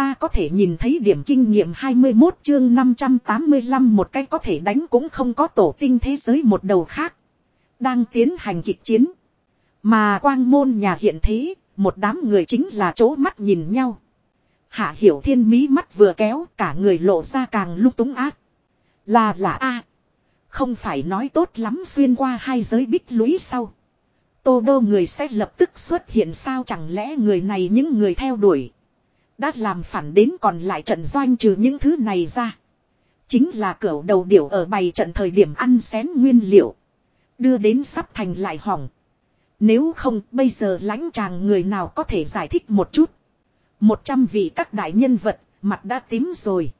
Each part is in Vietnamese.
ta có thể nhìn thấy điểm kinh nghiệm 21 chương 585 một cái có thể đánh cũng không có tổ tinh thế giới một đầu khác. Đang tiến hành kịch chiến. Mà quang môn nhà hiện thế, một đám người chính là chỗ mắt nhìn nhau. Hạ hiểu thiên mí mắt vừa kéo cả người lộ ra càng lúc túng ác. Là là a Không phải nói tốt lắm xuyên qua hai giới bích lũy sau. Tô đô người sẽ lập tức xuất hiện sao chẳng lẽ người này những người theo đuổi. Đã làm phản đến còn lại trận doanh trừ những thứ này ra. Chính là cửa đầu điểu ở bày trận thời điểm ăn xén nguyên liệu. Đưa đến sắp thành lại hỏng. Nếu không bây giờ lãnh chàng người nào có thể giải thích một chút. Một trăm vị các đại nhân vật, mặt đã tím rồi.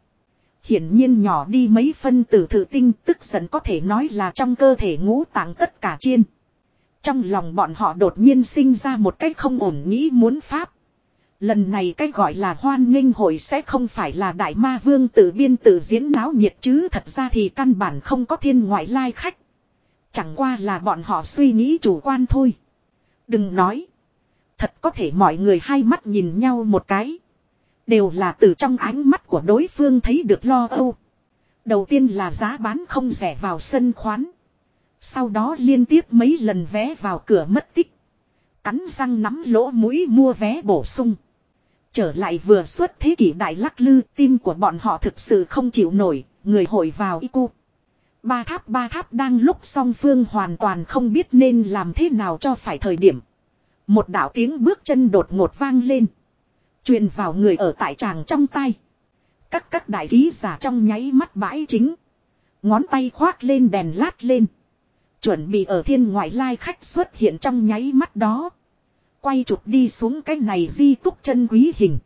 Hiển nhiên nhỏ đi mấy phân tử thử tinh tức giận có thể nói là trong cơ thể ngũ tạng tất cả chiên. Trong lòng bọn họ đột nhiên sinh ra một cách không ổn nghĩ muốn pháp. Lần này cách gọi là hoan nghênh hội sẽ không phải là đại ma vương tự biên tự diễn náo nhiệt chứ thật ra thì căn bản không có thiên ngoại lai khách. Chẳng qua là bọn họ suy nghĩ chủ quan thôi. Đừng nói. Thật có thể mọi người hai mắt nhìn nhau một cái. Đều là từ trong ánh mắt của đối phương thấy được lo âu. Đầu tiên là giá bán không rẻ vào sân khoán. Sau đó liên tiếp mấy lần vé vào cửa mất tích. Cắn răng nắm lỗ mũi mua vé bổ sung. Trở lại vừa suốt thế kỷ đại lắc lư tim của bọn họ thực sự không chịu nổi, người hội vào y cu. Ba tháp ba tháp đang lúc song phương hoàn toàn không biết nên làm thế nào cho phải thời điểm. Một đạo tiếng bước chân đột ngột vang lên. truyền vào người ở tại tràng trong tay. Các các đại ký giả trong nháy mắt bãi chính. Ngón tay khoác lên đèn lát lên. Chuẩn bị ở thiên ngoại lai khách xuất hiện trong nháy mắt đó. Quay chụp đi xuống cái này di túc chân quý hình.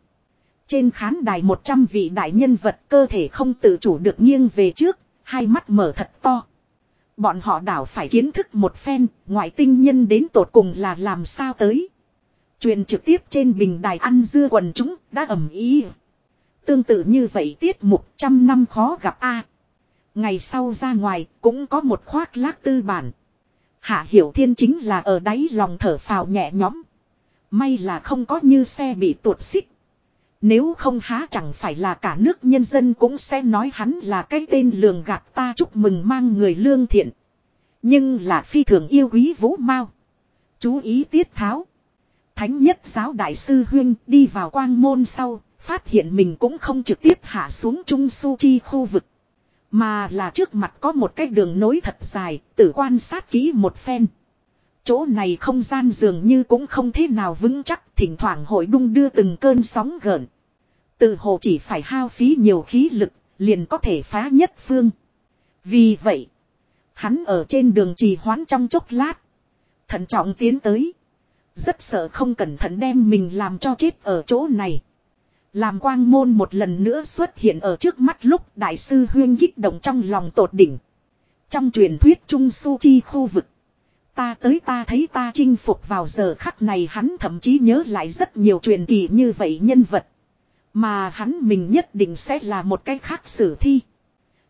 Trên khán đài 100 vị đại nhân vật cơ thể không tự chủ được nghiêng về trước, hai mắt mở thật to. Bọn họ đảo phải kiến thức một phen, ngoại tinh nhân đến tột cùng là làm sao tới. Truyền trực tiếp trên bình đài ăn dưa quần chúng đã ẩm ý. Tương tự như vậy tiết mục trăm năm khó gặp a Ngày sau ra ngoài cũng có một khoác lác tư bản. Hạ Hiểu Thiên chính là ở đáy lòng thở phào nhẹ nhõm. May là không có như xe bị tuột xích. Nếu không há chẳng phải là cả nước nhân dân cũng sẽ nói hắn là cái tên lường gạt ta chúc mừng mang người lương thiện. Nhưng là phi thường yêu quý vũ mau. Chú ý tiết tháo. Thánh nhất giáo đại sư huyên đi vào quang môn sau, phát hiện mình cũng không trực tiếp hạ xuống trung su chi khu vực. Mà là trước mặt có một cái đường nối thật dài, tự quan sát kỹ một phen. Chỗ này không gian dường như cũng không thế nào vững chắc, thỉnh thoảng hội đung đưa từng cơn sóng gợn. Từ hồ chỉ phải hao phí nhiều khí lực, liền có thể phá nhất phương. Vì vậy, hắn ở trên đường trì hoãn trong chốc lát. Thận trọng tiến tới. Rất sợ không cẩn thận đem mình làm cho chết ở chỗ này. Làm quang môn một lần nữa xuất hiện ở trước mắt lúc đại sư huyên kích động trong lòng tột đỉnh. Trong truyền thuyết Trung Su Chi khu vực. Ta tới ta thấy ta chinh phục vào giờ khắc này hắn thậm chí nhớ lại rất nhiều truyền kỳ như vậy nhân vật. Mà hắn mình nhất định sẽ là một cái khác sử thi.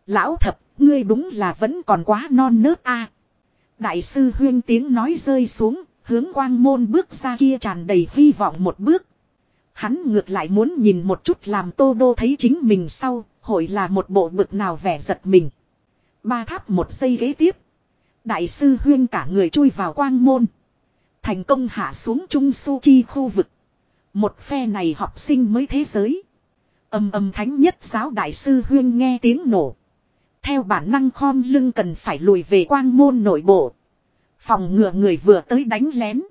Lão thập, ngươi đúng là vẫn còn quá non nớt a. Đại sư huyên tiếng nói rơi xuống, hướng quang môn bước ra kia tràn đầy hy vọng một bước. Hắn ngược lại muốn nhìn một chút làm tô đô thấy chính mình sau, hội là một bộ bực nào vẻ giật mình. Ba tháp một giây ghế tiếp. Đại sư huyên cả người chui vào quang môn. Thành công hạ xuống trung su chi khu vực. Một phe này học sinh mới thế giới. Âm âm thánh nhất giáo đại sư huyên nghe tiếng nổ. Theo bản năng khom lưng cần phải lùi về quang môn nội bộ. Phòng ngừa người vừa tới đánh lén.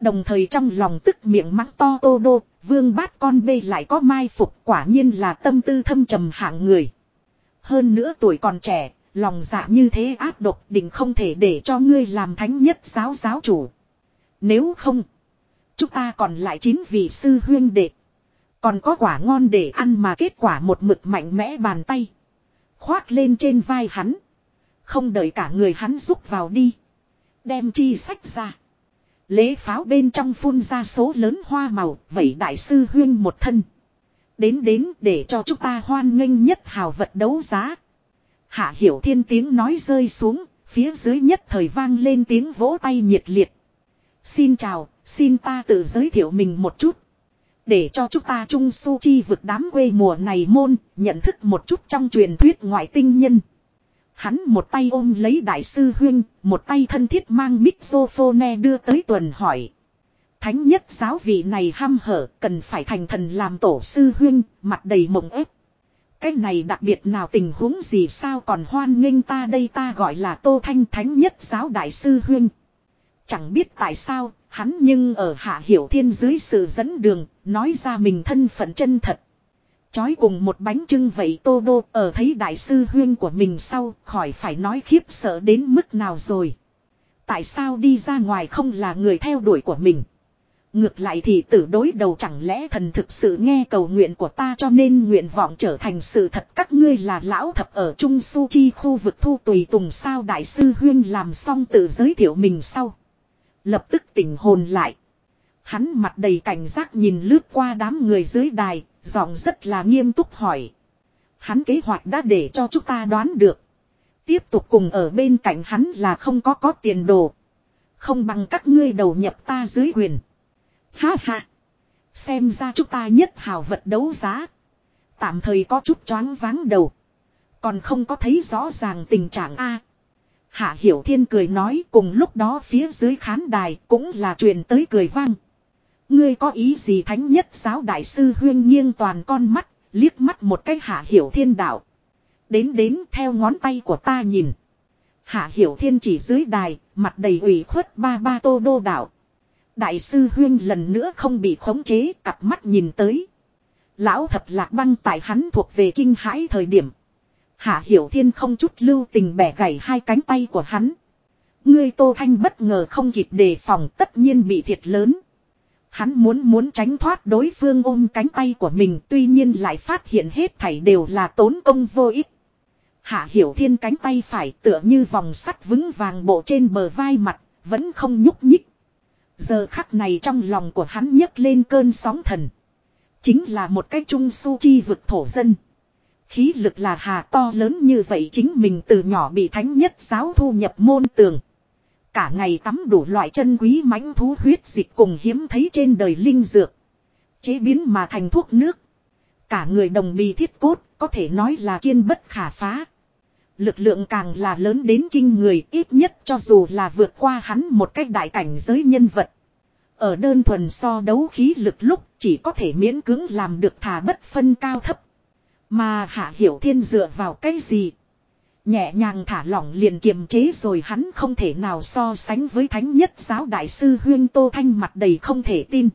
Đồng thời trong lòng tức miệng mắng to tô đô, vương bát con bê lại có mai phục quả nhiên là tâm tư thâm trầm hạng người. Hơn nữa tuổi còn trẻ, lòng dạ như thế áp độc định không thể để cho ngươi làm thánh nhất giáo giáo chủ. Nếu không, chúng ta còn lại chín vị sư huyên đệ. Còn có quả ngon để ăn mà kết quả một mực mạnh mẽ bàn tay. Khoác lên trên vai hắn. Không đợi cả người hắn rút vào đi. Đem chi sách ra. Lễ pháo bên trong phun ra số lớn hoa màu, vậy đại sư huyên một thân. Đến đến để cho chúng ta hoan nghênh nhất hào vật đấu giá. Hạ hiểu thiên tiếng nói rơi xuống, phía dưới nhất thời vang lên tiếng vỗ tay nhiệt liệt. Xin chào, xin ta tự giới thiệu mình một chút. Để cho chúng ta trung su chi vực đám quê mùa này môn, nhận thức một chút trong truyền thuyết ngoại tinh nhân. Hắn một tay ôm lấy đại sư huyên, một tay thân thiết mang mixophone đưa tới tuần hỏi. Thánh nhất giáo vị này ham hở, cần phải thành thần làm tổ sư huyên, mặt đầy mộng ép. Cái này đặc biệt nào tình huống gì sao còn hoan nghênh ta đây ta gọi là Tô Thanh Thánh nhất giáo đại sư huyên. Chẳng biết tại sao, hắn nhưng ở Hạ Hiểu Thiên dưới sự dẫn đường, nói ra mình thân phận chân thật. Chói cùng một bánh trưng vậy Tô Đô ở thấy đại sư huyên của mình sau, khỏi phải nói khiếp sợ đến mức nào rồi. Tại sao đi ra ngoài không là người theo đuổi của mình? Ngược lại thì tử đối đầu chẳng lẽ thần thực sự nghe cầu nguyện của ta cho nên nguyện vọng trở thành sự thật các ngươi là lão thập ở Trung Su Chi khu vực thu tùy tùng sao đại sư huyên làm xong tự giới thiệu mình sau. Lập tức tỉnh hồn lại. Hắn mặt đầy cảnh giác nhìn lướt qua đám người dưới đài, giọng rất là nghiêm túc hỏi. Hắn kế hoạch đã để cho chúng ta đoán được. Tiếp tục cùng ở bên cạnh hắn là không có có tiền đồ. Không bằng các ngươi đầu nhập ta dưới quyền. Ha ha. Xem ra chúng ta nhất hào vật đấu giá. Tạm thời có chút choáng váng đầu. Còn không có thấy rõ ràng tình trạng A. Hạ Hiểu Thiên cười nói cùng lúc đó phía dưới khán đài cũng là truyền tới cười vang. Ngươi có ý gì thánh nhất giáo đại sư huyên nghiêng toàn con mắt, liếc mắt một cái Hạ Hiểu Thiên đạo. Đến đến theo ngón tay của ta nhìn. Hạ Hiểu Thiên chỉ dưới đài, mặt đầy ủy khuất ba ba tô đô đạo. Đại sư huyên lần nữa không bị khống chế, cặp mắt nhìn tới. Lão thập lạc băng tại hắn thuộc về kinh hãi thời điểm. Hạ Hiểu Thiên không chút lưu tình bẻ gãy hai cánh tay của hắn. Ngươi Tô Thanh bất ngờ không kịp đề phòng tất nhiên bị thiệt lớn. Hắn muốn muốn tránh thoát đối phương ôm cánh tay của mình tuy nhiên lại phát hiện hết thảy đều là tốn công vô ích. Hạ Hiểu Thiên cánh tay phải tựa như vòng sắt vững vàng bộ trên bờ vai mặt, vẫn không nhúc nhích. Giờ khắc này trong lòng của hắn nhấc lên cơn sóng thần. Chính là một cái trung su chi vực thổ dân. Khí lực là hà to lớn như vậy chính mình từ nhỏ bị thánh nhất giáo thu nhập môn tường. Cả ngày tắm đủ loại chân quý mãnh thú huyết dịch cùng hiếm thấy trên đời linh dược. Chế biến mà thành thuốc nước. Cả người đồng bì thiết cốt, có thể nói là kiên bất khả phá. Lực lượng càng là lớn đến kinh người, ít nhất cho dù là vượt qua hắn một cách đại cảnh giới nhân vật. Ở đơn thuần so đấu khí lực lúc chỉ có thể miễn cưỡng làm được thả bất phân cao thấp. Mà Hạ Hiểu Thiên dựa vào cái gì? Nhẹ nhàng thả lỏng liền kiềm chế rồi hắn không thể nào so sánh với thánh nhất giáo đại sư Huyên Tô Thanh mặt đầy không thể tin.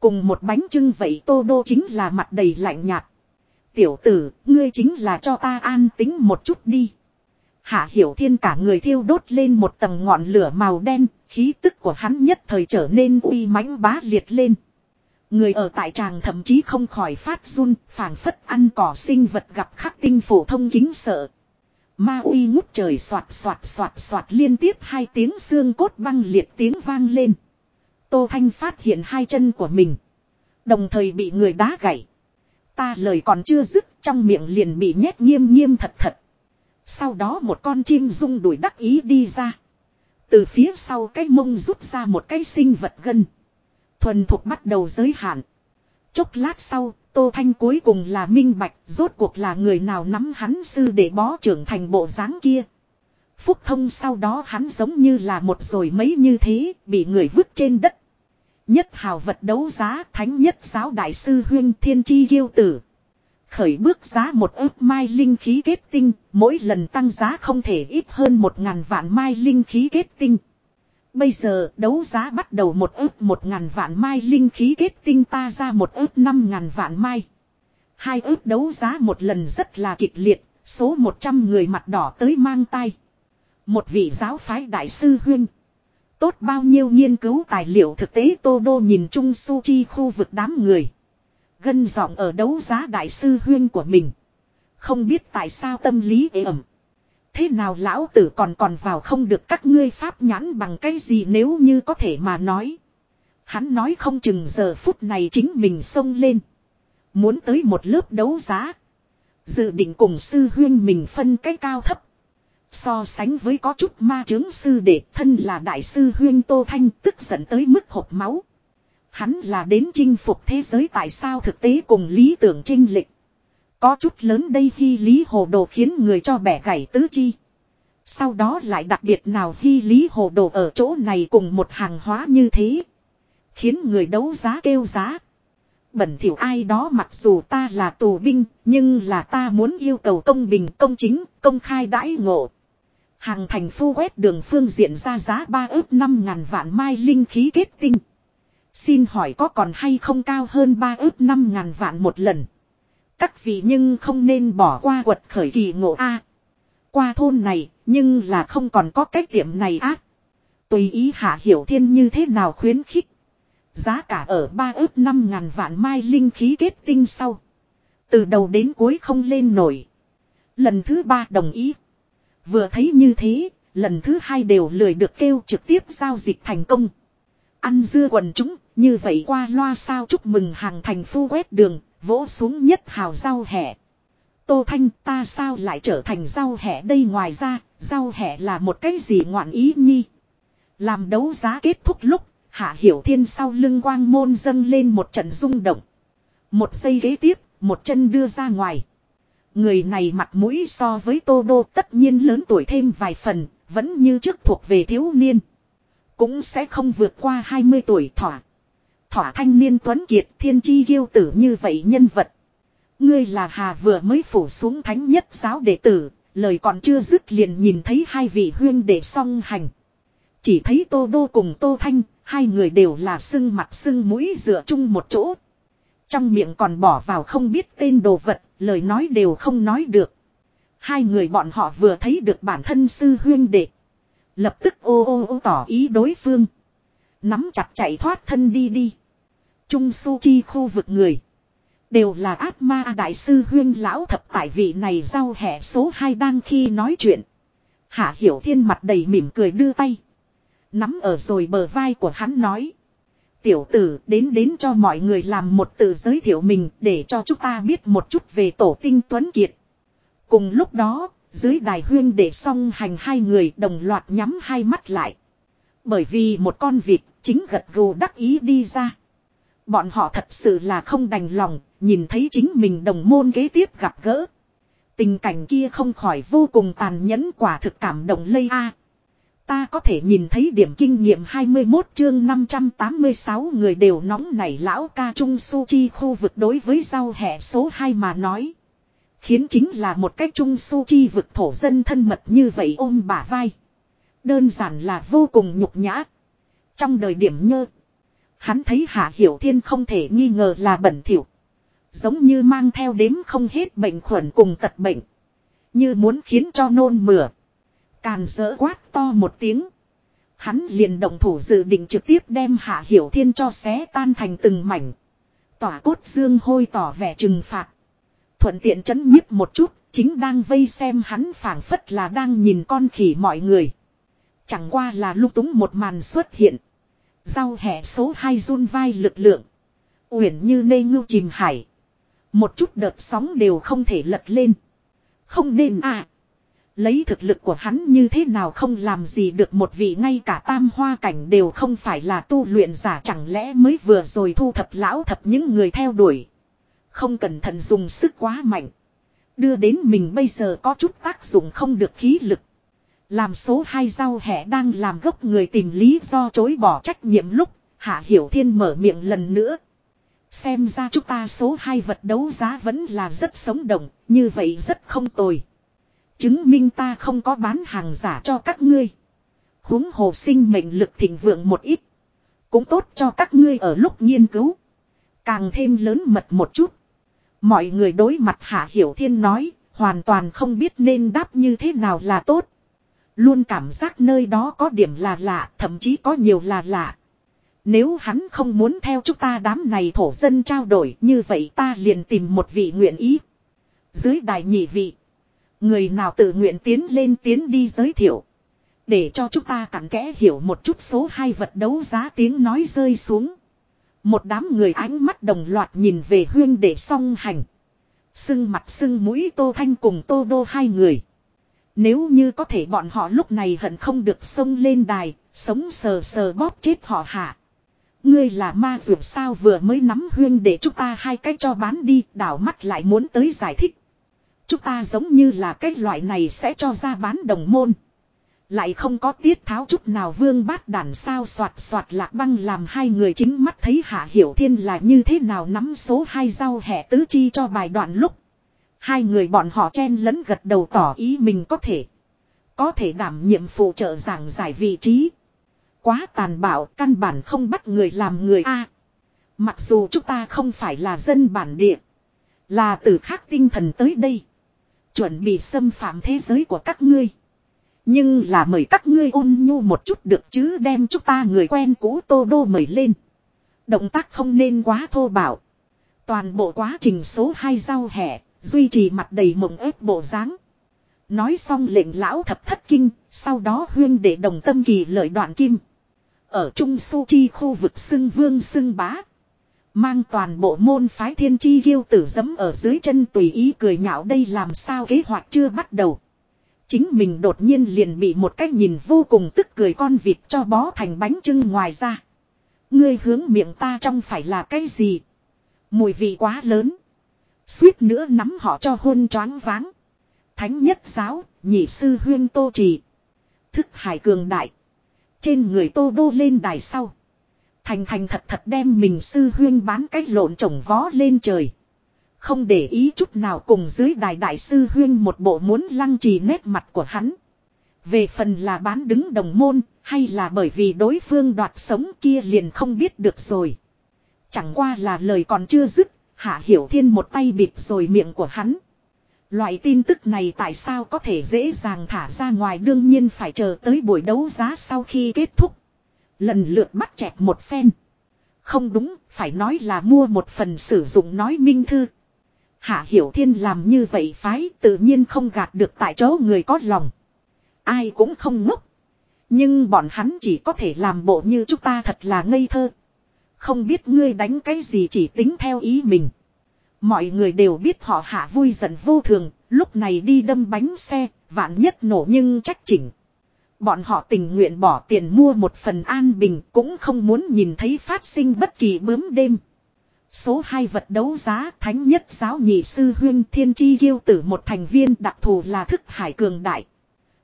Cùng một bánh trưng vậy Tô Đô chính là mặt đầy lạnh nhạt. Tiểu tử, ngươi chính là cho ta an tính một chút đi. Hạ Hiểu Thiên cả người thiêu đốt lên một tầng ngọn lửa màu đen, khí tức của hắn nhất thời trở nên uy mãnh bá liệt lên. Người ở tại tràng thậm chí không khỏi phát run, phảng phất ăn cỏ sinh vật gặp khắc tinh phổ thông kính sợ. Ma uy ngút trời soạt soạt soạt soạt liên tiếp hai tiếng xương cốt băng liệt tiếng vang lên. Tô Thanh phát hiện hai chân của mình. Đồng thời bị người đá gãy. Ta lời còn chưa dứt trong miệng liền bị nhét nghiêm nghiêm thật thật. Sau đó một con chim rung đuổi đắc ý đi ra. Từ phía sau cái mông rút ra một cái sinh vật gân. Thuần thuộc bắt đầu giới hạn. Chốc lát sau, Tô Thanh cuối cùng là minh bạch, rốt cuộc là người nào nắm hắn sư để bó trưởng thành bộ dáng kia. Phúc thông sau đó hắn giống như là một rồi mấy như thế, bị người vứt trên đất. Nhất hào vật đấu giá thánh nhất giáo đại sư huyên thiên chi kiêu tử. Khởi bước giá một ước mai linh khí kết tinh, mỗi lần tăng giá không thể ít hơn một ngàn vạn mai linh khí kết tinh. Bây giờ đấu giá bắt đầu một ước một ngàn vạn mai linh khí kết tinh ta ra một ước năm ngàn vạn mai. Hai ước đấu giá một lần rất là kịch liệt, số 100 người mặt đỏ tới mang tay. Một vị giáo phái đại sư huyên. Tốt bao nhiêu nghiên cứu tài liệu thực tế Tô Đô nhìn chung su chi khu vực đám người. Gân giọng ở đấu giá đại sư huyên của mình. Không biết tại sao tâm lý ế ẩm. Thế nào lão tử còn còn vào không được các ngươi pháp nhãn bằng cái gì nếu như có thể mà nói. Hắn nói không chừng giờ phút này chính mình xông lên. Muốn tới một lớp đấu giá. Dự định cùng sư huyên mình phân cái cao thấp. So sánh với có chút ma chứng sư đệ thân là đại sư huyên Tô Thanh tức giận tới mức hộp máu. Hắn là đến chinh phục thế giới tại sao thực tế cùng lý tưởng trinh lịch. Có chút lớn đây khi lý hồ đồ khiến người cho bẻ gãy tứ chi. Sau đó lại đặc biệt nào khi lý hồ đồ ở chỗ này cùng một hàng hóa như thế. Khiến người đấu giá kêu giá. Bẩn thỉu ai đó mặc dù ta là tù binh, nhưng là ta muốn yêu cầu công bình, công chính, công khai đãi ngộ. Hàng thành phu quét đường phương diện ra giá ba ước năm ngàn vạn mai linh khí kết tinh. Xin hỏi có còn hay không cao hơn ba ước năm ngàn vạn một lần. Các vị nhưng không nên bỏ qua quật khởi kỳ ngộ A. qua thôn này, nhưng là không còn có cách tiệm này á. Tùy ý hạ hiểu thiên như thế nào khuyến khích. Giá cả ở ba ước năm ngàn vạn mai linh khí kết tinh sau. Từ đầu đến cuối không lên nổi. Lần thứ ba đồng ý. Vừa thấy như thế, lần thứ hai đều lười được kêu trực tiếp giao dịch thành công. Ăn dưa quần chúng, như vậy qua loa sao chúc mừng hàng thành phu quét đường, vỗ xuống nhất hào rau hẻ. Tô Thanh ta sao lại trở thành rau hẻ đây ngoài ra, rau hẻ là một cái gì ngoạn ý nhi. Làm đấu giá kết thúc lúc, Hạ Hiểu Thiên sau lưng quang môn dâng lên một trận rung động. Một giây ghế tiếp, một chân đưa ra ngoài. Người này mặt mũi so với Tô Đô tất nhiên lớn tuổi thêm vài phần, vẫn như trước thuộc về thiếu niên. Cũng sẽ không vượt qua 20 tuổi thỏa. Thỏa thanh niên tuấn kiệt thiên chi ghiêu tử như vậy nhân vật. Ngươi là Hà vừa mới phủ xuống thánh nhất giáo đệ tử, lời còn chưa dứt liền nhìn thấy hai vị huyên đệ song hành. Chỉ thấy Tô Đô cùng Tô Thanh, hai người đều là sưng mặt sưng mũi dựa chung một chỗ. Trong miệng còn bỏ vào không biết tên đồ vật, lời nói đều không nói được. Hai người bọn họ vừa thấy được bản thân sư huyên đệ. Lập tức ô ô ô tỏ ý đối phương. Nắm chặt chạy thoát thân đi đi. Trung su chi khu vực người. Đều là ác ma đại sư huyên lão thập tại vị này giao hẻ số 2 đang khi nói chuyện. Hạ hiểu thiên mặt đầy mỉm cười đưa tay. Nắm ở rồi bờ vai của hắn nói. Tiểu tử đến đến cho mọi người làm một tự giới thiệu mình để cho chúng ta biết một chút về tổ tinh Tuấn Kiệt. Cùng lúc đó, dưới đài huyên để xong hành hai người đồng loạt nhắm hai mắt lại. Bởi vì một con vịt chính gật gù đắc ý đi ra. Bọn họ thật sự là không đành lòng, nhìn thấy chính mình đồng môn kế tiếp gặp gỡ. Tình cảnh kia không khỏi vô cùng tàn nhẫn quả thực cảm động lây a. Ta có thể nhìn thấy điểm kinh nghiệm 21 chương 586 người đều nóng nảy lão ca trung su chi khu vực đối với rau hẻ số 2 mà nói. Khiến chính là một cách trung su chi vực thổ dân thân mật như vậy ôm bả vai. Đơn giản là vô cùng nhục nhã. Trong đời điểm nhơ. Hắn thấy Hạ Hiểu Thiên không thể nghi ngờ là bẩn thỉu. Giống như mang theo đếm không hết bệnh khuẩn cùng tật bệnh. Như muốn khiến cho nôn mửa. Càn dỡ quát to một tiếng. Hắn liền động thủ dự định trực tiếp đem Hạ Hiểu Thiên cho xé tan thành từng mảnh. Tỏa cốt dương hôi tỏ vẻ trừng phạt. Thuận tiện chấn nhiếp một chút, chính đang vây xem hắn phảng phất là đang nhìn con khỉ mọi người. Chẳng qua là lúc túng một màn xuất hiện. Rau hẻ số 2 run vai lực lượng. Uyển như nê ngưu chìm hải. Một chút đợt sóng đều không thể lật lên. Không nên à. Lấy thực lực của hắn như thế nào không làm gì được một vị ngay cả tam hoa cảnh đều không phải là tu luyện giả chẳng lẽ mới vừa rồi thu thập lão thập những người theo đuổi. Không cẩn thận dùng sức quá mạnh. Đưa đến mình bây giờ có chút tác dụng không được khí lực. Làm số hai rau hẻ đang làm gốc người tìm lý do chối bỏ trách nhiệm lúc, Hạ Hiểu Thiên mở miệng lần nữa. Xem ra chúng ta số hai vật đấu giá vẫn là rất sống động, như vậy rất không tồi. Chứng minh ta không có bán hàng giả cho các ngươi. huống hồ sinh mệnh lực thịnh vượng một ít. Cũng tốt cho các ngươi ở lúc nghiên cứu. Càng thêm lớn mật một chút. Mọi người đối mặt Hạ Hiểu Thiên nói, hoàn toàn không biết nên đáp như thế nào là tốt. Luôn cảm giác nơi đó có điểm là lạ, thậm chí có nhiều là lạ. Nếu hắn không muốn theo chúng ta đám này thổ dân trao đổi như vậy ta liền tìm một vị nguyện ý. Dưới đài nhị vị. Người nào tự nguyện tiến lên tiến đi giới thiệu. Để cho chúng ta cặn kẽ hiểu một chút số hai vật đấu giá tiếng nói rơi xuống. Một đám người ánh mắt đồng loạt nhìn về huyên để song hành. Sưng mặt sưng mũi tô thanh cùng tô đô hai người. Nếu như có thể bọn họ lúc này hận không được xông lên đài, sống sờ sờ bóp chết họ hạ. Ngươi là ma dù sao vừa mới nắm huyên để chúng ta hai cách cho bán đi, đảo mắt lại muốn tới giải thích. Chúng ta giống như là cái loại này sẽ cho ra bán đồng môn. Lại không có tiết tháo chút nào vương bát đàn sao soạt soạt lạc băng làm hai người chính mắt thấy hạ hiểu thiên là như thế nào nắm số hai rau hẹ tứ chi cho bài đoạn lúc. Hai người bọn họ chen lẫn gật đầu tỏ ý mình có thể. Có thể đảm nhiệm phụ trợ giảng giải vị trí. Quá tàn bạo, căn bản không bắt người làm người A. mặc dù chúng ta không phải là dân bản địa. Là từ khác tinh thần tới đây. Chuẩn bị xâm phạm thế giới của các ngươi. Nhưng là mời các ngươi ôn nhu một chút được chứ đem chúng ta người quen cũ tô đô mời lên. Động tác không nên quá thô bạo. Toàn bộ quá trình số 2 giao hẻ, duy trì mặt đầy mộng ép bộ dáng. Nói xong lệnh lão thập thất kinh, sau đó huyên để đồng tâm kỳ lợi đoạn kim. Ở Trung Su Chi khu vực xưng vương xưng bá. Mang toàn bộ môn phái thiên chi ghiêu tử dấm ở dưới chân tùy ý cười nhạo đây làm sao kế hoạch chưa bắt đầu. Chính mình đột nhiên liền bị một cách nhìn vô cùng tức cười con vịt cho bó thành bánh trưng ngoài ra. Ngươi hướng miệng ta trong phải là cái gì? Mùi vị quá lớn. Suýt nữa nắm họ cho hôn choáng váng. Thánh nhất giáo, nhị sư huyên tô trì. Thức hải cường đại. Trên người tô đô lên đài sau. Thành thành thật thật đem mình sư huyên bán cách lộn trồng vó lên trời. Không để ý chút nào cùng dưới đài đại sư huyên một bộ muốn lăng trì nét mặt của hắn. Về phần là bán đứng đồng môn, hay là bởi vì đối phương đoạt sống kia liền không biết được rồi. Chẳng qua là lời còn chưa dứt, Hạ Hiểu Thiên một tay bịt rồi miệng của hắn. Loại tin tức này tại sao có thể dễ dàng thả ra ngoài đương nhiên phải chờ tới buổi đấu giá sau khi kết thúc. Lần lượt bắt chẹt một phen. Không đúng, phải nói là mua một phần sử dụng nói minh thư. Hạ Hiểu Thiên làm như vậy phái tự nhiên không gạt được tại chỗ người có lòng. Ai cũng không ngốc. Nhưng bọn hắn chỉ có thể làm bộ như chúng ta thật là ngây thơ. Không biết ngươi đánh cái gì chỉ tính theo ý mình. Mọi người đều biết họ hạ vui giận vô thường, lúc này đi đâm bánh xe, vạn nhất nổ nhưng trách chỉnh. Bọn họ tình nguyện bỏ tiền mua một phần an bình cũng không muốn nhìn thấy phát sinh bất kỳ bướm đêm. Số 2 vật đấu giá thánh nhất giáo nhị sư huyên thiên chi ghiêu tử một thành viên đặc thù là thức hải cường đại.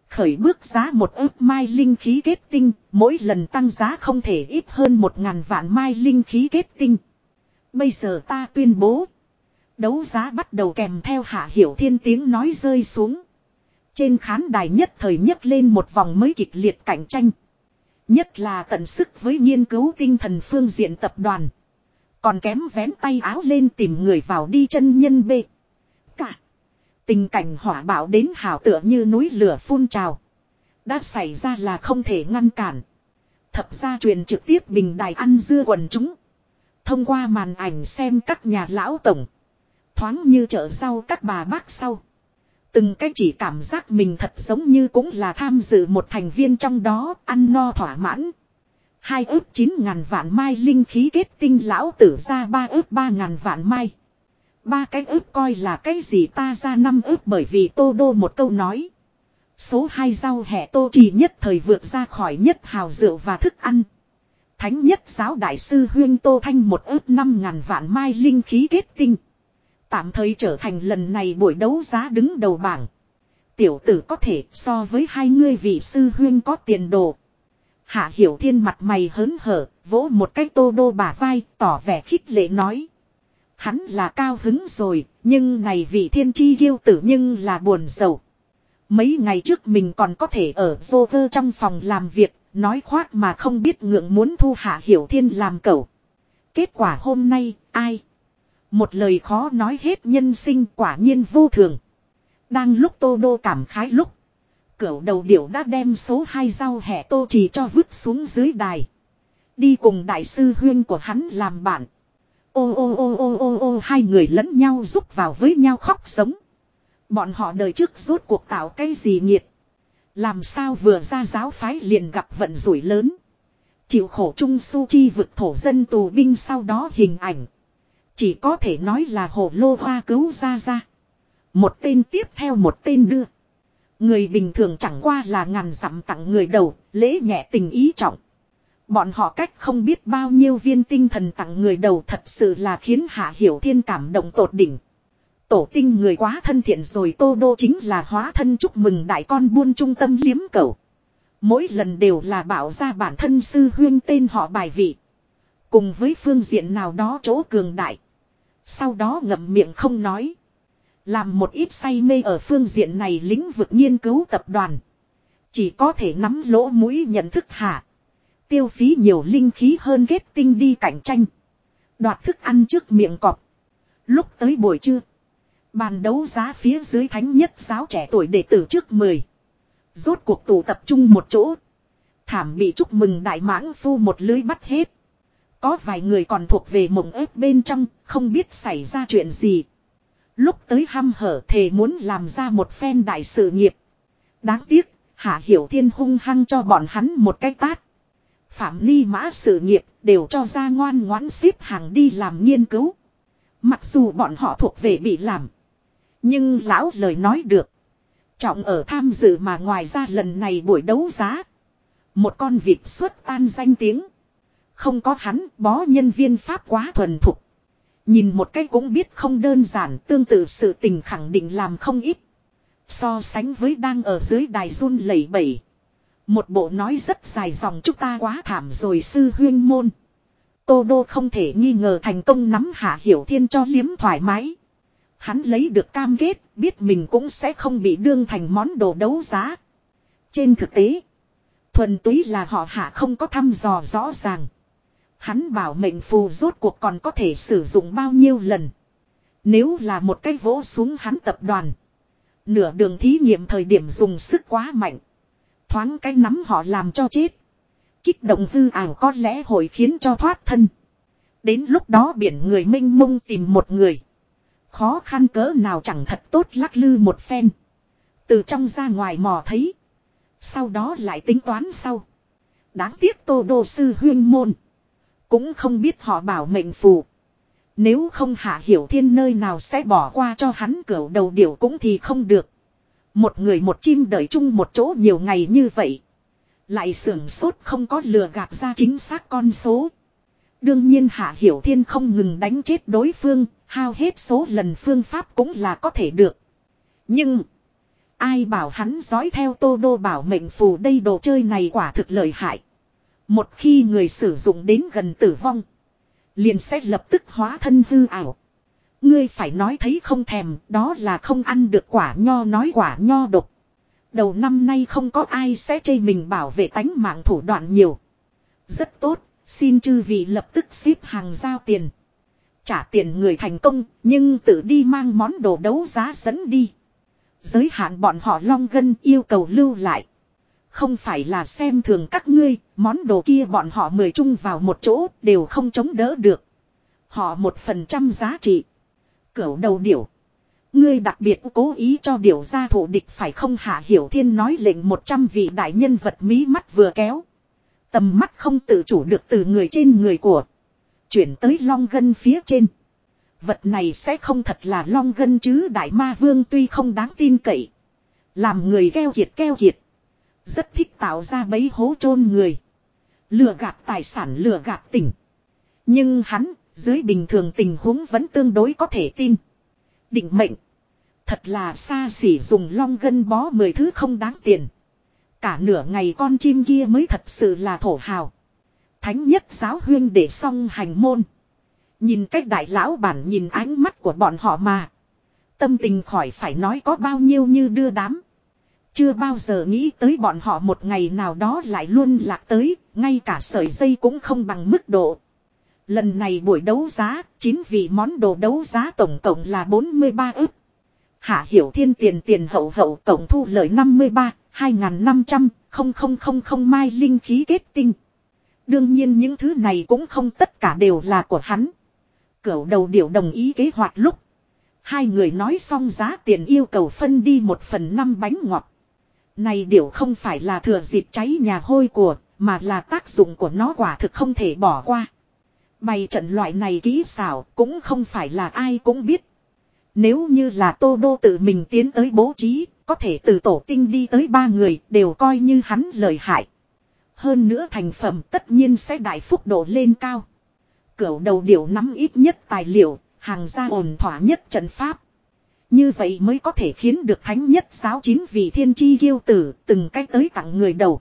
Khởi bước giá một ước mai linh khí kết tinh, mỗi lần tăng giá không thể ít hơn một ngàn vạn mai linh khí kết tinh. Bây giờ ta tuyên bố. Đấu giá bắt đầu kèm theo hạ hiểu thiên tiếng nói rơi xuống. Trên khán đài nhất thời nhất lên một vòng mới kịch liệt cạnh tranh. Nhất là tận sức với nghiên cứu tinh thần phương diện tập đoàn. Còn kém vén tay áo lên tìm người vào đi chân nhân bê. Cả. Tình cảnh hỏa bạo đến hào tựa như núi lửa phun trào. Đã xảy ra là không thể ngăn cản. Thập gia truyền trực tiếp bình đài ăn dưa quần chúng. Thông qua màn ảnh xem các nhà lão tổng. Thoáng như chợ rau các bà bác sau. Từng cái chỉ cảm giác mình thật giống như cũng là tham dự một thành viên trong đó, ăn no thỏa mãn. Hai ước chín ngàn vạn mai linh khí kết tinh lão tử ra ba ước ba ngàn vạn mai. Ba cái ước coi là cái gì ta ra năm ước bởi vì tô đô một câu nói. Số hai rau hẹ tô chỉ nhất thời vượt ra khỏi nhất hào rượu và thức ăn. Thánh nhất giáo đại sư huyên tô thanh một ước năm ngàn vạn mai linh khí kết tinh. Tạm thời trở thành lần này buổi đấu giá đứng đầu bảng. Tiểu tử có thể so với hai ngươi vị sư huyên có tiền đồ. Hạ hiểu thiên mặt mày hớn hở, vỗ một cái tô đô bả vai, tỏ vẻ khích lệ nói. Hắn là cao hứng rồi, nhưng này vị thiên chi ghiêu tử nhưng là buồn giàu. Mấy ngày trước mình còn có thể ở dô vơ trong phòng làm việc, nói khoác mà không biết ngượng muốn thu hạ hiểu thiên làm cẩu. Kết quả hôm nay, ai? Một lời khó nói hết nhân sinh quả nhiên vô thường. Đang lúc tô đô cảm khái lúc. Cửu đầu điểu đã đem số hai rau hẻ tô trì cho vứt xuống dưới đài. Đi cùng đại sư huyên của hắn làm bạn. Ô ô ô ô ô ô hai người lẫn nhau rúc vào với nhau khóc sống. Bọn họ đời trước rốt cuộc tạo cái gì nhiệt. Làm sao vừa ra giáo phái liền gặp vận rủi lớn. Chịu khổ trung su chi vực thổ dân tù binh sau đó hình ảnh. Chỉ có thể nói là hồ lô hoa cứu ra ra. Một tên tiếp theo một tên đưa. Người bình thường chẳng qua là ngàn dặm tặng người đầu, lễ nhẹ tình ý trọng. Bọn họ cách không biết bao nhiêu viên tinh thần tặng người đầu thật sự là khiến Hạ Hiểu Thiên cảm động tột đỉnh. Tổ tinh người quá thân thiện rồi Tô Đô chính là hóa thân chúc mừng đại con buôn trung tâm liếm cầu. Mỗi lần đều là bảo ra bản thân sư huyên tên họ bài vị. Cùng với phương diện nào đó chỗ cường đại. Sau đó ngậm miệng không nói. Làm một ít say mê ở phương diện này lĩnh vực nghiên cứu tập đoàn. Chỉ có thể nắm lỗ mũi nhận thức hạ. Tiêu phí nhiều linh khí hơn ghét tinh đi cạnh tranh. Đoạt thức ăn trước miệng cọp. Lúc tới buổi trưa. Bàn đấu giá phía dưới thánh nhất giáo trẻ tuổi đệ tử trước 10. Rốt cuộc tụ tập trung một chỗ. Thảm bị chúc mừng đại mãng phu một lưới bắt hết. Có vài người còn thuộc về mộng ép bên trong, không biết xảy ra chuyện gì. Lúc tới hăm hở thề muốn làm ra một phen đại sự nghiệp. Đáng tiếc, Hạ Hiểu Thiên hung hăng cho bọn hắn một cái tát. Phạm Ly Mã sự nghiệp đều cho ra ngoan ngoãn xếp hàng đi làm nghiên cứu. Mặc dù bọn họ thuộc về bị làm. Nhưng lão lời nói được. Trọng ở tham dự mà ngoài ra lần này buổi đấu giá. Một con vịt xuất tan danh tiếng. Không có hắn bó nhân viên pháp quá thuần thục. Nhìn một cái cũng biết không đơn giản tương tự sự tình khẳng định làm không ít. So sánh với đang ở dưới đài run lẩy bẩy. Một bộ nói rất dài dòng chúng ta quá thảm rồi sư huyên môn. Tô Đô không thể nghi ngờ thành công nắm hạ hiểu thiên cho liếm thoải mái. Hắn lấy được cam kết, biết mình cũng sẽ không bị đương thành món đồ đấu giá. Trên thực tế, thuần túy là họ hạ không có thăm dò rõ ràng. Hắn bảo mệnh phù rốt cuộc còn có thể sử dụng bao nhiêu lần. Nếu là một cái vỗ xuống hắn tập đoàn. Nửa đường thí nghiệm thời điểm dùng sức quá mạnh. Thoáng cái nắm họ làm cho chết. Kích động hư ảo có lẽ hội khiến cho thoát thân. Đến lúc đó biển người minh mông tìm một người. Khó khăn cỡ nào chẳng thật tốt lắc lư một phen. Từ trong ra ngoài mò thấy. Sau đó lại tính toán sau. Đáng tiếc tô đô sư huyên môn. Cũng không biết họ bảo mệnh phù. Nếu không hạ hiểu thiên nơi nào sẽ bỏ qua cho hắn cửa đầu điểu cũng thì không được. Một người một chim đợi chung một chỗ nhiều ngày như vậy. Lại sưởng sốt không có lừa gạt ra chính xác con số. Đương nhiên Hạ Hiểu Thiên không ngừng đánh chết đối phương, hao hết số lần phương pháp cũng là có thể được. Nhưng, ai bảo hắn dõi theo tô đô bảo mệnh phù đây đồ chơi này quả thực lợi hại. Một khi người sử dụng đến gần tử vong, liền sẽ lập tức hóa thân hư ảo. Ngươi phải nói thấy không thèm, đó là không ăn được quả nho nói quả nho độc. Đầu năm nay không có ai sẽ chê mình bảo vệ tánh mạng thủ đoạn nhiều. Rất tốt, xin chư vị lập tức xếp hàng giao tiền. Trả tiền người thành công, nhưng tự đi mang món đồ đấu giá dẫn đi. Giới hạn bọn họ long gân yêu cầu lưu lại. Không phải là xem thường các ngươi, món đồ kia bọn họ mời chung vào một chỗ đều không chống đỡ được. Họ một phần trăm giá trị. Cửu đầu điểu. Ngươi đặc biệt cố ý cho điểu gia thủ địch phải không hạ hiểu thiên nói lệnh một trăm vị đại nhân vật mí mắt vừa kéo. Tầm mắt không tự chủ được từ người trên người của. Chuyển tới long gân phía trên. Vật này sẽ không thật là long gân chứ đại ma vương tuy không đáng tin cậy. Làm người keo kiệt keo kiệt. Rất thích tạo ra bấy hố chôn người. Lừa gạt tài sản lừa gạt tỉnh. Nhưng hắn, dưới bình thường tình huống vẫn tương đối có thể tin. Định mệnh. Thật là xa xỉ dùng long gân bó mười thứ không đáng tiền. Cả nửa ngày con chim kia mới thật sự là thổ hào. Thánh nhất giáo huyên để xong hành môn. Nhìn cách đại lão bản nhìn ánh mắt của bọn họ mà. Tâm tình khỏi phải nói có bao nhiêu như đưa đám. Chưa bao giờ nghĩ tới bọn họ một ngày nào đó lại luôn lạc tới, ngay cả sợi dây cũng không bằng mức độ. Lần này buổi đấu giá, 9 vị món đồ đấu giá tổng cộng là 43 ức. Hạ Hiểu Thiên tiền tiền hậu hậu tổng thu lợi 53, 2.500, không không không không mai linh khí kết tinh. Đương nhiên những thứ này cũng không tất cả đều là của hắn. Cửu đầu điều đồng ý kế hoạch lúc. Hai người nói xong giá tiền yêu cầu phân đi một phần năm bánh ngọt. Này điều không phải là thừa dịp cháy nhà hôi của, mà là tác dụng của nó quả thực không thể bỏ qua. Bày trận loại này kỹ xảo cũng không phải là ai cũng biết. Nếu như là Tô Đô tự mình tiến tới bố trí, có thể từ tổ tinh đi tới ba người đều coi như hắn lời hại. Hơn nữa thành phẩm tất nhiên sẽ đại phúc độ lên cao. Cửu đầu điểu nắm ít nhất tài liệu, hàng ra ổn thỏa nhất trận pháp. Như vậy mới có thể khiến được thánh nhất giáo chín vị thiên chi kiêu tử từng cách tới tặng người đầu.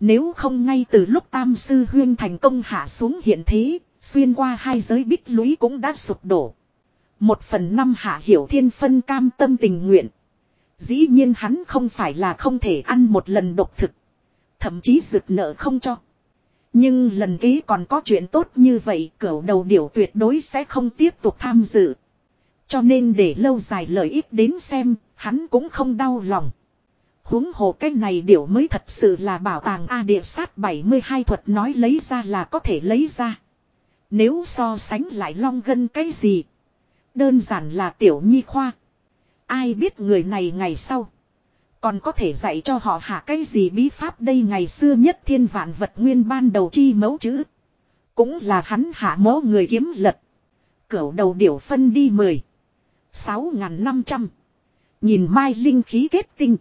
Nếu không ngay từ lúc tam sư huyên thành công hạ xuống hiện thế, xuyên qua hai giới bích lũy cũng đã sụp đổ. Một phần năm hạ hiểu thiên phân cam tâm tình nguyện. Dĩ nhiên hắn không phải là không thể ăn một lần độc thực. Thậm chí rực nợ không cho. Nhưng lần kế còn có chuyện tốt như vậy cửu đầu điểu tuyệt đối sẽ không tiếp tục tham dự. Cho nên để lâu dài lợi ích đến xem, hắn cũng không đau lòng. huống hồ cái này điểu mới thật sự là bảo tàng A địa sát 72 thuật nói lấy ra là có thể lấy ra. Nếu so sánh lại long gân cái gì. Đơn giản là tiểu nhi khoa. Ai biết người này ngày sau. Còn có thể dạy cho họ hạ cái gì bí pháp đây ngày xưa nhất thiên vạn vật nguyên ban đầu chi mẫu chữ. Cũng là hắn hạ mố người kiếm lật. Cửu đầu điểu phân đi mười sáu ngàn năm trăm Nhìn mai linh khí kết tinh.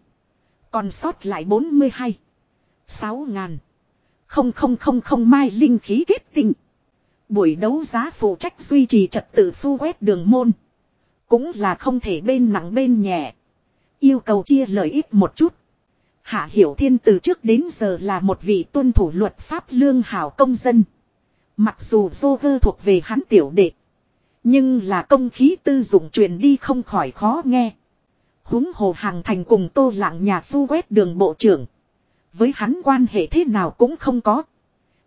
Còn sót lại bốn mươi hai sáu ngàn. Không không không không mai linh khí kết tinh. Buổi đấu giá phụ trách duy trì trật tự phu quét đường môn. Cũng là không thể bên nặng bên nhẹ. Yêu cầu chia lợi ích một chút. Hạ Hiểu Thiên từ trước đến giờ là một vị tuân thủ luật pháp lương hảo công dân. Mặc dù vô vơ thuộc về hắn tiểu đệ. Nhưng là công khí tư dụng truyền đi không khỏi khó nghe. Húng hồ hàng thành cùng tô lạng nhà phu quét đường bộ trưởng. Với hắn quan hệ thế nào cũng không có.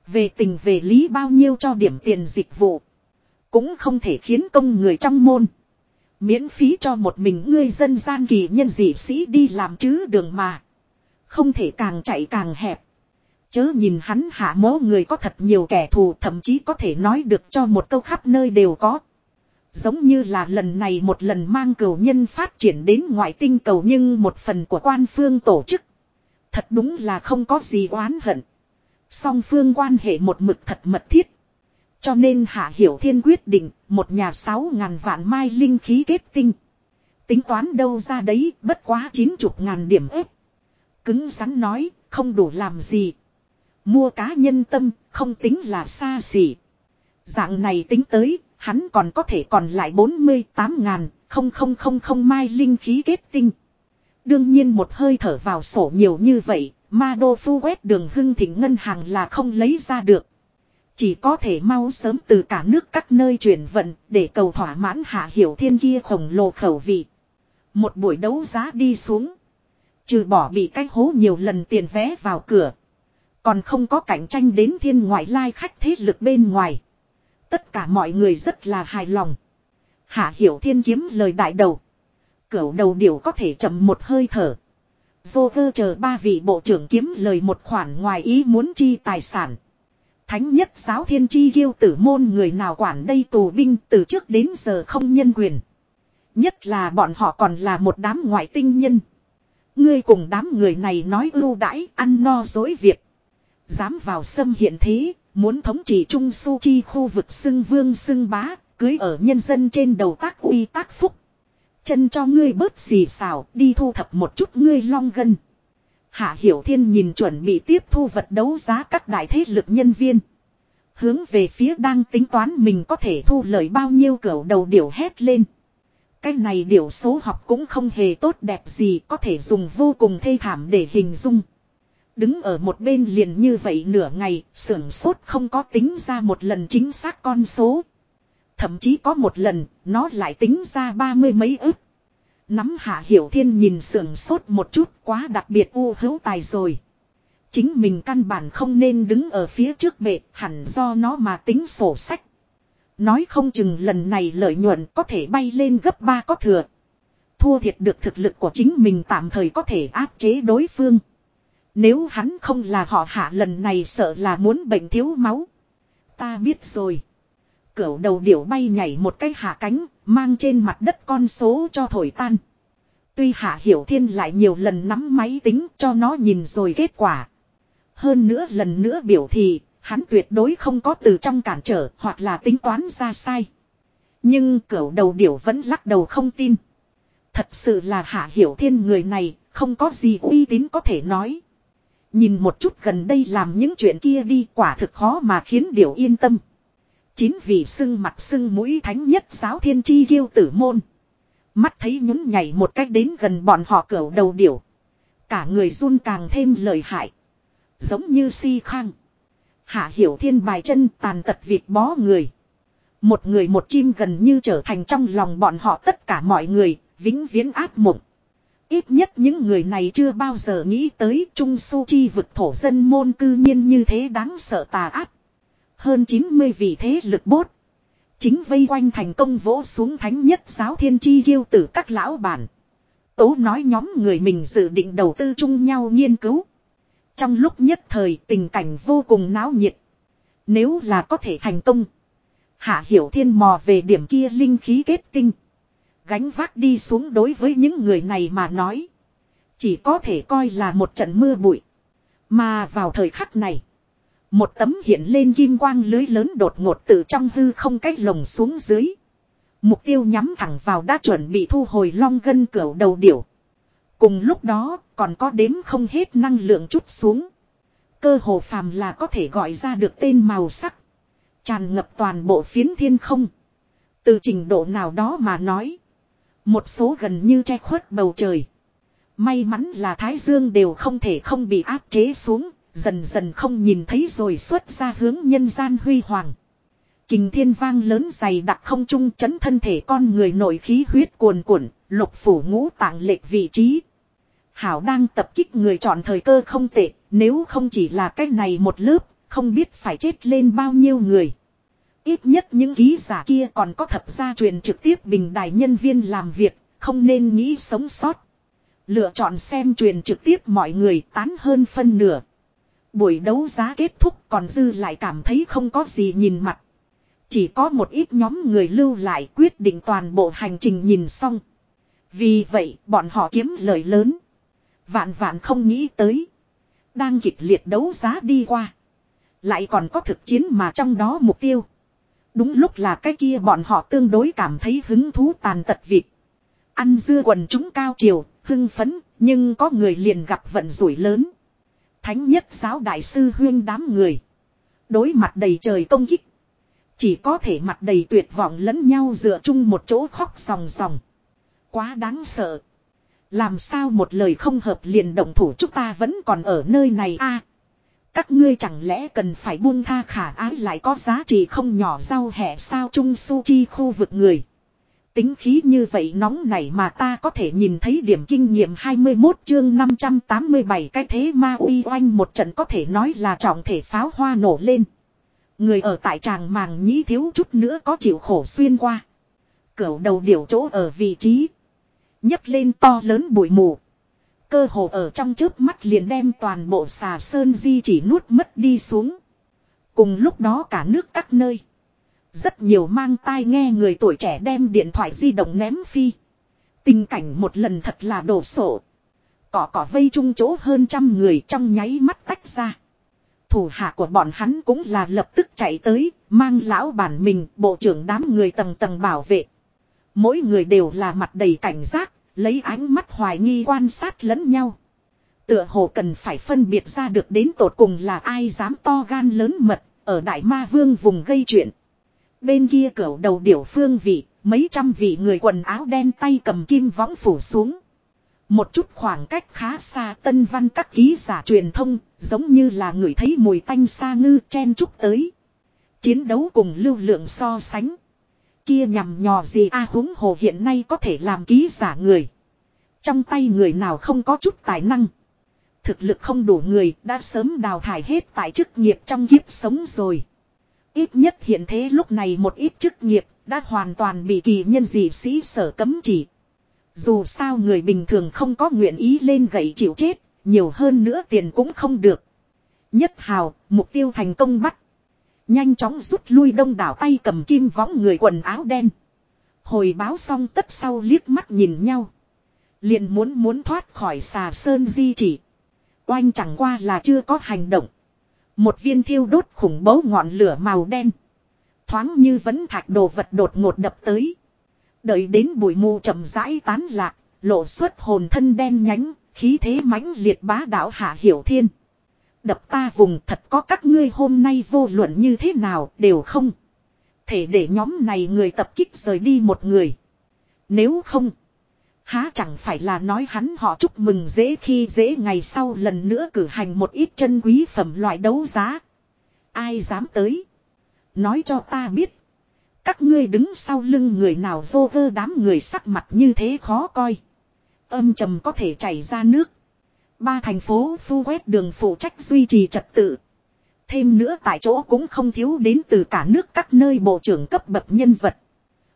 Về tình về lý bao nhiêu cho điểm tiền dịch vụ. Cũng không thể khiến công người trong môn. Miễn phí cho một mình ngươi dân gian kỳ nhân dị sĩ đi làm chứ đường mà. Không thể càng chạy càng hẹp. Chớ nhìn hắn hạ mố người có thật nhiều kẻ thù, thậm chí có thể nói được cho một câu khắp nơi đều có. Giống như là lần này một lần mang cầu nhân phát triển đến ngoại tinh cầu nhưng một phần của quan phương tổ chức. Thật đúng là không có gì oán hận. Song phương quan hệ một mực thật mật thiết. Cho nên Hạ Hiểu Thiên quyết định một nhà sáu ngàn vạn mai linh khí kết tinh. Tính toán đâu ra đấy, bất quá chín chục ngàn điểm ếp. Cứng rắn nói, không đủ làm gì. Mua cá nhân tâm, không tính là xa xỉ. Dạng này tính tới hắn còn có thể còn lại 48 ngàn không không không không mai linh khí kết tinh. Đương nhiên một hơi thở vào sổ nhiều như vậy, ma đô phu quét đường hưng thịnh ngân hàng là không lấy ra được. Chỉ có thể mau sớm từ cả nước các nơi chuyển vận để cầu thỏa mãn hạ hiểu thiên kia khổng lồ khẩu vị. Một buổi đấu giá đi xuống. Trừ bỏ bị cái hố nhiều lần tiền vé vào cửa. Còn không có cạnh tranh đến thiên ngoại lai khách thế lực bên ngoài. Tất cả mọi người rất là hài lòng. Hạ hiểu thiên kiếm lời đại đầu. Cửu đầu điểu có thể chậm một hơi thở. Vô cơ chờ ba vị bộ trưởng kiếm lời một khoản ngoài ý muốn chi tài sản. Thánh nhất giáo thiên chi kiêu tử môn người nào quản đây tù binh từ trước đến giờ không nhân quyền. Nhất là bọn họ còn là một đám ngoại tinh nhân. Ngươi cùng đám người này nói ưu đãi ăn no dối việc. Dám vào xâm hiện thế, muốn thống trị trung su chi khu vực xưng vương xưng bá, cưới ở nhân dân trên đầu tác uy tác phúc. Chân cho ngươi bớt xì xào, đi thu thập một chút ngươi long gân. Hạ Hiểu Thiên nhìn chuẩn bị tiếp thu vật đấu giá các đại thế lực nhân viên. Hướng về phía đang tính toán mình có thể thu lợi bao nhiêu cửa đầu điểu hét lên. Cái này điểu số học cũng không hề tốt đẹp gì có thể dùng vô cùng thê thảm để hình dung. Đứng ở một bên liền như vậy nửa ngày, sưởng sốt không có tính ra một lần chính xác con số. Thậm chí có một lần, nó lại tính ra ba mươi mấy ức. Nắm hạ hiểu thiên nhìn sưởng sốt một chút quá đặc biệt u hữu tài rồi. Chính mình căn bản không nên đứng ở phía trước bệ hẳn do nó mà tính sổ sách. Nói không chừng lần này lợi nhuận có thể bay lên gấp ba có thừa. Thua thiệt được thực lực của chính mình tạm thời có thể áp chế đối phương. Nếu hắn không là họ hạ lần này sợ là muốn bệnh thiếu máu. Ta biết rồi. Cửu đầu điểu bay nhảy một cái hạ cánh, mang trên mặt đất con số cho thổi tan. Tuy hạ hiểu thiên lại nhiều lần nắm máy tính cho nó nhìn rồi kết quả. Hơn nữa lần nữa biểu thì, hắn tuyệt đối không có từ trong cản trở hoặc là tính toán ra sai. Nhưng cửu đầu điểu vẫn lắc đầu không tin. Thật sự là hạ hiểu thiên người này, không có gì uy tín có thể nói. Nhìn một chút gần đây làm những chuyện kia đi quả thực khó mà khiến điều yên tâm. Chín vị sưng mặt sưng mũi thánh nhất giáo thiên chi ghiêu tử môn. Mắt thấy nhún nhảy một cách đến gần bọn họ cẩu đầu điểu. Cả người run càng thêm lời hại. Giống như si khang. Hạ hiểu thiên bài chân tàn tật việc bó người. Một người một chim gần như trở thành trong lòng bọn họ tất cả mọi người, vĩnh viễn áp mộng. Ít nhất những người này chưa bao giờ nghĩ tới Trung Su Chi vực thổ dân môn cư nhiên như thế đáng sợ tà ác. Hơn 90 vị thế lực bốt. Chính vây quanh thành công vỗ xuống thánh nhất giáo thiên chi ghiêu tử các lão bản. Tố nói nhóm người mình dự định đầu tư chung nhau nghiên cứu. Trong lúc nhất thời tình cảnh vô cùng náo nhiệt. Nếu là có thể thành công. Hạ hiểu thiên mò về điểm kia linh khí kết tinh. Gánh vác đi xuống đối với những người này mà nói. Chỉ có thể coi là một trận mưa bụi. Mà vào thời khắc này. Một tấm hiện lên kim quang lưới lớn đột ngột từ trong hư không cách lồng xuống dưới. Mục tiêu nhắm thẳng vào đã chuẩn bị thu hồi long gân cửa đầu điểu. Cùng lúc đó, còn có đếm không hết năng lượng chút xuống. Cơ hồ phàm là có thể gọi ra được tên màu sắc. Tràn ngập toàn bộ phiến thiên không. Từ trình độ nào đó mà nói. Một số gần như che khuất bầu trời. May mắn là Thái Dương đều không thể không bị áp chế xuống. Dần dần không nhìn thấy rồi xuất ra hướng nhân gian huy hoàng. Kình thiên vang lớn dày đặc không trung chấn thân thể con người nổi khí huyết cuồn cuộn, lục phủ ngũ tạng lệch vị trí. Hảo đang tập kích người chọn thời cơ không tệ, nếu không chỉ là cách này một lớp, không biết phải chết lên bao nhiêu người. Ít nhất những ký giả kia còn có thập gia truyền trực tiếp bình đài nhân viên làm việc, không nên nghĩ sống sót. Lựa chọn xem truyền trực tiếp mọi người tán hơn phân nửa. Buổi đấu giá kết thúc còn dư lại cảm thấy không có gì nhìn mặt. Chỉ có một ít nhóm người lưu lại quyết định toàn bộ hành trình nhìn xong. Vì vậy bọn họ kiếm lời lớn. Vạn vạn không nghĩ tới. Đang kịch liệt đấu giá đi qua. Lại còn có thực chiến mà trong đó mục tiêu. Đúng lúc là cái kia bọn họ tương đối cảm thấy hứng thú tàn tật vịt. Ăn dưa quần chúng cao chiều, hưng phấn, nhưng có người liền gặp vận rủi lớn. Thánh nhất giáo đại sư huyên đám người. Đối mặt đầy trời công kích. Chỉ có thể mặt đầy tuyệt vọng lẫn nhau dựa chung một chỗ khóc sòng sòng. Quá đáng sợ. Làm sao một lời không hợp liền động thủ chúng ta vẫn còn ở nơi này a các ngươi chẳng lẽ cần phải buông tha khả ái lại có giá trị không nhỏ rau hẻ sao trung su chi khu vực người. Tính khí như vậy nóng này mà ta có thể nhìn thấy điểm kinh nghiệm 21 chương 587 cái thế ma uy oanh một trận có thể nói là trọng thể pháo hoa nổ lên. Người ở tại tràng màng nhĩ thiếu chút nữa có chịu khổ xuyên qua. Cửu đầu điểu chỗ ở vị trí. nhấc lên to lớn bụi mù. Cơ hồ ở trong chớp mắt liền đem toàn bộ xà sơn di chỉ nuốt mất đi xuống. Cùng lúc đó cả nước các nơi. Rất nhiều mang tai nghe người tuổi trẻ đem điện thoại di động ném phi. Tình cảnh một lần thật là đổ sổ. Cỏ cỏ vây chung chỗ hơn trăm người trong nháy mắt tách ra. Thủ hạ của bọn hắn cũng là lập tức chạy tới, mang lão bản mình, bộ trưởng đám người tầng tầng bảo vệ. Mỗi người đều là mặt đầy cảnh giác, lấy ánh mắt hoài nghi quan sát lẫn nhau. Tựa hồ cần phải phân biệt ra được đến tột cùng là ai dám to gan lớn mật, ở Đại Ma Vương vùng gây chuyện. Bên kia cửa đầu điểu phương vị, mấy trăm vị người quần áo đen tay cầm kim võng phủ xuống. Một chút khoảng cách khá xa tân văn các ký giả truyền thông, giống như là người thấy mùi tanh xa ngư chen chúc tới. Chiến đấu cùng lưu lượng so sánh. Kia nhằm nhò gì a à, húng hồ hiện nay có thể làm ký giả người. Trong tay người nào không có chút tài năng. Thực lực không đủ người đã sớm đào thải hết tại chức nghiệp trong kiếp sống rồi. Ít nhất hiện thế lúc này một ít chức nghiệp đã hoàn toàn bị kỳ nhân dị sĩ sở cấm chỉ. Dù sao người bình thường không có nguyện ý lên gậy chịu chết, nhiều hơn nữa tiền cũng không được. Nhất hào, mục tiêu thành công bắt. Nhanh chóng rút lui đông đảo tay cầm kim võng người quần áo đen. Hồi báo xong tất sau liếc mắt nhìn nhau. liền muốn muốn thoát khỏi xà sơn di chỉ. Oanh chẳng qua là chưa có hành động. Một viên thiêu đốt khủng bố ngọn lửa màu đen. Thoáng như vẫn thạch đồ vật đột ngột đập tới. Đợi đến bụi mù chậm rãi tán lạc, lộ xuất hồn thân đen nhánh, khí thế mãnh liệt bá đạo hạ hiểu thiên đập ta vùng thật có các ngươi hôm nay vô luận như thế nào đều không. Thể để nhóm này người tập kích rời đi một người. Nếu không. Há chẳng phải là nói hắn họ chúc mừng dễ khi dễ ngày sau lần nữa cử hành một ít chân quý phẩm loại đấu giá. Ai dám tới. Nói cho ta biết. Các ngươi đứng sau lưng người nào vô vơ đám người sắc mặt như thế khó coi. Âm trầm có thể chảy ra nước. Ba thành phố phu quét đường phụ trách duy trì trật tự. Thêm nữa tại chỗ cũng không thiếu đến từ cả nước các nơi bộ trưởng cấp bậc nhân vật.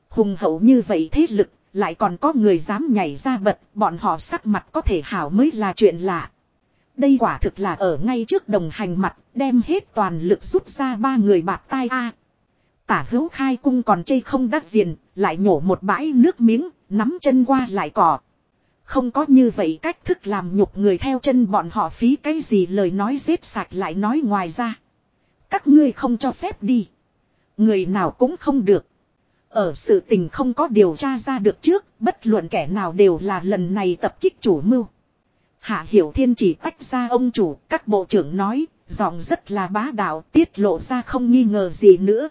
Hùng hậu như vậy thế lực, lại còn có người dám nhảy ra bật, bọn họ sắc mặt có thể hảo mới là chuyện lạ. Đây quả thực là ở ngay trước đồng hành mặt, đem hết toàn lực rút ra ba người bạc tai a. Tả hữu khai cung còn chây không đắt diện, lại nhổ một bãi nước miếng, nắm chân qua lại cỏ. Không có như vậy cách thức làm nhục người theo chân bọn họ phí cái gì lời nói giết sạch lại nói ngoài ra. Các ngươi không cho phép đi. Người nào cũng không được. Ở sự tình không có điều tra ra được trước, bất luận kẻ nào đều là lần này tập kích chủ mưu. Hạ Hiểu Thiên chỉ tách ra ông chủ, các bộ trưởng nói, giọng rất là bá đạo, tiết lộ ra không nghi ngờ gì nữa.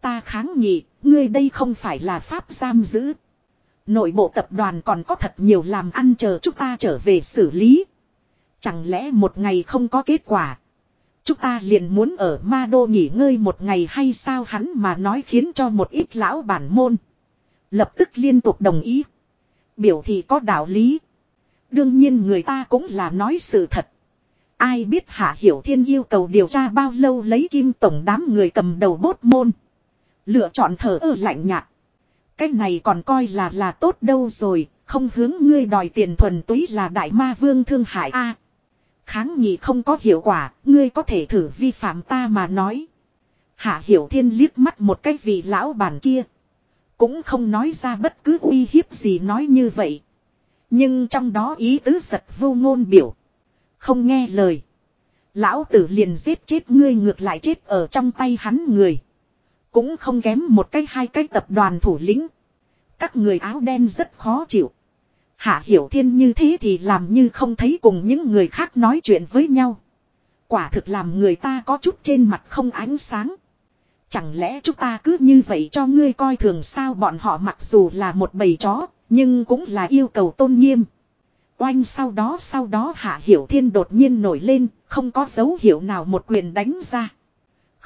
Ta kháng nghị, ngươi đây không phải là pháp giam giữ. Nội bộ tập đoàn còn có thật nhiều làm ăn chờ chúng ta trở về xử lý. Chẳng lẽ một ngày không có kết quả. Chúng ta liền muốn ở ma đô nghỉ ngơi một ngày hay sao hắn mà nói khiến cho một ít lão bản môn. Lập tức liên tục đồng ý. Biểu thị có đạo lý. Đương nhiên người ta cũng là nói sự thật. Ai biết Hạ Hiểu Thiên yêu cầu điều tra bao lâu lấy kim tổng đám người cầm đầu bốt môn. Lựa chọn thở ơ lạnh nhạt. Cái này còn coi là là tốt đâu rồi, không hướng ngươi đòi tiền thuần túy là đại ma vương thương hại a. kháng nghị không có hiệu quả, ngươi có thể thử vi phạm ta mà nói. Hạ Hiểu Thiên liếc mắt một cái vị lão bản kia. Cũng không nói ra bất cứ uy hiếp gì nói như vậy. Nhưng trong đó ý tứ giật vô ngôn biểu. Không nghe lời. Lão tử liền giết chết ngươi ngược lại chết ở trong tay hắn người. Cũng không kém một cái hai cái tập đoàn thủ lĩnh. Các người áo đen rất khó chịu. Hạ Hiểu Thiên như thế thì làm như không thấy cùng những người khác nói chuyện với nhau. Quả thực làm người ta có chút trên mặt không ánh sáng. Chẳng lẽ chúng ta cứ như vậy cho ngươi coi thường sao bọn họ mặc dù là một bầy chó, nhưng cũng là yêu cầu tôn nghiêm. Oanh sau đó sau đó Hạ Hiểu Thiên đột nhiên nổi lên, không có dấu hiệu nào một quyền đánh ra.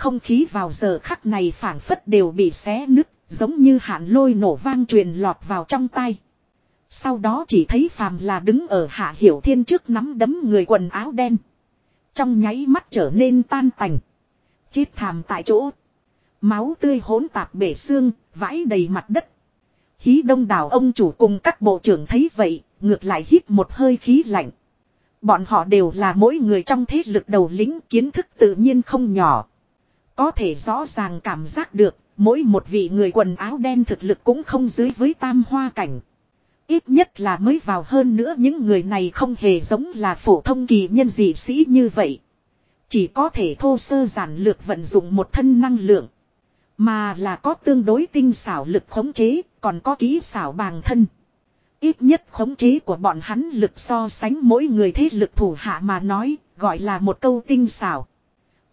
Không khí vào giờ khắc này phảng phất đều bị xé nứt, giống như hạn lôi nổ vang truyền lọt vào trong tay. Sau đó chỉ thấy phàm là đứng ở hạ hiểu thiên trước nắm đấm người quần áo đen. Trong nháy mắt trở nên tan tành. Chết thàm tại chỗ. Máu tươi hỗn tạp bể xương, vãi đầy mặt đất. Hí đông đảo ông chủ cùng các bộ trưởng thấy vậy, ngược lại hít một hơi khí lạnh. Bọn họ đều là mỗi người trong thế lực đầu lĩnh kiến thức tự nhiên không nhỏ. Có thể rõ ràng cảm giác được, mỗi một vị người quần áo đen thực lực cũng không dưới với tam hoa cảnh. Ít nhất là mới vào hơn nữa những người này không hề giống là phổ thông kỳ nhân dị sĩ như vậy. Chỉ có thể thô sơ giản lược vận dụng một thân năng lượng. Mà là có tương đối tinh xảo lực khống chế, còn có kỹ xảo bàng thân. Ít nhất khống chế của bọn hắn lực so sánh mỗi người thế lực thủ hạ mà nói, gọi là một câu tinh xảo.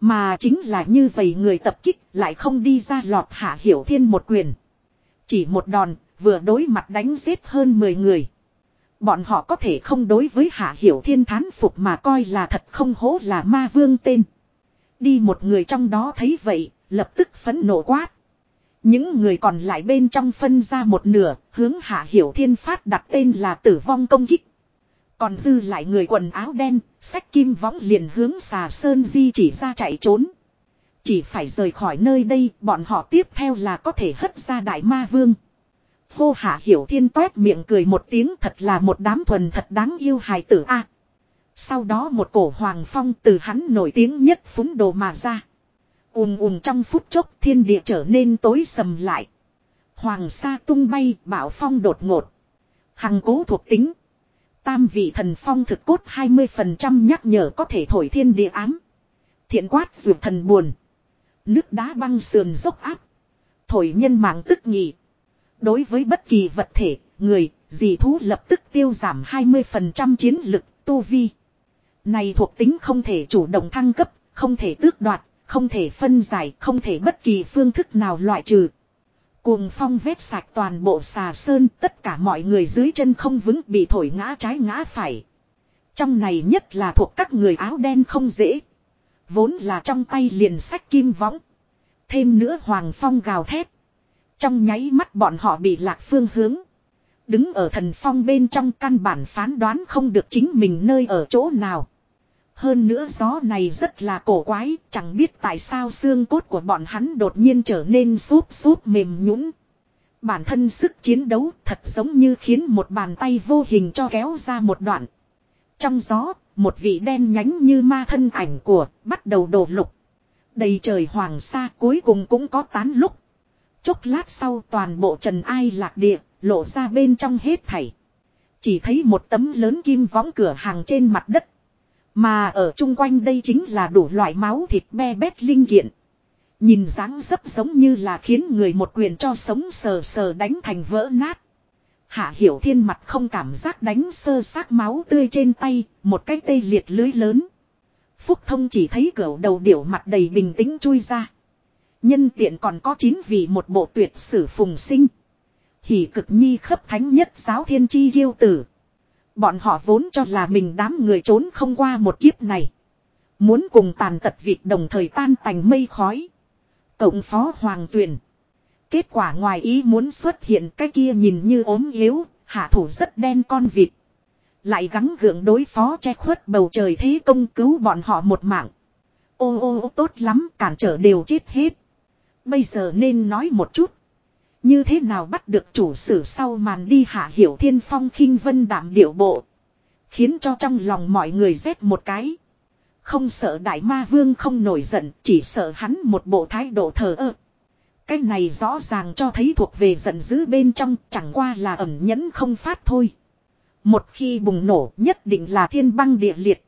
Mà chính là như vậy người tập kích lại không đi ra lọt hạ hiểu thiên một quyền. Chỉ một đòn, vừa đối mặt đánh giết hơn 10 người. Bọn họ có thể không đối với hạ hiểu thiên thán phục mà coi là thật không hố là ma vương tên. Đi một người trong đó thấy vậy, lập tức phấn nộ quát. Những người còn lại bên trong phân ra một nửa, hướng hạ hiểu thiên phát đặt tên là tử vong công kích. Còn dư lại người quần áo đen, sách kim võng liền hướng xà sơn di chỉ ra chạy trốn. Chỉ phải rời khỏi nơi đây, bọn họ tiếp theo là có thể hất ra đại ma vương. Hô hạ hiểu thiên toét miệng cười một tiếng thật là một đám thuần thật đáng yêu hài tử a. sau đó một cổ hoàng phong từ hắn nổi tiếng nhất phúng đồ mà ra. ùm ùm trong phút chốc thiên địa trở nên tối sầm lại. Hoàng sa tung bay, bảo phong đột ngột. Hằng cố thuộc tính. Tam vị thần phong thực cốt 20% nhắc nhở có thể thổi thiên địa ám. Thiện quát dù thần buồn. Nước đá băng sườn dốc áp. Thổi nhân mạng tức nhị. Đối với bất kỳ vật thể, người, dì thú lập tức tiêu giảm 20% chiến lực, tu vi. Này thuộc tính không thể chủ động thăng cấp, không thể tước đoạt, không thể phân giải, không thể bất kỳ phương thức nào loại trừ. Cuồng phong vét sạch toàn bộ xà sơn, tất cả mọi người dưới chân không vững bị thổi ngã trái ngã phải. Trong này nhất là thuộc các người áo đen không dễ. Vốn là trong tay liền sách kim võng. Thêm nữa hoàng phong gào thét. Trong nháy mắt bọn họ bị lạc phương hướng. Đứng ở thần phong bên trong căn bản phán đoán không được chính mình nơi ở chỗ nào. Hơn nữa gió này rất là cổ quái, chẳng biết tại sao xương cốt của bọn hắn đột nhiên trở nên súp súp mềm nhũn. Bản thân sức chiến đấu thật giống như khiến một bàn tay vô hình cho kéo ra một đoạn. Trong gió, một vị đen nhánh như ma thân ảnh của bắt đầu đổ lục. Đầy trời hoàng sa cuối cùng cũng có tán lúc. Chốc lát sau toàn bộ trần ai lạc địa, lộ ra bên trong hết thảy. Chỉ thấy một tấm lớn kim võng cửa hàng trên mặt đất. Mà ở chung quanh đây chính là đủ loại máu thịt be bét linh kiện. Nhìn dáng dấp giống như là khiến người một quyền cho sống sờ sờ đánh thành vỡ nát. Hạ hiểu thiên mặt không cảm giác đánh sơ xác máu tươi trên tay, một cái tê liệt lưới lớn. Phúc thông chỉ thấy cửa đầu điểu mặt đầy bình tĩnh chui ra. Nhân tiện còn có chín vị một bộ tuyệt sử phùng sinh. Hỷ cực nhi khấp thánh nhất giáo thiên chi ghiêu tử. Bọn họ vốn cho là mình đám người trốn không qua một kiếp này. Muốn cùng tàn tật việc đồng thời tan tành mây khói. Cộng phó hoàng tuyền. Kết quả ngoài ý muốn xuất hiện cái kia nhìn như ốm yếu, hạ thủ rất đen con vịt. Lại gắng gượng đối phó che khuất bầu trời thế công cứu bọn họ một mạng. Ô ô ô tốt lắm, cản trở đều chết hết. Bây giờ nên nói một chút. Như thế nào bắt được chủ sử sau màn đi hạ hiểu thiên phong khinh vân đảm điệu bộ. Khiến cho trong lòng mọi người rét một cái. Không sợ đại ma vương không nổi giận, chỉ sợ hắn một bộ thái độ thờ ơ. Cái này rõ ràng cho thấy thuộc về giận dữ bên trong, chẳng qua là ẩn nhẫn không phát thôi. Một khi bùng nổ nhất định là thiên băng địa liệt.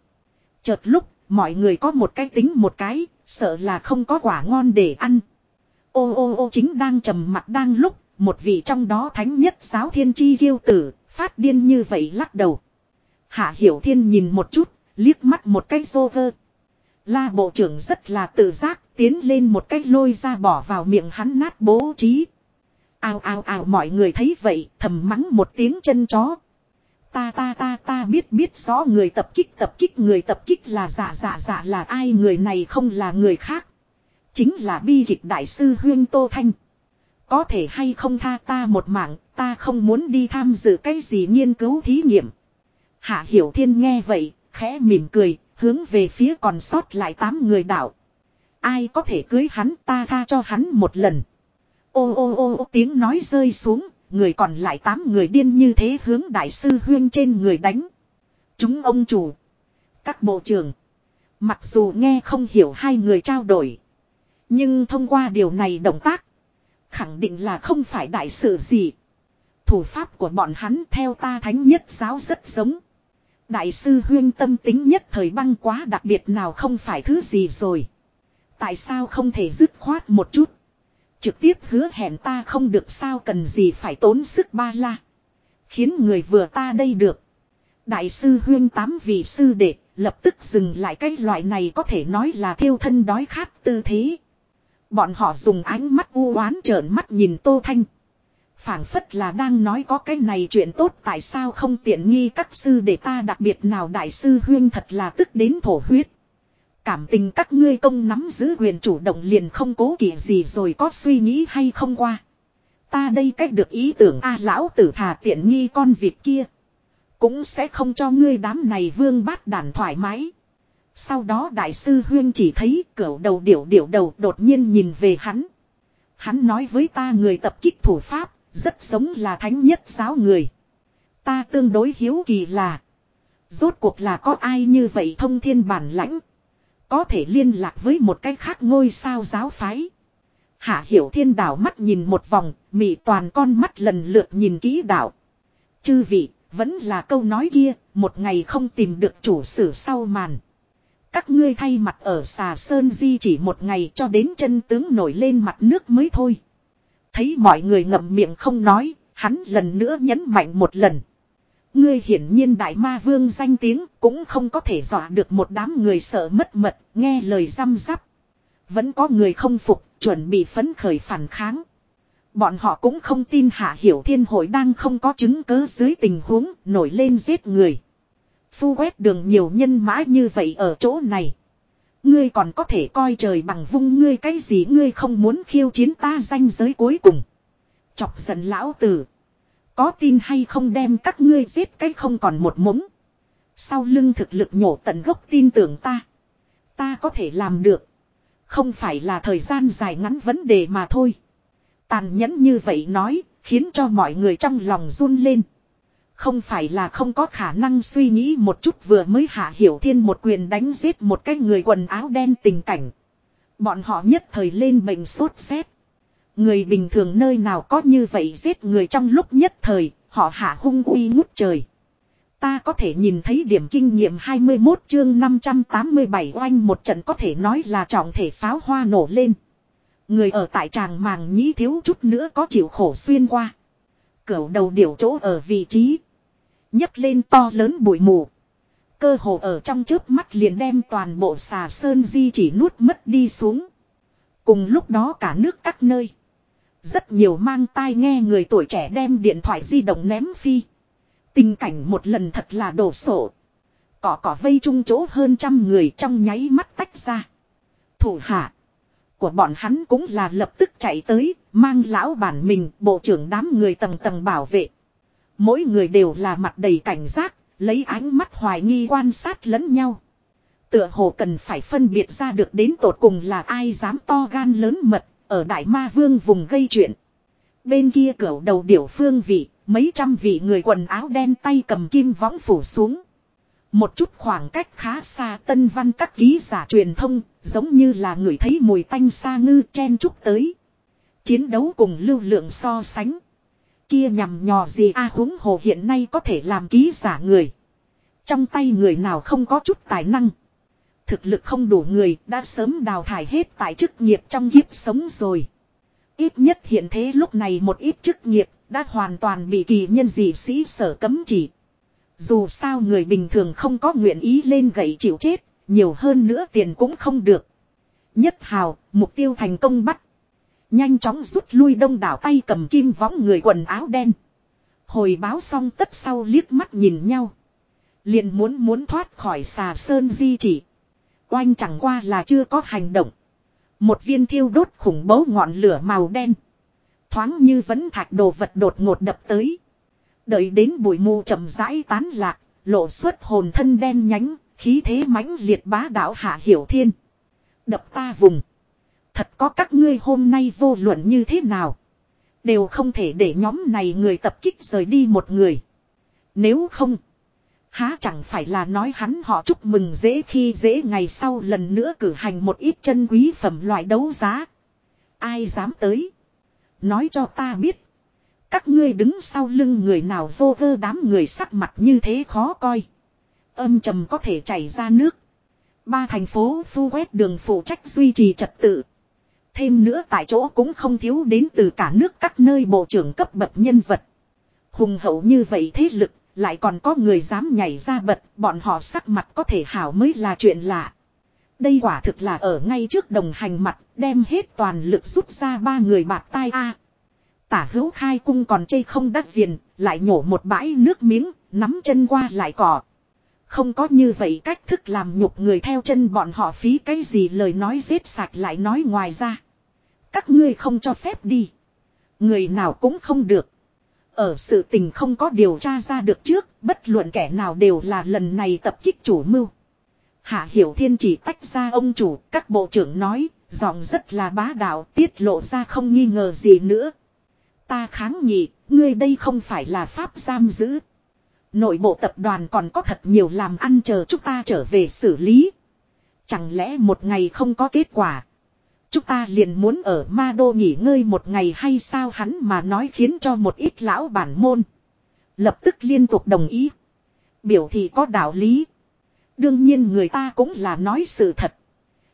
Chợt lúc, mọi người có một cái tính một cái, sợ là không có quả ngon để ăn. Ô ô ô chính đang trầm mặt đang lúc, một vị trong đó thánh nhất giáo thiên chi kiêu tử, phát điên như vậy lắc đầu. Hạ hiểu thiên nhìn một chút, liếc mắt một cái rô vơ. La bộ trưởng rất là tự giác, tiến lên một cái lôi ra bỏ vào miệng hắn nát bố trí. Ao ao ao mọi người thấy vậy, thầm mắng một tiếng chân chó. Ta ta ta ta biết biết rõ người tập kích tập kích người tập kích là giả giả giả là ai người này không là người khác. Chính là bi kịch đại sư Huyên Tô Thanh. Có thể hay không tha ta một mạng, ta không muốn đi tham dự cái gì nghiên cứu thí nghiệm. Hạ Hiểu Thiên nghe vậy, khẽ mỉm cười, hướng về phía còn sót lại tám người đạo. Ai có thể cưới hắn ta tha cho hắn một lần. Ô ô ô ô tiếng nói rơi xuống, người còn lại tám người điên như thế hướng đại sư huyên trên người đánh. Chúng ông chủ, các bộ trưởng, mặc dù nghe không hiểu hai người trao đổi. Nhưng thông qua điều này động tác. Khẳng định là không phải đại sự gì. Thủ pháp của bọn hắn theo ta thánh nhất giáo rất giống. Đại sư huyên tâm tính nhất thời băng quá đặc biệt nào không phải thứ gì rồi. Tại sao không thể dứt khoát một chút. Trực tiếp hứa hẹn ta không được sao cần gì phải tốn sức ba la. Khiến người vừa ta đây được. Đại sư huyên tám vị sư đệ lập tức dừng lại cái loại này có thể nói là thiêu thân đói khát tư thế. Bọn họ dùng ánh mắt u oán trợn mắt nhìn Tô Thanh. phảng phất là đang nói có cái này chuyện tốt tại sao không tiện nghi các sư để ta đặc biệt nào đại sư huyên thật là tức đến thổ huyết. Cảm tình các ngươi công nắm giữ quyền chủ động liền không cố kỵ gì rồi có suy nghĩ hay không qua. Ta đây cách được ý tưởng a lão tử thà tiện nghi con vịt kia. Cũng sẽ không cho ngươi đám này vương bát đàn thoải mái. Sau đó đại sư Huyên chỉ thấy cửa đầu điểu điểu đầu đột nhiên nhìn về hắn. Hắn nói với ta người tập kích thủ pháp, rất giống là thánh nhất giáo người. Ta tương đối hiếu kỳ là. Rốt cuộc là có ai như vậy thông thiên bản lãnh. Có thể liên lạc với một cái khác ngôi sao giáo phái. Hạ hiểu thiên đảo mắt nhìn một vòng, mị toàn con mắt lần lượt nhìn kỹ đảo. Chư vị, vẫn là câu nói kia, một ngày không tìm được chủ sử sau màn. Các ngươi thay mặt ở xà sơn di chỉ một ngày cho đến chân tướng nổi lên mặt nước mới thôi. Thấy mọi người ngậm miệng không nói, hắn lần nữa nhấn mạnh một lần. Ngươi hiển nhiên đại ma vương danh tiếng cũng không có thể dọa được một đám người sợ mất mật, nghe lời răm rắp. Vẫn có người không phục, chuẩn bị phấn khởi phản kháng. Bọn họ cũng không tin Hạ Hiểu Thiên hội đang không có chứng cứ dưới tình huống nổi lên giết người. Phu quét đường nhiều nhân mã như vậy ở chỗ này. Ngươi còn có thể coi trời bằng vung ngươi cái gì ngươi không muốn khiêu chiến ta danh giới cuối cùng. Chọc giận lão tử. Có tin hay không đem các ngươi giết cái không còn một mống. Sau lưng thực lực nhổ tận gốc tin tưởng ta. Ta có thể làm được. Không phải là thời gian dài ngắn vấn đề mà thôi. Tàn nhẫn như vậy nói, khiến cho mọi người trong lòng run lên. Không phải là không có khả năng suy nghĩ một chút vừa mới hạ hiểu thiên một quyền đánh giết một cái người quần áo đen tình cảnh. Bọn họ nhất thời lên bệnh sốt xét. Người bình thường nơi nào có như vậy giết người trong lúc nhất thời, họ hạ hung uy ngút trời. Ta có thể nhìn thấy điểm kinh nghiệm 21 chương 587 oanh một trận có thể nói là trọng thể pháo hoa nổ lên. Người ở tại tràng màng nhĩ thiếu chút nữa có chịu khổ xuyên qua. Cửu đầu điểu chỗ ở vị trí nhấc lên to lớn bụi mù. Cơ hồ ở trong trước mắt liền đem toàn bộ xà sơn di chỉ nuốt mất đi xuống. Cùng lúc đó cả nước các nơi. Rất nhiều mang tai nghe người tuổi trẻ đem điện thoại di động ném phi. Tình cảnh một lần thật là đổ sổ. Cỏ cỏ vây chung chỗ hơn trăm người trong nháy mắt tách ra. Thủ hạ. Của bọn hắn cũng là lập tức chạy tới, mang lão bản mình, bộ trưởng đám người tầng tầng bảo vệ. Mỗi người đều là mặt đầy cảnh giác, lấy ánh mắt hoài nghi quan sát lẫn nhau. Tựa hồ cần phải phân biệt ra được đến tột cùng là ai dám to gan lớn mật, ở Đại Ma Vương vùng gây chuyện. Bên kia cửa đầu điểu phương vị, mấy trăm vị người quần áo đen tay cầm kim võng phủ xuống. Một chút khoảng cách khá xa tân văn các ký giả truyền thông, giống như là người thấy mùi tanh xa ngư chen chúc tới. Chiến đấu cùng lưu lượng so sánh. Kia nhằm nhò gì a à, hồ hiện nay có thể làm ký giả người. Trong tay người nào không có chút tài năng. Thực lực không đủ người đã sớm đào thải hết tại chức nghiệp trong kiếp sống rồi. Ít nhất hiện thế lúc này một ít chức nghiệp đã hoàn toàn bị kỳ nhân dị sĩ sở cấm chỉ. Dù sao người bình thường không có nguyện ý lên gậy chịu chết, nhiều hơn nữa tiền cũng không được. Nhất hào, mục tiêu thành công bắt. Nhanh chóng rút lui đông đảo tay cầm kim võng người quần áo đen. Hồi báo xong tất sau liếc mắt nhìn nhau. Liền muốn muốn thoát khỏi xà sơn di chỉ. Oanh chẳng qua là chưa có hành động. Một viên thiêu đốt khủng bố ngọn lửa màu đen. Thoáng như vẫn thạch đồ vật đột ngột đập tới. Đợi đến bụi mù chậm rãi tán lạc, lộ xuất hồn thân đen nhánh, khí thế mãnh liệt bá đạo hạ hiểu thiên. Đập ta vùng. Thật có các ngươi hôm nay vô luận như thế nào. Đều không thể để nhóm này người tập kích rời đi một người. Nếu không. Há chẳng phải là nói hắn họ chúc mừng dễ khi dễ ngày sau lần nữa cử hành một ít chân quý phẩm loại đấu giá. Ai dám tới. Nói cho ta biết. Các ngươi đứng sau lưng người nào vô vơ đám người sắc mặt như thế khó coi. Âm trầm có thể chảy ra nước. Ba thành phố phu quét đường phụ trách duy trì trật tự. Thêm nữa tại chỗ cũng không thiếu đến từ cả nước các nơi bộ trưởng cấp bậc nhân vật. Hùng hậu như vậy thế lực, lại còn có người dám nhảy ra bật, bọn họ sắc mặt có thể hảo mới là chuyện lạ. Đây quả thực là ở ngay trước đồng hành mặt, đem hết toàn lực rút ra ba người bạc tai a. Tả hữu khai cung còn chây không đắt diền, lại nhổ một bãi nước miếng, nắm chân qua lại cỏ. Không có như vậy cách thức làm nhục người theo chân bọn họ phí cái gì lời nói giết sạch lại nói ngoài ra. Các ngươi không cho phép đi. Người nào cũng không được. Ở sự tình không có điều tra ra được trước, bất luận kẻ nào đều là lần này tập kích chủ mưu. Hạ Hiểu Thiên chỉ tách ra ông chủ, các bộ trưởng nói, giọng rất là bá đạo, tiết lộ ra không nghi ngờ gì nữa. Ta kháng nghị, ngươi đây không phải là pháp giam giữ. Nội bộ tập đoàn còn có thật nhiều làm ăn chờ chúng ta trở về xử lý. Chẳng lẽ một ngày không có kết quả. Chúng ta liền muốn ở ma đô nghỉ ngơi một ngày hay sao hắn mà nói khiến cho một ít lão bản môn. Lập tức liên tục đồng ý. Biểu thì có đạo lý. Đương nhiên người ta cũng là nói sự thật.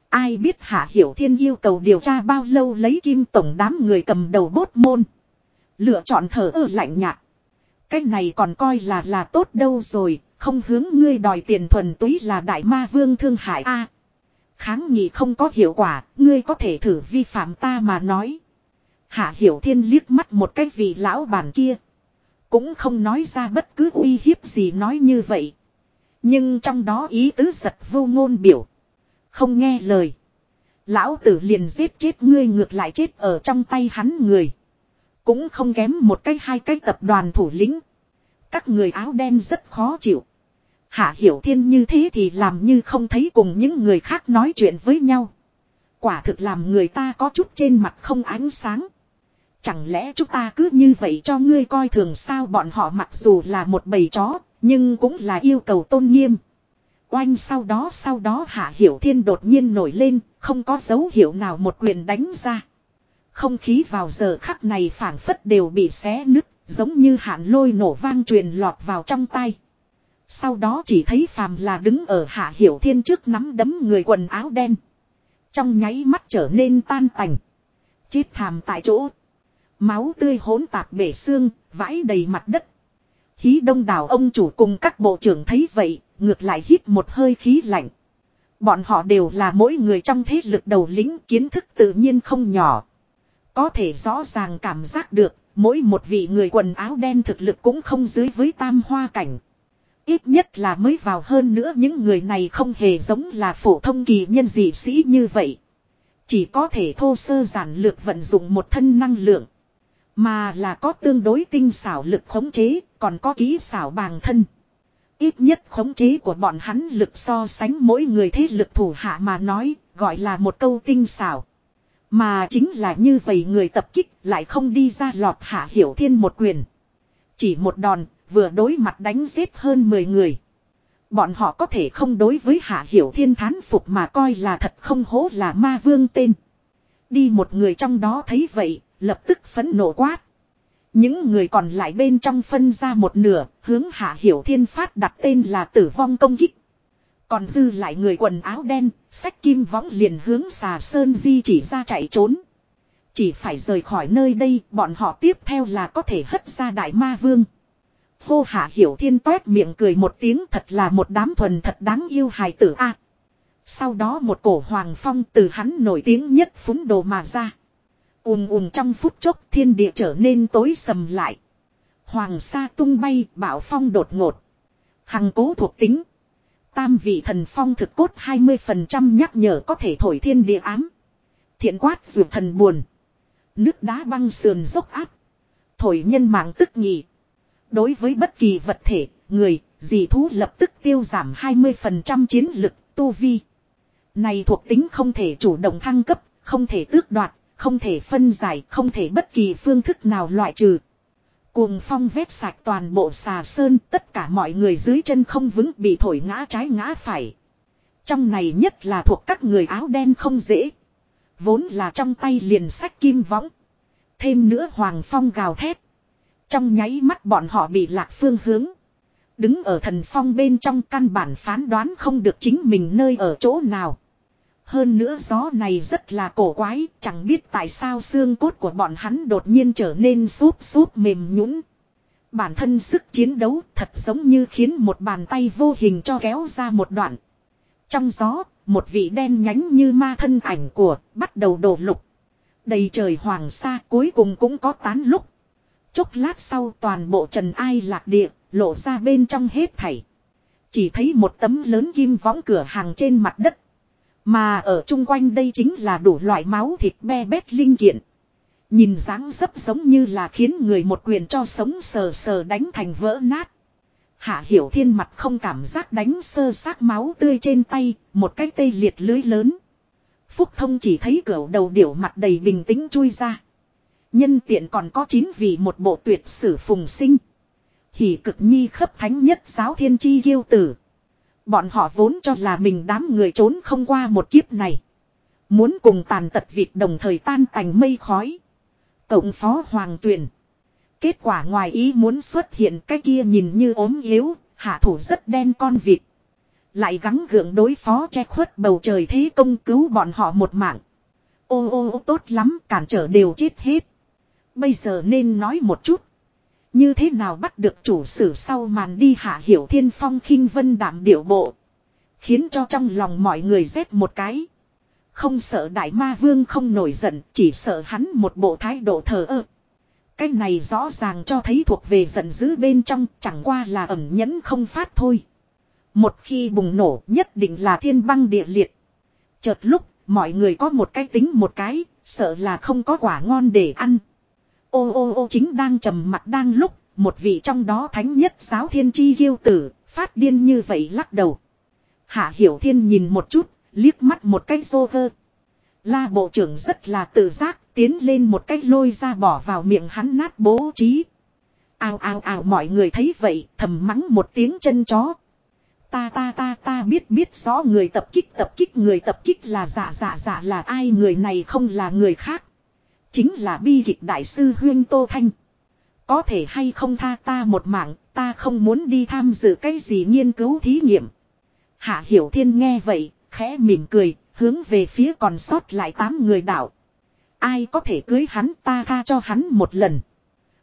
Ai biết Hạ Hiểu Thiên yêu cầu điều tra bao lâu lấy kim tổng đám người cầm đầu bốt môn. Lựa chọn thở ở lạnh nhạt. Cái này còn coi là là tốt đâu rồi, không hướng ngươi đòi tiền thuần túy là đại ma vương thương hại a Kháng nghị không có hiệu quả, ngươi có thể thử vi phạm ta mà nói. Hạ Hiểu Thiên liếc mắt một cái vị lão bản kia. Cũng không nói ra bất cứ uy hiếp gì nói như vậy. Nhưng trong đó ý tứ giật vô ngôn biểu. Không nghe lời. Lão tử liền giết chết ngươi ngược lại chết ở trong tay hắn người. Cũng không kém một cái hai cái tập đoàn thủ lĩnh. Các người áo đen rất khó chịu. Hạ Hiểu Thiên như thế thì làm như không thấy cùng những người khác nói chuyện với nhau. Quả thực làm người ta có chút trên mặt không ánh sáng. Chẳng lẽ chúng ta cứ như vậy cho ngươi coi thường sao bọn họ mặc dù là một bầy chó, nhưng cũng là yêu cầu tôn nghiêm. Oanh sau đó sau đó Hạ Hiểu Thiên đột nhiên nổi lên, không có dấu hiệu nào một quyền đánh ra. Không khí vào giờ khắc này phảng phất đều bị xé nứt, giống như hạn lôi nổ vang truyền lọt vào trong tay. Sau đó chỉ thấy phàm là đứng ở Hạ Hiểu Thiên trước nắm đấm người quần áo đen. Trong nháy mắt trở nên tan tành. Chết thàm tại chỗ. Máu tươi hỗn tạp bể xương, vãi đầy mặt đất. Hí đông đảo ông chủ cùng các bộ trưởng thấy vậy, ngược lại hít một hơi khí lạnh. Bọn họ đều là mỗi người trong thế lực đầu lĩnh kiến thức tự nhiên không nhỏ. Có thể rõ ràng cảm giác được, mỗi một vị người quần áo đen thực lực cũng không dưới với tam hoa cảnh. Ít nhất là mới vào hơn nữa những người này không hề giống là phổ thông kỳ nhân dị sĩ như vậy. Chỉ có thể thô sơ giản lược vận dụng một thân năng lượng. Mà là có tương đối tinh xảo lực khống chế, còn có kỹ xảo bàng thân. Ít nhất khống chế của bọn hắn lực so sánh mỗi người thế lực thủ hạ mà nói, gọi là một câu tinh xảo. Mà chính là như vậy người tập kích lại không đi ra lọt hạ hiểu thiên một quyền. Chỉ một đòn, vừa đối mặt đánh giết hơn 10 người. Bọn họ có thể không đối với hạ hiểu thiên thán phục mà coi là thật không hố là ma vương tên. Đi một người trong đó thấy vậy, lập tức phấn nộ quát. Những người còn lại bên trong phân ra một nửa, hướng hạ hiểu thiên phát đặt tên là tử vong công kích. Còn dư lại người quần áo đen, sách kim võng liền hướng xà sơn di chỉ ra chạy trốn. Chỉ phải rời khỏi nơi đây, bọn họ tiếp theo là có thể hất ra đại ma vương. Hô hạ hiểu thiên toét miệng cười một tiếng thật là một đám thuần thật đáng yêu hài tử a. sau đó một cổ hoàng phong từ hắn nổi tiếng nhất phúng đồ mà ra. ùm ùm trong phút chốc thiên địa trở nên tối sầm lại. Hoàng sa tung bay bảo phong đột ngột. Hằng cố thuộc tính. Tam vị thần phong thực cốt 20% nhắc nhở có thể thổi thiên địa ám. Thiện quát dù thần buồn. Nước đá băng sườn dốc áp. Thổi nhân mạng tức nhị. Đối với bất kỳ vật thể, người, dị thú lập tức tiêu giảm 20% chiến lực, tu vi. Này thuộc tính không thể chủ động thăng cấp, không thể tước đoạt, không thể phân giải, không thể bất kỳ phương thức nào loại trừ. Cuồng phong vét sạch toàn bộ xà sơn, tất cả mọi người dưới chân không vững bị thổi ngã trái ngã phải. Trong này nhất là thuộc các người áo đen không dễ. Vốn là trong tay liền sách kim võng. Thêm nữa hoàng phong gào thét. Trong nháy mắt bọn họ bị lạc phương hướng. Đứng ở thần phong bên trong căn bản phán đoán không được chính mình nơi ở chỗ nào. Hơn nữa gió này rất là cổ quái, chẳng biết tại sao xương cốt của bọn hắn đột nhiên trở nên súp súp mềm nhũn. Bản thân sức chiến đấu thật giống như khiến một bàn tay vô hình cho kéo ra một đoạn. Trong gió, một vị đen nhánh như ma thân ảnh của bắt đầu đổ lục. Đầy trời hoàng sa cuối cùng cũng có tán lúc. Chốc lát sau toàn bộ trần ai lạc địa, lộ ra bên trong hết thảy. Chỉ thấy một tấm lớn kim võng cửa hàng trên mặt đất. Mà ở chung quanh đây chính là đủ loại máu thịt be bét linh kiện. Nhìn dáng dấp giống như là khiến người một quyền cho sống sờ sờ đánh thành vỡ nát. Hạ hiểu thiên mặt không cảm giác đánh sơ xác máu tươi trên tay, một cái tê liệt lưới lớn. Phúc thông chỉ thấy cửa đầu điểu mặt đầy bình tĩnh chui ra. Nhân tiện còn có chín vị một bộ tuyệt sử phùng sinh. Hỷ cực nhi khấp thánh nhất giáo thiên chi kiêu tử. Bọn họ vốn cho là mình đám người trốn không qua một kiếp này. Muốn cùng tàn tật vịt đồng thời tan tành mây khói. Cộng phó hoàng tuyển. Kết quả ngoài ý muốn xuất hiện cái kia nhìn như ốm yếu, hạ thủ rất đen con vịt. Lại gắng gượng đối phó che khuất bầu trời thế công cứu bọn họ một mạng. Ô ô ô tốt lắm, cản trở đều chết hết. Bây giờ nên nói một chút. Như thế nào bắt được chủ sử sau màn đi hạ hiểu thiên phong khinh vân đảm điệu bộ. Khiến cho trong lòng mọi người rét một cái. Không sợ đại ma vương không nổi giận, chỉ sợ hắn một bộ thái độ thờ ơ. Cái này rõ ràng cho thấy thuộc về giận dữ bên trong, chẳng qua là ẩm nhẫn không phát thôi. Một khi bùng nổ nhất định là thiên băng địa liệt. Chợt lúc, mọi người có một cái tính một cái, sợ là không có quả ngon để ăn. Ô ô ô chính đang trầm mặt đang lúc, một vị trong đó thánh nhất giáo thiên chi ghiêu tử, phát điên như vậy lắc đầu. Hạ hiểu thiên nhìn một chút, liếc mắt một cái xô vơ. La bộ trưởng rất là tự giác, tiến lên một cách lôi ra bỏ vào miệng hắn nát bố trí. ao ao ao mọi người thấy vậy, thầm mắng một tiếng chân chó. Ta ta ta ta biết biết rõ người tập kích tập kích người tập kích là dạ dạ dạ là ai người này không là người khác. Chính là bi kịch đại sư Huyên Tô Thanh. Có thể hay không tha ta một mạng, ta không muốn đi tham dự cái gì nghiên cứu thí nghiệm. Hạ Hiểu Thiên nghe vậy, khẽ mỉm cười, hướng về phía còn sót lại tám người đạo. Ai có thể cưới hắn ta tha cho hắn một lần.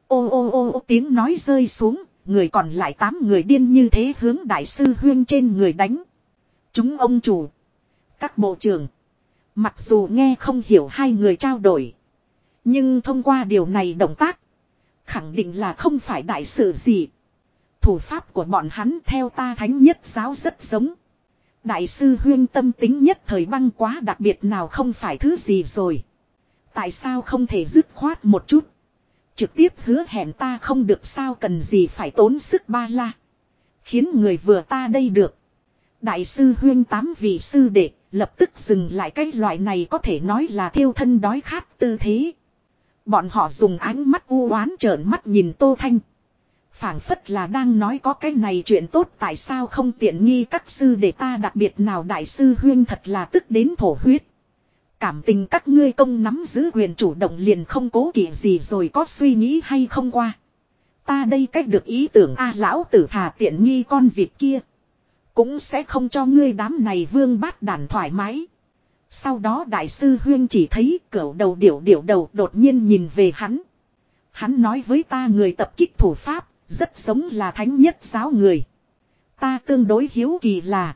Ô ô ô ô tiếng nói rơi xuống, người còn lại tám người điên như thế hướng đại sư huyên trên người đánh. Chúng ông chủ, các bộ trưởng, mặc dù nghe không hiểu hai người trao đổi, nhưng thông qua điều này động tác, khẳng định là không phải đại sự gì. Thủ pháp của bọn hắn theo ta thánh nhất giáo rất giống. Đại sư huyên tâm tính nhất thời băng quá đặc biệt nào không phải thứ gì rồi. Tại sao không thể dứt khoát một chút. Trực tiếp hứa hẹn ta không được sao cần gì phải tốn sức ba la. Khiến người vừa ta đây được. Đại sư huyên tám vị sư đệ lập tức dừng lại cái loại này có thể nói là thiêu thân đói khát tư thế. Bọn họ dùng ánh mắt u oán trợn mắt nhìn Tô Thanh phảng phất là đang nói có cái này chuyện tốt tại sao không tiện nghi các sư để ta đặc biệt nào đại sư huyên thật là tức đến thổ huyết. Cảm tình các ngươi công nắm giữ quyền chủ động liền không cố kỵ gì rồi có suy nghĩ hay không qua. Ta đây cách được ý tưởng a lão tử thà tiện nghi con vịt kia. Cũng sẽ không cho ngươi đám này vương bát đàn thoải mái. Sau đó đại sư huyên chỉ thấy cửa đầu điểu điểu đầu đột nhiên nhìn về hắn. Hắn nói với ta người tập kích thủ pháp, rất giống là thánh nhất giáo người. Ta tương đối hiếu kỳ là.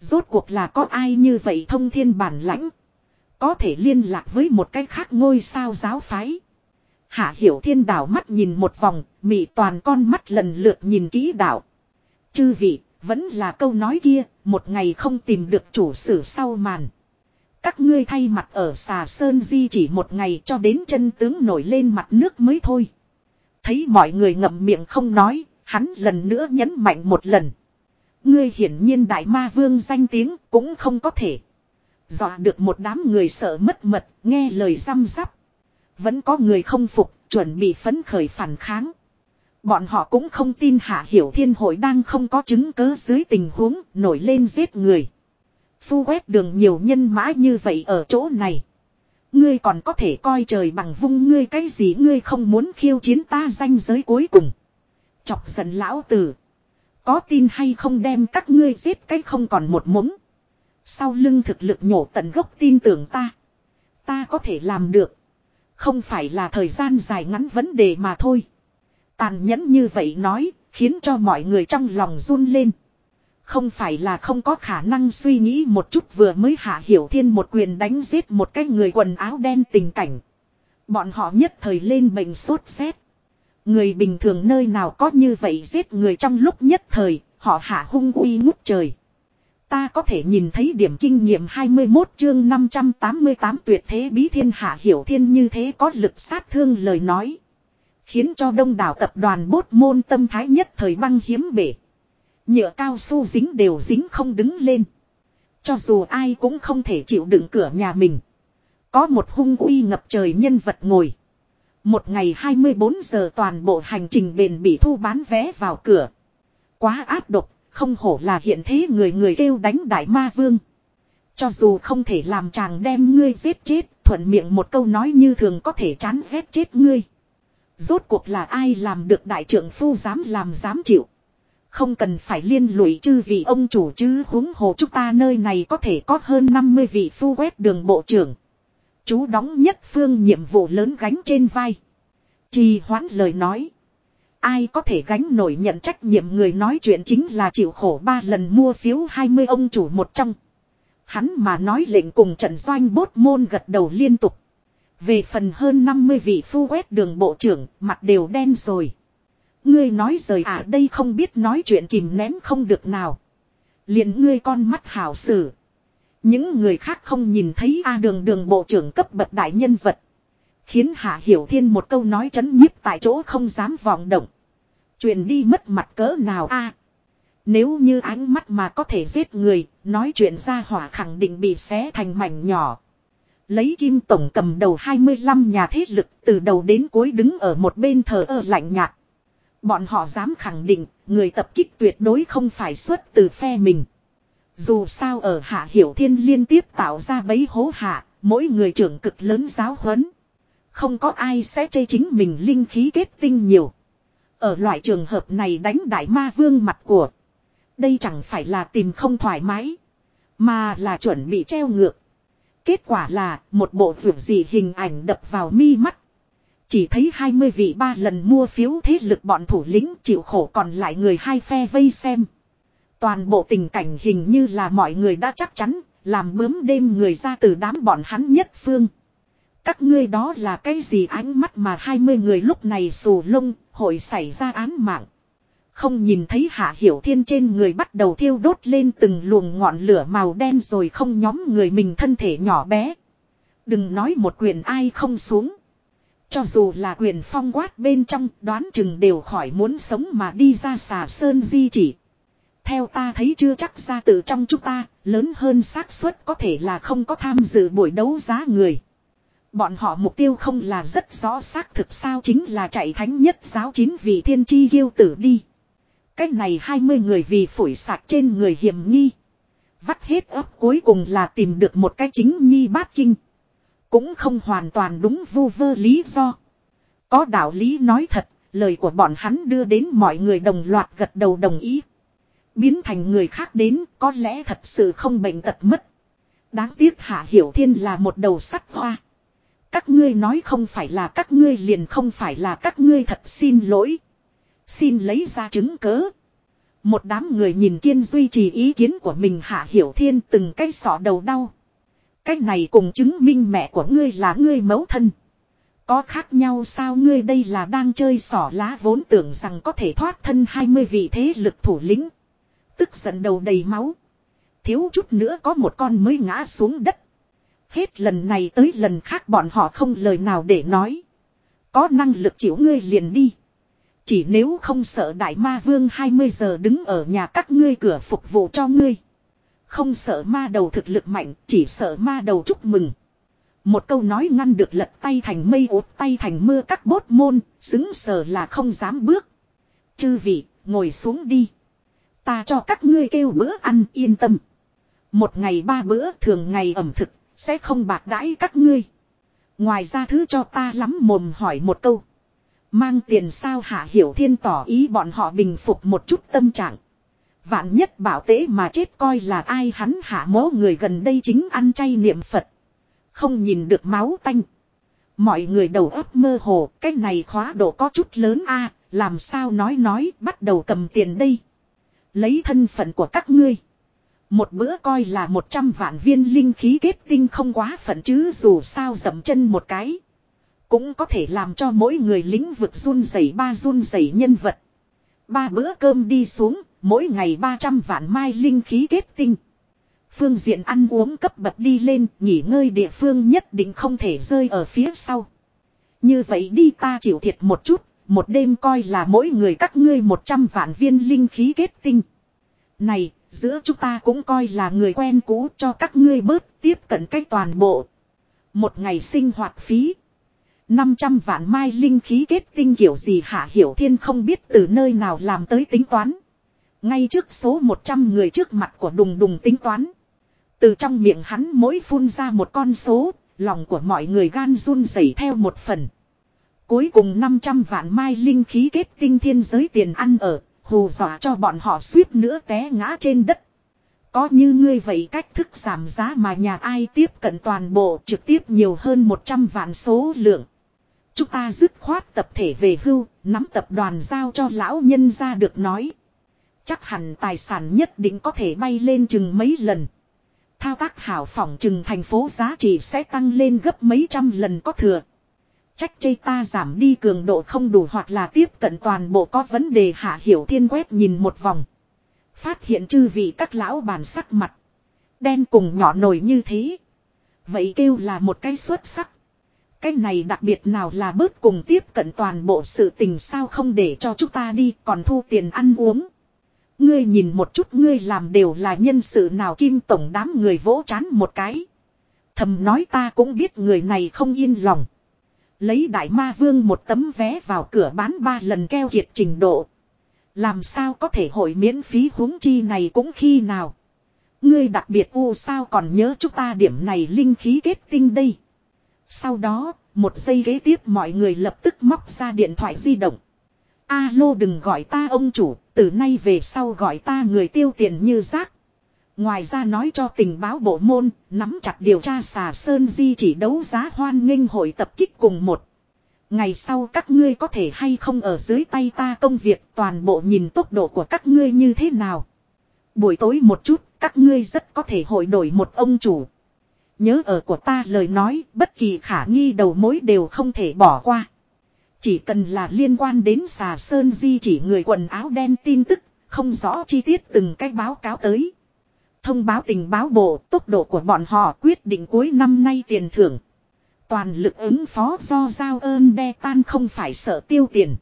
Rốt cuộc là có ai như vậy thông thiên bản lãnh. Có thể liên lạc với một cái khác ngôi sao giáo phái. Hạ hiểu thiên đảo mắt nhìn một vòng, mị toàn con mắt lần lượt nhìn kỹ đảo. Chư vị, vẫn là câu nói kia, một ngày không tìm được chủ sử sau màn. Các ngươi thay mặt ở xà sơn di chỉ một ngày cho đến chân tướng nổi lên mặt nước mới thôi. Thấy mọi người ngậm miệng không nói, hắn lần nữa nhấn mạnh một lần. Ngươi hiển nhiên đại ma vương danh tiếng cũng không có thể. Dọa được một đám người sợ mất mật, nghe lời răm rắp. Vẫn có người không phục, chuẩn bị phấn khởi phản kháng. Bọn họ cũng không tin hạ hiểu thiên hội đang không có chứng cớ dưới tình huống nổi lên giết người. Phu quét đường nhiều nhân mã như vậy ở chỗ này. Ngươi còn có thể coi trời bằng vung ngươi cái gì ngươi không muốn khiêu chiến ta danh giới cuối cùng. Chọc giận lão tử. Có tin hay không đem các ngươi giết cái không còn một mống. Sau lưng thực lực nhổ tận gốc tin tưởng ta. Ta có thể làm được. Không phải là thời gian dài ngắn vấn đề mà thôi. Tàn nhẫn như vậy nói, khiến cho mọi người trong lòng run lên. Không phải là không có khả năng suy nghĩ một chút vừa mới hạ hiểu thiên một quyền đánh giết một cái người quần áo đen tình cảnh. Bọn họ nhất thời lên bệnh sốt xét Người bình thường nơi nào có như vậy giết người trong lúc nhất thời, họ hạ hung uy ngút trời. Ta có thể nhìn thấy điểm kinh nghiệm 21 chương 588 tuyệt thế bí thiên hạ hiểu thiên như thế có lực sát thương lời nói. Khiến cho đông đảo tập đoàn bốt môn tâm thái nhất thời băng hiếm bể. Nhựa cao su dính đều dính không đứng lên. Cho dù ai cũng không thể chịu đựng cửa nhà mình. Có một hung uy ngập trời nhân vật ngồi. Một ngày 24 giờ toàn bộ hành trình bền bị thu bán vé vào cửa. Quá áp độc, không hổ là hiện thế người người kêu đánh đại ma vương. Cho dù không thể làm chàng đem ngươi giết chết, thuận miệng một câu nói như thường có thể chán ghét chết ngươi. Rốt cuộc là ai làm được đại trưởng phu dám làm dám chịu. Không cần phải liên lụy chư vị ông chủ chứ huống hồ chúng ta nơi này có thể có hơn 50 vị phu quét đường bộ trưởng. Chú đóng nhất phương nhiệm vụ lớn gánh trên vai. Trì hoãn lời nói. Ai có thể gánh nổi nhận trách nhiệm người nói chuyện chính là chịu khổ ba lần mua phiếu 20 ông chủ một trong. Hắn mà nói lệnh cùng trận doanh bốt môn gật đầu liên tục. Về phần hơn 50 vị phu quét đường bộ trưởng, mặt đều đen rồi. Ngươi nói rời à đây không biết nói chuyện kìm nén không được nào. liền ngươi con mắt hảo sử. Những người khác không nhìn thấy A đường đường bộ trưởng cấp bậc đại nhân vật. Khiến Hạ Hiểu Thiên một câu nói chấn nhiếp tại chỗ không dám vọng động. Chuyện đi mất mặt cỡ nào a Nếu như ánh mắt mà có thể giết người, nói chuyện ra hỏa khẳng định bị xé thành mảnh nhỏ. Lấy kim tổng cầm đầu 25 nhà thế lực từ đầu đến cuối đứng ở một bên thờ ơ lạnh nhạt. Bọn họ dám khẳng định, người tập kích tuyệt đối không phải xuất từ phe mình. Dù sao ở Hạ Hiểu Thiên liên tiếp tạo ra bấy hố hạ, mỗi người trưởng cực lớn giáo huấn. Không có ai sẽ chê chính mình linh khí kết tinh nhiều. Ở loại trường hợp này đánh đại ma vương mặt của. Đây chẳng phải là tìm không thoải mái. Mà là chuẩn bị treo ngược. Kết quả là một bộ vượt gì hình ảnh đập vào mi mắt. Chỉ thấy 20 vị ba lần mua phiếu thế lực bọn thủ lĩnh chịu khổ còn lại người hai phe vây xem. Toàn bộ tình cảnh hình như là mọi người đã chắc chắn, làm bướm đêm người ra từ đám bọn hắn nhất phương. Các ngươi đó là cái gì ánh mắt mà 20 người lúc này xù lông, hội xảy ra án mạng. Không nhìn thấy hạ hiểu thiên trên người bắt đầu thiêu đốt lên từng luồng ngọn lửa màu đen rồi không nhóm người mình thân thể nhỏ bé. Đừng nói một quyền ai không xuống. Cho dù là quyền phong quát bên trong đoán chừng đều khỏi muốn sống mà đi ra xà sơn di chỉ. Theo ta thấy chưa chắc ra từ trong chúng ta, lớn hơn xác suất có thể là không có tham dự buổi đấu giá người. Bọn họ mục tiêu không là rất rõ xác thực sao chính là chạy thánh nhất giáo chín vị thiên chi ghiêu tử đi. Cách này 20 người vì phổi sạc trên người hiểm nghi. Vắt hết ấp cuối cùng là tìm được một cái chính nhi bát kinh. Cũng không hoàn toàn đúng vu vơ lý do. Có đạo lý nói thật, lời của bọn hắn đưa đến mọi người đồng loạt gật đầu đồng ý. Biến thành người khác đến có lẽ thật sự không bệnh tật mất. Đáng tiếc Hạ Hiểu Thiên là một đầu sắt hoa. Các ngươi nói không phải là các ngươi liền không phải là các ngươi thật xin lỗi. Xin lấy ra chứng cớ. Một đám người nhìn kiên duy trì ý kiến của mình Hạ Hiểu Thiên từng cái sọ đầu đau. Cái này cùng chứng minh mẹ của ngươi là ngươi mẫu thân. Có khác nhau sao ngươi đây là đang chơi sỏ lá vốn tưởng rằng có thể thoát thân 20 vị thế lực thủ lĩnh. Tức giận đầu đầy máu. Thiếu chút nữa có một con mới ngã xuống đất. Hết lần này tới lần khác bọn họ không lời nào để nói. Có năng lực chịu ngươi liền đi. Chỉ nếu không sợ đại ma vương 20 giờ đứng ở nhà các ngươi cửa phục vụ cho ngươi. Không sợ ma đầu thực lực mạnh, chỉ sợ ma đầu chúc mừng. Một câu nói ngăn được lật tay thành mây ốt tay thành mưa các bốt môn, xứng sờ là không dám bước. Chư vị, ngồi xuống đi. Ta cho các ngươi kêu bữa ăn yên tâm. Một ngày ba bữa thường ngày ẩm thực, sẽ không bạc đãi các ngươi. Ngoài ra thứ cho ta lắm mồm hỏi một câu. Mang tiền sao hạ hiểu thiên tỏ ý bọn họ bình phục một chút tâm trạng. Vạn nhất bảo tế mà chết coi là ai hắn hạ mố người gần đây chính ăn chay niệm Phật. Không nhìn được máu tanh. Mọi người đầu óc mơ hồ, cái này khóa độ có chút lớn a làm sao nói nói, bắt đầu cầm tiền đây. Lấy thân phận của các ngươi. Một bữa coi là 100 vạn viên linh khí kết tinh không quá phận chứ dù sao dậm chân một cái. Cũng có thể làm cho mỗi người lính vực run rẩy ba run rẩy nhân vật. Ba bữa cơm đi xuống, mỗi ngày 300 vạn mai linh khí kết tinh. Phương diện ăn uống cấp bậc đi lên, nghỉ ngơi địa phương nhất định không thể rơi ở phía sau. Như vậy đi ta chịu thiệt một chút, một đêm coi là mỗi người các ngươi 100 vạn viên linh khí kết tinh. Này, giữa chúng ta cũng coi là người quen cũ cho các ngươi bớt tiếp cận cách toàn bộ. Một ngày sinh hoạt phí. 500 vạn mai linh khí kết tinh kiểu gì hạ hiểu thiên không biết từ nơi nào làm tới tính toán. Ngay trước số 100 người trước mặt của đùng đùng tính toán. Từ trong miệng hắn mỗi phun ra một con số, lòng của mọi người gan run rẩy theo một phần. Cuối cùng 500 vạn mai linh khí kết tinh thiên giới tiền ăn ở, hù dọa cho bọn họ suýt nữa té ngã trên đất. Có như ngươi vậy cách thức giảm giá mà nhà ai tiếp cận toàn bộ trực tiếp nhiều hơn 100 vạn số lượng. Chúng ta dứt khoát tập thể về hưu, nắm tập đoàn giao cho lão nhân ra được nói. Chắc hẳn tài sản nhất định có thể bay lên chừng mấy lần. Thao tác hảo phỏng chừng thành phố giá trị sẽ tăng lên gấp mấy trăm lần có thừa. Trách chây ta giảm đi cường độ không đủ hoặc là tiếp cận toàn bộ có vấn đề hạ hiểu thiên quét nhìn một vòng. Phát hiện chư vị các lão bàn sắc mặt. Đen cùng nhỏ nổi như thế. Vậy kêu là một cái xuất sắc. Cái này đặc biệt nào là bớt cùng tiếp cận toàn bộ sự tình sao không để cho chúng ta đi, còn thu tiền ăn uống. Ngươi nhìn một chút ngươi làm đều là nhân sự nào kim tổng đám người vỗ chán một cái. Thầm nói ta cũng biết người này không yên lòng. Lấy đại ma vương một tấm vé vào cửa bán ba lần keo kiệt trình độ. Làm sao có thể hội miễn phí huống chi này cũng khi nào. Ngươi đặc biệt u sao còn nhớ chúng ta điểm này linh khí kết tinh đây. Sau đó, một giây ghế tiếp mọi người lập tức móc ra điện thoại di động. Alo đừng gọi ta ông chủ, từ nay về sau gọi ta người tiêu tiền như rác. Ngoài ra nói cho tình báo bộ môn, nắm chặt điều tra xà sơn di chỉ đấu giá hoan nghênh hội tập kích cùng một. Ngày sau các ngươi có thể hay không ở dưới tay ta công việc toàn bộ nhìn tốc độ của các ngươi như thế nào. Buổi tối một chút, các ngươi rất có thể hội đổi một ông chủ. Nhớ ở của ta lời nói, bất kỳ khả nghi đầu mối đều không thể bỏ qua. Chỉ cần là liên quan đến xà sơn di chỉ người quần áo đen tin tức, không rõ chi tiết từng cách báo cáo tới. Thông báo tình báo bộ, tốc độ của bọn họ quyết định cuối năm nay tiền thưởng. Toàn lực ứng phó do giao ơn đe tan không phải sợ tiêu tiền.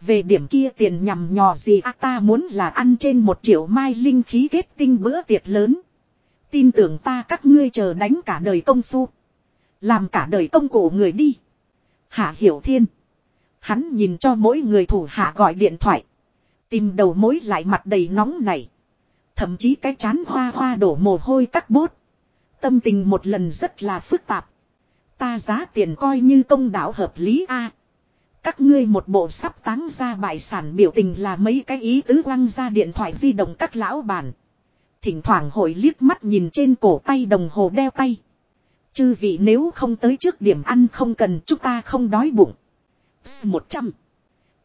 Về điểm kia tiền nhằm nhò gì à ta muốn là ăn trên một triệu mai linh khí kết tinh bữa tiệc lớn. Tin tưởng ta các ngươi chờ đánh cả đời công phu. Làm cả đời công cụ người đi. Hạ Hiểu Thiên. Hắn nhìn cho mỗi người thủ hạ gọi điện thoại. Tìm đầu mối lại mặt đầy nóng này. Thậm chí cái chán hoa hoa đổ mồ hôi các bốt. Tâm tình một lần rất là phức tạp. Ta giá tiền coi như công đạo hợp lý a. Các ngươi một bộ sắp táng ra bại sản biểu tình là mấy cái ý tứ quăng ra điện thoại di động các lão bản. Thỉnh thoảng hội liếc mắt nhìn trên cổ tay đồng hồ đeo tay. Chư vị nếu không tới trước điểm ăn không cần chúng ta không đói bụng. Một trăm.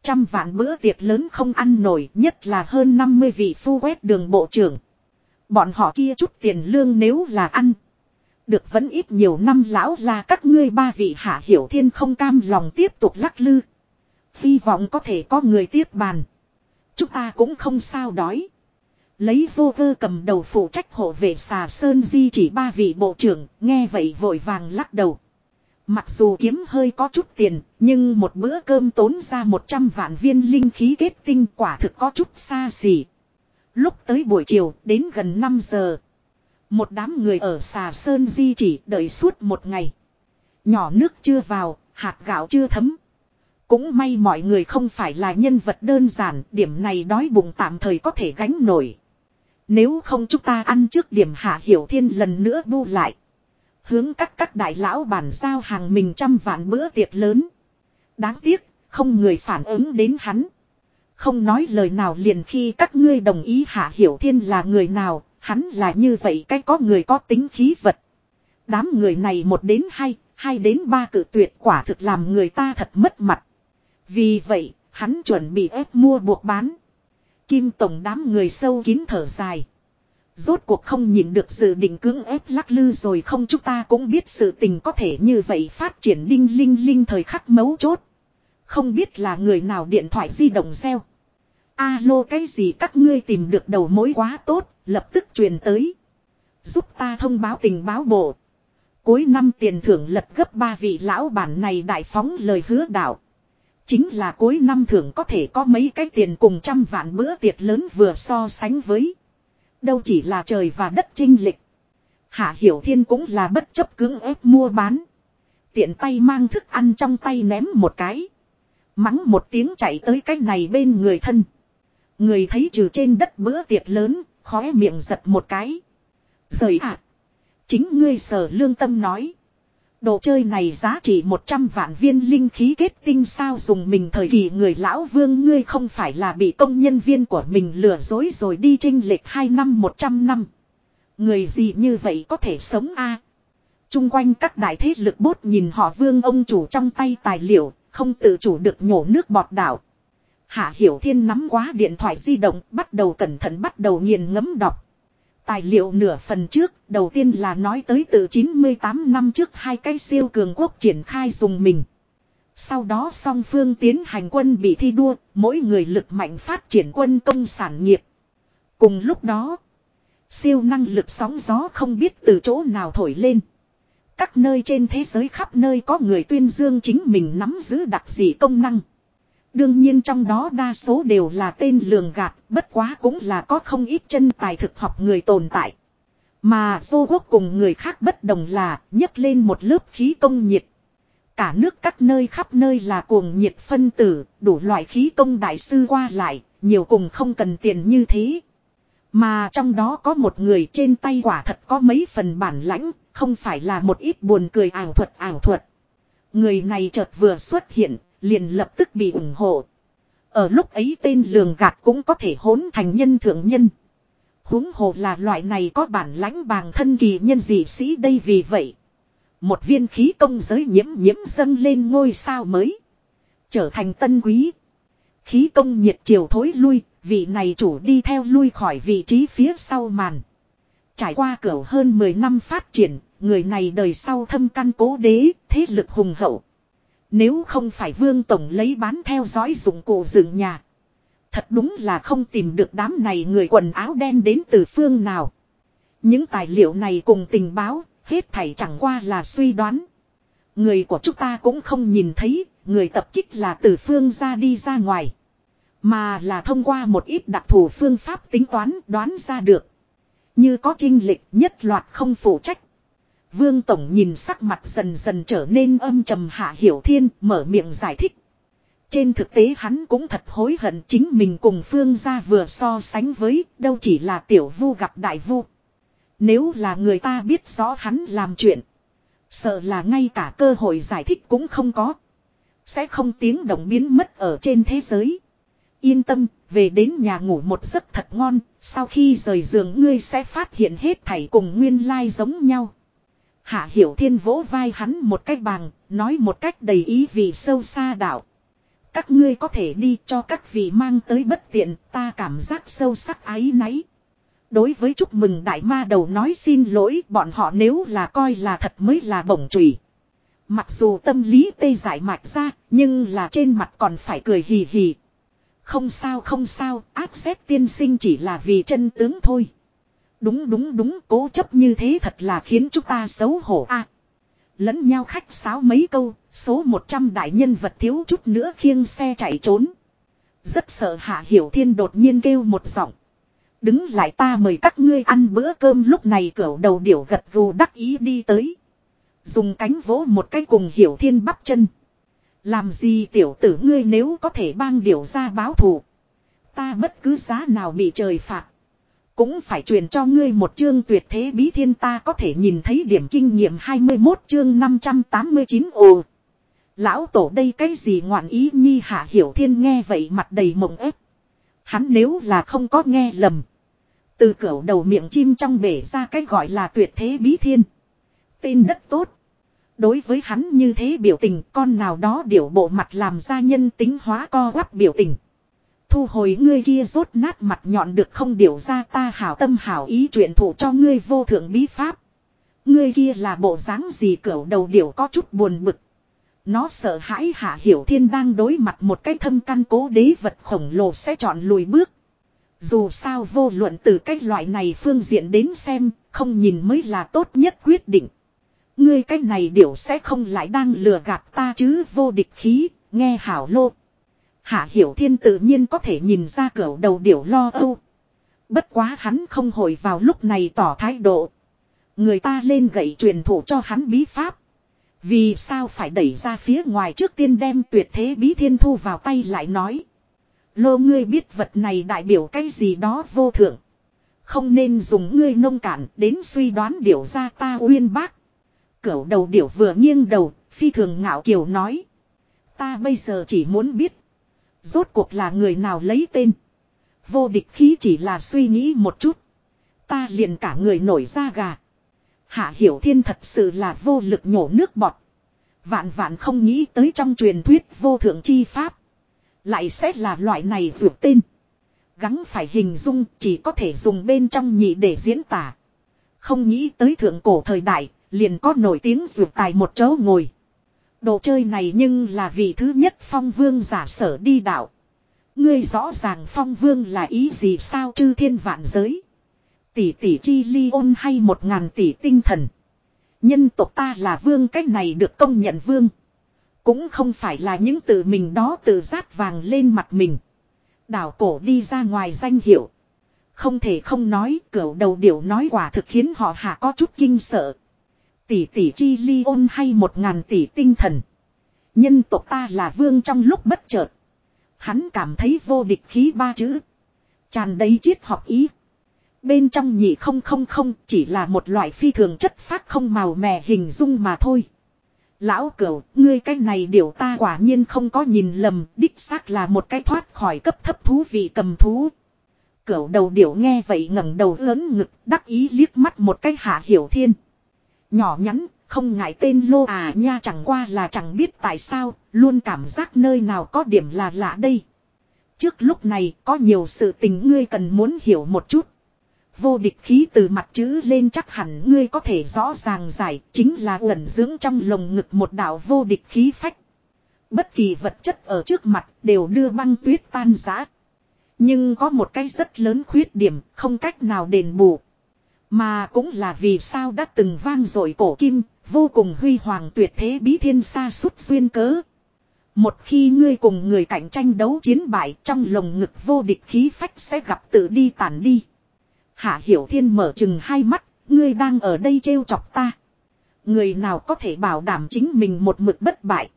Trăm vạn bữa tiệc lớn không ăn nổi nhất là hơn 50 vị phu quét đường bộ trưởng. Bọn họ kia chút tiền lương nếu là ăn. Được vẫn ít nhiều năm lão là các ngươi ba vị hạ hiểu thiên không cam lòng tiếp tục lắc lư. Hy vọng có thể có người tiếp bàn. Chúng ta cũng không sao đói. Lấy vô cơ cầm đầu phụ trách hộ vệ xà sơn di chỉ ba vị bộ trưởng, nghe vậy vội vàng lắc đầu. Mặc dù kiếm hơi có chút tiền, nhưng một bữa cơm tốn ra 100 vạn viên linh khí kết tinh quả thực có chút xa xỉ. Lúc tới buổi chiều, đến gần 5 giờ. Một đám người ở xà sơn di chỉ đợi suốt một ngày. Nhỏ nước chưa vào, hạt gạo chưa thấm. Cũng may mọi người không phải là nhân vật đơn giản, điểm này đói bụng tạm thời có thể gánh nổi. Nếu không chúng ta ăn trước điểm hạ hiểu thiên lần nữa bu lại. Hướng các các đại lão bản giao hàng mình trăm vạn bữa tiệc lớn. Đáng tiếc, không người phản ứng đến hắn. Không nói lời nào liền khi các ngươi đồng ý hạ hiểu thiên là người nào, hắn là như vậy cái có người có tính khí vật. Đám người này một đến hai, hai đến ba cự tuyệt quả thực làm người ta thật mất mặt. Vì vậy, hắn chuẩn bị ép mua buộc bán. Kim Tổng đám người sâu kín thở dài. Rốt cuộc không nhìn được sự định cưỡng ép lắc lư rồi không chúng ta cũng biết sự tình có thể như vậy phát triển linh linh linh thời khắc mấu chốt. Không biết là người nào điện thoại di động xeo Alo cái gì các ngươi tìm được đầu mối quá tốt, lập tức truyền tới. Giúp ta thông báo tình báo bộ. Cuối năm tiền thưởng lật gấp ba vị lão bản này đại phóng lời hứa đạo. Chính là cuối năm thưởng có thể có mấy cái tiền cùng trăm vạn bữa tiệc lớn vừa so sánh với. Đâu chỉ là trời và đất trinh lịch. Hạ Hiểu Thiên cũng là bất chấp cưỡng ép mua bán. Tiện tay mang thức ăn trong tay ném một cái. Mắng một tiếng chạy tới cái này bên người thân. Người thấy trừ trên đất bữa tiệc lớn, khóe miệng giật một cái. Rời ạ. chính ngươi sở lương tâm nói. Đồ chơi này giá trị 100 vạn viên linh khí kết tinh sao dùng mình thời kỳ người lão vương ngươi không phải là bị công nhân viên của mình lừa dối rồi đi trinh lệch 2 năm 100 năm. Người gì như vậy có thể sống a Trung quanh các đại thế lực bốt nhìn họ vương ông chủ trong tay tài liệu không tự chủ được nhổ nước bọt đảo. Hạ Hiểu Thiên nắm quá điện thoại di động, bắt đầu cẩn thận bắt đầu nghiền ngẫm đọc. Tài liệu nửa phần trước, đầu tiên là nói tới từ 98 năm trước hai cái siêu cường quốc triển khai dùng mình. Sau đó song phương tiến hành quân bị thi đua, mỗi người lực mạnh phát triển quân công sản nghiệp. Cùng lúc đó, siêu năng lực sóng gió không biết từ chỗ nào thổi lên. Các nơi trên thế giới khắp nơi có người tuyên dương chính mình nắm giữ đặc dị công năng. Đương nhiên trong đó đa số đều là tên lường gạt, bất quá cũng là có không ít chân tài thực học người tồn tại. Mà dô quốc cùng người khác bất đồng là nhấc lên một lớp khí công nhiệt. Cả nước các nơi khắp nơi là cuồng nhiệt phân tử, đủ loại khí công đại sư qua lại, nhiều cùng không cần tiền như thế. Mà trong đó có một người trên tay quả thật có mấy phần bản lãnh, không phải là một ít buồn cười ảo thuật ảo thuật. Người này chợt vừa xuất hiện, liền lập tức bị ủng hộ. Ở lúc ấy tên lường gạt cũng có thể hỗn thành nhân thượng nhân. huống hồ là loại này có bản lãnh bàng thân kỳ nhân dị sĩ đây vì vậy. Một viên khí công giới nhiễm nhiễm dâng lên ngôi sao mới. Trở thành tân quý. Khí công nhiệt chiều thối lui, vị này chủ đi theo lui khỏi vị trí phía sau màn. Trải qua cửa hơn 10 năm phát triển, người này đời sau thâm căn cố đế, thế lực hùng hậu. Nếu không phải vương tổng lấy bán theo dõi dụng cụ dựng nhà. Thật đúng là không tìm được đám này người quần áo đen đến từ phương nào. Những tài liệu này cùng tình báo, hết thảy chẳng qua là suy đoán. Người của chúng ta cũng không nhìn thấy, người tập kích là từ phương ra đi ra ngoài. Mà là thông qua một ít đặc thù phương pháp tính toán đoán ra được. Như có trinh lịch nhất loạt không phụ trách. Vương Tổng nhìn sắc mặt dần dần trở nên âm trầm hạ hiểu thiên mở miệng giải thích. Trên thực tế hắn cũng thật hối hận chính mình cùng Phương gia vừa so sánh với đâu chỉ là tiểu vu gặp đại vu. Nếu là người ta biết rõ hắn làm chuyện. Sợ là ngay cả cơ hội giải thích cũng không có. Sẽ không tiếng động biến mất ở trên thế giới. Yên tâm, về đến nhà ngủ một giấc thật ngon, sau khi rời giường ngươi sẽ phát hiện hết thảy cùng nguyên lai giống nhau. Hạ Hiểu Thiên vỗ vai hắn một cách bằng, nói một cách đầy ý vị sâu xa đạo. Các ngươi có thể đi cho các vị mang tới bất tiện, ta cảm giác sâu sắc ái náy. Đối với chúc mừng đại ma đầu nói xin lỗi bọn họ nếu là coi là thật mới là bổng chùy. Mặc dù tâm lý tê giải mạch ra, nhưng là trên mặt còn phải cười hì hì. Không sao không sao, áp xét tiên sinh chỉ là vì chân tướng thôi. Đúng đúng đúng cố chấp như thế thật là khiến chúng ta xấu hổ a Lẫn nhau khách sáo mấy câu, số 100 đại nhân vật thiếu chút nữa khiêng xe chạy trốn. Rất sợ Hạ Hiểu Thiên đột nhiên kêu một giọng. Đứng lại ta mời các ngươi ăn bữa cơm lúc này cẩu đầu điểu gật gù đắc ý đi tới. Dùng cánh vỗ một cái cùng Hiểu Thiên bắp chân. Làm gì tiểu tử ngươi nếu có thể bang điểu ra báo thù. Ta bất cứ giá nào bị trời phạt. Cũng phải truyền cho ngươi một chương tuyệt thế bí thiên ta có thể nhìn thấy điểm kinh nghiệm 21 chương 589 ồ. Lão tổ đây cái gì ngoạn ý nhi hạ hiểu thiên nghe vậy mặt đầy mộng ép. Hắn nếu là không có nghe lầm. Từ cửa đầu miệng chim trong bể ra cái gọi là tuyệt thế bí thiên. Tên đất tốt. Đối với hắn như thế biểu tình, con nào đó điểu bộ mặt làm ra nhân tính hóa co quắp biểu tình. Thu hồi ngươi kia rốt nát mặt nhọn được không điều ra ta hảo tâm hảo ý chuyện thủ cho ngươi vô thượng bí pháp. Ngươi kia là bộ dáng gì cỡ đầu điểu có chút buồn bực. Nó sợ hãi hạ hiểu thiên đang đối mặt một cái thâm căn cố đế vật khổng lồ sẽ chọn lùi bước. Dù sao vô luận từ cái loại này phương diện đến xem, không nhìn mới là tốt nhất quyết định. Ngươi cái này điểu sẽ không lại đang lừa gạt ta chứ vô địch khí, nghe hảo lô. Hạ Hiểu Thiên tự nhiên có thể nhìn ra cửa đầu điểu lo âu. Bất quá hắn không hồi vào lúc này tỏ thái độ. Người ta lên gậy truyền thủ cho hắn bí pháp. Vì sao phải đẩy ra phía ngoài trước tiên đem tuyệt thế bí thiên thu vào tay lại nói. Lô ngươi biết vật này đại biểu cái gì đó vô thượng. Không nên dùng ngươi nông cạn đến suy đoán điều ra ta uyên bác. Cửu đầu điểu vừa nghiêng đầu, phi thường ngạo kiều nói. Ta bây giờ chỉ muốn biết. Rốt cuộc là người nào lấy tên. Vô địch khí chỉ là suy nghĩ một chút. Ta liền cả người nổi da gà. Hạ Hiểu Thiên thật sự là vô lực nhổ nước bọt. Vạn vạn không nghĩ tới trong truyền thuyết vô thượng chi pháp. Lại sẽ là loại này vượt tên. Gắng phải hình dung chỉ có thể dùng bên trong nhị để diễn tả. Không nghĩ tới thượng cổ thời đại, liền có nổi tiếng vượt tài một chỗ ngồi. Đồ chơi này nhưng là vị thứ nhất phong vương giả sở đi đạo. Ngươi rõ ràng phong vương là ý gì sao chư thiên vạn giới. Tỷ tỷ chi ly ôn hay một ngàn tỷ tinh thần. Nhân tộc ta là vương cách này được công nhận vương. Cũng không phải là những tự mình đó tự rát vàng lên mặt mình. Đảo cổ đi ra ngoài danh hiệu. Không thể không nói, cửu đầu điểu nói quả thực khiến họ hạ có chút kinh sợ. Tỷ tỷ chi ly ôn hay một ngàn tỷ tinh thần. Nhân tộc ta là vương trong lúc bất chợt. Hắn cảm thấy vô địch khí ba chữ. Tràn đầy triết học ý. Bên trong nhị không không không chỉ là một loại phi thường chất phát không màu mè hình dung mà thôi. Lão cửu, ngươi cái này điều ta quả nhiên không có nhìn lầm, đích xác là một cái thoát khỏi cấp thấp thú vị cầm thú. Cửu đầu điểu nghe vậy ngẩng đầu lớn ngực, đắc ý liếc mắt một cái hạ hiểu thiên. Nhỏ nhắn, không ngại tên lô à nha chẳng qua là chẳng biết tại sao, luôn cảm giác nơi nào có điểm là lạ đây. Trước lúc này có nhiều sự tình ngươi cần muốn hiểu một chút. Vô địch khí từ mặt chữ lên chắc hẳn ngươi có thể rõ ràng giải chính là ẩn dưỡng trong lồng ngực một đạo vô địch khí phách. Bất kỳ vật chất ở trước mặt đều đưa băng tuyết tan giã. Nhưng có một cái rất lớn khuyết điểm không cách nào đền bù. Mà cũng là vì sao đã từng vang dội cổ kim, vô cùng huy hoàng tuyệt thế bí thiên sa sút duyên cớ. Một khi ngươi cùng người cạnh tranh đấu chiến bại trong lồng ngực vô địch khí phách sẽ gặp tự đi tàn đi. Hạ Hiểu Thiên mở chừng hai mắt, ngươi đang ở đây trêu chọc ta. Người nào có thể bảo đảm chính mình một mực bất bại.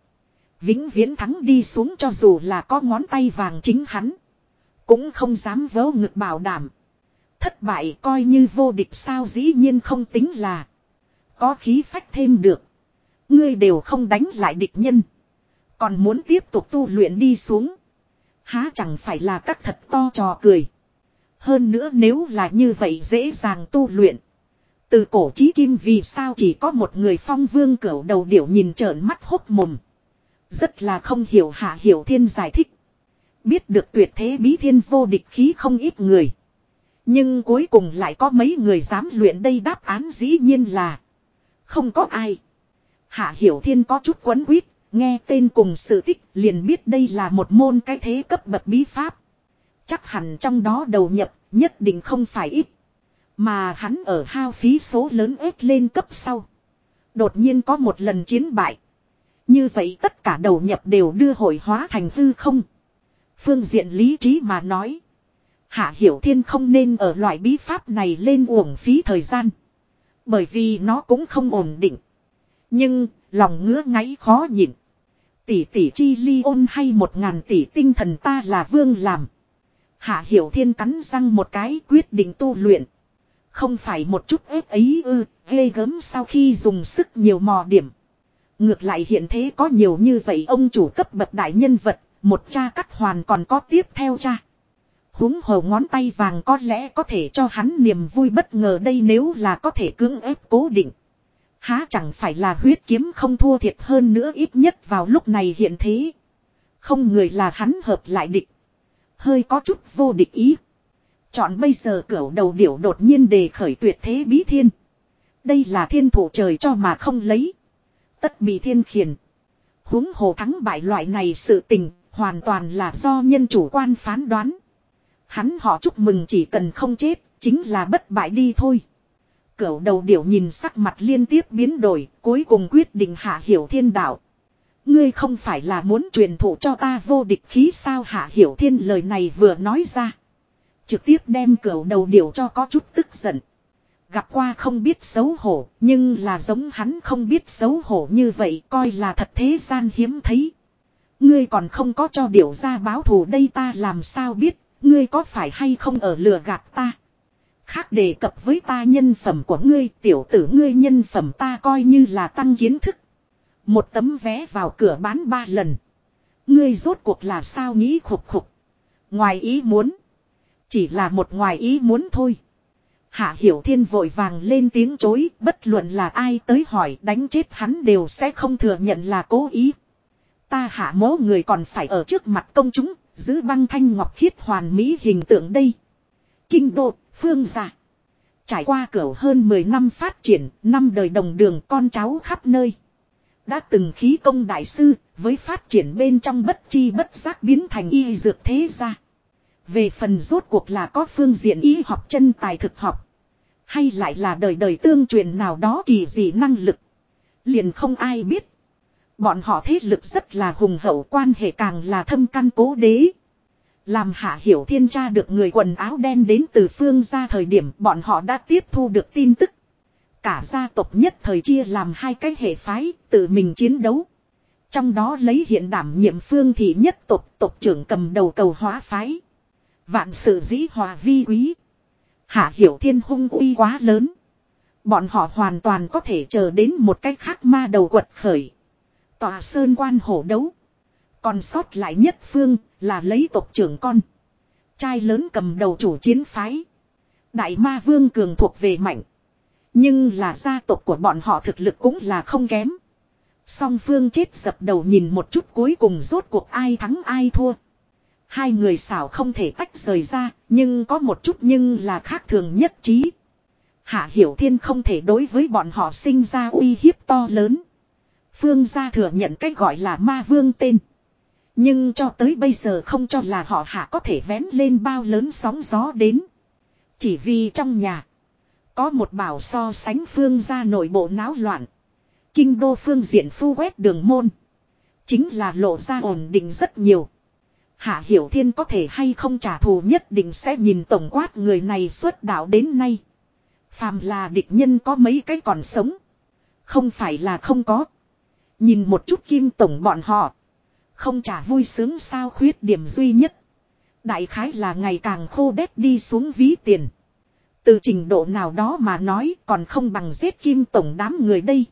Vĩnh viễn thắng đi xuống cho dù là có ngón tay vàng chính hắn. Cũng không dám vớ ngực bảo đảm. Thất bại coi như vô địch sao dĩ nhiên không tính là. Có khí phách thêm được. Ngươi đều không đánh lại địch nhân. Còn muốn tiếp tục tu luyện đi xuống. Há chẳng phải là các thật to trò cười. Hơn nữa nếu là như vậy dễ dàng tu luyện. Từ cổ chí kim vì sao chỉ có một người phong vương cửu đầu điểu nhìn trợn mắt hốc mồm. Rất là không hiểu hạ hiểu thiên giải thích. Biết được tuyệt thế bí thiên vô địch khí không ít người. Nhưng cuối cùng lại có mấy người dám luyện đây đáp án dĩ nhiên là. Không có ai. Hạ hiểu thiên có chút quấn quýt, nghe tên cùng sự tích liền biết đây là một môn cái thế cấp bậc bí pháp. Chắc hẳn trong đó đầu nhập, nhất định không phải ít. Mà hắn ở hao phí số lớn ép lên cấp sau. Đột nhiên có một lần chiến bại. Như vậy tất cả đầu nhập đều đưa hội hóa thành hư không. Phương diện lý trí mà nói. Hạ Hiểu Thiên không nên ở loại bí pháp này lên uổng phí thời gian. Bởi vì nó cũng không ổn định. Nhưng, lòng ngứa ngáy khó nhịn. Tỷ tỷ chi ly ôn hay một ngàn tỷ tinh thần ta là vương làm. Hạ Hiểu Thiên cắn răng một cái quyết định tu luyện. Không phải một chút ép ấy ư, ghê gớm sau khi dùng sức nhiều mò điểm. Ngược lại hiện thế có nhiều như vậy ông chủ cấp bậc đại nhân vật, một cha cắt hoàn còn có tiếp theo cha. Húng hồ ngón tay vàng có lẽ có thể cho hắn niềm vui bất ngờ đây nếu là có thể cưỡng ép cố định. Há chẳng phải là huyết kiếm không thua thiệt hơn nữa ít nhất vào lúc này hiện thế. Không người là hắn hợp lại địch. Hơi có chút vô địch ý. Chọn bây giờ cửa đầu điểu đột nhiên đề khởi tuyệt thế bí thiên. Đây là thiên thủ trời cho mà không lấy. Tất bị thiên khiển. huống hồ thắng bại loại này sự tình, hoàn toàn là do nhân chủ quan phán đoán. Hắn họ chúc mừng chỉ cần không chết, chính là bất bại đi thôi. Cửu đầu điểu nhìn sắc mặt liên tiếp biến đổi, cuối cùng quyết định hạ hiểu thiên đạo. Ngươi không phải là muốn truyền thụ cho ta vô địch khí sao hạ hiểu thiên lời này vừa nói ra. Trực tiếp đem cửu đầu điểu cho có chút tức giận. Gặp qua không biết xấu hổ, nhưng là giống hắn không biết xấu hổ như vậy coi là thật thế gian hiếm thấy. Ngươi còn không có cho điểu ra báo thù đây ta làm sao biết, ngươi có phải hay không ở lừa gạt ta. Khác đề cập với ta nhân phẩm của ngươi, tiểu tử ngươi nhân phẩm ta coi như là tăng kiến thức. Một tấm vé vào cửa bán ba lần. Ngươi rốt cuộc là sao nghĩ khục khục. Ngoài ý muốn. Chỉ là một ngoài ý muốn thôi. Hạ Hiểu Thiên vội vàng lên tiếng chối, bất luận là ai tới hỏi đánh chết hắn đều sẽ không thừa nhận là cố ý. Ta hạ mố người còn phải ở trước mặt công chúng, giữ băng thanh ngọc khiết hoàn mỹ hình tượng đây. Kinh đô, phương gia. Trải qua cửa hơn 10 năm phát triển, năm đời đồng đường con cháu khắp nơi. Đã từng khí công đại sư, với phát triển bên trong bất chi bất giác biến thành y dược thế gia. Về phần rốt cuộc là có phương diện y học chân tài thực học. Hay lại là đời đời tương truyền nào đó kỳ dị năng lực. Liền không ai biết. Bọn họ thế lực rất là hùng hậu, quan hệ càng là thâm căn cố đế. Làm hạ hiểu thiên tra được người quần áo đen đến từ phương ra thời điểm, bọn họ đã tiếp thu được tin tức. Cả gia tộc nhất thời chia làm hai cái hệ phái, tự mình chiến đấu. Trong đó lấy hiện đảm nhiệm phương thị nhất tộc tộc trưởng cầm đầu cầu hóa phái. Vạn sự dĩ hòa vi quý. Hạ hiểu thiên hung uy quá lớn. Bọn họ hoàn toàn có thể chờ đến một cách khác ma đầu quật khởi. Tòa sơn quan hổ đấu. Còn sót lại nhất phương là lấy tộc trưởng con. Trai lớn cầm đầu chủ chiến phái. Đại ma vương cường thuộc về mạnh. Nhưng là gia tộc của bọn họ thực lực cũng là không kém. Song phương chết dập đầu nhìn một chút cuối cùng rốt cuộc ai thắng ai thua. Hai người xảo không thể tách rời ra, nhưng có một chút nhưng là khác thường nhất trí. Hạ Hiểu Thiên không thể đối với bọn họ sinh ra uy hiếp to lớn. Phương gia thừa nhận cách gọi là ma vương tên. Nhưng cho tới bây giờ không cho là họ hạ có thể vén lên bao lớn sóng gió đến. Chỉ vì trong nhà. Có một bảo so sánh phương gia nội bộ náo loạn. Kinh đô phương diện phu quét đường môn. Chính là lộ ra ổn định rất nhiều. Hạ Hiểu Thiên có thể hay không trả thù nhất định sẽ nhìn tổng quát người này xuất đạo đến nay. Phàm là địch nhân có mấy cái còn sống. Không phải là không có. Nhìn một chút kim tổng bọn họ. Không trả vui sướng sao khuyết điểm duy nhất. Đại khái là ngày càng khô đét đi xuống ví tiền. Từ trình độ nào đó mà nói còn không bằng giết kim tổng đám người đây.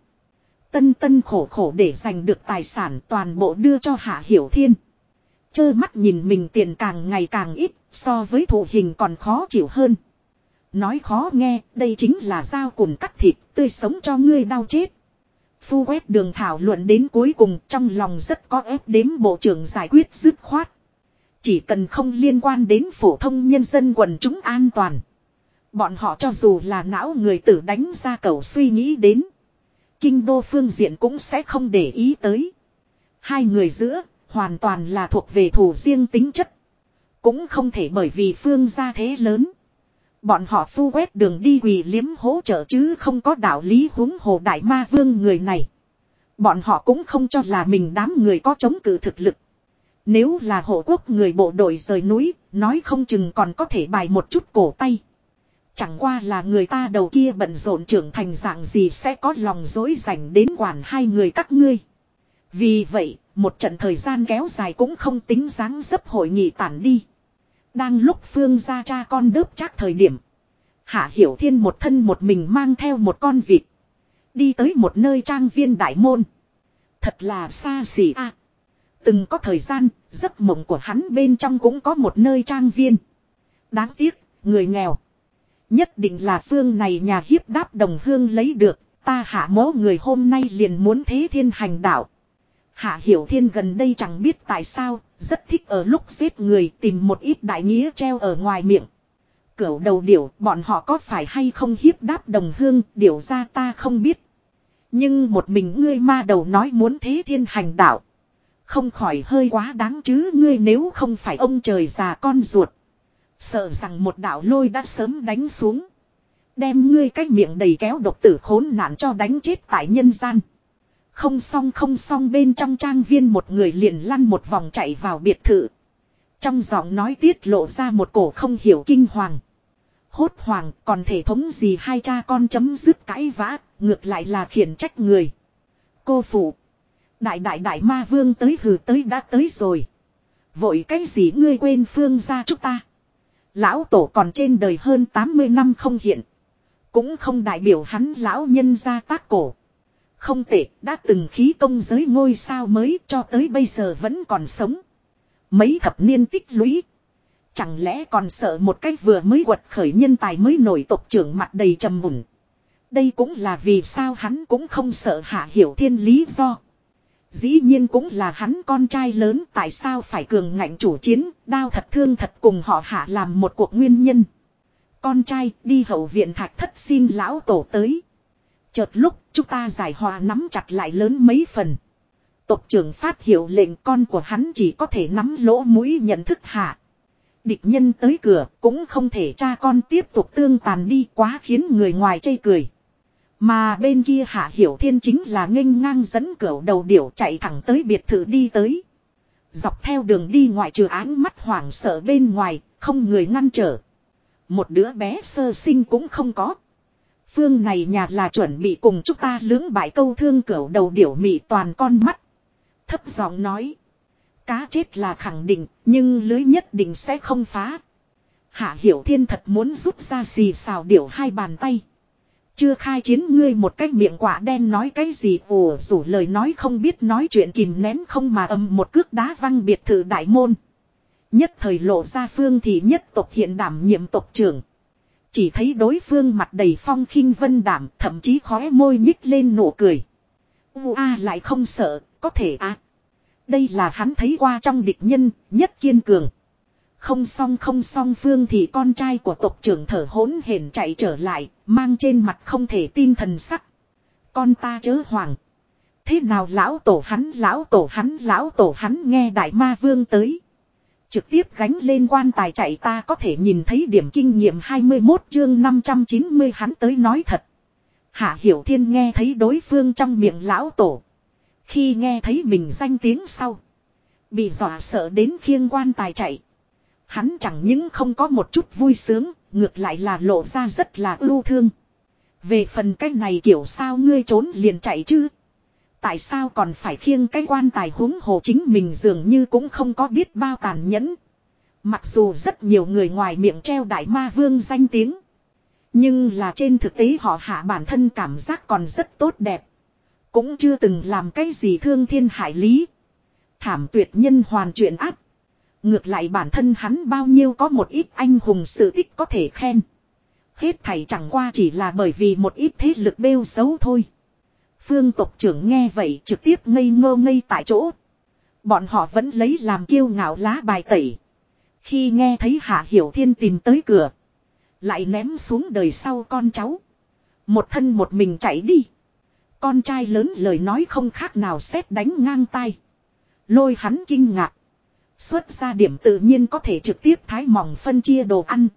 Tân tân khổ khổ để giành được tài sản toàn bộ đưa cho Hạ Hiểu Thiên. Chơ mắt nhìn mình tiền càng ngày càng ít, so với thủ hình còn khó chịu hơn. Nói khó nghe, đây chính là dao cùn cắt thịt, tươi sống cho ngươi đau chết. Phu quét đường thảo luận đến cuối cùng, trong lòng rất có ép đếm bộ trưởng giải quyết dứt khoát. Chỉ cần không liên quan đến phổ thông nhân dân quần chúng an toàn. Bọn họ cho dù là não người tử đánh ra cầu suy nghĩ đến. Kinh đô phương diện cũng sẽ không để ý tới. Hai người giữa, hoàn toàn là thuộc về thủ riêng tính chất. Cũng không thể bởi vì phương gia thế lớn. Bọn họ phu quét đường đi quỳ liếm hỗ trợ chứ không có đạo lý huống hồ đại ma vương người này. Bọn họ cũng không cho là mình đám người có chống cự thực lực. Nếu là hộ quốc người bộ đội rời núi, nói không chừng còn có thể bài một chút cổ tay. Chẳng qua là người ta đầu kia bận rộn trưởng thành dạng gì sẽ có lòng dối dành đến quản hai người các ngươi. Vì vậy, một trận thời gian kéo dài cũng không tính dáng dấp hội nghị tản đi. Đang lúc Phương ra cha con đớp chắc thời điểm. Hạ Hiểu Thiên một thân một mình mang theo một con vịt. Đi tới một nơi trang viên đại môn. Thật là xa xỉ a. Từng có thời gian, giấc mộng của hắn bên trong cũng có một nơi trang viên. Đáng tiếc, người nghèo. Nhất định là phương này nhà hiếp đáp đồng hương lấy được, ta hạ mố người hôm nay liền muốn thế thiên hành đạo. Hạ Hiểu Thiên gần đây chẳng biết tại sao, rất thích ở lúc giết người tìm một ít đại nghĩa treo ở ngoài miệng. Cửu đầu điểu, bọn họ có phải hay không hiếp đáp đồng hương, điểu ra ta không biết. Nhưng một mình ngươi ma đầu nói muốn thế thiên hành đạo. Không khỏi hơi quá đáng chứ ngươi nếu không phải ông trời già con ruột. Sợ rằng một đạo lôi đã sớm đánh xuống. Đem ngươi cái miệng đầy kéo độc tử khốn nạn cho đánh chết tại nhân gian. Không xong không xong bên trong trang viên một người liền lăn một vòng chạy vào biệt thự. Trong giọng nói tiết lộ ra một cổ không hiểu kinh hoàng. Hốt hoàng còn thể thống gì hai cha con chấm dứt cãi vã, ngược lại là khiển trách người. Cô phụ. Đại đại đại ma vương tới hừ tới đã tới rồi. Vội cái gì ngươi quên phương ra chúng ta. Lão tổ còn trên đời hơn 80 năm không hiện. Cũng không đại biểu hắn lão nhân ra tác cổ. Không tệ, đã từng khí công giới ngôi sao mới cho tới bây giờ vẫn còn sống. Mấy thập niên tích lũy. Chẳng lẽ còn sợ một cách vừa mới quật khởi nhân tài mới nổi tộc trưởng mặt đầy trầm mùn. Đây cũng là vì sao hắn cũng không sợ hạ hiểu thiên lý do. Dĩ nhiên cũng là hắn con trai lớn tại sao phải cường ngạnh chủ chiến, đao thật thương thật cùng họ hạ làm một cuộc nguyên nhân. Con trai đi hậu viện thạch thất xin lão tổ tới. Chợt lúc chúng ta giải hòa nắm chặt lại lớn mấy phần. Tộc trưởng phát hiệu lệnh con của hắn chỉ có thể nắm lỗ mũi nhận thức hạ. Địch nhân tới cửa cũng không thể cha con tiếp tục tương tàn đi quá khiến người ngoài chê cười. Mà bên kia hạ hiểu thiên chính là nghênh ngang dẫn cửa đầu điểu chạy thẳng tới biệt thự đi tới. Dọc theo đường đi ngoại trừ áng mắt hoảng sợ bên ngoài, không người ngăn trở. Một đứa bé sơ sinh cũng không có. Phương này nhà là chuẩn bị cùng chúng ta lưỡng bại câu thương cửu đầu điểu mị toàn con mắt. Thấp giọng nói. Cá chết là khẳng định, nhưng lưới nhất định sẽ không phá. Hạ hiểu thiên thật muốn rút ra xì xào điểu hai bàn tay. Chưa khai chiến ngươi một cái miệng quả đen nói cái gì ồ rủ lời nói không biết nói chuyện kìm nén không mà ầm một cước đá văng biệt thự đại môn. Nhất thời lộ ra phương thì nhất tộc hiện đảm nhiệm tộc trưởng. Chỉ thấy đối phương mặt đầy phong khinh vân đảm thậm chí khóe môi nhích lên nụ cười. U a lại không sợ, có thể à. Đây là hắn thấy qua trong địch nhân, nhất kiên cường. Không xong không xong phương thì con trai của tộc trưởng thở hỗn hển chạy trở lại, mang trên mặt không thể tin thần sắc. Con ta chớ hoàng. Thế nào lão tổ hắn lão tổ hắn lão tổ hắn nghe đại ma vương tới. Trực tiếp gánh lên quan tài chạy ta có thể nhìn thấy điểm kinh nghiệm 21 chương 590 hắn tới nói thật. Hạ Hiểu Thiên nghe thấy đối phương trong miệng lão tổ. Khi nghe thấy mình danh tiếng sau. Bị dọa sợ đến khiêng quan tài chạy. Hắn chẳng những không có một chút vui sướng, ngược lại là lộ ra rất là ưu thương. Về phần cách này kiểu sao ngươi trốn liền chạy chứ. Tại sao còn phải khiêng cái quan tài huống hồ chính mình dường như cũng không có biết bao tàn nhẫn. Mặc dù rất nhiều người ngoài miệng treo đại ma vương danh tiếng. Nhưng là trên thực tế họ hạ bản thân cảm giác còn rất tốt đẹp. Cũng chưa từng làm cái gì thương thiên hại lý. Thảm tuyệt nhân hoàn chuyện áp. Ngược lại bản thân hắn bao nhiêu có một ít anh hùng sự tích có thể khen. Hết thảy chẳng qua chỉ là bởi vì một ít thế lực bêu xấu thôi. Phương tộc trưởng nghe vậy trực tiếp ngây ngô ngây tại chỗ. Bọn họ vẫn lấy làm kiêu ngạo lá bài tẩy. Khi nghe thấy Hạ Hiểu Thiên tìm tới cửa. Lại ném xuống đời sau con cháu. Một thân một mình chạy đi. Con trai lớn lời nói không khác nào xét đánh ngang tay. Lôi hắn kinh ngạc. Xuất ra điểm tự nhiên có thể trực tiếp thái mỏng phân chia đồ ăn.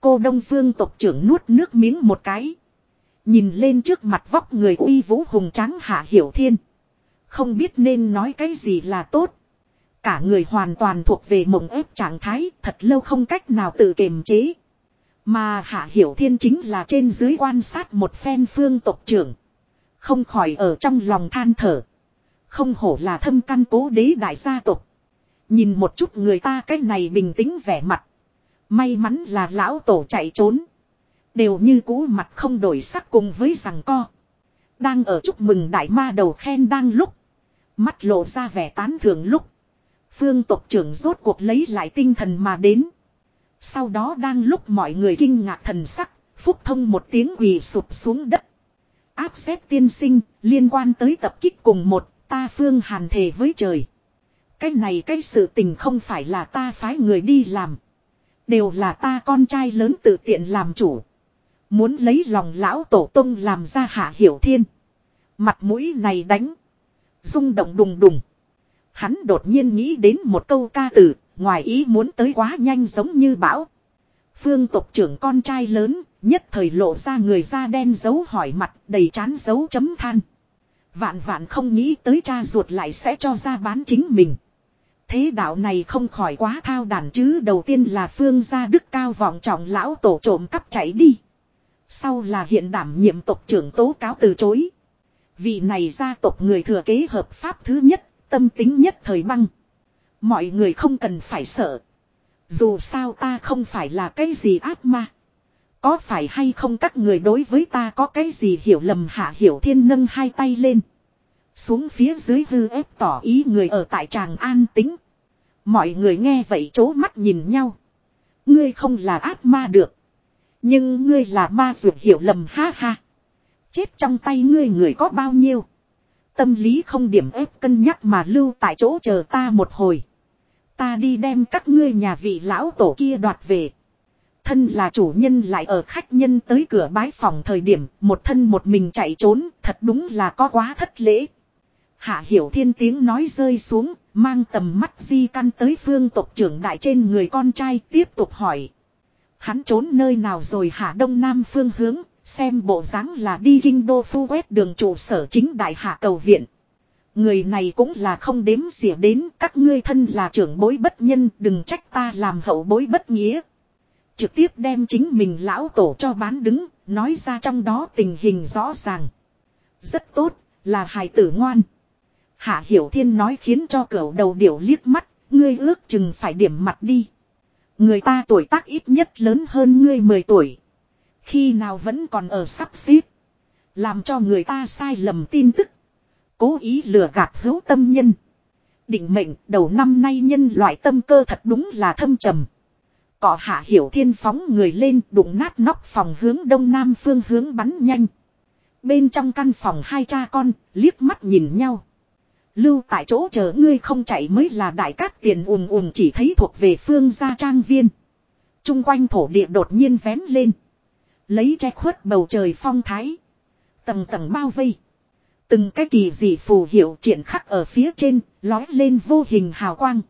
Cô Đông Phương tộc trưởng nuốt nước miếng một cái. Nhìn lên trước mặt vóc người uy vũ hùng tráng hạ hiểu thiên. Không biết nên nói cái gì là tốt. Cả người hoàn toàn thuộc về mộng ép trạng thái, thật lâu không cách nào tự kiềm chế. Mà hạ hiểu thiên chính là trên dưới quan sát một phen phương tộc trưởng. Không khỏi ở trong lòng than thở. Không hổ là thâm căn cố đế đại gia tộc. Nhìn một chút người ta cái này bình tĩnh vẻ mặt. May mắn là lão tổ chạy trốn. Đều như cũ mặt không đổi sắc cùng với rằng co. Đang ở chúc mừng đại ma đầu khen đang lúc. Mắt lộ ra vẻ tán thưởng lúc. Phương tộc trưởng rốt cuộc lấy lại tinh thần mà đến. Sau đó đang lúc mọi người kinh ngạc thần sắc, phúc thông một tiếng quỳ sụp xuống đất. Áp xếp tiên sinh, liên quan tới tập kích cùng một, ta phương hàn thề với trời. Cái này cái sự tình không phải là ta phái người đi làm. Đều là ta con trai lớn tự tiện làm chủ. Muốn lấy lòng lão tổ tông làm ra hạ hiểu thiên. Mặt mũi này đánh. rung động đùng đùng. Hắn đột nhiên nghĩ đến một câu ca từ, ngoài ý muốn tới quá nhanh giống như bão. Phương tộc trưởng con trai lớn, nhất thời lộ ra người da đen dấu hỏi mặt, đầy chán dấu chấm than. Vạn vạn không nghĩ tới cha ruột lại sẽ cho ra bán chính mình. Thế đạo này không khỏi quá thao đàn chứ đầu tiên là phương gia đức cao vọng trọng lão tổ trộm cắp chạy đi. Sau là hiện đảm nhiệm tộc trưởng tố cáo từ chối. Vị này gia tộc người thừa kế hợp pháp thứ nhất, tâm tính nhất thời băng. Mọi người không cần phải sợ. Dù sao ta không phải là cái gì ác ma. Có phải hay không các người đối với ta có cái gì hiểu lầm hạ hiểu thiên nâng hai tay lên. Xuống phía dưới hư ép tỏ ý người ở tại tràng an tính. Mọi người nghe vậy chố mắt nhìn nhau. Ngươi không là ác ma được. Nhưng ngươi là ma dược hiểu lầm ha ha. Chết trong tay ngươi người có bao nhiêu. Tâm lý không điểm ép cân nhắc mà lưu tại chỗ chờ ta một hồi. Ta đi đem các ngươi nhà vị lão tổ kia đoạt về. Thân là chủ nhân lại ở khách nhân tới cửa bái phòng thời điểm, một thân một mình chạy trốn, thật đúng là có quá thất lễ. Hạ hiểu thiên tiếng nói rơi xuống, mang tầm mắt di căn tới phương tộc trưởng đại trên người con trai, tiếp tục hỏi. Hắn trốn nơi nào rồi hạ đông nam phương hướng xem bộ dáng là đi kinh đô phu quét đường trụ sở chính đại hạ cầu viện. Người này cũng là không đếm xỉa đến các ngươi thân là trưởng bối bất nhân đừng trách ta làm hậu bối bất nghĩa. Trực tiếp đem chính mình lão tổ cho bán đứng, nói ra trong đó tình hình rõ ràng. Rất tốt, là hài tử ngoan. Hạ Hiểu Thiên nói khiến cho cửu đầu điểu liếc mắt, ngươi ước chừng phải điểm mặt đi. Người ta tuổi tác ít nhất lớn hơn ngươi 10 tuổi. Khi nào vẫn còn ở sắp xếp. Làm cho người ta sai lầm tin tức. Cố ý lừa gạt hữu tâm nhân. Định mệnh đầu năm nay nhân loại tâm cơ thật đúng là thâm trầm. Cỏ hạ hiểu thiên phóng người lên đụng nát nóc phòng hướng đông nam phương hướng bắn nhanh. Bên trong căn phòng hai cha con liếc mắt nhìn nhau. Lưu tại chỗ chờ ngươi không chạy mới là đại cát tiền ùm ùm chỉ thấy thuộc về phương gia trang viên. Trung quanh thổ địa đột nhiên vén lên. Lấy che khuất bầu trời phong thái. Tầng tầng bao vây. Từng cái kỳ dị phù hiệu triển khắc ở phía trên, lói lên vô hình hào quang.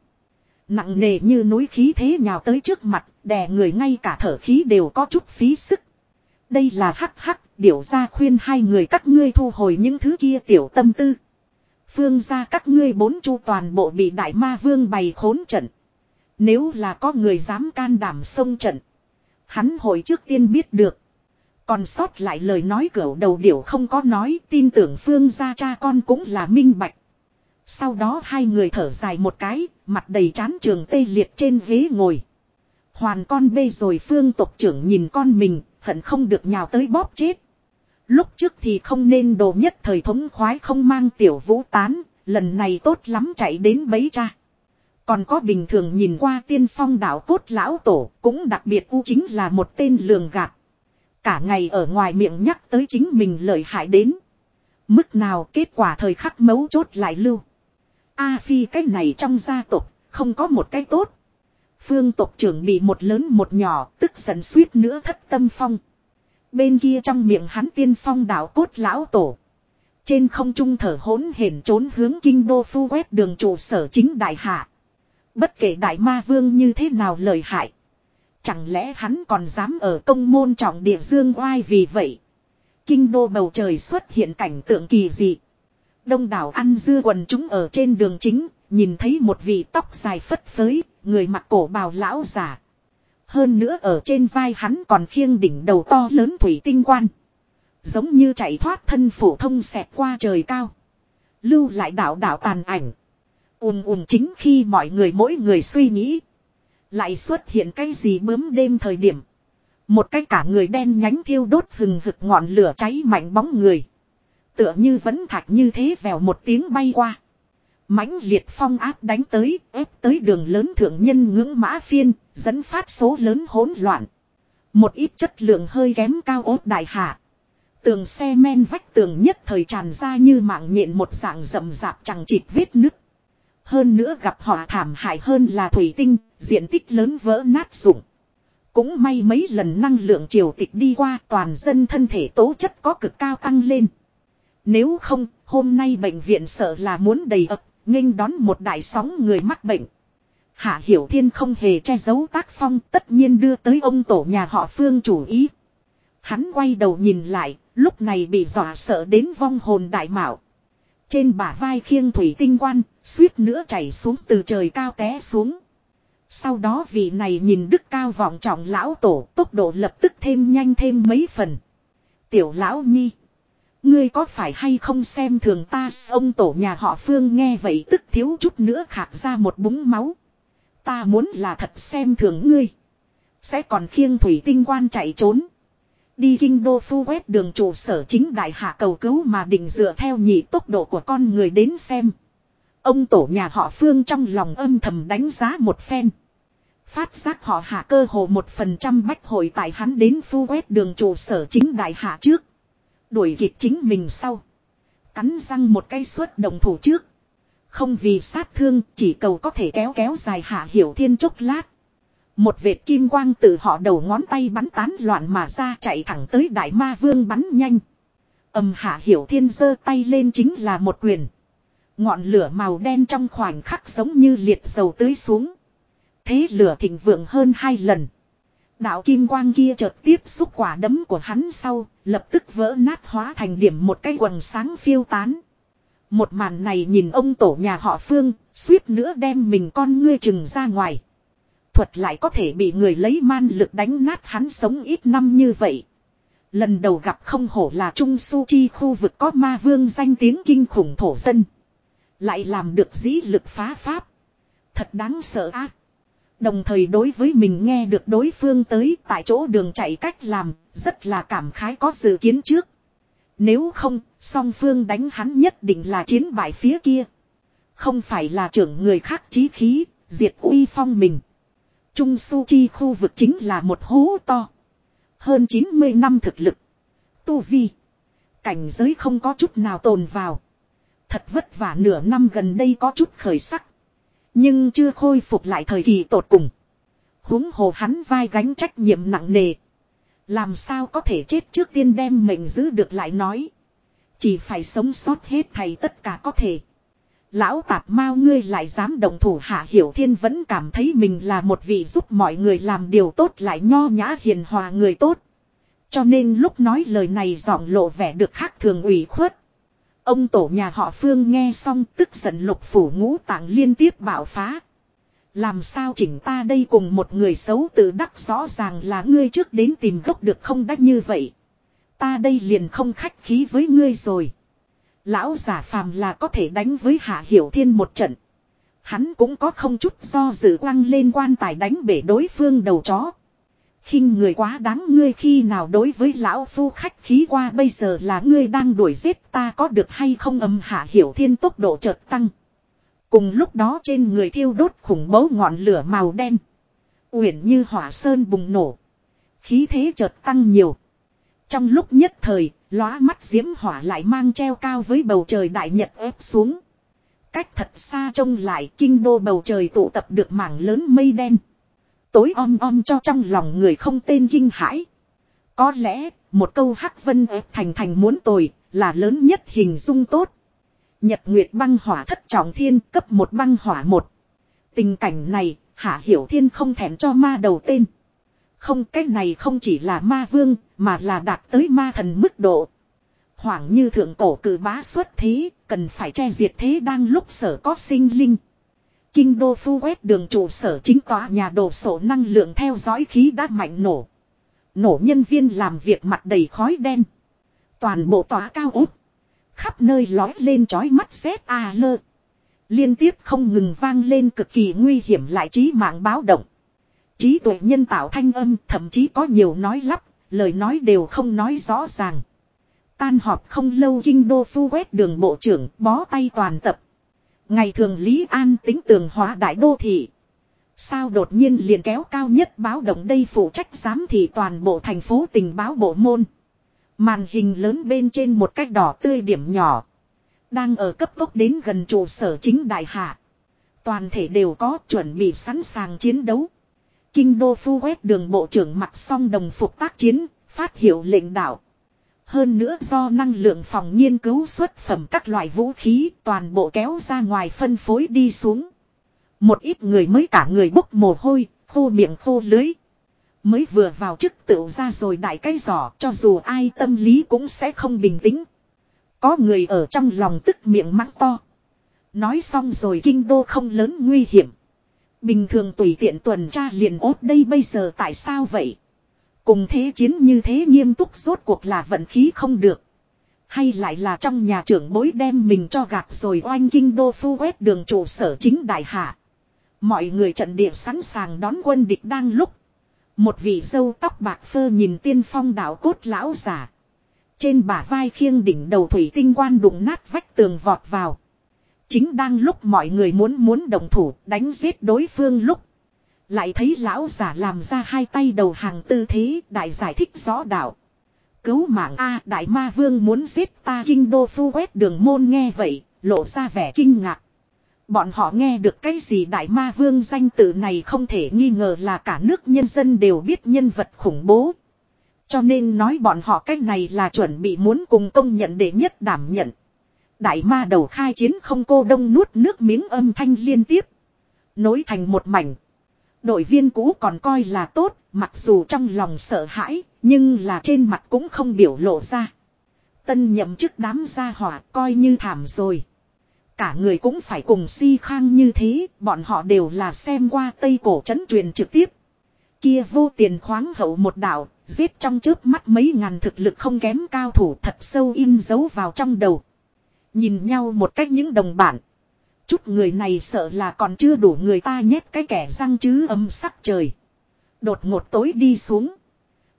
Nặng nề như núi khí thế nhào tới trước mặt, đè người ngay cả thở khí đều có chút phí sức. Đây là hắc hắc, điểu ra khuyên hai người các ngươi thu hồi những thứ kia tiểu tâm tư. Phương ra các ngươi bốn chu toàn bộ bị đại ma vương bày khốn trận. Nếu là có người dám can đảm xông trận. Hắn hồi trước tiên biết được. Còn sót lại lời nói cửa đầu điểu không có nói tin tưởng phương gia cha con cũng là minh bạch. Sau đó hai người thở dài một cái, mặt đầy chán trường tê liệt trên ghế ngồi. Hoàn con bê rồi phương tộc trưởng nhìn con mình, hận không được nhào tới bóp chết. Lúc trước thì không nên đồ nhất thời thống khoái không mang tiểu vũ tán, lần này tốt lắm chạy đến bấy cha. Còn có bình thường nhìn qua tiên phong đạo cốt lão tổ, cũng đặc biệt u chính là một tên lường gạt. Cả ngày ở ngoài miệng nhắc tới chính mình lợi hại đến. Mức nào kết quả thời khắc mấu chốt lại lưu. A phi cái này trong gia tộc không có một cái tốt. Phương tộc trưởng bị một lớn một nhỏ tức giận suýt nữa thất tâm phong. Bên kia trong miệng hắn tiên phong đạo cốt lão tổ. Trên không trung thở hỗn hển trốn hướng kinh đô phu quét đường trụ sở chính đại hạ. Bất kể đại ma vương như thế nào lời hại. Chẳng lẽ hắn còn dám ở công môn trọng địa dương oai vì vậy. Kinh đô bầu trời xuất hiện cảnh tượng kỳ dị. Đông đảo ăn dưa quần chúng ở trên đường chính, nhìn thấy một vị tóc dài phất phới, người mặc cổ bào lão giả. Hơn nữa ở trên vai hắn còn khiêng đỉnh đầu to lớn thủy tinh quan. Giống như chạy thoát thân phổ thông xẹt qua trời cao. Lưu lại đạo đạo tàn ảnh. ùm ùm chính khi mọi người mỗi người suy nghĩ. Lại xuất hiện cái gì bướm đêm thời điểm. Một cái cả người đen nhánh thiêu đốt hừng hực ngọn lửa cháy mạnh bóng người. Tựa như vẫn thạch như thế vèo một tiếng bay qua mãnh liệt phong áp đánh tới, ép tới đường lớn thượng nhân ngưỡng mã phiên, dẫn phát số lớn hỗn loạn. Một ít chất lượng hơi kém cao ốt đại hạ. Tường xe men vách tường nhất thời tràn ra như mạng nhện một dạng rậm rạp chẳng chịt vết nứt. Hơn nữa gặp họ thảm hại hơn là thủy tinh, diện tích lớn vỡ nát rụng. Cũng may mấy lần năng lượng triều tịch đi qua toàn dân thân thể tố chất có cực cao tăng lên. Nếu không, hôm nay bệnh viện sợ là muốn đầy ập, nghênh đón một đại sóng người mắc bệnh. Hạ Hiểu Thiên không hề che giấu tác phong tất nhiên đưa tới ông tổ nhà họ Phương chủ ý. Hắn quay đầu nhìn lại, lúc này bị dọa sợ đến vong hồn đại mạo. Trên bả vai khiêng thủy tinh quan, suýt nữa chảy xuống từ trời cao té xuống. Sau đó vị này nhìn đức cao vọng trọng lão tổ tốc độ lập tức thêm nhanh thêm mấy phần. Tiểu lão nhi. Ngươi có phải hay không xem thường ta ông tổ nhà họ phương nghe vậy tức thiếu chút nữa khạc ra một búng máu. Ta muốn là thật xem thường ngươi. Sẽ còn khiêng thủy tinh quan chạy trốn. Đi kinh đô phu quét đường trụ sở chính đại hạ cầu cứu mà định dựa theo nhị tốc độ của con người đến xem. Ông tổ nhà họ Phương trong lòng âm thầm đánh giá một phen. Phát giác họ hạ cơ hồ một phần trăm bách hội tại hắn đến phu quét đường trụ sở chính đại hạ trước. Đuổi kịp chính mình sau. Cắn răng một cây suốt đồng thủ trước. Không vì sát thương, chỉ cầu có thể kéo kéo dài hạ hiểu thiên chốc lát. Một vệt kim quang từ họ đầu ngón tay bắn tán loạn mà ra chạy thẳng tới đại ma vương bắn nhanh. Âm hạ hiểu thiên giơ tay lên chính là một quyền. Ngọn lửa màu đen trong khoảnh khắc giống như liệt dầu tưới xuống. Thế lửa thịnh vượng hơn hai lần. Đạo kim quang kia chợt tiếp xúc quả đấm của hắn sau, lập tức vỡ nát hóa thành điểm một cái quần sáng phiêu tán. Một màn này nhìn ông tổ nhà họ Phương, suýt nữa đem mình con ngươi chừng ra ngoài. Thuật lại có thể bị người lấy man lực đánh nát hắn sống ít năm như vậy. Lần đầu gặp không hổ là Trung Su Chi khu vực có ma vương danh tiếng kinh khủng thổ dân. Lại làm được dĩ lực phá pháp. Thật đáng sợ ác. Đồng thời đối với mình nghe được đối phương tới tại chỗ đường chạy cách làm, rất là cảm khái có dự kiến trước. Nếu không, song phương đánh hắn nhất định là chiến bại phía kia. Không phải là trưởng người khác chí khí, diệt uy phong mình. Trung Su Chi khu vực chính là một hố to. Hơn 90 năm thực lực. Tu vi. Cảnh giới không có chút nào tồn vào. Thật vất vả nửa năm gần đây có chút khởi sắc. Nhưng chưa khôi phục lại thời kỳ tột cùng. huống hồ hắn vai gánh trách nhiệm nặng nề. Làm sao có thể chết trước tiên đem mình giữ được lại nói. Chỉ phải sống sót hết thầy tất cả có thể. Lão tạp mau ngươi lại dám động thủ hạ hiểu thiên vẫn cảm thấy mình là một vị giúp mọi người làm điều tốt lại nho nhã hiền hòa người tốt. Cho nên lúc nói lời này giọng lộ vẻ được khác thường ủy khuất. Ông tổ nhà họ Phương nghe xong tức giận lục phủ ngũ tạng liên tiếp bạo phá. Làm sao chỉnh ta đây cùng một người xấu tự đắc rõ ràng là ngươi trước đến tìm gốc được không đắc như vậy. Ta đây liền không khách khí với ngươi rồi. Lão giả phàm là có thể đánh với Hạ Hiểu Thiên một trận. Hắn cũng có không chút do dự quăng lên quan tài đánh bể đối phương đầu chó khinh người quá đáng ngươi khi nào đối với lão phu khách khí qua bây giờ là ngươi đang đuổi giết ta có được hay không âm hạ hiểu thiên tốc độ chợt tăng. Cùng lúc đó trên người thiêu đốt khủng bố ngọn lửa màu đen. Uyển như hỏa sơn bùng nổ. Khí thế chợt tăng nhiều. Trong lúc nhất thời, lóa mắt diễm hỏa lại mang treo cao với bầu trời đại nhật ép xuống. Cách thật xa trông lại kinh đô bầu trời tụ tập được mảng lớn mây đen tối om om cho trong lòng người không tên kinh hãi. Có lẽ, một câu hắc vân ép thành thành muốn tồi, là lớn nhất hình dung tốt. Nhật Nguyệt băng hỏa thất trọng thiên cấp một băng hỏa một. Tình cảnh này, Hạ Hiểu Thiên không thèm cho ma đầu tên. Không cái này không chỉ là ma vương, mà là đạt tới ma thần mức độ. Hoảng như thượng cổ cử bá xuất thế, cần phải che diệt thế đang lúc sở có sinh linh. Kinh đô phu quét đường trụ sở chính tòa nhà đồ sổ năng lượng theo dõi khí đã mạnh nổ. Nổ nhân viên làm việc mặt đầy khói đen. Toàn bộ tòa cao út. Khắp nơi lói lên chói mắt xét a lơ. Liên tiếp không ngừng vang lên cực kỳ nguy hiểm lại trí mạng báo động. Trí tuệ nhân tạo thanh âm thậm chí có nhiều nói lắp, lời nói đều không nói rõ ràng. Tan họp không lâu kinh đô phu quét đường bộ trưởng bó tay toàn tập. Ngày thường Lý An tính tường hóa đại đô thị. Sao đột nhiên liền kéo cao nhất báo động đây phụ trách giám thị toàn bộ thành phố tình báo bộ môn. Màn hình lớn bên trên một cách đỏ tươi điểm nhỏ. Đang ở cấp tốc đến gần trụ sở chính đại hạ. Toàn thể đều có chuẩn bị sẵn sàng chiến đấu. Kinh đô phu quét đường bộ trưởng mặc song đồng phục tác chiến, phát hiệu lệnh đạo. Hơn nữa do năng lượng phòng nghiên cứu xuất phẩm các loại vũ khí toàn bộ kéo ra ngoài phân phối đi xuống. Một ít người mới cả người bốc mồ hôi, khô miệng khô lưới. Mới vừa vào chức tựu ra rồi đại cái giỏ cho dù ai tâm lý cũng sẽ không bình tĩnh. Có người ở trong lòng tức miệng mắng to. Nói xong rồi kinh đô không lớn nguy hiểm. Bình thường tùy tiện tuần tra liền ốt đây bây giờ tại sao vậy? Cùng thế chiến như thế nghiêm túc rốt cuộc là vận khí không được. Hay lại là trong nhà trưởng bối đem mình cho gạt rồi oanh kinh đô phu quét đường trụ sở chính đại hạ. Mọi người trận địa sẵn sàng đón quân địch đang lúc. Một vị dâu tóc bạc phơ nhìn tiên phong đạo cốt lão giả. Trên bả vai khiêng đỉnh đầu thủy tinh quan đụng nát vách tường vọt vào. Chính đang lúc mọi người muốn muốn đồng thủ, đánh giết đối phương lúc. Lại thấy lão giả làm ra hai tay đầu hàng tư thế đại giải thích rõ đạo. Cứu mạng A đại ma vương muốn giết ta kinh đô phu quét đường môn nghe vậy, lộ ra vẻ kinh ngạc. Bọn họ nghe được cái gì đại ma vương danh tự này không thể nghi ngờ là cả nước nhân dân đều biết nhân vật khủng bố. Cho nên nói bọn họ cách này là chuẩn bị muốn cùng công nhận để nhất đảm nhận. Đại ma đầu khai chiến không cô đông nuốt nước miếng âm thanh liên tiếp. Nối thành một mảnh. Đội viên cũ còn coi là tốt, mặc dù trong lòng sợ hãi, nhưng là trên mặt cũng không biểu lộ ra. Tân nhậm chức đám gia hỏa coi như thảm rồi. Cả người cũng phải cùng si khang như thế, bọn họ đều là xem qua Tây Cổ trấn truyền trực tiếp. Kia vô tiền khoáng hậu một đạo, giết trong chớp mắt mấy ngàn thực lực không kém cao thủ thật sâu in dấu vào trong đầu. Nhìn nhau một cách những đồng bản. Chút người này sợ là còn chưa đủ người ta nhét cái kẻ răng chứ âm sắc trời. Đột ngột tối đi xuống.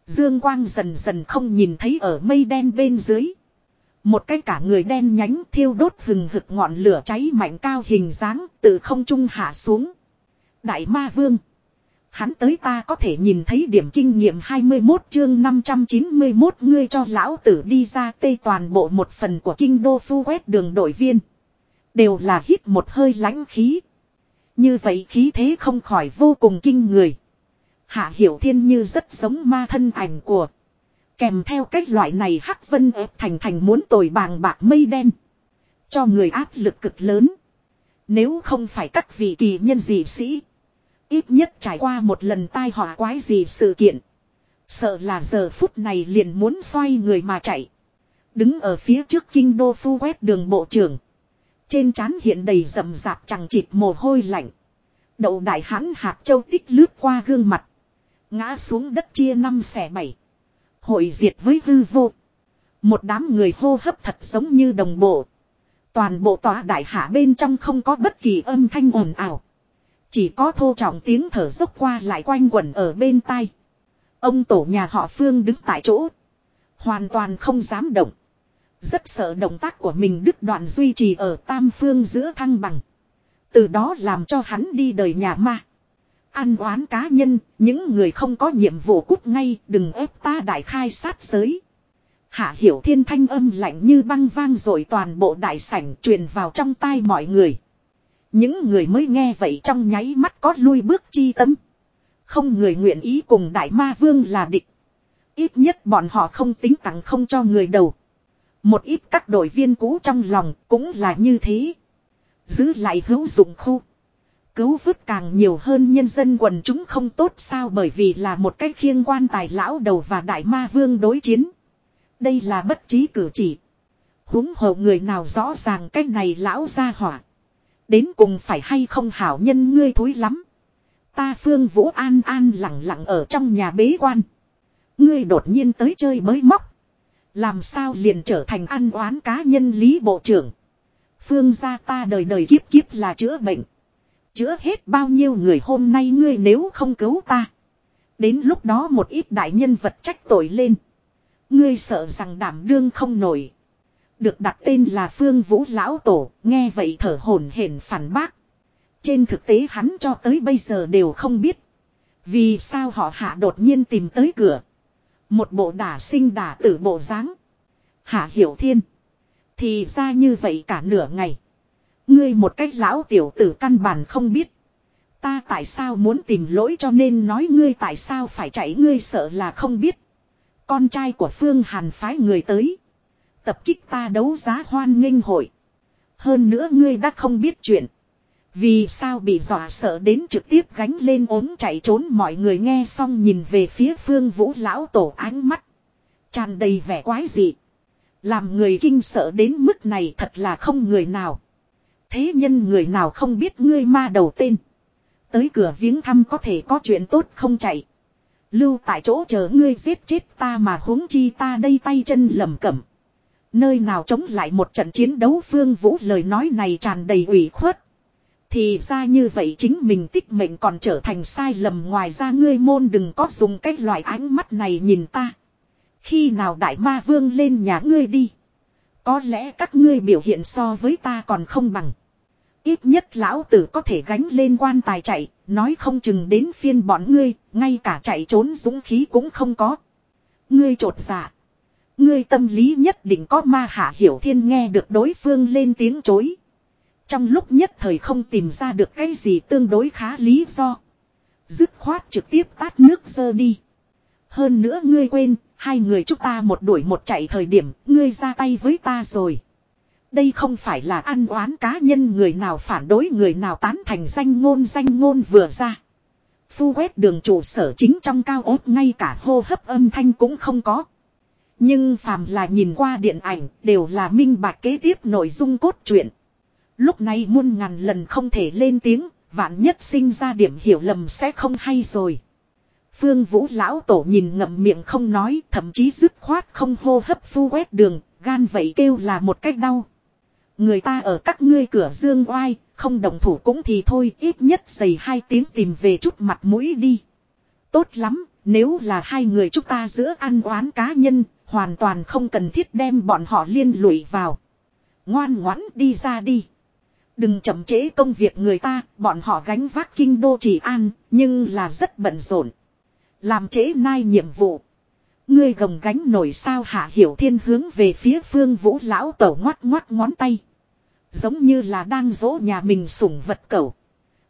Dương quang dần dần không nhìn thấy ở mây đen bên dưới. Một cái cả người đen nhánh thiêu đốt hừng hực ngọn lửa cháy mạnh cao hình dáng từ không trung hạ xuống. Đại ma vương. Hắn tới ta có thể nhìn thấy điểm kinh nghiệm 21 chương 591 ngươi cho lão tử đi ra tây toàn bộ một phần của kinh đô phu quét đường đội viên. Đều là hít một hơi lãnh khí. Như vậy khí thế không khỏi vô cùng kinh người. Hạ hiểu thiên như rất giống ma thân ảnh của. Kèm theo cách loại này hắc vân ép thành thành muốn tồi bàng bạc mây đen. Cho người áp lực cực lớn. Nếu không phải các vị kỳ nhân dị sĩ. Ít nhất trải qua một lần tai họa quái gì sự kiện. Sợ là giờ phút này liền muốn xoay người mà chạy. Đứng ở phía trước kinh đô phu quét đường bộ trưởng. Trên trán hiện đầy rầm rạp chẳng chịt mồ hôi lạnh. Đậu đại hãn hạt châu tích lướt qua gương mặt. Ngã xuống đất chia năm xẻ bảy. Hội diệt với hư vô. Một đám người hô hấp thật giống như đồng bộ. Toàn bộ tòa đại hạ bên trong không có bất kỳ âm thanh ồn ào. Chỉ có thô trọng tiếng thở dốc qua lại quanh quẩn ở bên tai. Ông tổ nhà họ Phương đứng tại chỗ. Hoàn toàn không dám động. Rất sợ động tác của mình đứt đoạn duy trì ở tam phương giữa thăng bằng. Từ đó làm cho hắn đi đời nhà ma. Ăn oán cá nhân, những người không có nhiệm vụ cút ngay, đừng ép ta đại khai sát giới. Hạ hiểu thiên thanh âm lạnh như băng vang rồi toàn bộ đại sảnh truyền vào trong tai mọi người. Những người mới nghe vậy trong nháy mắt có lui bước chi tâm. Không người nguyện ý cùng đại ma vương là địch. Ít nhất bọn họ không tính tặng không cho người đầu. Một ít các đội viên cũ trong lòng cũng là như thế. Giữ lại hữu dụng khu. Cứu vớt càng nhiều hơn nhân dân quần chúng không tốt sao bởi vì là một cách khiêng quan tài lão đầu và đại ma vương đối chiến. Đây là bất trí cử chỉ. huống hồ người nào rõ ràng cách này lão ra hỏa. Đến cùng phải hay không hảo nhân ngươi thối lắm. Ta phương vũ an an lặng lặng ở trong nhà bế quan. Ngươi đột nhiên tới chơi mới móc. Làm sao liền trở thành ăn oán cá nhân lý bộ trưởng. Phương gia ta đời đời kiếp kiếp là chữa bệnh. Chữa hết bao nhiêu người hôm nay ngươi nếu không cứu ta. Đến lúc đó một ít đại nhân vật trách tội lên. Ngươi sợ rằng đảm đương không nổi. Được đặt tên là Phương Vũ Lão Tổ, nghe vậy thở hổn hển phản bác. Trên thực tế hắn cho tới bây giờ đều không biết. Vì sao họ hạ đột nhiên tìm tới cửa. Một bộ đả sinh đả tử bộ dáng Hạ hiểu thiên. Thì ra như vậy cả nửa ngày. Ngươi một cách lão tiểu tử căn bản không biết. Ta tại sao muốn tìm lỗi cho nên nói ngươi tại sao phải chạy ngươi sợ là không biết. Con trai của Phương Hàn phái người tới. Tập kích ta đấu giá hoan nghênh hội. Hơn nữa ngươi đã không biết chuyện. Vì sao bị dọa sợ đến trực tiếp gánh lên ốm chạy trốn mọi người nghe xong nhìn về phía phương vũ lão tổ ánh mắt. tràn đầy vẻ quái dị. Làm người kinh sợ đến mức này thật là không người nào. Thế nhân người nào không biết ngươi ma đầu tên. Tới cửa viếng thăm có thể có chuyện tốt không chạy. Lưu tại chỗ chờ ngươi giết chết ta mà huống chi ta đây tay chân lầm cẩm. Nơi nào chống lại một trận chiến đấu phương vũ lời nói này tràn đầy ủy khuất. Thì ra như vậy chính mình tích mệnh còn trở thành sai lầm ngoài ra ngươi môn đừng có dùng cái loại ánh mắt này nhìn ta. Khi nào đại ma vương lên nhà ngươi đi. Có lẽ các ngươi biểu hiện so với ta còn không bằng. Ít nhất lão tử có thể gánh lên quan tài chạy, nói không chừng đến phiên bọn ngươi, ngay cả chạy trốn dũng khí cũng không có. Ngươi trột dạ. Ngươi tâm lý nhất định có ma hạ hiểu thiên nghe được đối phương lên tiếng chối. Trong lúc nhất thời không tìm ra được cái gì tương đối khá lý do. Dứt khoát trực tiếp tát nước dơ đi. Hơn nữa ngươi quên, hai người chúng ta một đuổi một chạy thời điểm, ngươi ra tay với ta rồi. Đây không phải là ăn oán cá nhân người nào phản đối người nào tán thành danh ngôn danh ngôn vừa ra. Phu quét đường trụ sở chính trong cao ốt ngay cả hô hấp âm thanh cũng không có. Nhưng phàm là nhìn qua điện ảnh đều là minh bạch kế tiếp nội dung cốt truyện. Lúc này muôn ngàn lần không thể lên tiếng, vạn nhất sinh ra điểm hiểu lầm sẽ không hay rồi. Phương Vũ lão tổ nhìn ngậm miệng không nói, thậm chí dứt khoát không hô hấp phu quét đường, gan vậy kêu là một cách đau. Người ta ở các ngươi cửa dương oai, không đồng thủ cũng thì thôi, ít nhất dày hai tiếng tìm về chút mặt mũi đi. Tốt lắm, nếu là hai người chúng ta giữa ăn oán cá nhân, hoàn toàn không cần thiết đem bọn họ liên lụy vào. Ngoan ngoãn đi ra đi. Đừng chậm chế công việc người ta, bọn họ gánh vác kinh đô chỉ an, nhưng là rất bận rộn. Làm chế nai nhiệm vụ. Ngươi gồng gánh nổi sao hạ hiểu thiên hướng về phía phương vũ lão tẩu ngoắt ngoắt ngón tay. Giống như là đang dỗ nhà mình sủng vật cẩu.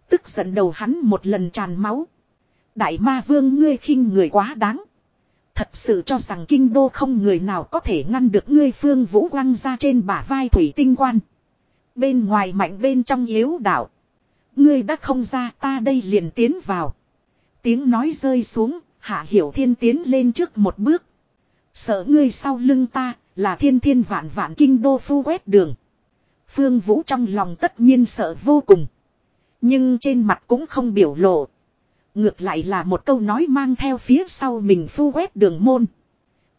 Tức giận đầu hắn một lần tràn máu. Đại ma vương ngươi khinh người quá đáng. Thật sự cho rằng kinh đô không người nào có thể ngăn được ngươi phương vũ quăng ra trên bả vai thủy tinh quan. Bên ngoài mạnh bên trong yếu đảo. Ngươi đã không ra ta đây liền tiến vào. Tiếng nói rơi xuống, hạ hiểu thiên tiến lên trước một bước. Sợ ngươi sau lưng ta, là thiên thiên vạn vạn kinh đô phu quét đường. Phương Vũ trong lòng tất nhiên sợ vô cùng. Nhưng trên mặt cũng không biểu lộ. Ngược lại là một câu nói mang theo phía sau mình phu quét đường môn.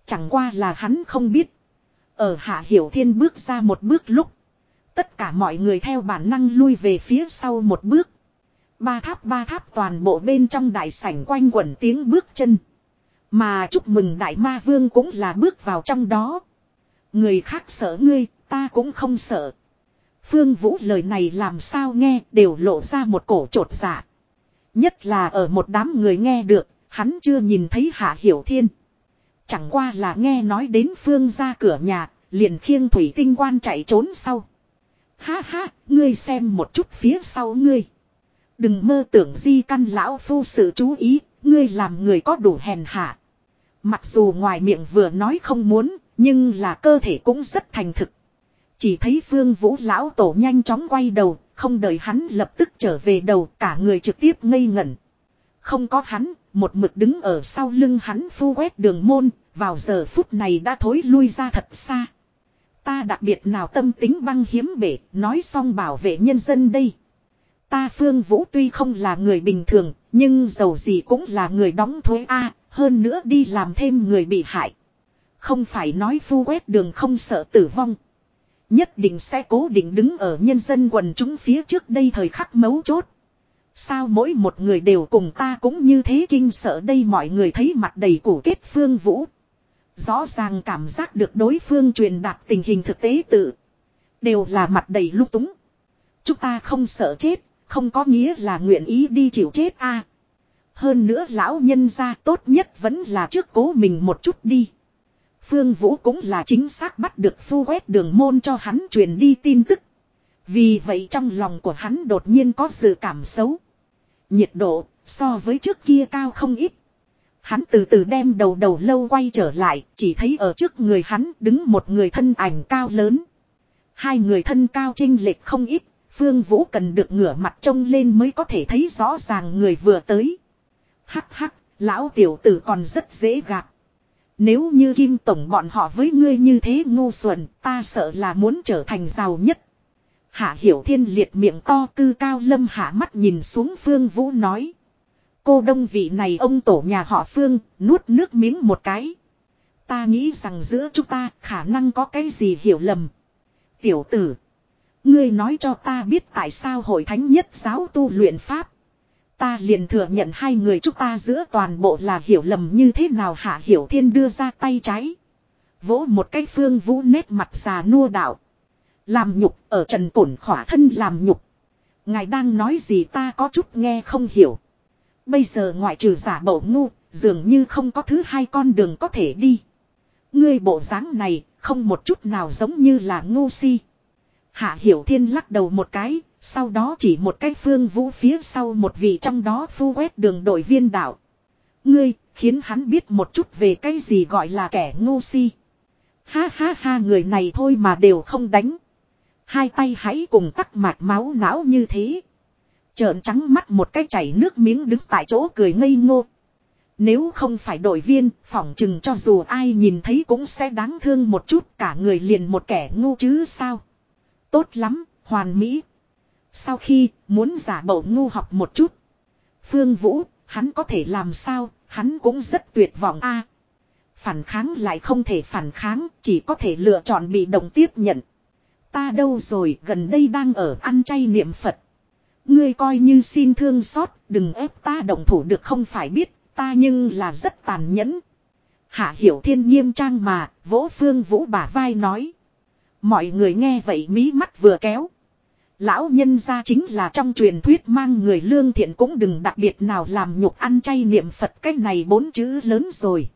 Chẳng qua là hắn không biết. Ở Hạ Hiểu Thiên bước ra một bước lúc. Tất cả mọi người theo bản năng lui về phía sau một bước. Ba tháp ba tháp toàn bộ bên trong đại sảnh quanh quẩn tiếng bước chân. Mà chúc mừng đại ma vương cũng là bước vào trong đó. Người khác sợ ngươi, ta cũng không sợ. Phương Vũ lời này làm sao nghe đều lộ ra một cổ trột dạ. Nhất là ở một đám người nghe được, hắn chưa nhìn thấy Hạ Hiểu Thiên. Chẳng qua là nghe nói đến Phương ra cửa nhà, liền khiêng thủy tinh quan chạy trốn sau. Ha ha, ngươi xem một chút phía sau ngươi. Đừng mơ tưởng di căn lão phu sự chú ý, ngươi làm người có đủ hèn hạ. Mặc dù ngoài miệng vừa nói không muốn, nhưng là cơ thể cũng rất thành thực. Chỉ thấy phương vũ lão tổ nhanh chóng quay đầu, không đợi hắn lập tức trở về đầu cả người trực tiếp ngây ngẩn. Không có hắn, một mực đứng ở sau lưng hắn phu quét đường môn, vào giờ phút này đã thối lui ra thật xa. Ta đặc biệt nào tâm tính băng hiếm bể, nói xong bảo vệ nhân dân đây. Ta Phương Vũ tuy không là người bình thường, nhưng giàu gì cũng là người đóng thuế A, hơn nữa đi làm thêm người bị hại. Không phải nói phu quét đường không sợ tử vong. Nhất định sẽ cố định đứng ở nhân dân quần chúng phía trước đây thời khắc mấu chốt. Sao mỗi một người đều cùng ta cũng như thế kinh sợ đây mọi người thấy mặt đầy cổ kết phương vũ. Rõ ràng cảm giác được đối phương truyền đạt tình hình thực tế tự. Đều là mặt đầy lúc túng. Chúng ta không sợ chết, không có nghĩa là nguyện ý đi chịu chết a. Hơn nữa lão nhân gia tốt nhất vẫn là trước cố mình một chút đi. Phương Vũ cũng là chính xác bắt được phu quét đường môn cho hắn truyền đi tin tức. Vì vậy trong lòng của hắn đột nhiên có sự cảm xấu. Nhiệt độ so với trước kia cao không ít. Hắn từ từ đem đầu đầu lâu quay trở lại, chỉ thấy ở trước người hắn đứng một người thân ảnh cao lớn. Hai người thân cao trinh lệch không ít, Phương Vũ cần được ngửa mặt trông lên mới có thể thấy rõ ràng người vừa tới. Hắc hắc, lão tiểu tử còn rất dễ gạt. Nếu như Kim Tổng bọn họ với ngươi như thế ngu xuẩn, ta sợ là muốn trở thành giàu nhất. Hạ Hiểu Thiên liệt miệng to cư cao lâm hạ mắt nhìn xuống Phương Vũ nói. Cô đông vị này ông tổ nhà họ Phương, nuốt nước miếng một cái. Ta nghĩ rằng giữa chúng ta khả năng có cái gì hiểu lầm. Tiểu tử. Ngươi nói cho ta biết tại sao hội thánh nhất giáo tu luyện Pháp. Ta liền thừa nhận hai người chúng ta giữa toàn bộ là hiểu lầm như thế nào hạ hiểu thiên đưa ra tay trái. Vỗ một cái phương vũ nét mặt già nua đạo. Làm nhục ở trần cổn khỏa thân làm nhục. Ngài đang nói gì ta có chút nghe không hiểu. Bây giờ ngoại trừ giả bộ ngu, dường như không có thứ hai con đường có thể đi. Ngươi bộ dáng này, không một chút nào giống như là ngu si. Hạ Hiểu Thiên lắc đầu một cái, sau đó chỉ một cái phương vũ phía sau một vị trong đó phu quét đường đội viên đạo. Ngươi, khiến hắn biết một chút về cái gì gọi là kẻ ngu si. Ha ha ha người này thôi mà đều không đánh. Hai tay hãy cùng tắc mạch máu não như thế. Trợn trắng mắt một cái chảy nước miếng đứng tại chỗ cười ngây ngô. Nếu không phải đội viên, phỏng chừng cho dù ai nhìn thấy cũng sẽ đáng thương một chút cả người liền một kẻ ngu chứ sao. Tốt lắm, hoàn mỹ. Sau khi muốn giả bộ ngu học một chút. Phương Vũ, hắn có thể làm sao, hắn cũng rất tuyệt vọng a. phản kháng lại không thể phản kháng, chỉ có thể lựa chọn bị động tiếp nhận. Ta đâu rồi, gần đây đang ở ăn chay niệm Phật. Ngươi coi như xin thương xót, đừng ép ta động thủ được không phải biết, ta nhưng là rất tàn nhẫn. Hạ hiểu thiên nghiêm trang mà, vỗ phương vũ bả vai nói. Mọi người nghe vậy mí mắt vừa kéo. Lão nhân ra chính là trong truyền thuyết mang người lương thiện cũng đừng đặc biệt nào làm nhục ăn chay niệm Phật cái này bốn chữ lớn rồi.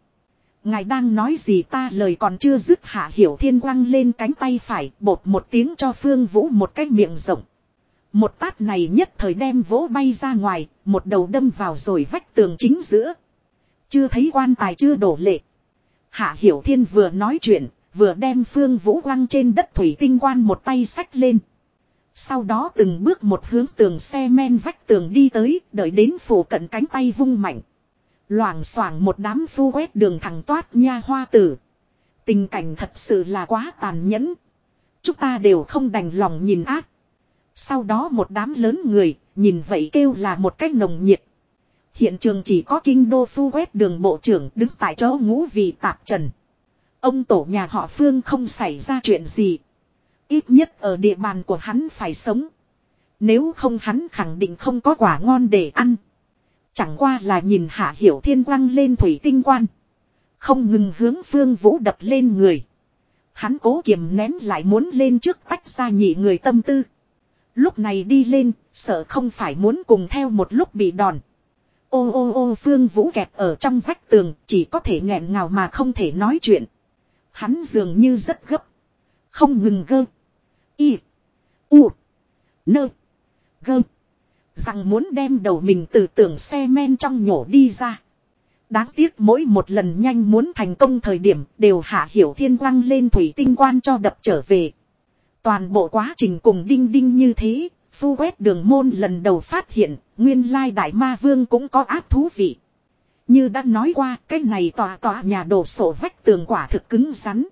Ngài đang nói gì ta lời còn chưa dứt hạ hiểu thiên quăng lên cánh tay phải bột một tiếng cho phương vũ một cái miệng rộng. Một tát này nhất thời đem vỗ bay ra ngoài, một đầu đâm vào rồi vách tường chính giữa. Chưa thấy quan tài chưa đổ lệ. Hạ hiểu thiên vừa nói chuyện, vừa đem phương vũ quăng trên đất thủy tinh quan một tay sách lên. Sau đó từng bước một hướng tường xe men vách tường đi tới, đợi đến phủ cận cánh tay vung mạnh. Loảng xoảng một đám phu quét đường thẳng toát nha hoa tử. Tình cảnh thật sự là quá tàn nhẫn. Chúng ta đều không đành lòng nhìn ác. Sau đó một đám lớn người, nhìn vậy kêu là một cách nồng nhiệt. Hiện trường chỉ có kinh đô phu quét đường bộ trưởng đứng tại chỗ ngũ vì tạp trần. Ông tổ nhà họ Phương không xảy ra chuyện gì. Ít nhất ở địa bàn của hắn phải sống. Nếu không hắn khẳng định không có quả ngon để ăn. Chẳng qua là nhìn hạ hiểu thiên quăng lên thủy tinh quan. Không ngừng hướng phương vũ đập lên người. Hắn cố kiềm nén lại muốn lên trước tách ra nhị người tâm tư. Lúc này đi lên, sợ không phải muốn cùng theo một lúc bị đòn. Ô ô ô phương vũ kẹp ở trong vách tường, chỉ có thể nghẹn ngào mà không thể nói chuyện. Hắn dường như rất gấp. Không ngừng gơ. Y. U. Nơ. Gơ. Rằng muốn đem đầu mình từ tường xe men trong nhổ đi ra. Đáng tiếc mỗi một lần nhanh muốn thành công thời điểm đều hạ hiểu thiên quăng lên thủy tinh quan cho đập trở về. Toàn bộ quá trình cùng đinh đinh như thế, phu quét đường môn lần đầu phát hiện, nguyên lai đại ma vương cũng có áp thú vị. Như đã nói qua, cái này tòa tòa nhà đổ sổ vách tường quả thực cứng rắn.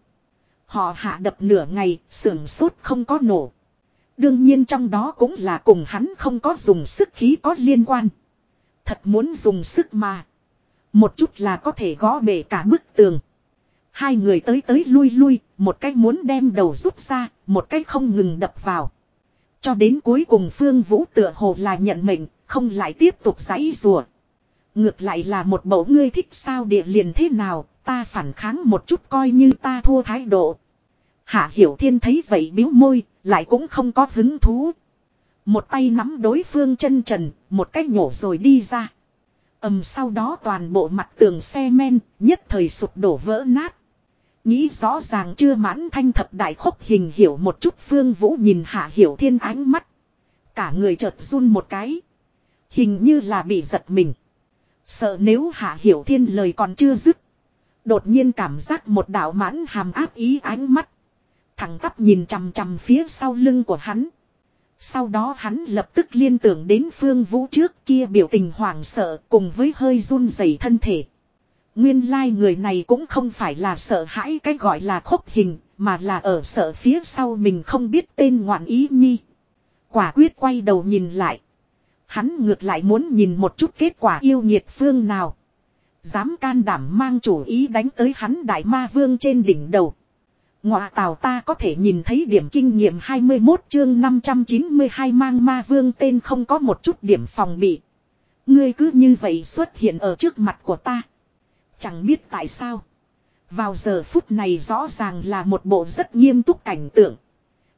Họ hạ đập nửa ngày, sưởng sốt không có nổ. Đương nhiên trong đó cũng là cùng hắn không có dùng sức khí có liên quan. Thật muốn dùng sức mà. Một chút là có thể gõ bể cả bức tường. Hai người tới tới lui lui, một cách muốn đem đầu rút ra, một cách không ngừng đập vào. Cho đến cuối cùng Phương Vũ tựa hồ là nhận mệnh, không lại tiếp tục giãy rùa. Ngược lại là một mẫu ngươi thích sao địa liền thế nào, ta phản kháng một chút coi như ta thua thái độ. Hạ Hiểu Thiên thấy vậy biếu môi, lại cũng không có hứng thú. Một tay nắm đối phương chân trần, một cách nhổ rồi đi ra. ầm sau đó toàn bộ mặt tường xe men, nhất thời sụp đổ vỡ nát. Nghĩ rõ ràng chưa mãn thanh thập đại khốc hình hiểu một chút phương vũ nhìn hạ hiểu thiên ánh mắt. Cả người chợt run một cái. Hình như là bị giật mình. Sợ nếu hạ hiểu thiên lời còn chưa dứt. Đột nhiên cảm giác một đạo mãn hàm áp ý ánh mắt. Thẳng tắp nhìn chằm chằm phía sau lưng của hắn. Sau đó hắn lập tức liên tưởng đến phương vũ trước kia biểu tình hoảng sợ cùng với hơi run rẩy thân thể. Nguyên lai like người này cũng không phải là sợ hãi cái gọi là khốc hình, mà là ở sợ phía sau mình không biết tên ngoạn ý nhi. Quả quyết quay đầu nhìn lại. Hắn ngược lại muốn nhìn một chút kết quả yêu nhiệt phương nào. Dám can đảm mang chủ ý đánh tới hắn đại ma vương trên đỉnh đầu. Ngọa tào ta có thể nhìn thấy điểm kinh nghiệm 21 chương 592 mang ma vương tên không có một chút điểm phòng bị. Ngươi cứ như vậy xuất hiện ở trước mặt của ta. Chẳng biết tại sao. Vào giờ phút này rõ ràng là một bộ rất nghiêm túc cảnh tượng.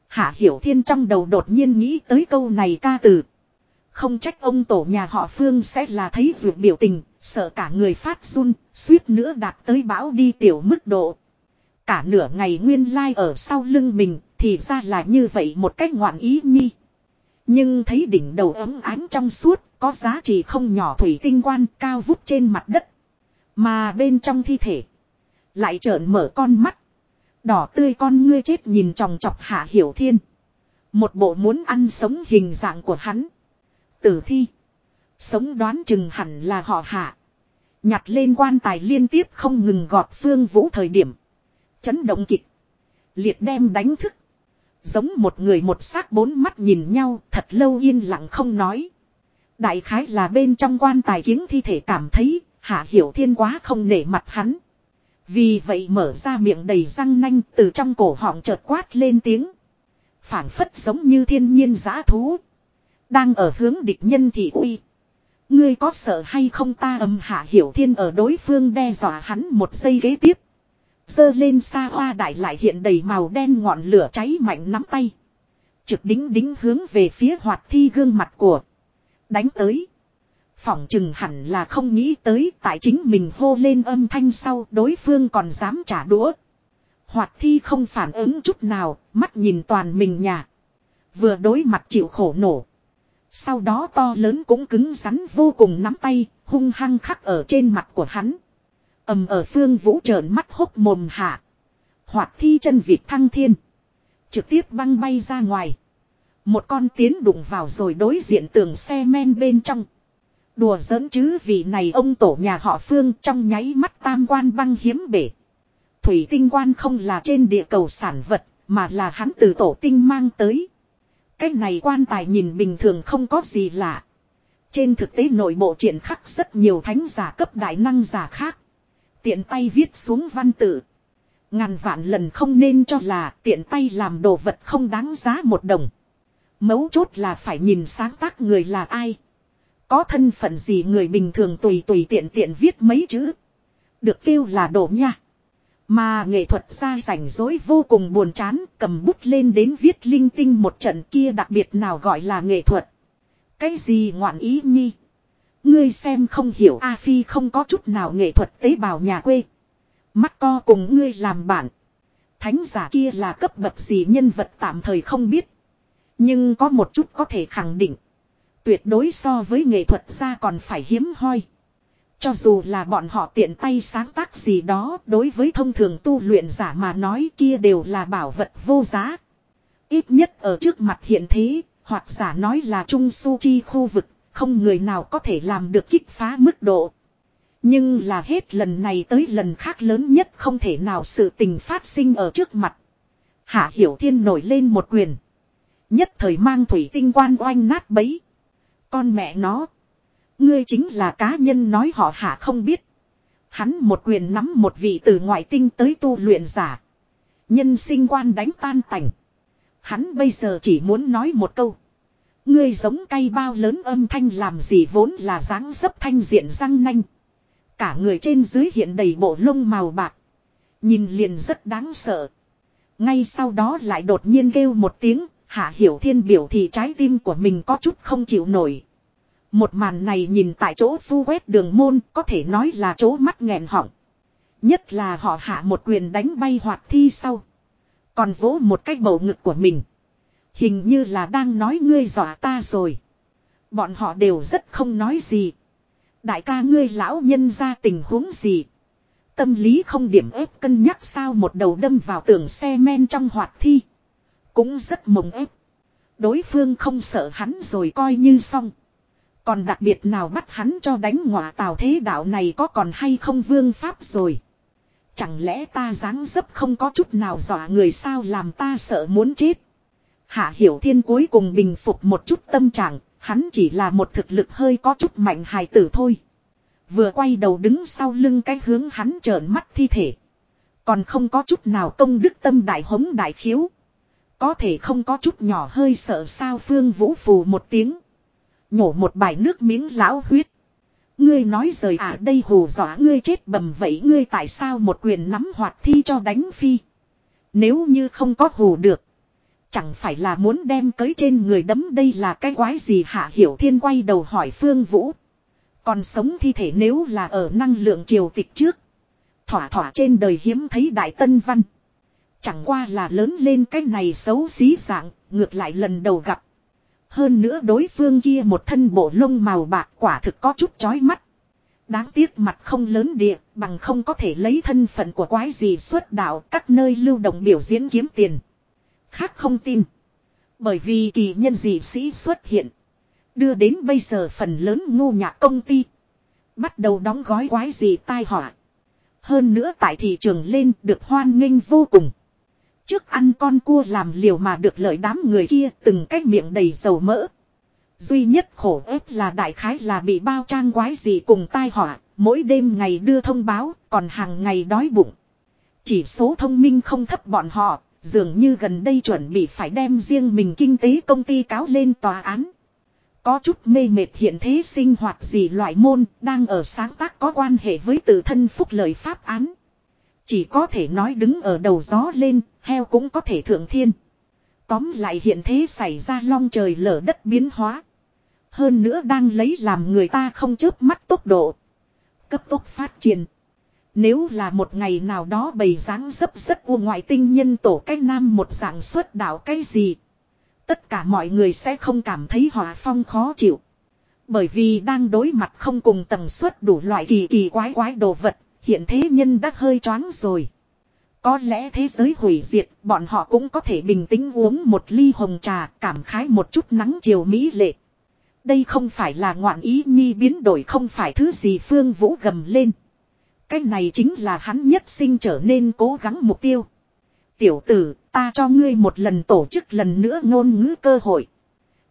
Hạ Hiểu Thiên trong đầu đột nhiên nghĩ tới câu này ca từ. Không trách ông tổ nhà họ Phương sẽ là thấy vượt biểu tình, sợ cả người phát run, suýt nữa đạt tới bão đi tiểu mức độ. Cả nửa ngày nguyên lai like ở sau lưng mình, thì ra là như vậy một cách ngoạn ý nhi. Nhưng thấy đỉnh đầu ấm ánh trong suốt, có giá trị không nhỏ thủy tinh quan cao vút trên mặt đất. Mà bên trong thi thể, lại trợn mở con mắt. Đỏ tươi con ngươi chết nhìn tròng trọc hạ hiểu thiên. Một bộ muốn ăn sống hình dạng của hắn. Tử thi. Sống đoán chừng hẳn là họ hạ. Nhặt lên quan tài liên tiếp không ngừng gọt phương vũ thời điểm. Chấn động kịch. Liệt đem đánh thức. Giống một người một xác bốn mắt nhìn nhau thật lâu yên lặng không nói. Đại khái là bên trong quan tài kiếng thi thể cảm thấy hạ hiểu thiên quá không nể mặt hắn. Vì vậy mở ra miệng đầy răng nanh từ trong cổ họng chợt quát lên tiếng. phảng phất giống như thiên nhiên giã thú. Đang ở hướng địch nhân thị uy. Ngươi có sợ hay không ta âm hạ hiểu thiên ở đối phương đe dọa hắn một giây kế tiếp. Dơ lên xa hoa đại lại hiện đầy màu đen ngọn lửa cháy mạnh nắm tay. Trực đính đính hướng về phía hoạt thi gương mặt của. Đánh tới. Phỏng chừng hẳn là không nghĩ tới tại chính mình hô lên âm thanh sau đối phương còn dám trả đũa. Hoạt thi không phản ứng chút nào, mắt nhìn toàn mình nhà. Vừa đối mặt chịu khổ nổ. Sau đó to lớn cũng cứng rắn vô cùng nắm tay, hung hăng khắc ở trên mặt của hắn. ầm ở phương vũ trợn mắt hốc mồm hạ. Hoạt thi chân vịt thăng thiên. Trực tiếp băng bay ra ngoài. Một con tiến đụng vào rồi đối diện tường xe men bên trong. Đùa giỡn chứ vì này ông tổ nhà họ phương trong nháy mắt tam quan băng hiếm bể. Thủy tinh quan không là trên địa cầu sản vật, mà là hắn từ tổ tinh mang tới. Cái này quan tài nhìn bình thường không có gì lạ. Trên thực tế nội bộ triển khắc rất nhiều thánh giả cấp đại năng giả khác. Tiện tay viết xuống văn tự. Ngàn vạn lần không nên cho là tiện tay làm đồ vật không đáng giá một đồng. Mấu chốt là phải nhìn sáng tác người là ai. Có thân phận gì người bình thường tùy tùy tiện tiện viết mấy chữ. Được kêu là đổ nha. Mà nghệ thuật ra rảnh rỗi vô cùng buồn chán, cầm bút lên đến viết linh tinh một trận kia đặc biệt nào gọi là nghệ thuật. Cái gì ngoạn ý nhi. Ngươi xem không hiểu, A Phi không có chút nào nghệ thuật tế bào nhà quê. Mắt co cùng ngươi làm bạn. Thánh giả kia là cấp bậc gì nhân vật tạm thời không biết. Nhưng có một chút có thể khẳng định. Tuyệt đối so với nghệ thuật gia còn phải hiếm hoi. Cho dù là bọn họ tiện tay sáng tác gì đó đối với thông thường tu luyện giả mà nói kia đều là bảo vật vô giá. Ít nhất ở trước mặt hiện thế, hoặc giả nói là trung su chi khu vực, không người nào có thể làm được kích phá mức độ. Nhưng là hết lần này tới lần khác lớn nhất không thể nào sự tình phát sinh ở trước mặt. Hạ Hiểu Thiên nổi lên một quyền. Nhất thời mang thủy tinh quan oanh nát bấy. Con mẹ nó. Ngươi chính là cá nhân nói họ hạ không biết. Hắn một quyền nắm một vị từ ngoại tinh tới tu luyện giả. Nhân sinh quan đánh tan tành. Hắn bây giờ chỉ muốn nói một câu. Ngươi giống cây bao lớn âm thanh làm gì vốn là dáng dấp thanh diện răng nanh. Cả người trên dưới hiện đầy bộ lông màu bạc. Nhìn liền rất đáng sợ. Ngay sau đó lại đột nhiên kêu một tiếng, Hạ Hiểu Thiên biểu thì trái tim của mình có chút không chịu nổi. Một màn này nhìn tại chỗ phu quét đường môn có thể nói là chỗ mắt nghẹn họng. Nhất là họ hạ một quyền đánh bay hoạt thi sau. Còn vỗ một cái bầu ngực của mình. Hình như là đang nói ngươi dọa ta rồi. Bọn họ đều rất không nói gì. Đại ca ngươi lão nhân ra tình huống gì. Tâm lý không điểm ép cân nhắc sao một đầu đâm vào tường xe men trong hoạt thi. Cũng rất mộng ép. Đối phương không sợ hắn rồi coi như xong. Còn đặc biệt nào bắt hắn cho đánh ngọa tào thế đạo này có còn hay không vương pháp rồi. Chẳng lẽ ta dáng dấp không có chút nào dọa người sao làm ta sợ muốn chết. Hạ Hiểu Thiên cuối cùng bình phục một chút tâm trạng, hắn chỉ là một thực lực hơi có chút mạnh hài tử thôi. Vừa quay đầu đứng sau lưng cái hướng hắn trợn mắt thi thể. Còn không có chút nào công đức tâm đại hống đại khiếu. Có thể không có chút nhỏ hơi sợ sao phương vũ phù một tiếng. Nhổ một bài nước miếng lão huyết. Ngươi nói rời à đây hù dọa ngươi chết bầm vậy ngươi tại sao một quyền nắm hoạt thi cho đánh phi. Nếu như không có hù được. Chẳng phải là muốn đem cưới trên người đấm đây là cái quái gì hạ hiểu thiên quay đầu hỏi Phương Vũ. Còn sống thi thể nếu là ở năng lượng triều tịch trước. Thỏa thỏa trên đời hiếm thấy đại tân văn. Chẳng qua là lớn lên cái này xấu xí dạng, ngược lại lần đầu gặp. Hơn nữa đối phương kia một thân bộ lông màu bạc quả thực có chút chói mắt. Đáng tiếc mặt không lớn địa, bằng không có thể lấy thân phận của quái gì xuất đạo các nơi lưu động biểu diễn kiếm tiền. Khác không tin. Bởi vì kỳ nhân dị sĩ xuất hiện. Đưa đến bây giờ phần lớn ngu nhạc công ty. Bắt đầu đóng gói quái gì tai họa. Hơn nữa tại thị trường lên được hoan nghênh vô cùng. Trước ăn con cua làm liều mà được lợi đám người kia từng cái miệng đầy dầu mỡ. Duy nhất khổ ép là đại khái là bị bao trang quái gì cùng tai họa, mỗi đêm ngày đưa thông báo, còn hàng ngày đói bụng. Chỉ số thông minh không thấp bọn họ, dường như gần đây chuẩn bị phải đem riêng mình kinh tế công ty cáo lên tòa án. Có chút mê mệt hiện thế sinh hoạt gì loại môn đang ở sáng tác có quan hệ với tự thân phúc lợi pháp án. Chỉ có thể nói đứng ở đầu gió lên, heo cũng có thể thượng thiên. Tóm lại hiện thế xảy ra long trời lở đất biến hóa. Hơn nữa đang lấy làm người ta không chớp mắt tốc độ. Cấp tốc phát triển. Nếu là một ngày nào đó bầy dáng dấp rất u ngoại tinh nhân tổ cái nam một dạng xuất đạo cái gì. Tất cả mọi người sẽ không cảm thấy hòa phong khó chịu. Bởi vì đang đối mặt không cùng tầng suất đủ loại kỳ kỳ quái quái đồ vật, hiện thế nhân đã hơi choáng rồi. Có lẽ thế giới hủy diệt, bọn họ cũng có thể bình tĩnh uống một ly hồng trà, cảm khái một chút nắng chiều mỹ lệ. Đây không phải là ngoạn ý nhi biến đổi không phải thứ gì Phương Vũ gầm lên. Cái này chính là hắn nhất sinh trở nên cố gắng mục tiêu. Tiểu tử, ta cho ngươi một lần tổ chức lần nữa ngôn ngữ cơ hội.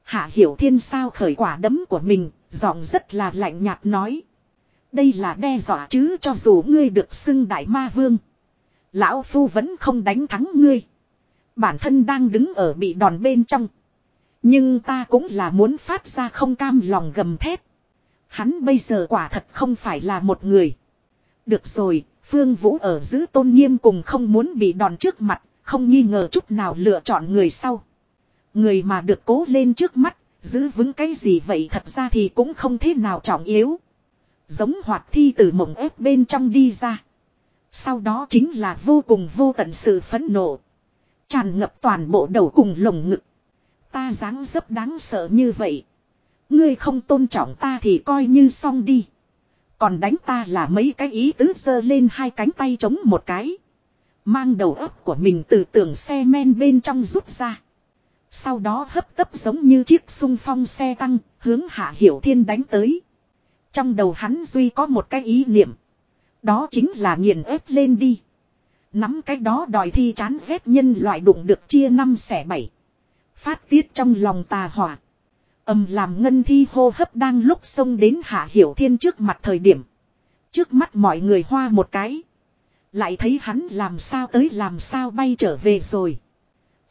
Hạ hiểu thiên sao khởi quả đấm của mình, giọng rất là lạnh nhạt nói. Đây là đe dọa chứ cho dù ngươi được xưng đại ma vương. Lão Phu vẫn không đánh thắng ngươi. Bản thân đang đứng ở bị đòn bên trong. Nhưng ta cũng là muốn phát ra không cam lòng gầm thét. Hắn bây giờ quả thật không phải là một người. Được rồi, Phương Vũ ở giữ tôn nghiêm cùng không muốn bị đòn trước mặt, không nghi ngờ chút nào lựa chọn người sau. Người mà được cố lên trước mắt, giữ vững cái gì vậy thật ra thì cũng không thế nào trọng yếu. Giống hoạt thi từ mộng ép bên trong đi ra. Sau đó chính là vô cùng vô tận sự phẫn nộ. Tràn ngập toàn bộ đầu cùng lồng ngực. Ta dáng dấp đáng sợ như vậy. Ngươi không tôn trọng ta thì coi như xong đi. Còn đánh ta là mấy cái ý tứ giơ lên hai cánh tay chống một cái. Mang đầu ấp của mình từ tường xe men bên trong rút ra. Sau đó hấp tấp giống như chiếc sung phong xe tăng, hướng hạ hiểu thiên đánh tới. Trong đầu hắn duy có một cái ý niệm. Đó chính là nghiền ép lên đi. Nắm cái đó đòi thi chán ghét nhân loại đụng được chia năm xẻ bảy. Phát tiết trong lòng tà hỏa. âm làm ngân thi hô hấp đang lúc xông đến hạ hiểu thiên trước mặt thời điểm. Trước mắt mọi người hoa một cái. Lại thấy hắn làm sao tới làm sao bay trở về rồi.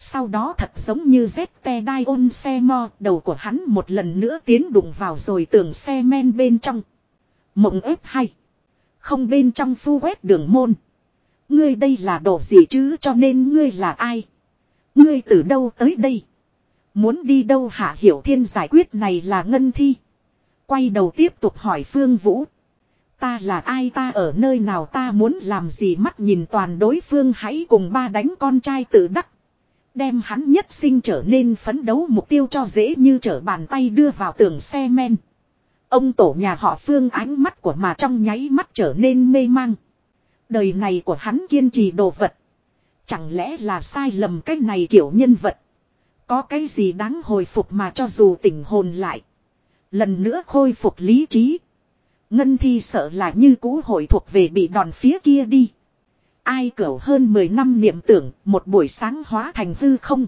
Sau đó thật giống như ZT đai ôn xe mo, đầu của hắn một lần nữa tiến đụng vào rồi tường xe men bên trong. Mộng ép hay. Không bên trong phu quét đường môn. Ngươi đây là đồ gì chứ cho nên ngươi là ai? Ngươi từ đâu tới đây? Muốn đi đâu hạ hiểu thiên giải quyết này là ngân thi. Quay đầu tiếp tục hỏi Phương Vũ. Ta là ai ta ở nơi nào ta muốn làm gì mắt nhìn toàn đối phương hãy cùng ba đánh con trai tự đắc. Đem hắn nhất sinh trở nên phấn đấu mục tiêu cho dễ như trở bàn tay đưa vào tường xe men. Ông tổ nhà họ phương ánh mắt của mà trong nháy mắt trở nên mê mang. Đời này của hắn kiên trì đồ vật. Chẳng lẽ là sai lầm cái này kiểu nhân vật. Có cái gì đáng hồi phục mà cho dù tỉnh hồn lại. Lần nữa khôi phục lý trí. Ngân thi sợ là như cũ hội thuộc về bị đòn phía kia đi. Ai cửu hơn 10 năm niệm tưởng một buổi sáng hóa thành hư không.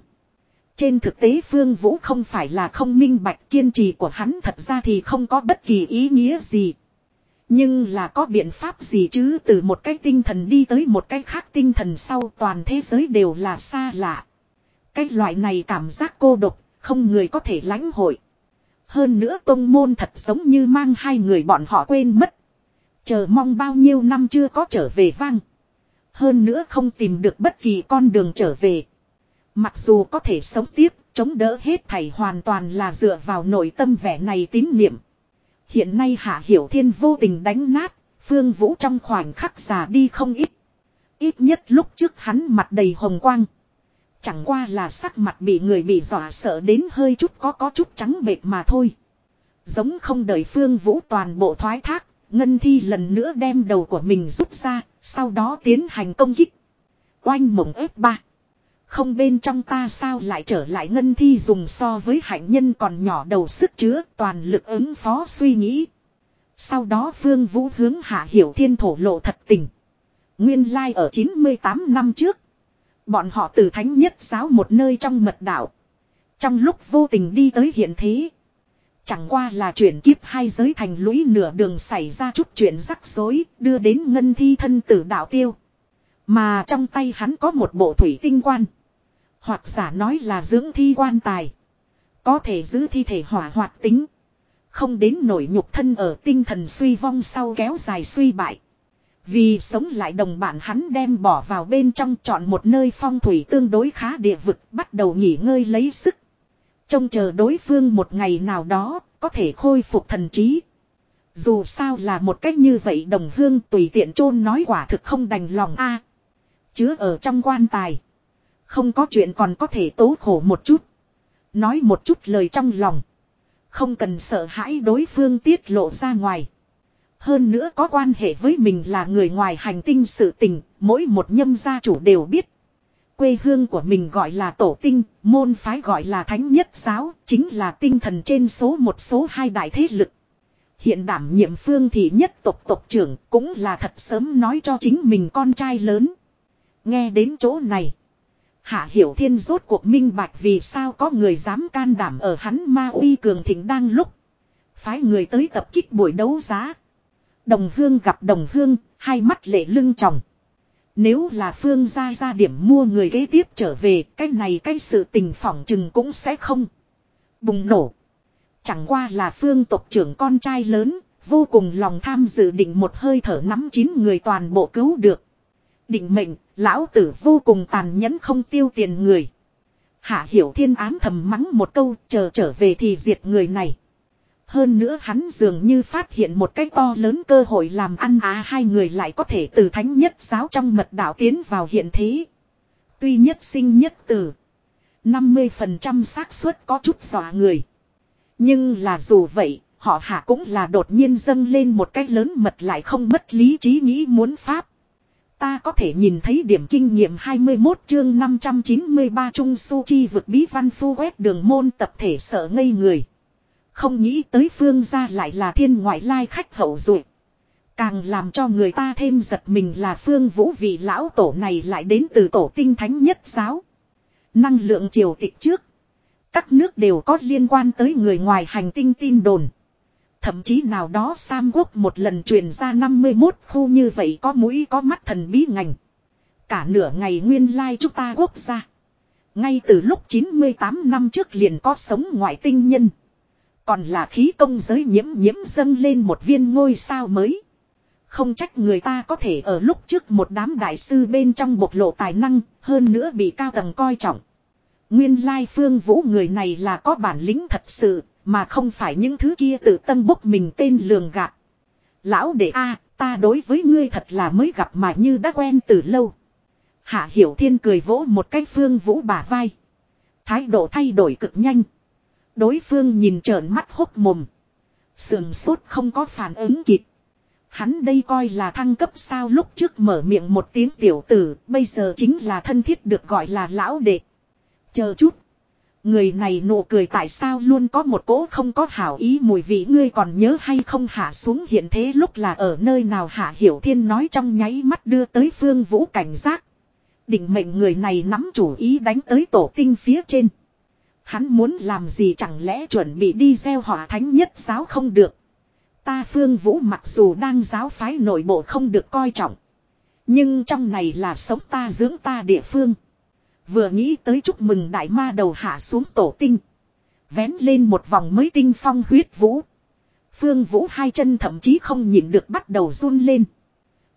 Trên thực tế Phương Vũ không phải là không minh bạch kiên trì của hắn thật ra thì không có bất kỳ ý nghĩa gì. Nhưng là có biện pháp gì chứ từ một cái tinh thần đi tới một cái khác tinh thần sau toàn thế giới đều là xa lạ. Cái loại này cảm giác cô độc, không người có thể lãnh hội. Hơn nữa tông môn thật giống như mang hai người bọn họ quên mất. Chờ mong bao nhiêu năm chưa có trở về vang. Hơn nữa không tìm được bất kỳ con đường trở về. Mặc dù có thể sống tiếp, chống đỡ hết thảy hoàn toàn là dựa vào nội tâm vẻ này tín niệm. Hiện nay Hạ Hiểu Thiên vô tình đánh nát, Phương Vũ trong khoảnh khắc già đi không ít. Ít nhất lúc trước hắn mặt đầy hồng quang. Chẳng qua là sắc mặt bị người bị dọa sợ đến hơi chút có có chút trắng bệt mà thôi. Giống không đợi Phương Vũ toàn bộ thoái thác, Ngân Thi lần nữa đem đầu của mình rút ra, sau đó tiến hành công kích. Oanh mộng ép ba. Không bên trong ta sao lại trở lại Ngân Thi dùng so với hạnh nhân còn nhỏ đầu sức chứa toàn lực ứng phó suy nghĩ. Sau đó Phương Vũ hướng Hạ Hiểu Thiên thổ lộ thật tình. Nguyên lai like ở 98 năm trước. Bọn họ từ thánh nhất giáo một nơi trong mật đảo. Trong lúc vô tình đi tới hiện thế. Chẳng qua là chuyển kiếp hai giới thành lũy nửa đường xảy ra chút chuyện rắc rối, đưa đến ngân thi thân tử đạo tiêu. Mà trong tay hắn có một bộ thủy tinh quan. Hoặc giả nói là dưỡng thi quan tài. Có thể giữ thi thể hỏa hoạt tính. Không đến nổi nhục thân ở tinh thần suy vong sau kéo dài suy bại. Vì sống lại đồng bạn hắn đem bỏ vào bên trong chọn một nơi phong thủy tương đối khá địa vực, bắt đầu nghỉ ngơi lấy sức. Trông chờ đối phương một ngày nào đó có thể khôi phục thần trí. Dù sao là một cách như vậy đồng hương tùy tiện chôn nói quả thực không đành lòng a Chứa ở trong quan tài. Không có chuyện còn có thể tố khổ một chút. Nói một chút lời trong lòng. Không cần sợ hãi đối phương tiết lộ ra ngoài. Hơn nữa có quan hệ với mình là người ngoài hành tinh sự tình, mỗi một nhâm gia chủ đều biết. Quê hương của mình gọi là tổ tinh, môn phái gọi là thánh nhất giáo, chính là tinh thần trên số một số hai đại thế lực. Hiện đảm nhiệm phương thì nhất tộc tộc trưởng cũng là thật sớm nói cho chính mình con trai lớn. Nghe đến chỗ này. Hạ Hiểu Thiên rốt cuộc minh bạch vì sao có người dám can đảm ở hắn ma uy cường thịnh đang lúc. Phái người tới tập kích buổi đấu giá. Đồng hương gặp đồng hương, hai mắt lệ lưng tròng. Nếu là phương gia ra điểm mua người kế tiếp trở về, cái này cái sự tình phỏng chừng cũng sẽ không bùng nổ. Chẳng qua là phương tộc trưởng con trai lớn, vô cùng lòng tham dự định một hơi thở nắm chín người toàn bộ cứu được. Định mệnh, lão tử vô cùng tàn nhẫn không tiêu tiền người. Hạ hiểu thiên ám thầm mắng một câu, chờ trở về thì diệt người này. Hơn nữa hắn dường như phát hiện một cái to lớn cơ hội làm ăn á hai người lại có thể từ thánh nhất giáo trong mật đạo tiến vào hiện thế. Tuy nhất sinh nhất tử. 50% xác suất có chút dọa người. Nhưng là dù vậy, họ hạ cũng là đột nhiên dâng lên một cách lớn mật lại không mất lý trí nghĩ muốn pháp. Ta có thể nhìn thấy điểm kinh nghiệm 21 chương 593 Trung Su Chi vực bí văn phu quét đường môn tập thể sợ ngây người. Không nghĩ tới phương gia lại là thiên ngoại lai khách hậu dụ. Càng làm cho người ta thêm giật mình là phương vũ vị lão tổ này lại đến từ tổ tinh thánh nhất giáo. Năng lượng triều tịch trước. Các nước đều có liên quan tới người ngoài hành tinh tin đồn. Thậm chí nào đó Sam Quốc một lần truyền ra 51 khu như vậy có mũi có mắt thần bí ngành. Cả nửa ngày nguyên lai chúng ta quốc gia. Ngay từ lúc 98 năm trước liền có sống ngoại tinh nhân. Còn là khí công giới nhiễm nhiễm dâng lên một viên ngôi sao mới. Không trách người ta có thể ở lúc trước một đám đại sư bên trong bộc lộ tài năng, hơn nữa bị cao tầng coi trọng. Nguyên lai phương vũ người này là có bản lĩnh thật sự, mà không phải những thứ kia tự tâm bốc mình tên lường gạt. Lão đệ a ta đối với ngươi thật là mới gặp mà như đã quen từ lâu. Hạ Hiểu Thiên cười vỗ một cái phương vũ bả vai. Thái độ thay đổi cực nhanh. Đối phương nhìn trợn mắt hốc mồm. Sườn sốt không có phản ứng kịp. Hắn đây coi là thăng cấp sao lúc trước mở miệng một tiếng tiểu tử, bây giờ chính là thân thiết được gọi là lão đệ. Chờ chút. Người này nụ cười tại sao luôn có một cỗ không có hảo ý mùi vị ngươi còn nhớ hay không hạ xuống hiện thế lúc là ở nơi nào hạ hiểu thiên nói trong nháy mắt đưa tới phương vũ cảnh giác. Định mệnh người này nắm chủ ý đánh tới tổ tinh phía trên. Hắn muốn làm gì chẳng lẽ chuẩn bị đi gieo hỏa thánh nhất giáo không được. Ta phương vũ mặc dù đang giáo phái nội bộ không được coi trọng. Nhưng trong này là sống ta dưỡng ta địa phương. Vừa nghĩ tới chúc mừng đại ma đầu hạ xuống tổ tinh. Vén lên một vòng mới tinh phong huyết vũ. Phương vũ hai chân thậm chí không nhịn được bắt đầu run lên.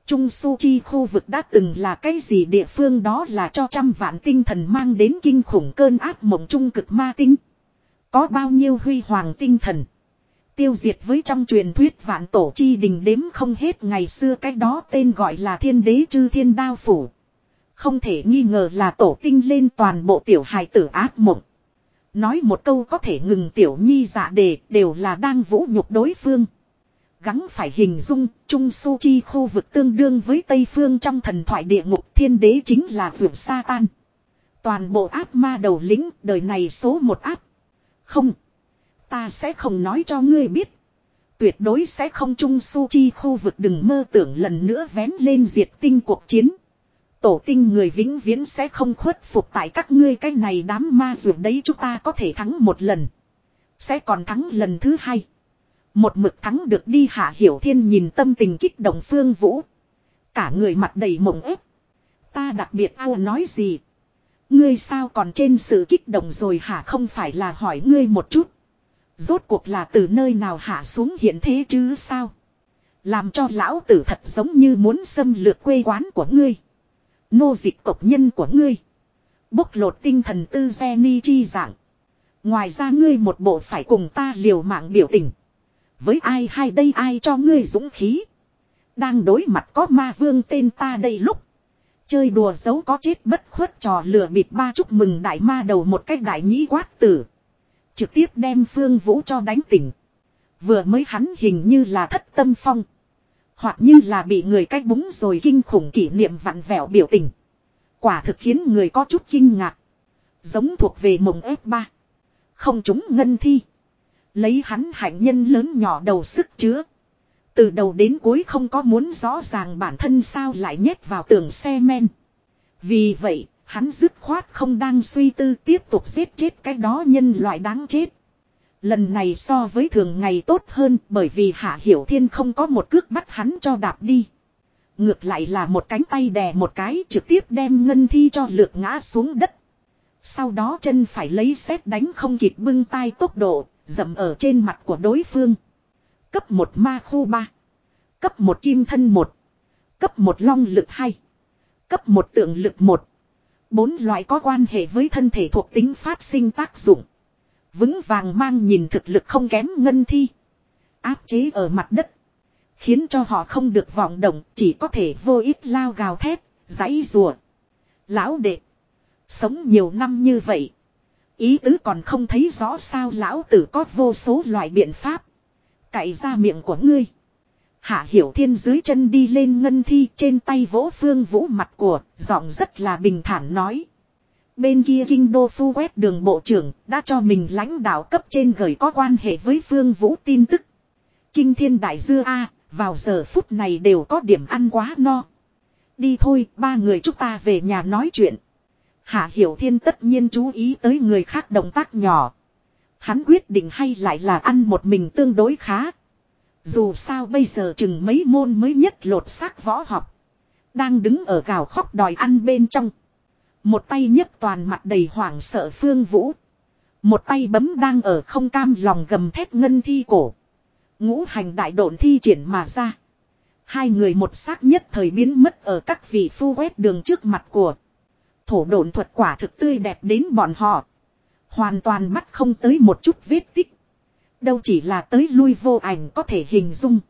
Trung Su Chi khu vực đã từng là cái gì địa phương đó là cho trăm vạn tinh thần mang đến kinh khủng cơn ác mộng trung cực ma tinh. Có bao nhiêu huy hoàng tinh thần. Tiêu diệt với trong truyền thuyết vạn tổ chi đình đếm không hết ngày xưa cái đó tên gọi là thiên đế chư thiên đao phủ. Không thể nghi ngờ là tổ tinh lên toàn bộ tiểu hài tử ác mộng. Nói một câu có thể ngừng tiểu nhi dạ đề đều là đang vũ nhục đối phương. Gắng phải hình dung, Trung Su Chi khu vực tương đương với Tây Phương trong thần thoại địa ngục, thiên đế chính là vượt sa tan. Toàn bộ áp ma đầu lĩnh, đời này số một áp. Không. Ta sẽ không nói cho ngươi biết. Tuyệt đối sẽ không Trung Su Chi khu vực đừng mơ tưởng lần nữa vén lên diệt tinh cuộc chiến. Tổ tinh người vĩnh viễn sẽ không khuất phục tại các ngươi cái này đám ma dược đấy, chúng ta có thể thắng một lần. Sẽ còn thắng lần thứ hai. Một mực thắng được đi hạ hiểu thiên nhìn tâm tình kích động phương vũ. Cả người mặt đầy mộng ép. Ta đặc biệt ao nói gì. Ngươi sao còn trên sự kích động rồi hả không phải là hỏi ngươi một chút. Rốt cuộc là từ nơi nào hạ xuống hiện thế chứ sao. Làm cho lão tử thật giống như muốn xâm lược quê quán của ngươi. Nô dịch tộc nhân của ngươi. Bốc lột tinh thần tư Jenny chi dạng. Ngoài ra ngươi một bộ phải cùng ta liều mạng biểu tình. Với ai hay đây ai cho ngươi dũng khí. Đang đối mặt có ma vương tên ta đây lúc. Chơi đùa giấu có chết bất khuất trò lừa bịp ba chúc mừng đại ma đầu một cách đại nhĩ quát tử. Trực tiếp đem phương vũ cho đánh tỉnh. Vừa mới hắn hình như là thất tâm phong. Hoặc như là bị người cách búng rồi kinh khủng kỷ niệm vặn vẹo biểu tình. Quả thực khiến người có chút kinh ngạc. Giống thuộc về mộng ép ba Không chúng ngân thi. Lấy hắn hạnh nhân lớn nhỏ đầu sức chứa. Từ đầu đến cuối không có muốn rõ ràng bản thân sao lại nhét vào tường xe men. Vì vậy, hắn dứt khoát không đang suy tư tiếp tục giết chết cái đó nhân loại đáng chết. Lần này so với thường ngày tốt hơn bởi vì Hạ Hiểu Thiên không có một cước bắt hắn cho đạp đi. Ngược lại là một cánh tay đè một cái trực tiếp đem ngân thi cho lượt ngã xuống đất. Sau đó chân phải lấy xét đánh không kịp bưng tay tốc độ, dậm ở trên mặt của đối phương. Cấp một ma khu ba Cấp một kim thân một Cấp một long lực hai Cấp một tượng lực một Bốn loại có quan hệ với thân thể thuộc tính phát sinh tác dụng. Vững vàng mang nhìn thực lực không kém ngân thi. Áp chế ở mặt đất. Khiến cho họ không được vọng động, chỉ có thể vô ích lao gào thét, giãy rùa. Lão đệ. Sống nhiều năm như vậy. Ý tứ còn không thấy rõ sao lão tử có vô số loại biện pháp. Cậy ra miệng của ngươi. Hạ hiểu thiên dưới chân đi lên ngân thi trên tay vỗ phương vũ mặt của, giọng rất là bình thản nói. Bên kia kinh đô phu quét đường bộ trưởng đã cho mình lãnh đạo cấp trên gửi có quan hệ với phương vũ tin tức. Kinh thiên đại dưa A, vào giờ phút này đều có điểm ăn quá no. Đi thôi, ba người chúng ta về nhà nói chuyện. Hạ Hiểu Thiên tất nhiên chú ý tới người khác động tác nhỏ. Hắn quyết định hay lại là ăn một mình tương đối khá. Dù sao bây giờ chừng mấy môn mới nhất lột xác võ học. Đang đứng ở gào khóc đòi ăn bên trong. Một tay nhấc toàn mặt đầy hoảng sợ phương vũ. Một tay bấm đang ở không cam lòng gầm thét ngân thi cổ. Ngũ hành đại độn thi triển mà ra. Hai người một xác nhất thời biến mất ở các vị phu quét đường trước mặt của. Thổ độn thuật quả thực tươi đẹp đến bọn họ. Hoàn toàn bắt không tới một chút vết tích. Đâu chỉ là tới lui vô ảnh có thể hình dung.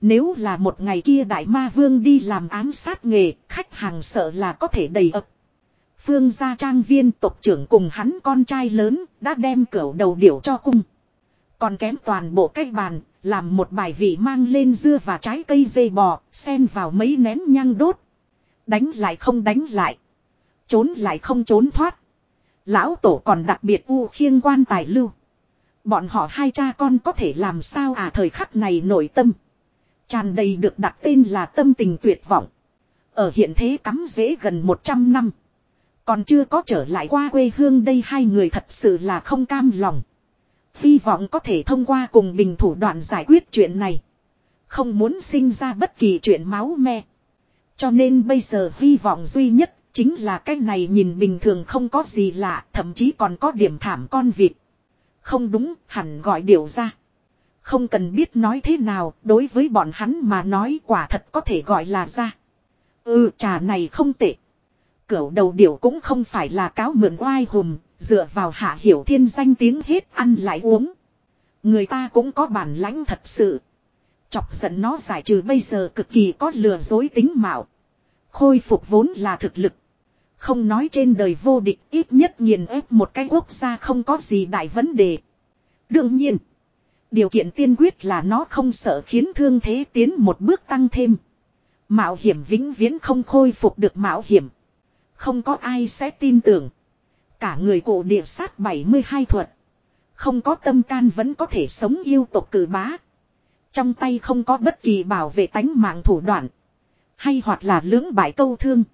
Nếu là một ngày kia đại ma vương đi làm ám sát nghề, khách hàng sợ là có thể đầy ập. Phương gia trang viên tộc trưởng cùng hắn con trai lớn đã đem cửa đầu điểu cho cung. Còn kém toàn bộ cách bàn, làm một bài vị mang lên dưa và trái cây dây bò, xen vào mấy nén nhang đốt. Đánh lại không đánh lại. Trốn lại không trốn thoát. Lão tổ còn đặc biệt u khiêng quan tài lưu. Bọn họ hai cha con có thể làm sao à thời khắc này nổi tâm. Tràn đầy được đặt tên là tâm tình tuyệt vọng. Ở hiện thế cắm dễ gần 100 năm. Còn chưa có trở lại qua quê hương đây hai người thật sự là không cam lòng. Hy vọng có thể thông qua cùng bình thủ đoạn giải quyết chuyện này. Không muốn sinh ra bất kỳ chuyện máu me. Cho nên bây giờ hy vọng duy nhất chính là cái này nhìn bình thường không có gì lạ, thậm chí còn có điểm thảm con vịt. Không đúng, hẳn gọi điều ra. Không cần biết nói thế nào, đối với bọn hắn mà nói quả thật có thể gọi là ra. Ừ trà này không tệ. Cửu đầu điểu cũng không phải là cáo mượn oai hùm, dựa vào hạ hiểu thiên danh tiếng hết ăn lại uống. Người ta cũng có bản lãnh thật sự. Chọc giận nó giải trừ bây giờ cực kỳ có lừa dối tính mạo. Khôi phục vốn là thực lực. Không nói trên đời vô địch, ít nhất nghiền ép một cái quốc gia không có gì đại vấn đề. Đương nhiên. Điều kiện tiên quyết là nó không sợ khiến thương thế tiến một bước tăng thêm. Mạo hiểm vĩnh viễn không khôi phục được mạo hiểm. Không có ai sẽ tin tưởng. Cả người cổ địa sát 72 thuật. Không có tâm can vẫn có thể sống yêu tộc cử bá. Trong tay không có bất kỳ bảo vệ tánh mạng thủ đoạn. Hay hoặc là lưỡng bại câu thương.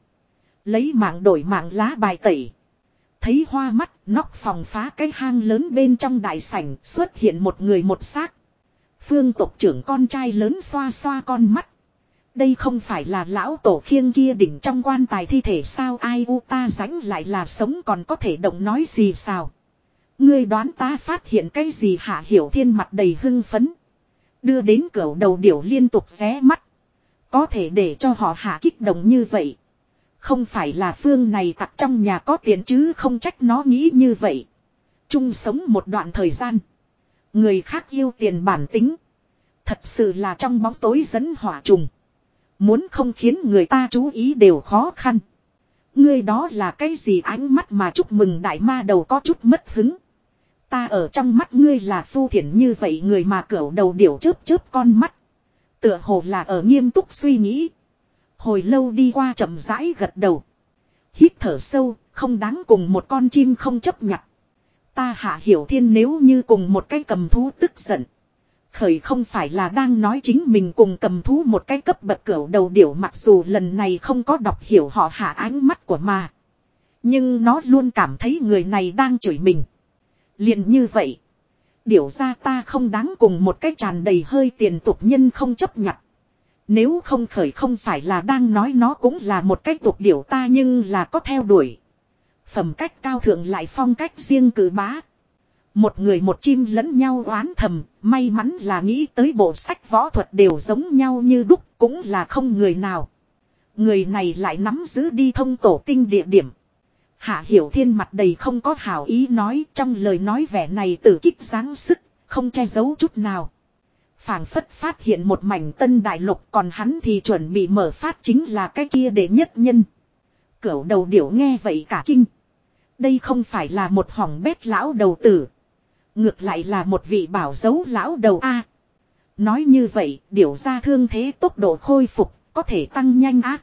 Lấy mạng đổi mạng lá bài tẩy. Thấy hoa mắt, nóc phòng phá cái hang lớn bên trong đại sảnh xuất hiện một người một xác. Phương tộc trưởng con trai lớn xoa xoa con mắt. Đây không phải là lão tổ khiêng kia đỉnh trong quan tài thi thể sao ai u ta ránh lại là sống còn có thể động nói gì sao. Ngươi đoán ta phát hiện cái gì hạ hiểu thiên mặt đầy hưng phấn. Đưa đến cửa đầu điểu liên tục ré mắt. Có thể để cho họ hạ kích động như vậy. Không phải là phương này tặc trong nhà có tiền chứ không trách nó nghĩ như vậy. Chung sống một đoạn thời gian. Người khác yêu tiền bản tính. Thật sự là trong bóng tối dẫn hỏa trùng. Muốn không khiến người ta chú ý đều khó khăn. Ngươi đó là cái gì ánh mắt mà chúc mừng đại ma đầu có chút mất hứng. Ta ở trong mắt ngươi là phu thiển như vậy người mà cẩu đầu điểu chớp chớp con mắt. Tựa hồ là ở nghiêm túc suy nghĩ. Hồi lâu đi qua chậm rãi gật đầu. Hít thở sâu, không đáng cùng một con chim không chấp nhặt. Ta hạ hiểu thiên nếu như cùng một cái cầm thú tức giận. Khởi không phải là đang nói chính mình cùng cầm thú một cái cấp bậc cửu đầu điểu mặc dù lần này không có đọc hiểu họ hạ ánh mắt của mà. Nhưng nó luôn cảm thấy người này đang chửi mình. liền như vậy. Điểu ra ta không đáng cùng một cái tràn đầy hơi tiền tục nhân không chấp nhận. Nếu không khởi không phải là đang nói nó cũng là một cách tục điểu ta nhưng là có theo đuổi. Phẩm cách cao thượng lại phong cách riêng cử bá. Một người một chim lẫn nhau oán thầm, may mắn là nghĩ tới bộ sách võ thuật đều giống nhau như đúc, cũng là không người nào. Người này lại nắm giữ đi thông tổ tinh địa điểm. Hạ Hiểu Thiên mặt đầy không có hảo ý nói trong lời nói vẻ này tử kích dáng sức, không che giấu chút nào phảng phất phát hiện một mảnh tân đại lục còn hắn thì chuẩn bị mở phát chính là cái kia để nhất nhân. Cửu đầu điểu nghe vậy cả kinh. Đây không phải là một hỏng bét lão đầu tử. Ngược lại là một vị bảo dấu lão đầu A. nói như vậy, điểu ra thương thế tốc độ khôi phục, có thể tăng nhanh ác.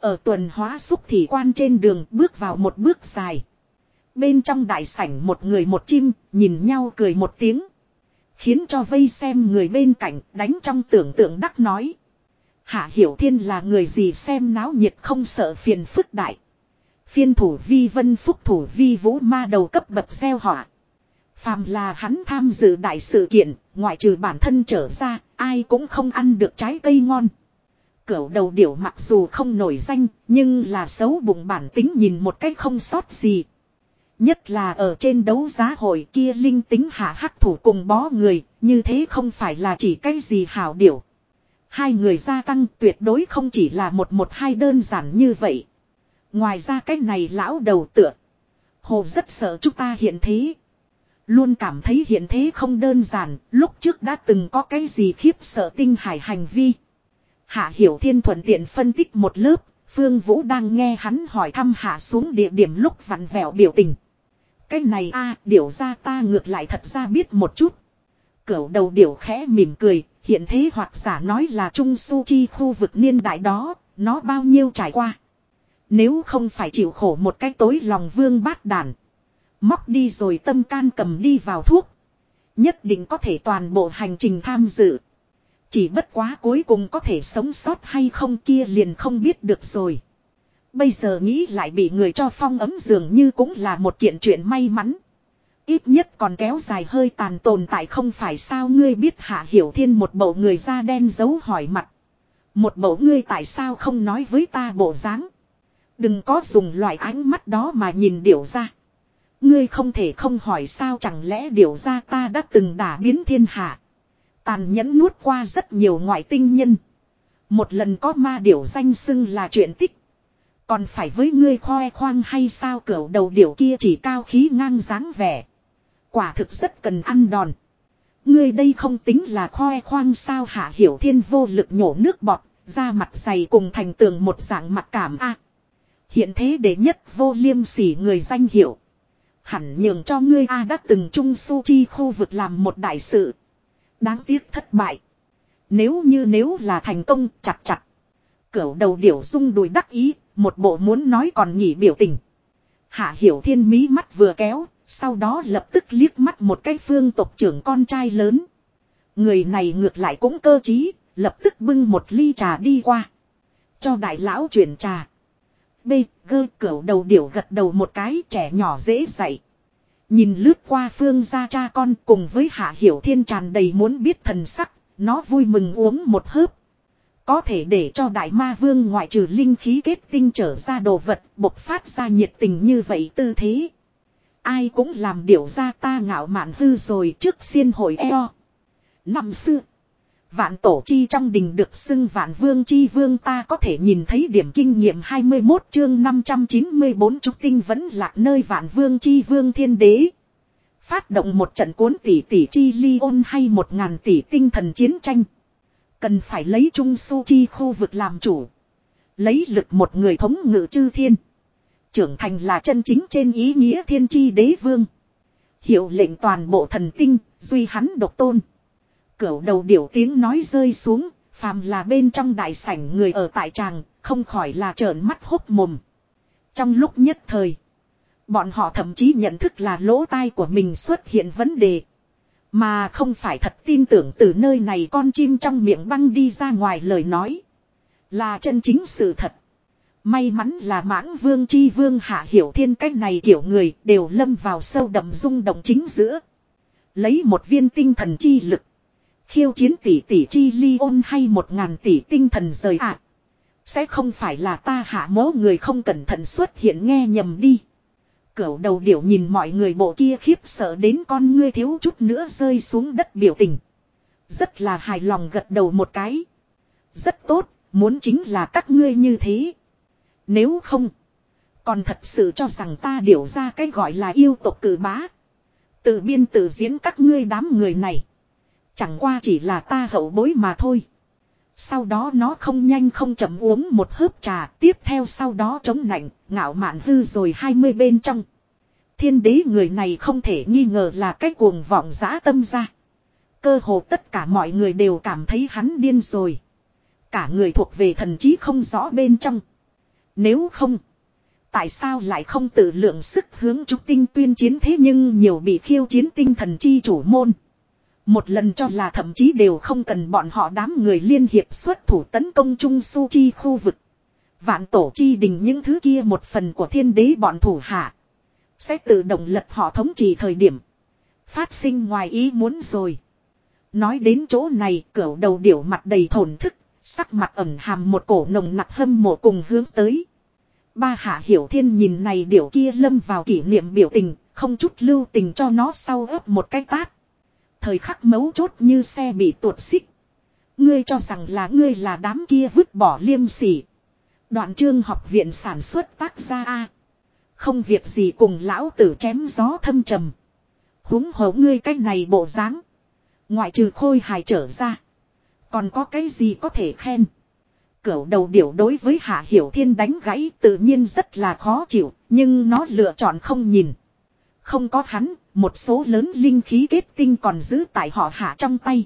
Ở tuần hóa xúc thì quan trên đường bước vào một bước dài. Bên trong đại sảnh một người một chim, nhìn nhau cười một tiếng. Khiến cho vây xem người bên cạnh đánh trong tưởng tượng đắc nói. Hạ Hiểu Thiên là người gì xem náo nhiệt không sợ phiền phức đại. Phiên thủ vi vân phúc thủ vi vũ ma đầu cấp bậc gieo họa. Phàm là hắn tham dự đại sự kiện, ngoại trừ bản thân trở ra, ai cũng không ăn được trái cây ngon. Cửu đầu điểu mặc dù không nổi danh, nhưng là xấu bụng bản tính nhìn một cách không sót gì. Nhất là ở trên đấu giá hội kia linh tính hạ hắc thủ cùng bó người, như thế không phải là chỉ cái gì hảo điểu. Hai người gia tăng tuyệt đối không chỉ là một một hai đơn giản như vậy. Ngoài ra cái này lão đầu tựa. Hồ rất sợ chúng ta hiện thế. Luôn cảm thấy hiện thế không đơn giản, lúc trước đã từng có cái gì khiếp sợ tinh hải hành vi. Hạ Hiểu Thiên thuận tiện phân tích một lớp, Phương Vũ đang nghe hắn hỏi thăm hạ xuống địa điểm lúc vặn vẹo biểu tình. Cái này a điều ra ta ngược lại thật ra biết một chút. Cửu đầu điểu khẽ mỉm cười, hiện thế hoặc giả nói là Trung Su Chi khu vực niên đại đó, nó bao nhiêu trải qua. Nếu không phải chịu khổ một cái tối lòng vương bát đàn. Móc đi rồi tâm can cầm đi vào thuốc. Nhất định có thể toàn bộ hành trình tham dự. Chỉ bất quá cuối cùng có thể sống sót hay không kia liền không biết được rồi. Bây giờ nghĩ lại bị người cho phong ấm dường như cũng là một kiện chuyện may mắn. Ít nhất còn kéo dài hơi tàn tồn tại không phải sao ngươi biết hạ hiểu thiên một bộ người da đen giấu hỏi mặt. Một bộ ngươi tại sao không nói với ta bộ dáng. Đừng có dùng loại ánh mắt đó mà nhìn điểu ra. Ngươi không thể không hỏi sao chẳng lẽ điểu ra ta đã từng đả biến thiên hạ. Tàn nhẫn nuốt qua rất nhiều ngoại tinh nhân. Một lần có ma điểu danh xưng là chuyện tích. Còn phải với ngươi khoe khoang hay sao cửa đầu điểu kia chỉ cao khí ngang dáng vẻ. Quả thực rất cần ăn đòn. Ngươi đây không tính là khoe khoang sao hạ hiểu thiên vô lực nhổ nước bọt, ra mặt dày cùng thành tường một dạng mặt cảm a. hiện thế đệ nhất vô liêm sỉ người danh hiệu. Hẳn nhường cho ngươi a đã từng trung su chi khu vực làm một đại sự. Đáng tiếc thất bại. Nếu như nếu là thành công chặt chặt. Cửu đầu điểu rung đùi đắc ý, một bộ muốn nói còn nhỉ biểu tình. Hạ hiểu thiên mí mắt vừa kéo, sau đó lập tức liếc mắt một cái phương tộc trưởng con trai lớn. Người này ngược lại cũng cơ trí, lập tức bưng một ly trà đi qua. Cho đại lão chuyển trà. B, gơ cửu đầu điểu gật đầu một cái trẻ nhỏ dễ dạy. Nhìn lướt qua phương gia cha con cùng với hạ hiểu thiên tràn đầy muốn biết thần sắc, nó vui mừng uống một hớp. Có thể để cho đại ma vương ngoại trừ linh khí kết tinh trở ra đồ vật, bộc phát ra nhiệt tình như vậy tư thế. Ai cũng làm điều ra ta ngạo mạn hư rồi trước xiên hội eo. Năm xưa. Vạn tổ chi trong đình được xưng vạn vương chi vương ta có thể nhìn thấy điểm kinh nghiệm 21 chương 594 trúc tinh vẫn lạc nơi vạn vương chi vương thiên đế. Phát động một trận cuốn tỷ tỷ chi ly ôn hay một ngàn tỷ tinh thần chiến tranh. Cần phải lấy trung su chi khu vực làm chủ. Lấy lực một người thống ngự chư thiên. Trưởng thành là chân chính trên ý nghĩa thiên chi đế vương. Hiệu lệnh toàn bộ thần tinh, duy hắn độc tôn. Cửu đầu điểu tiếng nói rơi xuống, phàm là bên trong đại sảnh người ở tại tràng, không khỏi là trợn mắt hốc mồm. Trong lúc nhất thời, bọn họ thậm chí nhận thức là lỗ tai của mình xuất hiện vấn đề. Mà không phải thật tin tưởng từ nơi này con chim trong miệng băng đi ra ngoài lời nói. Là chân chính sự thật. May mắn là mãng vương chi vương hạ hiểu thiên cách này kiểu người đều lâm vào sâu đậm rung động chính giữa. Lấy một viên tinh thần chi lực. Khiêu chiến tỷ tỷ chi ly ôn hay một ngàn tỷ tinh thần rời ạ. Sẽ không phải là ta hạ mố người không cẩn thận xuất hiện nghe nhầm đi. Cửu đầu điểu nhìn mọi người bộ kia khiếp sợ đến con ngươi thiếu chút nữa rơi xuống đất biểu tình. Rất là hài lòng gật đầu một cái. Rất tốt, muốn chính là các ngươi như thế. Nếu không, còn thật sự cho rằng ta điểu ra cái gọi là yêu tộc cử bá. Tự biên tự diễn các ngươi đám người này. Chẳng qua chỉ là ta hậu bối mà thôi. Sau đó nó không nhanh không chậm uống một hớp trà, tiếp theo sau đó chống nạnh, ngạo mạn hư rồi hai mươi bên trong. Thiên đế người này không thể nghi ngờ là cái cuồng vọng giã tâm ra. Cơ hồ tất cả mọi người đều cảm thấy hắn điên rồi. Cả người thuộc về thần trí không rõ bên trong. Nếu không, tại sao lại không tự lượng sức hướng trúc tinh tuyên chiến thế nhưng nhiều bị khiêu chiến tinh thần chi chủ môn. Một lần cho là thậm chí đều không cần bọn họ đám người liên hiệp xuất thủ tấn công Trung Su Chi khu vực. Vạn tổ chi đình những thứ kia một phần của thiên đế bọn thủ hạ. Sẽ tự động lật họ thống trị thời điểm. Phát sinh ngoài ý muốn rồi. Nói đến chỗ này cẩu đầu điểu mặt đầy thổn thức. Sắc mặt ẩn hàm một cổ nồng nặc hâm mộ cùng hướng tới. Ba hạ hiểu thiên nhìn này điểu kia lâm vào kỷ niệm biểu tình. Không chút lưu tình cho nó sau ớp một cái tát thời khắc mấu chốt như xe bị tuột xích. Ngươi cho rằng là ngươi là đám kia vứt bỏ liêm sỉ. Đoạn chương học viện sản xuất tác gia A. Không việc gì cùng lão tử chém gió thâm trầm. Húng hổ ngươi cái này bộ dáng Ngoại trừ khôi hài trở ra. Còn có cái gì có thể khen. Cửu đầu điểu đối với Hạ Hiểu Thiên đánh gãy tự nhiên rất là khó chịu. Nhưng nó lựa chọn không nhìn. Không có hắn, một số lớn linh khí kết tinh còn giữ tại họ hạ trong tay.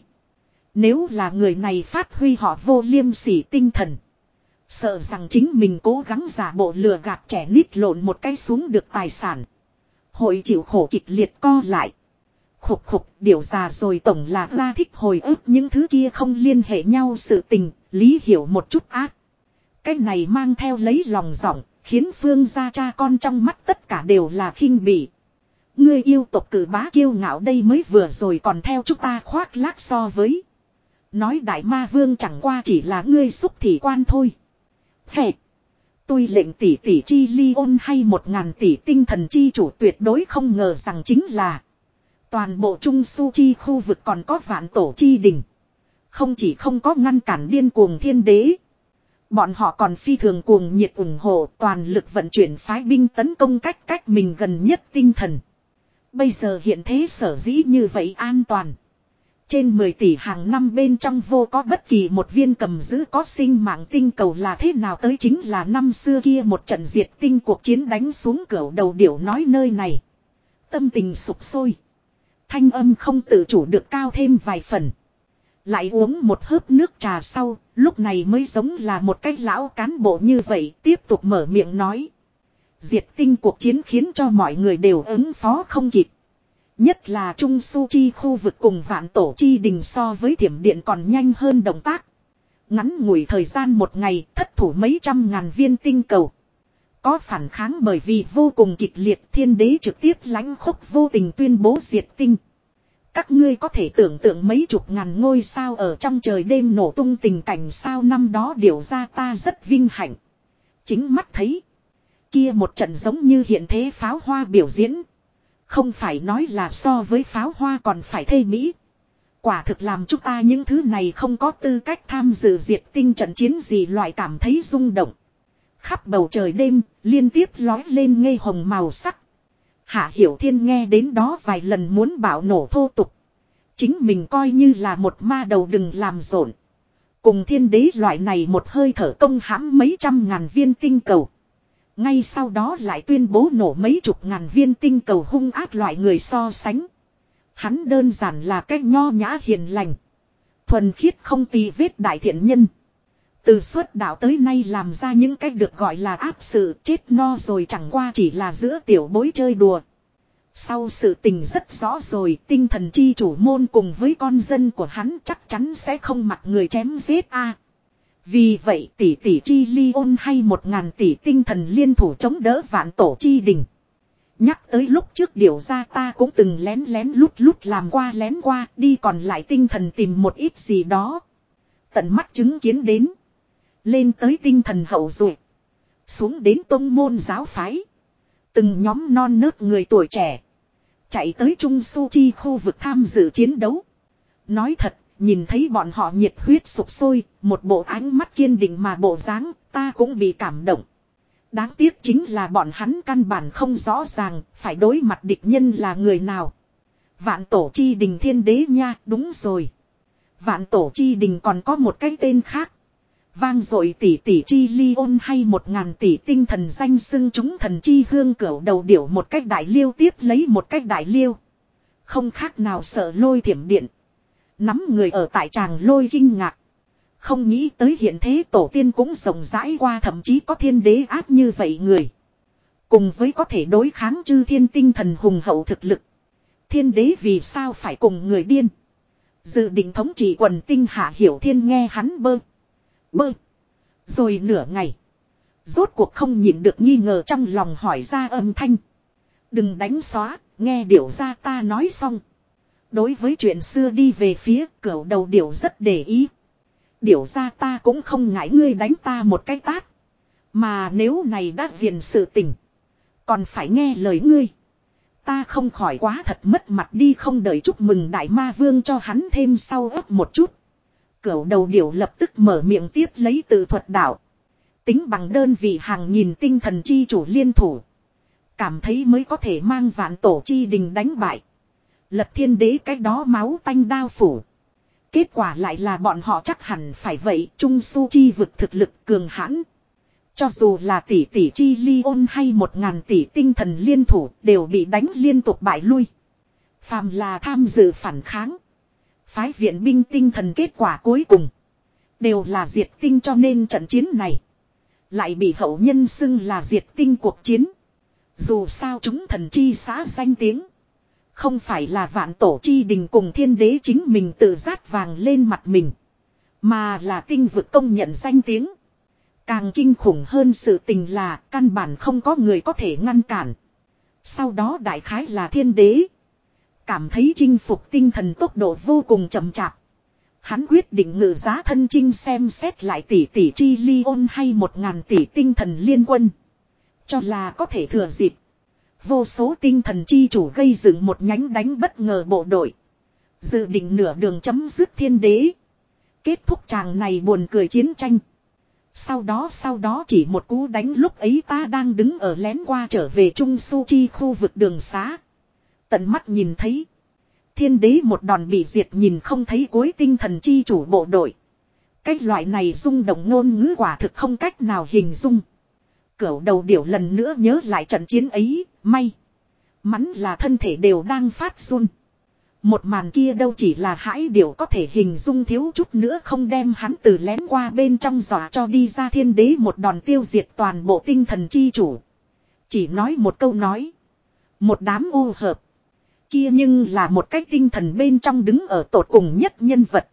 Nếu là người này phát huy họ vô liêm sỉ tinh thần. Sợ rằng chính mình cố gắng giả bộ lừa gạt trẻ nít lộn một cái xuống được tài sản. Hội chịu khổ kịch liệt co lại. Khục khục điều già rồi tổng là ra thích hồi ức những thứ kia không liên hệ nhau sự tình, lý hiểu một chút ác. Cái này mang theo lấy lòng giọng, khiến phương gia cha con trong mắt tất cả đều là khinh bỉ. Ngươi yêu tộc cử bá kiêu ngạo đây mới vừa rồi còn theo chúng ta khoác lác so với. Nói đại ma vương chẳng qua chỉ là ngươi xúc thị quan thôi. Hẹ. Tôi lệnh tỷ tỷ chi ly ôn hay một ngàn tỷ tinh thần chi chủ tuyệt đối không ngờ rằng chính là. Toàn bộ trung su chi khu vực còn có vạn tổ chi đỉnh. Không chỉ không có ngăn cản điên cuồng thiên đế. Bọn họ còn phi thường cuồng nhiệt ủng hộ toàn lực vận chuyển phái binh tấn công cách cách mình gần nhất tinh thần. Bây giờ hiện thế sở dĩ như vậy an toàn. Trên 10 tỷ hàng năm bên trong vô có bất kỳ một viên cầm giữ có sinh mạng tinh cầu là thế nào tới chính là năm xưa kia một trận diệt tinh cuộc chiến đánh xuống cửa đầu điểu nói nơi này. Tâm tình sụp sôi. Thanh âm không tự chủ được cao thêm vài phần. Lại uống một hớp nước trà sau, lúc này mới giống là một cái lão cán bộ như vậy, tiếp tục mở miệng nói. Diệt tinh cuộc chiến khiến cho mọi người đều ứng phó không kịp. Nhất là Trung Su Chi khu vực cùng vạn tổ chi đình so với thiểm điện còn nhanh hơn động tác. Ngắn ngủi thời gian một ngày, thất thủ mấy trăm ngàn viên tinh cầu. Có phản kháng bởi vì vô cùng kịch liệt thiên đế trực tiếp lãnh khúc vô tình tuyên bố diệt tinh. Các ngươi có thể tưởng tượng mấy chục ngàn ngôi sao ở trong trời đêm nổ tung tình cảnh sao năm đó điều ra ta rất vinh hạnh. Chính mắt thấy. Kia một trận giống như hiện thế pháo hoa biểu diễn. Không phải nói là so với pháo hoa còn phải thê mỹ. Quả thực làm chúng ta những thứ này không có tư cách tham dự diệt tinh trận chiến gì loại cảm thấy rung động. Khắp bầu trời đêm, liên tiếp lói lên ngây hồng màu sắc. Hạ Hiểu Thiên nghe đến đó vài lần muốn bảo nổ thô tục. Chính mình coi như là một ma đầu đừng làm rộn. Cùng thiên đế loại này một hơi thở công hãm mấy trăm ngàn viên tinh cầu. Ngay sau đó lại tuyên bố nổ mấy chục ngàn viên tinh cầu hung ác loại người so sánh. Hắn đơn giản là cách nho nhã hiền lành. Thuần khiết không tì vết đại thiện nhân. Từ suốt đạo tới nay làm ra những cách được gọi là áp sự chết no rồi chẳng qua chỉ là giữa tiểu bối chơi đùa. Sau sự tình rất rõ rồi, tinh thần chi chủ môn cùng với con dân của hắn chắc chắn sẽ không mặc người chém giết a. Vì vậy tỷ tỷ chi ly ôn hay một ngàn tỷ tinh thần liên thủ chống đỡ vạn tổ chi đình. Nhắc tới lúc trước điều ra ta cũng từng lén lén lút lút làm qua lén qua đi còn lại tinh thần tìm một ít gì đó. Tận mắt chứng kiến đến. Lên tới tinh thần hậu duệ Xuống đến tông môn giáo phái. Từng nhóm non nớt người tuổi trẻ. Chạy tới Trung Su Chi khu vực tham dự chiến đấu. Nói thật, nhìn thấy bọn họ nhiệt huyết sục sôi, một bộ ánh mắt kiên định mà bộ dáng, ta cũng bị cảm động. Đáng tiếc chính là bọn hắn căn bản không rõ ràng, phải đối mặt địch nhân là người nào. Vạn tổ chi đình thiên đế nha, đúng rồi. Vạn tổ chi đình còn có một cái tên khác. Vang dội tỷ tỷ chi ly ôn hay một ngàn tỷ tinh thần danh xưng chúng thần chi hương cửu đầu điểu một cách đại liêu tiếp lấy một cách đại liêu. Không khác nào sợ lôi thiểm điện. Nắm người ở tại tràng lôi kinh ngạc. Không nghĩ tới hiện thế tổ tiên cũng rộng rãi qua thậm chí có thiên đế áp như vậy người. Cùng với có thể đối kháng chư thiên tinh thần hùng hậu thực lực. Thiên đế vì sao phải cùng người điên. Dự định thống trị quần tinh hạ hiểu thiên nghe hắn bơ. Bơ. Rồi nửa ngày. Rốt cuộc không nhịn được nghi ngờ trong lòng hỏi ra âm thanh. Đừng đánh xóa, nghe điểu ra ta nói xong. Đối với chuyện xưa đi về phía cửa đầu điểu rất để ý. Điểu ra ta cũng không ngại ngươi đánh ta một cái tát. Mà nếu này đã viền sự tình. Còn phải nghe lời ngươi. Ta không khỏi quá thật mất mặt đi không đợi chúc mừng đại ma vương cho hắn thêm sau ớt một chút. Cửu đầu điểu lập tức mở miệng tiếp lấy từ thuật đạo. Tính bằng đơn vị hàng nghìn tinh thần chi chủ liên thủ. Cảm thấy mới có thể mang vạn tổ chi đình đánh bại. Lật thiên đế cái đó máu tanh đao phủ. Kết quả lại là bọn họ chắc hẳn phải vậy, trung su chi vực thực lực cường hãn. Cho dù là tỷ tỷ chi ly ôn hay một ngàn tỷ tinh thần liên thủ đều bị đánh liên tục bại lui. Phàm là tham dự phản kháng. Phái viện binh tinh thần kết quả cuối cùng. Đều là diệt tinh cho nên trận chiến này. Lại bị hậu nhân xưng là diệt tinh cuộc chiến. Dù sao chúng thần chi xã danh tiếng. Không phải là vạn tổ chi đình cùng thiên đế chính mình tự rát vàng lên mặt mình. Mà là tinh vực công nhận danh tiếng. Càng kinh khủng hơn sự tình là căn bản không có người có thể ngăn cản. Sau đó đại khái là thiên đế. Cảm thấy chinh phục tinh thần tốc độ vô cùng chậm chạp. Hắn quyết định ngự giá thân chinh xem xét lại tỷ tỷ chi ly ôn hay một ngàn tỷ tinh thần liên quân. Cho là có thể thừa dịp. Vô số tinh thần chi chủ gây dựng một nhánh đánh bất ngờ bộ đội. Dự định nửa đường chấm dứt thiên đế. Kết thúc chàng này buồn cười chiến tranh. Sau đó sau đó chỉ một cú đánh lúc ấy ta đang đứng ở lén qua trở về Trung Su Chi khu vực đường xá. Tận mắt nhìn thấy. Thiên đế một đòn bị diệt nhìn không thấy cuối tinh thần chi chủ bộ đội. Cái loại này rung động ngôn ngữ quả thực không cách nào hình dung cẩu đầu điểu lần nữa nhớ lại trận chiến ấy, may. Mắn là thân thể đều đang phát run. Một màn kia đâu chỉ là hãi điểu có thể hình dung thiếu chút nữa không đem hắn từ lén qua bên trong giỏ cho đi ra thiên đế một đòn tiêu diệt toàn bộ tinh thần chi chủ. Chỉ nói một câu nói. Một đám ô hợp. Kia nhưng là một cách tinh thần bên trong đứng ở tột cùng nhất nhân vật.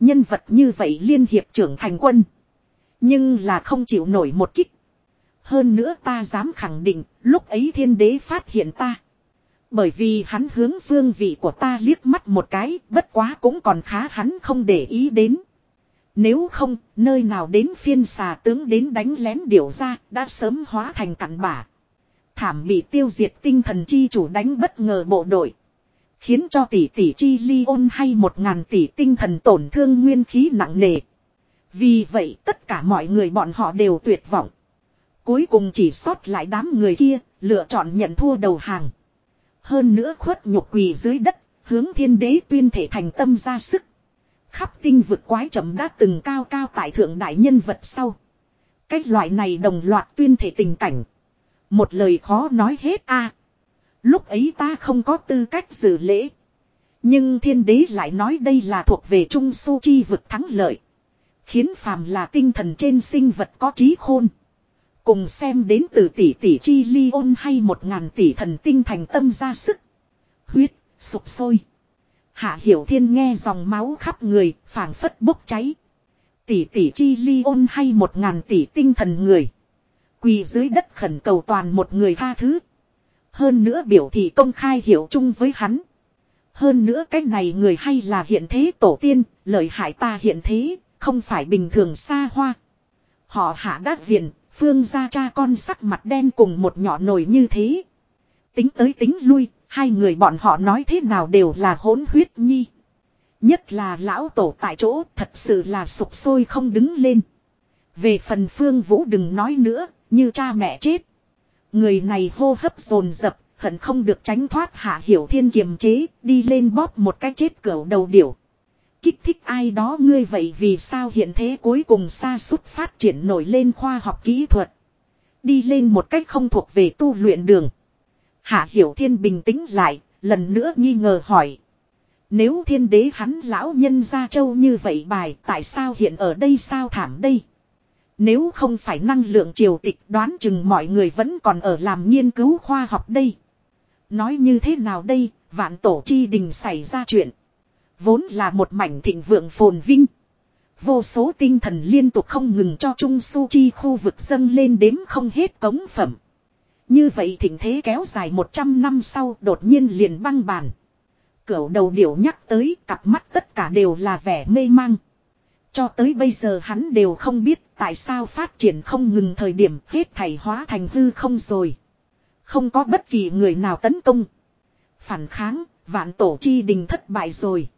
Nhân vật như vậy liên hiệp trưởng thành quân. Nhưng là không chịu nổi một kích. Hơn nữa ta dám khẳng định, lúc ấy thiên đế phát hiện ta. Bởi vì hắn hướng phương vị của ta liếc mắt một cái, bất quá cũng còn khá hắn không để ý đến. Nếu không, nơi nào đến phiên xà tướng đến đánh lén điều ra, đã sớm hóa thành cặn bả. Thảm bị tiêu diệt tinh thần chi chủ đánh bất ngờ bộ đội. Khiến cho tỷ tỷ chi ly ôn hay một ngàn tỷ tinh thần tổn thương nguyên khí nặng nề. Vì vậy tất cả mọi người bọn họ đều tuyệt vọng. Cuối cùng chỉ sót lại đám người kia, lựa chọn nhận thua đầu hàng. Hơn nữa khuất nhục quỳ dưới đất, hướng thiên đế tuyên thể thành tâm ra sức. Khắp tinh vực quái chậm đã từng cao cao tại thượng đại nhân vật sau. Cách loại này đồng loạt tuyên thể tình cảnh. Một lời khó nói hết a. Lúc ấy ta không có tư cách dự lễ. Nhưng thiên đế lại nói đây là thuộc về trung su chi vực thắng lợi. Khiến phàm là tinh thần trên sinh vật có trí khôn. Cùng xem đến từ tỷ tỷ chi ly ôn hay một ngàn tỷ thần tinh thành tâm ra sức. Huyết, sụp sôi. Hạ hiểu thiên nghe dòng máu khắp người, phảng phất bốc cháy. Tỷ tỷ chi ly ôn hay một ngàn tỷ tinh thần người. Quỳ dưới đất khẩn cầu toàn một người tha thứ. Hơn nữa biểu thị công khai hiểu chung với hắn. Hơn nữa cái này người hay là hiện thế tổ tiên, lợi hại ta hiện thế, không phải bình thường xa hoa. Họ hạ đát viện, phương gia cha con sắc mặt đen cùng một nhỏ nồi như thế. Tính tới tính lui, hai người bọn họ nói thế nào đều là hỗn huyết nhi. Nhất là lão tổ tại chỗ thật sự là sụp sôi không đứng lên. Về phần phương vũ đừng nói nữa, như cha mẹ chết. Người này hô hấp dồn dập hận không được tránh thoát hạ hiểu thiên kiềm chế, đi lên bóp một cái chết cẩu đầu điểu. Kích thích ai đó ngươi vậy vì sao hiện thế cuối cùng xa suốt phát triển nổi lên khoa học kỹ thuật. Đi lên một cách không thuộc về tu luyện đường. Hạ hiểu thiên bình tĩnh lại, lần nữa nghi ngờ hỏi. Nếu thiên đế hắn lão nhân ra châu như vậy bài tại sao hiện ở đây sao thảm đây? Nếu không phải năng lượng triều tịch đoán chừng mọi người vẫn còn ở làm nghiên cứu khoa học đây. Nói như thế nào đây, vạn tổ chi đình xảy ra chuyện. Vốn là một mảnh thịnh vượng phồn vinh. Vô số tinh thần liên tục không ngừng cho Trung Su Chi khu vực dâng lên đếm không hết cống phẩm. Như vậy thịnh thế kéo dài 100 năm sau đột nhiên liền băng bàn. Cửu đầu điểu nhắc tới cặp mắt tất cả đều là vẻ mê mang. Cho tới bây giờ hắn đều không biết tại sao phát triển không ngừng thời điểm hết thảy hóa thành hư không rồi. Không có bất kỳ người nào tấn công. Phản kháng, vạn tổ chi đình thất bại rồi.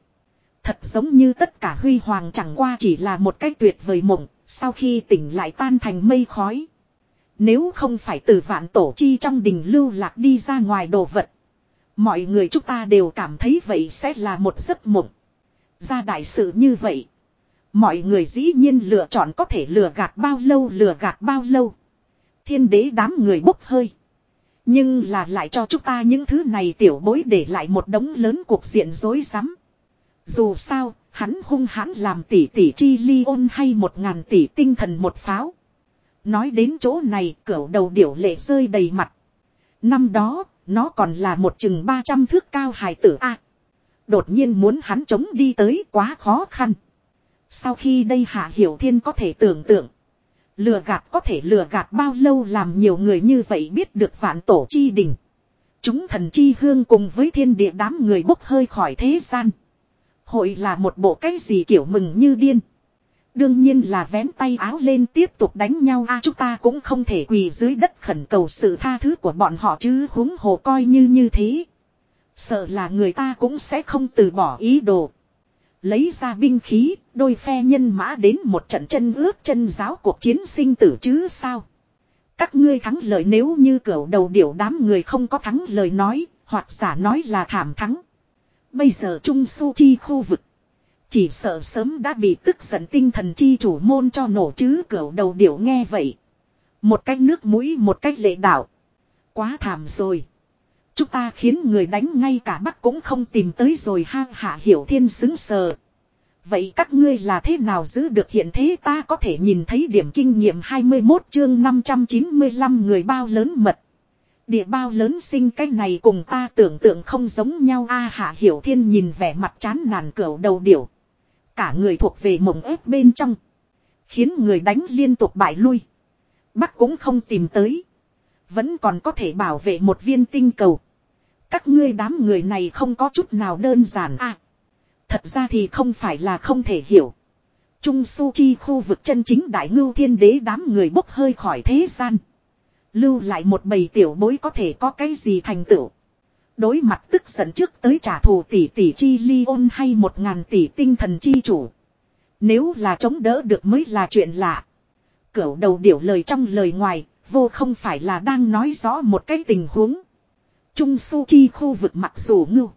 Thật giống như tất cả huy hoàng chẳng qua chỉ là một cái tuyệt vời mộng, sau khi tỉnh lại tan thành mây khói. Nếu không phải từ vạn tổ chi trong đình lưu lạc đi ra ngoài đồ vật. Mọi người chúng ta đều cảm thấy vậy sẽ là một giấc mộng. Ra đại sự như vậy. Mọi người dĩ nhiên lựa chọn có thể lừa gạt bao lâu lừa gạt bao lâu. Thiên đế đám người bốc hơi. Nhưng là lại cho chúng ta những thứ này tiểu bối để lại một đống lớn cuộc diện rối rắm. Dù sao, hắn hung hãn làm tỷ tỷ chi ly ôn hay một ngàn tỷ tinh thần một pháo. Nói đến chỗ này cửu đầu điểu lệ rơi đầy mặt. Năm đó, nó còn là một chừng 300 thước cao hài tử A. đột nhiên muốn hắn chống đi tới quá khó khăn. Sau khi đây hạ hiểu thiên có thể tưởng tượng. Lừa gạt có thể lừa gạt bao lâu làm nhiều người như vậy biết được vạn tổ chi đỉnh. Chúng thần chi hương cùng với thiên địa đám người bốc hơi khỏi thế gian. Hội là một bộ cái gì kiểu mừng như điên. Đương nhiên là vén tay áo lên tiếp tục đánh nhau a chúng ta cũng không thể quỳ dưới đất khẩn cầu sự tha thứ của bọn họ chứ huống hồ coi như như thế. Sợ là người ta cũng sẽ không từ bỏ ý đồ. Lấy ra binh khí, đôi phe nhân mã đến một trận chân ướp chân giáo cuộc chiến sinh tử chứ sao. Các ngươi thắng lợi nếu như cửa đầu điểu đám người không có thắng lời nói, hoặc giả nói là thảm thắng. Bây giờ Trung Su Chi khu vực. Chỉ sợ sớm đã bị tức giận tinh thần chi chủ môn cho nổ chứ cửa đầu điểu nghe vậy. Một cách nước mũi, một cách lệ đạo. Quá thảm rồi. Chúng ta khiến người đánh ngay cả bắc cũng không tìm tới rồi ha hạ hiểu thiên xứng sờ. Vậy các ngươi là thế nào giữ được hiện thế ta có thể nhìn thấy điểm kinh nghiệm 21 chương 595 người bao lớn mật. Địa bao lớn sinh cái này cùng ta tưởng tượng không giống nhau a hạ hiểu thiên nhìn vẻ mặt chán nản cửu đầu điểu. Cả người thuộc về mộng ép bên trong. Khiến người đánh liên tục bại lui. Bắc cũng không tìm tới. Vẫn còn có thể bảo vệ một viên tinh cầu. Các ngươi đám người này không có chút nào đơn giản à. Thật ra thì không phải là không thể hiểu. Trung su chi khu vực chân chính đại ngưu thiên đế đám người bốc hơi khỏi thế gian. Lưu lại một bầy tiểu bối có thể có cái gì thành tựu. Đối mặt tức giận trước tới trả thù tỷ tỷ chi ly ôn hay một ngàn tỷ tinh thần chi chủ. Nếu là chống đỡ được mới là chuyện lạ. Cửu đầu điểu lời trong lời ngoài, vô không phải là đang nói rõ một cái tình huống. Trung su chi khu vực mặc dù ngưu.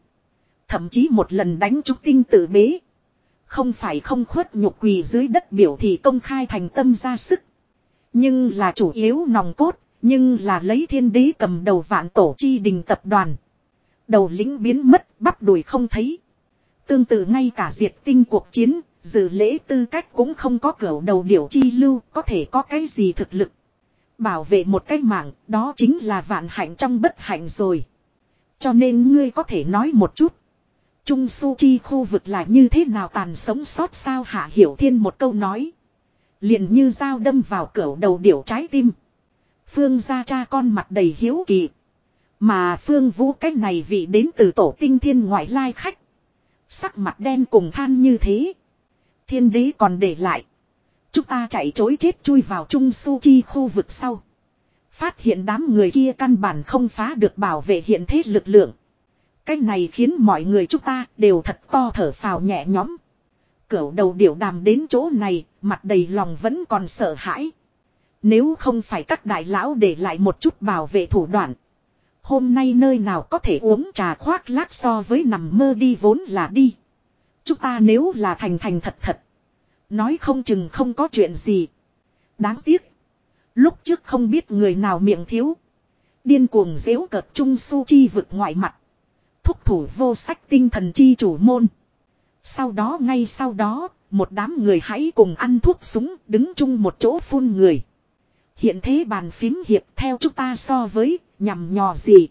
Thậm chí một lần đánh trúc tinh tự bế. Không phải không khuất nhục quỳ dưới đất biểu thì công khai thành tâm ra sức. Nhưng là chủ yếu nòng cốt, nhưng là lấy thiên đế cầm đầu vạn tổ chi đình tập đoàn. Đầu lính biến mất, bắp đuổi không thấy. Tương tự ngay cả diệt tinh cuộc chiến, dự lễ tư cách cũng không có cửa đầu điểu chi lưu, có thể có cái gì thực lực. Bảo vệ một cái mạng, đó chính là vạn hạnh trong bất hạnh rồi. Cho nên ngươi có thể nói một chút. Trung su chi khu vực là như thế nào tàn sống sót sao hạ hiểu thiên một câu nói. liền như dao đâm vào cửa đầu điểu trái tim. Phương gia cha con mặt đầy hiếu kỳ. Mà Phương Vũ cách này vị đến từ tổ tinh thiên ngoại lai khách. Sắc mặt đen cùng than như thế. Thiên đế còn để lại. Chúng ta chạy chối chết chui vào Trung Su Chi khu vực sau. Phát hiện đám người kia căn bản không phá được bảo vệ hiện thế lực lượng. Cái này khiến mọi người chúng ta đều thật to thở phào nhẹ nhõm. Cửu đầu điểu đàm đến chỗ này, mặt đầy lòng vẫn còn sợ hãi. Nếu không phải các đại lão để lại một chút bảo vệ thủ đoạn. Hôm nay nơi nào có thể uống trà khoác lác so với nằm mơ đi vốn là đi. Chúng ta nếu là thành thành thật thật. Nói không chừng không có chuyện gì. Đáng tiếc. Lúc trước không biết người nào miệng thiếu. Điên cuồng dễu cợt trung su chi vực ngoại mặt. Thúc thủ vô sách tinh thần chi chủ môn. Sau đó ngay sau đó, một đám người hãy cùng ăn thuốc súng đứng chung một chỗ phun người. Hiện thế bàn phím hiệp theo chúng ta so với, nhằm nhò gì.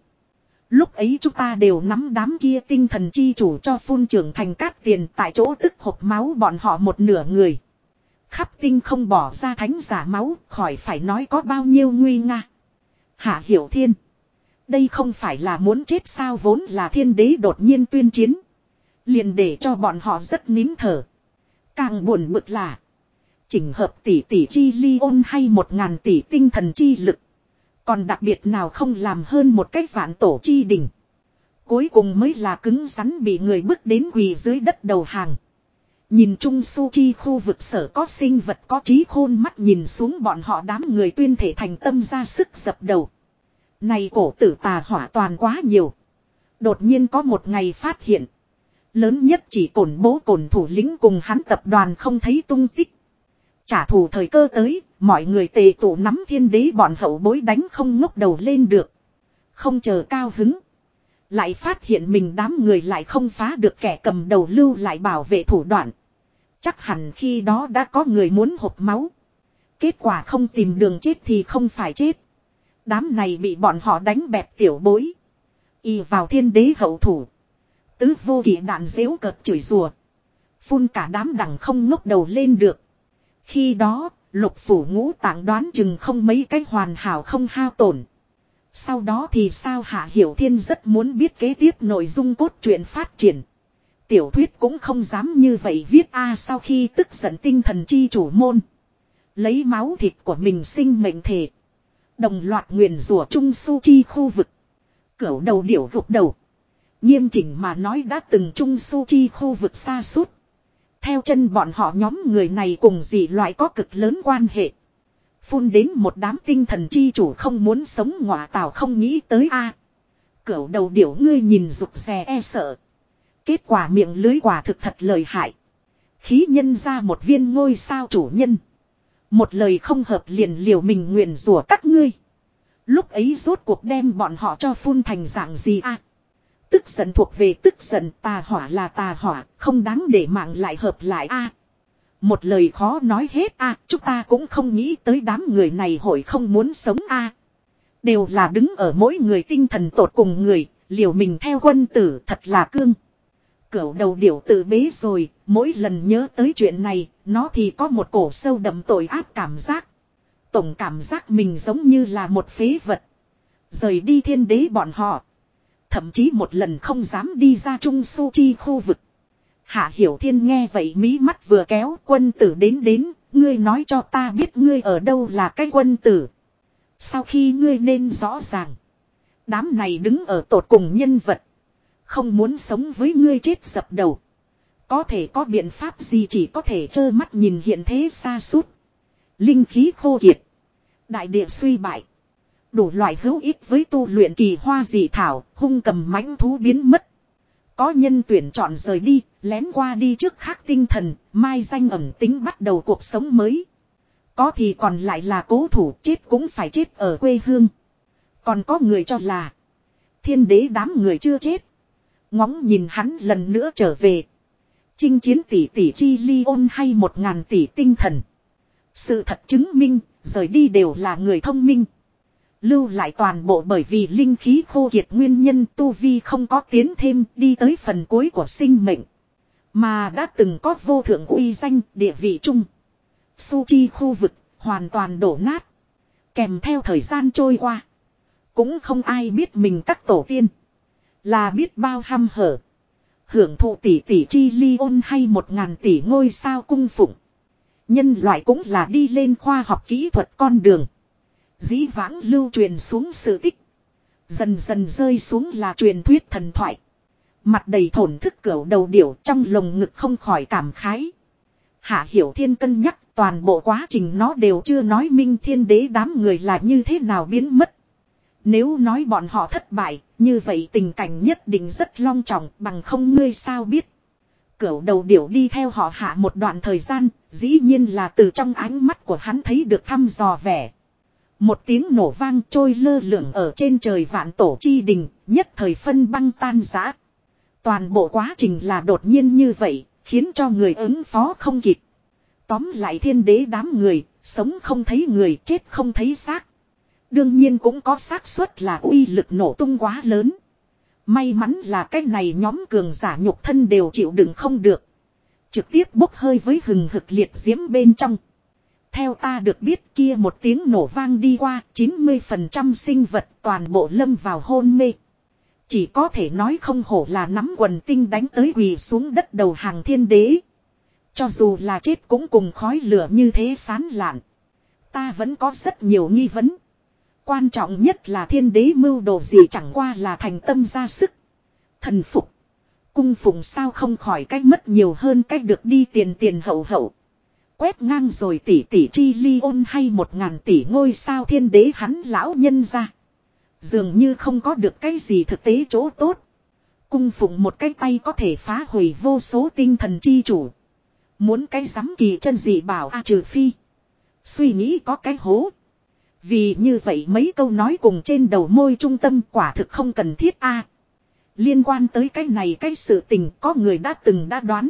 Lúc ấy chúng ta đều nắm đám kia tinh thần chi chủ cho phun trưởng thành cát tiền tại chỗ tức hộp máu bọn họ một nửa người. Khắp tinh không bỏ ra thánh giả máu, khỏi phải nói có bao nhiêu nguy nga. Hạ hiểu thiên. Đây không phải là muốn chết sao vốn là thiên đế đột nhiên tuyên chiến. Liền để cho bọn họ rất nín thở. Càng buồn bực là. Chỉnh hợp tỷ tỷ chi ly ôn hay một ngàn tỷ tinh thần chi lực. Còn đặc biệt nào không làm hơn một cách vạn tổ chi đỉnh. Cuối cùng mới là cứng rắn bị người bước đến quỳ dưới đất đầu hàng. Nhìn trung su chi khu vực sở có sinh vật có trí khôn mắt nhìn xuống bọn họ đám người tuyên thể thành tâm ra sức dập đầu. Này cổ tử tà hỏa toàn quá nhiều. Đột nhiên có một ngày phát hiện. Lớn nhất chỉ cổn bố cổn thủ lĩnh cùng hắn tập đoàn không thấy tung tích. Trả thù thời cơ tới, mọi người tề tụ nắm thiên đế bọn hậu bối đánh không ngốc đầu lên được. Không chờ cao hứng. Lại phát hiện mình đám người lại không phá được kẻ cầm đầu lưu lại bảo vệ thủ đoạn. Chắc hẳn khi đó đã có người muốn hộp máu. Kết quả không tìm đường chết thì không phải chết. Đám này bị bọn họ đánh bẹp tiểu bối. Y vào thiên đế hậu thủ. Tứ vô kỷ đạn dễu cợt chửi rùa. Phun cả đám đằng không ngốc đầu lên được. Khi đó, lục phủ ngũ tạng đoán chừng không mấy cái hoàn hảo không hao tổn. Sau đó thì sao Hạ Hiểu Thiên rất muốn biết kế tiếp nội dung cốt truyện phát triển. Tiểu thuyết cũng không dám như vậy viết a sau khi tức giận tinh thần chi chủ môn. Lấy máu thịt của mình sinh mệnh thể. Đồng loạt nguyền rủa trung su chi khu vực. Cửu đầu điểu gục đầu. Nghiêm chỉnh mà nói đã từng trung su chi khu vực xa suốt. Theo chân bọn họ nhóm người này cùng dị loại có cực lớn quan hệ. Phun đến một đám tinh thần chi chủ không muốn sống ngọa tào không nghĩ tới a Cửu đầu điểu ngươi nhìn rụt rè e sợ. Kết quả miệng lưới quả thực thật lời hại. Khí nhân ra một viên ngôi sao chủ nhân. Một lời không hợp liền liều mình nguyện rủa các ngươi. Lúc ấy rốt cuộc đem bọn họ cho phun thành dạng gì a Tức giận thuộc về tức giận tà hỏa là tà hỏa, không đáng để mạng lại hợp lại a Một lời khó nói hết a chúng ta cũng không nghĩ tới đám người này hội không muốn sống a Đều là đứng ở mỗi người tinh thần tột cùng người, liều mình theo quân tử thật là cương. Cửu đầu điểu tự bế rồi, mỗi lần nhớ tới chuyện này, nó thì có một cổ sâu đậm tội ác cảm giác. Tổng cảm giác mình giống như là một phế vật. Rời đi thiên đế bọn họ. Thậm chí một lần không dám đi ra Trung Su Chi khu vực. Hạ Hiểu Thiên nghe vậy mí mắt vừa kéo quân tử đến đến, ngươi nói cho ta biết ngươi ở đâu là cái quân tử. Sau khi ngươi nên rõ ràng. Đám này đứng ở tột cùng nhân vật. Không muốn sống với ngươi chết dập đầu. Có thể có biện pháp gì chỉ có thể trơ mắt nhìn hiện thế xa suốt. Linh khí khô kiệt. Đại địa suy bại. Đủ loại hữu ích với tu luyện kỳ hoa dị thảo, hung cầm mãnh thú biến mất. Có nhân tuyển chọn rời đi, lén qua đi trước khác tinh thần, mai danh ẩn tính bắt đầu cuộc sống mới. Có thì còn lại là cố thủ chết cũng phải chết ở quê hương. Còn có người cho là thiên đế đám người chưa chết. Ngóng nhìn hắn lần nữa trở về. Chinh chiến tỷ tỷ chi ly ôn hay một ngàn tỷ tinh thần. Sự thật chứng minh, rời đi đều là người thông minh. Lưu lại toàn bộ bởi vì linh khí khô kiệt nguyên nhân tu vi không có tiến thêm đi tới phần cuối của sinh mệnh. Mà đã từng có vô thượng uy danh địa vị chung. Su chi khu vực hoàn toàn đổ nát. Kèm theo thời gian trôi qua. Cũng không ai biết mình các tổ tiên. Là biết bao hăm hở. Hưởng thụ tỷ tỷ chi ly ôn hay một ngàn tỷ ngôi sao cung phụng. Nhân loại cũng là đi lên khoa học kỹ thuật con đường. Dĩ vãng lưu truyền xuống sự tích. Dần dần rơi xuống là truyền thuyết thần thoại. Mặt đầy thổn thức cửu đầu điểu trong lồng ngực không khỏi cảm khái. Hạ hiểu thiên cân nhắc toàn bộ quá trình nó đều chưa nói minh thiên đế đám người là như thế nào biến mất. Nếu nói bọn họ thất bại, như vậy tình cảnh nhất định rất long trọng bằng không ngươi sao biết. Cửu đầu điểu đi theo họ hạ một đoạn thời gian, dĩ nhiên là từ trong ánh mắt của hắn thấy được thăm dò vẻ. Một tiếng nổ vang trôi lơ lửng ở trên trời vạn tổ chi đình, nhất thời phân băng tan giã. Toàn bộ quá trình là đột nhiên như vậy, khiến cho người ứng phó không kịp. Tóm lại thiên đế đám người, sống không thấy người, chết không thấy xác. Đương nhiên cũng có xác suất là uy lực nổ tung quá lớn. May mắn là cái này nhóm cường giả nhục thân đều chịu đựng không được. Trực tiếp bốc hơi với hừng hực liệt diễm bên trong. Theo ta được biết kia một tiếng nổ vang đi qua 90% sinh vật toàn bộ lâm vào hôn mê. Chỉ có thể nói không hổ là nắm quần tinh đánh tới quỳ xuống đất đầu hàng thiên đế. Cho dù là chết cũng cùng khói lửa như thế sán lạn. Ta vẫn có rất nhiều nghi vấn. Quan trọng nhất là thiên đế mưu đồ gì chẳng qua là thành tâm ra sức. Thần phục. Cung phụng sao không khỏi cách mất nhiều hơn cách được đi tiền tiền hậu hậu. Quét ngang rồi tỷ tỷ chi ly ôn hay một ngàn tỷ ngôi sao thiên đế hắn lão nhân ra. Dường như không có được cái gì thực tế chỗ tốt. Cung phụng một cái tay có thể phá hủy vô số tinh thần chi chủ. Muốn cái giám kỳ chân gì bảo a trừ phi. Suy nghĩ có cái hố. Vì như vậy mấy câu nói cùng trên đầu môi trung tâm quả thực không cần thiết a. Liên quan tới cái này cái sự tình có người đã từng đã đoán.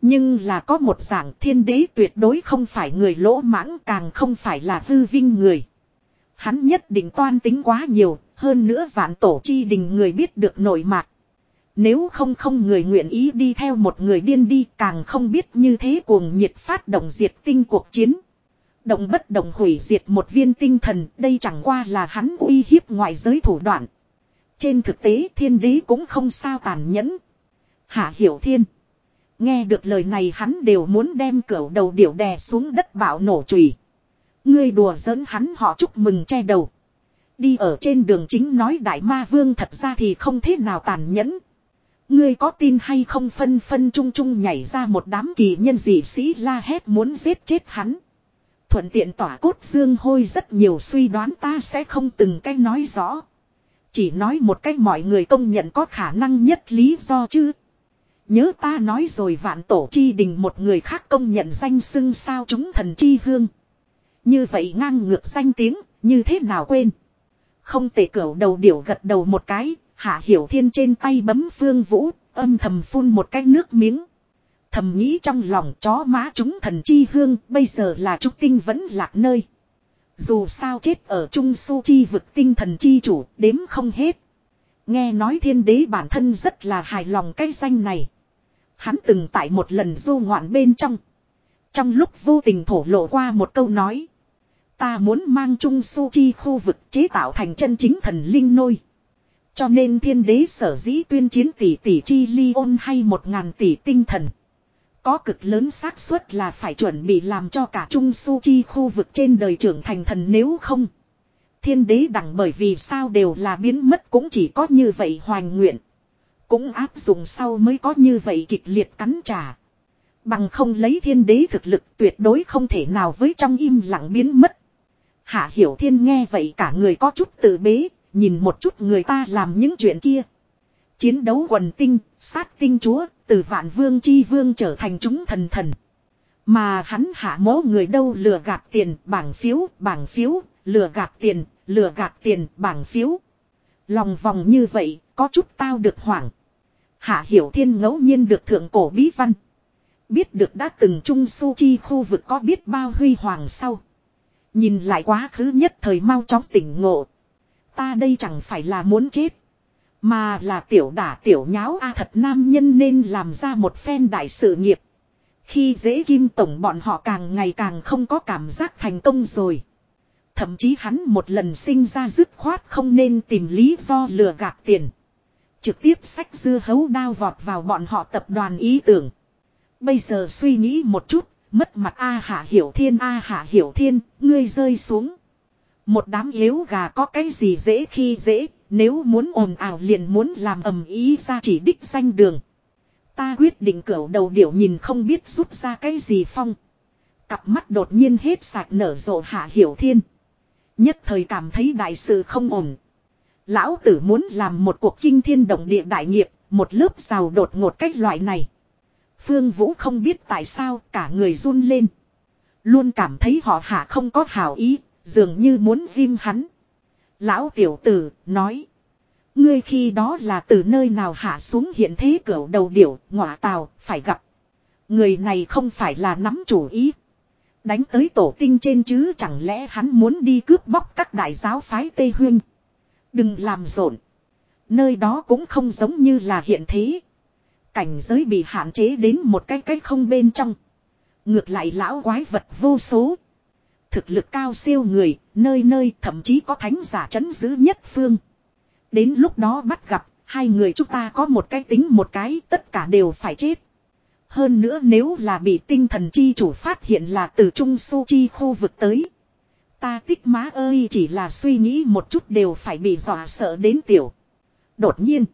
Nhưng là có một dạng thiên đế tuyệt đối không phải người lỗ mãng càng không phải là hư vinh người. Hắn nhất định toan tính quá nhiều, hơn nữa vạn tổ chi đình người biết được nổi mạc. Nếu không không người nguyện ý đi theo một người điên đi càng không biết như thế cuồng nhiệt phát động diệt tinh cuộc chiến. Động bất động hủy diệt một viên tinh thần, đây chẳng qua là hắn uy hiếp ngoại giới thủ đoạn. Trên thực tế thiên đế cũng không sao tàn nhẫn. Hạ hiểu thiên. Nghe được lời này hắn đều muốn đem cửa đầu điểu đè xuống đất bạo nổ chùy. Ngươi đùa giỡn hắn họ chúc mừng che đầu. Đi ở trên đường chính nói đại ma vương thật ra thì không thế nào tàn nhẫn. Ngươi có tin hay không phân phân chung chung nhảy ra một đám kỳ nhân dị sĩ la hét muốn giết chết hắn. Thuận tiện tỏa cốt dương hôi rất nhiều suy đoán ta sẽ không từng cách nói rõ. Chỉ nói một cách mọi người công nhận có khả năng nhất lý do chứ. Nhớ ta nói rồi vạn tổ chi đình một người khác công nhận danh xưng sao chúng thần chi hương. Như vậy ngang ngược danh tiếng, như thế nào quên. Không tể cửu đầu điểu gật đầu một cái, hạ hiểu thiên trên tay bấm phương vũ, âm thầm phun một cái nước miếng. Thầm nghĩ trong lòng chó má chúng thần chi hương, bây giờ là trúc tinh vẫn lạc nơi. Dù sao chết ở trung su chi vực tinh thần chi chủ, đếm không hết. Nghe nói thiên đế bản thân rất là hài lòng cái danh này. Hắn từng tại một lần du ngoạn bên trong. Trong lúc vô tình thổ lộ qua một câu nói. Ta muốn mang Trung Su Chi khu vực chế tạo thành chân chính thần linh nôi. Cho nên thiên đế sở dĩ tuyên chiến tỷ tỷ chi ly ôn hay một ngàn tỷ tinh thần. Có cực lớn xác suất là phải chuẩn bị làm cho cả Trung Su Chi khu vực trên đời trưởng thành thần nếu không. Thiên đế đẳng bởi vì sao đều là biến mất cũng chỉ có như vậy hoành nguyện. Cũng áp dụng sau mới có như vậy kịch liệt cắn trả. Bằng không lấy thiên đế thực lực tuyệt đối không thể nào với trong im lặng biến mất. Hạ Hiểu Thiên nghe vậy cả người có chút tự bế, nhìn một chút người ta làm những chuyện kia. Chiến đấu quần tinh, sát tinh chúa, từ vạn vương chi vương trở thành chúng thần thần. Mà hắn hạ mố người đâu lừa gạt tiền, bảng phiếu, bảng phiếu, lừa gạt tiền, lừa gạt tiền, bảng phiếu. Lòng vòng như vậy, có chút tao được hoảng. Hạ Hiểu Thiên ngẫu nhiên được thượng cổ bí văn. Biết được đã từng trung su chi khu vực có biết bao huy hoàng sau. Nhìn lại quá khứ nhất thời mau chóng tỉnh ngộ. Ta đây chẳng phải là muốn chết. Mà là tiểu đả tiểu nháo a thật nam nhân nên làm ra một phen đại sự nghiệp. Khi dễ kim tổng bọn họ càng ngày càng không có cảm giác thành công rồi. Thậm chí hắn một lần sinh ra dứt khoát không nên tìm lý do lừa gạt tiền. Trực tiếp sách dưa hấu đao vọt vào bọn họ tập đoàn ý tưởng. Bây giờ suy nghĩ một chút, mất mặt A Hạ Hiểu Thiên A Hạ Hiểu Thiên, ngươi rơi xuống. Một đám yếu gà có cái gì dễ khi dễ, nếu muốn ồn ào liền muốn làm ầm ý ra chỉ đích danh đường. Ta quyết định cỡ đầu điểu nhìn không biết rút ra cái gì phong. Cặp mắt đột nhiên hết sạch nở rộ Hạ Hiểu Thiên. Nhất thời cảm thấy đại sự không ổn. Lão tử muốn làm một cuộc kinh thiên động địa đại nghiệp, một lớp rào đột ngột cách loại này. Phương Vũ không biết tại sao cả người run lên. Luôn cảm thấy họ hạ không có hảo ý, dường như muốn viêm hắn. Lão tiểu tử, nói. Ngươi khi đó là từ nơi nào hạ xuống hiện thế cửa đầu điểu, ngọa tàu, phải gặp. Người này không phải là nắm chủ ý. Đánh tới tổ tinh trên chứ chẳng lẽ hắn muốn đi cướp bóc các đại giáo phái Tây Huyên. Đừng làm rộn. Nơi đó cũng không giống như là hiện thế. Cảnh giới bị hạn chế đến một cái cách không bên trong. Ngược lại lão quái vật vô số. Thực lực cao siêu người, nơi nơi thậm chí có thánh giả chấn giữ nhất phương. Đến lúc đó bắt gặp, hai người chúng ta có một cái tính một cái, tất cả đều phải chết. Hơn nữa nếu là bị tinh thần chi chủ phát hiện là từ trung su chi khu vực tới. Ta tích má ơi, chỉ là suy nghĩ một chút đều phải bị dọa sợ đến tiểu. Đột nhiên.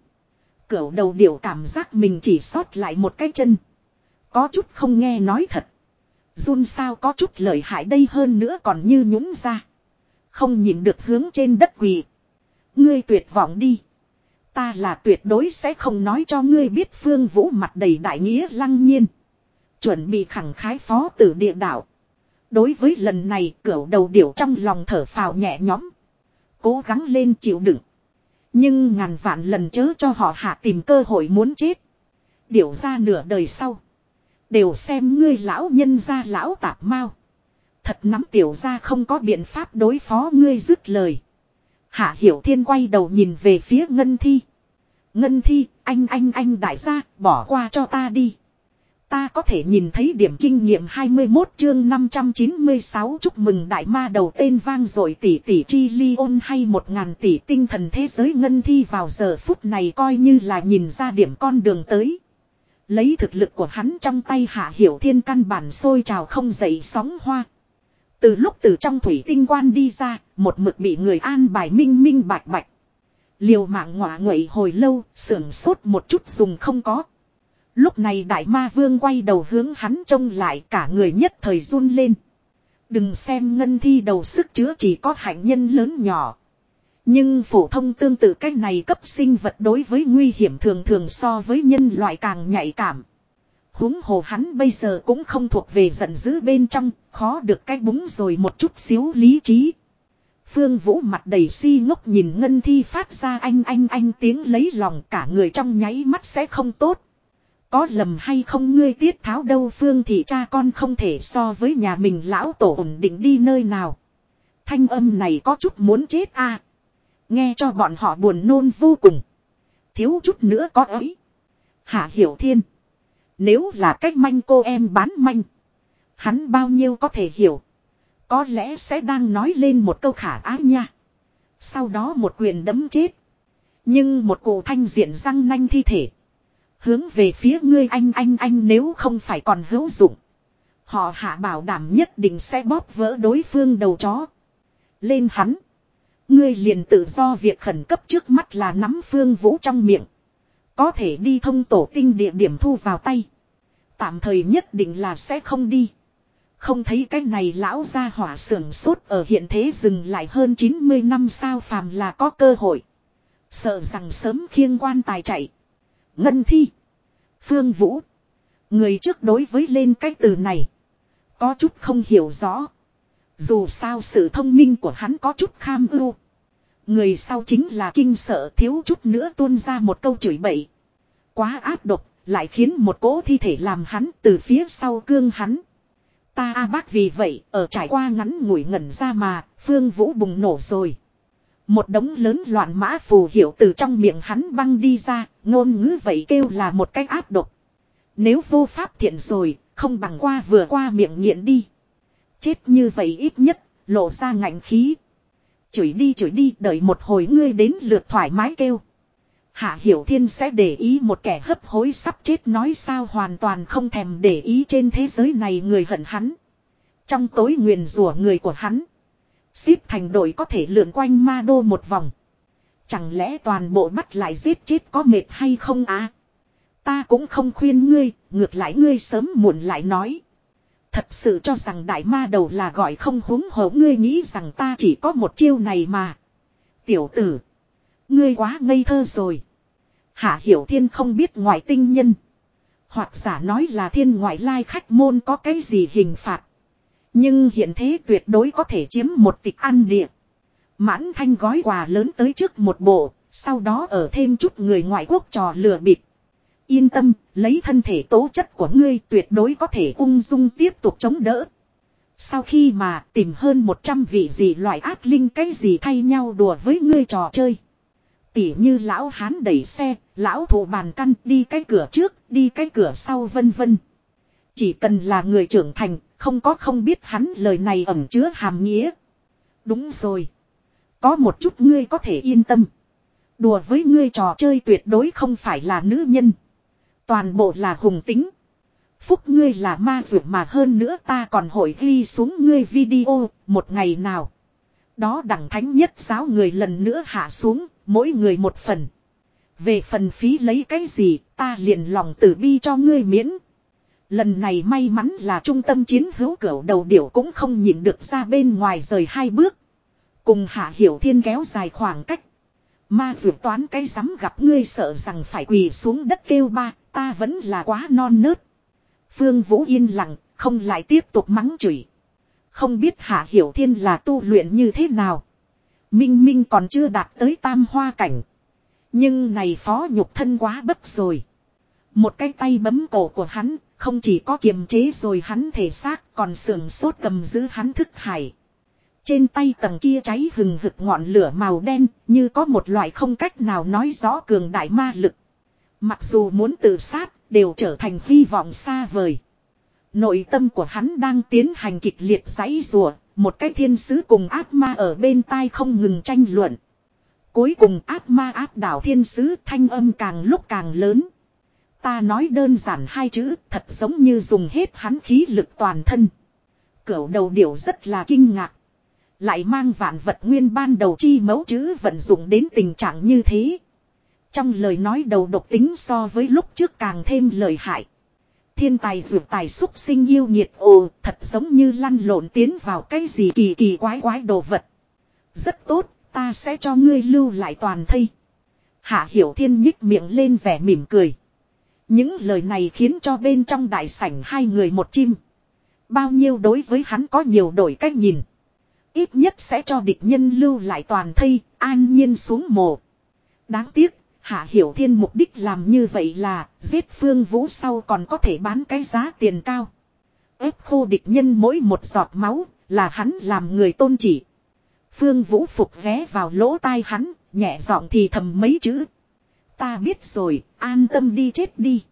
Cửu đầu điểu cảm giác mình chỉ sót lại một cái chân. Có chút không nghe nói thật. Run sao có chút lợi hại đây hơn nữa còn như nhũng ra. Không nhìn được hướng trên đất quỳ. Ngươi tuyệt vọng đi. Ta là tuyệt đối sẽ không nói cho ngươi biết phương vũ mặt đầy đại nghĩa lăng nhiên. Chuẩn bị khẳng khái phó tử địa đạo. Đối với lần này cửa đầu điểu trong lòng thở phào nhẹ nhõm. Cố gắng lên chịu đựng. Nhưng ngàn vạn lần chớ cho họ hạ tìm cơ hội muốn chết. Điểu ra nửa đời sau. Đều xem ngươi lão nhân ra lão tạp mau. Thật nắm tiểu ra không có biện pháp đối phó ngươi dứt lời. Hạ Hiểu Thiên quay đầu nhìn về phía Ngân Thi. Ngân Thi, anh anh anh đại gia, bỏ qua cho ta đi. Ta có thể nhìn thấy điểm kinh nghiệm 21 chương 596 chúc mừng đại ma đầu tên vang rồi tỷ tỷ chi ly ôn hay một ngàn tỷ tinh thần thế giới ngân thi vào giờ phút này coi như là nhìn ra điểm con đường tới. Lấy thực lực của hắn trong tay hạ hiểu thiên căn bản sôi trào không dậy sóng hoa. Từ lúc từ trong thủy tinh quan đi ra, một mực bị người an bài minh minh bạch bạch. Liều mạng ngọa nguậy hồi lâu, sưởng sốt một chút dùng không có. Lúc này đại ma vương quay đầu hướng hắn trông lại cả người nhất thời run lên. Đừng xem ngân thi đầu sức chứa chỉ có hạnh nhân lớn nhỏ. Nhưng phổ thông tương tự cách này cấp sinh vật đối với nguy hiểm thường thường so với nhân loại càng nhạy cảm. huống hồ hắn bây giờ cũng không thuộc về giận dữ bên trong, khó được cái búng rồi một chút xíu lý trí. Phương Vũ mặt đầy si ngốc nhìn Ngân Thi phát ra anh anh anh tiếng lấy lòng cả người trong nháy mắt sẽ không tốt. Có lầm hay không ngươi tiết tháo đâu Phương thì cha con không thể so với nhà mình lão tổ ổn định đi nơi nào. Thanh âm này có chút muốn chết à. Nghe cho bọn họ buồn nôn vô cùng. Thiếu chút nữa có ấy. Hạ Hiểu Thiên. Nếu là cách manh cô em bán manh. Hắn bao nhiêu có thể hiểu. Có lẽ sẽ đang nói lên một câu khả ái nha. Sau đó một quyền đấm chết. Nhưng một cổ thanh diện răng nanh thi thể. Hướng về phía ngươi anh anh anh nếu không phải còn hữu dụng. Họ hạ bảo đảm nhất định sẽ bóp vỡ đối phương đầu chó. Lên hắn. Ngươi liền tự do việc khẩn cấp trước mắt là nắm phương vũ trong miệng. Có thể đi thông tổ tinh địa điểm thu vào tay. Tạm thời nhất định là sẽ không đi. Không thấy cái này lão ra hỏa sưởng sốt ở hiện thế dừng lại hơn 90 năm sao phàm là có cơ hội. Sợ rằng sớm khiêng quan tài chạy. Ngân thi. Phương Vũ. Người trước đối với lên cái từ này. Có chút không hiểu rõ. Dù sao sự thông minh của hắn có chút kham ưu. Người sau chính là kinh sợ thiếu chút nữa tuôn ra một câu chửi bậy. Quá áp độc, lại khiến một cỗ thi thể làm hắn từ phía sau cương hắn. Ta a bác vì vậy, ở trải qua ngắn ngủi ngẩn ra mà, phương vũ bùng nổ rồi. Một đống lớn loạn mã phù hiệu từ trong miệng hắn băng đi ra, ngôn ngữ vậy kêu là một cách áp độc. Nếu vô pháp thiện rồi, không bằng qua vừa qua miệng nghiện đi. Chết như vậy ít nhất, lộ ra ngạnh khí. Chửi đi chửi đi, đợi một hồi ngươi đến lượt thoải mái kêu. Hạ Hiểu Thiên sẽ để ý một kẻ hấp hối sắp chết nói sao hoàn toàn không thèm để ý trên thế giới này người hận hắn. Trong tối nguyền rủa người của hắn. Xếp thành đội có thể lượn quanh ma đô một vòng. Chẳng lẽ toàn bộ bắt lại giết chết có mệt hay không à? Ta cũng không khuyên ngươi, ngược lại ngươi sớm muộn lại nói. Thật sự cho rằng đại ma đầu là gọi không húng hổ ngươi nghĩ rằng ta chỉ có một chiêu này mà. Tiểu tử. Ngươi quá ngây thơ rồi. Hạ Hiểu Thiên không biết ngoại tinh nhân. Hoặc giả nói là thiên ngoại lai khách môn có cái gì hình phạt. Nhưng hiện thế tuyệt đối có thể chiếm một tịch ăn địa. Mãn thanh gói quà lớn tới trước một bộ, sau đó ở thêm chút người ngoại quốc trò lừa bịp. Yên tâm, lấy thân thể tố chất của ngươi tuyệt đối có thể ung dung tiếp tục chống đỡ. Sau khi mà tìm hơn 100 vị gì loại ác linh cái gì thay nhau đùa với ngươi trò chơi. Tỉ như lão hán đẩy xe, lão thủ bàn căn đi cái cửa trước, đi cái cửa sau vân vân. Chỉ cần là người trưởng thành, không có không biết hắn lời này ẩn chứa hàm nghĩa. Đúng rồi. Có một chút ngươi có thể yên tâm. Đùa với ngươi trò chơi tuyệt đối không phải là nữ nhân. Toàn bộ là hùng tính. Phúc ngươi là ma dược mà hơn nữa ta còn hội ghi xuống ngươi video một ngày nào. Đó đẳng thánh nhất giáo người lần nữa hạ xuống, mỗi người một phần. Về phần phí lấy cái gì, ta liền lòng tử bi cho ngươi miễn. Lần này may mắn là trung tâm chiến hữu cửu đầu điểu cũng không nhìn được ra bên ngoài rời hai bước. Cùng hạ hiểu thiên kéo dài khoảng cách. Ma dược toán cái rắm gặp ngươi sợ rằng phải quỳ xuống đất kêu ba, ta vẫn là quá non nớt. Phương Vũ yên lặng, không lại tiếp tục mắng chửi. Không biết Hạ Hiểu Thiên là tu luyện như thế nào. Minh Minh còn chưa đạt tới tam hoa cảnh. Nhưng này phó nhục thân quá bất rồi. Một cái tay bấm cổ của hắn, không chỉ có kiềm chế rồi hắn thể xác còn sườn sốt cầm giữ hắn thức hải. Trên tay tầng kia cháy hừng hực ngọn lửa màu đen, như có một loại không cách nào nói rõ cường đại ma lực. Mặc dù muốn tự sát, đều trở thành hy vọng xa vời. Nội tâm của hắn đang tiến hành kịch liệt giấy rùa, một cái thiên sứ cùng ác ma ở bên tai không ngừng tranh luận. Cuối cùng ác ma áp đảo thiên sứ thanh âm càng lúc càng lớn. Ta nói đơn giản hai chữ thật giống như dùng hết hắn khí lực toàn thân. Cửu đầu điểu rất là kinh ngạc. Lại mang vạn vật nguyên ban đầu chi mẫu chữ vận dụng đến tình trạng như thế. Trong lời nói đầu độc tính so với lúc trước càng thêm lời hại. Thiên tài dược tài xúc sinh yêu nhiệt ồ thật giống như lăn lộn tiến vào cái gì kỳ kỳ quái quái đồ vật. Rất tốt, ta sẽ cho ngươi lưu lại toàn thây. Hạ hiểu thiên nhích miệng lên vẻ mỉm cười. Những lời này khiến cho bên trong đại sảnh hai người một chim. Bao nhiêu đối với hắn có nhiều đổi cách nhìn. Ít nhất sẽ cho địch nhân lưu lại toàn thây, an nhiên xuống mồ. Đáng tiếc, Hạ Hiểu Thiên mục đích làm như vậy là giết Phương Vũ sau còn có thể bán cái giá tiền cao. ép khô địch nhân mỗi một giọt máu là hắn làm người tôn chỉ. Phương Vũ phục ghé vào lỗ tai hắn, nhẹ giọng thì thầm mấy chữ. Ta biết rồi, an tâm đi chết đi.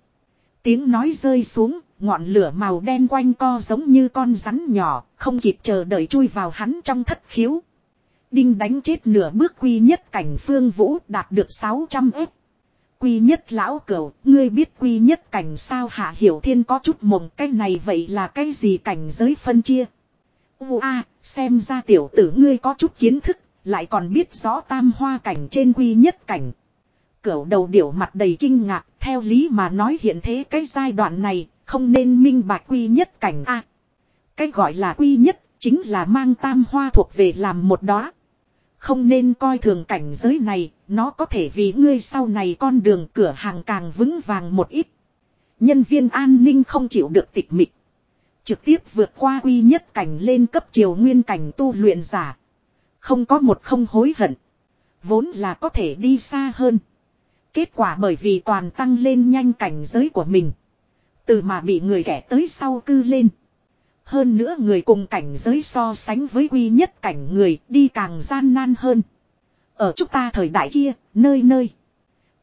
Tiếng nói rơi xuống, ngọn lửa màu đen quanh co giống như con rắn nhỏ, không kịp chờ đợi chui vào hắn trong thất khiếu. Đinh đánh chết nửa bước quy nhất cảnh phương vũ đạt được 600 ếp. Quy nhất lão cửu, ngươi biết quy nhất cảnh sao hạ hiểu thiên có chút mộng cái này vậy là cái gì cảnh giới phân chia. Ua, a, xem ra tiểu tử ngươi có chút kiến thức, lại còn biết rõ tam hoa cảnh trên quy nhất cảnh. Cửu đầu điểu mặt đầy kinh ngạc, theo lý mà nói hiện thế cái giai đoạn này, không nên minh bạch quy nhất cảnh a. cái gọi là quy nhất, chính là mang tam hoa thuộc về làm một đóa. Không nên coi thường cảnh giới này, nó có thể vì ngươi sau này con đường cửa hàng càng vững vàng một ít. Nhân viên an ninh không chịu được tịch mịch. Trực tiếp vượt qua quy nhất cảnh lên cấp triều nguyên cảnh tu luyện giả. Không có một không hối hận. Vốn là có thể đi xa hơn. Kết quả bởi vì toàn tăng lên nhanh cảnh giới của mình. Từ mà bị người kẻ tới sau cư lên. Hơn nữa người cùng cảnh giới so sánh với quy nhất cảnh người đi càng gian nan hơn. Ở chúng ta thời đại kia, nơi nơi.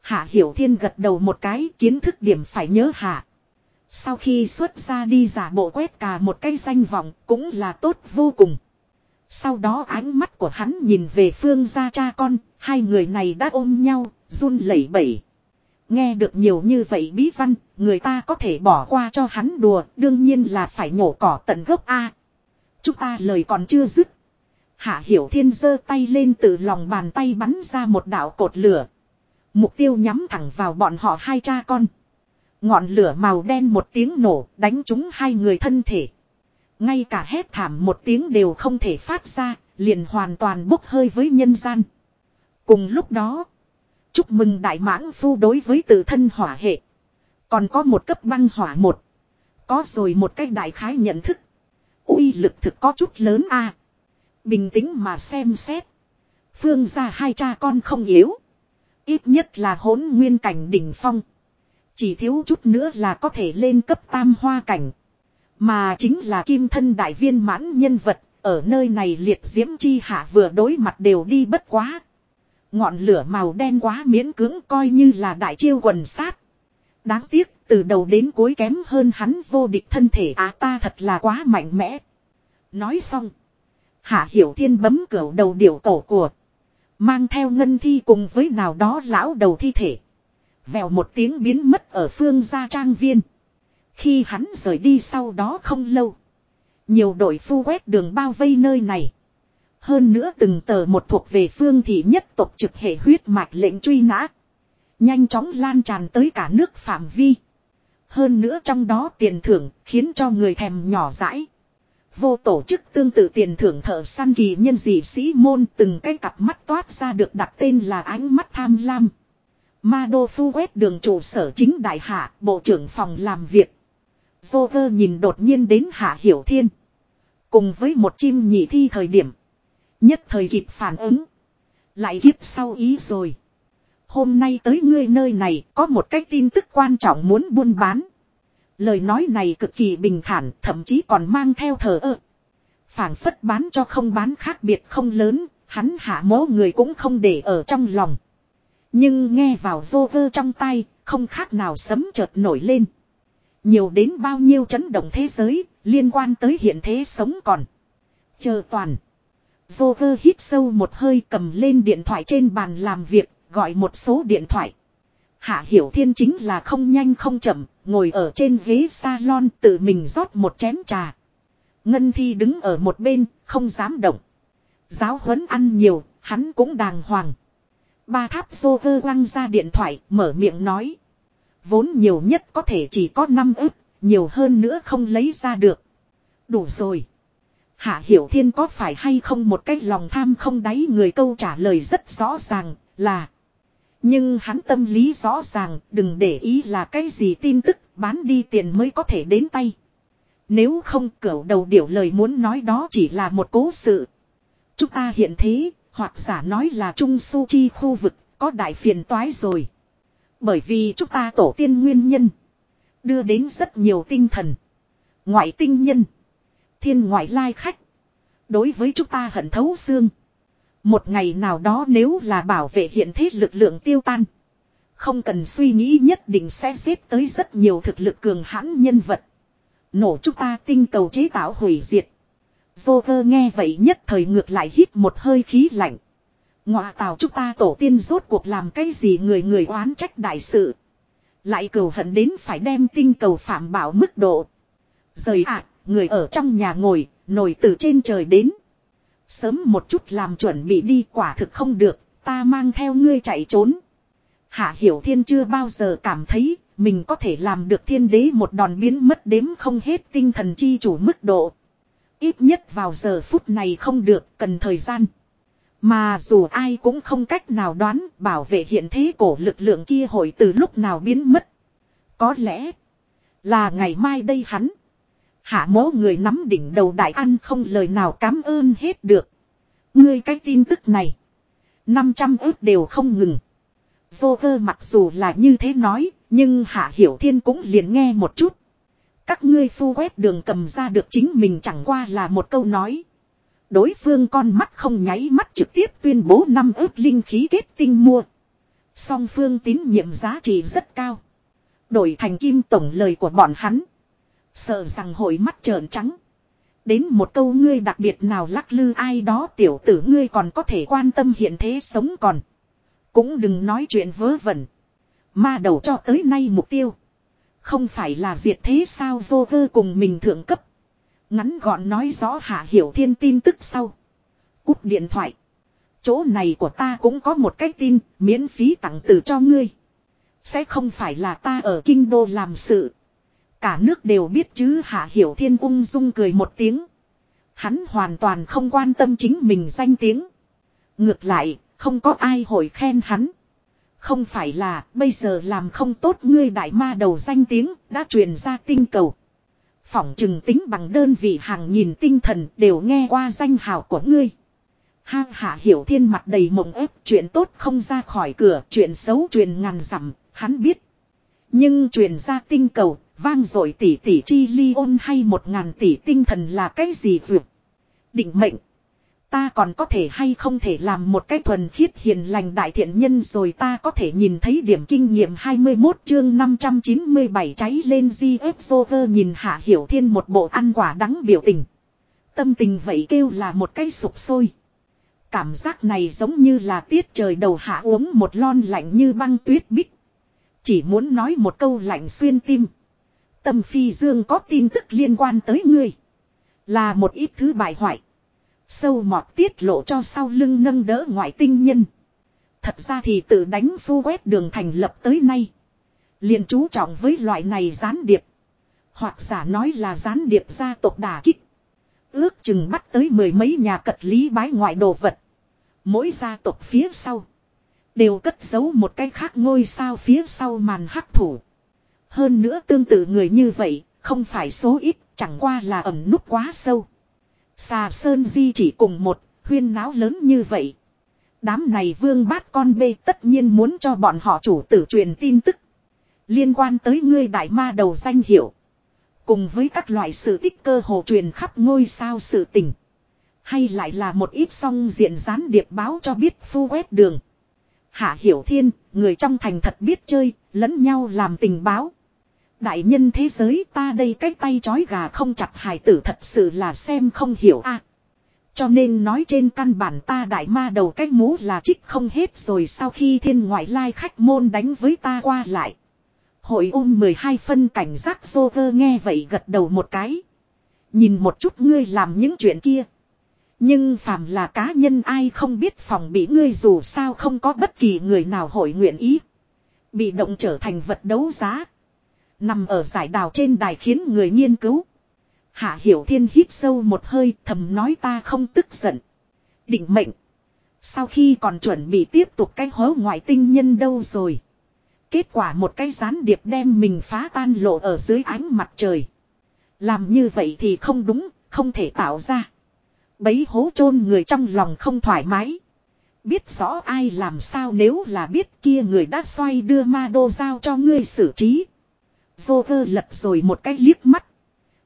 Hạ Hiểu Thiên gật đầu một cái kiến thức điểm phải nhớ hạ. Sau khi xuất ra đi giả bộ quét cả một cái danh vọng cũng là tốt vô cùng. Sau đó ánh mắt của hắn nhìn về phương gia cha con, hai người này đã ôm nhau, run lẩy bẩy. Nghe được nhiều như vậy bí văn, người ta có thể bỏ qua cho hắn đùa, đương nhiên là phải nhổ cỏ tận gốc A. Chúng ta lời còn chưa dứt. Hạ Hiểu Thiên giơ tay lên từ lòng bàn tay bắn ra một đạo cột lửa. Mục tiêu nhắm thẳng vào bọn họ hai cha con. Ngọn lửa màu đen một tiếng nổ đánh trúng hai người thân thể. Ngay cả hét thảm một tiếng đều không thể phát ra, liền hoàn toàn bốc hơi với nhân gian. Cùng lúc đó, chúc mừng đại mãng phu đối với tự thân hỏa hệ. Còn có một cấp băng hỏa một. Có rồi một cái đại khái nhận thức. uy lực thực có chút lớn a Bình tĩnh mà xem xét. Phương ra hai cha con không yếu. Ít nhất là hỗn nguyên cảnh đỉnh phong. Chỉ thiếu chút nữa là có thể lên cấp tam hoa cảnh. Mà chính là kim thân đại viên mãn nhân vật. Ở nơi này liệt diễm chi hạ vừa đối mặt đều đi bất quá. Ngọn lửa màu đen quá miễn cưỡng coi như là đại chiêu quần sát. Đáng tiếc, từ đầu đến cuối kém hơn hắn vô địch thân thể à ta thật là quá mạnh mẽ. Nói xong. Hạ Hiểu Thiên bấm cửa đầu điểu cổ của. Mang theo ngân thi cùng với nào đó lão đầu thi thể. Vèo một tiếng biến mất ở phương gia trang viên. Khi hắn rời đi sau đó không lâu. Nhiều đội phu quét đường bao vây nơi này. Hơn nữa từng tờ một thuộc về phương thị nhất tộc trực hệ huyết mạch lệnh truy nã. Nhanh chóng lan tràn tới cả nước phạm vi. Hơn nữa trong đó tiền thưởng khiến cho người thèm nhỏ dãi. Vô tổ chức tương tự tiền thưởng thợ săn kỳ nhân dị sĩ môn từng cái cặp mắt toát ra được đặt tên là ánh mắt tham lam. Ma Đô Phu quét đường trụ sở chính đại hạ, bộ trưởng phòng làm việc. Joker nhìn đột nhiên đến Hạ Hiểu Thiên. Cùng với một chim nhị thi thời điểm. Nhất thời kịp phản ứng. Lại kiếp sau ý rồi. Hôm nay tới ngươi nơi này có một cái tin tức quan trọng muốn buôn bán. Lời nói này cực kỳ bình thản, thậm chí còn mang theo thờ ơ. phảng phất bán cho không bán khác biệt không lớn, hắn hạ mố người cũng không để ở trong lòng. Nhưng nghe vào vô vơ trong tay, không khác nào sấm chợt nổi lên. Nhiều đến bao nhiêu chấn động thế giới, liên quan tới hiện thế sống còn. Chờ toàn. Vô vơ hít sâu một hơi cầm lên điện thoại trên bàn làm việc, gọi một số điện thoại. Hạ Hiểu Thiên chính là không nhanh không chậm, ngồi ở trên ghế salon tự mình rót một chén trà. Ngân Thi đứng ở một bên, không dám động. Giáo huấn ăn nhiều, hắn cũng đàng hoàng. Ba tháp dô vơ quăng ra điện thoại, mở miệng nói. Vốn nhiều nhất có thể chỉ có 5 ức, nhiều hơn nữa không lấy ra được. Đủ rồi. Hạ Hiểu Thiên có phải hay không một cái lòng tham không đáy người câu trả lời rất rõ ràng là. Nhưng hắn tâm lý rõ ràng đừng để ý là cái gì tin tức bán đi tiền mới có thể đến tay. Nếu không cỡ đầu điểu lời muốn nói đó chỉ là một cố sự. Chúng ta hiện thế, hoặc giả nói là Trung Su Chi khu vực, có đại phiền toái rồi. Bởi vì chúng ta tổ tiên nguyên nhân. Đưa đến rất nhiều tinh thần. Ngoại tinh nhân. Thiên ngoại lai khách. Đối với chúng ta hận thấu xương. Một ngày nào đó nếu là bảo vệ hiện thế lực lượng tiêu tan. Không cần suy nghĩ nhất định sẽ xếp tới rất nhiều thực lực cường hãn nhân vật. Nổ chúng ta tinh cầu chế tạo hủy diệt. Joker nghe vậy nhất thời ngược lại hít một hơi khí lạnh. Ngọa tào chúng ta tổ tiên rốt cuộc làm cái gì người người oán trách đại sự. Lại cầu hận đến phải đem tinh cầu phạm bảo mức độ. Rời ạ, người ở trong nhà ngồi, nổi từ trên trời đến. Sớm một chút làm chuẩn bị đi quả thực không được, ta mang theo ngươi chạy trốn. Hạ Hiểu Thiên chưa bao giờ cảm thấy mình có thể làm được thiên đế một đòn biến mất đếm không hết tinh thần chi chủ mức độ. Ít nhất vào giờ phút này không được, cần thời gian. Mà dù ai cũng không cách nào đoán bảo vệ hiện thế cổ lực lượng kia hội từ lúc nào biến mất. Có lẽ là ngày mai đây hắn. Hạ mố người nắm đỉnh đầu đại ăn không lời nào cảm ơn hết được. Ngươi cái tin tức này. 500 ước đều không ngừng. Joker mặc dù là như thế nói, nhưng Hạ Hiểu Thiên cũng liền nghe một chút. Các ngươi phu quét đường cầm ra được chính mình chẳng qua là một câu nói. Đối phương con mắt không nháy mắt trực tiếp tuyên bố năm ước linh khí kết tinh mua. Song phương tín nhiệm giá trị rất cao. Đổi thành kim tổng lời của bọn hắn. Sợ rằng hội mắt trợn trắng. Đến một câu ngươi đặc biệt nào lắc lư ai đó tiểu tử ngươi còn có thể quan tâm hiện thế sống còn. Cũng đừng nói chuyện vớ vẩn. Ma đầu cho tới nay mục tiêu. Không phải là diệt thế sao vô vơ cùng mình thượng cấp. Ngắn gọn nói rõ hạ hiểu thiên tin tức sau. Cúp điện thoại. Chỗ này của ta cũng có một cái tin miễn phí tặng từ cho ngươi. Sẽ không phải là ta ở kinh đô làm sự. Cả nước đều biết chứ hạ hiểu thiên ung dung cười một tiếng. Hắn hoàn toàn không quan tâm chính mình danh tiếng. Ngược lại, không có ai hồi khen hắn. Không phải là bây giờ làm không tốt ngươi đại ma đầu danh tiếng đã truyền ra tinh cầu. Phỏng chừng tính bằng đơn vị hàng nghìn tinh thần đều nghe qua danh hào của ngươi. Ha hạ hiểu thiên mặt đầy mộng ép chuyện tốt không ra khỏi cửa chuyện xấu truyền ngàn dặm hắn biết. Nhưng truyền ra tinh cầu vang dội tỷ tỷ chi ly ôn hay một ngàn tỷ tinh thần là cái gì vượt. Định mệnh. Ta còn có thể hay không thể làm một cái thuần khiết hiền lành đại thiện nhân rồi ta có thể nhìn thấy điểm kinh nghiệm 21 chương 597 cháy lên GF nhìn Hạ Hiểu Thiên một bộ ăn quả đắng biểu tình. Tâm tình vậy kêu là một cái sụp sôi. Cảm giác này giống như là tiết trời đầu hạ uống một lon lạnh như băng tuyết bích. Chỉ muốn nói một câu lạnh xuyên tim. Tâm phi dương có tin tức liên quan tới ngươi. Là một ít thứ bại hoại. Sâu mọt tiết lộ cho sau lưng nâng đỡ ngoại tinh nhân. Thật ra thì tự đánh phu quét đường thành lập tới nay. liền chú trọng với loại này gián điệp. Hoặc giả nói là gián điệp gia tộc đà kích. Ước chừng bắt tới mười mấy nhà cật lý bái ngoại đồ vật. Mỗi gia tộc phía sau. Đều cất giấu một cái khác ngôi sao phía sau màn hắc thủ. Hơn nữa tương tự người như vậy, không phải số ít, chẳng qua là ẩm nút quá sâu. Xà Sơn Di chỉ cùng một, huyên náo lớn như vậy. Đám này vương bát con bê tất nhiên muốn cho bọn họ chủ tử truyền tin tức. Liên quan tới ngươi đại ma đầu danh hiệu. Cùng với các loại sự tích cơ hồ truyền khắp ngôi sao sự tình. Hay lại là một ít song diện gián điệp báo cho biết phu quét đường. Hạ Hiểu Thiên, người trong thành thật biết chơi, lẫn nhau làm tình báo. Đại nhân thế giới ta đây cái tay chói gà không chặt hài tử thật sự là xem không hiểu a. cho nên nói trên căn bản ta đại ma đầu cái mũ là trích không hết rồi sau khi thiên ngoại lai khách môn đánh với ta qua lại. Hội ôm 12 phân cảnh giác Joker nghe vậy gật đầu một cái. Nhìn một chút ngươi làm những chuyện kia. Nhưng phàm là cá nhân ai không biết phòng bị ngươi dù sao không có bất kỳ người nào hội nguyện ý. Bị động trở thành vật đấu giá. Nằm ở giải đào trên đài khiến người nghiên cứu. Hạ Hiểu Thiên hít sâu một hơi thầm nói ta không tức giận. Định mệnh. Sau khi còn chuẩn bị tiếp tục cái hố ngoại tinh nhân đâu rồi. Kết quả một cái gián điệp đem mình phá tan lộ ở dưới ánh mặt trời. Làm như vậy thì không đúng, không thể tạo ra. Bấy hố chôn người trong lòng không thoải mái. Biết rõ ai làm sao nếu là biết kia người đã xoay đưa ma đô giao cho ngươi xử trí. Vô cơ lật rồi một cái liếc mắt.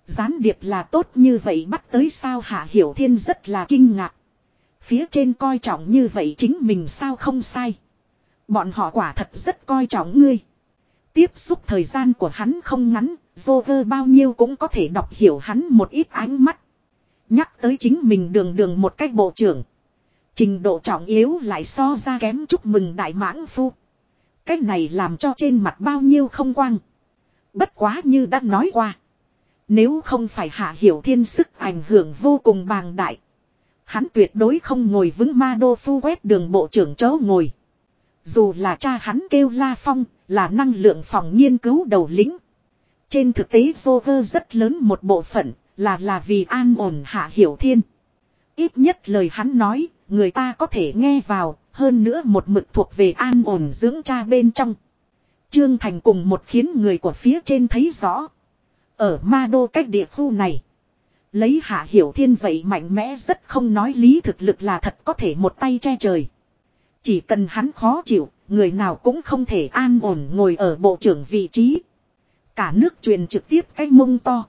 Gián điệp là tốt như vậy bắt tới sao hạ hiểu thiên rất là kinh ngạc. Phía trên coi trọng như vậy chính mình sao không sai. Bọn họ quả thật rất coi trọng ngươi. Tiếp xúc thời gian của hắn không ngắn, vô Joker bao nhiêu cũng có thể đọc hiểu hắn một ít ánh mắt. Nhắc tới chính mình đường đường một cách bộ trưởng. Trình độ trọng yếu lại so ra kém chúc mừng đại mãng phu. Cách này làm cho trên mặt bao nhiêu không quang. Bất quá như đã nói qua. Nếu không phải hạ hiểu thiên sức ảnh hưởng vô cùng bàng đại. Hắn tuyệt đối không ngồi vững ma đô phu quét đường bộ trưởng chỗ ngồi. Dù là cha hắn kêu La Phong, là năng lượng phòng nghiên cứu đầu lĩnh. Trên thực tế Joker rất lớn một bộ phận, là là vì an ổn hạ hiểu thiên. Ít nhất lời hắn nói, người ta có thể nghe vào, hơn nữa một mực thuộc về an ổn dưỡng cha bên trong. Trương Thành cùng một khiến người của phía trên thấy rõ. Ở ma đô cách địa khu này. Lấy hạ hiểu thiên vậy mạnh mẽ rất không nói lý thực lực là thật có thể một tay che trời. Chỉ cần hắn khó chịu, người nào cũng không thể an ổn ngồi ở bộ trưởng vị trí. Cả nước truyền trực tiếp cái mông to.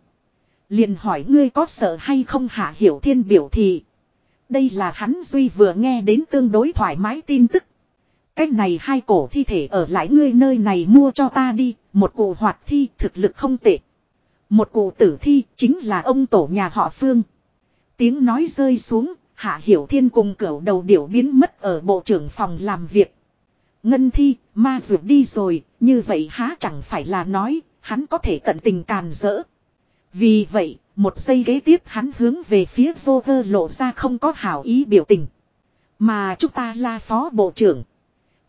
Liền hỏi ngươi có sợ hay không hạ hiểu thiên biểu thị. Đây là hắn duy vừa nghe đến tương đối thoải mái tin tức. Cách này hai cổ thi thể ở lại ngươi nơi này mua cho ta đi, một cụ hoạt thi thực lực không tệ. Một cụ tử thi chính là ông tổ nhà họ Phương. Tiếng nói rơi xuống, Hạ Hiểu Thiên cùng cửu đầu điểu biến mất ở bộ trưởng phòng làm việc. Ngân thi, ma dược đi rồi, như vậy há chẳng phải là nói, hắn có thể tận tình càn rỡ. Vì vậy, một giây ghế tiếp hắn hướng về phía Joker lộ ra không có hảo ý biểu tình. Mà chúng ta là phó bộ trưởng.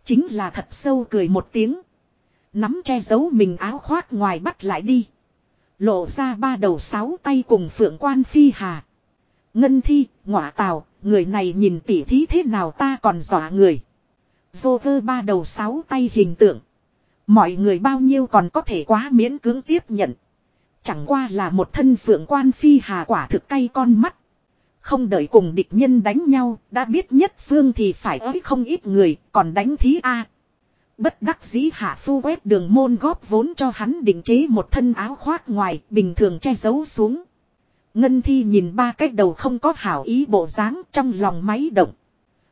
Chính là thật sâu cười một tiếng. Nắm che giấu mình áo khoác ngoài bắt lại đi. Lộ ra ba đầu sáu tay cùng phượng quan phi hà. Ngân thi, ngọa tào, người này nhìn tỉ thí thế nào ta còn dọa người. Vô cơ ba đầu sáu tay hình tượng. Mọi người bao nhiêu còn có thể quá miễn cưỡng tiếp nhận. Chẳng qua là một thân phượng quan phi hà quả thực cay con mắt. Không đợi cùng địch nhân đánh nhau, đã biết nhất phương thì phải ới không ít người, còn đánh thí A. Bất đắc dĩ hạ phu quét đường môn góp vốn cho hắn định chế một thân áo khoác ngoài, bình thường che giấu xuống. Ngân thi nhìn ba cái đầu không có hảo ý bộ dáng trong lòng máy động.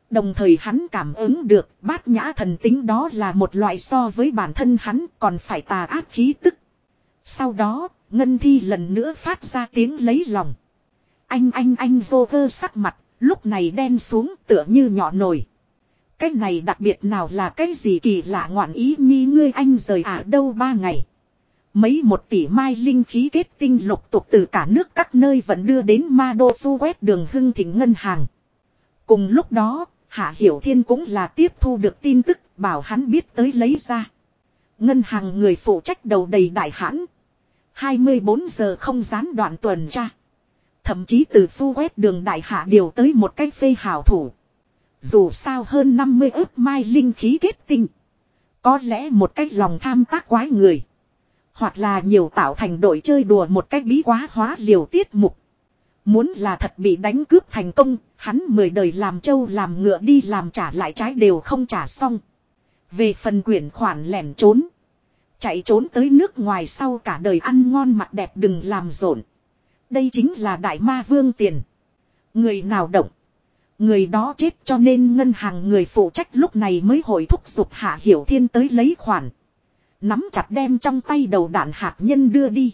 Đồng thời hắn cảm ứng được bát nhã thần tính đó là một loại so với bản thân hắn còn phải tà ác khí tức. Sau đó, Ngân thi lần nữa phát ra tiếng lấy lòng. Anh anh anh vô cơ sắc mặt, lúc này đen xuống tựa như nhỏ nổi. Cái này đặc biệt nào là cái gì kỳ lạ ngoạn ý nhi ngươi anh rời ả đâu ba ngày. Mấy một tỷ mai linh khí kết tinh lục tục từ cả nước các nơi vẫn đưa đến ma đô phu quét đường hưng thịnh ngân hàng. Cùng lúc đó, Hạ Hiểu Thiên cũng là tiếp thu được tin tức bảo hắn biết tới lấy ra. Ngân hàng người phụ trách đầu đầy đại hãn. 24 giờ không gián đoạn tuần tra. Thậm chí từ phu quét đường đại hạ điều tới một cách phê hảo thủ. Dù sao hơn 50 ước mai linh khí kết tinh. Có lẽ một cách lòng tham tác quái người. Hoặc là nhiều tạo thành đội chơi đùa một cách bí quá hóa liều tiết mục. Muốn là thật bị đánh cướp thành công, hắn mười đời làm trâu làm ngựa đi làm trả lại trái đều không trả xong. Về phần quyển khoản lẻn trốn. Chạy trốn tới nước ngoài sau cả đời ăn ngon mặt đẹp đừng làm rộn. Đây chính là đại ma vương tiền. Người nào động. Người đó chết cho nên ngân hàng người phụ trách lúc này mới hồi thúc giục Hạ Hiểu Thiên tới lấy khoản. Nắm chặt đem trong tay đầu đạn hạt nhân đưa đi.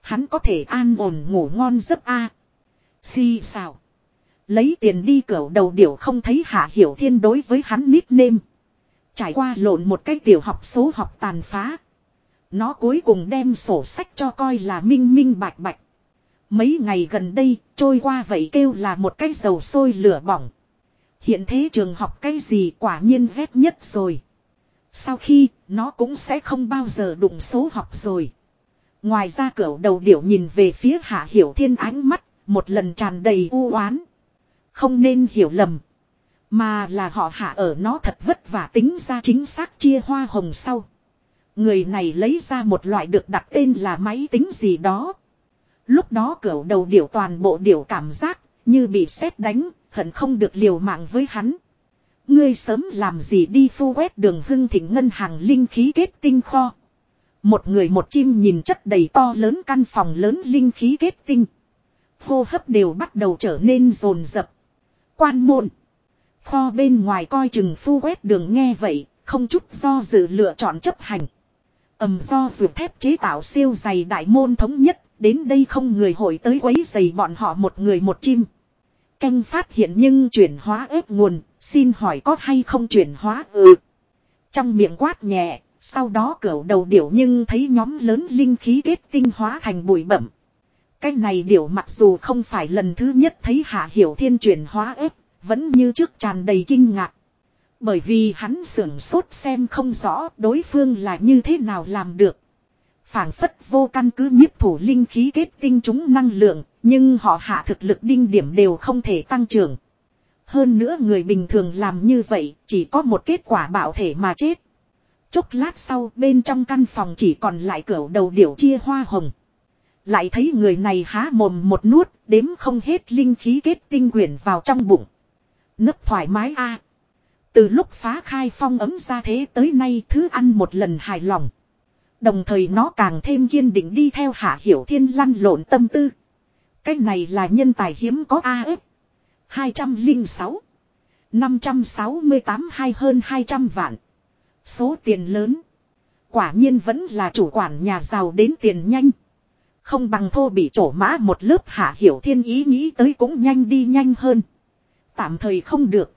Hắn có thể an ổn ngủ ngon giấc a. si sao Lấy tiền đi cửa đầu điểu không thấy Hạ Hiểu Thiên đối với hắn nít nêm. Trải qua lộn một cái tiểu học số học tàn phá. Nó cuối cùng đem sổ sách cho coi là minh minh bạch bạch. Mấy ngày gần đây, trôi qua vậy kêu là một cái dầu sôi lửa bỏng. Hiện thế trường học cái gì quả nhiên ghét nhất rồi. Sau khi, nó cũng sẽ không bao giờ đụng số học rồi. Ngoài ra cửa đầu điểu nhìn về phía hạ hiểu thiên ánh mắt, một lần tràn đầy u oán. Không nên hiểu lầm. Mà là họ hạ ở nó thật vất vả tính ra chính xác chia hoa hồng sau. Người này lấy ra một loại được đặt tên là máy tính gì đó. Lúc đó cửa đầu điểu toàn bộ điểu cảm giác như bị sét đánh, hận không được liều mạng với hắn. Ngươi sớm làm gì đi phu quét đường hưng thịnh ngân hàng linh khí kết tinh kho. Một người một chim nhìn chất đầy to lớn căn phòng lớn linh khí kết tinh. Hô hấp đều bắt đầu trở nên rồn rập. Quan môn. Kho bên ngoài coi chừng phu quét đường nghe vậy, không chút do dự lựa chọn chấp hành. ầm do ruột thép chế tạo siêu dày đại môn thống nhất, đến đây không người hội tới quấy giày bọn họ một người một chim. Canh phát hiện nhưng chuyển hóa ép nguồn, xin hỏi có hay không chuyển hóa ừ. Trong miệng quát nhẹ, sau đó cẩu đầu điểu nhưng thấy nhóm lớn linh khí kết tinh hóa thành bụi bẩm. Cái này điểu mặc dù không phải lần thứ nhất thấy hạ hiểu thiên chuyển hóa ép, vẫn như trước tràn đầy kinh ngạc. Bởi vì hắn sưởng sốt xem không rõ đối phương là như thế nào làm được phảng phất vô căn cứ nhiếp thủ linh khí kết tinh chúng năng lượng, nhưng họ hạ thực lực đinh điểm đều không thể tăng trưởng. Hơn nữa người bình thường làm như vậy chỉ có một kết quả bạo thể mà chết. Chốc lát sau bên trong căn phòng chỉ còn lại cửa đầu điểu chia hoa hồng. Lại thấy người này há mồm một nuốt đếm không hết linh khí kết tinh quyển vào trong bụng. Nấp thoải mái a Từ lúc phá khai phong ấm ra thế tới nay thứ ăn một lần hài lòng. Đồng thời nó càng thêm kiên định đi theo hạ hiểu thiên lăn lộn tâm tư. Cái này là nhân tài hiếm có AF. 206. 568 hay hơn 200 vạn. Số tiền lớn. Quả nhiên vẫn là chủ quản nhà giàu đến tiền nhanh. Không bằng thô bị trổ mã một lớp hạ hiểu thiên ý nghĩ tới cũng nhanh đi nhanh hơn. Tạm thời không được.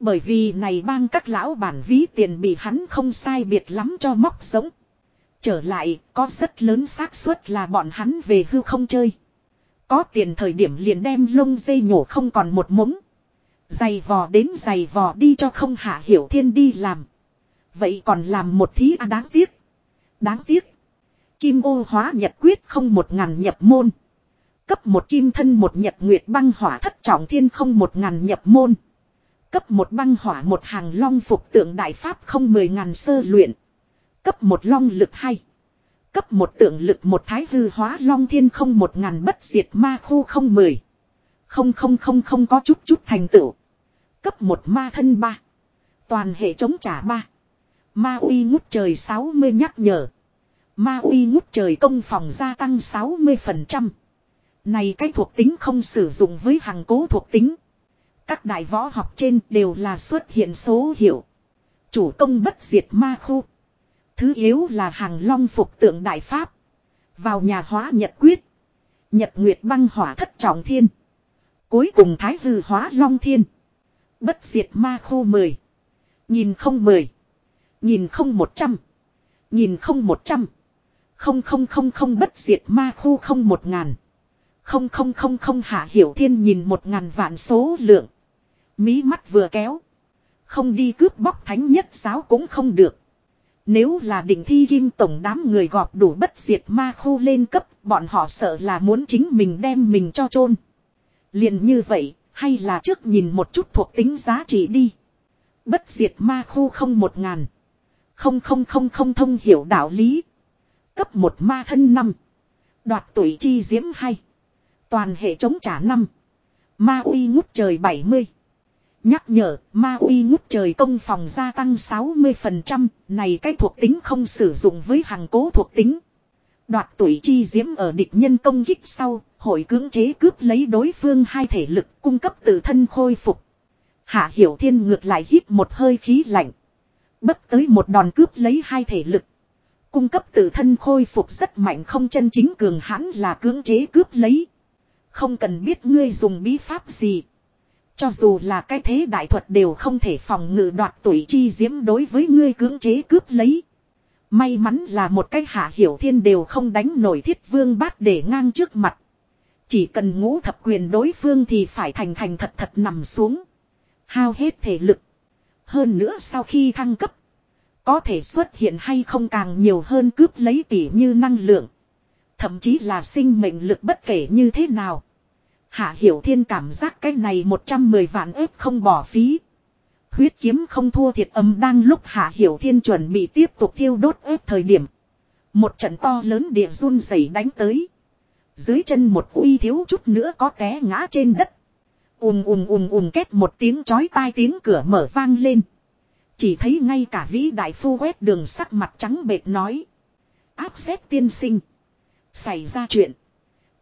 Bởi vì này bang các lão bản ví tiền bị hắn không sai biệt lắm cho móc sống. Trở lại, có rất lớn xác suất là bọn hắn về hưu không chơi. Có tiền thời điểm liền đem lông dây nhổ không còn một mống. Giày vò đến giày vò đi cho không hạ hiểu thiên đi làm. Vậy còn làm một thí à đáng tiếc. Đáng tiếc. Kim ô hóa nhật quyết không một ngàn nhập môn. Cấp một kim thân một nhật nguyệt băng hỏa thất trọng thiên không một ngàn nhập môn. Cấp một băng hỏa một hàng long phục tượng đại pháp không mười ngàn sơ luyện. Cấp một long lực hay. Cấp một tượng lực một thái hư hóa long thiên không một ngàn bất diệt ma khu không mười. Không không không không có chút chút thành tựu. Cấp một ma thân ba. Toàn hệ chống trả ba. Ma uy ngút trời 60 nhắc nhở. Ma uy ngút trời công phòng gia tăng 60%. Này cái thuộc tính không sử dụng với hàng cố thuộc tính. Các đại võ học trên đều là xuất hiện số hiệu. Chủ công bất diệt ma khu. Thứ yếu là hàng long phục tượng đại pháp. Vào nhà hóa nhật quyết. Nhật nguyệt băng hỏa thất trọng thiên. Cuối cùng thái hư hóa long thiên. Bất diệt ma khu 10. Nhìn không 10. Nhìn không 100. Nhìn không 100. Không không không không bất diệt ma khu không một ngàn. Không không không không hạ hiểu thiên nhìn một ngàn vạn số lượng. Mí mắt vừa kéo. Không đi cướp bóc thánh nhất giáo cũng không được. Nếu là định thi kim tổng đám người gọp đủ bất diệt ma khu lên cấp, bọn họ sợ là muốn chính mình đem mình cho chôn liền như vậy, hay là trước nhìn một chút thuộc tính giá trị đi. Bất diệt ma khu không một ngàn. Không không không không thông hiểu đạo lý. Cấp một ma thân năm. Đoạt tuổi chi diễm hay. Toàn hệ chống trả năm. Ma uy ngút trời 70. Nhắc nhở, ma uy ngút trời công phòng gia tăng 60%, này cái thuộc tính không sử dụng với hàng cố thuộc tính. Đoạt tuổi chi diễm ở địch nhân công kích sau, hội cưỡng chế cướp lấy đối phương hai thể lực cung cấp tự thân khôi phục. Hạ Hiểu Thiên ngược lại hít một hơi khí lạnh. Bất tới một đòn cướp lấy hai thể lực. Cung cấp tự thân khôi phục rất mạnh không chân chính cường hãn là cưỡng chế cướp lấy. Không cần biết ngươi dùng bí pháp gì. Cho dù là cái thế đại thuật đều không thể phòng ngự đoạt tuổi chi diễm đối với ngươi cưỡng chế cướp lấy. May mắn là một cái hạ hiểu thiên đều không đánh nổi thiết vương bát để ngang trước mặt. Chỉ cần ngũ thập quyền đối phương thì phải thành thành thật thật nằm xuống. Hao hết thể lực. Hơn nữa sau khi thăng cấp. Có thể xuất hiện hay không càng nhiều hơn cướp lấy tỉ như năng lượng. Thậm chí là sinh mệnh lực bất kể như thế nào. Hạ Hiểu Thiên cảm giác cái này 110 vạn ếp không bỏ phí. Huyết kiếm không thua thiệt âm đang lúc Hạ Hiểu Thiên chuẩn bị tiếp tục thiêu đốt ếp thời điểm. Một trận to lớn địa run rẩy đánh tới. Dưới chân một uy thiếu chút nữa có té ngã trên đất. ùm ùm ùm ùm kết một tiếng chói tai tiếng cửa mở vang lên. Chỉ thấy ngay cả vĩ đại phu quét đường sắc mặt trắng bệt nói. Áp xét tiên sinh. Xảy ra chuyện.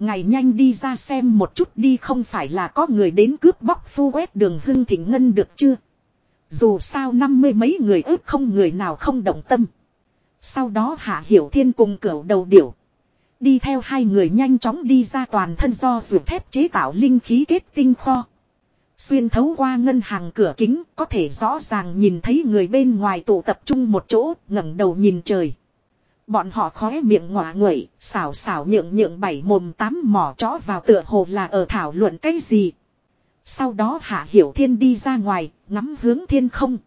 Ngày nhanh đi ra xem một chút đi không phải là có người đến cướp bóc phu quét đường hưng thịnh ngân được chưa. Dù sao năm mươi mấy người ước không người nào không động tâm. Sau đó Hạ Hiểu Thiên cùng cửu đầu điểu. Đi theo hai người nhanh chóng đi ra toàn thân do ruột thép chế tạo linh khí kết tinh kho. Xuyên thấu qua ngân hàng cửa kính, có thể rõ ràng nhìn thấy người bên ngoài tụ tập trung một chỗ, ngẩng đầu nhìn trời. Bọn họ khóe miệng ngọa nguậy, xảo xảo nhượng nhượng bảy mồm tám mỏ chó vào tựa hồ là ở thảo luận cái gì. Sau đó Hạ Hiểu Thiên đi ra ngoài, ngắm hướng thiên không.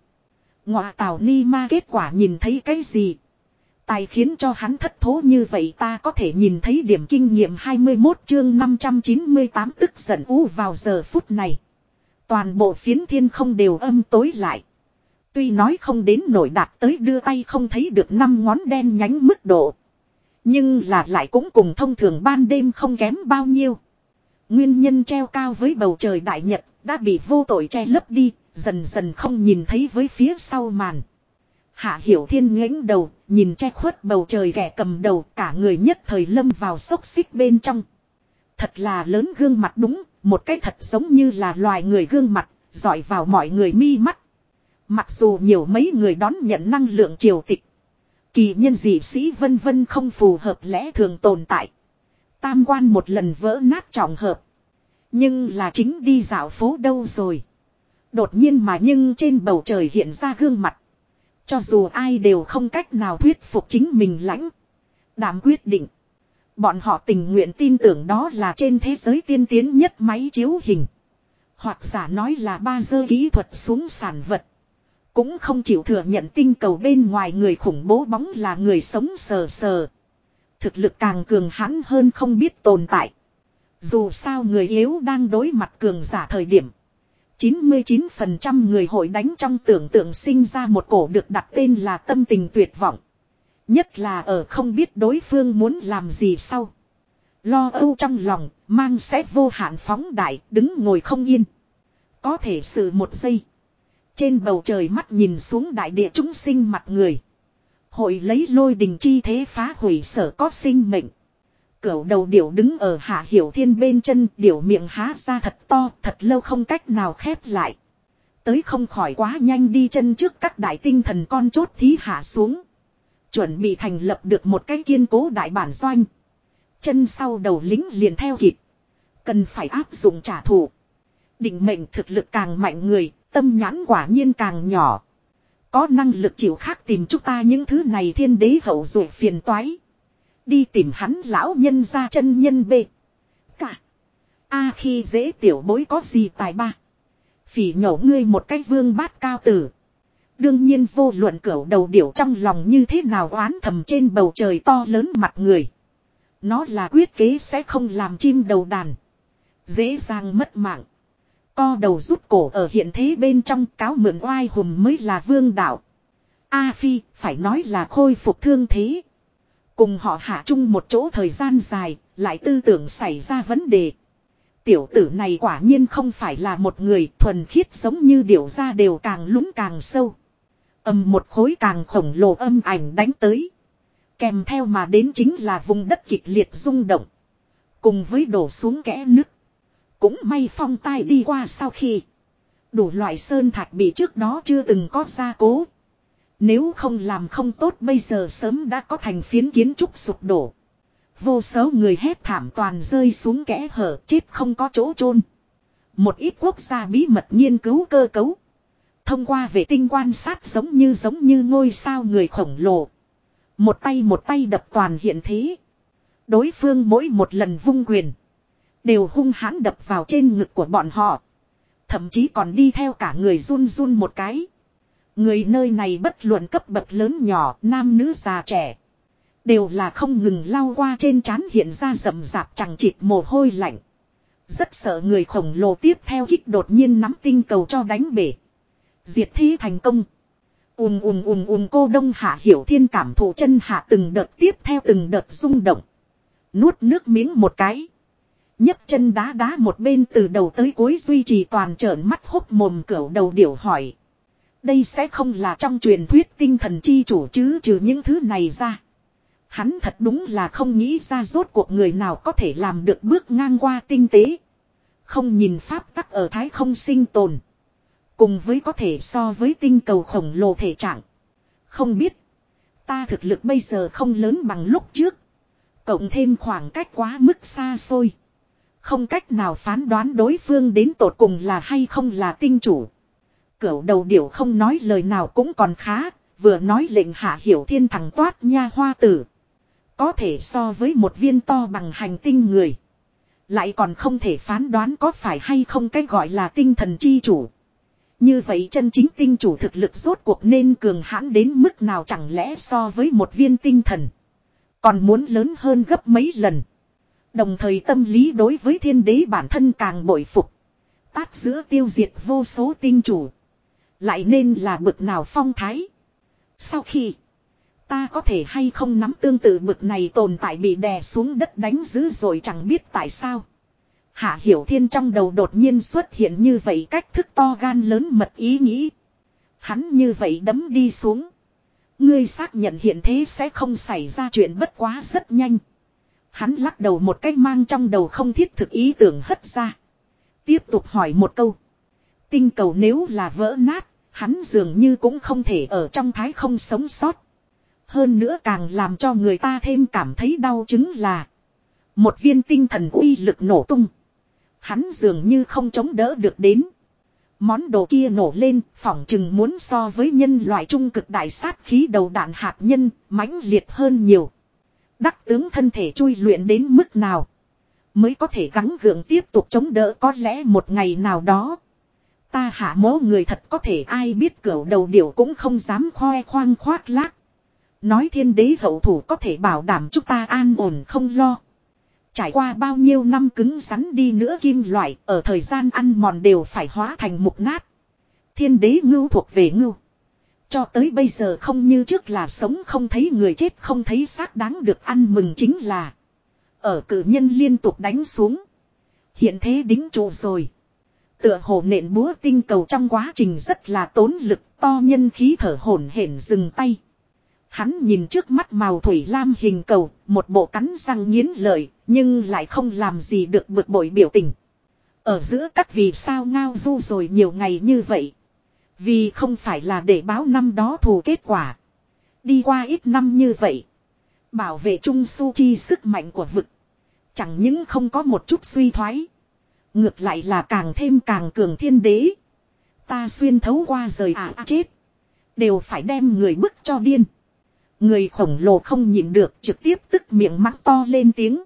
Ngọa tào ni ma kết quả nhìn thấy cái gì. Tài khiến cho hắn thất thố như vậy ta có thể nhìn thấy điểm kinh nghiệm 21 chương 598 tức giận u vào giờ phút này. Toàn bộ phiến thiên không đều âm tối lại. Tuy nói không đến nổi đạt tới đưa tay không thấy được năm ngón đen nhánh mức độ. Nhưng là lại cũng cùng thông thường ban đêm không kém bao nhiêu. Nguyên nhân treo cao với bầu trời đại nhật đã bị vô tội che lấp đi, dần dần không nhìn thấy với phía sau màn. Hạ Hiểu Thiên ngẩng đầu, nhìn che khuất bầu trời kẻ cầm đầu, cả người nhất thời lâm vào sốc xích bên trong. Thật là lớn gương mặt đúng, một cái thật giống như là loài người gương mặt, dọi vào mọi người mi mắt. Mặc dù nhiều mấy người đón nhận năng lượng triều tịch. Kỳ nhân dị sĩ vân vân không phù hợp lẽ thường tồn tại. Tam quan một lần vỡ nát trọng hợp. Nhưng là chính đi dạo phố đâu rồi. Đột nhiên mà nhưng trên bầu trời hiện ra gương mặt. Cho dù ai đều không cách nào thuyết phục chính mình lãnh. Đảm quyết định. Bọn họ tình nguyện tin tưởng đó là trên thế giới tiên tiến nhất máy chiếu hình. Hoặc giả nói là ba dơ kỹ thuật xuống sản vật. Cũng không chịu thừa nhận tinh cầu bên ngoài người khủng bố bóng là người sống sờ sờ. Thực lực càng cường hãn hơn không biết tồn tại. Dù sao người yếu đang đối mặt cường giả thời điểm. 99% người hội đánh trong tưởng tượng sinh ra một cổ được đặt tên là tâm tình tuyệt vọng. Nhất là ở không biết đối phương muốn làm gì sau. Lo âu trong lòng, mang sẽ vô hạn phóng đại, đứng ngồi không yên. Có thể sự một giây. Trên bầu trời mắt nhìn xuống đại địa chúng sinh mặt người. Hội lấy lôi đình chi thế phá hủy sở có sinh mệnh. Cửu đầu điểu đứng ở hạ hiểu thiên bên chân, điểu miệng há ra thật to, thật lâu không cách nào khép lại. Tới không khỏi quá nhanh đi chân trước các đại tinh thần con chốt thí hạ xuống. Chuẩn bị thành lập được một cái kiên cố đại bản doanh. Chân sau đầu lính liền theo kịp. Cần phải áp dụng trả thù. Định mệnh thực lực càng mạnh người, tâm nhãn quả nhiên càng nhỏ. Có năng lực chịu khác tìm chúng ta những thứ này thiên đế hậu rồi phiền toái. Đi tìm hắn lão nhân ra chân nhân bê. Cả. A khi dễ tiểu bối có gì tài ba. Phỉ nhổ ngươi một cái vương bát cao tử. Đương nhiên vô luận cửu đầu điểu trong lòng như thế nào oán thầm trên bầu trời to lớn mặt người. Nó là quyết kế sẽ không làm chim đầu đàn. Dễ dàng mất mạng. Co đầu rút cổ ở hiện thế bên trong cáo mượn oai hùng mới là vương đạo. A Phi phải nói là khôi phục thương thế. Cùng họ hạ chung một chỗ thời gian dài, lại tư tưởng xảy ra vấn đề. Tiểu tử này quả nhiên không phải là một người thuần khiết giống như điểu ra đều càng lún càng sâu. Âm một khối càng khổng lồ âm ảnh đánh tới. Kèm theo mà đến chính là vùng đất kịch liệt rung động. Cùng với đổ xuống kẽ nứt. Cũng may phong tai đi qua sau khi. Đủ loại sơn thạch bị trước đó chưa từng có gia cố. Nếu không làm không tốt bây giờ sớm đã có thành phiến kiến trúc sụp đổ. Vô số người hét thảm toàn rơi xuống kẽ hở, chết không có chỗ chôn Một ít quốc gia bí mật nghiên cứu cơ cấu. Thông qua vệ tinh quan sát giống như giống như ngôi sao người khổng lồ. Một tay một tay đập toàn hiện thế. Đối phương mỗi một lần vung quyền. Đều hung hãn đập vào trên ngực của bọn họ. Thậm chí còn đi theo cả người run run một cái. Người nơi này bất luận cấp bậc lớn nhỏ, nam nữ già trẻ. Đều là không ngừng lao qua trên trán hiện ra rầm rạp chẳng chịt mồ hôi lạnh. Rất sợ người khổng lồ tiếp theo kích đột nhiên nắm tinh cầu cho đánh bể. Diệt thi thành công. Ùm ùm ùm ùm cô đông hạ hiểu thiên cảm thụ chân hạ từng đợt tiếp theo từng đợt rung động. Nuốt nước miếng một cái nhấc chân đá đá một bên từ đầu tới cuối duy trì toàn trợn mắt hốc mồm cẩu đầu điểu hỏi. Đây sẽ không là trong truyền thuyết tinh thần chi chủ chứ, trừ những thứ này ra. Hắn thật đúng là không nghĩ ra rốt cuộc người nào có thể làm được bước ngang qua tinh tế. Không nhìn pháp tắc ở thái không sinh tồn. Cùng với có thể so với tinh cầu khổng lồ thể trạng. Không biết. Ta thực lực bây giờ không lớn bằng lúc trước. Cộng thêm khoảng cách quá mức xa xôi. Không cách nào phán đoán đối phương đến tột cùng là hay không là tinh chủ. Cửu đầu điểu không nói lời nào cũng còn khá. Vừa nói lệnh hạ hiểu thiên thằng toát nha hoa tử. Có thể so với một viên to bằng hành tinh người. Lại còn không thể phán đoán có phải hay không cái gọi là tinh thần chi chủ. Như vậy chân chính tinh chủ thực lực rốt cuộc nên cường hãn đến mức nào chẳng lẽ so với một viên tinh thần. Còn muốn lớn hơn gấp mấy lần. Đồng thời tâm lý đối với thiên đế bản thân càng bội phục. Tát giữa tiêu diệt vô số tinh chủ. Lại nên là bực nào phong thái. Sau khi, ta có thể hay không nắm tương tự bực này tồn tại bị đè xuống đất đánh dữ rồi chẳng biết tại sao. Hạ Hiểu Thiên trong đầu đột nhiên xuất hiện như vậy cách thức to gan lớn mật ý nghĩ. Hắn như vậy đấm đi xuống. Ngươi xác nhận hiện thế sẽ không xảy ra chuyện bất quá rất nhanh. Hắn lắc đầu một cách mang trong đầu không thiết thực ý tưởng hất ra. Tiếp tục hỏi một câu. Tinh cầu nếu là vỡ nát, hắn dường như cũng không thể ở trong thái không sống sót. Hơn nữa càng làm cho người ta thêm cảm thấy đau chứng là. Một viên tinh thần uy lực nổ tung. Hắn dường như không chống đỡ được đến. Món đồ kia nổ lên, phỏng chừng muốn so với nhân loại trung cực đại sát khí đầu đạn hạt nhân, mãnh liệt hơn nhiều. Đắc tướng thân thể chui luyện đến mức nào. Mới có thể gắng gượng tiếp tục chống đỡ có lẽ một ngày nào đó. Ta hạ mố người thật có thể ai biết cửa đầu điểu cũng không dám khoe khoang khoác lác. Nói thiên đế hậu thủ có thể bảo đảm chúng ta an ổn không lo. Trải qua bao nhiêu năm cứng rắn đi nữa kim loại, ở thời gian ăn mòn đều phải hóa thành mục nát. Thiên đế ngưu thuộc về ngưu. Cho tới bây giờ không như trước là sống không thấy người chết không thấy xác đáng được ăn mừng chính là. Ở cử nhân liên tục đánh xuống. Hiện thế đính trụ rồi. Tựa hồ nện búa tinh cầu trong quá trình rất là tốn lực to nhân khí thở hổn hển dừng tay. Hắn nhìn trước mắt màu thủy lam hình cầu, một bộ cắn răng nghiến lợi, nhưng lại không làm gì được bực bội biểu tình. Ở giữa các vì sao ngao du rồi nhiều ngày như vậy. Vì không phải là để báo năm đó thù kết quả. Đi qua ít năm như vậy. Bảo vệ Trung Su Chi sức mạnh của vực. Chẳng những không có một chút suy thoái. Ngược lại là càng thêm càng cường thiên đế. Ta xuyên thấu qua rời ả à chết. Đều phải đem người bức cho điên. Người khổng lồ không nhịn được trực tiếp tức miệng mắng to lên tiếng.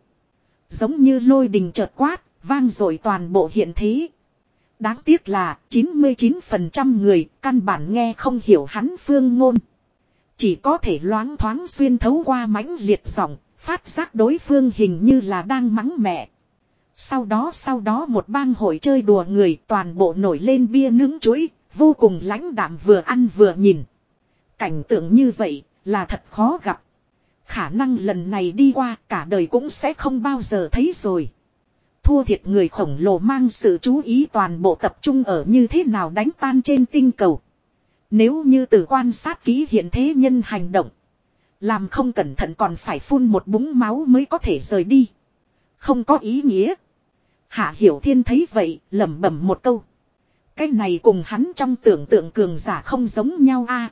Giống như lôi đình chợt quát, vang dội toàn bộ hiện thế. Đáng tiếc là 99% người căn bản nghe không hiểu hắn phương ngôn. Chỉ có thể loáng thoáng xuyên thấu qua mãnh liệt giọng, phát giác đối phương hình như là đang mắng mẹ. Sau đó sau đó một bang hội chơi đùa người toàn bộ nổi lên bia nướng chuối, vô cùng lãnh đạm vừa ăn vừa nhìn. Cảnh tượng như vậy là thật khó gặp. Khả năng lần này đi qua cả đời cũng sẽ không bao giờ thấy rồi. Thua thiệt người khổng lồ mang sự chú ý toàn bộ tập trung ở như thế nào đánh tan trên tinh cầu. Nếu như từ quan sát kỹ hiện thế nhân hành động. Làm không cẩn thận còn phải phun một búng máu mới có thể rời đi. Không có ý nghĩa. Hạ Hiểu Thiên thấy vậy, lẩm bẩm một câu. Cái này cùng hắn trong tưởng tượng cường giả không giống nhau a.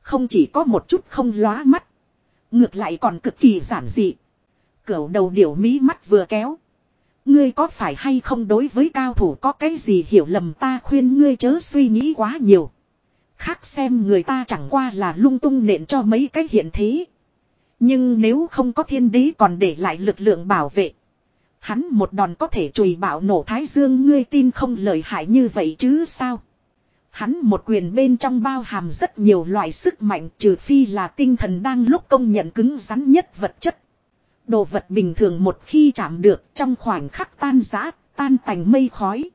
Không chỉ có một chút không lóa mắt. Ngược lại còn cực kỳ giản dị. Cửu đầu điểu mí mắt vừa kéo. Ngươi có phải hay không đối với cao thủ có cái gì hiểu lầm ta khuyên ngươi chớ suy nghĩ quá nhiều. Khác xem người ta chẳng qua là lung tung nện cho mấy cái hiện thế. Nhưng nếu không có thiên đế còn để lại lực lượng bảo vệ. Hắn một đòn có thể chùi bạo nổ thái dương ngươi tin không lợi hại như vậy chứ sao. Hắn một quyền bên trong bao hàm rất nhiều loại sức mạnh trừ phi là tinh thần đang lúc công nhận cứng rắn nhất vật chất. Đồ vật bình thường một khi chạm được trong khoảnh khắc tan giã, tan thành mây khói.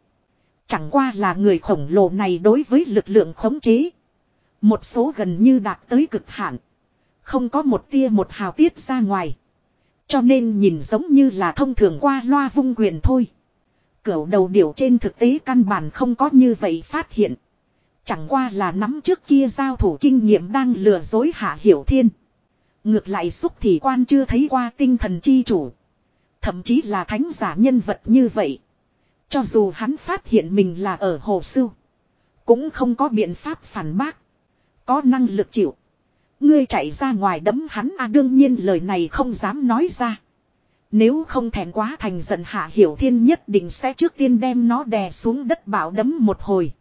Chẳng qua là người khổng lồ này đối với lực lượng khống chế. Một số gần như đạt tới cực hạn. Không có một tia một hào tiết ra ngoài. Cho nên nhìn giống như là thông thường qua loa vung quyền thôi. Cửu đầu điểu trên thực tế căn bản không có như vậy phát hiện. Chẳng qua là nắm trước kia giao thủ kinh nghiệm đang lừa dối hạ hiểu thiên. Ngược lại xúc thì quan chưa thấy qua tinh thần chi chủ. Thậm chí là thánh giả nhân vật như vậy. Cho dù hắn phát hiện mình là ở hồ sưu. Cũng không có biện pháp phản bác. Có năng lực chịu. Ngươi chạy ra ngoài đấm hắn a, đương nhiên lời này không dám nói ra. Nếu không thèm quá thành giận hạ hiểu thiên nhất định sẽ trước tiên đem nó đè xuống đất bảo đấm một hồi.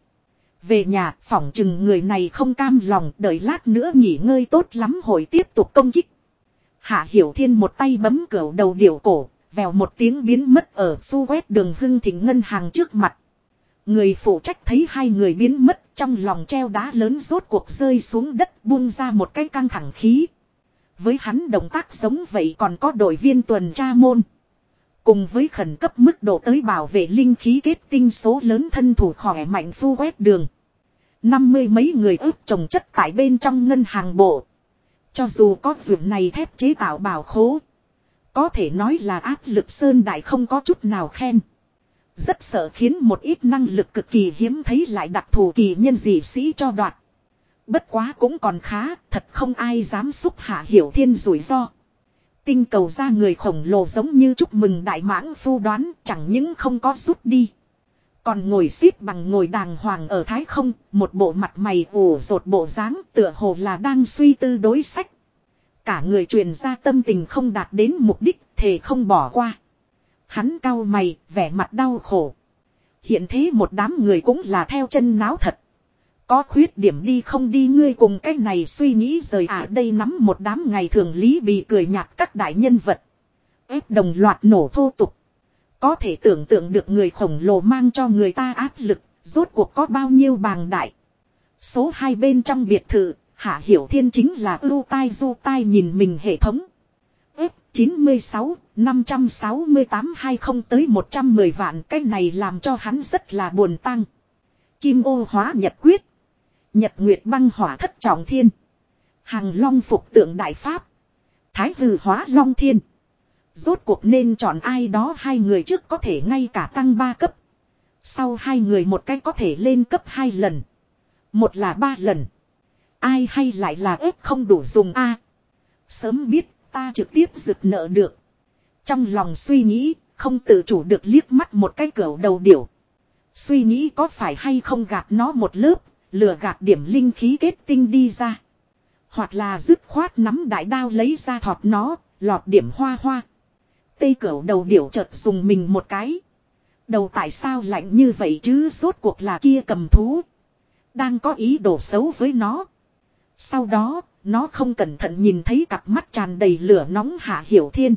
Về nhà phỏng chừng người này không cam lòng đợi lát nữa nghỉ ngơi tốt lắm hồi tiếp tục công kích. Hạ hiểu thiên một tay bấm cửa đầu điểu cổ, vèo một tiếng biến mất ở phu quét đường hưng thịnh ngân hàng trước mặt. Người phụ trách thấy hai người biến mất trong lòng treo đá lớn rốt cuộc rơi xuống đất buông ra một cái căng thẳng khí. Với hắn động tác giống vậy còn có đội viên tuần tra môn. Cùng với khẩn cấp mức độ tới bảo vệ linh khí kết tinh số lớn thân thủ khỏe mạnh phu quét đường. Năm mươi mấy người ướp trồng chất tại bên trong ngân hàng bộ. Cho dù có dụng này thép chế tạo bảo khố. Có thể nói là áp lực sơn đại không có chút nào khen. Rất sợ khiến một ít năng lực cực kỳ hiếm thấy lại đặc thù kỳ nhân dị sĩ cho đoạt. Bất quá cũng còn khá, thật không ai dám xúc hạ hiểu thiên rủi ro. Tinh cầu ra người khổng lồ giống như chúc mừng đại mãng phu đoán chẳng những không có rút đi. Còn ngồi xít bằng ngồi đàng hoàng ở thái không, một bộ mặt mày ủ rột bộ dáng tựa hồ là đang suy tư đối sách. Cả người truyền ra tâm tình không đạt đến mục đích, thề không bỏ qua. Hắn cau mày, vẻ mặt đau khổ. Hiện thế một đám người cũng là theo chân náo thật. Có khuyết điểm đi không đi ngươi cùng cái này suy nghĩ rời à đây nắm một đám ngày thường lý bị cười nhạt các đại nhân vật. ép đồng loạt nổ thô tục. Có thể tưởng tượng được người khổng lồ mang cho người ta áp lực, rốt cuộc có bao nhiêu bàng đại. Số hai bên trong biệt thự, Hạ Hiểu Thiên chính là ưu tai du tai nhìn mình hệ thống. F 96, 568 20 tới 110 vạn cái này làm cho hắn rất là buồn tăng. Kim ô hóa nhật quyết. Nhật nguyệt băng hỏa thất trọng thiên. Hàng long phục tượng đại pháp. Thái hư hóa long thiên. Rốt cuộc nên chọn ai đó hai người trước có thể ngay cả tăng ba cấp. Sau hai người một cái có thể lên cấp hai lần. Một là ba lần. Ai hay lại là ép không đủ dùng a Sớm biết ta trực tiếp rực nợ được. Trong lòng suy nghĩ, không tự chủ được liếc mắt một cái cửa đầu điểu. Suy nghĩ có phải hay không gạt nó một lớp, lừa gạt điểm linh khí kết tinh đi ra. Hoặc là dứt khoát nắm đại đao lấy ra thọt nó, lọt điểm hoa hoa. Tây cửu đầu điểu chợt dùng mình một cái. Đầu tại sao lạnh như vậy chứ rốt cuộc là kia cầm thú. Đang có ý đồ xấu với nó. Sau đó, nó không cẩn thận nhìn thấy cặp mắt tràn đầy lửa nóng hạ hiểu thiên.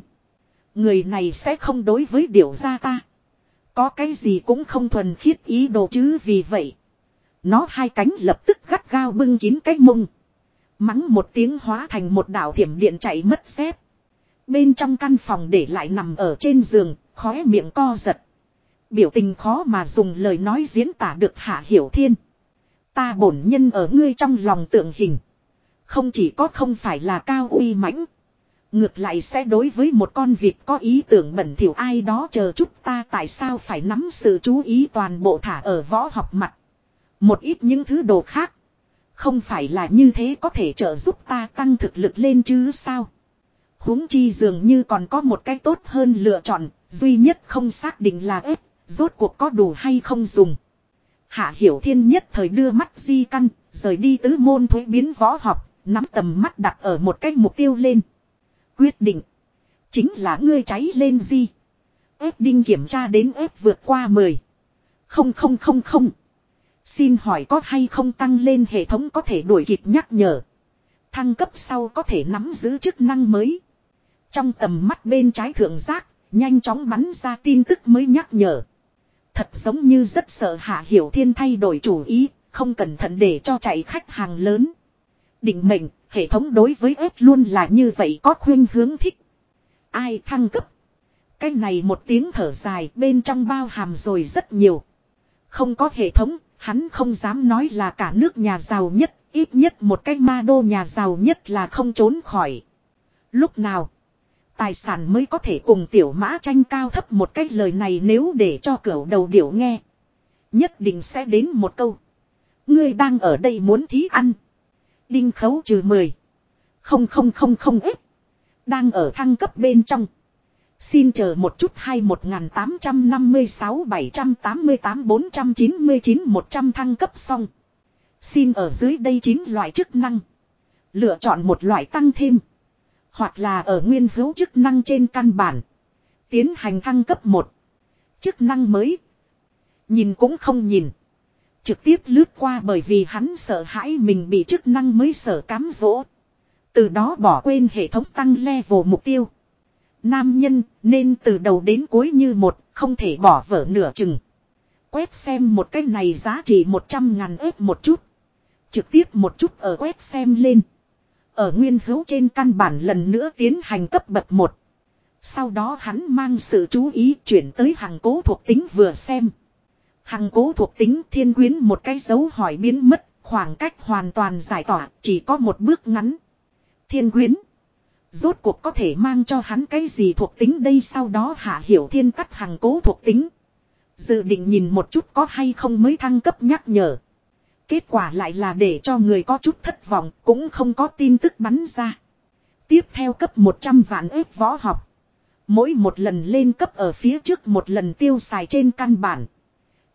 Người này sẽ không đối với điểu gia ta. Có cái gì cũng không thuần khiết ý đồ chứ vì vậy. Nó hai cánh lập tức gắt gao bưng kín cái mông. Mắng một tiếng hóa thành một đảo thiểm điện chạy mất xếp. Bên trong căn phòng để lại nằm ở trên giường, khóe miệng co giật. Biểu tình khó mà dùng lời nói diễn tả được hạ hiểu thiên. Ta bổn nhân ở ngươi trong lòng tượng hình. Không chỉ có không phải là cao uy mãnh. Ngược lại sẽ đối với một con vịt có ý tưởng bẩn thỉu ai đó chờ chút ta tại sao phải nắm sự chú ý toàn bộ thả ở võ học mặt. Một ít những thứ đồ khác. Không phải là như thế có thể trợ giúp ta tăng thực lực lên chứ sao huống chi dường như còn có một cái tốt hơn lựa chọn, duy nhất không xác định là ếp, rốt cuộc có đủ hay không dùng. Hạ Hiểu Thiên nhất thời đưa mắt di căn, rời đi tứ môn thuế biến võ học, nắm tầm mắt đặt ở một cái mục tiêu lên. Quyết định. Chính là ngươi cháy lên di. Ép đinh kiểm tra đến ép vượt qua 10. Không không không không. Xin hỏi có hay không tăng lên hệ thống có thể đuổi kịp nhắc nhở. Thăng cấp sau có thể nắm giữ chức năng mới. Trong tầm mắt bên trái thượng giác, Nhanh chóng bắn ra tin tức mới nhắc nhở. Thật giống như rất sợ Hạ Hiểu Thiên thay đổi chủ ý, không cẩn thận để cho chạy khách hàng lớn. Định mệnh, hệ thống đối với ếp luôn là như vậy có khuyên hướng thích. Ai thăng cấp? Cái này một tiếng thở dài bên trong bao hàm rồi rất nhiều. Không có hệ thống, hắn không dám nói là cả nước nhà giàu nhất, ít nhất một cái ma đô nhà giàu nhất là không trốn khỏi. Lúc nào? Tài sản mới có thể cùng tiểu mã tranh cao thấp một cách lời này nếu để cho cửa đầu điểu nghe. Nhất định sẽ đến một câu. Ngươi đang ở đây muốn thí ăn. Đinh khấu trừ 10. Không không không không ít. Đang ở thăng cấp bên trong. Xin chờ một chút hai một tám trăm năm mươi sáu bảy trăm tám mươi tám bốn trăm chín mươi chín một trăm thăng cấp xong. Xin ở dưới đây chín loại chức năng. Lựa chọn một loại tăng thêm. Hoặc là ở nguyên hữu chức năng trên căn bản. Tiến hành thăng cấp một Chức năng mới. Nhìn cũng không nhìn. Trực tiếp lướt qua bởi vì hắn sợ hãi mình bị chức năng mới sở cám dỗ. Từ đó bỏ quên hệ thống tăng level mục tiêu. Nam nhân nên từ đầu đến cuối như một, không thể bỏ vở nửa chừng. Quét xem một cái này giá trị 100 ngàn ếp một chút. Trực tiếp một chút ở quét xem lên. Ở nguyên hữu trên căn bản lần nữa tiến hành cấp bậc 1. Sau đó hắn mang sự chú ý chuyển tới hàng cố thuộc tính vừa xem. Hàng cố thuộc tính thiên quyến một cái dấu hỏi biến mất, khoảng cách hoàn toàn giải tỏa, chỉ có một bước ngắn. Thiên quyến. Rốt cuộc có thể mang cho hắn cái gì thuộc tính đây sau đó hạ hiểu thiên cắt hàng cố thuộc tính. Dự định nhìn một chút có hay không mới thăng cấp nhắc nhở. Kết quả lại là để cho người có chút thất vọng cũng không có tin tức bắn ra. Tiếp theo cấp 100 vạn ếp võ học. Mỗi một lần lên cấp ở phía trước một lần tiêu xài trên căn bản.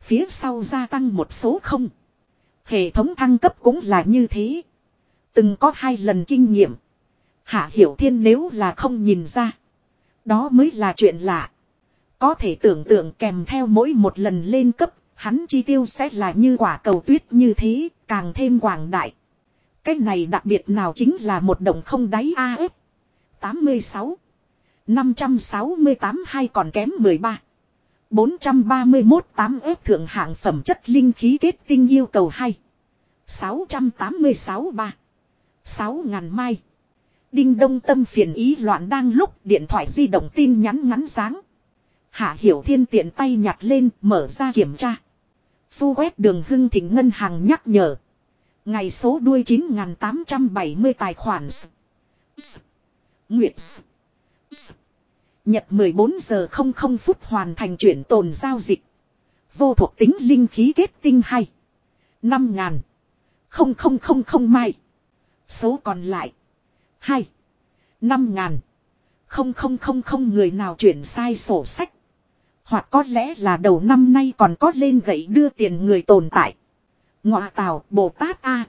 Phía sau gia tăng một số không. Hệ thống thăng cấp cũng là như thế. Từng có hai lần kinh nghiệm. Hạ Hiểu Thiên nếu là không nhìn ra. Đó mới là chuyện lạ. Có thể tưởng tượng kèm theo mỗi một lần lên cấp, hắn chi tiêu sẽ là như quả cầu tuyết như thế, càng thêm quảng đại. Cái này đặc biệt nào chính là một đồng không đáy AF. 86. 568 hay còn kém 13. 431 8 ép thượng hạng phẩm chất linh khí kết tinh yêu cầu hay. 686 3. 6 ngàn mai. Đinh đông tâm phiền ý loạn đang lúc điện thoại di động tin nhắn ngắn sáng. Hạ hiểu thiên tiện tay nhặt lên mở ra kiểm tra. Phu quét đường hưng thịnh ngân hàng nhắc nhở. Ngày số đuôi 9870 tài khoản. S. S. Nguyệt. S. S. Nhật 14 giờ 00 phút hoàn thành chuyển tồn giao dịch. Vô thuộc tính linh khí kết tinh hay. 5 ngàn. 0000 mai. Số còn lại. 2. 5 ngàn. 0000 người nào chuyển sai sổ sách. Hoặc có lẽ là đầu năm nay còn có lên gậy đưa tiền người tồn tại. Ngọa tào Bồ Tát A.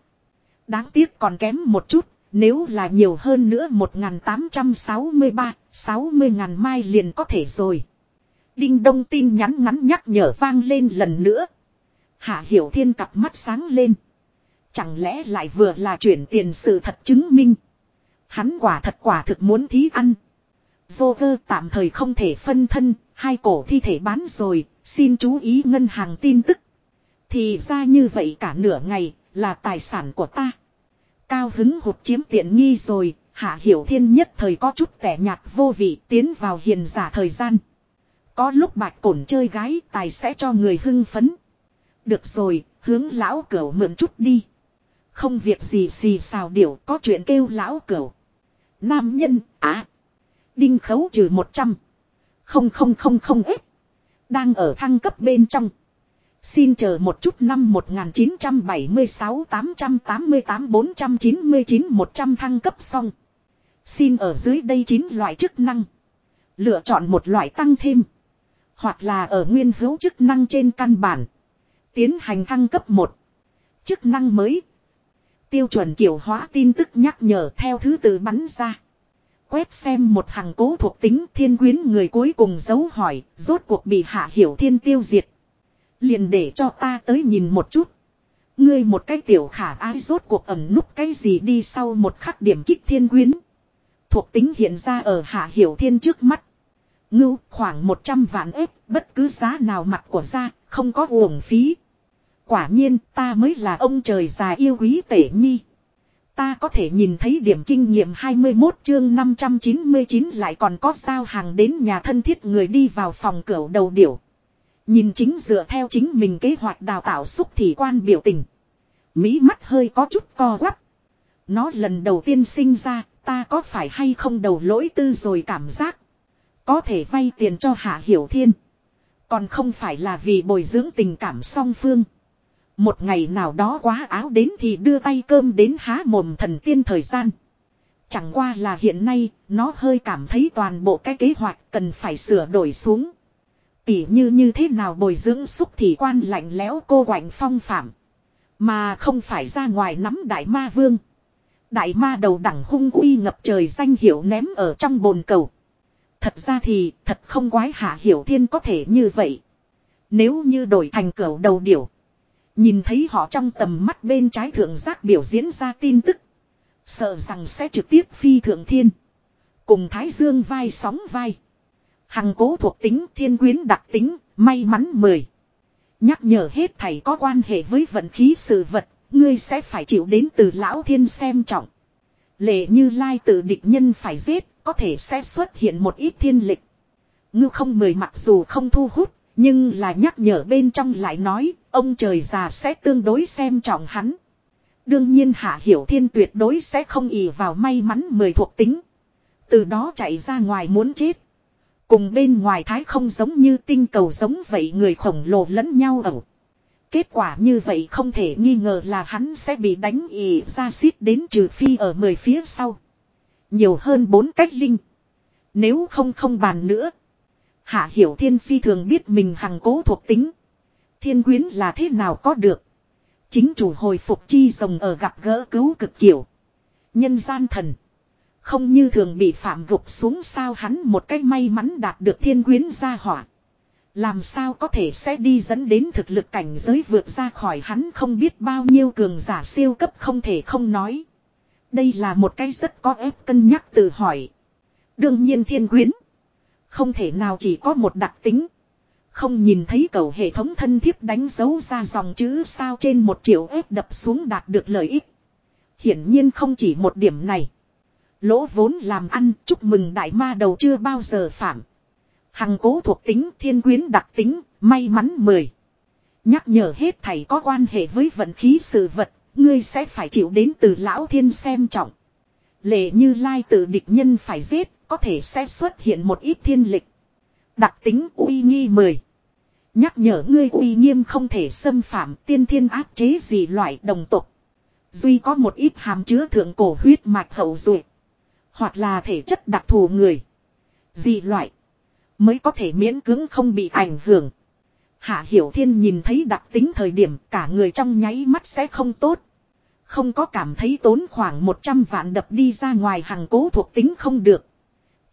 Đáng tiếc còn kém một chút, nếu là nhiều hơn nữa 1863, 60 ngàn mai liền có thể rồi. Đinh Đông tin nhắn ngắn nhắc nhở vang lên lần nữa. Hạ Hiểu Thiên cặp mắt sáng lên. Chẳng lẽ lại vừa là chuyển tiền sự thật chứng minh. Hắn quả thật quả thực muốn thí ăn. Vô cơ tạm thời không thể phân thân, hai cổ thi thể bán rồi, xin chú ý ngân hàng tin tức. Thì ra như vậy cả nửa ngày, là tài sản của ta. Cao hứng hụt chiếm tiện nghi rồi, hạ hiểu thiên nhất thời có chút tẻ nhạt vô vị tiến vào hiền giả thời gian. Có lúc bạch cổn chơi gái tài sẽ cho người hưng phấn. Được rồi, hướng lão cửu mượn chút đi. Không việc gì xì xào điểu có chuyện kêu lão cửu. Nam nhân, á. đinh khấu trừ 100. Không không không không ít. Đang ở thăng cấp bên trong. Xin chờ một chút năm 1976 888 499 100 thăng cấp xong. Xin ở dưới đây 9 loại chức năng. Lựa chọn một loại tăng thêm. Hoặc là ở nguyên hữu chức năng trên căn bản. Tiến hành thăng cấp 1. Chức năng mới. Tiêu chuẩn kiểu hóa tin tức nhắc nhở theo thứ tự bắn ra. Quét xem một hàng cố thuộc tính thiên quyến người cuối cùng dấu hỏi, rốt cuộc bị hạ hiểu thiên tiêu diệt. Liền để cho ta tới nhìn một chút. Ngươi một cái tiểu khả ái rốt cuộc ẩn núp cái gì đi sau một khắc điểm kích thiên quyến. Thuộc tính hiện ra ở hạ hiểu thiên trước mắt. Ngưu khoảng 100 vạn ếp, bất cứ giá nào mặt của ra, không có uổng phí. Quả nhiên ta mới là ông trời già yêu quý tể nhi. Ta có thể nhìn thấy điểm kinh nghiệm 21 chương 599 lại còn có sao hàng đến nhà thân thiết người đi vào phòng cửa đầu điểu. Nhìn chính dựa theo chính mình kế hoạch đào tạo xúc thị quan biểu tình. Mỹ mắt hơi có chút co quắp. Nó lần đầu tiên sinh ra, ta có phải hay không đầu lỗi tư rồi cảm giác. Có thể vay tiền cho Hạ Hiểu Thiên. Còn không phải là vì bồi dưỡng tình cảm song phương. Một ngày nào đó quá áo đến thì đưa tay cơm đến há mồm thần tiên thời gian. Chẳng qua là hiện nay, nó hơi cảm thấy toàn bộ cái kế hoạch cần phải sửa đổi xuống. Tỉ như như thế nào bồi dưỡng xúc thì quan lạnh lẽo cô quạnh phong phạm. Mà không phải ra ngoài nắm đại ma vương. Đại ma đầu đẳng hung uy ngập trời danh hiệu ném ở trong bồn cầu. Thật ra thì thật không quái hạ hiểu thiên có thể như vậy. Nếu như đổi thành cẩu đầu điểu. Nhìn thấy họ trong tầm mắt bên trái thượng giác biểu diễn ra tin tức. Sợ rằng sẽ trực tiếp phi thượng thiên. Cùng Thái Dương vai sóng vai. Hằng cố thuộc tính thiên quyến đặc tính, may mắn mười. Nhắc nhở hết thầy có quan hệ với vận khí sự vật, ngươi sẽ phải chịu đến từ lão thiên xem trọng. Lệ như lai tự địch nhân phải giết, có thể sẽ xuất hiện một ít thiên lịch. Ngư không mười mặc dù không thu hút, nhưng là nhắc nhở bên trong lại nói, ông trời già sẽ tương đối xem trọng hắn. Đương nhiên Hạ Hiểu Thiên tuyệt đối sẽ không ỉ vào may mắn mười thuộc tính. Từ đó chạy ra ngoài muốn chết. Cùng bên ngoài thái không giống như tinh cầu giống vậy người khổng lồ lẫn nhau ẩu. Kết quả như vậy không thể nghi ngờ là hắn sẽ bị đánh ỉ ra xít đến trừ phi ở mười phía sau. Nhiều hơn bốn cách linh. Nếu không không bàn nữa. Hạ hiểu thiên phi thường biết mình hằng cố thuộc tính. Thiên quyến là thế nào có được. Chính chủ hồi phục chi rồng ở gặp gỡ cứu cực kiểu. Nhân gian thần. Không như thường bị phạm gục xuống sao hắn một cách may mắn đạt được thiên quyến ra hỏa. Làm sao có thể sẽ đi dẫn đến thực lực cảnh giới vượt ra khỏi hắn không biết bao nhiêu cường giả siêu cấp không thể không nói. Đây là một cái rất có ép cân nhắc tự hỏi. Đương nhiên thiên quyến. Không thể nào chỉ có một đặc tính. Không nhìn thấy cầu hệ thống thân thiếp đánh dấu ra dòng chữ sao trên một triệu ép đập xuống đạt được lợi ích. Hiển nhiên không chỉ một điểm này. Lỗ vốn làm ăn chúc mừng đại ma đầu chưa bao giờ phạm. Hằng cố thuộc tính thiên quyến đặc tính, may mắn mười. Nhắc nhở hết thầy có quan hệ với vận khí sự vật, ngươi sẽ phải chịu đến từ lão thiên xem trọng. Lệ như lai tự địch nhân phải giết, có thể sẽ xuất hiện một ít thiên lịch. Đặc tính uy nghi mười. Nhắc nhở ngươi uy nghiêm không thể xâm phạm tiên thiên áp chế gì loại đồng tục. Duy có một ít hàm chứa thượng cổ huyết mạch hậu duệ Hoặc là thể chất đặc thù người. Dị loại. Mới có thể miễn cưỡng không bị ảnh hưởng. Hạ Hiểu Thiên nhìn thấy đặc tính thời điểm cả người trong nháy mắt sẽ không tốt. Không có cảm thấy tốn khoảng 100 vạn đập đi ra ngoài hàng cố thuộc tính không được.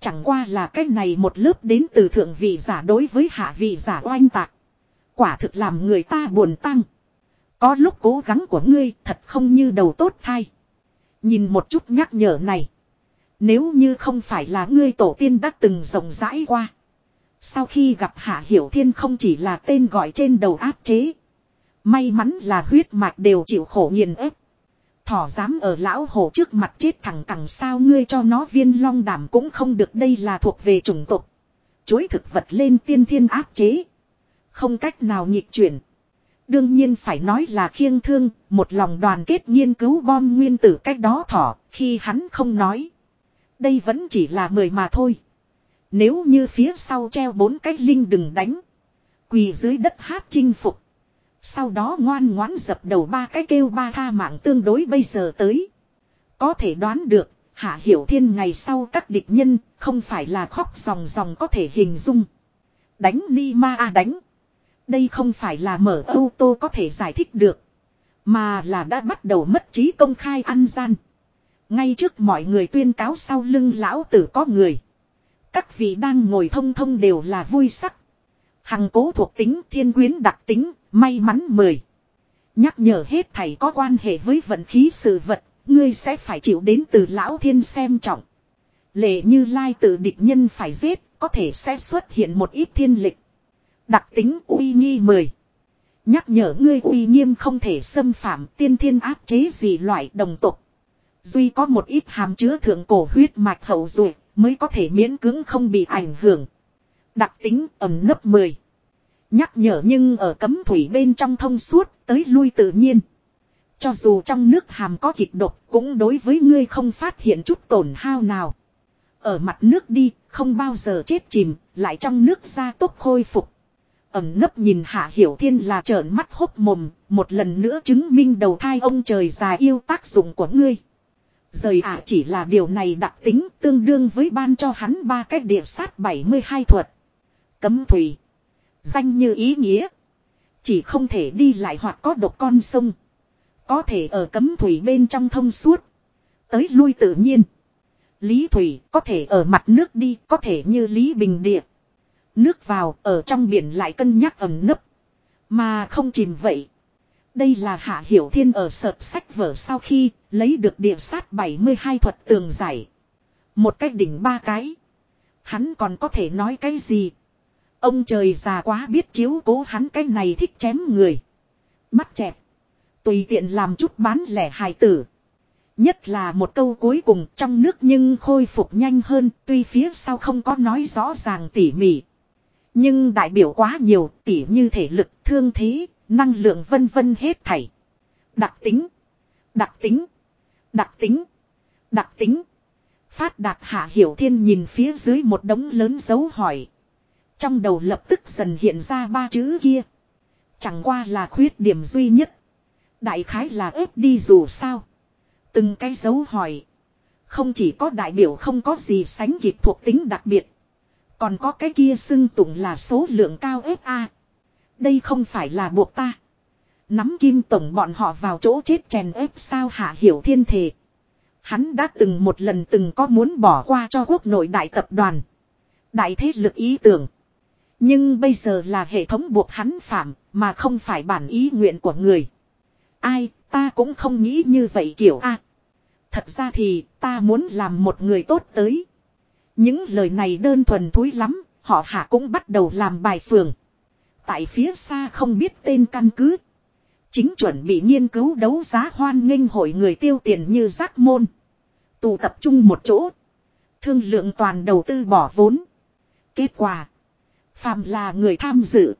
Chẳng qua là cách này một lớp đến từ thượng vị giả đối với hạ vị giả oanh tạc. Quả thực làm người ta buồn tăng. Có lúc cố gắng của ngươi thật không như đầu tốt thai. Nhìn một chút nhắc nhở này. Nếu như không phải là ngươi tổ tiên đã từng rộng rãi qua. Sau khi gặp Hạ Hiểu Thiên không chỉ là tên gọi trên đầu áp chế. May mắn là huyết mạch đều chịu khổ nghiền ép. Thỏ dám ở lão hổ trước mặt chết thẳng cẳng sao ngươi cho nó viên long đảm cũng không được đây là thuộc về chủng tộc. Chối thực vật lên tiên thiên áp chế. Không cách nào nhịp chuyển. Đương nhiên phải nói là khiêng thương, một lòng đoàn kết nghiên cứu bom nguyên tử cách đó thỏ, khi hắn không nói. Đây vẫn chỉ là mười mà thôi. Nếu như phía sau treo bốn cái linh đừng đánh. Quỳ dưới đất hát chinh phục. Sau đó ngoan ngoãn dập đầu ba cái kêu ba tha mạng tương đối bây giờ tới. Có thể đoán được, Hạ Hiểu Thiên ngày sau các địch nhân không phải là khóc ròng ròng có thể hình dung. Đánh ni ma a đánh. Đây không phải là mở ô tô có thể giải thích được. Mà là đã bắt đầu mất trí công khai ăn gian. Ngay trước mọi người tuyên cáo sau lưng lão tử có người. Các vị đang ngồi thông thông đều là vui sắc. Hằng cố thuộc tính thiên quyến đặc tính, may mắn mười. Nhắc nhở hết thầy có quan hệ với vận khí sự vật, ngươi sẽ phải chịu đến từ lão thiên xem trọng. Lệ như lai tự địch nhân phải giết, có thể sẽ xuất hiện một ít thiên lịch. Đặc tính uy nghi mười Nhắc nhở ngươi uy nghiêm không thể xâm phạm tiên thiên áp chế gì loại đồng tục. Duy có một ít hàm chứa thượng cổ huyết mạch hậu duệ mới có thể miễn cưỡng không bị ảnh hưởng. Đặc tính ẩm nấp 10. Nhắc nhở nhưng ở cấm thủy bên trong thông suốt tới lui tự nhiên. Cho dù trong nước hàm có kịch độc cũng đối với ngươi không phát hiện chút tổn hao nào. Ở mặt nước đi, không bao giờ chết chìm, lại trong nước ra tốt khôi phục. Ẩm nấp nhìn Hạ Hiểu Thiên là trợn mắt hốc mồm, một lần nữa chứng minh đầu thai ông trời già yêu tác dụng của ngươi. Rời ả chỉ là điều này đặc tính tương đương với ban cho hắn ba cái địa sát 72 thuật. Cấm thủy. Danh như ý nghĩa. Chỉ không thể đi lại hoặc có độc con sông. Có thể ở cấm thủy bên trong thông suốt. Tới lui tự nhiên. Lý thủy có thể ở mặt nước đi, có thể như Lý Bình Địa. Nước vào, ở trong biển lại cân nhắc ẩm nấp. Mà không chìm vậy. Đây là Hạ Hiểu Thiên ở sợp sách vở sau khi lấy được địa sát 72 thuật tường giải. Một cái đỉnh ba cái. Hắn còn có thể nói cái gì? Ông trời già quá biết chiếu cố hắn cái này thích chém người. Mắt chẹp. Tùy tiện làm chút bán lẻ hài tử. Nhất là một câu cuối cùng trong nước nhưng khôi phục nhanh hơn tuy phía sau không có nói rõ ràng tỉ mỉ. Nhưng đại biểu quá nhiều tỉ như thể lực, thương thế, năng lượng vân vân hết thảy. Đặc tính, đặc tính, đặc tính, đặc tính. Phát đạt hạ hiểu thiên nhìn phía dưới một đống lớn dấu hỏi. Trong đầu lập tức dần hiện ra ba chữ kia. Chẳng qua là khuyết điểm duy nhất. Đại khái là ép đi dù sao. Từng cái dấu hỏi. Không chỉ có đại biểu không có gì sánh kịp thuộc tính đặc biệt. Còn có cái kia xưng tụng là số lượng cao FA. Đây không phải là buộc ta. Nắm kim tổng bọn họ vào chỗ chết chèn ép sao hạ hiểu thiên thể. Hắn đã từng một lần từng có muốn bỏ qua cho quốc nội đại tập đoàn. Đại thế lực ý tưởng. Nhưng bây giờ là hệ thống buộc hắn phạm, mà không phải bản ý nguyện của người. Ai, ta cũng không nghĩ như vậy kiểu a. thật ra thì, ta muốn làm một người tốt tới. Những lời này đơn thuần thúi lắm, họ hạ cũng bắt đầu làm bài phường. Tại phía xa không biết tên căn cứ. Chính chuẩn bị nghiên cứu đấu giá hoan nghênh hội người tiêu tiền như giác môn. Tụ tập trung một chỗ. Thương lượng toàn đầu tư bỏ vốn. Kết quả. Phạm là người tham dự.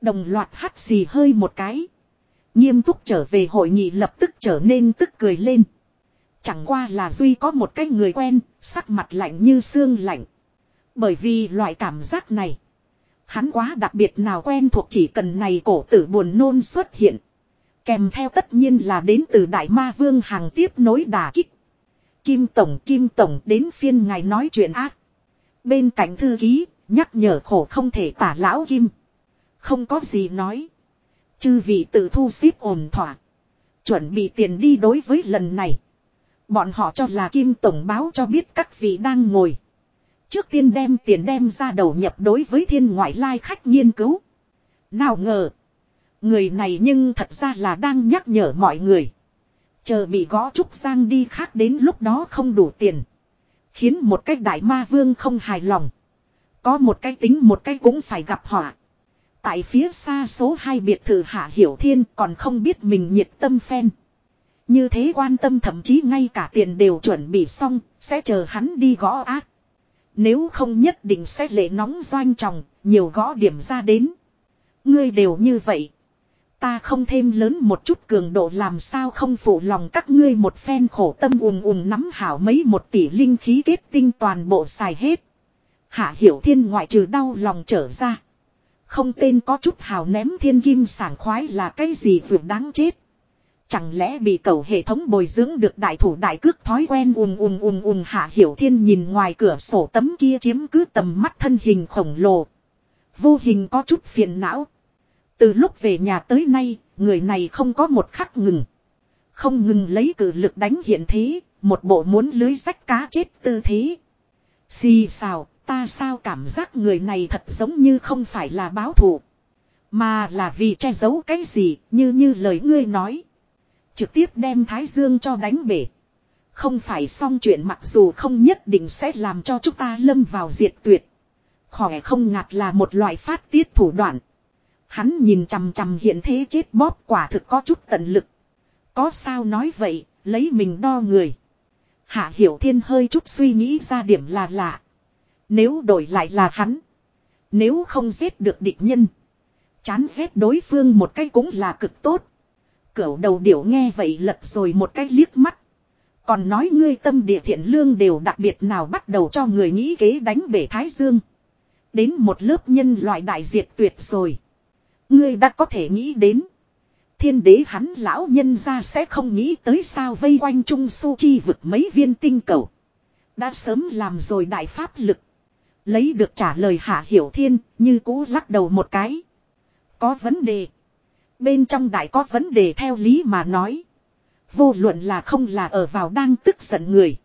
Đồng loạt hắt xì hơi một cái. Nghiêm túc trở về hội nghị lập tức trở nên tức cười lên. Chẳng qua là Duy có một cái người quen, sắc mặt lạnh như xương lạnh. Bởi vì loại cảm giác này. Hắn quá đặc biệt nào quen thuộc chỉ cần này cổ tử buồn nôn xuất hiện. Kèm theo tất nhiên là đến từ Đại Ma Vương hàng tiếp nối đà kích. Kim Tổng Kim Tổng đến phiên ngài nói chuyện ác. Bên cạnh thư ký, nhắc nhở khổ không thể tả lão Kim. Không có gì nói. Chư vị tự thu xếp ổn thỏa. Chuẩn bị tiền đi đối với lần này. Bọn họ cho là Kim Tổng báo cho biết các vị đang ngồi. Trước tiên đem tiền đem ra đầu nhập đối với thiên ngoại lai khách nghiên cứu. Nào ngờ. Người này nhưng thật ra là đang nhắc nhở mọi người. Chờ bị gõ trúc sang đi khác đến lúc đó không đủ tiền. Khiến một cách đại ma vương không hài lòng. Có một cái tính một cái cũng phải gặp họa. Tại phía xa số hai biệt thự hạ hiểu thiên còn không biết mình nhiệt tâm phen. Như thế quan tâm thậm chí ngay cả tiền đều chuẩn bị xong, sẽ chờ hắn đi gõ ác. Nếu không nhất định sẽ lệ nóng doanh trọng, nhiều gõ điểm ra đến. Ngươi đều như vậy. Ta không thêm lớn một chút cường độ làm sao không phụ lòng các ngươi một phen khổ tâm ùm ùm nắm hảo mấy một tỷ linh khí kết tinh toàn bộ xài hết. Hạ hiểu thiên ngoại trừ đau lòng trở ra. Không tên có chút hào ném thiên kim sảng khoái là cái gì vượt đáng chết. Chẳng lẽ bị cầu hệ thống bồi dưỡng được đại thủ đại cước thói quen ùm ùm ùm ùm hạ hiểu thiên nhìn ngoài cửa sổ tấm kia chiếm cứ tầm mắt thân hình khổng lồ. Vô hình có chút phiền não. Từ lúc về nhà tới nay, người này không có một khắc ngừng. Không ngừng lấy cử lực đánh hiện thế, một bộ muốn lưới rách cá chết tư thế. Xì xào, ta sao cảm giác người này thật giống như không phải là báo thù. Mà là vì che giấu cái gì, như như lời ngươi nói. Trực tiếp đem Thái Dương cho đánh bể. Không phải xong chuyện mặc dù không nhất định sẽ làm cho chúng ta lâm vào diệt tuyệt. Khỏe không ngạt là một loại phát tiết thủ đoạn. Hắn nhìn chằm chằm hiện thế chết bóp quả thực có chút tận lực. Có sao nói vậy, lấy mình đo người. Hạ Hiểu Thiên hơi chút suy nghĩ ra điểm là lạ. Nếu đổi lại là hắn. Nếu không giết được địch nhân. Chán ghét đối phương một cái cũng là cực tốt. Cửu đầu điểu nghe vậy lật rồi một cái liếc mắt. Còn nói ngươi tâm địa thiện lương đều đặc biệt nào bắt đầu cho người nghĩ kế đánh bể Thái Dương. Đến một lớp nhân loại đại diệt tuyệt rồi. Ngươi đã có thể nghĩ đến. Thiên đế hắn lão nhân ra sẽ không nghĩ tới sao vây quanh Trung Su Chi vực mấy viên tinh cầu. Đã sớm làm rồi đại pháp lực. Lấy được trả lời hạ hiểu thiên, như cũ lắc đầu một cái. Có vấn đề. Bên trong đại có vấn đề theo lý mà nói. Vô luận là không là ở vào đang tức giận người.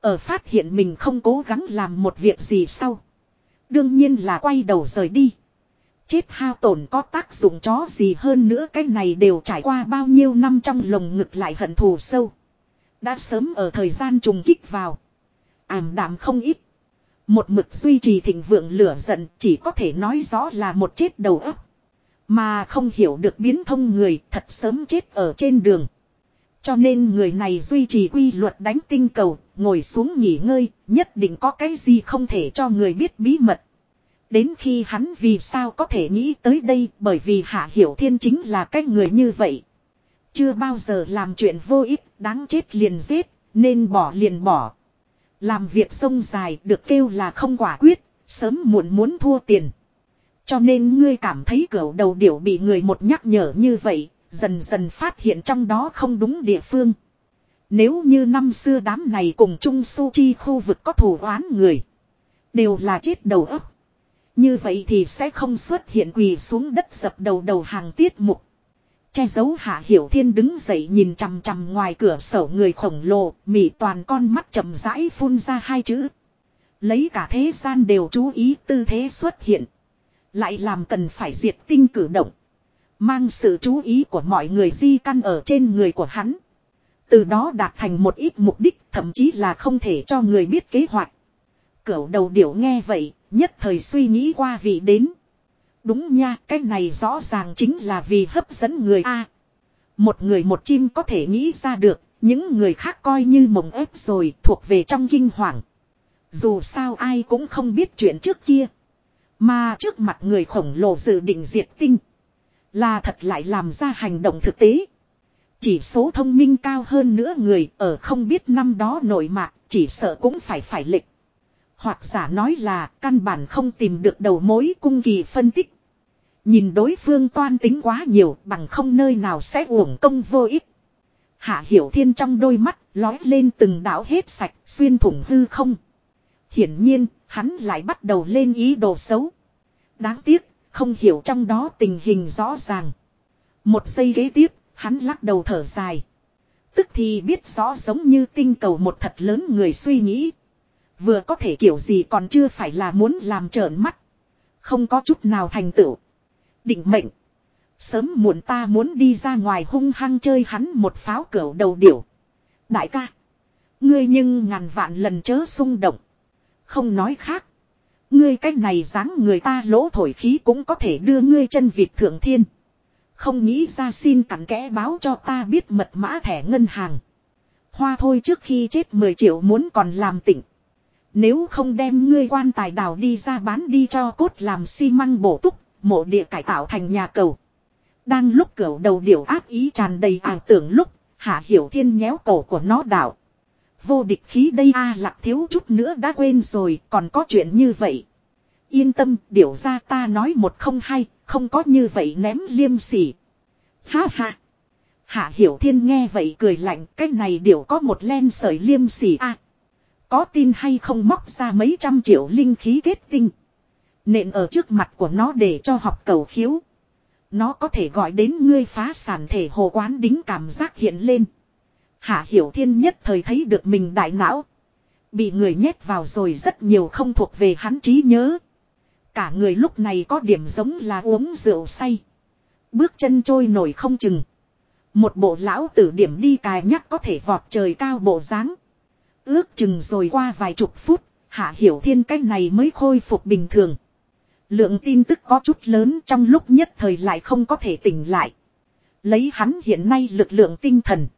Ở phát hiện mình không cố gắng làm một việc gì sau. Đương nhiên là quay đầu rời đi. Chết hao tổn có tác dụng chó gì hơn nữa cái này đều trải qua bao nhiêu năm trong lồng ngực lại hận thù sâu. Đã sớm ở thời gian trùng kích vào. Ảm đạm không ít. Một mực duy trì thịnh vượng lửa giận chỉ có thể nói rõ là một chết đầu óc. Mà không hiểu được biến thông người thật sớm chết ở trên đường. Cho nên người này duy trì quy luật đánh tinh cầu, ngồi xuống nghỉ ngơi, nhất định có cái gì không thể cho người biết bí mật. Đến khi hắn vì sao có thể nghĩ tới đây bởi vì Hạ Hiểu Thiên chính là cái người như vậy. Chưa bao giờ làm chuyện vô ích, đáng chết liền giết, nên bỏ liền bỏ. Làm việc sông dài được kêu là không quả quyết, sớm muộn muốn thua tiền. Cho nên ngươi cảm thấy cửa đầu điểu bị người một nhắc nhở như vậy, dần dần phát hiện trong đó không đúng địa phương. Nếu như năm xưa đám này cùng Trung Su Chi khu vực có thủ oán người, đều là chết đầu óc. Như vậy thì sẽ không xuất hiện quỳ xuống đất dập đầu đầu hàng tiết mục. Che giấu hạ hiểu thiên đứng dậy nhìn chằm chằm ngoài cửa sổ người khổng lồ, mỉ toàn con mắt chậm rãi phun ra hai chữ. Lấy cả thế gian đều chú ý tư thế xuất hiện. Lại làm cần phải diệt tinh cử động. Mang sự chú ý của mọi người di căn ở trên người của hắn. Từ đó đạt thành một ít mục đích thậm chí là không thể cho người biết kế hoạch. Cửu đầu điểu nghe vậy, nhất thời suy nghĩ qua vị đến. Đúng nha, cái này rõ ràng chính là vì hấp dẫn người A. một người một chim có thể nghĩ ra được, những người khác coi như mộng ép rồi thuộc về trong kinh hoàng. Dù sao ai cũng không biết chuyện trước kia. Mà trước mặt người khổng lồ dự định diệt tinh. Là thật lại làm ra hành động thực tế. Chỉ số thông minh cao hơn nữa người ở không biết năm đó nổi mạc chỉ sợ cũng phải phải lịch. Hoặc giả nói là căn bản không tìm được đầu mối cung kỳ phân tích. Nhìn đối phương toan tính quá nhiều, bằng không nơi nào sẽ uổng công vô ích. Hạ Hiểu Thiên trong đôi mắt lói lên từng đảo hết sạch, xuyên thủng hư không. Hiển nhiên, hắn lại bắt đầu lên ý đồ xấu. Đáng tiếc, không hiểu trong đó tình hình rõ ràng. Một giây ghế tiếp, hắn lắc đầu thở dài. Tức thì biết rõ giống như tinh cầu một thật lớn người suy nghĩ. Vừa có thể kiểu gì còn chưa phải là muốn làm trợn mắt. Không có chút nào thành tựu. Định mệnh. Sớm muộn ta muốn đi ra ngoài hung hăng chơi hắn một pháo cửa đầu điểu. Đại ca. Ngươi nhưng ngàn vạn lần chớ xung động. Không nói khác. Ngươi cách này dáng người ta lỗ thổi khí cũng có thể đưa ngươi chân vịt thượng thiên. Không nghĩ ra xin cặn kẽ báo cho ta biết mật mã thẻ ngân hàng. Hoa thôi trước khi chết 10 triệu muốn còn làm tỉnh. Nếu không đem ngươi quan tài đào đi ra bán đi cho cốt làm xi măng bổ túc, mộ địa cải tạo thành nhà cầu. Đang lúc cửu đầu điểu ác ý tràn đầy ảo tưởng lúc, hạ hiểu thiên nhéo cổ của nó đảo. Vô địch khí đây a à, lạc thiếu chút nữa đã quên rồi, còn có chuyện như vậy. Yên tâm, điểu ra ta nói một không hay, không có như vậy ném liêm sỉ. Ha ha. Hạ hiểu thiên nghe vậy cười lạnh, cái này điểu có một len sợi liêm sỉ a có tin hay không móc ra mấy trăm triệu linh khí kết tinh. Nện ở trước mặt của nó để cho học cầu khiếu. Nó có thể gọi đến ngươi phá sản thể hồ quán đính cảm giác hiện lên. Hạ Hiểu Thiên nhất thời thấy được mình đại não. Bị người nhét vào rồi rất nhiều không thuộc về hắn trí nhớ. Cả người lúc này có điểm giống là uống rượu say. Bước chân trôi nổi không chừng. Một bộ lão tử điểm đi cài nhắc có thể vọt trời cao bộ dáng Ước chừng rồi qua vài chục phút, Hạ Hiểu Thiên cái này mới khôi phục bình thường. Lượng tin tức có chút lớn trong lúc nhất thời lại không có thể tỉnh lại. Lấy hắn hiện nay lực lượng tinh thần.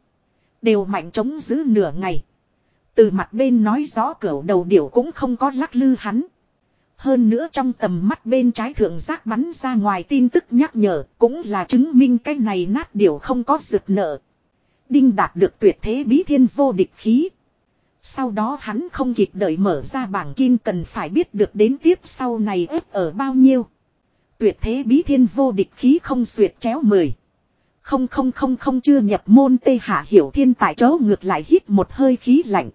Đều mạnh chống giữ nửa ngày. Từ mặt bên nói rõ cửa đầu điểu cũng không có lắc lư hắn. Hơn nữa trong tầm mắt bên trái thượng giác bắn ra ngoài tin tức nhắc nhở cũng là chứng minh cái này nát điểu không có rực nợ. Đinh đạt được tuyệt thế bí thiên vô địch khí. Sau đó hắn không kịp đợi mở ra bảng kim cần phải biết được đến tiếp sau này ếp ở bao nhiêu. Tuyệt thế bí thiên vô địch khí không xuyệt chéo mười. Không không không không chưa nhập môn tê hạ hiểu thiên tại chỗ ngược lại hít một hơi khí lạnh.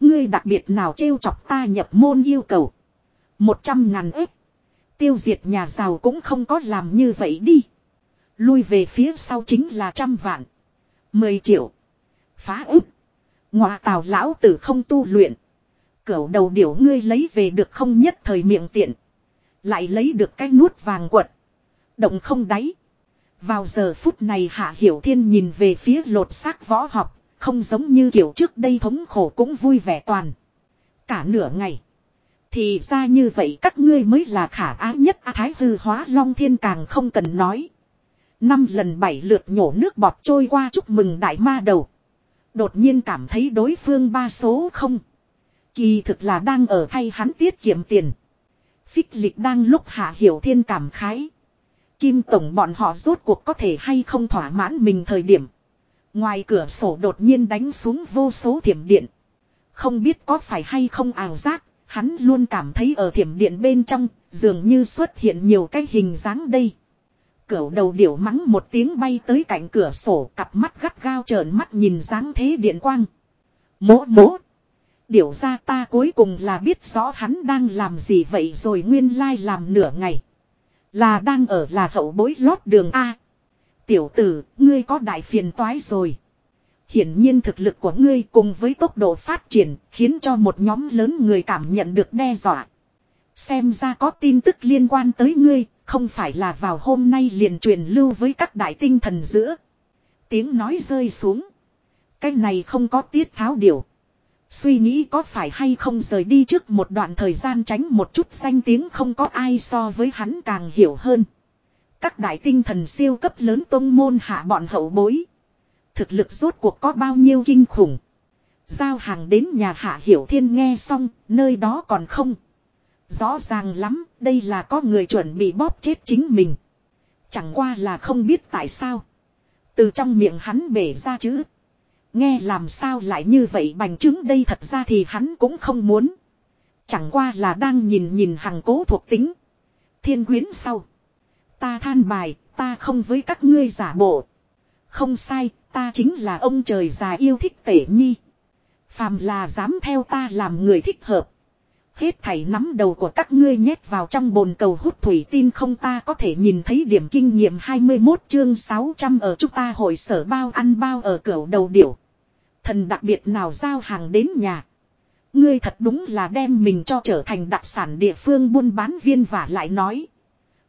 Ngươi đặc biệt nào trêu chọc ta nhập môn yêu cầu. Một trăm ngàn ếp. Tiêu diệt nhà giàu cũng không có làm như vậy đi. Lui về phía sau chính là trăm vạn. Mười triệu. Phá ức. Ngoà tào lão tử không tu luyện. Cửu đầu điểu ngươi lấy về được không nhất thời miệng tiện. Lại lấy được cái nuốt vàng quật. Động không đáy. Vào giờ phút này Hạ Hiểu Thiên nhìn về phía lột xác võ học, không giống như kiểu trước đây thống khổ cũng vui vẻ toàn. Cả nửa ngày. Thì ra như vậy các ngươi mới là khả ái nhất A Thái hư hóa Long Thiên càng không cần nói. Năm lần bảy lượt nhổ nước bọt trôi qua chúc mừng đại ma đầu. Đột nhiên cảm thấy đối phương ba số không. Kỳ thực là đang ở thay hắn tiết kiệm tiền. Phích lịch đang lúc hạ hiểu thiên cảm khái. Kim tổng bọn họ rốt cuộc có thể hay không thỏa mãn mình thời điểm. Ngoài cửa sổ đột nhiên đánh xuống vô số thiểm điện. Không biết có phải hay không ảo giác, hắn luôn cảm thấy ở thiểm điện bên trong, dường như xuất hiện nhiều cái hình dáng đây. Cửu đầu điểu mắng một tiếng bay tới cạnh cửa sổ, cặp mắt gắt gao trợn mắt nhìn dáng thế điện quang. Mố mố. Điểu ra ta cuối cùng là biết rõ hắn đang làm gì vậy rồi nguyên lai làm nửa ngày. Là đang ở là hậu bối lót đường A. Tiểu tử, ngươi có đại phiền toái rồi. Hiển nhiên thực lực của ngươi cùng với tốc độ phát triển khiến cho một nhóm lớn người cảm nhận được đe dọa. Xem ra có tin tức liên quan tới ngươi, không phải là vào hôm nay liền truyền lưu với các đại tinh thần giữa. Tiếng nói rơi xuống. Cái này không có tiết tháo điều. Suy nghĩ có phải hay không rời đi trước một đoạn thời gian tránh một chút danh tiếng không có ai so với hắn càng hiểu hơn. Các đại tinh thần siêu cấp lớn tông môn hạ bọn hậu bối. Thực lực rốt cuộc có bao nhiêu kinh khủng. Giao hàng đến nhà hạ hiểu thiên nghe xong, nơi đó còn không. Rõ ràng lắm, đây là có người chuẩn bị bóp chết chính mình. Chẳng qua là không biết tại sao. Từ trong miệng hắn bể ra chữ. Nghe làm sao lại như vậy bành chứng đây thật ra thì hắn cũng không muốn. Chẳng qua là đang nhìn nhìn hàng cố thuộc tính. Thiên quyến sau. Ta than bài, ta không với các ngươi giả bộ. Không sai, ta chính là ông trời già yêu thích tể nhi. Phàm là dám theo ta làm người thích hợp. Hết thảy nắm đầu của các ngươi nhét vào trong bồn cầu hút thủy tin không ta có thể nhìn thấy điểm kinh nghiệm 21 chương 600 ở chúng ta hội sở bao ăn bao ở cửa đầu điểu. Thần đặc biệt nào giao hàng đến nhà. Ngươi thật đúng là đem mình cho trở thành đặc sản địa phương buôn bán viên và lại nói.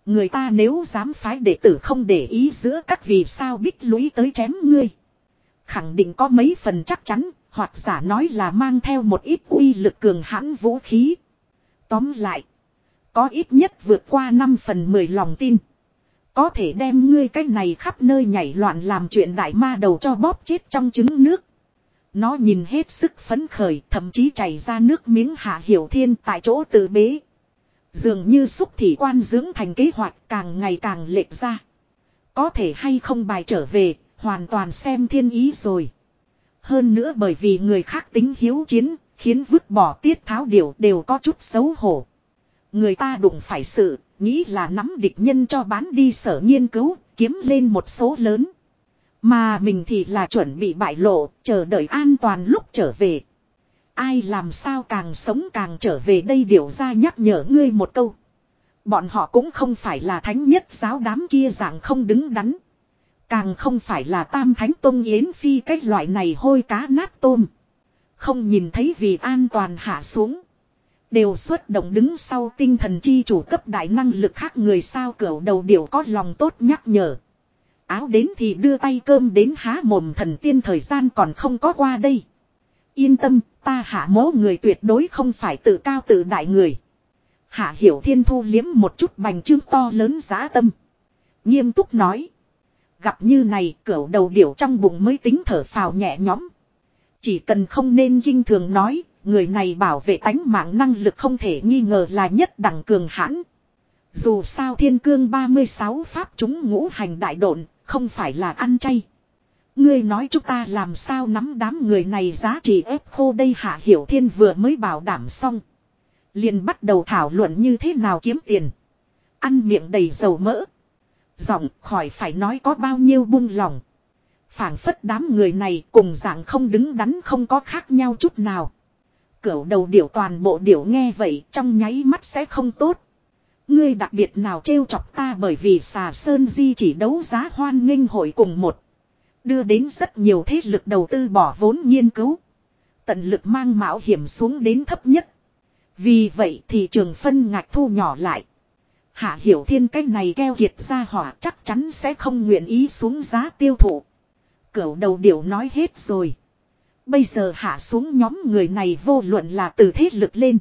Người ta nếu dám phái đệ tử không để ý giữa các vì sao bích lũy tới chém ngươi. Khẳng định có mấy phần chắc chắn, hoặc giả nói là mang theo một ít uy lực cường hãn vũ khí. Tóm lại, có ít nhất vượt qua 5 phần 10 lòng tin. Có thể đem ngươi cách này khắp nơi nhảy loạn làm chuyện đại ma đầu cho bóp chết trong trứng nước. Nó nhìn hết sức phấn khởi, thậm chí chảy ra nước miếng hạ hiểu thiên tại chỗ tự bế. Dường như xúc thị quan dưỡng thành kế hoạch càng ngày càng lệch ra. Có thể hay không bài trở về, hoàn toàn xem thiên ý rồi. Hơn nữa bởi vì người khác tính hiếu chiến, khiến vứt bỏ tiết tháo điều đều có chút xấu hổ. Người ta đụng phải sự, nghĩ là nắm địch nhân cho bán đi sở nghiên cứu, kiếm lên một số lớn. Mà mình thì là chuẩn bị bại lộ, chờ đợi an toàn lúc trở về. Ai làm sao càng sống càng trở về đây điều ra nhắc nhở ngươi một câu. Bọn họ cũng không phải là thánh nhất giáo đám kia dạng không đứng đắn. Càng không phải là tam thánh tông yến phi cái loại này hôi cá nát tôm. Không nhìn thấy vì an toàn hạ xuống. Đều xuất động đứng sau tinh thần chi chủ cấp đại năng lực khác người sao cửa đầu đều có lòng tốt nhắc nhở. Áo đến thì đưa tay cơm đến há mồm thần tiên thời gian còn không có qua đây. Yên tâm, Ta hạ mố người tuyệt đối không phải tự cao tự đại người. Hạ hiểu thiên thu liếm một chút bành trương to lớn giá tâm. Nghiêm túc nói. Gặp như này cửu đầu điểu trong bụng mới tính thở phào nhẹ nhõm. Chỉ cần không nên kinh thường nói, người này bảo vệ tánh mạng năng lực không thể nghi ngờ là nhất đẳng cường hãn. Dù sao thiên cương 36 pháp chúng ngũ hành đại độn, không phải là ăn chay. Ngươi nói chúng ta làm sao nắm đám người này giá trị ép khô đây hạ hiểu thiên vừa mới bảo đảm xong. liền bắt đầu thảo luận như thế nào kiếm tiền. Ăn miệng đầy dầu mỡ. Giọng khỏi phải nói có bao nhiêu buông lòng. phảng phất đám người này cùng dạng không đứng đắn không có khác nhau chút nào. Cửu đầu điểu toàn bộ điểu nghe vậy trong nháy mắt sẽ không tốt. Ngươi đặc biệt nào trêu chọc ta bởi vì xà sơn di chỉ đấu giá hoan nghênh hội cùng một. Đưa đến rất nhiều thế lực đầu tư bỏ vốn nghiên cứu. Tận lực mang mạo hiểm xuống đến thấp nhất. Vì vậy thị trường phân ngạch thu nhỏ lại. Hạ hiểu thiên cách này keo kiệt ra hỏa chắc chắn sẽ không nguyện ý xuống giá tiêu thụ. Cửu đầu điểu nói hết rồi. Bây giờ hạ xuống nhóm người này vô luận là từ thế lực lên.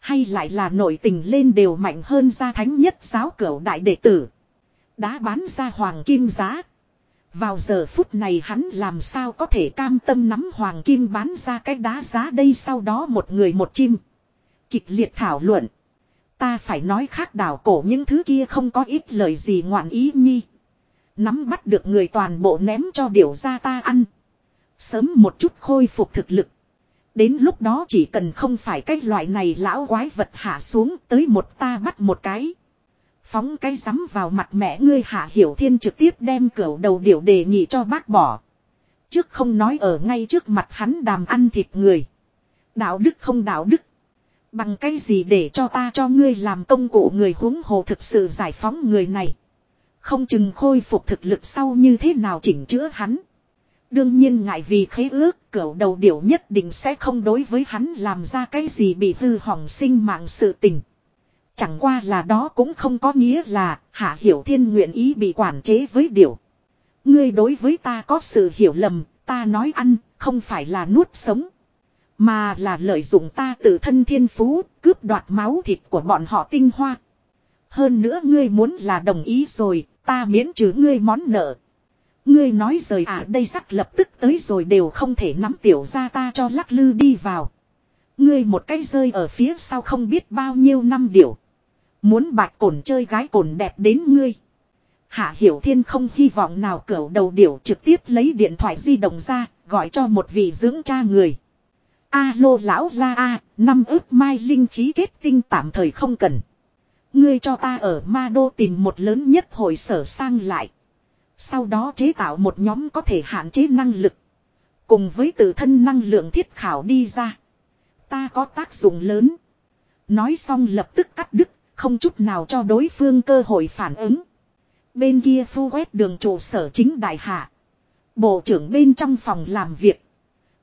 Hay lại là nội tình lên đều mạnh hơn gia thánh nhất giáo cửu đại đệ tử. Đã bán ra hoàng kim giá. Vào giờ phút này hắn làm sao có thể cam tâm nắm hoàng kim bán ra cái đá giá đây sau đó một người một chim. Kịch liệt thảo luận. Ta phải nói khác đảo cổ những thứ kia không có ít lời gì ngoạn ý nhi. Nắm bắt được người toàn bộ ném cho điều ra ta ăn. Sớm một chút khôi phục thực lực. Đến lúc đó chỉ cần không phải cái loại này lão quái vật hạ xuống tới một ta bắt một cái. Phóng cái rắm vào mặt mẹ ngươi hạ hiểu thiên trực tiếp đem cửa đầu điểu đề nghị cho bác bỏ. Trước không nói ở ngay trước mặt hắn đàm ăn thịt người. Đạo đức không đạo đức. Bằng cái gì để cho ta cho ngươi làm công cụ người huống hồ thực sự giải phóng người này. Không chừng khôi phục thực lực sau như thế nào chỉnh chữa hắn. Đương nhiên ngại vì khế ước cẩu đầu điểu nhất định sẽ không đối với hắn làm ra cái gì bị hư hỏng sinh mạng sự tình. Chẳng qua là đó cũng không có nghĩa là Hạ Hiểu Thiên nguyện ý bị quản chế với điều. Ngươi đối với ta có sự hiểu lầm, ta nói ăn, không phải là nuốt sống. Mà là lợi dụng ta tự thân thiên phú, cướp đoạt máu thịt của bọn họ tinh hoa. Hơn nữa ngươi muốn là đồng ý rồi, ta miễn trừ ngươi món nợ. Ngươi nói rời à đây sắc lập tức tới rồi đều không thể nắm tiểu ra ta cho lắc lư đi vào. Ngươi một cái rơi ở phía sau không biết bao nhiêu năm điều. Muốn bạch cồn chơi gái cồn đẹp đến ngươi. Hạ Hiểu Thiên không hy vọng nào cỡ đầu điểu trực tiếp lấy điện thoại di động ra, gọi cho một vị dưỡng cha người. Alo lão la a, năm ước mai linh khí kết tinh tạm thời không cần. Ngươi cho ta ở ma đô tìm một lớn nhất hội sở sang lại. Sau đó chế tạo một nhóm có thể hạn chế năng lực. Cùng với tự thân năng lượng thiết khảo đi ra. Ta có tác dụng lớn. Nói xong lập tức cắt đứt, không chút nào cho đối phương cơ hội phản ứng. Bên kia phu quét đường trụ sở chính đại hạ. Bộ trưởng bên trong phòng làm việc.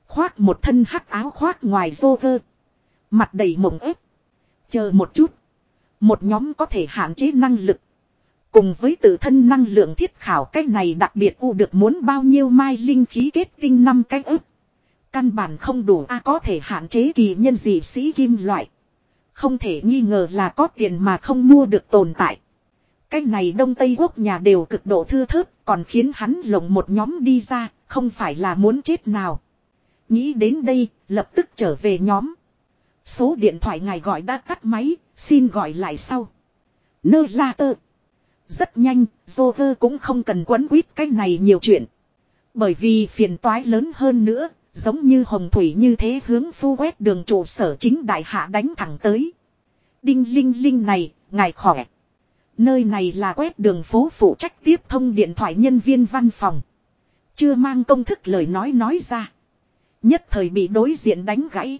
Khoác một thân hắc áo khoác ngoài rô cơ. Mặt đầy mộng ép. Chờ một chút. Một nhóm có thể hạn chế năng lực. Cùng với tự thân năng lượng thiết khảo cái này đặc biệt u được muốn bao nhiêu mai linh khí kết tinh năm cái ức. Căn bản không đủ a có thể hạn chế kỳ nhân dị sĩ kim loại. Không thể nghi ngờ là có tiền mà không mua được tồn tại. Cái này Đông Tây Quốc nhà đều cực độ thưa thớt còn khiến hắn lồng một nhóm đi ra, không phải là muốn chết nào. Nghĩ đến đây, lập tức trở về nhóm. Số điện thoại ngài gọi đã tắt máy, xin gọi lại sau. Nơ la tơ. Rất nhanh, Joker cũng không cần quấn quýt cái này nhiều chuyện. Bởi vì phiền toái lớn hơn nữa, giống như hồng thủy như thế hướng phu quét đường trụ sở chính đại hạ đánh thẳng tới. Đinh linh linh này, ngài khỏe. Nơi này là quét đường phố phụ trách tiếp thông điện thoại nhân viên văn phòng. Chưa mang công thức lời nói nói ra. Nhất thời bị đối diện đánh gãy.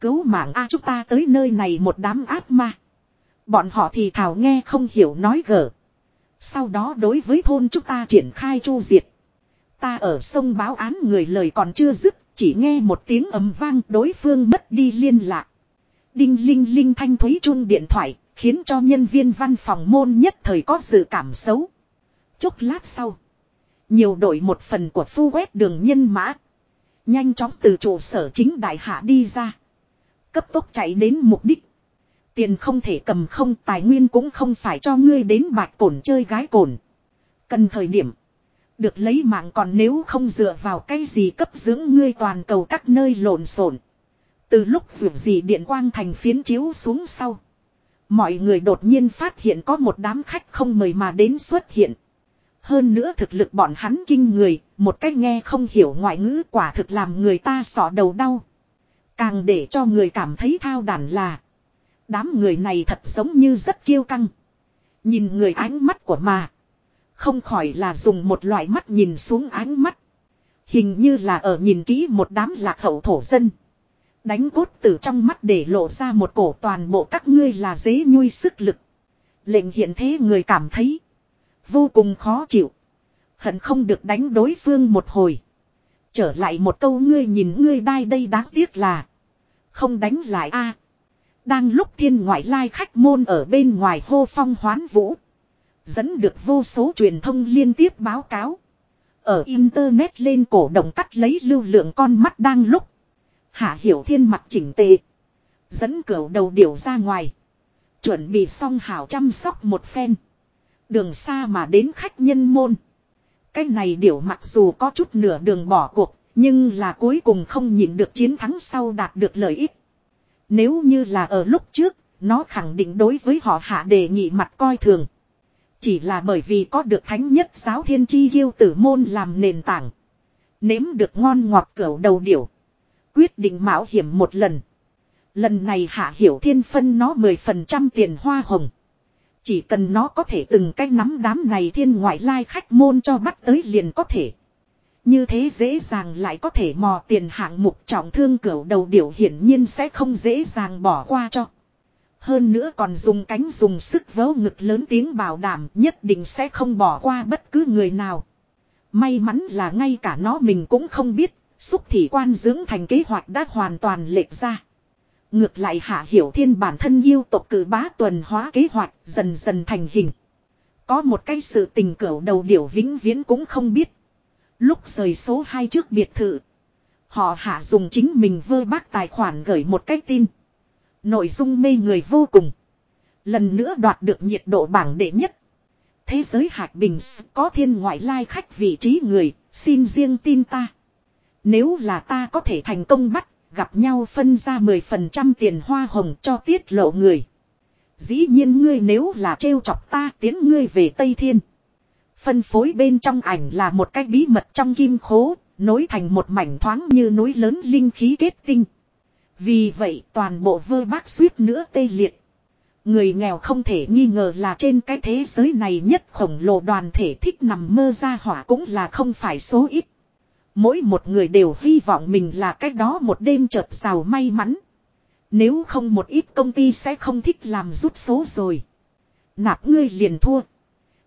Cứu mạng A chúng ta tới nơi này một đám ác ma. Bọn họ thì thảo nghe không hiểu nói gở. Sau đó đối với thôn chúng ta triển khai chu diệt. Ta ở sông báo án người lời còn chưa dứt, chỉ nghe một tiếng ầm vang đối phương mất đi liên lạc. Đinh linh linh thanh thúy chun điện thoại, khiến cho nhân viên văn phòng môn nhất thời có sự cảm xấu. Chốc lát sau, nhiều đội một phần của phu quét đường nhân mã. Nhanh chóng từ trụ sở chính đại hạ đi ra. Cấp tốc chạy đến mục đích. Tiền không thể cầm không, tài nguyên cũng không phải cho ngươi đến bạch cổn chơi gái cổn. Cần thời điểm. Được lấy mạng còn nếu không dựa vào cái gì cấp dưỡng ngươi toàn cầu các nơi lộn xộn. Từ lúc vượt gì điện quang thành phiến chiếu xuống sau. Mọi người đột nhiên phát hiện có một đám khách không mời mà đến xuất hiện. Hơn nữa thực lực bọn hắn kinh người, một cách nghe không hiểu ngoại ngữ quả thực làm người ta sọ đầu đau. Càng để cho người cảm thấy thao đàn là. Đám người này thật giống như rất kiêu căng. Nhìn người ánh mắt của mà. Không khỏi là dùng một loại mắt nhìn xuống ánh mắt. Hình như là ở nhìn kỹ một đám lạc hậu thổ dân. Đánh cốt từ trong mắt để lộ ra một cổ toàn bộ các ngươi là dế nhui sức lực. Lệnh hiện thế người cảm thấy. Vô cùng khó chịu. Hận không được đánh đối phương một hồi. Trở lại một câu ngươi nhìn ngươi đai đây đáng tiếc là. Không đánh lại a Đang lúc thiên ngoại lai khách môn ở bên ngoài hô phong hoán vũ. Dẫn được vô số truyền thông liên tiếp báo cáo. Ở internet lên cổ động cắt lấy lưu lượng con mắt đang lúc. Hạ hiểu thiên mặt chỉnh tề. Dẫn cửa đầu điểu ra ngoài. Chuẩn bị xong hảo chăm sóc một phen. Đường xa mà đến khách nhân môn. Cái này điểu mặc dù có chút nửa đường bỏ cuộc. Nhưng là cuối cùng không nhìn được chiến thắng sau đạt được lợi ích. Nếu như là ở lúc trước, nó khẳng định đối với họ hạ đề nghị mặt coi thường. Chỉ là bởi vì có được thánh nhất giáo thiên chi ghiêu tử môn làm nền tảng. Nếm được ngon ngọt cửu đầu điểu. Quyết định mạo hiểm một lần. Lần này hạ hiểu thiên phân nó 10% tiền hoa hồng. Chỉ cần nó có thể từng cái nắm đám này thiên ngoại lai khách môn cho bắt tới liền có thể. Như thế dễ dàng lại có thể mò tiền hạng mục trọng thương cửu đầu điểu hiển nhiên sẽ không dễ dàng bỏ qua cho. Hơn nữa còn dùng cánh dùng sức vớ ngực lớn tiếng bảo đảm nhất định sẽ không bỏ qua bất cứ người nào. May mắn là ngay cả nó mình cũng không biết, xúc thị quan dưỡng thành kế hoạch đã hoàn toàn lệch ra. Ngược lại hạ hiểu thiên bản thân yêu tộc cử bá tuần hóa kế hoạch dần dần thành hình. Có một cái sự tình cửu đầu điểu vĩnh viễn cũng không biết. Lúc rời số 2 trước biệt thự. Họ hạ dùng chính mình vơ bác tài khoản gửi một cái tin. Nội dung mê người vô cùng. Lần nữa đoạt được nhiệt độ bảng đệ nhất. Thế giới hạt bình có thiên ngoại lai khách vị trí người, xin riêng tin ta. Nếu là ta có thể thành công bắt, gặp nhau phân ra 10% tiền hoa hồng cho tiết lộ người. Dĩ nhiên ngươi nếu là trêu chọc ta tiến ngươi về Tây Thiên. Phân phối bên trong ảnh là một cái bí mật trong kim khố, nối thành một mảnh thoáng như núi lớn linh khí kết tinh. Vì vậy toàn bộ vơ bác suýt nữa tê liệt. Người nghèo không thể nghi ngờ là trên cái thế giới này nhất khổng lồ đoàn thể thích nằm mơ ra hỏa cũng là không phải số ít. Mỗi một người đều hy vọng mình là cái đó một đêm chợt giàu may mắn. Nếu không một ít công ty sẽ không thích làm rút số rồi. Nạp ngươi liền thua.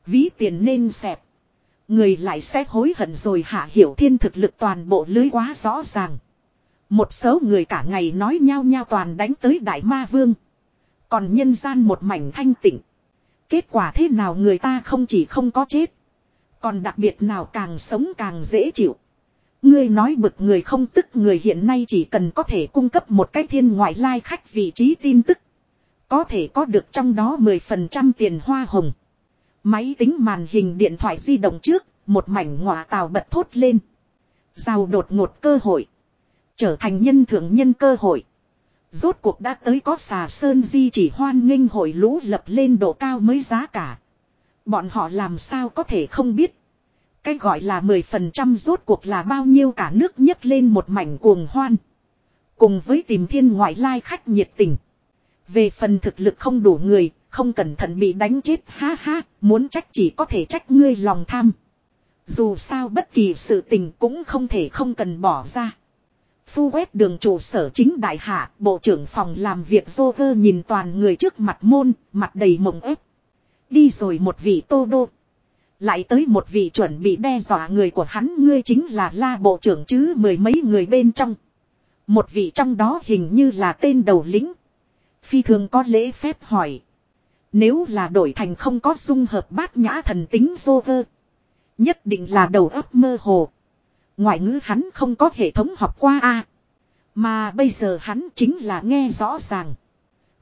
Ví tiền nên xẹp. Người lại sẽ hối hận rồi hạ hiểu thiên thực lực toàn bộ lưới quá rõ ràng. Một số người cả ngày nói nhau nhau toàn đánh tới đại ma vương. Còn nhân gian một mảnh thanh tịnh. Kết quả thế nào người ta không chỉ không có chết. Còn đặc biệt nào càng sống càng dễ chịu. Ngươi nói bực người không tức người hiện nay chỉ cần có thể cung cấp một cái thiên ngoại lai khách vị trí tin tức. Có thể có được trong đó 10% tiền hoa hồng. Máy tính màn hình điện thoại di động trước, một mảnh ngọa tàu bật thốt lên. Giao đột ngột cơ hội. Trở thành nhân thượng nhân cơ hội. Rốt cuộc đã tới có xà sơn di chỉ hoan nghênh hội lũ lập lên độ cao mới giá cả. Bọn họ làm sao có thể không biết. Cái gọi là 10% rốt cuộc là bao nhiêu cả nước nhấc lên một mảnh cuồng hoan. Cùng với tìm thiên ngoại lai khách nhiệt tình. Về phần thực lực không đủ người, không cẩn thận bị đánh chết ha ha, muốn trách chỉ có thể trách ngươi lòng tham. Dù sao bất kỳ sự tình cũng không thể không cần bỏ ra. Phu quét đường trụ sở chính đại hạ, bộ trưởng phòng làm việc vô vơ nhìn toàn người trước mặt môn, mặt đầy mộng ép. Đi rồi một vị tô đô. Lại tới một vị chuẩn bị đe dọa người của hắn ngươi chính là la bộ trưởng chứ mười mấy người bên trong. Một vị trong đó hình như là tên đầu lĩnh. Phi thường có lễ phép hỏi. Nếu là đổi thành không có dung hợp bát nhã thần tính vô vơ. Nhất định là đầu óc mơ hồ. Ngoại ngữ hắn không có hệ thống học qua a Mà bây giờ hắn chính là nghe rõ ràng.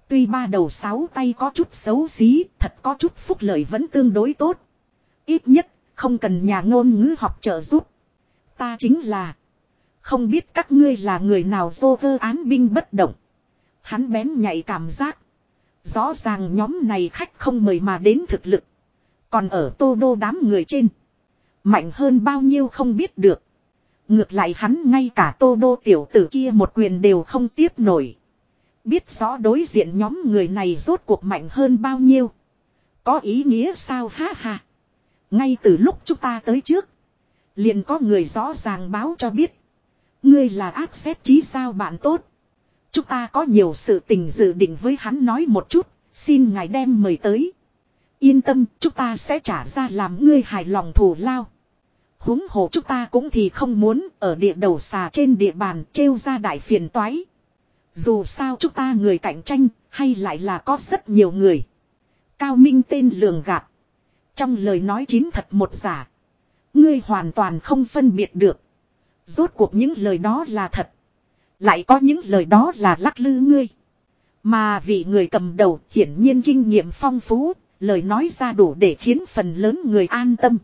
Tuy ba đầu sáu tay có chút xấu xí, thật có chút phúc lợi vẫn tương đối tốt. Ít nhất, không cần nhà ngôn ngữ học trợ giúp. Ta chính là... Không biết các ngươi là người nào dô cơ án binh bất động. Hắn bén nhạy cảm giác. Rõ ràng nhóm này khách không mời mà đến thực lực. Còn ở tô đô đám người trên. Mạnh hơn bao nhiêu không biết được. Ngược lại hắn ngay cả tô đô tiểu tử kia một quyền đều không tiếp nổi. Biết rõ đối diện nhóm người này rốt cuộc mạnh hơn bao nhiêu. Có ý nghĩa sao ha ha. Ngay từ lúc chúng ta tới trước. Liền có người rõ ràng báo cho biết. Ngươi là ác xét trí sao bạn tốt. Chúng ta có nhiều sự tình dự định với hắn nói một chút. Xin ngài đem mời tới. Yên tâm, chúng ta sẽ trả ra làm ngươi hài lòng thù lao. huống hồ chúng ta cũng thì không muốn ở địa đầu xà trên địa bàn trêu ra đại phiền toái. Dù sao chúng ta người cạnh tranh, hay lại là có rất nhiều người. Cao Minh tên lường gạt. Trong lời nói chín thật một giả. Ngươi hoàn toàn không phân biệt được. Rốt cuộc những lời đó là thật. Lại có những lời đó là lắc lư ngươi. Mà vị người cầm đầu hiển nhiên kinh nghiệm phong phú, lời nói ra đủ để khiến phần lớn người an tâm.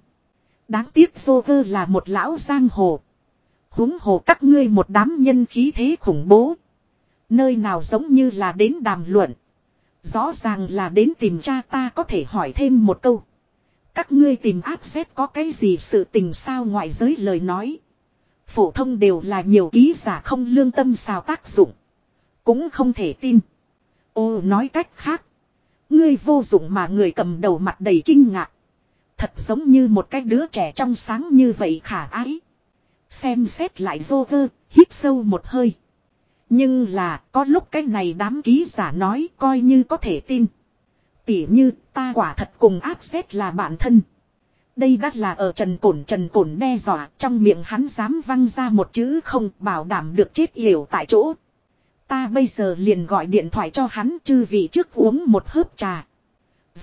Đáng tiếc Joker là một lão giang hồ. huống hồ các ngươi một đám nhân khí thế khủng bố. Nơi nào giống như là đến đàm luận. Rõ ràng là đến tìm cha ta có thể hỏi thêm một câu. Các ngươi tìm áp xét có cái gì sự tình sao ngoại giới lời nói. Phổ thông đều là nhiều ký giả không lương tâm sao tác dụng. Cũng không thể tin. Ô nói cách khác. Ngươi vô dụng mà người cầm đầu mặt đầy kinh ngạc. Thật giống như một cái đứa trẻ trong sáng như vậy khả ái. Xem xét lại vô cơ, hít sâu một hơi. Nhưng là có lúc cái này đám ký giả nói coi như có thể tin. Tỉ như, ta quả thật cùng áp xét là bạn thân. Đây đắt là ở trần cổn trần cổn đe dọa, trong miệng hắn dám văng ra một chữ không, bảo đảm được chết yểu tại chỗ. Ta bây giờ liền gọi điện thoại cho hắn, chư vị trước uống một hớp trà.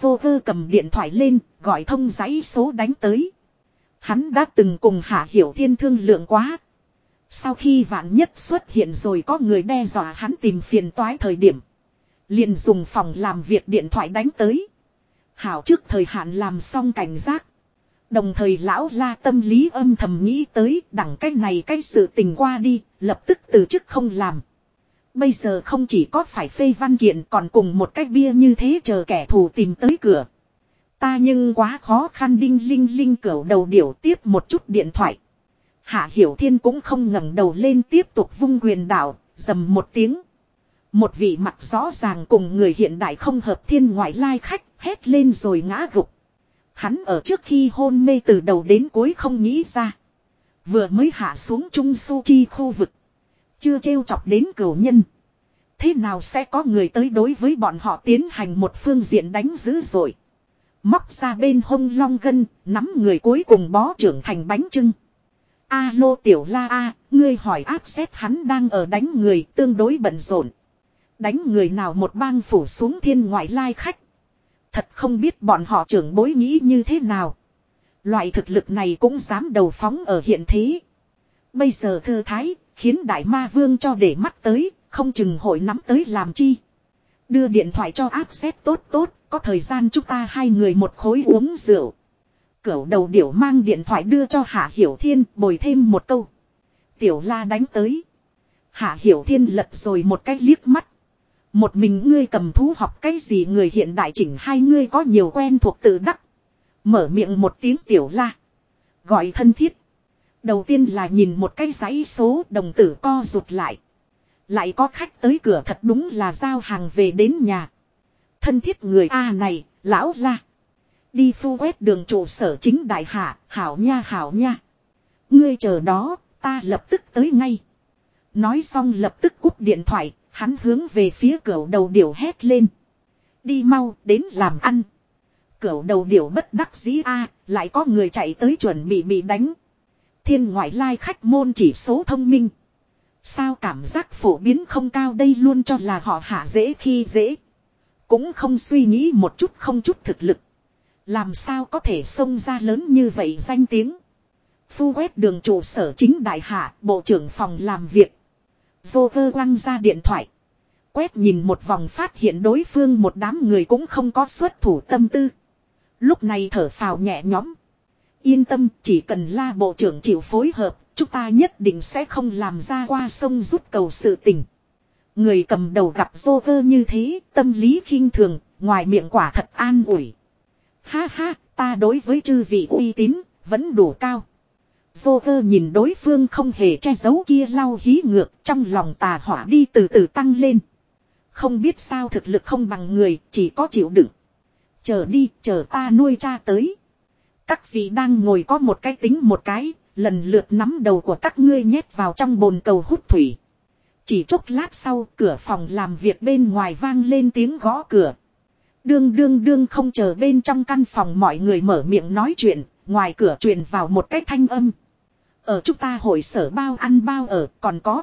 Vô cơ cầm điện thoại lên, gọi thông giấy số đánh tới. Hắn đã từng cùng Hạ Hiểu Thiên thương lượng quá. Sau khi vạn nhất xuất hiện rồi có người đe dọa hắn tìm phiền toái thời điểm. Liền dùng phòng làm việc điện thoại đánh tới. Hảo trước thời hạn làm xong cảnh giác. Đồng thời lão la tâm lý âm thầm nghĩ tới đẳng cái này cái sự tình qua đi, lập tức từ chức không làm. Bây giờ không chỉ có phải phê văn kiện còn cùng một cái bia như thế chờ kẻ thù tìm tới cửa. Ta nhưng quá khó khăn đinh linh linh cẩu đầu điểu tiếp một chút điện thoại. Hạ Hiểu Thiên cũng không ngẩng đầu lên tiếp tục vung quyền đảo dầm một tiếng. Một vị mặt rõ ràng cùng người hiện đại không hợp thiên ngoại lai khách hét lên rồi ngã gục. Hắn ở trước khi hôn mê từ đầu đến cuối không nghĩ ra. Vừa mới hạ xuống Trung Su Chi khu vực. Chưa trêu chọc đến cửu nhân. Thế nào sẽ có người tới đối với bọn họ tiến hành một phương diện đánh dữ rồi. Móc ra bên hông long gân, nắm người cuối cùng bó trưởng thành bánh trưng. Alo tiểu la a, ngươi hỏi áp xét hắn đang ở đánh người tương đối bận rộn. Đánh người nào một bang phủ xuống thiên ngoại lai khách. Thật không biết bọn họ trưởng bối nghĩ như thế nào. Loại thực lực này cũng dám đầu phóng ở hiện thế. Bây giờ thư thái, khiến đại ma vương cho để mắt tới, không chừng hội nắm tới làm chi. Đưa điện thoại cho áp xếp tốt tốt, có thời gian chúng ta hai người một khối uống rượu. Cửu đầu điểu mang điện thoại đưa cho Hạ Hiểu Thiên, bồi thêm một câu. Tiểu la đánh tới. Hạ Hiểu Thiên lật rồi một cái liếc mắt. Một mình ngươi cầm thú học cái gì người hiện đại chỉnh hai ngươi có nhiều quen thuộc tự đắc. Mở miệng một tiếng tiểu la. Gọi thân thiết. Đầu tiên là nhìn một cái giấy số đồng tử co rụt lại. Lại có khách tới cửa thật đúng là giao hàng về đến nhà. Thân thiết người A này, lão la. Đi phu quét đường trụ sở chính đại hạ, hảo nha hảo nha. Ngươi chờ đó, ta lập tức tới ngay. Nói xong lập tức cúp điện thoại, hắn hướng về phía cửa đầu điểu hét lên. Đi mau, đến làm ăn. Cửa đầu điểu bất đắc dĩ a lại có người chạy tới chuẩn bị bị đánh. Thiên ngoại lai khách môn chỉ số thông minh. Sao cảm giác phổ biến không cao đây luôn cho là họ hạ dễ khi dễ. Cũng không suy nghĩ một chút không chút thực lực. Làm sao có thể xông ra lớn như vậy danh tiếng. Phu quét đường trụ sở chính đại hạ, bộ trưởng phòng làm việc. Joker quăng ra điện thoại. Quét nhìn một vòng phát hiện đối phương một đám người cũng không có xuất thủ tâm tư. Lúc này thở phào nhẹ nhõm. Yên tâm, chỉ cần la bộ trưởng chịu phối hợp, chúng ta nhất định sẽ không làm ra qua sông rút cầu sự tình. Người cầm đầu gặp Joker như thế, tâm lý khinh thường, ngoài miệng quả thật an ủi. Ha ha, ta đối với chư vị uy tín, vẫn đủ cao. Joker nhìn đối phương không hề che giấu kia lau hí ngược trong lòng tà hỏa đi từ từ tăng lên. Không biết sao thực lực không bằng người, chỉ có chịu đựng. Chờ đi, chờ ta nuôi cha tới. Các vị đang ngồi có một cái tính một cái, lần lượt nắm đầu của các ngươi nhét vào trong bồn cầu hút thủy. Chỉ chốc lát sau, cửa phòng làm việc bên ngoài vang lên tiếng gõ cửa. Đương đương đương không chờ bên trong căn phòng mọi người mở miệng nói chuyện, ngoài cửa truyền vào một cái thanh âm. Ở chúng ta hội sở bao ăn bao ở, còn có.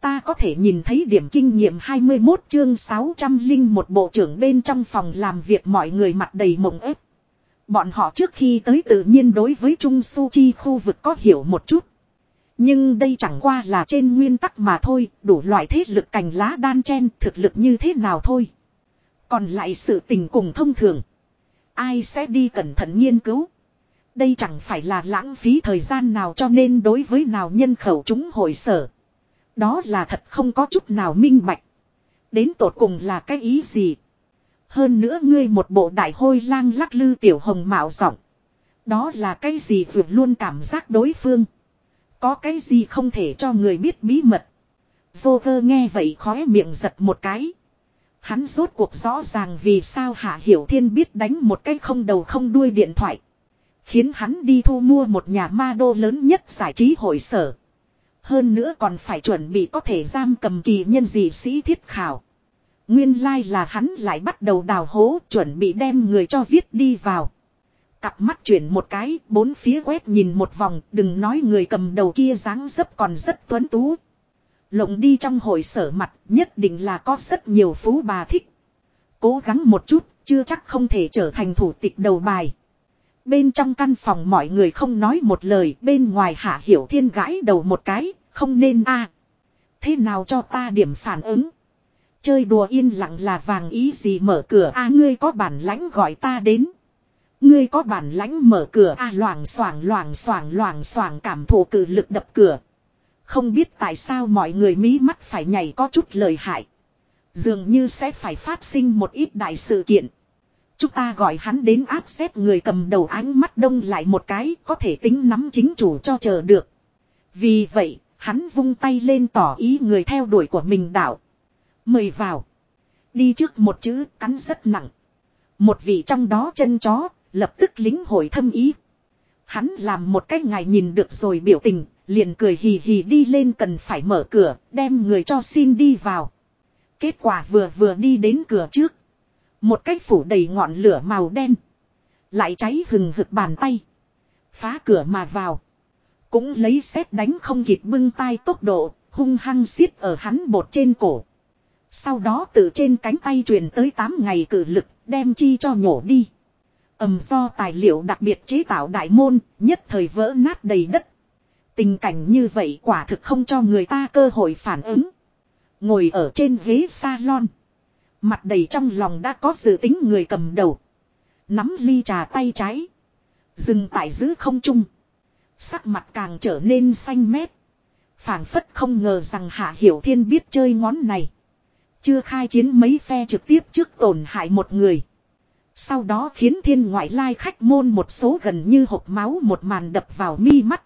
Ta có thể nhìn thấy điểm kinh nghiệm 21 chương 600 linh một bộ trưởng bên trong phòng làm việc mọi người mặt đầy mộng ép. Bọn họ trước khi tới tự nhiên đối với Trung Su Chi khu vực có hiểu một chút. Nhưng đây chẳng qua là trên nguyên tắc mà thôi, đủ loại thế lực cành lá đan chen thực lực như thế nào thôi. Còn lại sự tình cùng thông thường. Ai sẽ đi cẩn thận nghiên cứu. Đây chẳng phải là lãng phí thời gian nào cho nên đối với nào nhân khẩu chúng hội sở. Đó là thật không có chút nào minh bạch. Đến tột cùng là cái ý gì. Hơn nữa ngươi một bộ đại hôi lang lắc lư tiểu hồng mạo giọng. Đó là cái gì vượt luôn cảm giác đối phương. Có cái gì không thể cho người biết bí mật. Joker nghe vậy khóe miệng giật một cái. Hắn rốt cuộc rõ ràng vì sao Hạ Hiểu Thiên biết đánh một cái không đầu không đuôi điện thoại. Khiến hắn đi thu mua một nhà ma đô lớn nhất giải trí hội sở. Hơn nữa còn phải chuẩn bị có thể giam cầm kỳ nhân dị sĩ thiết khảo. Nguyên lai là hắn lại bắt đầu đào hố chuẩn bị đem người cho viết đi vào. Cặp mắt chuyển một cái, bốn phía quét nhìn một vòng, đừng nói người cầm đầu kia dáng dấp còn rất tuấn tú. Lộng đi trong hội sở mặt, nhất định là có rất nhiều phú bà thích. Cố gắng một chút, chưa chắc không thể trở thành thủ tịch đầu bài. Bên trong căn phòng mọi người không nói một lời, bên ngoài hạ hiểu thiên gãi đầu một cái, không nên a Thế nào cho ta điểm phản ứng? Chơi đùa yên lặng là vàng ý gì mở cửa a ngươi có bản lãnh gọi ta đến. Ngươi có bản lãnh mở cửa a loảng xoảng loảng xoảng loảng xoảng cảm thụ cử lực đập cửa. Không biết tại sao mọi người mí mắt phải nhảy có chút lời hại. Dường như sẽ phải phát sinh một ít đại sự kiện. Chúng ta gọi hắn đến áp xếp người cầm đầu ánh mắt đông lại một cái có thể tính nắm chính chủ cho chờ được. Vì vậy, hắn vung tay lên tỏ ý người theo đuổi của mình đảo. Mời vào. Đi trước một chữ cắn rất nặng. Một vị trong đó chân chó, lập tức lính hồi thâm ý. Hắn làm một cái ngài nhìn được rồi biểu tình, liền cười hì hì đi lên cần phải mở cửa, đem người cho xin đi vào. Kết quả vừa vừa đi đến cửa trước. Một cái phủ đầy ngọn lửa màu đen. Lại cháy hừng hực bàn tay. Phá cửa mà vào. Cũng lấy xét đánh không kịp bưng tay tốc độ, hung hăng xiết ở hắn bột trên cổ. Sau đó từ trên cánh tay truyền tới 8 ngày cử lực, đem chi cho nhổ đi. Ẩm do tài liệu đặc biệt chế tạo đại môn, nhất thời vỡ nát đầy đất. Tình cảnh như vậy quả thực không cho người ta cơ hội phản ứng. Ngồi ở trên ghế salon. Mặt đầy trong lòng đã có dự tính người cầm đầu. Nắm ly trà tay trái. Dừng tại giữ không trung. Sắc mặt càng trở nên xanh mét. phảng phất không ngờ rằng Hạ Hiểu Thiên biết chơi ngón này. Chưa khai chiến mấy phe trực tiếp trước tổn hại một người. Sau đó khiến thiên ngoại lai khách môn một số gần như hộp máu một màn đập vào mi mắt.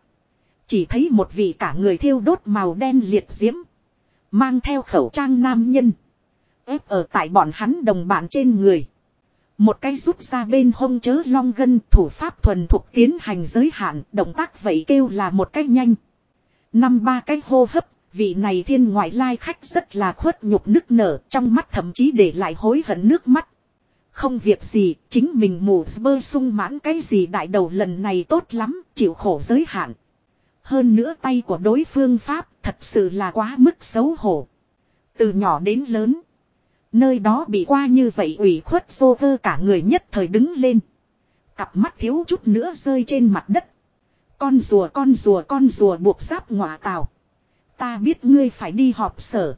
Chỉ thấy một vị cả người thiêu đốt màu đen liệt diễm. Mang theo khẩu trang nam nhân ép ở tại bọn hắn đồng bạn trên người. Một cái rút ra bên hông chớ long gân thủ pháp thuần thuộc tiến hành giới hạn. Động tác vậy kêu là một cách nhanh. Năm ba cái hô hấp. Vị này thiên ngoại lai khách rất là khuất nhục nức nở. Trong mắt thậm chí để lại hối hận nước mắt. Không việc gì, chính mình mù bơ sung mãn cái gì đại đầu lần này tốt lắm, chịu khổ giới hạn. Hơn nữa tay của đối phương Pháp thật sự là quá mức xấu hổ. Từ nhỏ đến lớn. Nơi đó bị qua như vậy ủy khuất xô cơ cả người nhất thời đứng lên. Cặp mắt thiếu chút nữa rơi trên mặt đất. Con rùa con rùa con rùa buộc giáp ngọa tàu. Ta biết ngươi phải đi họp sở.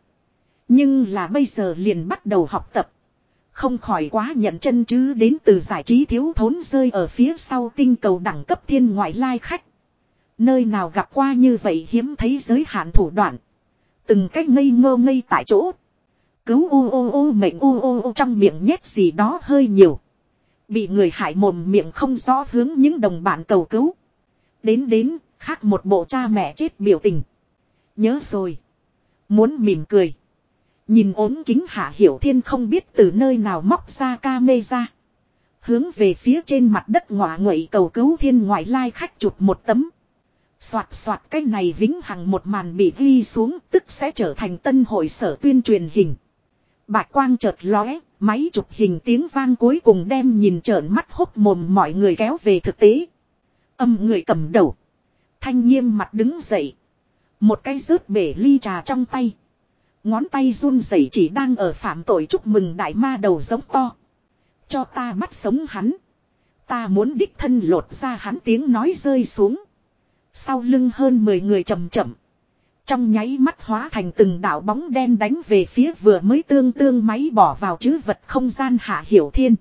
Nhưng là bây giờ liền bắt đầu học tập. Không khỏi quá nhận chân chứ đến từ giải trí thiếu thốn rơi ở phía sau tinh cầu đẳng cấp thiên ngoại lai khách. Nơi nào gặp qua như vậy hiếm thấy giới hạn thủ đoạn. Từng cách ngây ngô ngây tại chỗ. Cứu ô ô ô mệnh ô ô ô trong miệng nhét gì đó hơi nhiều. Bị người hại mồm miệng không rõ hướng những đồng bạn cầu cứu. Đến đến, khác một bộ cha mẹ chết biểu tình. Nhớ rồi. Muốn mỉm cười. Nhìn ốm kính hạ hiểu thiên không biết từ nơi nào móc ra ca mê ra. Hướng về phía trên mặt đất ngọa nguậy cầu cứu thiên ngoại lai khách chụp một tấm. Xoạt xoạt cái này vĩnh hằng một màn bị ghi xuống tức sẽ trở thành tân hội sở tuyên truyền hình. Bạch quang chợt lóe, máy chụp hình tiếng vang cuối cùng đem nhìn trợn mắt hốc mồm mọi người kéo về thực tế. Âm người cầm đầu. Thanh nghiêm mặt đứng dậy. Một cái rớt bể ly trà trong tay. Ngón tay run rẩy chỉ đang ở phạm tội chúc mừng đại ma đầu giống to. Cho ta bắt sống hắn. Ta muốn đích thân lột ra hắn tiếng nói rơi xuống. Sau lưng hơn 10 người chậm chậm. Trong nháy mắt hóa thành từng đạo bóng đen đánh về phía vừa mới tương tương máy bỏ vào chữ vật không gian hạ hiểu thiên.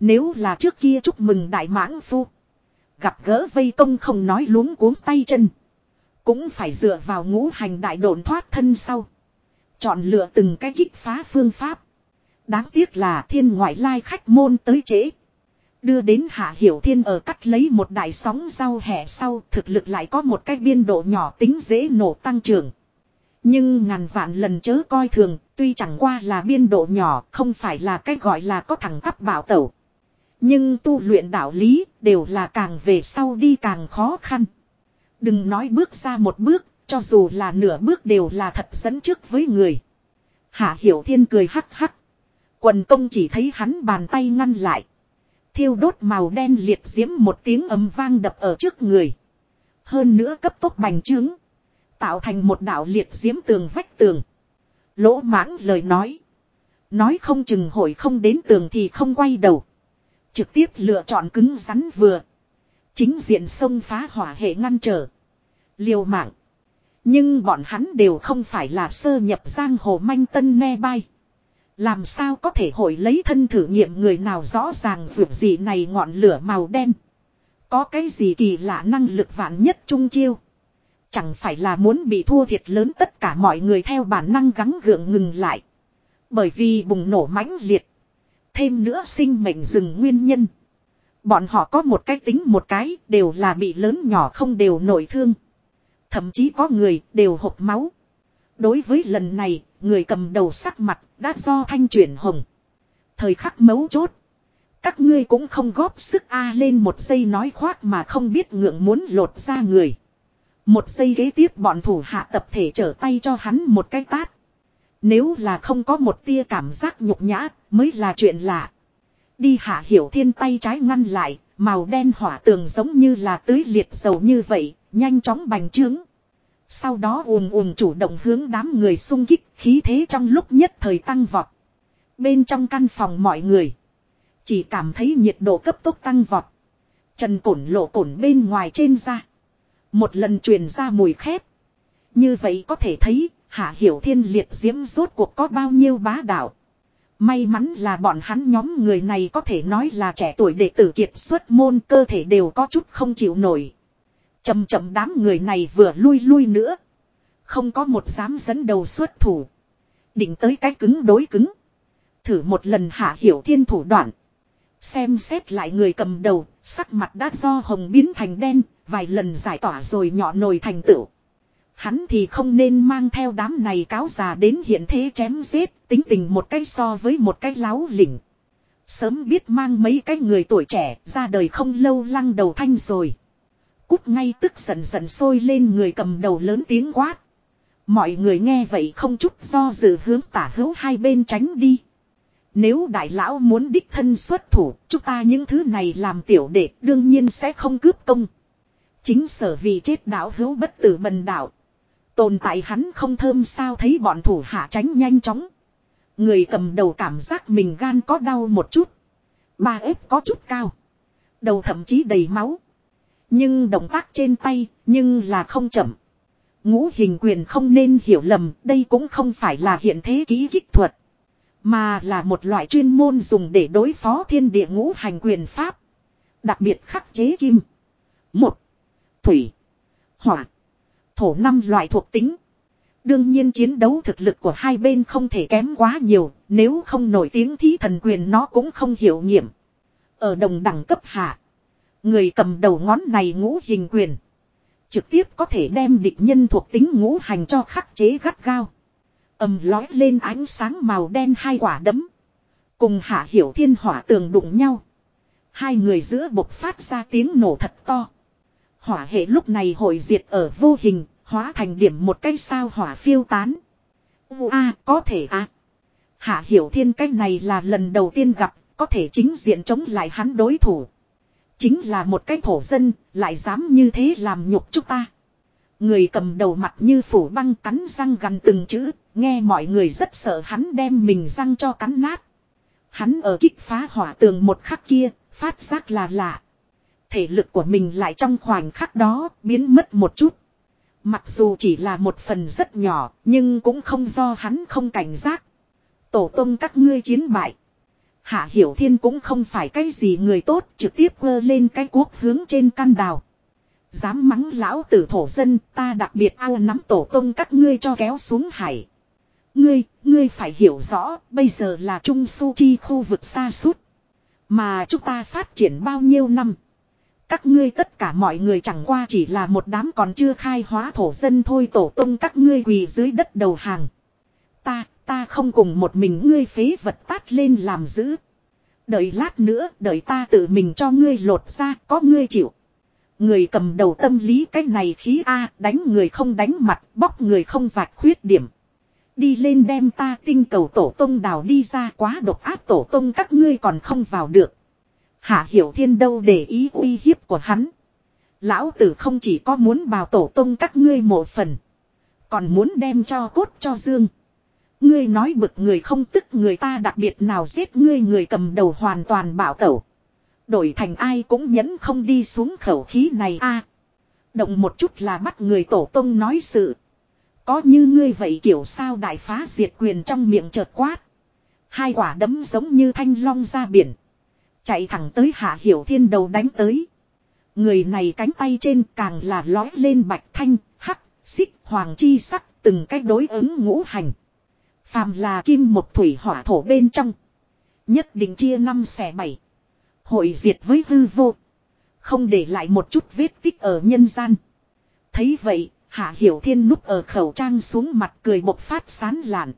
Nếu là trước kia chúc mừng đại mãng phu. Gặp gỡ vây công không nói luống cuống tay chân. Cũng phải dựa vào ngũ hành đại độn thoát thân sau. Chọn lựa từng cái kích phá phương pháp. Đáng tiếc là thiên ngoại lai khách môn tới trễ. Đưa đến Hạ Hiểu Thiên ở cắt lấy một đại sóng rau hẻ sau thực lực lại có một cái biên độ nhỏ tính dễ nổ tăng trưởng. Nhưng ngàn vạn lần chớ coi thường, tuy chẳng qua là biên độ nhỏ, không phải là cái gọi là có thằng tắp bảo tẩu. Nhưng tu luyện đạo lý đều là càng về sau đi càng khó khăn. Đừng nói bước ra một bước, cho dù là nửa bước đều là thật dẫn trước với người. Hạ Hiểu Thiên cười hắc hắc. Quần công chỉ thấy hắn bàn tay ngăn lại. Thiêu đốt màu đen liệt diễm một tiếng ấm vang đập ở trước người. Hơn nữa cấp tốc bành trướng. Tạo thành một đạo liệt diễm tường vách tường. Lỗ mãng lời nói. Nói không chừng hội không đến tường thì không quay đầu. Trực tiếp lựa chọn cứng rắn vừa. Chính diện sông phá hỏa hệ ngăn trở. Liều mạng. Nhưng bọn hắn đều không phải là sơ nhập giang hồ manh tân ne bay. Làm sao có thể hội lấy thân thử nghiệm người nào rõ ràng vượt gì này ngọn lửa màu đen. Có cái gì kỳ lạ năng lực vạn nhất trung chiêu. Chẳng phải là muốn bị thua thiệt lớn tất cả mọi người theo bản năng gắng gượng ngừng lại. Bởi vì bùng nổ mãnh liệt. Thêm nữa sinh mệnh dừng nguyên nhân. Bọn họ có một cái tính một cái đều là bị lớn nhỏ không đều nổi thương. Thậm chí có người đều hộp máu. Đối với lần này, người cầm đầu sắc mặt đã do thanh chuyển hồng. Thời khắc mấu chốt. Các ngươi cũng không góp sức A lên một giây nói khoác mà không biết ngượng muốn lột ra người. Một giây ghế tiếp bọn thủ hạ tập thể trở tay cho hắn một cái tát. Nếu là không có một tia cảm giác nhục nhã mới là chuyện lạ. Đi hạ hiểu thiên tay trái ngăn lại, màu đen hỏa tường giống như là tưới liệt dầu như vậy, nhanh chóng bành trướng. Sau đó ùm ùm chủ động hướng đám người xung kích, khí thế trong lúc nhất thời tăng vọt. Bên trong căn phòng mọi người. Chỉ cảm thấy nhiệt độ cấp tốc tăng vọt. Trần cổn lộ cổn bên ngoài trên da. Một lần truyền ra mùi khét. Như vậy có thể thấy, Hạ Hiểu Thiên liệt diễm rốt cuộc có bao nhiêu bá đạo. May mắn là bọn hắn nhóm người này có thể nói là trẻ tuổi đệ tử kiệt xuất môn, cơ thể đều có chút không chịu nổi. Chầm chậm đám người này vừa lui lui nữa. Không có một dám dẫn đầu xuất thủ. Định tới cái cứng đối cứng. Thử một lần hạ hiểu thiên thủ đoạn. Xem xét lại người cầm đầu, sắc mặt đã do hồng biến thành đen, vài lần giải tỏa rồi nhỏ nồi thành tựu. Hắn thì không nên mang theo đám này cáo già đến hiện thế chém giết, tính tình một cái so với một cái láo lỉnh. Sớm biết mang mấy cái người tuổi trẻ ra đời không lâu lăng đầu thanh rồi. Cút ngay tức giận giận sôi lên người cầm đầu lớn tiếng quát. Mọi người nghe vậy không chút do dự hướng tả hữu hai bên tránh đi. Nếu đại lão muốn đích thân xuất thủ, chúng ta những thứ này làm tiểu đệ đương nhiên sẽ không cướp công. Chính sở vì chết đạo hữu bất tử bần đạo. Tồn tại hắn không thơm sao thấy bọn thủ hạ tránh nhanh chóng. Người cầm đầu cảm giác mình gan có đau một chút. Ba ép có chút cao. Đầu thậm chí đầy máu. Nhưng động tác trên tay, nhưng là không chậm. Ngũ hình quyền không nên hiểu lầm, đây cũng không phải là hiện thế ký kích thuật. Mà là một loại chuyên môn dùng để đối phó thiên địa ngũ hành quyền pháp. Đặc biệt khắc chế kim. Một. Thủy. Hỏa. Thổ năm loại thuộc tính. Đương nhiên chiến đấu thực lực của hai bên không thể kém quá nhiều, nếu không nổi tiếng thí thần quyền nó cũng không hiểu nghiệm. Ở đồng đẳng cấp hạ, người cầm đầu ngón này ngũ hình quyền. Trực tiếp có thể đem địch nhân thuộc tính ngũ hành cho khắc chế gắt gao. ầm lói lên ánh sáng màu đen hai quả đấm. Cùng hạ hiểu thiên hỏa tường đụng nhau. Hai người giữa bộc phát ra tiếng nổ thật to. Hỏa hệ lúc này hội diệt ở vô hình, hóa thành điểm một cái sao hỏa phiêu tán. U a có thể à. Hạ hiểu thiên cái này là lần đầu tiên gặp, có thể chính diện chống lại hắn đối thủ. Chính là một cái thổ dân, lại dám như thế làm nhục chúng ta. Người cầm đầu mặt như phủ băng cắn răng gần từng chữ, nghe mọi người rất sợ hắn đem mình răng cho cắn nát. Hắn ở kích phá hỏa tường một khắc kia, phát giác là lạ. Thể lực của mình lại trong khoảnh khắc đó biến mất một chút. Mặc dù chỉ là một phần rất nhỏ, nhưng cũng không do hắn không cảnh giác. Tổ tông các ngươi chiến bại. Hạ Hiểu Thiên cũng không phải cái gì người tốt, trực tiếp quơ lên cái cuốc hướng trên căn đào. Dám mắng lão tử thổ dân, ta đặc biệt ao nắm tổ tông các ngươi cho kéo xuống hải. Ngươi, ngươi phải hiểu rõ, bây giờ là Trung Su Chi khu vực xa suốt. Mà chúng ta phát triển bao nhiêu năm. Các ngươi tất cả mọi người chẳng qua chỉ là một đám còn chưa khai hóa thổ dân thôi tổ tông các ngươi quỳ dưới đất đầu hàng. Ta, ta không cùng một mình ngươi phế vật tát lên làm giữ. Đợi lát nữa, đợi ta tự mình cho ngươi lột ra, có ngươi chịu. Người cầm đầu tâm lý cái này khí A, đánh người không đánh mặt, bóc người không vạch khuyết điểm. Đi lên đem ta tinh cầu tổ tông đào đi ra quá độc áp tổ tông các ngươi còn không vào được. Hạ hiểu thiên đâu để ý uy hiếp của hắn. Lão tử không chỉ có muốn bào tổ tông các ngươi một phần. Còn muốn đem cho cốt cho dương. Ngươi nói bực người không tức người ta đặc biệt nào giết ngươi người cầm đầu hoàn toàn bảo tẩu. Đổi thành ai cũng nhẫn không đi xuống khẩu khí này a. động một chút là bắt người tổ tông nói sự. Có như ngươi vậy kiểu sao đại phá diệt quyền trong miệng chợt quát. Hai quả đấm giống như thanh long ra biển. Chạy thẳng tới hạ hiểu thiên đầu đánh tới. Người này cánh tay trên càng là lói lên bạch thanh, hắc, xích, hoàng chi sắc, từng cách đối ứng ngũ hành. Phàm là kim một thủy hỏa thổ bên trong. Nhất định chia năm xẻ bảy. Hội diệt với hư vô. Không để lại một chút vết tích ở nhân gian. Thấy vậy, Hạ Hiểu Thiên núp ở khẩu trang xuống mặt cười bộc phát sán lạn.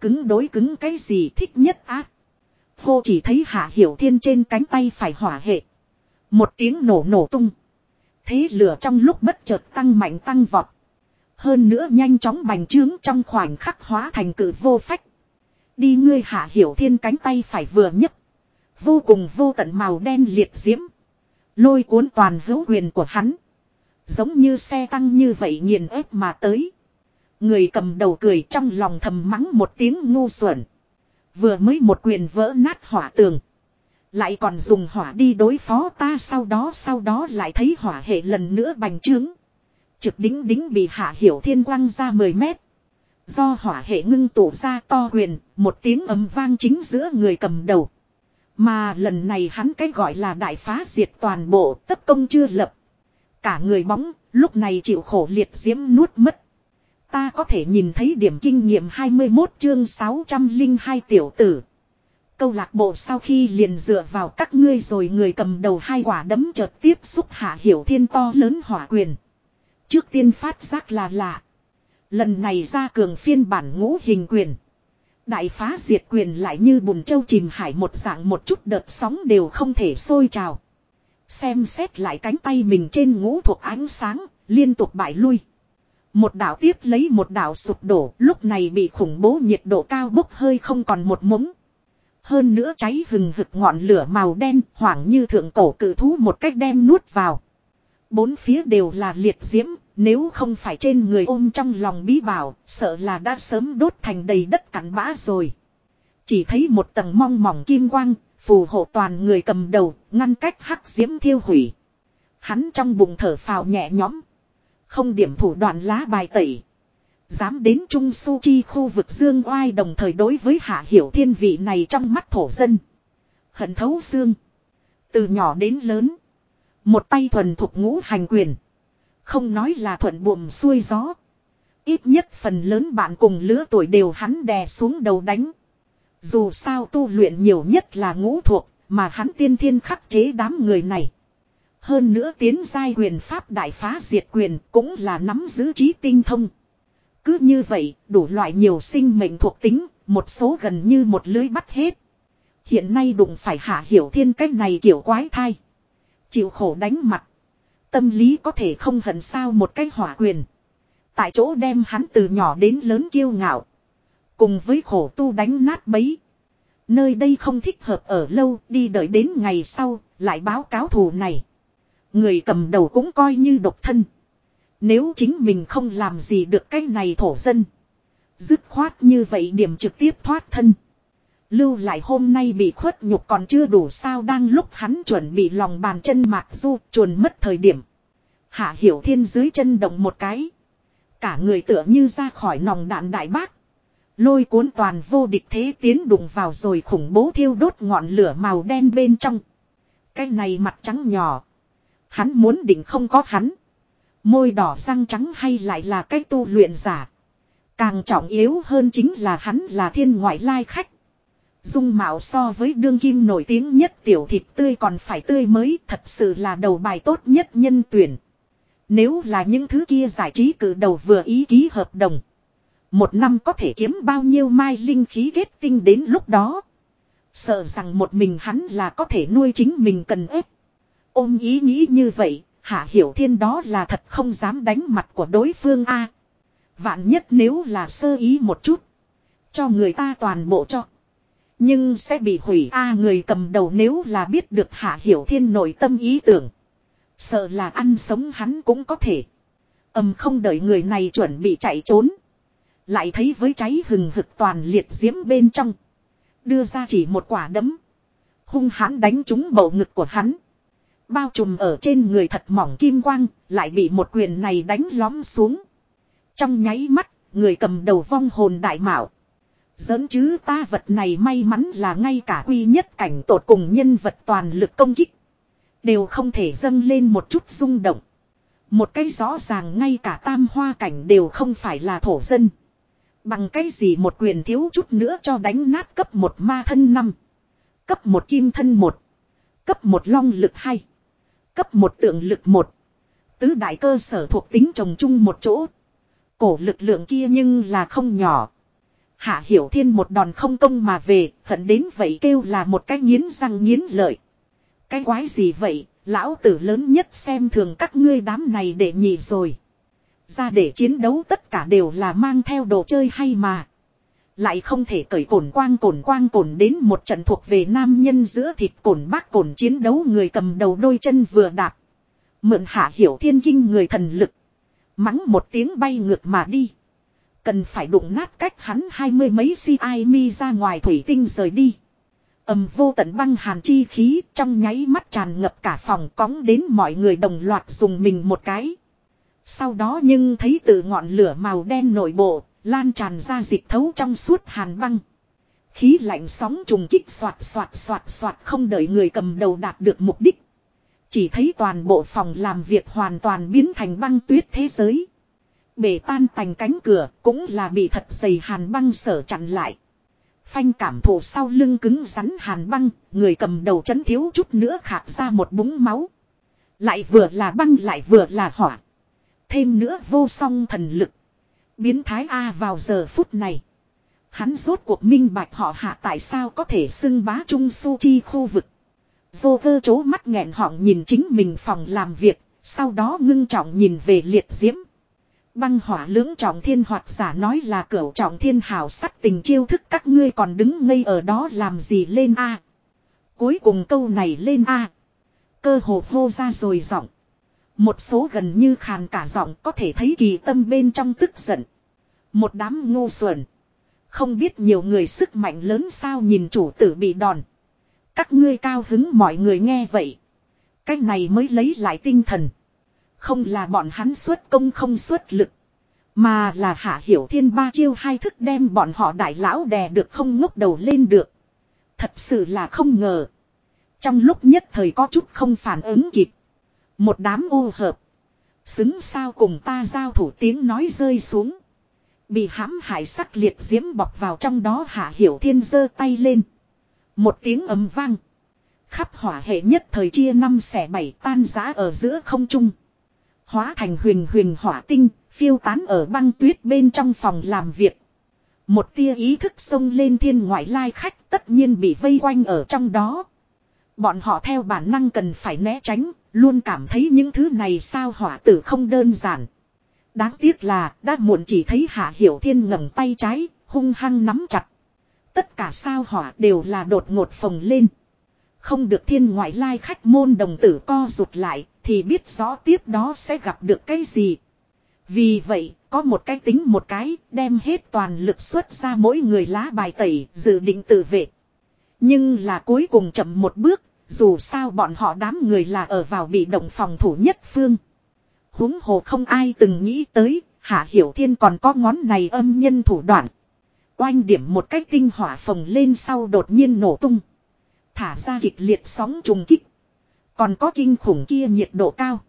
Cứng đối cứng cái gì thích nhất á. Hô chỉ thấy Hạ Hiểu Thiên trên cánh tay phải hỏa hệ. Một tiếng nổ nổ tung. Thế lửa trong lúc bất chợt tăng mạnh tăng vọt. Hơn nữa nhanh chóng bành trướng trong khoảnh khắc hóa thành cử vô phách. Đi ngươi Hạ Hiểu Thiên cánh tay phải vừa nhấc. Vô cùng vô tận màu đen liệt diễm. Lôi cuốn toàn hữu quyền của hắn. Giống như xe tăng như vậy nghiền ép mà tới. Người cầm đầu cười trong lòng thầm mắng một tiếng ngu xuẩn. Vừa mới một quyền vỡ nát hỏa tường. Lại còn dùng hỏa đi đối phó ta, sau đó sau đó lại thấy hỏa hệ lần nữa bành trướng. Trực đính đính bị hạ hiểu thiên quăng ra 10 mét. Do hỏa hệ ngưng tụ ra to quyền, một tiếng ấm vang chính giữa người cầm đầu. Mà lần này hắn cái gọi là đại phá diệt toàn bộ tất công chưa lập. Cả người bóng, lúc này chịu khổ liệt diễm nuốt mất. Ta có thể nhìn thấy điểm kinh nghiệm 21 chương 602 tiểu tử. Câu lạc bộ sau khi liền dựa vào các ngươi rồi người cầm đầu hai quả đấm chợt tiếp xúc hạ hiểu thiên to lớn hỏa quyền. Trước tiên phát giác là lạ. Lần này ra cường phiên bản ngũ hình quyền. Đại phá diệt quyền lại như bùn châu chìm hải một dạng một chút đợt sóng đều không thể sôi trào. Xem xét lại cánh tay mình trên ngũ thuộc ánh sáng, liên tục bại lui. Một đảo tiếp lấy một đảo sụp đổ, lúc này bị khủng bố nhiệt độ cao bốc hơi không còn một mống. Hơn nữa cháy hừng hực ngọn lửa màu đen, hoảng như thượng cổ cự thú một cách đem nuốt vào. Bốn phía đều là liệt diễm, nếu không phải trên người ôm trong lòng bí bảo, sợ là đã sớm đốt thành đầy đất cắn bã rồi. Chỉ thấy một tầng mong mỏng kim quang, phù hộ toàn người cầm đầu, ngăn cách hắc diễm thiêu hủy. Hắn trong bụng thở phào nhẹ nhõm. Không điểm thủ đoạn lá bài tẩy. Dám đến Trung Su Chi khu vực Dương Oai đồng thời đối với Hạ Hiểu Thiên vị này trong mắt thổ dân. Hận thấu xương. Từ nhỏ đến lớn. Một tay thuần thuộc ngũ hành quyền. Không nói là thuận buồm xuôi gió. Ít nhất phần lớn bạn cùng lứa tuổi đều hắn đè xuống đầu đánh. Dù sao tu luyện nhiều nhất là ngũ thuộc, mà hắn tiên thiên khắc chế đám người này. Hơn nữa tiến giai quyền pháp đại phá diệt quyền cũng là nắm giữ trí tinh thông. Cứ như vậy, đủ loại nhiều sinh mệnh thuộc tính, một số gần như một lưới bắt hết. Hiện nay đụng phải hạ hiểu thiên cách này kiểu quái thai. Chịu khổ đánh mặt. Tâm lý có thể không hận sao một cái hỏa quyền. Tại chỗ đem hắn từ nhỏ đến lớn kiêu ngạo. Cùng với khổ tu đánh nát bấy. Nơi đây không thích hợp ở lâu, đi đợi đến ngày sau, lại báo cáo thù này. Người cầm đầu cũng coi như độc thân. Nếu chính mình không làm gì được cái này thổ dân. Dứt khoát như vậy điểm trực tiếp thoát thân. Lưu lại hôm nay bị khuất nhục còn chưa đủ sao đang lúc hắn chuẩn bị lòng bàn chân mạc du, chuồn mất thời điểm. Hạ hiểu thiên dưới chân động một cái. Cả người tựa như ra khỏi nòng đạn đại bác. Lôi cuốn toàn vô địch thế tiến đụng vào rồi khủng bố thiêu đốt ngọn lửa màu đen bên trong. Cái này mặt trắng nhỏ. Hắn muốn định không có hắn. Môi đỏ răng trắng hay lại là cái tu luyện giả. Càng trọng yếu hơn chính là hắn là thiên ngoại lai khách. Dung mạo so với đương kim nổi tiếng nhất tiểu thịt tươi còn phải tươi mới thật sự là đầu bài tốt nhất nhân tuyển. Nếu là những thứ kia giải trí cử đầu vừa ý ký hợp đồng. Một năm có thể kiếm bao nhiêu mai linh khí kết tinh đến lúc đó. Sợ rằng một mình hắn là có thể nuôi chính mình cần ép. Ôm ý nghĩ như vậy, Hạ Hiểu Thiên đó là thật không dám đánh mặt của đối phương a. Vạn nhất nếu là sơ ý một chút. Cho người ta toàn bộ cho. Nhưng sẽ bị hủy a người cầm đầu nếu là biết được Hạ Hiểu Thiên nội tâm ý tưởng. Sợ là ăn sống hắn cũng có thể. Âm không đợi người này chuẩn bị chạy trốn. Lại thấy với cháy hừng hực toàn liệt diễm bên trong. Đưa ra chỉ một quả đấm. Hung hãn đánh trúng bầu ngực của hắn. Bao trùm ở trên người thật mỏng kim quang, lại bị một quyền này đánh lóm xuống. Trong nháy mắt, người cầm đầu vong hồn đại mạo. Giỡn chứ ta vật này may mắn là ngay cả quy nhất cảnh tột cùng nhân vật toàn lực công kích. Đều không thể dâng lên một chút rung động. Một cái rõ ràng ngay cả tam hoa cảnh đều không phải là thổ dân. Bằng cái gì một quyền thiếu chút nữa cho đánh nát cấp một ma thân năm. Cấp một kim thân một. Cấp một long lực hai. Cấp một tượng lực một. Tứ đại cơ sở thuộc tính trồng chung một chỗ. Cổ lực lượng kia nhưng là không nhỏ. Hạ Hiểu Thiên một đòn không công mà về, hận đến vậy kêu là một cái nghiến răng nghiến lợi. Cái quái gì vậy, lão tử lớn nhất xem thường các ngươi đám này để nhị rồi. Ra để chiến đấu tất cả đều là mang theo đồ chơi hay mà. Lại không thể cởi cổn quang cổn quang cổn đến một trận thuộc về nam nhân giữa thịt cổn bác cổn chiến đấu người cầm đầu đôi chân vừa đạp. Mượn hạ hiểu thiên kinh người thần lực. Mắng một tiếng bay ngược mà đi. Cần phải đụng nát cách hắn hai mươi mấy si ai mi ra ngoài thủy tinh rời đi. ầm vô tận băng hàn chi khí trong nháy mắt tràn ngập cả phòng cóng đến mọi người đồng loạt dùng mình một cái. Sau đó nhưng thấy từ ngọn lửa màu đen nội bộ, lan tràn ra dịch thấu trong suốt hàn băng. Khí lạnh sóng trùng kích soạt soạt soạt soạt không đợi người cầm đầu đạt được mục đích. Chỉ thấy toàn bộ phòng làm việc hoàn toàn biến thành băng tuyết thế giới. Bể tan thành cánh cửa cũng là bị thật dày hàn băng sở chặn lại. Phanh cảm thụ sau lưng cứng rắn hàn băng, người cầm đầu chấn thiếu chút nữa khạc ra một búng máu. Lại vừa là băng lại vừa là hỏa. Thêm nữa vô song thần lực. Biến thái A vào giờ phút này. Hắn rốt cuộc minh bạch họ hạ tại sao có thể xưng bá trung su chi khu vực. Vô cơ chố mắt nghẹn họng nhìn chính mình phòng làm việc, sau đó ngưng trọng nhìn về liệt diễm. Băng hỏa lưỡng trọng thiên hoặc giả nói là cửu trọng thiên hào sắc tình chiêu thức, các ngươi còn đứng ngây ở đó làm gì lên a Cuối cùng câu này lên a Cơ hồ hô ra rồi giọng. Một số gần như khàn cả giọng có thể thấy kỳ tâm bên trong tức giận. Một đám ngu xuẩn. Không biết nhiều người sức mạnh lớn sao nhìn chủ tử bị đòn. Các ngươi cao hứng mọi người nghe vậy. cách này mới lấy lại tinh thần. Không là bọn hắn xuất công không xuất lực. Mà là hạ hiểu thiên ba chiêu hai thức đem bọn họ đại lão đè được không ngốc đầu lên được. Thật sự là không ngờ. Trong lúc nhất thời có chút không phản ứng kịp. Một đám ô hợp. Xứng sao cùng ta giao thủ tiếng nói rơi xuống. Bị hãm hại sắc liệt diễm bọc vào trong đó hạ hiểu thiên giơ tay lên. Một tiếng ấm vang. Khắp hỏa hệ nhất thời chia năm xẻ bảy tan giá ở giữa không trung. Hóa thành huyền huyền hỏa tinh, phiêu tán ở băng tuyết bên trong phòng làm việc. Một tia ý thức xông lên thiên ngoại lai khách tất nhiên bị vây quanh ở trong đó. Bọn họ theo bản năng cần phải né tránh, luôn cảm thấy những thứ này sao hỏa tử không đơn giản. Đáng tiếc là đã muộn chỉ thấy Hạ Hiểu Thiên ngẩng tay trái, hung hăng nắm chặt. Tất cả sao hỏa đều là đột ngột phồng lên. Không được thiên ngoại lai khách môn đồng tử co rụt lại, thì biết rõ tiếp đó sẽ gặp được cái gì. Vì vậy, có một cái tính một cái, đem hết toàn lực xuất ra mỗi người lá bài tẩy, dự định tự vệ. Nhưng là cuối cùng chậm một bước, dù sao bọn họ đám người là ở vào bị động phòng thủ nhất phương. huống hồ không ai từng nghĩ tới, Hạ Hiểu Thiên còn có ngón này âm nhân thủ đoạn. Oanh điểm một cách tinh hỏa phồng lên sau đột nhiên nổ tung. Thả ra kịch liệt sóng trùng kích. Còn có kinh khủng kia nhiệt độ cao.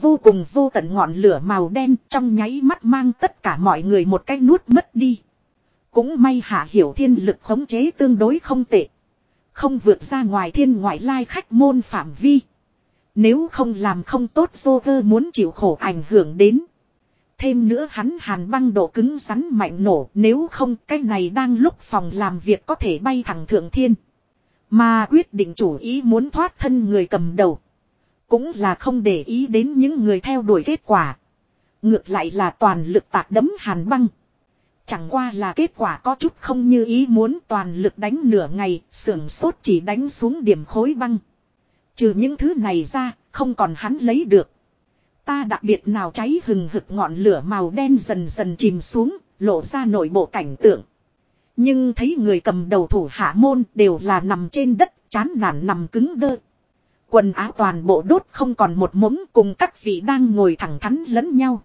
Vô cùng vô tận ngọn lửa màu đen trong nháy mắt mang tất cả mọi người một cách nuốt mất đi. Cũng may hạ hiểu thiên lực khống chế tương đối không tệ. Không vượt ra ngoài thiên ngoại lai khách môn phạm vi. Nếu không làm không tốt Joker muốn chịu khổ ảnh hưởng đến. Thêm nữa hắn hàn băng độ cứng rắn mạnh nổ, nếu không cái này đang lúc phòng làm việc có thể bay thẳng thượng thiên. Mà quyết định chủ ý muốn thoát thân người cầm đầu. Cũng là không để ý đến những người theo đuổi kết quả. Ngược lại là toàn lực tạc đấm hàn băng. Chẳng qua là kết quả có chút không như ý muốn toàn lực đánh nửa ngày, sưởng sốt chỉ đánh xuống điểm khối băng. Trừ những thứ này ra, không còn hắn lấy được. Ta đặc biệt nào cháy hừng hực ngọn lửa màu đen dần dần chìm xuống, lộ ra nội bộ cảnh tượng. Nhưng thấy người cầm đầu thủ hạ môn đều là nằm trên đất, chán nản nằm cứng đơ. Quần áo toàn bộ đốt không còn một mống cùng các vị đang ngồi thẳng thắn lẫn nhau.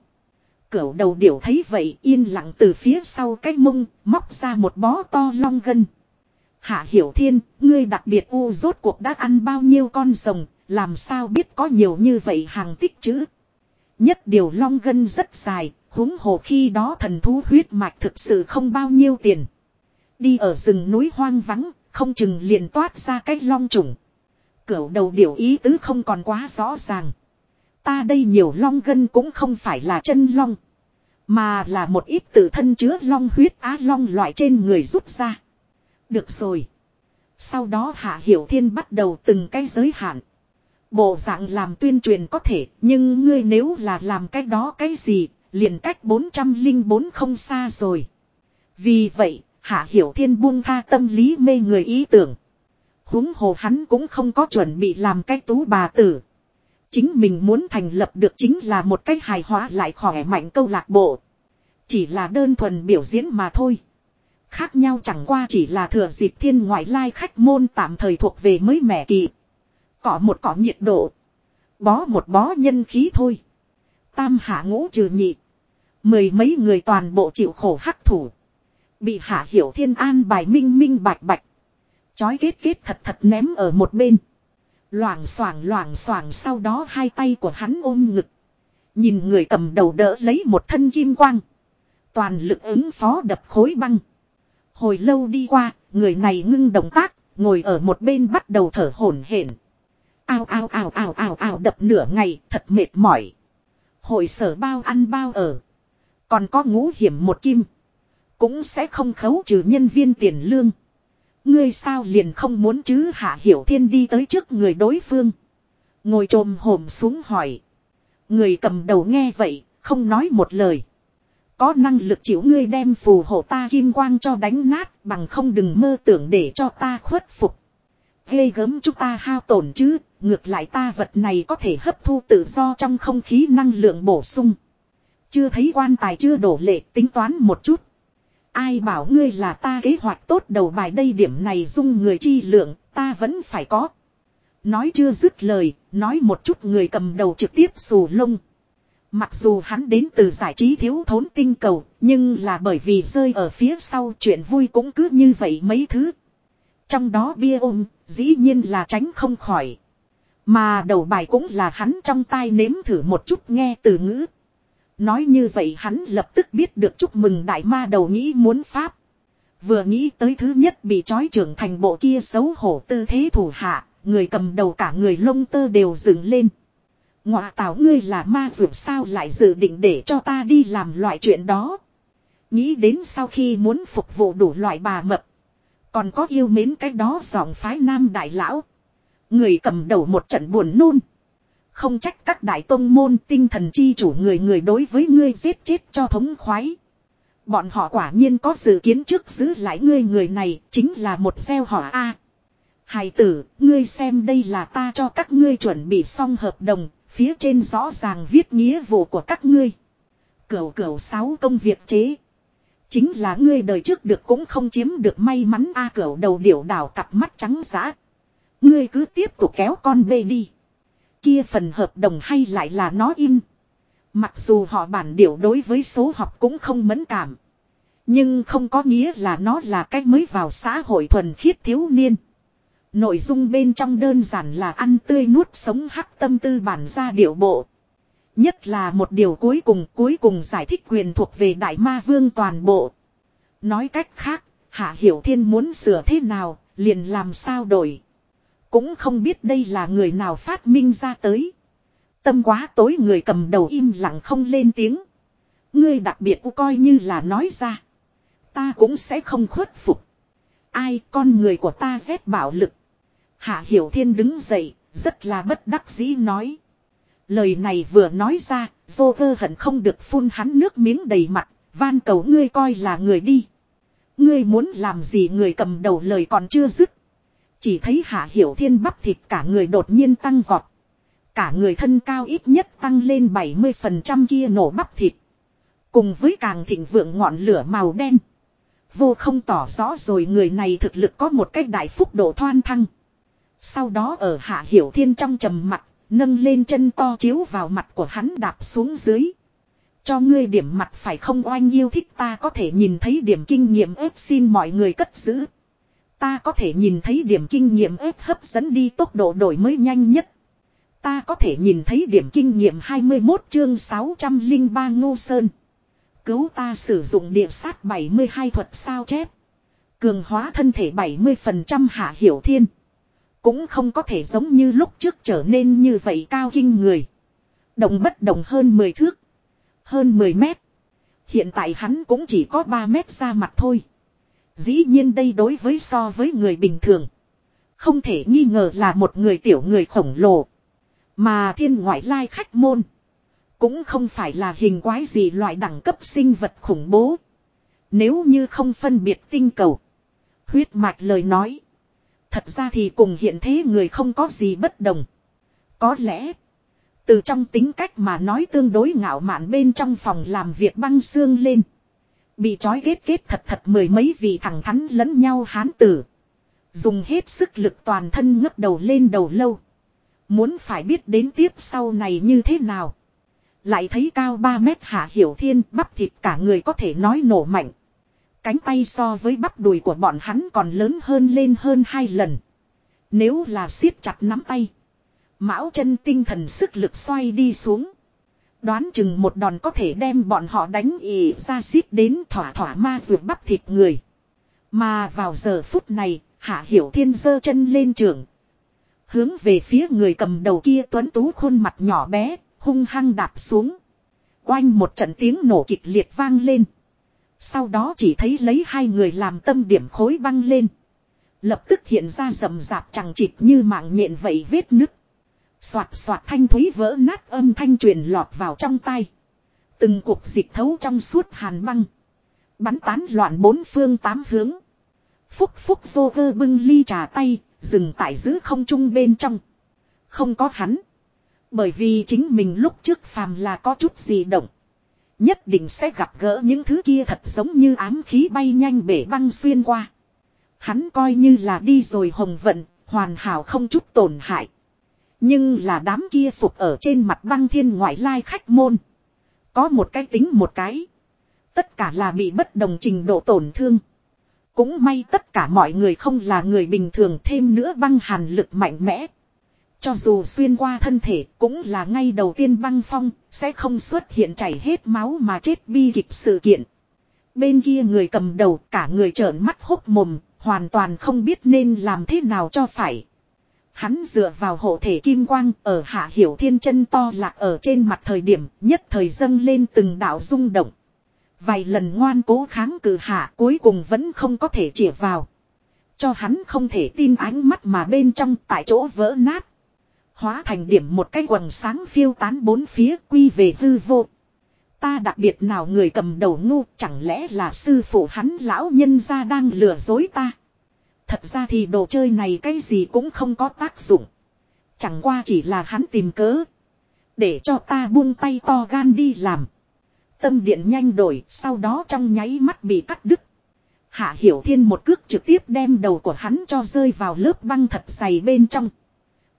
Cửu đầu điểu thấy vậy yên lặng từ phía sau cái mông, móc ra một bó to long gân. Hạ hiểu thiên, ngươi đặc biệt u rốt cuộc đã ăn bao nhiêu con rồng, làm sao biết có nhiều như vậy hàng tích chữ. Nhất điều long gân rất dài, huống hồ khi đó thần thú huyết mạch thực sự không bao nhiêu tiền. Đi ở rừng núi hoang vắng, không chừng liền toát ra cái long trùng. Cửu đầu điều ý tứ không còn quá rõ ràng. Ta đây nhiều long gân cũng không phải là chân long. Mà là một ít tự thân chứa long huyết á long loại trên người rút ra. Được rồi. Sau đó Hạ Hiểu Thiên bắt đầu từng cái giới hạn. Bộ dạng làm tuyên truyền có thể, nhưng ngươi nếu là làm cái đó cái gì, liền cách 404 không xa rồi. Vì vậy, Hạ Hiểu Thiên buông tha tâm lý mê người ý tưởng. huống hồ hắn cũng không có chuẩn bị làm cái tú bà tử. Chính mình muốn thành lập được chính là một cái hài hóa lại khỏe mạnh câu lạc bộ. Chỉ là đơn thuần biểu diễn mà thôi. Khác nhau chẳng qua chỉ là thừa dịp thiên ngoại lai khách môn tạm thời thuộc về mới mẻ kỳ. Cỏ một cỏ nhiệt độ. Bó một bó nhân khí thôi. Tam hạ ngũ trừ nhị. Mười mấy người toàn bộ chịu khổ hắc thủ. Bị hạ hiểu thiên an bài minh minh bạch bạch. Chói kết kết thật thật ném ở một bên. Loảng xoảng loảng xoảng sau đó hai tay của hắn ôm ngực. Nhìn người cầm đầu đỡ lấy một thân kim quang. Toàn lực ứng phó đập khối băng. Hồi lâu đi qua, người này ngưng động tác, ngồi ở một bên bắt đầu thở hổn hển. Ao ao ao ao ao ao đập nửa ngày, thật mệt mỏi. Hội sở bao ăn bao ở. Còn có ngũ hiểm một kim. Cũng sẽ không khấu trừ nhân viên tiền lương. Ngươi sao liền không muốn chứ hạ hiểu thiên đi tới trước người đối phương. Ngồi trồm hổm xuống hỏi. Người cầm đầu nghe vậy, không nói một lời. Có năng lực chịu ngươi đem phù hộ ta kim quang cho đánh nát bằng không đừng mơ tưởng để cho ta khuất phục. Ghê gớm chúng ta hao tổn chứ, ngược lại ta vật này có thể hấp thu tự do trong không khí năng lượng bổ sung. Chưa thấy quan tài chưa đổ lệ tính toán một chút. Ai bảo ngươi là ta kế hoạch tốt đầu bài đây điểm này dung người chi lượng, ta vẫn phải có. Nói chưa dứt lời, nói một chút người cầm đầu trực tiếp xù lông. Mặc dù hắn đến từ giải trí thiếu thốn tinh cầu, nhưng là bởi vì rơi ở phía sau chuyện vui cũng cứ như vậy mấy thứ. Trong đó bia ôm, dĩ nhiên là tránh không khỏi. Mà đầu bài cũng là hắn trong tai nếm thử một chút nghe từ ngữ. Nói như vậy hắn lập tức biết được chúc mừng đại ma đầu nghĩ muốn pháp. Vừa nghĩ tới thứ nhất bị trói trưởng thành bộ kia xấu hổ tư thế thủ hạ, người cầm đầu cả người lông tơ đều dựng lên. Ngọa tảo ngươi là ma dược sao lại dự định để cho ta đi làm loại chuyện đó. Nghĩ đến sau khi muốn phục vụ đủ loại bà mập. Còn có yêu mến cái đó giọng phái nam đại lão. Người cầm đầu một trận buồn nôn. Không trách các đại tông môn tinh thần chi chủ người người đối với ngươi giết chết cho thống khoái. Bọn họ quả nhiên có dự kiến trước giữ lại ngươi người này chính là một gieo họ A. Hài tử, ngươi xem đây là ta cho các ngươi chuẩn bị xong hợp đồng, phía trên rõ ràng viết nghĩa vụ của các ngươi. Cửu cửu sáu công việc chế. Chính là ngươi đời trước được cũng không chiếm được may mắn A cửu đầu điểu đảo cặp mắt trắng giã. Ngươi cứ tiếp tục kéo con bê đi. Kia phần hợp đồng hay lại là nó in. Mặc dù họ bản điểu đối với số học cũng không mẫn cảm. Nhưng không có nghĩa là nó là cách mới vào xã hội thuần khiết thiếu niên. Nội dung bên trong đơn giản là ăn tươi nuốt sống hắc tâm tư bản ra điệu bộ. Nhất là một điều cuối cùng cuối cùng giải thích quyền thuộc về đại ma vương toàn bộ. Nói cách khác, Hạ Hiểu Thiên muốn sửa thế nào, liền làm sao đổi. Cũng không biết đây là người nào phát minh ra tới. Tâm quá tối người cầm đầu im lặng không lên tiếng. Ngươi đặc biệt coi như là nói ra. Ta cũng sẽ không khuất phục. Ai con người của ta rét bạo lực. Hạ Hiểu Thiên đứng dậy, rất là bất đắc dĩ nói. Lời này vừa nói ra, vô cơ hận không được phun hắn nước miếng đầy mặt, van cầu ngươi coi là người đi. Ngươi muốn làm gì người cầm đầu lời còn chưa dứt. Chỉ thấy Hạ Hiểu Thiên bắp thịt cả người đột nhiên tăng vọt. Cả người thân cao ít nhất tăng lên 70% kia nổ bắp thịt. Cùng với càng thịnh vượng ngọn lửa màu đen. Vô không tỏ rõ rồi người này thực lực có một cách đại phúc độ thoan thăng. Sau đó ở Hạ Hiểu Thiên trong trầm mặt, nâng lên chân to chiếu vào mặt của hắn đạp xuống dưới. Cho ngươi điểm mặt phải không oanh yêu thích ta có thể nhìn thấy điểm kinh nghiệm ép xin mọi người cất giữ. Ta có thể nhìn thấy điểm kinh nghiệm ép hấp dẫn đi tốc độ đổi mới nhanh nhất. Ta có thể nhìn thấy điểm kinh nghiệm 21 chương 603 ngô sơn. Cứu ta sử dụng địa sát 72 thuật sao chép. Cường hóa thân thể 70% hạ hiểu thiên. Cũng không có thể giống như lúc trước trở nên như vậy cao kinh người. Động bất động hơn 10 thước. Hơn 10 mét. Hiện tại hắn cũng chỉ có 3 mét ra mặt thôi. Dĩ nhiên đây đối với so với người bình thường. Không thể nghi ngờ là một người tiểu người khổng lồ. Mà thiên ngoại lai khách môn. Cũng không phải là hình quái gì loại đẳng cấp sinh vật khủng bố. Nếu như không phân biệt tinh cầu. Huyết mạch lời nói. Thật ra thì cùng hiện thế người không có gì bất đồng. Có lẽ. Từ trong tính cách mà nói tương đối ngạo mạn bên trong phòng làm việc băng xương lên. Bị trói kết kết thật thật mười mấy vị thẳng thắn lẫn nhau hán tử. Dùng hết sức lực toàn thân ngấp đầu lên đầu lâu. Muốn phải biết đến tiếp sau này như thế nào. Lại thấy cao 3 mét hạ hiểu thiên bắp thịt cả người có thể nói nổ mạnh. Cánh tay so với bắp đùi của bọn hắn còn lớn hơn lên hơn hai lần. Nếu là siết chặt nắm tay. Mão chân tinh thần sức lực xoay đi xuống. Đoán chừng một đòn có thể đem bọn họ đánh ỉ ra xít đến thỏa thỏa ma ruột bắp thịt người. Mà vào giờ phút này, Hạ Hiểu Thiên giơ chân lên trường. Hướng về phía người cầm đầu kia tuấn tú khuôn mặt nhỏ bé, hung hăng đạp xuống. Oanh một trận tiếng nổ kịch liệt vang lên. Sau đó chỉ thấy lấy hai người làm tâm điểm khối băng lên. Lập tức hiện ra rầm rạp chẳng chịt như mạng nhện vậy vết nứt. Xoạt xoạt thanh thúy vỡ nát âm thanh truyền lọt vào trong tay. Từng cuộc dịch thấu trong suốt hàn băng. Bắn tán loạn bốn phương tám hướng. Phúc phúc vô cơ bưng ly trà tay, dừng tại giữ không trung bên trong. Không có hắn. Bởi vì chính mình lúc trước phàm là có chút gì động. Nhất định sẽ gặp gỡ những thứ kia thật giống như ám khí bay nhanh bể băng xuyên qua. Hắn coi như là đi rồi hồng vận, hoàn hảo không chút tổn hại. Nhưng là đám kia phục ở trên mặt băng thiên ngoại lai khách môn. Có một cái tính một cái. Tất cả là bị bất đồng trình độ tổn thương. Cũng may tất cả mọi người không là người bình thường thêm nữa băng hàn lực mạnh mẽ. Cho dù xuyên qua thân thể cũng là ngay đầu tiên băng phong, sẽ không xuất hiện chảy hết máu mà chết bi kịch sự kiện. Bên kia người cầm đầu cả người trợn mắt hốc mồm, hoàn toàn không biết nên làm thế nào cho phải. Hắn dựa vào hộ thể kim quang ở hạ hiểu thiên chân to lạc ở trên mặt thời điểm, nhất thời dâng lên từng đạo rung động. Vài lần ngoan cố kháng cự hạ cuối cùng vẫn không có thể chĩa vào. Cho hắn không thể tin ánh mắt mà bên trong tại chỗ vỡ nát. Hóa thành điểm một cái quần sáng phiêu tán bốn phía quy về hư vô. Ta đặc biệt nào người cầm đầu ngu, chẳng lẽ là sư phụ hắn lão nhân gia đang lừa dối ta. Thật ra thì đồ chơi này cái gì cũng không có tác dụng. Chẳng qua chỉ là hắn tìm cớ. Để cho ta buông tay to gan đi làm. Tâm điện nhanh đổi sau đó trong nháy mắt bị cắt đứt. Hạ Hiểu Thiên một cước trực tiếp đem đầu của hắn cho rơi vào lớp băng thật dày bên trong.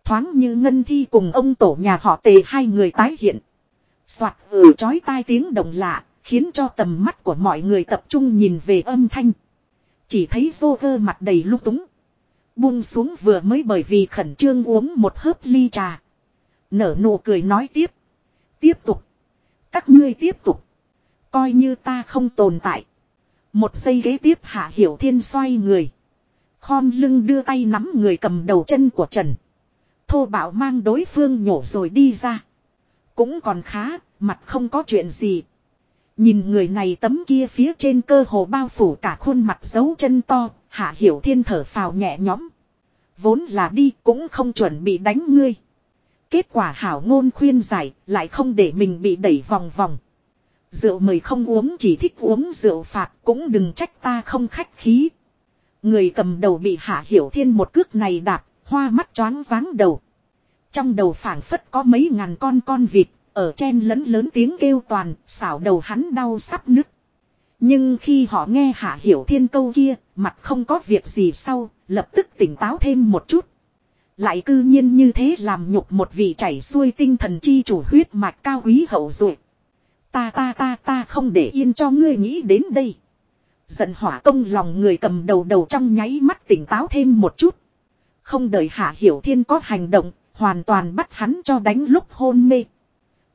Thoáng như ngân thi cùng ông tổ nhà họ tề hai người tái hiện. Soạt ừ chói tai tiếng động lạ, khiến cho tầm mắt của mọi người tập trung nhìn về âm thanh. Chỉ thấy vô cơ mặt đầy lúc túng. Buông xuống vừa mới bởi vì khẩn trương uống một hớp ly trà. Nở nụ cười nói tiếp. Tiếp tục. Các ngươi tiếp tục. Coi như ta không tồn tại. Một giây ghế tiếp hạ hiểu thiên xoay người. Khom lưng đưa tay nắm người cầm đầu chân của Trần. Thô bảo mang đối phương nhổ rồi đi ra. Cũng còn khá, mặt không có chuyện gì. Nhìn người này tấm kia phía trên cơ hồ bao phủ cả khuôn mặt dấu chân to, hạ hiểu thiên thở phào nhẹ nhõm. Vốn là đi cũng không chuẩn bị đánh ngươi. Kết quả hảo ngôn khuyên giải lại không để mình bị đẩy vòng vòng. Rượu mời không uống chỉ thích uống rượu phạt cũng đừng trách ta không khách khí. Người cầm đầu bị hạ hiểu thiên một cước này đạp, hoa mắt choáng váng đầu. Trong đầu phảng phất có mấy ngàn con con vịt, ở chen lấn lớn tiếng kêu toàn, xảo đầu hắn đau sắp nứt. Nhưng khi họ nghe hạ hiểu thiên câu kia, mặt không có việc gì sau, lập tức tỉnh táo thêm một chút. Lại cư nhiên như thế làm nhục một vị chảy xuôi tinh thần chi chủ huyết mạch cao quý hậu rồi. Ta ta ta ta không để yên cho ngươi nghĩ đến đây. Giận hỏa công lòng người cầm đầu đầu trong nháy mắt tỉnh táo thêm một chút. Không đợi hạ hiểu thiên có hành động, hoàn toàn bắt hắn cho đánh lúc hôn mê.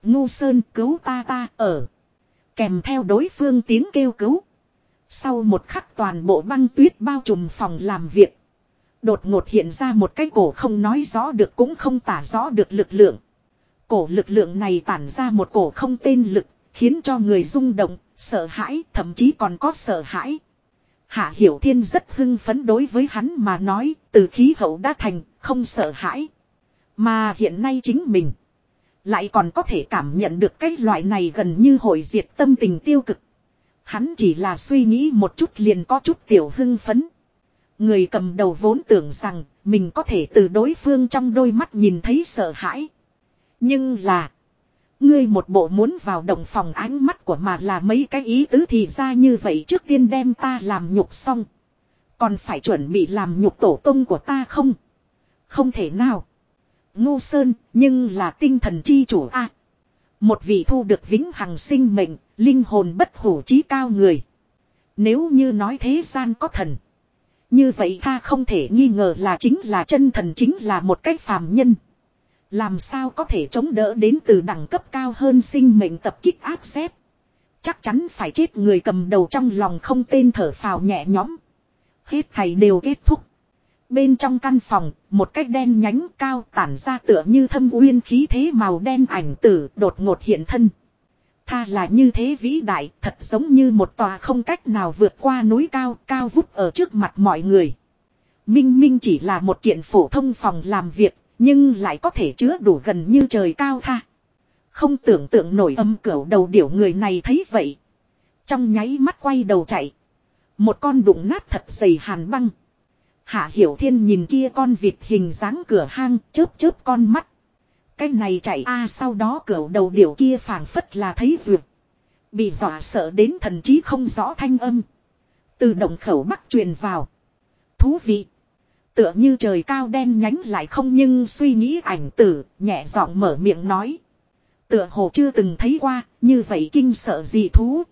Ngu sơn cứu ta ta ở. Kèm theo đối phương tiếng kêu cứu. Sau một khắc toàn bộ băng tuyết bao trùm phòng làm việc. Đột ngột hiện ra một cái cổ không nói rõ được cũng không tả rõ được lực lượng. Cổ lực lượng này tản ra một cổ không tên lực, khiến cho người rung động, sợ hãi, thậm chí còn có sợ hãi. Hạ Hiểu Thiên rất hưng phấn đối với hắn mà nói, từ khí hậu đã thành, không sợ hãi. Mà hiện nay chính mình, lại còn có thể cảm nhận được cái loại này gần như hội diệt tâm tình tiêu cực. Hắn chỉ là suy nghĩ một chút liền có chút tiểu hưng phấn. Người cầm đầu vốn tưởng rằng mình có thể từ đối phương trong đôi mắt nhìn thấy sợ hãi. Nhưng là. Ngươi một bộ muốn vào động phòng ánh mắt của mà là mấy cái ý tứ thì ra như vậy trước tiên đem ta làm nhục xong. Còn phải chuẩn bị làm nhục tổ tông của ta không? Không thể nào. Ngu sơn nhưng là tinh thần chi chủ a Một vị thu được vĩnh hằng sinh mệnh, linh hồn bất hủ trí cao người. Nếu như nói thế gian có thần. Như vậy tha không thể nghi ngờ là chính là chân thần chính là một cách phàm nhân. Làm sao có thể chống đỡ đến từ đẳng cấp cao hơn sinh mệnh tập kích áp xếp. Chắc chắn phải chết người cầm đầu trong lòng không tên thở phào nhẹ nhõm. Hết thầy đều kết thúc. Bên trong căn phòng, một cái đen nhánh cao tản ra tựa như thâm uyên khí thế màu đen ảnh tử đột ngột hiện thân. Tha là như thế vĩ đại, thật giống như một tòa không cách nào vượt qua núi cao, cao vút ở trước mặt mọi người. Minh Minh chỉ là một kiện phổ thông phòng làm việc, nhưng lại có thể chứa đủ gần như trời cao tha. Không tưởng tượng nổi âm cửu đầu điểu người này thấy vậy. Trong nháy mắt quay đầu chạy. Một con đụng nát thật dày hàn băng. Hạ Hiểu Thiên nhìn kia con vịt hình dáng cửa hang chớp chớp con mắt. Cái này chạy a sau đó cửa đầu điểu kia phảng phất là thấy vượt. Bị dọa sợ đến thần trí không rõ thanh âm. Từ động khẩu bắc truyền vào. Thú vị. Tựa như trời cao đen nhánh lại không nhưng suy nghĩ ảnh tử, nhẹ giọng mở miệng nói. Tựa hồ chưa từng thấy qua, như vậy kinh sợ gì thú.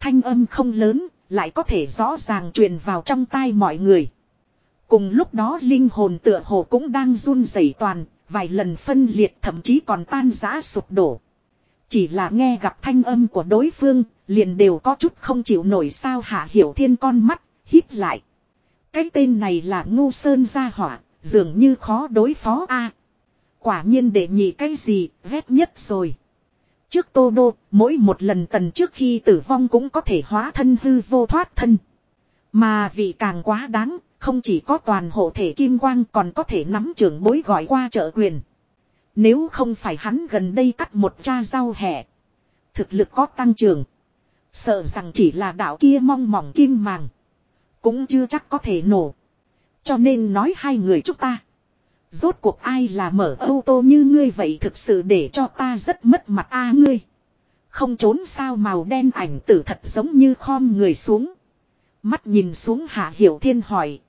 Thanh âm không lớn, lại có thể rõ ràng truyền vào trong tai mọi người. Cùng lúc đó linh hồn tựa hồ cũng đang run rẩy toàn, vài lần phân liệt thậm chí còn tan rã sụp đổ. Chỉ là nghe gặp thanh âm của đối phương, liền đều có chút không chịu nổi sao hạ hiểu thiên con mắt, hít lại. Cái tên này là ngu sơn gia hỏa, dường như khó đối phó a. Quả nhiên để nhị cái gì, ghét nhất rồi. Trước tô đô, mỗi một lần tần trước khi tử vong cũng có thể hóa thân hư vô thoát thân. Mà vì càng quá đáng, không chỉ có toàn hộ thể kim quang còn có thể nắm trưởng bối gọi qua trợ quyền. Nếu không phải hắn gần đây cắt một cha rau hẹ. Thực lực có tăng trưởng. Sợ rằng chỉ là đạo kia mong mỏng kim màng. Cũng chưa chắc có thể nổ. Cho nên nói hai người chúng ta. Rốt cuộc ai là mở ô tô như ngươi vậy thực sự để cho ta rất mất mặt a à ngươi. Không trốn sao màu đen ảnh tử thật giống như khom người xuống. Mắt nhìn xuống hạ hiểu thiên hỏi.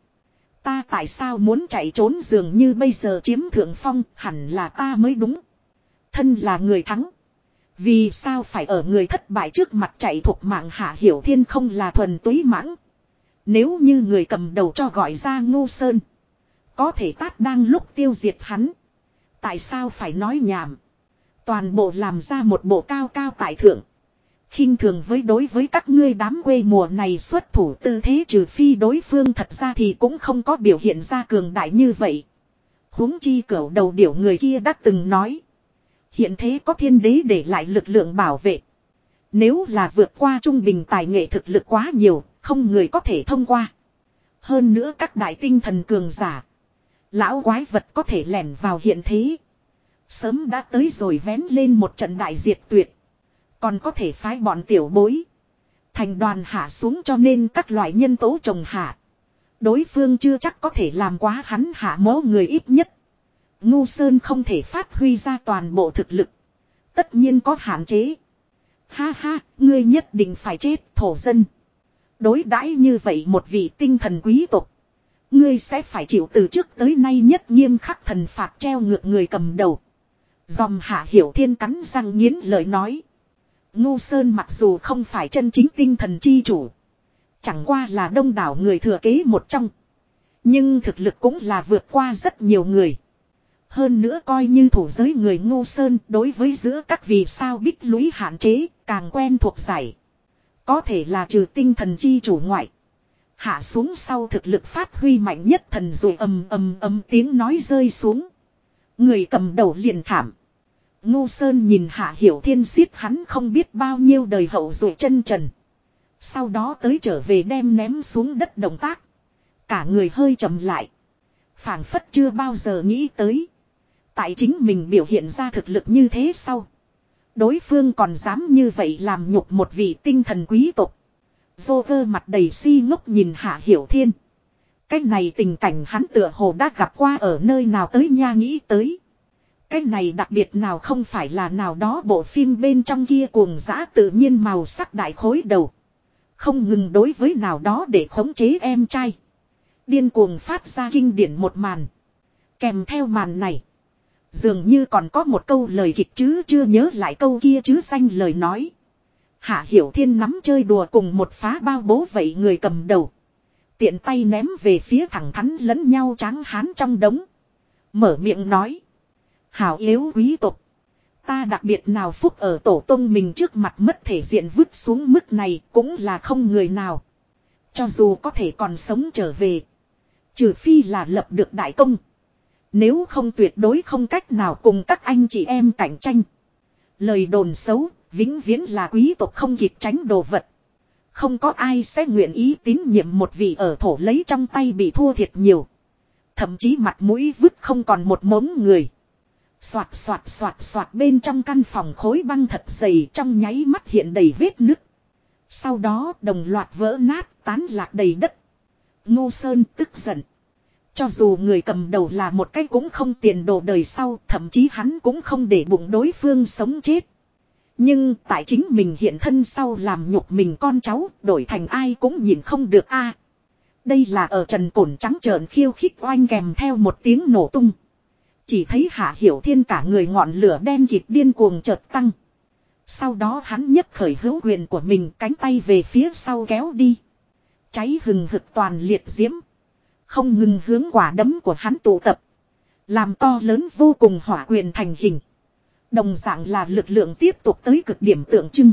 Ta tại sao muốn chạy trốn dường như bây giờ chiếm thượng phong, hẳn là ta mới đúng. Thân là người thắng. Vì sao phải ở người thất bại trước mặt chạy thuộc mạng hạ hiểu thiên không là thuần túy mãng. Nếu như người cầm đầu cho gọi ra ngô sơn. Có thể tát đang lúc tiêu diệt hắn. Tại sao phải nói nhảm. Toàn bộ làm ra một bộ cao cao tại thượng khinh thường với đối với các ngươi đám quê mùa này xuất thủ tư thế trừ phi đối phương thật ra thì cũng không có biểu hiện ra cường đại như vậy. huống chi cẩu đầu điểu người kia đã từng nói. Hiện thế có thiên đế để lại lực lượng bảo vệ. Nếu là vượt qua trung bình tài nghệ thực lực quá nhiều, không người có thể thông qua. Hơn nữa các đại tinh thần cường giả. Lão quái vật có thể lẻn vào hiện thế. Sớm đã tới rồi vén lên một trận đại diệt tuyệt. Còn có thể phái bọn tiểu bối. Thành đoàn hạ xuống cho nên các loại nhân tố trồng hạ. Đối phương chưa chắc có thể làm quá hắn hạ mố người ít nhất. Ngu Sơn không thể phát huy ra toàn bộ thực lực. Tất nhiên có hạn chế. Ha ha, ngươi nhất định phải chết thổ dân. Đối đãi như vậy một vị tinh thần quý tộc. Ngươi sẽ phải chịu từ trước tới nay nhất nghiêm khắc thần phạt treo ngược người cầm đầu. Dòng hạ hiểu thiên cắn răng nghiến lời nói. Ngu Sơn mặc dù không phải chân chính tinh thần chi chủ. Chẳng qua là đông đảo người thừa kế một trong. Nhưng thực lực cũng là vượt qua rất nhiều người. Hơn nữa coi như thủ giới người ngu sơn đối với giữa các vì sao bích lũy hạn chế, càng quen thuộc giải. Có thể là trừ tinh thần chi chủ ngoại. Hạ xuống sau thực lực phát huy mạnh nhất thần rồi ầm ầm ầm tiếng nói rơi xuống. Người cầm đầu liền thảm. Ngu Sơn nhìn Hạ Hiểu Thiên xiết hắn không biết bao nhiêu đời hậu rồi chân trần. Sau đó tới trở về đem ném xuống đất động tác. Cả người hơi chậm lại. phảng phất chưa bao giờ nghĩ tới. Tại chính mình biểu hiện ra thực lực như thế sau. Đối phương còn dám như vậy làm nhục một vị tinh thần quý tộc. Vô cơ mặt đầy si ngốc nhìn Hạ Hiểu Thiên. Cái này tình cảnh hắn tựa hồ đã gặp qua ở nơi nào tới nha nghĩ tới. Cái này đặc biệt nào không phải là nào đó bộ phim bên trong kia cuồng dã tự nhiên màu sắc đại khối đầu. Không ngừng đối với nào đó để khống chế em trai. Điên cuồng phát ra kinh điển một màn. Kèm theo màn này. Dường như còn có một câu lời kịch chứ chưa nhớ lại câu kia chứ xanh lời nói. Hạ Hiểu Thiên nắm chơi đùa cùng một phá bao bố vậy người cầm đầu. Tiện tay ném về phía thẳng thắn lẫn nhau trắng hán trong đống. Mở miệng nói. Hảo yếu quý tộc. Ta đặc biệt nào phúc ở tổ tông mình trước mặt mất thể diện vứt xuống mức này cũng là không người nào. Cho dù có thể còn sống trở về. Trừ phi là lập được đại công. Nếu không tuyệt đối không cách nào cùng các anh chị em cạnh tranh. Lời đồn xấu, vĩnh viễn là quý tộc không kịp tránh đồ vật. Không có ai sẽ nguyện ý tín nhiệm một vị ở thổ lấy trong tay bị thua thiệt nhiều. Thậm chí mặt mũi vứt không còn một mống người. Xoạt xoạt xoạt xoạt bên trong căn phòng khối băng thật dày trong nháy mắt hiện đầy vết nứt. Sau đó đồng loạt vỡ nát tán lạc đầy đất. Ngô Sơn tức giận. Cho dù người cầm đầu là một cái cũng không tiền đồ đời sau, thậm chí hắn cũng không để bụng đối phương sống chết. Nhưng tại chính mình hiện thân sau làm nhục mình con cháu, đổi thành ai cũng nhìn không được a. Đây là ở trần cổn trắng trợn khiêu khích oanh kèm theo một tiếng nổ tung. Chỉ thấy hạ hiểu thiên cả người ngọn lửa đen kịt điên cuồng chợt tăng. Sau đó hắn nhấc khởi hữu quyền của mình cánh tay về phía sau kéo đi. Cháy hừng hực toàn liệt diễm. Không ngừng hướng quả đấm của hắn tụ tập. Làm to lớn vô cùng hỏa quyền thành hình. Đồng dạng là lực lượng tiếp tục tới cực điểm tượng trưng.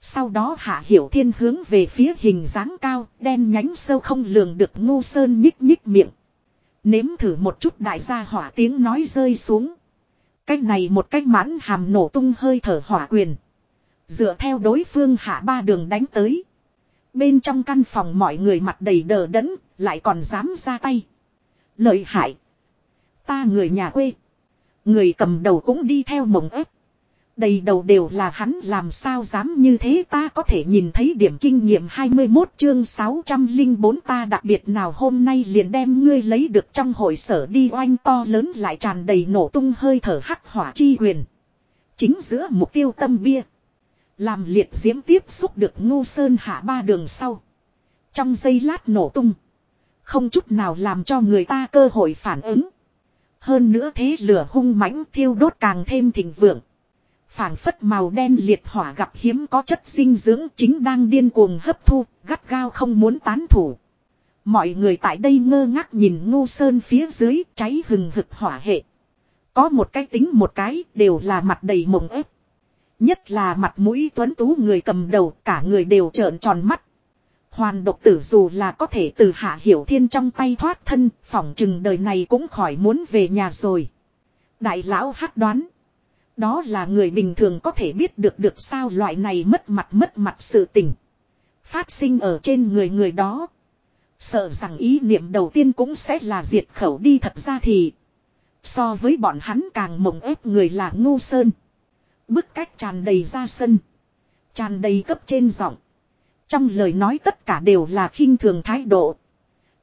Sau đó hạ hiểu thiên hướng về phía hình dáng cao, đen nhánh sâu không lường được ngu sơn nhích nhích miệng. Nếm thử một chút đại gia hỏa tiếng nói rơi xuống. Cách này một cách mãn hàm nổ tung hơi thở hỏa quyền. Dựa theo đối phương hạ ba đường đánh tới. Bên trong căn phòng mọi người mặt đầy đờ đẫn, lại còn dám ra tay. Lợi hại. Ta người nhà quê. Người cầm đầu cũng đi theo mộng ép. Đầy đầu đều là hắn làm sao dám như thế ta có thể nhìn thấy điểm kinh nghiệm 21 chương 604 ta đặc biệt nào hôm nay liền đem ngươi lấy được trong hội sở đi oanh to lớn lại tràn đầy nổ tung hơi thở hắc hỏa chi quyền. Chính giữa mục tiêu tâm bia. Làm liệt diễm tiếp xúc được ngu sơn hạ ba đường sau. Trong giây lát nổ tung. Không chút nào làm cho người ta cơ hội phản ứng. Hơn nữa thế lửa hung mãnh thiêu đốt càng thêm thịnh vượng phảng phất màu đen liệt hỏa gặp hiếm có chất dinh dưỡng chính đang điên cuồng hấp thu, gắt gao không muốn tán thủ. Mọi người tại đây ngơ ngác nhìn ngu sơn phía dưới cháy hừng hực hỏa hệ. Có một cái tính một cái đều là mặt đầy mộng ép. Nhất là mặt mũi tuấn tú người cầm đầu cả người đều trợn tròn mắt. Hoàn độc tử dù là có thể từ hạ hiểu thiên trong tay thoát thân, phỏng chừng đời này cũng khỏi muốn về nhà rồi. Đại lão hát đoán. Đó là người bình thường có thể biết được được sao loại này mất mặt mất mặt sự tình. Phát sinh ở trên người người đó. Sợ rằng ý niệm đầu tiên cũng sẽ là diệt khẩu đi thật ra thì. So với bọn hắn càng mộng ép người là ngu sơn. Bức cách tràn đầy ra sân. Tràn đầy cấp trên giọng. Trong lời nói tất cả đều là khinh thường thái độ.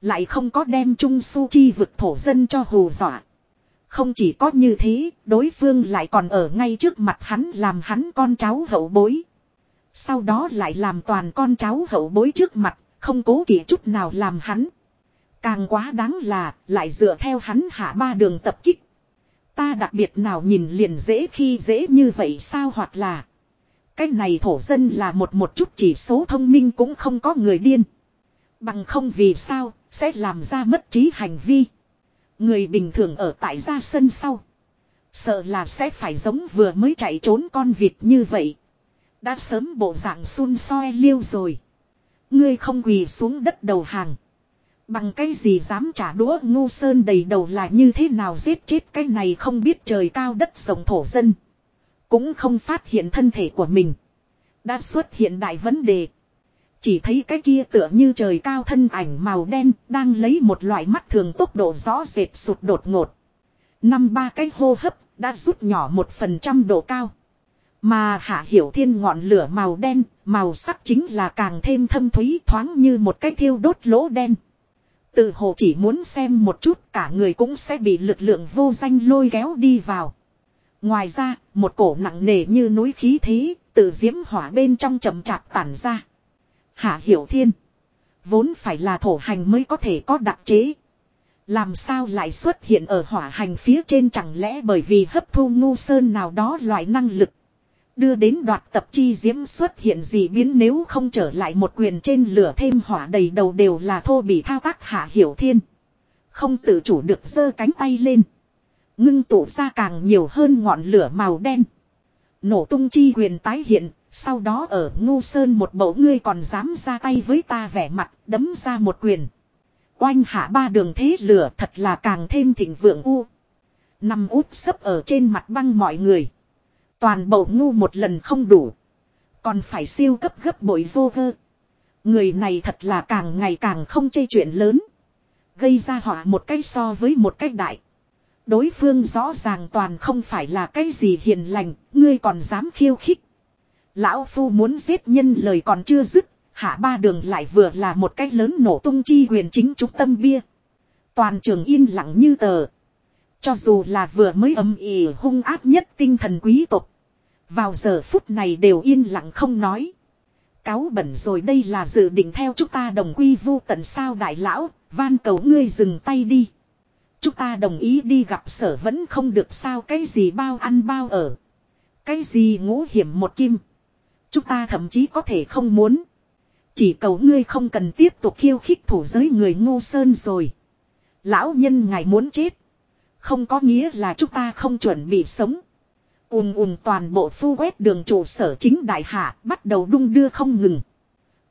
Lại không có đem Trung Su Chi vực thổ dân cho hù dọa. Không chỉ có như thế, đối phương lại còn ở ngay trước mặt hắn làm hắn con cháu hậu bối. Sau đó lại làm toàn con cháu hậu bối trước mặt, không cố kỵ chút nào làm hắn. Càng quá đáng là, lại dựa theo hắn hạ ba đường tập kích. Ta đặc biệt nào nhìn liền dễ khi dễ như vậy sao hoặc là. Cái này thổ dân là một một chút chỉ số thông minh cũng không có người điên. Bằng không vì sao, sẽ làm ra mất trí hành vi. Người bình thường ở tại ra sân sau. Sợ là sẽ phải giống vừa mới chạy trốn con vịt như vậy. Đã sớm bộ dạng xun soi liêu rồi. Ngươi không quỳ xuống đất đầu hàng. Bằng cái gì dám trả đũa ngu sơn đầy đầu là như thế nào giết chết cái này không biết trời cao đất rộng thổ dân. Cũng không phát hiện thân thể của mình. Đã xuất hiện đại vấn đề. Chỉ thấy cái kia tựa như trời cao thân ảnh màu đen đang lấy một loại mắt thường tốc độ rõ rệt sụt đột ngột. Năm ba cái hô hấp đã rút nhỏ một phần trăm độ cao. Mà hạ hiểu thiên ngọn lửa màu đen, màu sắc chính là càng thêm thâm thúy thoáng như một cái thiêu đốt lỗ đen. tự hồ chỉ muốn xem một chút cả người cũng sẽ bị lực lượng vô danh lôi kéo đi vào. Ngoài ra, một cổ nặng nề như núi khí thế, từ diễm hỏa bên trong chậm chạp tản ra. Hạ Hiểu Thiên. Vốn phải là thổ hành mới có thể có đặc chế. Làm sao lại xuất hiện ở hỏa hành phía trên chẳng lẽ bởi vì hấp thu ngu sơn nào đó loại năng lực. Đưa đến đoạt tập chi diễm xuất hiện gì biến nếu không trở lại một quyền trên lửa thêm hỏa đầy đầu đều là thô bị thao tác hạ hiểu thiên. Không tự chủ được giơ cánh tay lên. Ngưng tụ ra càng nhiều hơn ngọn lửa màu đen. Nổ tung chi quyền tái hiện, sau đó ở ngu sơn một bộ ngươi còn dám ra tay với ta vẻ mặt, đấm ra một quyền. Oanh hạ ba đường thế lửa thật là càng thêm thịnh vượng u. Nằm úp sấp ở trên mặt băng mọi người. Toàn bộ ngu một lần không đủ. Còn phải siêu cấp gấp bội vô vơ. Người này thật là càng ngày càng không chê chuyện lớn. Gây ra họa một cách so với một cách đại. Đối phương rõ ràng toàn không phải là cái gì hiền lành, ngươi còn dám khiêu khích. Lão Phu muốn giết nhân lời còn chưa dứt, hạ ba đường lại vừa là một cách lớn nổ tung chi quyền chính trúc tâm bia. Toàn trường yên lặng như tờ. Cho dù là vừa mới âm ỉ hung áp nhất tinh thần quý tộc. Vào giờ phút này đều yên lặng không nói. Cáo bẩn rồi đây là dự định theo chúng ta đồng quy vu tận sao đại lão, van cầu ngươi dừng tay đi. Chúng ta đồng ý đi gặp sở vẫn không được sao cái gì bao ăn bao ở. Cái gì ngũ hiểm một kim. Chúng ta thậm chí có thể không muốn. Chỉ cầu ngươi không cần tiếp tục khiêu khích thủ giới người ngu sơn rồi. Lão nhân ngài muốn chết. Không có nghĩa là chúng ta không chuẩn bị sống. ùm ùm toàn bộ phu quét đường trụ sở chính đại hạ bắt đầu đung đưa không ngừng.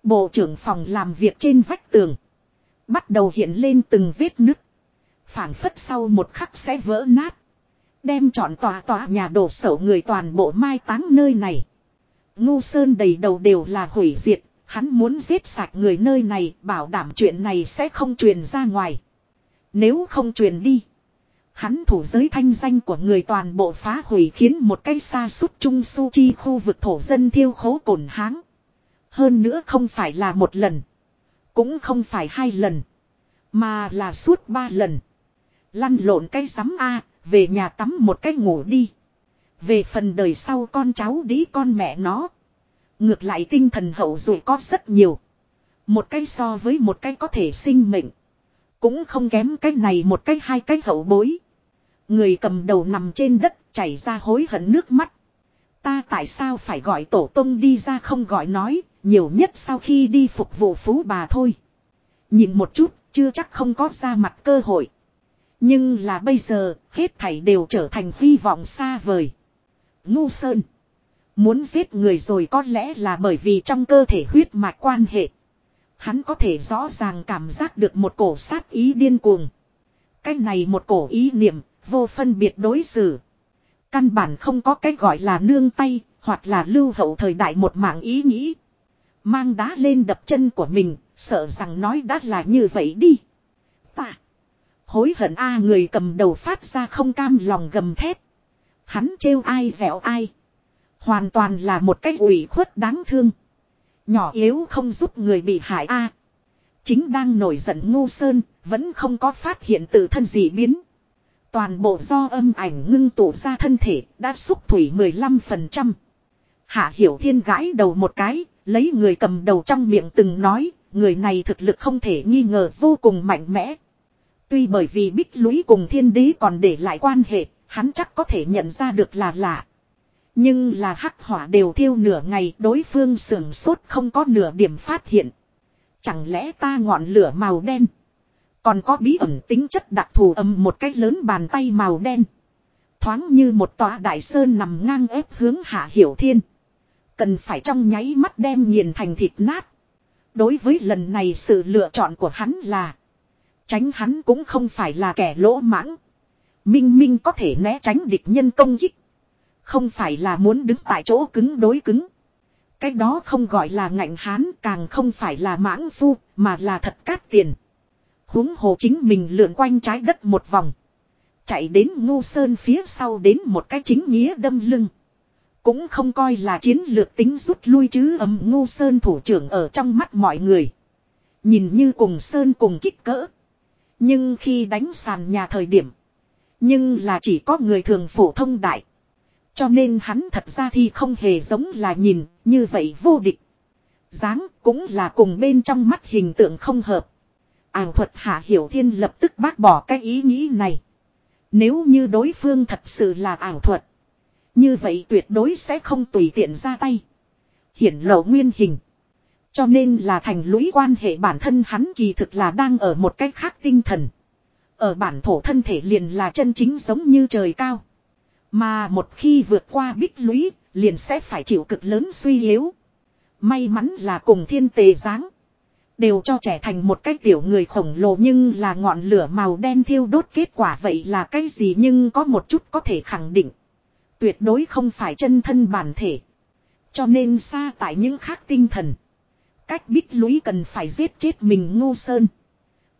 Bộ trưởng phòng làm việc trên vách tường. Bắt đầu hiện lên từng vết nứt. phảng phất sau một khắc sẽ vỡ nát. Đem chọn tòa tòa nhà đổ sổ người toàn bộ mai táng nơi này. Ngu sơn đầy đầu đều là hủy diệt. Hắn muốn giết sạch người nơi này bảo đảm chuyện này sẽ không truyền ra ngoài. Nếu không truyền đi. Hắn thủ giới thanh danh của người toàn bộ phá hủy khiến một cái xa Sút trung su chi khu vực thổ dân thiêu khố cồn háng. Hơn nữa không phải là một lần. Cũng không phải hai lần. Mà là suốt ba lần. Lăn lộn cái sắm A, về nhà tắm một cái ngủ đi. Về phần đời sau con cháu đĩ con mẹ nó. Ngược lại tinh thần hậu rồi có rất nhiều. Một cái so với một cái có thể sinh mệnh. Cũng không kém cái này một cái hai cái hậu bối. Người cầm đầu nằm trên đất chảy ra hối hận nước mắt. Ta tại sao phải gọi tổ tông đi ra không gọi nói, nhiều nhất sau khi đi phục vụ phú bà thôi. Nhìn một chút, chưa chắc không có ra mặt cơ hội. Nhưng là bây giờ, hết thảy đều trở thành hy vọng xa vời. Ngu Sơn. Muốn giết người rồi có lẽ là bởi vì trong cơ thể huyết mạch quan hệ. Hắn có thể rõ ràng cảm giác được một cổ sát ý điên cuồng. Cái này một cổ ý niệm, vô phân biệt đối xử. Căn bản không có cái gọi là nương tay, hoặc là lưu hậu thời đại một mạng ý nghĩ. Mang đá lên đập chân của mình, sợ rằng nói đã là như vậy đi. Ta. Hối hận a người cầm đầu phát ra không cam lòng gầm thét. Hắn trêu ai dẻo ai. Hoàn toàn là một cách ủy khuất đáng thương. Nhỏ yếu không giúp người bị hại a. chính đang nổi giận ngu sơn, vẫn không có phát hiện tự thân gì biến. Toàn bộ do âm ảnh ngưng tụ ra thân thể đã xúc thủy 15%. Hạ Hiểu Thiên gãi đầu một cái, lấy người cầm đầu trong miệng từng nói, người này thực lực không thể nghi ngờ vô cùng mạnh mẽ. Tuy bởi vì bích lũy cùng thiên đế còn để lại quan hệ, hắn chắc có thể nhận ra được là lạ. Nhưng là hắc hỏa đều thiêu nửa ngày, đối phương sưởng sốt không có nửa điểm phát hiện. Chẳng lẽ ta ngọn lửa màu đen. Còn có bí ẩn tính chất đặc thù âm một cái lớn bàn tay màu đen. Thoáng như một tòa đại sơn nằm ngang ép hướng hạ hiểu thiên. Cần phải trong nháy mắt đem nghiền thành thịt nát. Đối với lần này sự lựa chọn của hắn là. Tránh hắn cũng không phải là kẻ lỗ mãng. Minh Minh có thể né tránh địch nhân công kích. Không phải là muốn đứng tại chỗ cứng đối cứng. Cái đó không gọi là ngạnh hán, càng không phải là mãng phu, mà là thật cát tiền. huống hồ chính mình lượn quanh trái đất một vòng. Chạy đến ngu sơn phía sau đến một cái chính nghĩa đâm lưng. Cũng không coi là chiến lược tính rút lui chứ ấm ngu sơn thủ trưởng ở trong mắt mọi người. Nhìn như cùng sơn cùng kích cỡ. Nhưng khi đánh sàn nhà thời điểm. Nhưng là chỉ có người thường phổ thông đại. Cho nên hắn thật ra thì không hề giống là nhìn như vậy vô địch. dáng cũng là cùng bên trong mắt hình tượng không hợp. Ảng thuật hạ hiểu thiên lập tức bác bỏ cái ý nghĩ này. Nếu như đối phương thật sự là ảo thuật. Như vậy tuyệt đối sẽ không tùy tiện ra tay. Hiển lộ nguyên hình. Cho nên là thành lũy quan hệ bản thân hắn kỳ thực là đang ở một cách khác tinh thần. Ở bản thổ thân thể liền là chân chính giống như trời cao. Mà một khi vượt qua bích lũy, liền sẽ phải chịu cực lớn suy yếu. May mắn là cùng thiên tề giáng. Đều cho trẻ thành một cái tiểu người khổng lồ nhưng là ngọn lửa màu đen thiêu đốt kết quả vậy là cái gì nhưng có một chút có thể khẳng định. Tuyệt đối không phải chân thân bản thể. Cho nên xa tại những khác tinh thần. Cách bích lũy cần phải giết chết mình ngô sơn.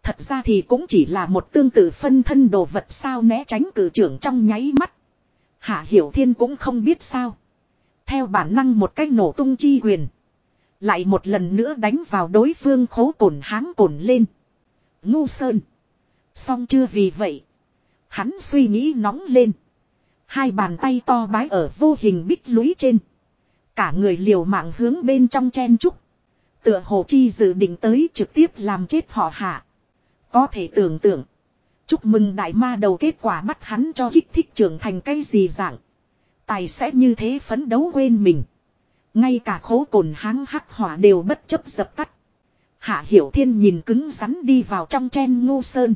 Thật ra thì cũng chỉ là một tương tự phân thân đồ vật sao né tránh cử trưởng trong nháy mắt. Hạ Hiểu Thiên cũng không biết sao. Theo bản năng một cách nổ tung chi quyền. Lại một lần nữa đánh vào đối phương khố cồn háng cồn lên. Ngu sơn. Xong chưa vì vậy. Hắn suy nghĩ nóng lên. Hai bàn tay to bái ở vô hình bích lũy trên. Cả người liều mạng hướng bên trong chen trúc. Tựa hồ chi dự định tới trực tiếp làm chết họ hạ. Có thể tưởng tượng. Chúc mừng đại ma đầu kết quả bắt hắn cho kích thích trưởng thành cái gì dạng. Tài sẽ như thế phấn đấu quên mình. Ngay cả khố cồn háng hắc hỏa đều bất chấp dập tắt. Hạ Hiểu Thiên nhìn cứng rắn đi vào trong chen ngu sơn.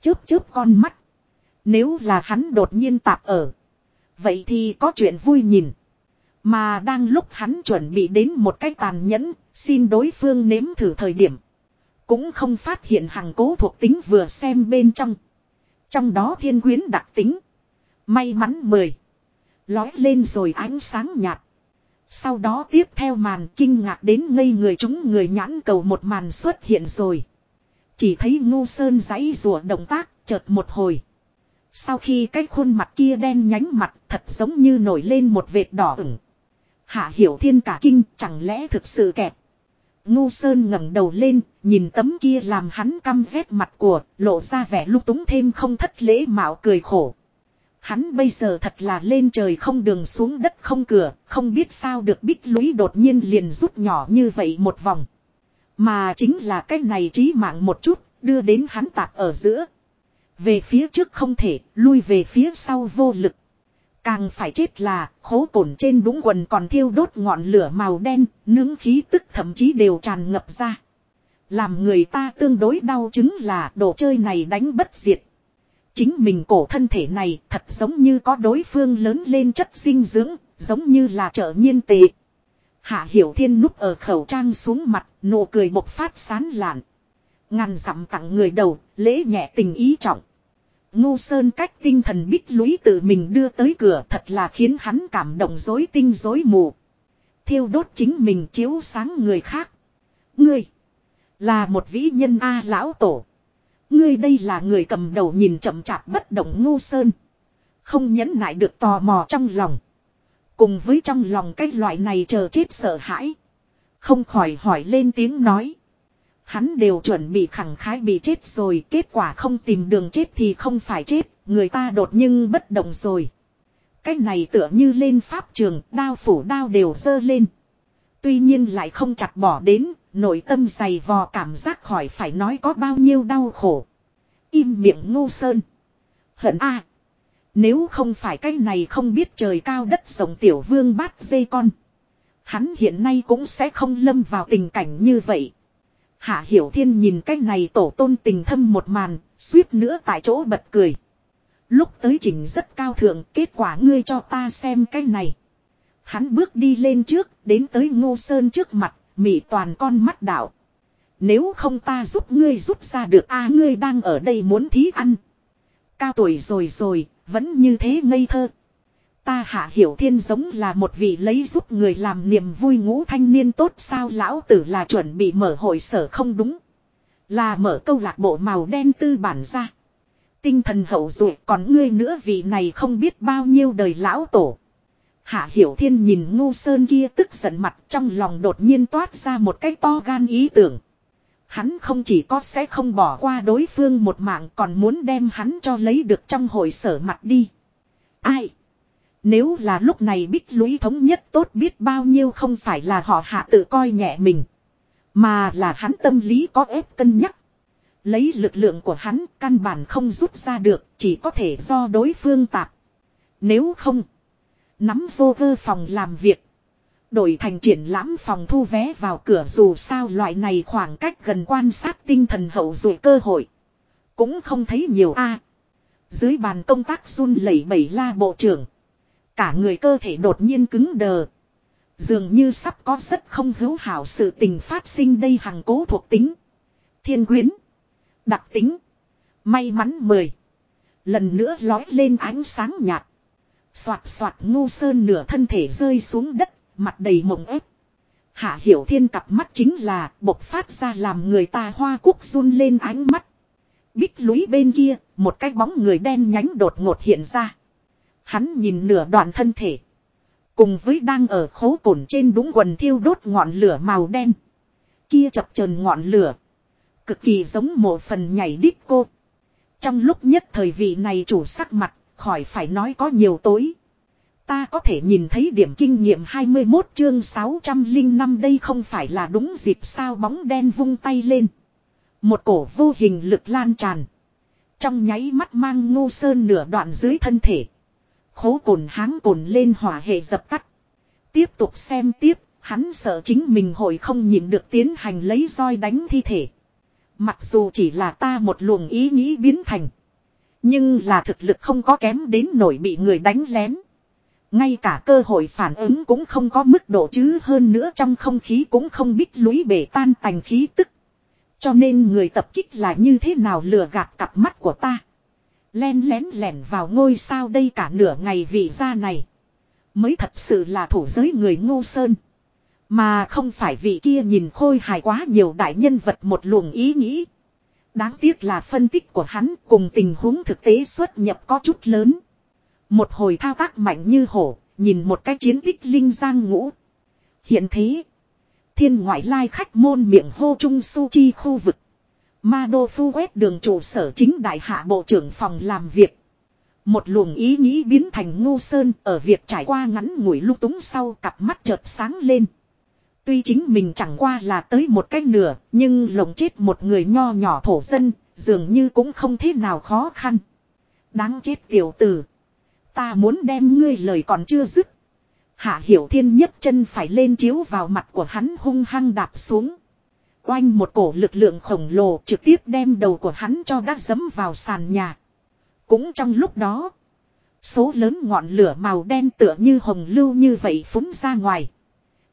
Chớp chớp con mắt. Nếu là hắn đột nhiên tạp ở. Vậy thì có chuyện vui nhìn. Mà đang lúc hắn chuẩn bị đến một cái tàn nhẫn, xin đối phương nếm thử thời điểm. Cũng không phát hiện hàng cố thuộc tính vừa xem bên trong. Trong đó thiên quyến đặc tính. May mắn mười. Lói lên rồi ánh sáng nhạt. Sau đó tiếp theo màn kinh ngạc đến ngây người chúng người nhãn cầu một màn xuất hiện rồi. Chỉ thấy ngu sơn giấy rùa động tác chợt một hồi. Sau khi cái khuôn mặt kia đen nhánh mặt thật giống như nổi lên một vệt đỏ ửng. Hạ hiểu thiên cả kinh chẳng lẽ thực sự kẹp. Ngu sơn ngẩng đầu lên, nhìn tấm kia làm hắn căm ghét mặt của, lộ ra vẻ lúc túng thêm không thất lễ mạo cười khổ. Hắn bây giờ thật là lên trời không đường xuống đất không cửa, không biết sao được bích lũy đột nhiên liền rút nhỏ như vậy một vòng. Mà chính là cái này trí mạng một chút, đưa đến hắn tạp ở giữa. Về phía trước không thể, lui về phía sau vô lực. Càng phải chết là, khố cồn trên đúng quần còn thiêu đốt ngọn lửa màu đen, nướng khí tức thậm chí đều tràn ngập ra. Làm người ta tương đối đau chứng là đồ chơi này đánh bất diệt. Chính mình cổ thân thể này thật giống như có đối phương lớn lên chất dinh dưỡng, giống như là trở nhiên tệ. Hạ Hiểu Thiên núp ở khẩu trang xuống mặt, nụ cười bộc phát sán lạn. Ngàn dặm tặng người đầu, lễ nhẹ tình ý trọng. Ngô Sơn cách tinh thần bích lũy tự mình đưa tới cửa thật là khiến hắn cảm động dối tinh dối mù. Thiêu đốt chính mình chiếu sáng người khác. Ngươi, là một vĩ nhân A lão tổ. Ngươi đây là người cầm đầu nhìn chậm chạp bất động Ngô Sơn. Không nhẫn nại được tò mò trong lòng. Cùng với trong lòng cái loại này chờ chết sợ hãi. Không khỏi hỏi lên tiếng nói. Hắn đều chuẩn bị khẳng khái bị chết rồi, kết quả không tìm đường chết thì không phải chết, người ta đột nhưng bất động rồi. Cái này tựa như lên pháp trường, đao phủ đao đều dơ lên. Tuy nhiên lại không chặt bỏ đến, nội tâm dày vò cảm giác khỏi phải nói có bao nhiêu đau khổ. Im miệng ngu sơn. Hận a Nếu không phải cái này không biết trời cao đất rộng tiểu vương bát dây con. Hắn hiện nay cũng sẽ không lâm vào tình cảnh như vậy. Hạ Hiểu Thiên nhìn cái này tổ tôn tình thâm một màn, suýt nữa tại chỗ bật cười. Lúc tới trình rất cao thượng, kết quả ngươi cho ta xem cái này. Hắn bước đi lên trước, đến tới ngô sơn trước mặt, mị toàn con mắt đảo. Nếu không ta giúp ngươi giúp ra được a ngươi đang ở đây muốn thí ăn. Cao tuổi rồi rồi, vẫn như thế ngây thơ. Ta hạ hiểu thiên giống là một vị lấy giúp người làm niềm vui ngũ thanh niên tốt sao lão tử là chuẩn bị mở hội sở không đúng. Là mở câu lạc bộ màu đen tư bản ra. Tinh thần hậu dụ còn ngươi nữa vị này không biết bao nhiêu đời lão tổ. Hạ hiểu thiên nhìn ngu sơn kia tức giận mặt trong lòng đột nhiên toát ra một cái to gan ý tưởng. Hắn không chỉ có sẽ không bỏ qua đối phương một mạng, còn muốn đem hắn cho lấy được trong hội sở mặt đi. Ai? Nếu là lúc này bích lũy thống nhất tốt biết bao nhiêu không phải là họ hạ tự coi nhẹ mình. Mà là hắn tâm lý có ép cân nhắc. Lấy lực lượng của hắn căn bản không rút ra được, chỉ có thể do đối phương tạp. Nếu không. Nắm vô cơ phòng làm việc. Đổi thành triển lãm phòng thu vé vào cửa dù sao loại này khoảng cách gần quan sát tinh thần hậu dù cơ hội. Cũng không thấy nhiều a Dưới bàn công tác run lẩy bẩy la bộ trưởng. Cả người cơ thể đột nhiên cứng đờ. Dường như sắp có rất không hữu hảo sự tình phát sinh đây hằng cố thuộc tính. Thiên quyến. Đặc tính. May mắn mười. Lần nữa lói lên ánh sáng nhạt. Xoạt xoạt ngu sơn nửa thân thể rơi xuống đất, mặt đầy mộng ép. Hạ hiểu thiên cặp mắt chính là bộc phát ra làm người ta hoa quốc run lên ánh mắt. Bích lũy bên kia, một cái bóng người đen nhánh đột ngột hiện ra. Hắn nhìn nửa đoạn thân thể. Cùng với đang ở khố cồn trên đúng quần thiêu đốt ngọn lửa màu đen. Kia chập chờn ngọn lửa. Cực kỳ giống một phần nhảy đít cô. Trong lúc nhất thời vị này chủ sắc mặt, khỏi phải nói có nhiều tối. Ta có thể nhìn thấy điểm kinh nghiệm 21 chương 605 đây không phải là đúng dịp sao bóng đen vung tay lên. Một cổ vô hình lực lan tràn. Trong nháy mắt mang ngô sơn nửa đoạn dưới thân thể. Khố cồn háng cồn lên hỏa hệ dập tắt. Tiếp tục xem tiếp, hắn sợ chính mình hội không nhịn được tiến hành lấy roi đánh thi thể. Mặc dù chỉ là ta một luồng ý nghĩ biến thành. Nhưng là thực lực không có kém đến nổi bị người đánh lén. Ngay cả cơ hội phản ứng cũng không có mức độ chứ hơn nữa trong không khí cũng không biết lũy bể tan tành khí tức. Cho nên người tập kích là như thế nào lừa gạt cặp mắt của ta. Len lén lẻn vào ngôi sao đây cả nửa ngày vị gia này. Mới thật sự là thủ giới người ngô sơn. Mà không phải vị kia nhìn khôi hài quá nhiều đại nhân vật một luồng ý nghĩ. Đáng tiếc là phân tích của hắn cùng tình huống thực tế xuất nhập có chút lớn. Một hồi thao tác mạnh như hổ, nhìn một cái chiến tích linh giang ngũ. Hiện thế, thiên ngoại lai khách môn miệng hô trung su chi khu vực. Ma đô phu quét đường trụ sở chính đại hạ bộ trưởng phòng làm việc. Một luồng ý nghĩ biến thành ngu sơn ở việc trải qua ngắn ngủi lúc túng sau cặp mắt chợt sáng lên. Tuy chính mình chẳng qua là tới một cách nửa, nhưng lồng chết một người nho nhỏ thổ dân, dường như cũng không thế nào khó khăn. Đáng chết tiểu tử. Ta muốn đem ngươi lời còn chưa dứt. Hạ hiểu thiên nhất chân phải lên chiếu vào mặt của hắn hung hăng đạp xuống. Oanh một cổ lực lượng khổng lồ trực tiếp đem đầu của hắn cho đắt dấm vào sàn nhà. Cũng trong lúc đó. Số lớn ngọn lửa màu đen tựa như hồng lưu như vậy phúng ra ngoài.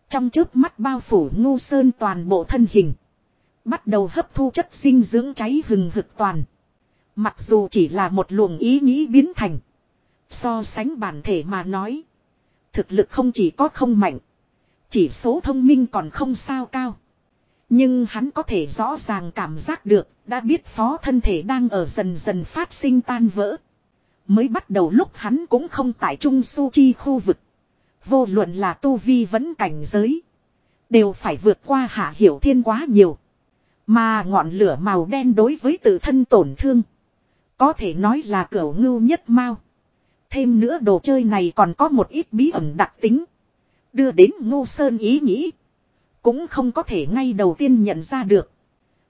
Trong trước mắt bao phủ ngu sơn toàn bộ thân hình. Bắt đầu hấp thu chất dinh dưỡng cháy hừng hực toàn. Mặc dù chỉ là một luồng ý nghĩ biến thành. So sánh bản thể mà nói. Thực lực không chỉ có không mạnh. Chỉ số thông minh còn không sao cao. Nhưng hắn có thể rõ ràng cảm giác được, đã biết phó thân thể đang ở dần dần phát sinh tan vỡ. Mới bắt đầu lúc hắn cũng không tại trung su chi khu vực. Vô luận là tu vi vẫn cảnh giới. Đều phải vượt qua hạ hiểu thiên quá nhiều. Mà ngọn lửa màu đen đối với tự thân tổn thương. Có thể nói là cửa ngưu nhất mau. Thêm nữa đồ chơi này còn có một ít bí ẩn đặc tính. Đưa đến ngô sơn ý nghĩ. Cũng không có thể ngay đầu tiên nhận ra được.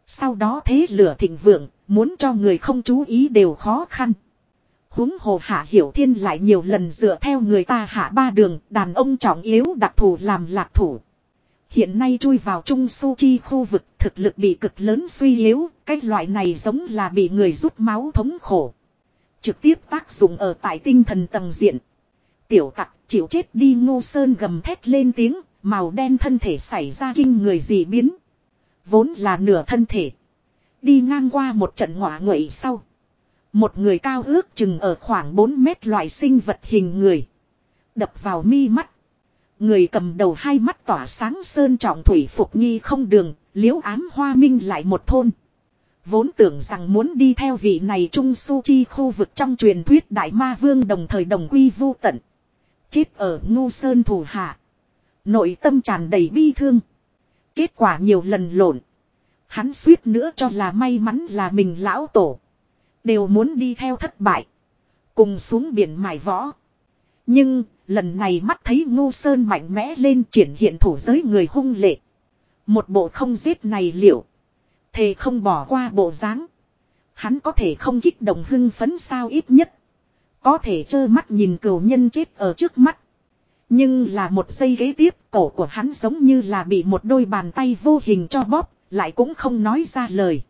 Sau đó thế lửa thịnh vượng, muốn cho người không chú ý đều khó khăn. huống hồ hạ hiểu thiên lại nhiều lần dựa theo người ta hạ ba đường, đàn ông trọng yếu đặc thù làm lạc thủ. Hiện nay chui vào trung su chi khu vực thực lực bị cực lớn suy yếu, cái loại này giống là bị người rút máu thống khổ. Trực tiếp tác dụng ở tại tinh thần tầng diện. Tiểu tặc chịu chết đi ngô sơn gầm thét lên tiếng, màu đen thân thể xảy ra kinh người gì biến. Vốn là nửa thân thể. Đi ngang qua một trận ngọa nguậy sau. Một người cao ước chừng ở khoảng 4 mét loại sinh vật hình người. Đập vào mi mắt. Người cầm đầu hai mắt tỏa sáng sơn trọng thủy phục nghi không đường, liễu ám hoa minh lại một thôn. Vốn tưởng rằng muốn đi theo vị này trung su chi khu vực trong truyền thuyết đại ma vương đồng thời đồng quy vu tận. Chết ở ngu sơn thủ hạ. Nội tâm tràn đầy bi thương. Kết quả nhiều lần lộn. Hắn suýt nữa cho là may mắn là mình lão tổ. Đều muốn đi theo thất bại. Cùng xuống biển mài võ. Nhưng, lần này mắt thấy ngô sơn mạnh mẽ lên triển hiện thủ giới người hung lệ. Một bộ không giết này liệu. Thề không bỏ qua bộ dáng. Hắn có thể không kích động hưng phấn sao ít nhất. Có thể trơ mắt nhìn cửu nhân chết ở trước mắt. Nhưng là một giây ghế tiếp cổ của hắn giống như là bị một đôi bàn tay vô hình cho bóp, lại cũng không nói ra lời.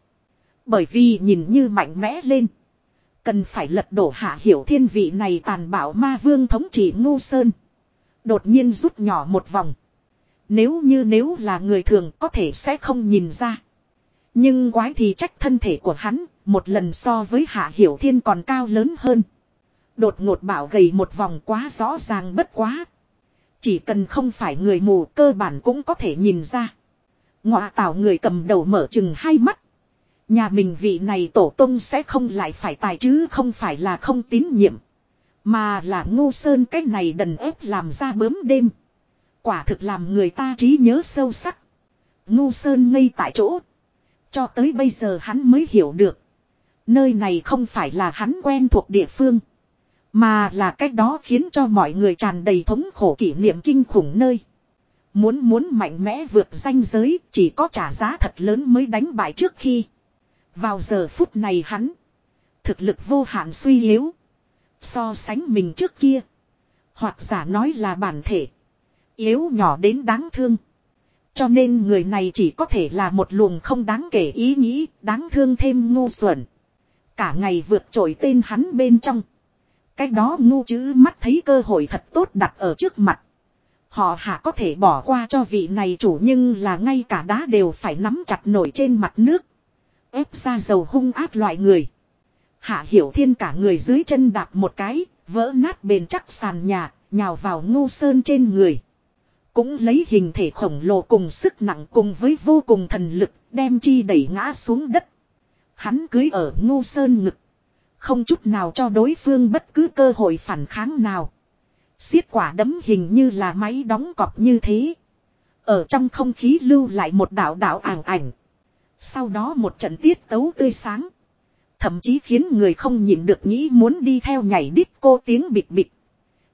Bởi vì nhìn như mạnh mẽ lên. Cần phải lật đổ hạ hiểu thiên vị này tàn bạo ma vương thống trị ngu sơn. Đột nhiên rút nhỏ một vòng. Nếu như nếu là người thường có thể sẽ không nhìn ra. Nhưng quái thì trách thân thể của hắn, một lần so với hạ hiểu thiên còn cao lớn hơn. Đột ngột bảo gầy một vòng quá rõ ràng bất quá. Chỉ cần không phải người mù cơ bản cũng có thể nhìn ra. Ngọa tạo người cầm đầu mở chừng hai mắt. Nhà mình vị này tổ tông sẽ không lại phải tài chứ không phải là không tín nhiệm. Mà là ngu sơn cái này đần ép làm ra bướm đêm. Quả thực làm người ta trí nhớ sâu sắc. Ngu sơn ngây tại chỗ. Cho tới bây giờ hắn mới hiểu được. Nơi này không phải là hắn quen thuộc địa phương. Mà là cách đó khiến cho mọi người tràn đầy thống khổ kỷ niệm kinh khủng nơi. Muốn muốn mạnh mẽ vượt danh giới chỉ có trả giá thật lớn mới đánh bại trước khi. Vào giờ phút này hắn. Thực lực vô hạn suy yếu. So sánh mình trước kia. Hoặc giả nói là bản thể. Yếu nhỏ đến đáng thương. Cho nên người này chỉ có thể là một luồng không đáng kể ý nghĩ, đáng thương thêm ngu xuẩn. Cả ngày vượt trội tên hắn bên trong. Cái đó ngu chữ mắt thấy cơ hội thật tốt đặt ở trước mặt. Họ hạ có thể bỏ qua cho vị này chủ nhưng là ngay cả đá đều phải nắm chặt nổi trên mặt nước. ép ra dầu hung ác loại người. Hạ hiểu thiên cả người dưới chân đạp một cái, vỡ nát bền chắc sàn nhà, nhào vào ngu sơn trên người. Cũng lấy hình thể khổng lồ cùng sức nặng cùng với vô cùng thần lực, đem chi đẩy ngã xuống đất. Hắn cưới ở ngu sơn ngực. Không chút nào cho đối phương bất cứ cơ hội phản kháng nào. Xiết quả đấm hình như là máy đóng cọp như thế. Ở trong không khí lưu lại một đạo đạo ảng ảnh. Sau đó một trận tiết tấu tươi sáng. Thậm chí khiến người không nhịn được nghĩ muốn đi theo nhảy đít cô tiếng bịch bịch.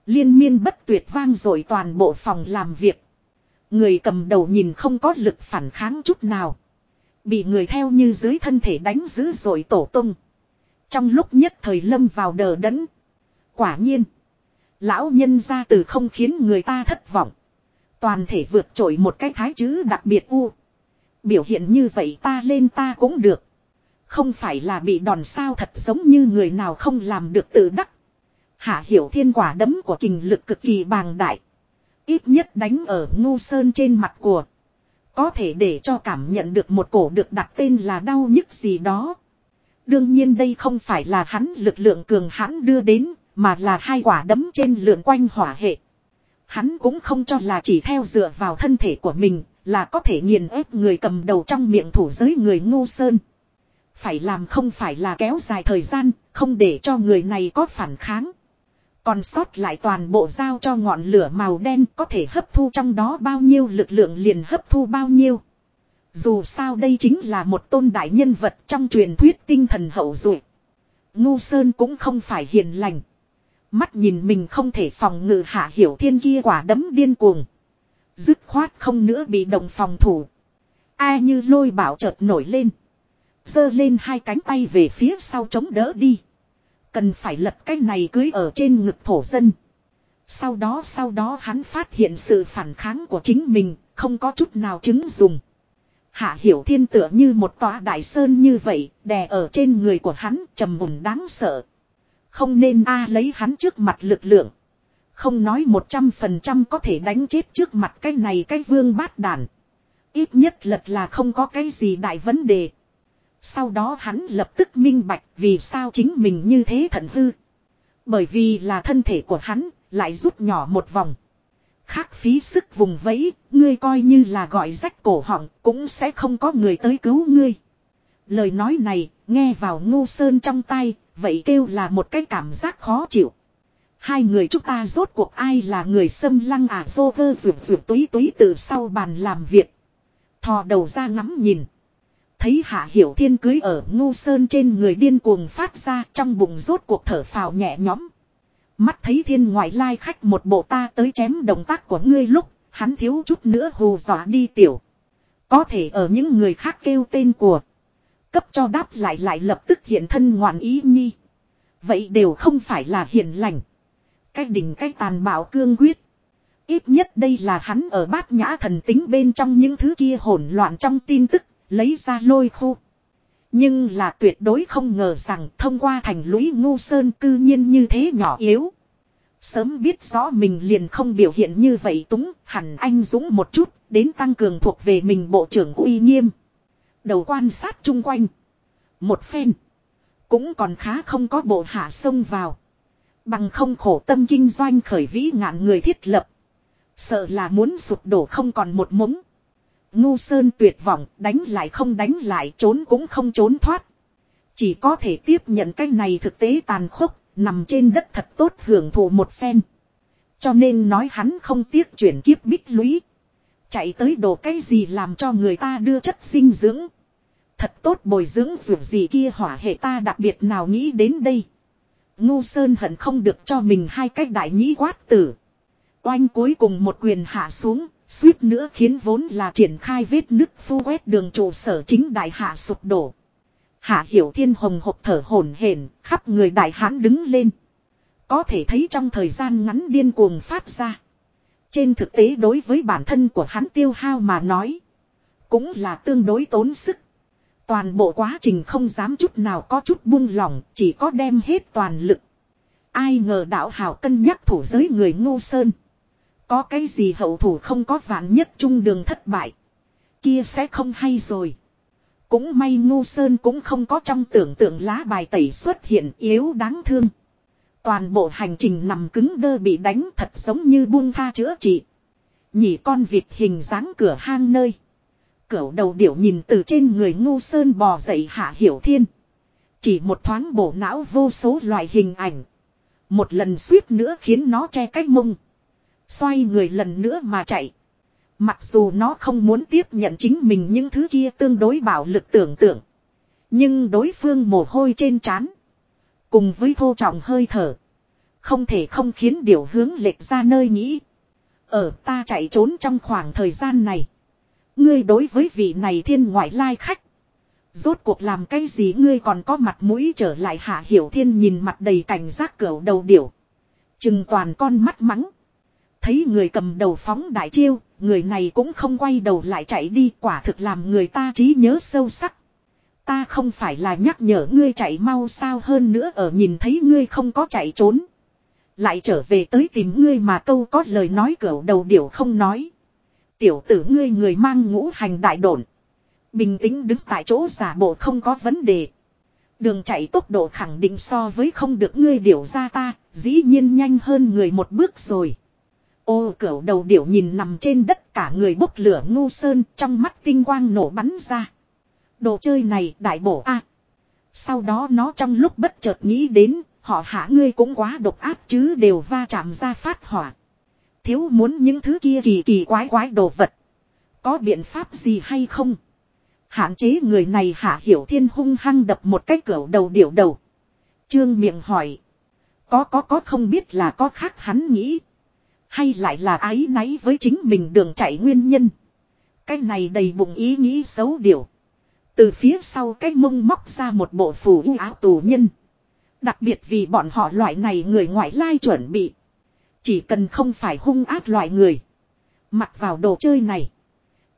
Liên miên bất tuyệt vang rồi toàn bộ phòng làm việc. Người cầm đầu nhìn không có lực phản kháng chút nào. Bị người theo như dưới thân thể đánh dữ rồi tổ tung. Trong lúc nhất thời lâm vào đờ đẫn. Quả nhiên. Lão nhân ra từ không khiến người ta thất vọng. Toàn thể vượt trội một cái thái chữ đặc biệt u. Biểu hiện như vậy ta lên ta cũng được. Không phải là bị đòn sao thật giống như người nào không làm được tự đắc. Hạ hiểu thiên quả đấm của kình lực cực kỳ bàng đại. Ít nhất đánh ở ngu sơn trên mặt của. Có thể để cho cảm nhận được một cổ được đặt tên là đau nhức gì đó. Đương nhiên đây không phải là hắn lực lượng cường hãn đưa đến, mà là hai quả đấm trên lượn quanh hỏa hệ. Hắn cũng không cho là chỉ theo dựa vào thân thể của mình, là có thể nghiền ép người cầm đầu trong miệng thủ giới người ngu sơn. Phải làm không phải là kéo dài thời gian, không để cho người này có phản kháng. Còn sót lại toàn bộ giao cho ngọn lửa màu đen có thể hấp thu trong đó bao nhiêu lực lượng liền hấp thu bao nhiêu. Dù sao đây chính là một tôn đại nhân vật trong truyền thuyết tinh thần hậu duệ Ngu Sơn cũng không phải hiền lành. Mắt nhìn mình không thể phòng ngự hạ hiểu thiên kia quả đấm điên cuồng. Dứt khoát không nữa bị động phòng thủ. Ai như lôi bảo chợt nổi lên. giơ lên hai cánh tay về phía sau chống đỡ đi. Cần phải lật cái này cưới ở trên ngực thổ dân. Sau đó sau đó hắn phát hiện sự phản kháng của chính mình, không có chút nào chứng dùng. Hạ hiểu thiên tựa như một tòa đại sơn như vậy, đè ở trên người của hắn trầm mùn đáng sợ. Không nên a lấy hắn trước mặt lực lượng. Không nói một trăm phần trăm có thể đánh chết trước mặt cái này cái vương bát đàn. Ít nhất lật là không có cái gì đại vấn đề. Sau đó hắn lập tức minh bạch vì sao chính mình như thế thận hư. Bởi vì là thân thể của hắn lại rút nhỏ một vòng. Khác phí sức vùng vẫy, ngươi coi như là gọi rách cổ họng cũng sẽ không có người tới cứu ngươi. Lời nói này, nghe vào ngô sơn trong tay, vậy kêu là một cái cảm giác khó chịu. Hai người chúng ta rốt cuộc ai là người xâm lăng à vô vơ vượt vượt túy túy từ sau bàn làm việc. Thò đầu ra ngắm nhìn. Thấy hạ hiểu thiên cưới ở ngô sơn trên người điên cuồng phát ra trong bụng rốt cuộc thở phào nhẹ nhõm. Mắt thấy thiên ngoại lai khách một bộ ta tới chém động tác của ngươi lúc, hắn thiếu chút nữa hù dọa đi tiểu. Có thể ở những người khác kêu tên của. Cấp cho đáp lại lại lập tức hiện thân ngoạn ý nhi. Vậy đều không phải là hiền lành. Cái đỉnh cái tàn bạo cương quyết. Ít nhất đây là hắn ở bát nhã thần tính bên trong những thứ kia hỗn loạn trong tin tức, lấy ra lôi khu. Nhưng là tuyệt đối không ngờ rằng thông qua thành lũy ngu sơn cư nhiên như thế nhỏ yếu. Sớm biết rõ mình liền không biểu hiện như vậy túng, hẳn anh dũng một chút, đến tăng cường thuộc về mình bộ trưởng uy nghiêm. Đầu quan sát chung quanh. Một phen. Cũng còn khá không có bộ hạ sông vào. Bằng không khổ tâm kinh doanh khởi vĩ ngạn người thiết lập. Sợ là muốn sụp đổ không còn một mống. Ngu Sơn tuyệt vọng, đánh lại không đánh lại, trốn cũng không trốn thoát. Chỉ có thể tiếp nhận cái này thực tế tàn khốc, nằm trên đất thật tốt hưởng thụ một phen. Cho nên nói hắn không tiếc chuyển kiếp bích lũy. Chạy tới đồ cái gì làm cho người ta đưa chất dinh dưỡng. Thật tốt bồi dưỡng dù gì kia hỏa hệ ta đặc biệt nào nghĩ đến đây. Ngu Sơn hận không được cho mình hai cách đại nhĩ quát tử. Oanh cuối cùng một quyền hạ xuống, suýt nữa khiến vốn là triển khai vết nứt phu quét đường trụ sở chính đại hạ sụp đổ. Hạ hiểu thiên hồng hộp thở hổn hển, khắp người đại hán đứng lên. Có thể thấy trong thời gian ngắn điên cuồng phát ra. Trên thực tế đối với bản thân của hắn tiêu hao mà nói. Cũng là tương đối tốn sức. Toàn bộ quá trình không dám chút nào có chút buông lỏng, chỉ có đem hết toàn lực. Ai ngờ đạo hào cân nhắc thủ giới người ngu sơn. Có cái gì hậu thủ không có vạn nhất trung đường thất bại. Kia sẽ không hay rồi. Cũng may ngu sơn cũng không có trong tưởng tượng lá bài tẩy xuất hiện yếu đáng thương. Toàn bộ hành trình nằm cứng đơ bị đánh thật giống như buông tha chữa trị. Nhỉ con vịt hình dáng cửa hang nơi. Cửu đầu điểu nhìn từ trên người ngu sơn bò dậy hạ hiểu thiên. Chỉ một thoáng bổ não vô số loại hình ảnh. Một lần suýt nữa khiến nó che cách mông. Xoay người lần nữa mà chạy. Mặc dù nó không muốn tiếp nhận chính mình những thứ kia tương đối bảo lực tưởng tượng. Nhưng đối phương mồ hôi trên trán, Cùng với thô trọng hơi thở. Không thể không khiến điều hướng lệch ra nơi nghĩ. Ở ta chạy trốn trong khoảng thời gian này. Ngươi đối với vị này thiên ngoại lai khách. Rốt cuộc làm cái gì ngươi còn có mặt mũi trở lại hạ hiểu thiên nhìn mặt đầy cảnh giác cẩu đầu điểu. Chừng toàn con mắt mắng. Thấy người cầm đầu phóng đại chiêu, người này cũng không quay đầu lại chạy đi quả thực làm người ta trí nhớ sâu sắc. Ta không phải là nhắc nhở ngươi chạy mau sao hơn nữa ở nhìn thấy ngươi không có chạy trốn. Lại trở về tới tìm ngươi mà câu có lời nói cẩu đầu điểu không nói. Tiểu tử ngươi người mang ngũ hành đại độn. Bình tĩnh đứng tại chỗ giả bộ không có vấn đề. Đường chạy tốc độ khẳng định so với không được ngươi điểu ra ta, dĩ nhiên nhanh hơn người một bước rồi. Ô cẩu đầu điểu nhìn nằm trên đất cả người bốc lửa ngu sơn trong mắt tinh quang nổ bắn ra. Đồ chơi này đại bổ a. Sau đó nó trong lúc bất chợt nghĩ đến, họ hạ ngươi cũng quá độc áp chứ đều va chạm ra phát hỏa. Thiếu muốn những thứ kia kỳ kỳ quái quái đồ vật. Có biện pháp gì hay không? Hạn chế người này hạ hiểu thiên hung hăng đập một cái cửa đầu điểu đầu. Trương miệng hỏi. Có có có không biết là có khác hắn nghĩ. Hay lại là ái náy với chính mình đường chạy nguyên nhân. Cái này đầy bụng ý nghĩ xấu điều. Từ phía sau cái mông móc ra một bộ phù u áo tù nhân. Đặc biệt vì bọn họ loại này người ngoại lai chuẩn bị. Chỉ cần không phải hung ác loại người. Mặc vào đồ chơi này.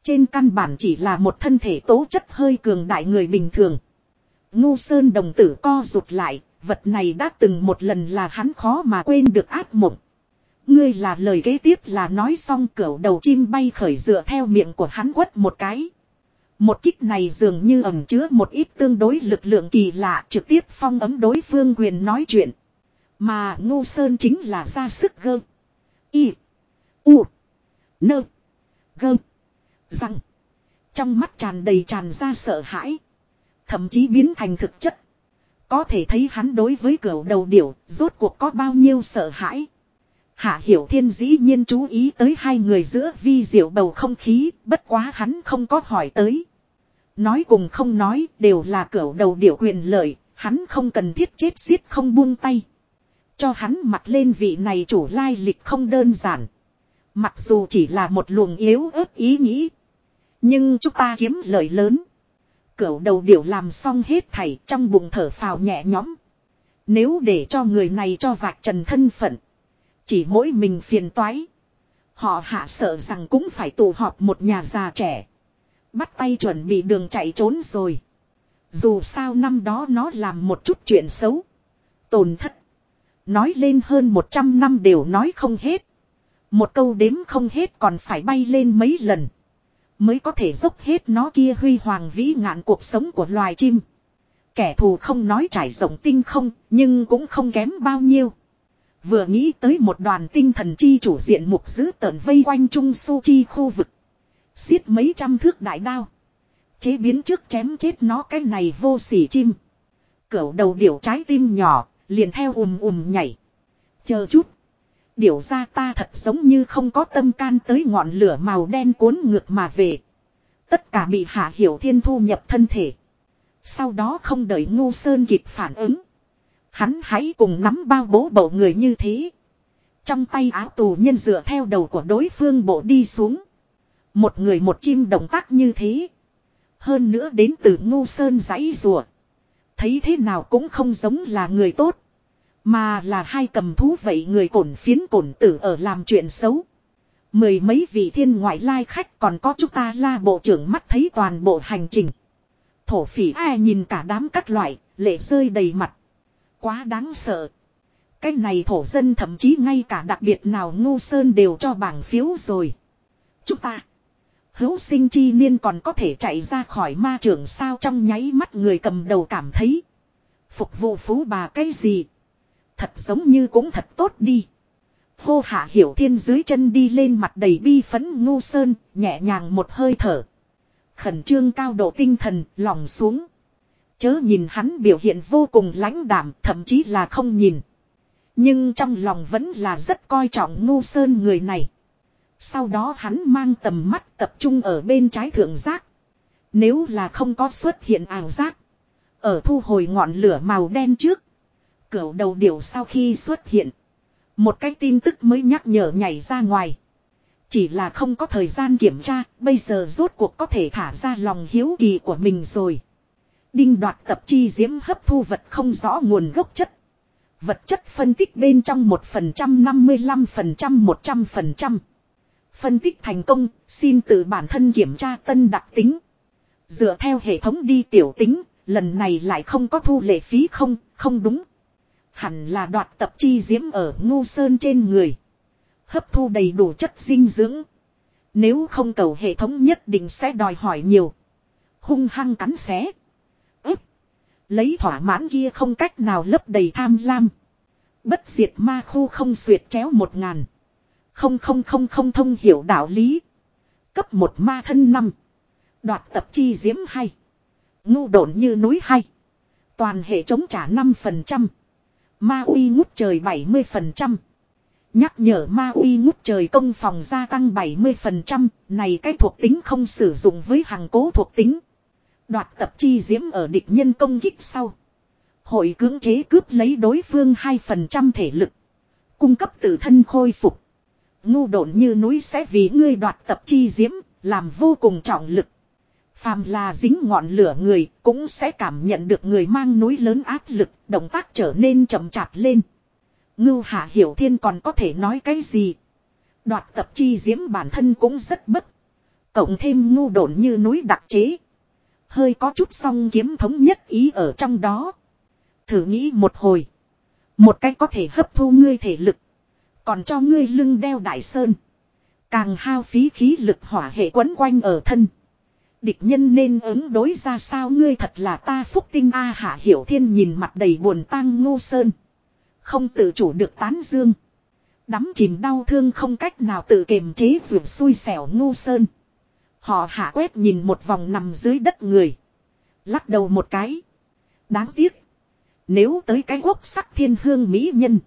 Trên căn bản chỉ là một thân thể tố chất hơi cường đại người bình thường. Ngu sơn đồng tử co rụt lại, vật này đã từng một lần là hắn khó mà quên được ác mộng. Ngươi là lời kế tiếp là nói xong cửa đầu chim bay khởi dựa theo miệng của hắn quất một cái. Một kích này dường như ẩm chứa một ít tương đối lực lượng kỳ lạ trực tiếp phong ấm đối phương quyền nói chuyện. Mà Ngô Sơn chính là ra sức gơ. Y. U. Nơ. Gơ. Răng. Trong mắt tràn đầy tràn ra sợ hãi. Thậm chí biến thành thực chất. Có thể thấy hắn đối với cửa đầu điểu rốt cuộc có bao nhiêu sợ hãi. Hạ Hiểu Thiên dĩ nhiên chú ý tới hai người giữa vi diệu bầu không khí, bất quá hắn không có hỏi tới. Nói cùng không nói, đều là cửu đầu điểu quyền lợi, hắn không cần thiết chết xiết không buông tay. Cho hắn mặt lên vị này chủ lai lịch không đơn giản. Mặc dù chỉ là một luồng yếu ớt ý nghĩ. Nhưng chúng ta kiếm lợi lớn. Cửu đầu điểu làm xong hết thảy trong bụng thở phào nhẹ nhõm. Nếu để cho người này cho vạch trần thân phận. Chỉ mỗi mình phiền toái. Họ hạ sợ rằng cũng phải tụ họp một nhà già trẻ. Bắt tay chuẩn bị đường chạy trốn rồi. Dù sao năm đó nó làm một chút chuyện xấu. Tổn thất. Nói lên hơn 100 năm đều nói không hết. Một câu đếm không hết còn phải bay lên mấy lần. Mới có thể dốc hết nó kia huy hoàng vĩ ngạn cuộc sống của loài chim. Kẻ thù không nói trải rộng tinh không, nhưng cũng không kém bao nhiêu. Vừa nghĩ tới một đoàn tinh thần chi chủ diện mục giữ tợn vây quanh trung su chi khu vực. Xiết mấy trăm thước đại đao. Chế biến trước chém chết nó cái này vô sỉ chim. Cẩu đầu điểu trái tim nhỏ, liền theo ùm ùm nhảy. Chờ chút. Điểu ra ta thật giống như không có tâm can tới ngọn lửa màu đen cuốn ngược mà về. Tất cả bị hạ hiểu thiên thu nhập thân thể. Sau đó không đợi ngu sơn kịp phản ứng. Hắn hãy cùng nắm bao bố bầu người như thế. Trong tay áo tù nhân dựa theo đầu của đối phương bộ đi xuống. Một người một chim động tác như thế. Hơn nữa đến từ ngu sơn giấy rùa. Thấy thế nào cũng không giống là người tốt. Mà là hai cầm thú vậy người cổn phiến cổn tử ở làm chuyện xấu. Mười mấy vị thiên ngoại lai khách còn có chúng ta la bộ trưởng mắt thấy toàn bộ hành trình. Thổ phỉ ai nhìn cả đám các loại, lệ rơi đầy mặt. Quá đáng sợ. Cái này thổ dân thậm chí ngay cả đặc biệt nào ngu sơn đều cho bảng phiếu rồi. Chúng ta. Hữu sinh chi niên còn có thể chạy ra khỏi ma trưởng sao trong nháy mắt người cầm đầu cảm thấy. Phục vụ phú bà cái gì. Thật giống như cũng thật tốt đi. Hô hạ hiểu thiên dưới chân đi lên mặt đầy bi phấn ngu sơn, nhẹ nhàng một hơi thở. Khẩn trương cao độ tinh thần, lòng xuống. Chớ nhìn hắn biểu hiện vô cùng lãnh đảm, thậm chí là không nhìn. Nhưng trong lòng vẫn là rất coi trọng ngu sơn người này. Sau đó hắn mang tầm mắt tập trung ở bên trái thượng giác. Nếu là không có xuất hiện ảo giác. Ở thu hồi ngọn lửa màu đen trước. Cửu đầu điểu sau khi xuất hiện. Một cái tin tức mới nhắc nhở nhảy ra ngoài. Chỉ là không có thời gian kiểm tra, bây giờ rốt cuộc có thể thả ra lòng hiếu kỳ của mình rồi. Đinh đoạt tập chi diễm hấp thu vật không rõ nguồn gốc chất. Vật chất phân tích bên trong 1% 55% 100%. Phân tích thành công, xin tự bản thân kiểm tra tân đặc tính. Dựa theo hệ thống đi tiểu tính, lần này lại không có thu lệ phí không, không đúng. Hẳn là đoạt tập chi diễm ở ngu sơn trên người. Hấp thu đầy đủ chất dinh dưỡng. Nếu không cầu hệ thống nhất định sẽ đòi hỏi nhiều. Hung hăng cắn xé. Lấy thỏa mãn kia không cách nào lấp đầy tham lam. Bất diệt ma khu không xuyệt chéo một ngàn. Không không không không thông hiểu đạo lý. Cấp một ma thân năm. Đoạt tập chi diễm hay. Ngu độn như núi hay. Toàn hệ chống trả 5%. Ma uy ngút trời 70%. Nhắc nhở ma uy ngút trời công phòng gia tăng 70%, này cái thuộc tính không sử dụng với hàng cố thuộc tính. Đoạt tập chi diễm ở địch nhân công kích sau. Hội cưỡng chế cướp lấy đối phương 2% thể lực. Cung cấp tự thân khôi phục. Ngu độn như núi sẽ vì ngươi đoạt tập chi diễm, làm vô cùng trọng lực. Phàm là dính ngọn lửa người cũng sẽ cảm nhận được người mang núi lớn áp lực, động tác trở nên chậm chạp lên. Ngưu Hạ Hiểu Thiên còn có thể nói cái gì? Đoạt tập chi diễm bản thân cũng rất bất. Cộng thêm ngu độn như núi đặc chế. Hơi có chút song kiếm thống nhất ý ở trong đó. Thử nghĩ một hồi. Một cách có thể hấp thu ngươi thể lực. Còn cho ngươi lưng đeo đại sơn. Càng hao phí khí lực hỏa hệ quấn quanh ở thân. Địch nhân nên ứng đối ra sao ngươi thật là ta phúc tinh A Hạ Hiểu Thiên nhìn mặt đầy buồn tang ngô sơn. Không tự chủ được tán dương. Đắm chìm đau thương không cách nào tự kiềm chế vượt xui xẻo ngô sơn. Họ hạ quét nhìn một vòng nằm dưới đất người. Lắc đầu một cái. Đáng tiếc. Nếu tới cái quốc sắc thiên hương mỹ nhân.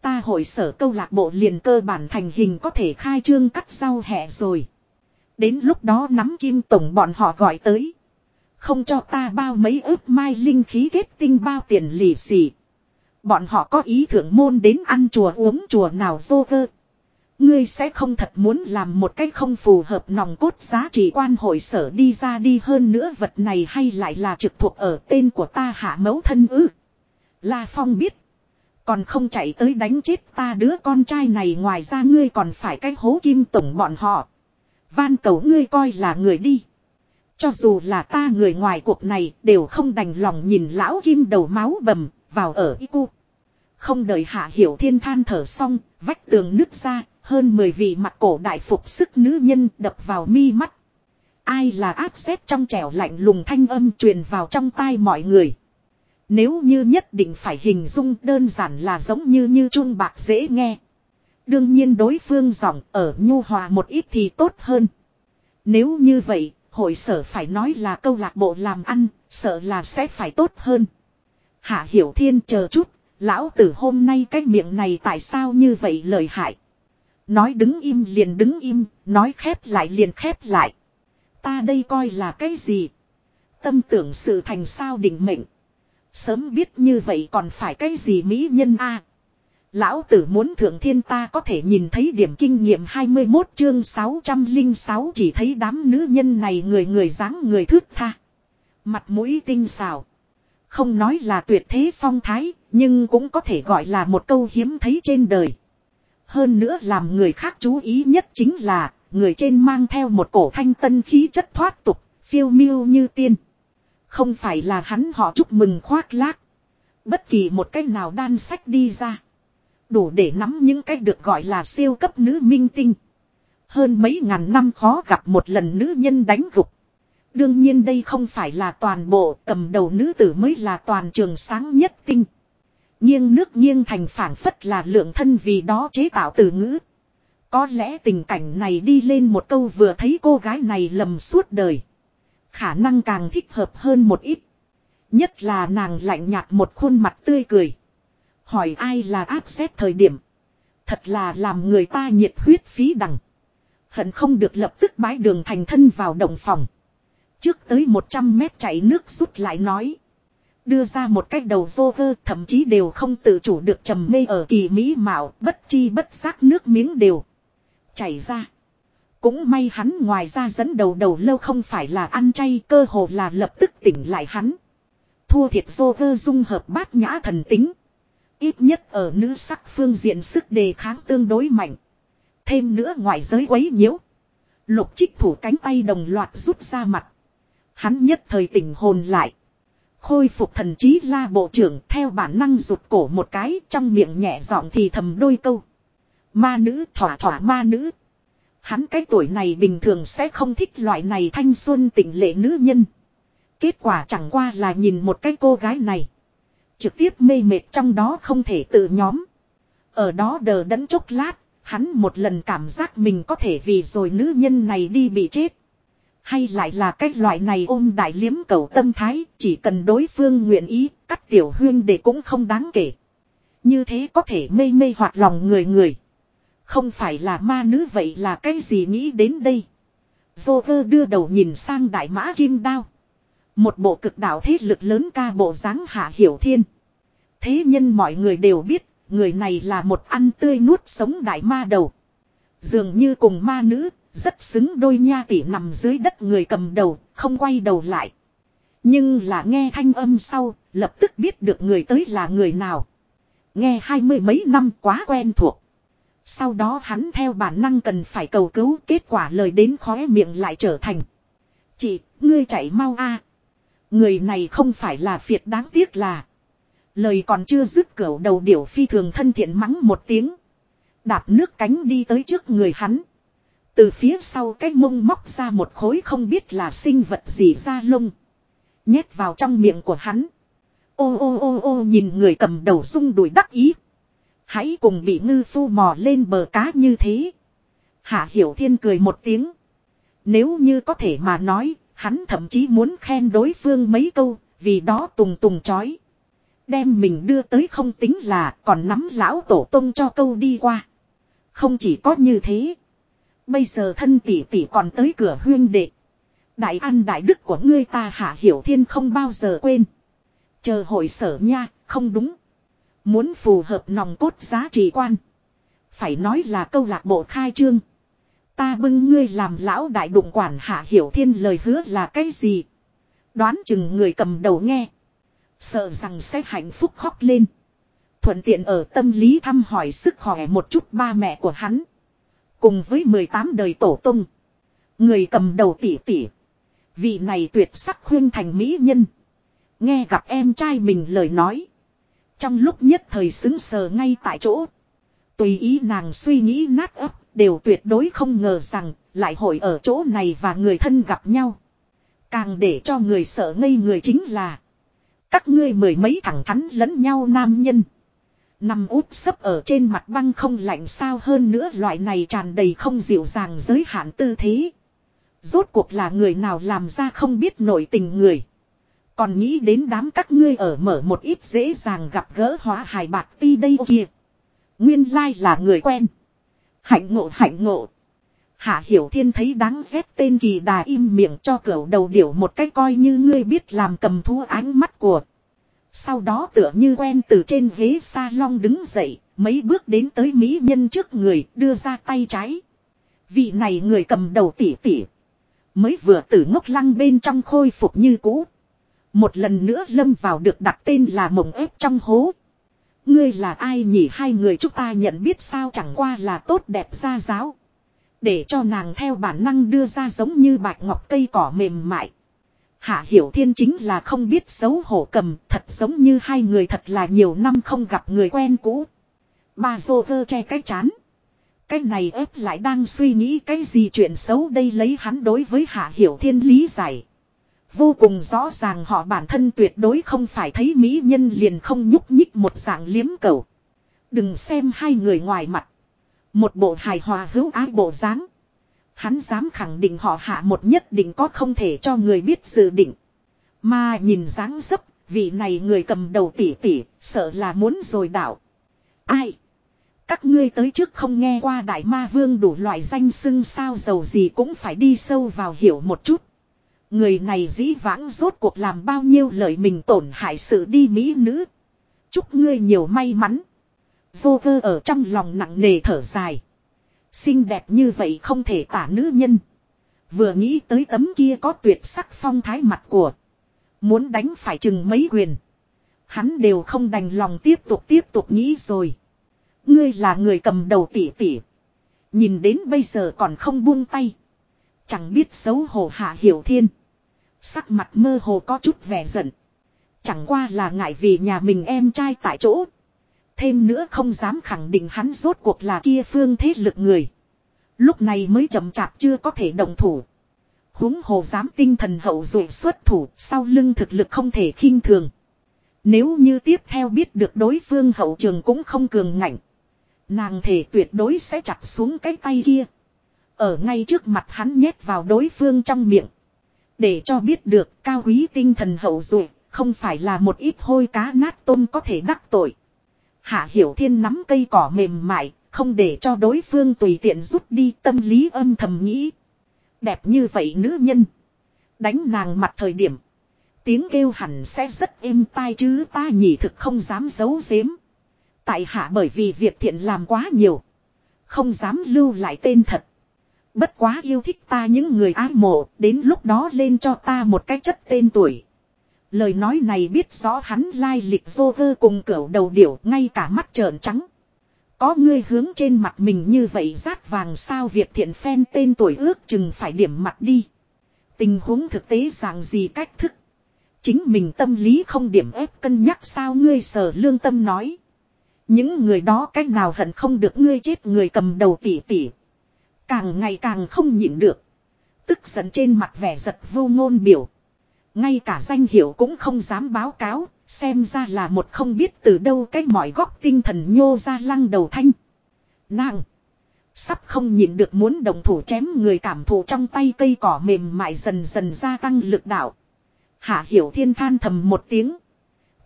Ta hội sở câu lạc bộ liền cơ bản thành hình có thể khai trương cắt rau hẹ rồi. Đến lúc đó nắm kim tổng bọn họ gọi tới. Không cho ta bao mấy ước mai linh khí kết tinh bao tiền lì xì. Bọn họ có ý thưởng môn đến ăn chùa uống chùa nào dô cơ. Ngươi sẽ không thật muốn làm một cách không phù hợp nòng cốt giá trị quan hội sở đi ra đi hơn nữa vật này hay lại là trực thuộc ở tên của ta hạ mẫu thân ư. La Phong biết. Còn không chạy tới đánh chết ta đứa con trai này ngoài ra ngươi còn phải cái hố kim tổng bọn họ. Van cầu ngươi coi là người đi. Cho dù là ta người ngoài cuộc này đều không đành lòng nhìn lão kim đầu máu bầm vào ở y cu. Không đợi hạ hiểu thiên than thở xong, vách tường nứt ra, hơn 10 vị mặt cổ đại phục sức nữ nhân đập vào mi mắt. Ai là áp xếp trong trẻo lạnh lùng thanh âm truyền vào trong tai mọi người. Nếu như nhất định phải hình dung đơn giản là giống như như chun bạc dễ nghe. Đương nhiên đối phương giọng ở nhu hòa một ít thì tốt hơn. Nếu như vậy, hội sở phải nói là câu lạc bộ làm ăn, sợ là sẽ phải tốt hơn. Hạ Hiểu Thiên chờ chút, lão tử hôm nay cái miệng này tại sao như vậy lời hại. Nói đứng im liền đứng im, nói khép lại liền khép lại. Ta đây coi là cái gì? Tâm tưởng sự thành sao định mệnh. Sớm biết như vậy còn phải cái gì mỹ nhân a Lão tử muốn thượng thiên ta có thể nhìn thấy điểm kinh nghiệm 21 chương 606 chỉ thấy đám nữ nhân này người người dáng người thước tha. Mặt mũi tinh xào. Không nói là tuyệt thế phong thái, nhưng cũng có thể gọi là một câu hiếm thấy trên đời. Hơn nữa làm người khác chú ý nhất chính là, người trên mang theo một cổ thanh tân khí chất thoát tục, phiêu miêu như tiên. Không phải là hắn họ chúc mừng khoác lác. Bất kỳ một cách nào đan sách đi ra. Đủ để nắm những cách được gọi là siêu cấp nữ minh tinh. Hơn mấy ngàn năm khó gặp một lần nữ nhân đánh gục. Đương nhiên đây không phải là toàn bộ cầm đầu nữ tử mới là toàn trường sáng nhất tinh. Nghiêng nước nghiêng thành phản phất là lượng thân vì đó chế tạo từ ngữ. Có lẽ tình cảnh này đi lên một câu vừa thấy cô gái này lầm suốt đời. Khả năng càng thích hợp hơn một ít. Nhất là nàng lạnh nhạt một khuôn mặt tươi cười. Hỏi ai là áp xét thời điểm. Thật là làm người ta nhiệt huyết phí đằng. Hận không được lập tức bái đường thành thân vào động phòng. Trước tới 100 mét chạy nước rút lại nói. Đưa ra một cách đầu vô vơ, thậm chí đều không tự chủ được trầm mê ở kỳ mỹ mạo, bất chi bất giác nước miếng đều. Chảy ra. Cũng may hắn ngoài ra dẫn đầu đầu lâu không phải là ăn chay, cơ hồ là lập tức tỉnh lại hắn. Thua thiệt vô vơ dung hợp bát nhã thần tính. Ít nhất ở nữ sắc phương diện sức đề kháng tương đối mạnh. Thêm nữa ngoại giới quấy nhiễu. Lục trích thủ cánh tay đồng loạt rút ra mặt. Hắn nhất thời tỉnh hồn lại. Khôi phục thần trí la bộ trưởng theo bản năng rụt cổ một cái trong miệng nhẹ giọng thì thầm đôi câu. Ma nữ thỏa thỏa ma nữ. Hắn cái tuổi này bình thường sẽ không thích loại này thanh xuân tỉnh lệ nữ nhân. Kết quả chẳng qua là nhìn một cái cô gái này. Trực tiếp mê mệt trong đó không thể tự nhóm. Ở đó đờ đẫn chốc lát, hắn một lần cảm giác mình có thể vì rồi nữ nhân này đi bị chết. Hay lại là cái loại này ôm đại liếm cầu tâm thái, chỉ cần đối phương nguyện ý, cắt tiểu huyên để cũng không đáng kể. Như thế có thể mê mê hoạt lòng người người. Không phải là ma nữ vậy là cái gì nghĩ đến đây. Vô vơ đưa đầu nhìn sang đại mã kim đao. Một bộ cực đạo thế lực lớn ca bộ dáng hạ hiểu thiên. Thế nhân mọi người đều biết, người này là một ăn tươi nuốt sống đại ma đầu. Dường như cùng ma nữ, rất xứng đôi nha tỷ nằm dưới đất người cầm đầu, không quay đầu lại. Nhưng là nghe thanh âm sau, lập tức biết được người tới là người nào. Nghe hai mươi mấy năm quá quen thuộc. Sau đó hắn theo bản năng cần phải cầu cứu kết quả lời đến khóe miệng lại trở thành. Chị, ngươi chạy mau a Người này không phải là phiệt đáng tiếc là. Lời còn chưa dứt cửa đầu điểu phi thường thân thiện mắng một tiếng. Đạp nước cánh đi tới trước người hắn. Từ phía sau cái mông móc ra một khối không biết là sinh vật gì ra lông. Nhét vào trong miệng của hắn. Ô ô ô ô nhìn người cầm đầu rung đuổi đắc ý. Hãy cùng bị ngư phu mò lên bờ cá như thế. Hạ Hiểu Thiên cười một tiếng. Nếu như có thể mà nói, hắn thậm chí muốn khen đối phương mấy câu, vì đó tùng tùng chói. Đem mình đưa tới không tính là còn nắm lão tổ tông cho câu đi qua. Không chỉ có như thế. Bây giờ thân tỷ tỷ còn tới cửa huyên đệ. Đại ăn đại đức của ngươi ta hạ hiểu thiên không bao giờ quên. Chờ hội sở nha, không đúng. Muốn phù hợp nòng cốt giá trị quan. Phải nói là câu lạc bộ khai trương. Ta bưng ngươi làm lão đại đụng quản hạ hiểu thiên lời hứa là cái gì. Đoán chừng người cầm đầu nghe. Sợ rằng sẽ hạnh phúc khóc lên. Thuận tiện ở tâm lý thăm hỏi sức khỏe một chút ba mẹ của hắn. Cùng với 18 đời tổ tung. Người cầm đầu tỷ tỷ, Vị này tuyệt sắc khuyên thành mỹ nhân. Nghe gặp em trai mình lời nói. Trong lúc nhất thời xứng sờ ngay tại chỗ. Tùy ý nàng suy nghĩ nát ấp, đều tuyệt đối không ngờ rằng, lại hội ở chỗ này và người thân gặp nhau. Càng để cho người sợ ngây người chính là. Các ngươi mười mấy thẳng thắn lẫn nhau nam nhân. Nằm úp sấp ở trên mặt băng không lạnh sao hơn nữa loại này tràn đầy không dịu dàng giới hạn tư thế. Rốt cuộc là người nào làm ra không biết nổi tình người. Còn nghĩ đến đám các ngươi ở mở một ít dễ dàng gặp gỡ hóa hài bạc ti đây kia. Nguyên lai là người quen. Hạnh ngộ hạnh ngộ. Hạ Hiểu Thiên thấy đáng ghét tên kỳ đà im miệng cho cửu đầu điểu một cách coi như ngươi biết làm cầm thú ánh mắt của. Sau đó tựa như quen từ trên ghế salon đứng dậy, mấy bước đến tới mỹ nhân trước người, đưa ra tay trái. Vị này người cầm đầu tỉ tỉ. Mới vừa từ ngốc lăng bên trong khôi phục như cũ. Một lần nữa lâm vào được đặt tên là mộng ép trong hố. Ngươi là ai nhỉ hai người chúng ta nhận biết sao chẳng qua là tốt đẹp ra giáo. Để cho nàng theo bản năng đưa ra giống như bạch ngọc cây cỏ mềm mại. Hạ Hiểu Thiên chính là không biết xấu hổ cầm, thật giống như hai người thật là nhiều năm không gặp người quen cũ. Bà dô vơ che cái chán. Cái này ép lại đang suy nghĩ cái gì chuyện xấu đây lấy hắn đối với Hạ Hiểu Thiên lý giải. Vô cùng rõ ràng họ bản thân tuyệt đối không phải thấy mỹ nhân liền không nhúc nhích một dạng liếm cầu. Đừng xem hai người ngoài mặt. Một bộ hài hòa hữu ái bộ dáng. Hắn dám khẳng định họ hạ một nhất định có không thể cho người biết dự định. Mà nhìn dáng dấp, vị này người cầm đầu tỉ tỉ, sợ là muốn rồi đảo. Ai? Các ngươi tới trước không nghe qua đại ma vương đủ loại danh xưng sao giàu gì cũng phải đi sâu vào hiểu một chút. Người này dĩ vãng rốt cuộc làm bao nhiêu lời mình tổn hại sự đi mỹ nữ. Chúc ngươi nhiều may mắn. Vô cơ ở trong lòng nặng nề thở dài. Xinh đẹp như vậy không thể tả nữ nhân. Vừa nghĩ tới tấm kia có tuyệt sắc phong thái mặt của. Muốn đánh phải chừng mấy quyền. Hắn đều không đành lòng tiếp tục tiếp tục nghĩ rồi. Ngươi là người cầm đầu tỉ tỉ. Nhìn đến bây giờ còn không buông tay. Chẳng biết xấu hổ hạ hiểu thiên. Sắc mặt mơ hồ có chút vẻ giận. Chẳng qua là ngại vì nhà mình em trai tại chỗ. Thêm nữa không dám khẳng định hắn rốt cuộc là kia phương thế lực người. Lúc này mới chậm chạp chưa có thể động thủ. húng hồ dám tinh thần hậu dụ xuất thủ, sau lưng thực lực không thể khinh thường. Nếu như tiếp theo biết được đối phương hậu trường cũng không cường ngạnh. Nàng thể tuyệt đối sẽ chặt xuống cái tay kia. Ở ngay trước mặt hắn nhét vào đối phương trong miệng. Để cho biết được cao quý tinh thần hậu dụ, không phải là một ít hôi cá nát tôm có thể đắc tội. Hạ Hiểu Thiên nắm cây cỏ mềm mại, không để cho đối phương tùy tiện rút đi tâm lý âm thầm nghĩ. Đẹp như vậy nữ nhân. Đánh nàng mặt thời điểm. Tiếng kêu hẳn sẽ rất êm tai chứ ta nhỉ thực không dám giấu giếm. Tại hạ bởi vì việc thiện làm quá nhiều. Không dám lưu lại tên thật. Bất quá yêu thích ta những người ái mộ, đến lúc đó lên cho ta một cái chất tên tuổi. Lời nói này biết rõ hắn lai lịch dô vơ cùng cửu đầu điểu ngay cả mắt trợn trắng. Có ngươi hướng trên mặt mình như vậy rát vàng sao việc thiện phen tên tuổi ước chừng phải điểm mặt đi. Tình huống thực tế rằng gì cách thức. Chính mình tâm lý không điểm ép cân nhắc sao ngươi sở lương tâm nói. Những người đó cách nào hận không được ngươi chết người cầm đầu tỉ tỉ. Càng ngày càng không nhịn được. Tức giận trên mặt vẻ giật vô ngôn biểu. Ngay cả danh hiệu cũng không dám báo cáo, xem ra là một không biết từ đâu cái mọi góc tinh thần nhô ra lăng đầu thanh. Nàng! Sắp không nhịn được muốn đồng thủ chém người cảm thụ trong tay cây cỏ mềm mại dần dần gia tăng lực đạo. Hạ hiểu thiên than thầm một tiếng.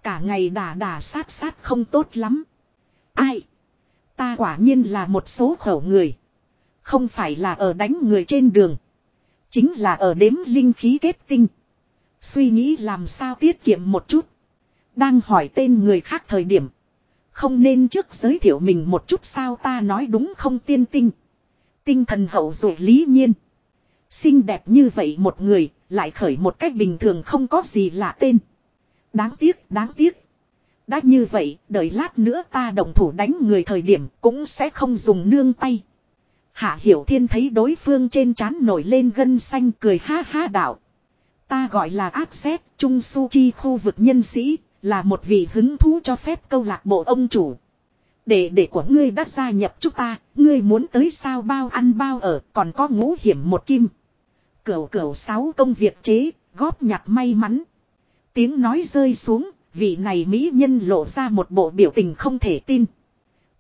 Cả ngày đà đà sát sát không tốt lắm. Ai? Ta quả nhiên là một số khẩu người. Không phải là ở đánh người trên đường. Chính là ở đếm linh khí kết tinh. Suy nghĩ làm sao tiết kiệm một chút. Đang hỏi tên người khác thời điểm. Không nên trước giới thiệu mình một chút sao ta nói đúng không tiên tinh. Tinh thần hậu dụ lý nhiên. Xinh đẹp như vậy một người, lại khởi một cách bình thường không có gì lạ tên. Đáng tiếc, đáng tiếc. Đã như vậy, đợi lát nữa ta đồng thủ đánh người thời điểm cũng sẽ không dùng nương tay. Hạ Hiểu Thiên thấy đối phương trên trán nổi lên gân xanh cười ha ha đạo. Ta gọi là ác xét, Trung Su Chi khu vực nhân sĩ, là một vị hứng thú cho phép câu lạc bộ ông chủ. Để để của ngươi đã gia nhập chúng ta, ngươi muốn tới sao bao ăn bao ở, còn có ngũ hiểm một kim. Cửu cửu sáu công việc chế, góp nhặt may mắn. Tiếng nói rơi xuống, vị này mỹ nhân lộ ra một bộ biểu tình không thể tin.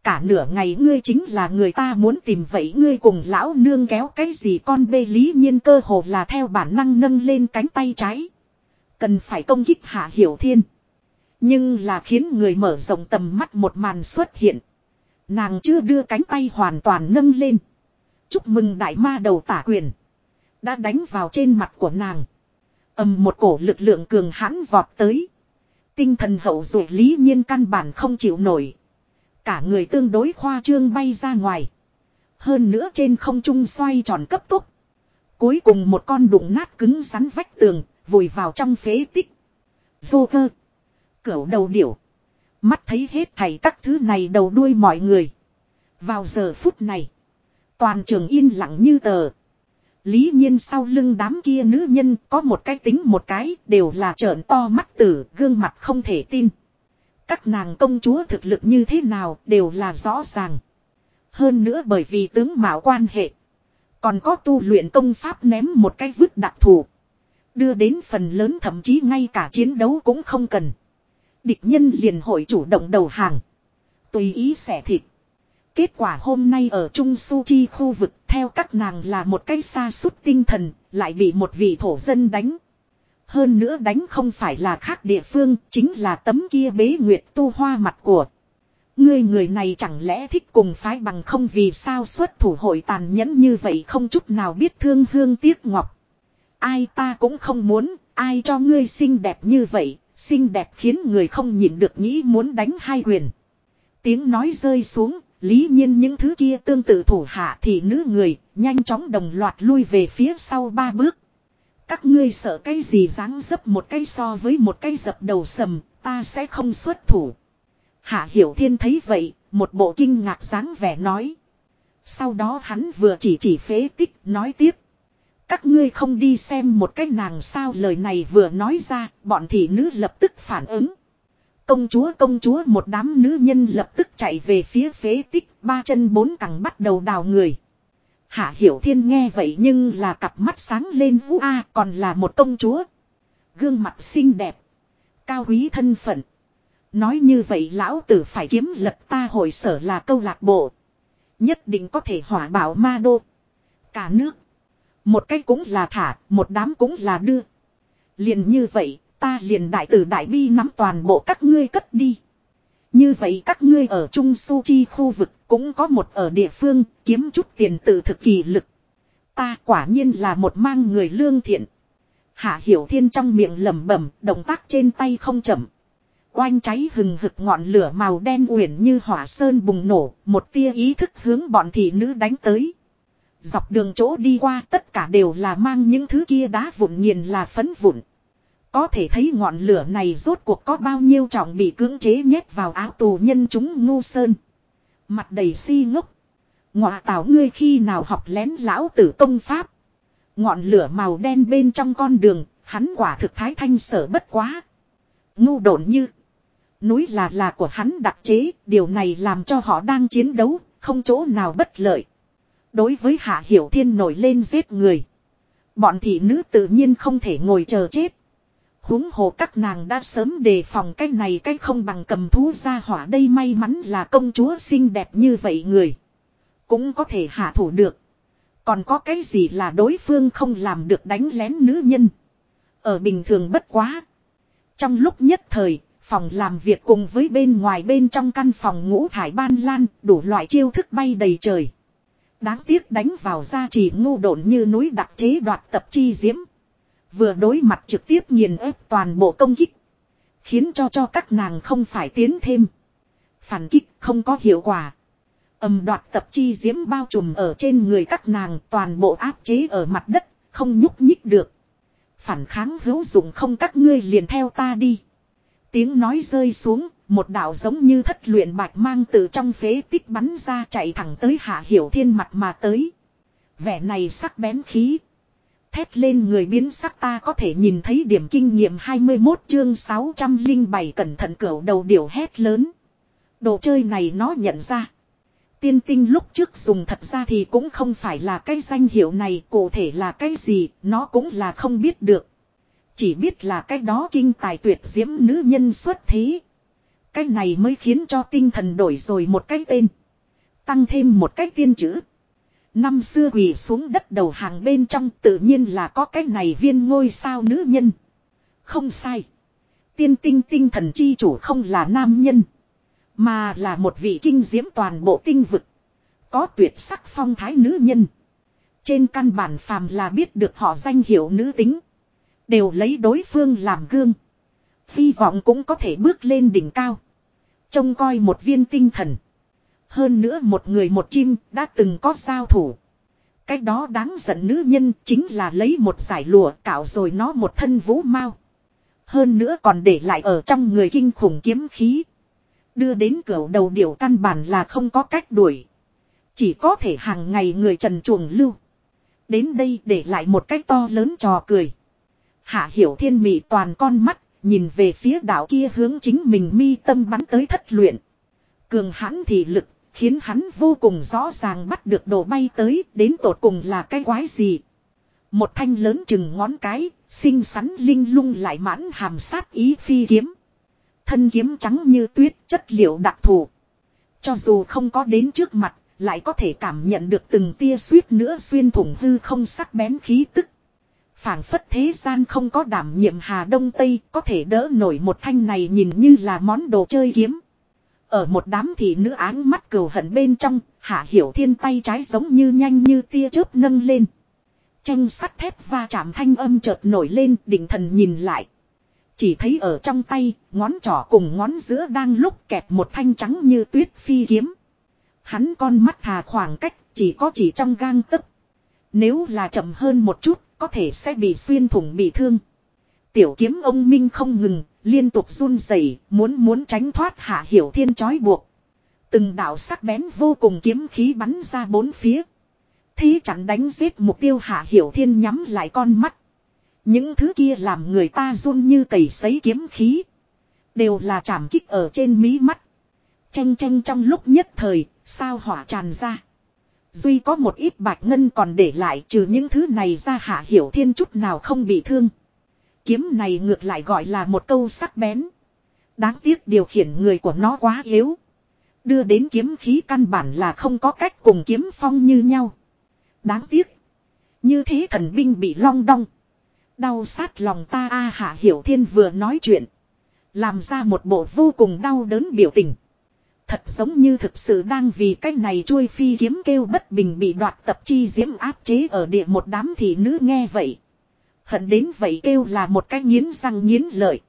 Cả nửa ngày ngươi chính là người ta muốn tìm vậy ngươi cùng lão nương kéo cái gì con bê lý nhiên cơ hồ là theo bản năng nâng lên cánh tay trái. Cần phải công kích hạ hiểu thiên. Nhưng là khiến người mở rộng tầm mắt một màn xuất hiện. Nàng chưa đưa cánh tay hoàn toàn nâng lên. Chúc mừng đại ma đầu tả quyền. Đã đánh vào trên mặt của nàng. ầm một cổ lực lượng cường hãn vọt tới. tinh thần hậu dụ lý nhiên căn bản không chịu nổi. Cả người tương đối khoa trương bay ra ngoài. Hơn nữa trên không trung xoay tròn cấp tốc. Cuối cùng một con đụng nát cứng rắn vách tường, vùi vào trong phế tích. Vô cơ. Cửu đầu điểu. Mắt thấy hết thảy các thứ này đầu đuôi mọi người. Vào giờ phút này. Toàn trường yên lặng như tờ. Lý nhiên sau lưng đám kia nữ nhân có một cái tính một cái đều là trợn to mắt tử gương mặt không thể tin. Các nàng công chúa thực lực như thế nào đều là rõ ràng. Hơn nữa bởi vì tướng mạo quan hệ. Còn có tu luyện công pháp ném một cái vứt đặc thù. Đưa đến phần lớn thậm chí ngay cả chiến đấu cũng không cần. Địch nhân liền hội chủ động đầu hàng. Tùy ý xẻ thịt. Kết quả hôm nay ở Trung Su Chi khu vực theo các nàng là một cái xa suốt tinh thần, lại bị một vị thổ dân đánh. Hơn nữa đánh không phải là khác địa phương, chính là tấm kia bế nguyệt tu hoa mặt của. Ngươi người này chẳng lẽ thích cùng phái bằng không vì sao xuất thủ hội tàn nhẫn như vậy không chút nào biết thương hương tiếc ngọc. Ai ta cũng không muốn, ai cho ngươi xinh đẹp như vậy, xinh đẹp khiến người không nhìn được nghĩ muốn đánh hai quyền. Tiếng nói rơi xuống, lý nhiên những thứ kia tương tự thủ hạ thì nữ người, nhanh chóng đồng loạt lui về phía sau ba bước. Các ngươi sợ cái gì dáng dấp một cái so với một cái dập đầu sầm, ta sẽ không xuất thủ. Hạ Hiểu Thiên thấy vậy, một bộ kinh ngạc dáng vẻ nói. Sau đó hắn vừa chỉ chỉ phế tích nói tiếp. Các ngươi không đi xem một cái nàng sao lời này vừa nói ra, bọn thị nữ lập tức phản ứng. Công chúa công chúa một đám nữ nhân lập tức chạy về phía phế tích, ba chân bốn cẳng bắt đầu đào người. Hạ Hiểu Thiên nghe vậy nhưng là cặp mắt sáng lên vũ a còn là một công chúa. Gương mặt xinh đẹp. Cao quý thân phận. Nói như vậy lão tử phải kiếm lật ta hội sở là câu lạc bộ. Nhất định có thể hỏa bảo ma đô. Cả nước. Một cái cũng là thả, một đám cũng là đưa. Liền như vậy, ta liền đại tử đại bi nắm toàn bộ các ngươi cất đi. Như vậy các ngươi ở Trung Su Chi khu vực cũng có một ở địa phương kiếm chút tiền tự thực kỳ lực. Ta quả nhiên là một mang người lương thiện. Hạ Hiểu Thiên trong miệng lẩm bẩm, động tác trên tay không chậm. Oanh cháy hừng hực ngọn lửa màu đen uyển như hỏa sơn bùng nổ, một tia ý thức hướng bọn thị nữ đánh tới. Dọc đường chỗ đi qua tất cả đều là mang những thứ kia đá vụn nghiền là phấn vụn. Có thể thấy ngọn lửa này rốt cuộc có bao nhiêu trọng bị cưỡng chế nhét vào áo tù nhân chúng ngu sơn. Mặt đầy si ngốc. Ngọa tảo ngươi khi nào học lén lão tử công pháp. Ngọn lửa màu đen bên trong con đường, hắn quả thực thái thanh sở bất quá. Ngu độn như. Núi là là của hắn đặc chế, điều này làm cho họ đang chiến đấu, không chỗ nào bất lợi. Đối với Hạ Hiểu Thiên nổi lên giết người. Bọn thị nữ tự nhiên không thể ngồi chờ chết huống hồ các nàng đã sớm đề phòng cái này cái không bằng cầm thú ra hỏa đây may mắn là công chúa xinh đẹp như vậy người. Cũng có thể hạ thủ được. Còn có cái gì là đối phương không làm được đánh lén nữ nhân. Ở bình thường bất quá. Trong lúc nhất thời, phòng làm việc cùng với bên ngoài bên trong căn phòng ngũ thải ban lan, đủ loại chiêu thức bay đầy trời. Đáng tiếc đánh vào gia trì ngu độn như núi đặc chế đoạt tập chi diễm. Vừa đối mặt trực tiếp nghiền ép toàn bộ công kích. Khiến cho cho các nàng không phải tiến thêm. Phản kích không có hiệu quả. Âm đoạt tập chi diễm bao trùm ở trên người các nàng toàn bộ áp chế ở mặt đất, không nhúc nhích được. Phản kháng hữu dụng không các ngươi liền theo ta đi. Tiếng nói rơi xuống, một đạo giống như thất luyện bạch mang từ trong phế tích bắn ra chạy thẳng tới hạ hiểu thiên mặt mà tới. Vẻ này sắc bén khí. Thét lên người biến sắc ta có thể nhìn thấy điểm kinh nghiệm 21 chương 607 cẩn thận cửa đầu điểu hét lớn. Đồ chơi này nó nhận ra. Tiên tinh lúc trước dùng thật ra thì cũng không phải là cái danh hiệu này, cụ thể là cái gì, nó cũng là không biết được. Chỉ biết là cái đó kinh tài tuyệt diễm nữ nhân xuất thế. Cái này mới khiến cho tinh thần đổi rồi một cái tên. Tăng thêm một cái tiên chữ. Năm xưa quỳ xuống đất đầu hàng bên trong tự nhiên là có cái này viên ngôi sao nữ nhân. Không sai. Tiên tinh tinh thần chi chủ không là nam nhân. Mà là một vị kinh diễm toàn bộ tinh vực. Có tuyệt sắc phong thái nữ nhân. Trên căn bản phàm là biết được họ danh hiệu nữ tính. Đều lấy đối phương làm gương. Hy vọng cũng có thể bước lên đỉnh cao. Trông coi một viên tinh thần. Hơn nữa một người một chim đã từng có giao thủ. Cái đó đáng giận nữ nhân chính là lấy một giải lụa cạo rồi nó một thân vũ mau. Hơn nữa còn để lại ở trong người kinh khủng kiếm khí. Đưa đến cửa đầu điểu căn bản là không có cách đuổi. Chỉ có thể hàng ngày người trần chuồng lưu. Đến đây để lại một cách to lớn trò cười. Hạ hiểu thiên mị toàn con mắt, nhìn về phía đảo kia hướng chính mình mi tâm bắn tới thất luyện. Cường hãn thì lực, khiến hắn vô cùng rõ ràng bắt được đồ bay tới, đến tột cùng là cái quái gì. Một thanh lớn chừng ngón cái, xinh xắn linh lung lại mãn hàm sát ý phi kiếm. Thân kiếm trắng như tuyết, chất liệu đặc thù. Cho dù không có đến trước mặt, lại có thể cảm nhận được từng tia suýt nữa xuyên thủng hư không sắc bén khí tức phảng phất thế gian không có đảm nhiệm Hà Đông Tây có thể đỡ nổi một thanh này nhìn như là món đồ chơi kiếm. Ở một đám thị nữ áng mắt cầu hận bên trong, Hạ Hiểu Thiên tay trái giống như nhanh như tia chớp nâng lên. Tranh sắt thép va chạm thanh âm chợt nổi lên, định thần nhìn lại. Chỉ thấy ở trong tay, ngón trỏ cùng ngón giữa đang lúc kẹp một thanh trắng như tuyết phi kiếm. Hắn con mắt thà khoảng cách, chỉ có chỉ trong gang tấc. Nếu là chậm hơn một chút, có thể sẽ bị xuyên thủng bị thương. Tiểu kiếm ông Minh không ngừng, liên tục run rẩy, muốn muốn tránh thoát hạ hiểu thiên trói buộc. Từng đạo sắc bén vô cùng kiếm khí bắn ra bốn phía. Thế chẳng đánh giết mục tiêu hạ hiểu thiên nhắm lại con mắt. Những thứ kia làm người ta run như cầy sấy kiếm khí. Đều là chạm kích ở trên mí mắt. Tranh tranh trong lúc nhất thời, sao hỏa tràn ra. Duy có một ít bạch ngân còn để lại trừ những thứ này ra hạ hiểu thiên chút nào không bị thương. Kiếm này ngược lại gọi là một câu sắc bén. Đáng tiếc điều khiển người của nó quá yếu. Đưa đến kiếm khí căn bản là không có cách cùng kiếm phong như nhau. Đáng tiếc. Như thế thần binh bị long đong. Đau sát lòng ta a hạ hiểu thiên vừa nói chuyện. Làm ra một bộ vô cùng đau đớn biểu tình. Thật giống như thực sự đang vì cái này chui phi kiếm kêu bất bình bị đoạt tập chi diễm áp chế ở địa một đám thị nữ nghe vậy. Hận đến vậy kêu là một cái nghiến răng nghiến lợi.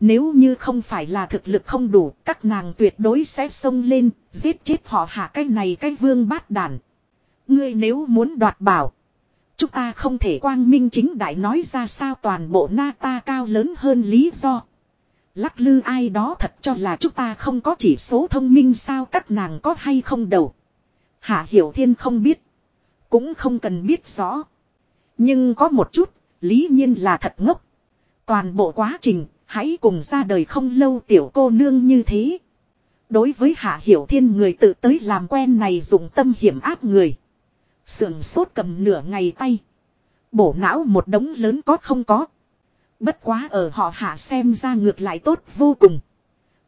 Nếu như không phải là thực lực không đủ, các nàng tuyệt đối sẽ xông lên, giết chết họ hạ cái này cái vương bát đàn. Ngươi nếu muốn đoạt bảo, chúng ta không thể quang minh chính đại nói ra sao toàn bộ na ta cao lớn hơn lý do. Lắc lư ai đó thật cho là chúng ta không có chỉ số thông minh sao các nàng có hay không đầu. Hạ Hiểu Thiên không biết. Cũng không cần biết rõ. Nhưng có một chút, lý nhiên là thật ngốc. Toàn bộ quá trình, hãy cùng ra đời không lâu tiểu cô nương như thế. Đối với Hạ Hiểu Thiên người tự tới làm quen này dùng tâm hiểm áp người. Sườn sốt cầm nửa ngày tay. Bổ não một đống lớn có không có. Bất quá ở họ hạ xem ra ngược lại tốt vô cùng.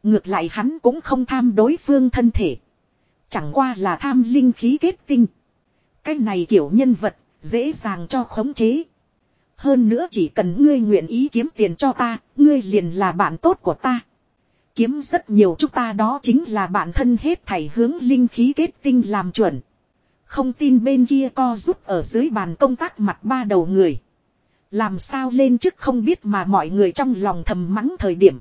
Ngược lại hắn cũng không tham đối phương thân thể. Chẳng qua là tham linh khí kết tinh. Cái này kiểu nhân vật, dễ dàng cho khống chế. Hơn nữa chỉ cần ngươi nguyện ý kiếm tiền cho ta, ngươi liền là bạn tốt của ta. Kiếm rất nhiều chúng ta đó chính là bạn thân hết thảy hướng linh khí kết tinh làm chuẩn. Không tin bên kia co rút ở dưới bàn công tác mặt ba đầu người. Làm sao lên chức không biết mà mọi người trong lòng thầm mắng thời điểm.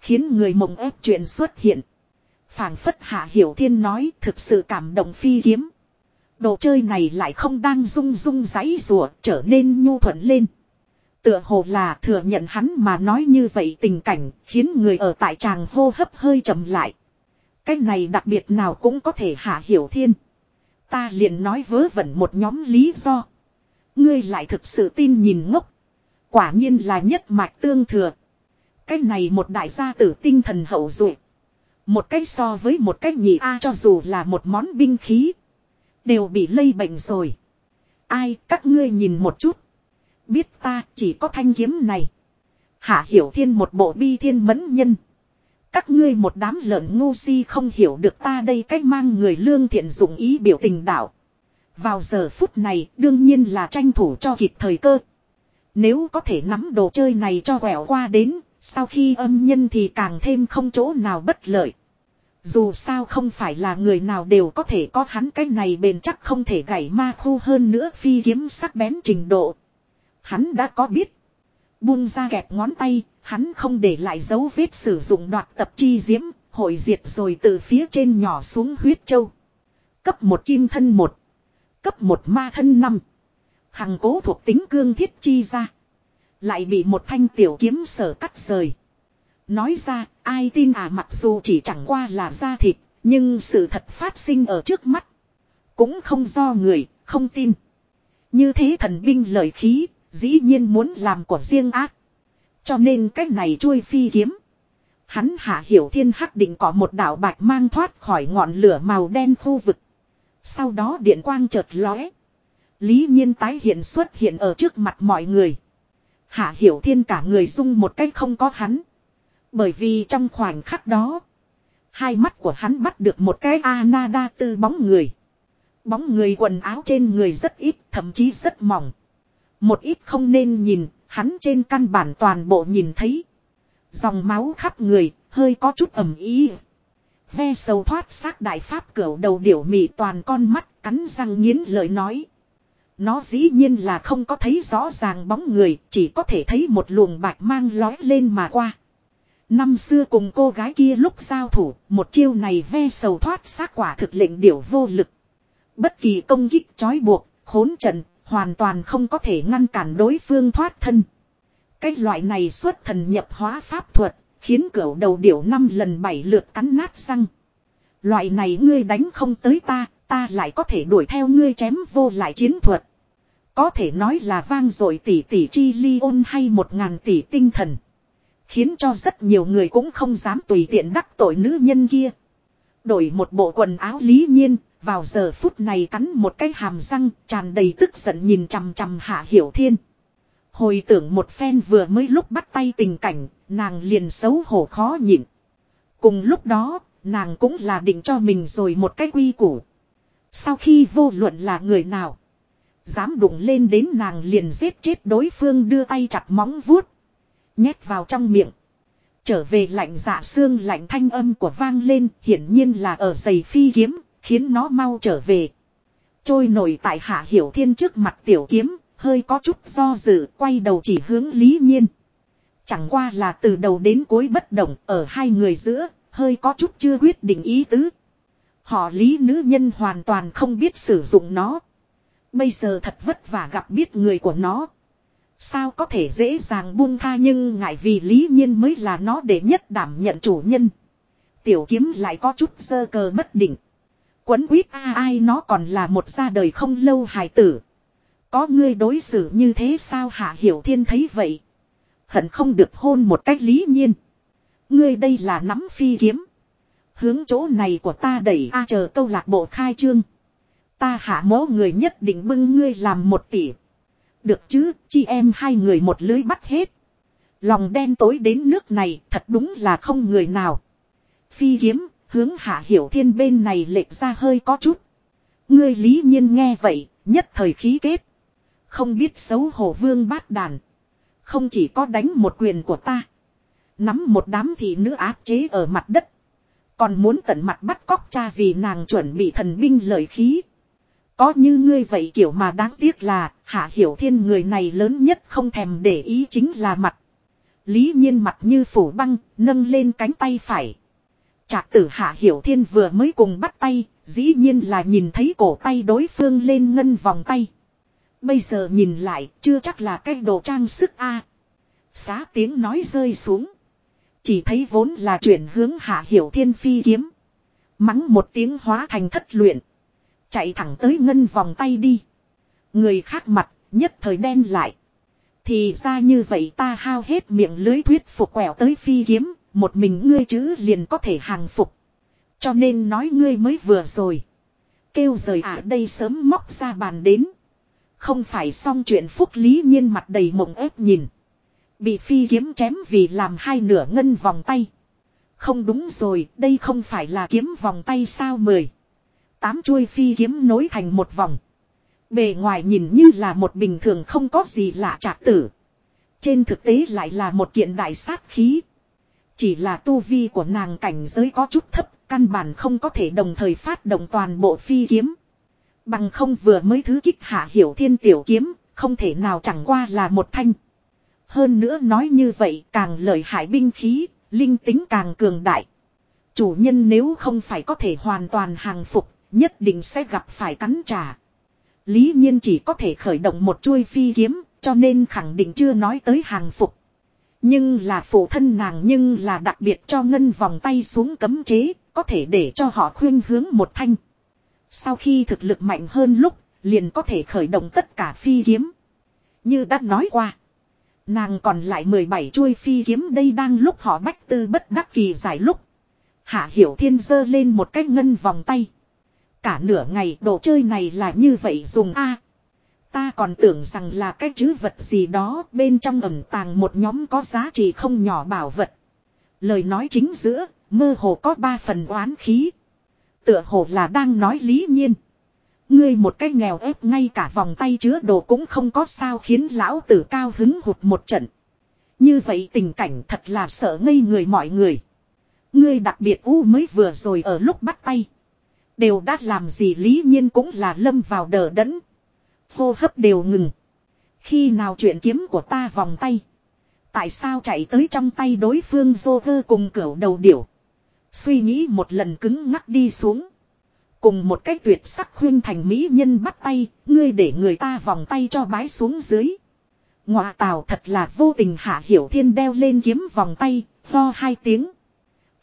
Khiến người mộng ép chuyện xuất hiện. phảng phất hạ hiểu thiên nói thực sự cảm động phi kiếm. Đồ chơi này lại không đang rung rung giấy rùa trở nên nhu thuận lên. Tựa hồ là thừa nhận hắn mà nói như vậy tình cảnh, khiến người ở tại tràng hô hấp hơi chậm lại. Cái này đặc biệt nào cũng có thể hạ hiểu thiên. Ta liền nói vớ vẩn một nhóm lý do. Ngươi lại thực sự tin nhìn ngốc. Quả nhiên là nhất mạch tương thừa. Cái này một đại gia tử tinh thần hậu dụ. Một cách so với một cách nhị A cho dù là một món binh khí. Đều bị lây bệnh rồi. Ai các ngươi nhìn một chút. Biết ta chỉ có thanh kiếm này. Hạ hiểu thiên một bộ bi thiên mẫn nhân. Các ngươi một đám lợn ngu si không hiểu được ta đây cách mang người lương thiện dụng ý biểu tình đạo. Vào giờ phút này đương nhiên là tranh thủ cho kịp thời cơ. Nếu có thể nắm đồ chơi này cho quẹo qua đến, sau khi âm nhân thì càng thêm không chỗ nào bất lợi. Dù sao không phải là người nào đều có thể có hắn cái này bền chắc không thể gãy ma khu hơn nữa phi kiếm sắc bén trình độ. Hắn đã có biết. Buông ra kẹp ngón tay, Hắn không để lại dấu vết sử dụng đoạt tập chi diễm, hội diệt rồi từ phía trên nhỏ xuống huyết châu. Cấp một kim thân một Cấp một ma thân năm Hằng cố thuộc tính cương thiết chi ra. Lại bị một thanh tiểu kiếm sở cắt rời. Nói ra, ai tin à mặc dù chỉ chẳng qua là da thịt, nhưng sự thật phát sinh ở trước mắt. Cũng không do người, không tin. Như thế thần binh lợi khí, dĩ nhiên muốn làm của riêng ác. Cho nên cách này chui phi kiếm. Hắn hạ hiểu thiên hắc định có một đạo bạch mang thoát khỏi ngọn lửa màu đen khu vực. Sau đó điện quang chợt lóe. Lý nhiên tái hiện xuất hiện ở trước mặt mọi người. Hạ hiểu thiên cả người dung một cách không có hắn. Bởi vì trong khoảnh khắc đó. Hai mắt của hắn bắt được một cái Anada tư bóng người. Bóng người quần áo trên người rất ít, thậm chí rất mỏng. Một ít không nên nhìn, hắn trên căn bản toàn bộ nhìn thấy. Dòng máu khắp người, hơi có chút ẩm ý. Ve sầu thoát xác đại pháp cửu đầu điểu mị toàn con mắt, cắn răng nghiến lời nói. Nó dĩ nhiên là không có thấy rõ ràng bóng người, chỉ có thể thấy một luồng bạch mang lói lên mà qua. Năm xưa cùng cô gái kia lúc giao thủ, một chiêu này ve sầu thoát xác quả thực lệnh điểu vô lực. Bất kỳ công kích trói buộc, khốn trận, hoàn toàn không có thể ngăn cản đối phương thoát thân. Cái loại này xuất thần nhập hóa pháp thuật, khiến cửu đầu điểu năm lần bảy lượt cắn nát răng. Loại này ngươi đánh không tới ta, ta lại có thể đuổi theo ngươi chém vô lại chiến thuật. Có thể nói là vang dội tỷ tỷ chi ly ôn hay một ngàn tỷ tinh thần. Khiến cho rất nhiều người cũng không dám tùy tiện đắc tội nữ nhân kia. Đổi một bộ quần áo lý nhiên, vào giờ phút này cắn một cái hàm răng tràn đầy tức giận nhìn chằm chằm hạ hiểu thiên. Hồi tưởng một phen vừa mới lúc bắt tay tình cảnh, nàng liền xấu hổ khó nhịn. Cùng lúc đó, nàng cũng là định cho mình rồi một cái quy củ. Sau khi vô luận là người nào, dám đụng lên đến nàng liền giết chết đối phương đưa tay chặt móng vuốt. Nhét vào trong miệng. Trở về lạnh dạ xương lạnh thanh âm của vang lên hiển nhiên là ở giày phi kiếm, khiến nó mau trở về. Trôi nổi tại hạ hiểu thiên trước mặt tiểu kiếm, hơi có chút do dự, quay đầu chỉ hướng lý nhiên. Chẳng qua là từ đầu đến cuối bất động ở hai người giữa, hơi có chút chưa quyết định ý tứ. Họ lý nữ nhân hoàn toàn không biết sử dụng nó. Bây giờ thật vất vả gặp biết người của nó. Sao có thể dễ dàng buông tha nhưng ngại vì lý nhiên mới là nó để nhất đảm nhận chủ nhân. Tiểu kiếm lại có chút sơ cờ bất định. Quấn quýt a ai nó còn là một ra đời không lâu hài tử. Có ngươi đối xử như thế sao hạ hiểu thiên thấy vậy. Hận không được hôn một cách lý nhiên. Ngươi đây là nắm phi kiếm. Hướng chỗ này của ta đẩy a chờ câu lạc bộ khai trương. Ta hạ mố người nhất định bưng ngươi làm một tỷ. Được chứ, chị em hai người một lưới bắt hết. Lòng đen tối đến nước này thật đúng là không người nào. Phi kiếm, hướng hạ hiểu thiên bên này lệch ra hơi có chút. Ngươi lý nhiên nghe vậy, nhất thời khí kết. Không biết xấu hổ vương bát đàn. Không chỉ có đánh một quyền của ta. Nắm một đám thị nữ áp chế ở mặt đất. Còn muốn tận mặt bắt cóc cha vì nàng chuẩn bị thần binh lợi khí. Có như ngươi vậy kiểu mà đáng tiếc là hạ hiểu thiên người này lớn nhất không thèm để ý chính là mặt. Lý nhiên mặt như phủ băng, nâng lên cánh tay phải. Trạc tử hạ hiểu thiên vừa mới cùng bắt tay, dĩ nhiên là nhìn thấy cổ tay đối phương lên ngân vòng tay. Bây giờ nhìn lại, chưa chắc là cái đồ trang sức a. Xá tiếng nói rơi xuống. Chỉ thấy vốn là chuyển hướng hạ hiểu thiên phi kiếm. Mắng một tiếng hóa thành thất luyện. Chạy thẳng tới ngân vòng tay đi. Người khác mặt, nhất thời đen lại. Thì ra như vậy ta hao hết miệng lưới thuyết phục quẹo tới phi kiếm, một mình ngươi chứ liền có thể hàng phục. Cho nên nói ngươi mới vừa rồi. Kêu rời ả đây sớm móc ra bàn đến. Không phải xong chuyện phúc lý nhiên mặt đầy mộng ép nhìn. Bị phi kiếm chém vì làm hai nửa ngân vòng tay. Không đúng rồi, đây không phải là kiếm vòng tay sao mười. Tám chuôi phi kiếm nối thành một vòng. Bề ngoài nhìn như là một bình thường không có gì lạ trạc tử. Trên thực tế lại là một kiện đại sát khí. Chỉ là tu vi của nàng cảnh giới có chút thấp, căn bản không có thể đồng thời phát động toàn bộ phi kiếm. Bằng không vừa mới thứ kích hạ hiểu thiên tiểu kiếm, không thể nào chẳng qua là một thanh. Hơn nữa nói như vậy càng lợi hại binh khí, linh tính càng cường đại. Chủ nhân nếu không phải có thể hoàn toàn hàng phục, nhất định sẽ gặp phải cắn trả. Lý nhiên chỉ có thể khởi động một chuôi phi kiếm, cho nên khẳng định chưa nói tới hàng phục. Nhưng là phụ thân nàng nhưng là đặc biệt cho ngân vòng tay xuống cấm chế, có thể để cho họ khuyên hướng một thanh. Sau khi thực lực mạnh hơn lúc, liền có thể khởi động tất cả phi kiếm. Như đã nói qua. Nàng còn lại 17 chuôi phi kiếm đây đang lúc họ bách tư bất đắc kỳ giải lúc. Hạ Hiểu Thiên giơ lên một cái ngân vòng tay. Cả nửa ngày đồ chơi này là như vậy dùng a. ta còn tưởng rằng là cái chứ vật gì đó bên trong ẩm tàng một nhóm có giá trị không nhỏ bảo vật. Lời nói chính giữa, mơ hồ có ba phần oán khí. Tựa hồ là đang nói lý nhiên. Ngươi một cái nghèo ép ngay cả vòng tay chứa đồ cũng không có sao khiến lão tử cao hứng hụt một trận. Như vậy tình cảnh thật là sợ ngây người mọi người. Ngươi đặc biệt u mới vừa rồi ở lúc bắt tay. Đều đã làm gì lý nhiên cũng là lâm vào đờ đẫn. Hô hấp đều ngừng. Khi nào chuyện kiếm của ta vòng tay. Tại sao chạy tới trong tay đối phương vô vơ cùng cửu đầu điểu. Suy nghĩ một lần cứng ngắc đi xuống. Cùng một cách tuyệt sắc khuyên thành mỹ nhân bắt tay, ngươi để người ta vòng tay cho bái xuống dưới. Ngoà tào thật là vô tình hạ hiểu thiên đeo lên kiếm vòng tay, lo hai tiếng.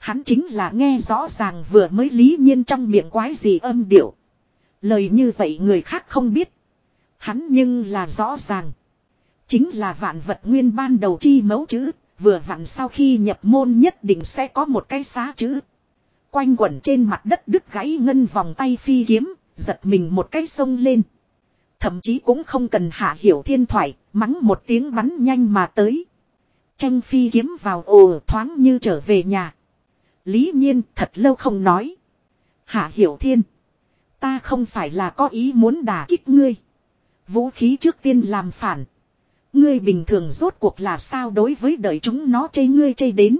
Hắn chính là nghe rõ ràng vừa mới lý nhiên trong miệng quái gì âm điệu. Lời như vậy người khác không biết. Hắn nhưng là rõ ràng. Chính là vạn vật nguyên ban đầu chi mẫu chữ, vừa vặn sau khi nhập môn nhất định sẽ có một cái xá chữ. Quanh quẩn trên mặt đất đứt gãy ngân vòng tay phi kiếm, giật mình một cái sông lên. Thậm chí cũng không cần hạ hiểu thiên thoại, mắng một tiếng bắn nhanh mà tới. Tranh phi kiếm vào ồ thoáng như trở về nhà. Lý nhiên thật lâu không nói. Hạ hiểu thiên. Ta không phải là có ý muốn đả kích ngươi. Vũ khí trước tiên làm phản. Ngươi bình thường rốt cuộc là sao đối với đời chúng nó chê ngươi chê đến.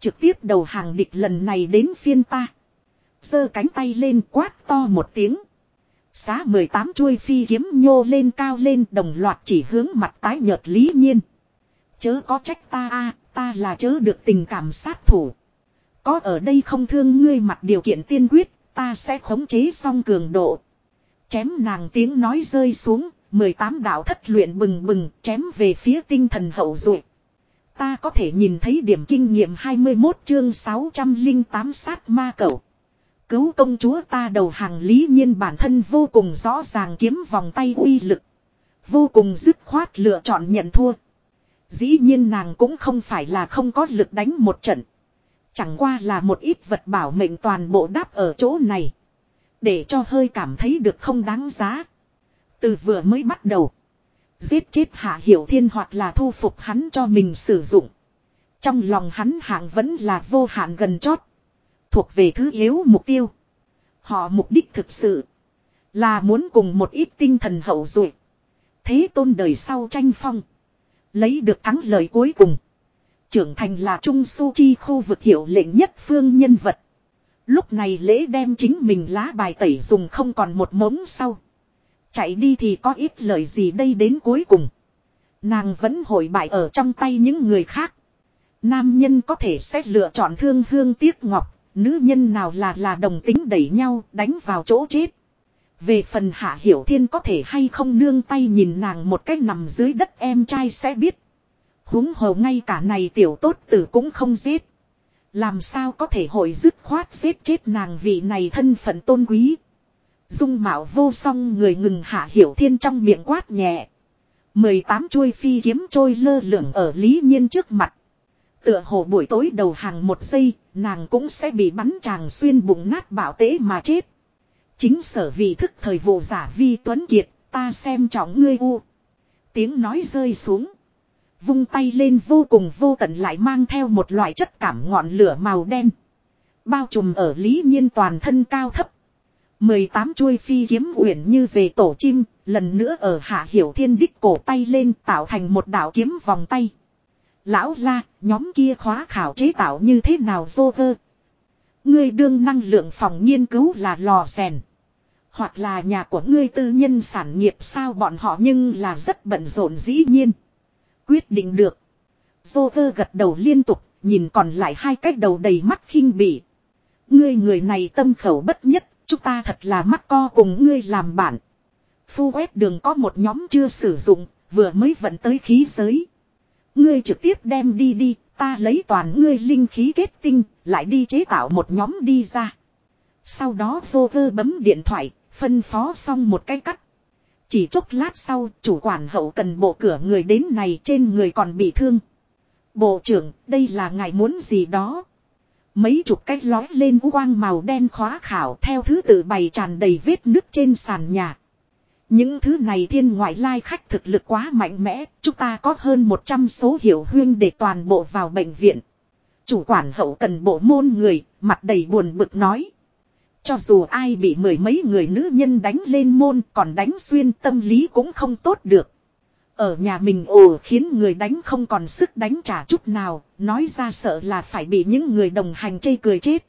Trực tiếp đầu hàng địch lần này đến phiên ta. giơ cánh tay lên quát to một tiếng. Xá 18 chuôi phi kiếm nhô lên cao lên đồng loạt chỉ hướng mặt tái nhợt lý nhiên. Chớ có trách ta a, ta là chớ được tình cảm sát thủ. Có ở đây không thương ngươi mặt điều kiện tiên quyết, ta sẽ khống chế xong cường độ. Chém nàng tiếng nói rơi xuống, 18 đạo thất luyện bừng bừng, chém về phía tinh thần hậu duệ Ta có thể nhìn thấy điểm kinh nghiệm 21 chương 608 sát ma cẩu. Cứu công chúa ta đầu hàng lý nhiên bản thân vô cùng rõ ràng kiếm vòng tay uy lực. Vô cùng dứt khoát lựa chọn nhận thua. Dĩ nhiên nàng cũng không phải là không có lực đánh một trận. Chẳng qua là một ít vật bảo mệnh toàn bộ đáp ở chỗ này. Để cho hơi cảm thấy được không đáng giá. Từ vừa mới bắt đầu. Giết chết Hạ Hiểu Thiên hoặc là thu phục hắn cho mình sử dụng. Trong lòng hắn hạng vẫn là vô hạn gần chót. Thuộc về thứ yếu mục tiêu. Họ mục đích thực sự. Là muốn cùng một ít tinh thần hậu duệ Thế tôn đời sau tranh phong. Lấy được thắng lợi cuối cùng. Trưởng thành là Trung Su Chi khu vực hiệu lệnh nhất phương nhân vật. Lúc này lễ đem chính mình lá bài tẩy dùng không còn một mống sau. Chạy đi thì có ít lời gì đây đến cuối cùng. Nàng vẫn hội bại ở trong tay những người khác. Nam nhân có thể sẽ lựa chọn thương hương tiếc ngọc, nữ nhân nào là là đồng tính đẩy nhau đánh vào chỗ chết. Về phần hạ hiểu thiên có thể hay không nương tay nhìn nàng một cách nằm dưới đất em trai sẽ biết huống hồ ngay cả này tiểu tốt tử cũng không giết. Làm sao có thể hội dứt khoát giết chết nàng vị này thân phận tôn quý. Dung mạo vô song người ngừng hạ hiểu thiên trong miệng quát nhẹ. 18 chuôi phi kiếm trôi lơ lửng ở lý nhiên trước mặt. Tựa hồ buổi tối đầu hàng một giây, nàng cũng sẽ bị bắn chàng xuyên bụng nát bảo tế mà chết. Chính sở vì thức thời vụ giả vi tuấn kiệt, ta xem trọng ngươi u. Tiếng nói rơi xuống. Vung tay lên vô cùng vô tận lại mang theo một loại chất cảm ngọn lửa màu đen. Bao trùm ở lý nhiên toàn thân cao thấp. 18 chuôi phi kiếm uyển như về tổ chim, lần nữa ở hạ hiểu thiên đích cổ tay lên tạo thành một đạo kiếm vòng tay. Lão la, nhóm kia khóa khảo chế tạo như thế nào vô vơ. Ngươi đương năng lượng phòng nghiên cứu là lò rèn. Hoặc là nhà của ngươi tư nhân sản nghiệp sao bọn họ nhưng là rất bận rộn dĩ nhiên. Quyết định được. Joker gật đầu liên tục, nhìn còn lại hai cái đầu đầy mắt khinh bỉ. Ngươi người này tâm khẩu bất nhất, chúng ta thật là mắc co cùng ngươi làm bạn. Phu web đường có một nhóm chưa sử dụng, vừa mới vận tới khí giới. Ngươi trực tiếp đem đi đi, ta lấy toàn ngươi linh khí kết tinh, lại đi chế tạo một nhóm đi ra. Sau đó vô cơ bấm điện thoại, phân phó xong một cái cắt. Chỉ chốc lát sau, chủ quản hậu cần bộ cửa người đến này trên người còn bị thương. Bộ trưởng, đây là ngài muốn gì đó. Mấy chục cách lói lên quang màu đen khóa khảo theo thứ tự bày tràn đầy vết nứt trên sàn nhà. Những thứ này thiên ngoại lai khách thực lực quá mạnh mẽ, chúng ta có hơn 100 số hiệu huyên để toàn bộ vào bệnh viện. Chủ quản hậu cần bộ môn người, mặt đầy buồn bực nói. Cho dù ai bị mười mấy người nữ nhân đánh lên môn còn đánh xuyên tâm lý cũng không tốt được. Ở nhà mình ồ khiến người đánh không còn sức đánh trả chút nào, nói ra sợ là phải bị những người đồng hành chây cười chết.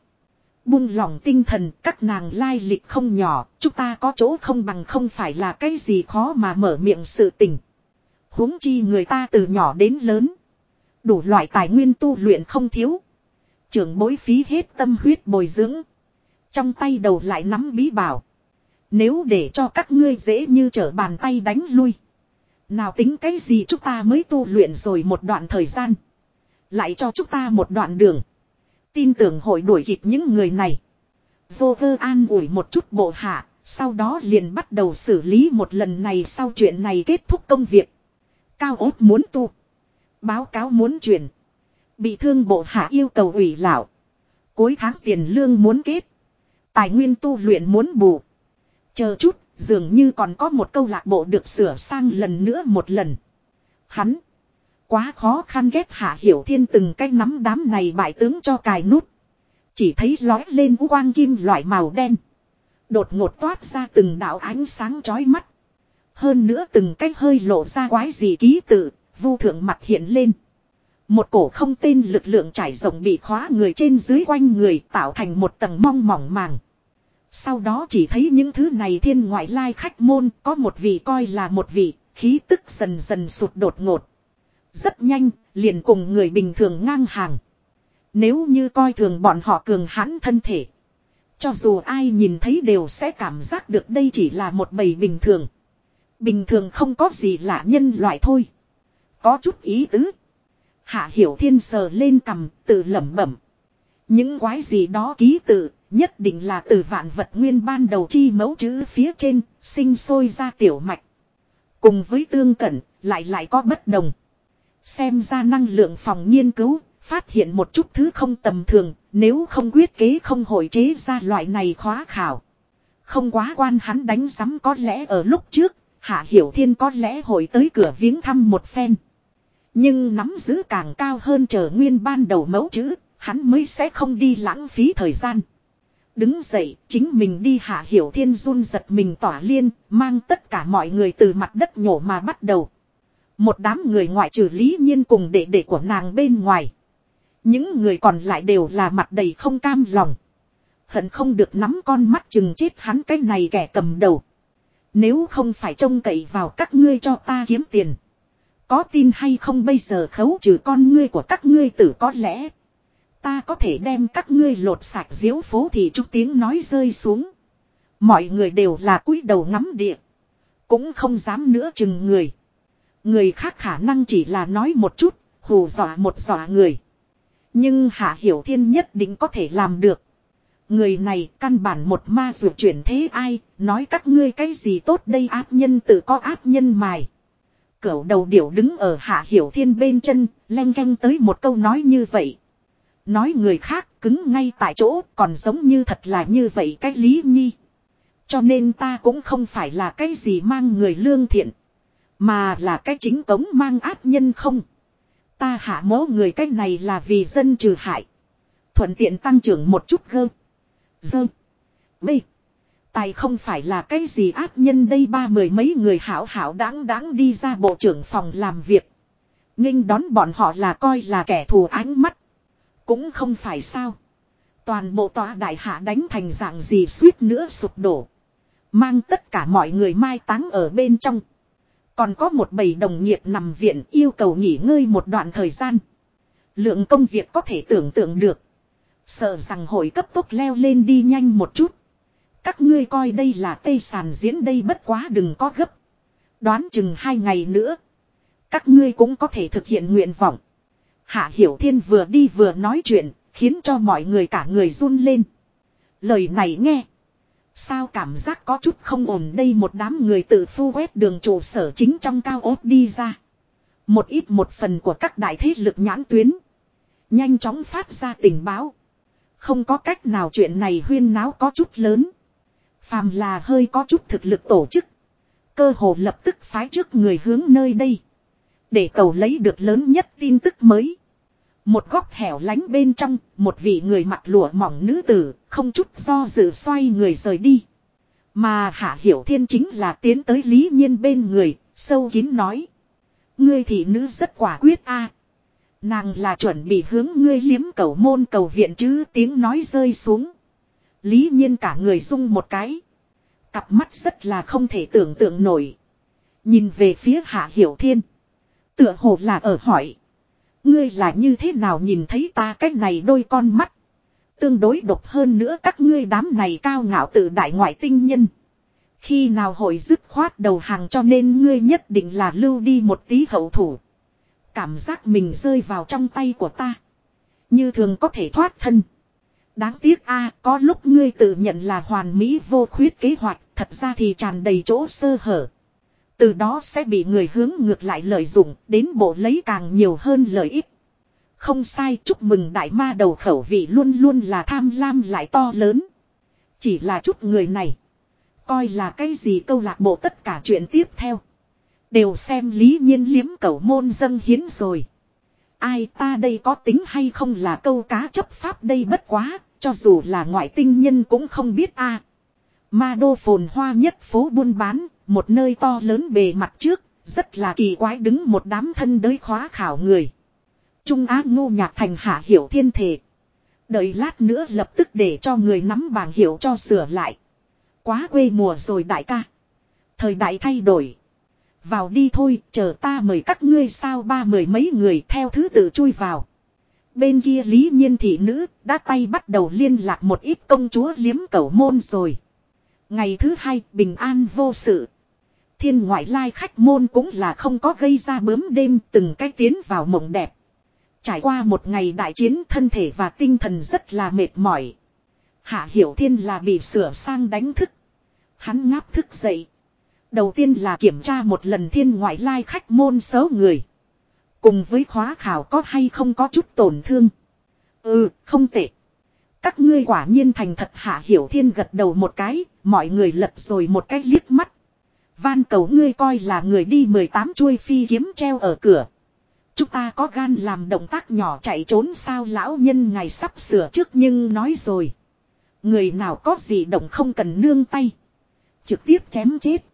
Buông lòng tinh thần các nàng lai lịch không nhỏ, chúng ta có chỗ không bằng không phải là cái gì khó mà mở miệng sự tình. huống chi người ta từ nhỏ đến lớn. Đủ loại tài nguyên tu luyện không thiếu. Trưởng bối phí hết tâm huyết bồi dưỡng. Trong tay đầu lại nắm bí bảo. Nếu để cho các ngươi dễ như trở bàn tay đánh lui. Nào tính cái gì chúng ta mới tu luyện rồi một đoạn thời gian. Lại cho chúng ta một đoạn đường. Tin tưởng hội đuổi kịp những người này. Vô vơ an ủi một chút bộ hạ. Sau đó liền bắt đầu xử lý một lần này sau chuyện này kết thúc công việc. Cao ốt muốn tu. Báo cáo muốn chuyển. Bị thương bộ hạ yêu cầu ủy lão. Cuối tháng tiền lương muốn kết. Tài nguyên tu luyện muốn bù. Chờ chút, dường như còn có một câu lạc bộ được sửa sang lần nữa một lần. Hắn. Quá khó khăn ghét hạ hiểu thiên từng cái nắm đám này bại tướng cho cài nút. Chỉ thấy lói lên u quang kim loại màu đen. Đột ngột toát ra từng đạo ánh sáng chói mắt. Hơn nữa từng cách hơi lộ ra quái gì ký tự, vu thượng mặt hiện lên. Một cổ không tên lực lượng trải rộng bị khóa người trên dưới quanh người tạo thành một tầng mong mỏng màng. Sau đó chỉ thấy những thứ này thiên ngoại lai khách môn có một vị coi là một vị, khí tức dần dần sụt đột ngột. Rất nhanh, liền cùng người bình thường ngang hàng. Nếu như coi thường bọn họ cường hãn thân thể. Cho dù ai nhìn thấy đều sẽ cảm giác được đây chỉ là một bầy bình thường. Bình thường không có gì lạ nhân loại thôi. Có chút ý tứ. Hạ hiểu thiên sờ lên cầm, tự lẩm bẩm. Những quái gì đó ký tự, nhất định là từ vạn vật nguyên ban đầu chi mẫu chữ phía trên, sinh sôi ra tiểu mạch. Cùng với tương cẩn, lại lại có bất đồng. Xem ra năng lượng phòng nghiên cứu, phát hiện một chút thứ không tầm thường, nếu không quyết kế không hội chế ra loại này khóa khảo. Không quá quan hắn đánh giám có lẽ ở lúc trước, Hạ Hiểu Thiên có lẽ hội tới cửa viếng thăm một phen. Nhưng nắm giữ càng cao hơn chờ nguyên ban đầu mẫu chữ, hắn mới sẽ không đi lãng phí thời gian. Đứng dậy, chính mình đi hạ hiểu thiên run giật mình tỏa liên, mang tất cả mọi người từ mặt đất nhổ mà bắt đầu. Một đám người ngoại trừ lý nhiên cùng đệ đệ của nàng bên ngoài. Những người còn lại đều là mặt đầy không cam lòng. Hận không được nắm con mắt chừng chết hắn cái này kẻ cầm đầu. Nếu không phải trông cậy vào các ngươi cho ta kiếm tiền. Có tin hay không bây giờ khấu trừ con ngươi của các ngươi tử có lẽ. Ta có thể đem các ngươi lột sạch diếu phố thì chút tiếng nói rơi xuống. Mọi người đều là cúi đầu ngắm địa. Cũng không dám nữa chừng người. Người khác khả năng chỉ là nói một chút, hù dọa một dọa người. Nhưng Hạ Hiểu Thiên nhất định có thể làm được. Người này căn bản một ma dược chuyển thế ai, nói các ngươi cái gì tốt đây ác nhân tự có ác nhân mài. Cửu đầu điểu đứng ở Hạ Hiểu Thiên bên chân, len canh tới một câu nói như vậy. Nói người khác cứng ngay tại chỗ còn giống như thật là như vậy cái lý nhi. Cho nên ta cũng không phải là cái gì mang người lương thiện. Mà là cái chính cống mang ác nhân không. Ta hạ mố người cách này là vì dân trừ hại. Thuận tiện tăng trưởng một chút gơ. Dơ. Bê. Tài không phải là cái gì ác nhân đây ba mười mấy người hảo hảo đáng đáng đi ra bộ trưởng phòng làm việc. nghênh đón bọn họ là coi là kẻ thù ánh mắt. Cũng không phải sao. Toàn bộ tòa đại hạ đánh thành dạng gì suýt nữa sụp đổ. Mang tất cả mọi người mai táng ở bên trong. Còn có một bầy đồng nghiệp nằm viện yêu cầu nghỉ ngơi một đoạn thời gian. Lượng công việc có thể tưởng tượng được. Sợ rằng hội cấp tốc leo lên đi nhanh một chút. Các ngươi coi đây là tây sàn diễn đây bất quá đừng có gấp. Đoán chừng hai ngày nữa. Các ngươi cũng có thể thực hiện nguyện vọng. Hạ Hiểu Thiên vừa đi vừa nói chuyện, khiến cho mọi người cả người run lên. Lời này nghe. Sao cảm giác có chút không ổn đây một đám người tự phu quét đường trụ sở chính trong cao ốt đi ra. Một ít một phần của các đại thế lực nhãn tuyến. Nhanh chóng phát ra tình báo. Không có cách nào chuyện này huyên náo có chút lớn. Phàm là hơi có chút thực lực tổ chức. Cơ hồ lập tức phái trước người hướng nơi đây. Để cầu lấy được lớn nhất tin tức mới. Một góc hẻo lánh bên trong, một vị người mặc lụa mỏng nữ tử, không chút do dự xoay người rời đi. Mà Hạ Hiểu Thiên chính là tiến tới Lý Nhiên bên người, sâu kín nói. Ngươi thị nữ rất quả quyết a Nàng là chuẩn bị hướng ngươi liếm cầu môn cầu viện chứ tiếng nói rơi xuống. Lý Nhiên cả người rung một cái. Cặp mắt rất là không thể tưởng tượng nổi. Nhìn về phía Hạ Hiểu Thiên. Tựa hồ là ở hỏi. Ngươi là như thế nào nhìn thấy ta cách này đôi con mắt. Tương đối độc hơn nữa các ngươi đám này cao ngạo tự đại ngoại tinh nhân. Khi nào hội dứt khoát đầu hàng cho nên ngươi nhất định là lưu đi một tí hậu thủ. Cảm giác mình rơi vào trong tay của ta. Như thường có thể thoát thân. Đáng tiếc a có lúc ngươi tự nhận là hoàn mỹ vô khuyết kế hoạch, thật ra thì tràn đầy chỗ sơ hở. Từ đó sẽ bị người hướng ngược lại lợi dụng, đến bộ lấy càng nhiều hơn lợi ích. Không sai, chúc mừng đại ma đầu khẩu vị luôn luôn là tham lam lại to lớn. Chỉ là chút người này. Coi là cái gì câu lạc bộ tất cả chuyện tiếp theo. Đều xem lý nhiên liếm cầu môn dâng hiến rồi. Ai ta đây có tính hay không là câu cá chấp pháp đây bất quá, cho dù là ngoại tinh nhân cũng không biết a. Ma đô phồn hoa nhất phố buôn bán, một nơi to lớn bề mặt trước, rất là kỳ quái đứng một đám thân đới khóa khảo người. Trung Á ngô nhạc thành hạ hiểu thiên thể. Đợi lát nữa lập tức để cho người nắm bảng hiểu cho sửa lại. Quá quê mùa rồi đại ca. Thời đại thay đổi. Vào đi thôi, chờ ta mời các ngươi sao ba mười mấy người theo thứ tự chui vào. Bên kia lý nhiên thị nữ đã tay bắt đầu liên lạc một ít công chúa liếm cầu môn rồi. Ngày thứ hai bình an vô sự. Thiên ngoại lai khách môn cũng là không có gây ra bướm đêm từng cái tiến vào mộng đẹp. Trải qua một ngày đại chiến thân thể và tinh thần rất là mệt mỏi. Hạ Hiểu Thiên là bị sửa sang đánh thức. Hắn ngáp thức dậy. Đầu tiên là kiểm tra một lần thiên ngoại lai khách môn số người. Cùng với khóa khảo có hay không có chút tổn thương. Ừ, không tệ. Các ngươi quả nhiên thành thật hạ hiểu thiên gật đầu một cái, mọi người lật rồi một cái liếc mắt. Van cầu ngươi coi là người đi 18 chuôi phi kiếm treo ở cửa. Chúng ta có gan làm động tác nhỏ chạy trốn sao lão nhân ngày sắp sửa trước nhưng nói rồi. Người nào có gì động không cần nương tay. Trực tiếp chém chết.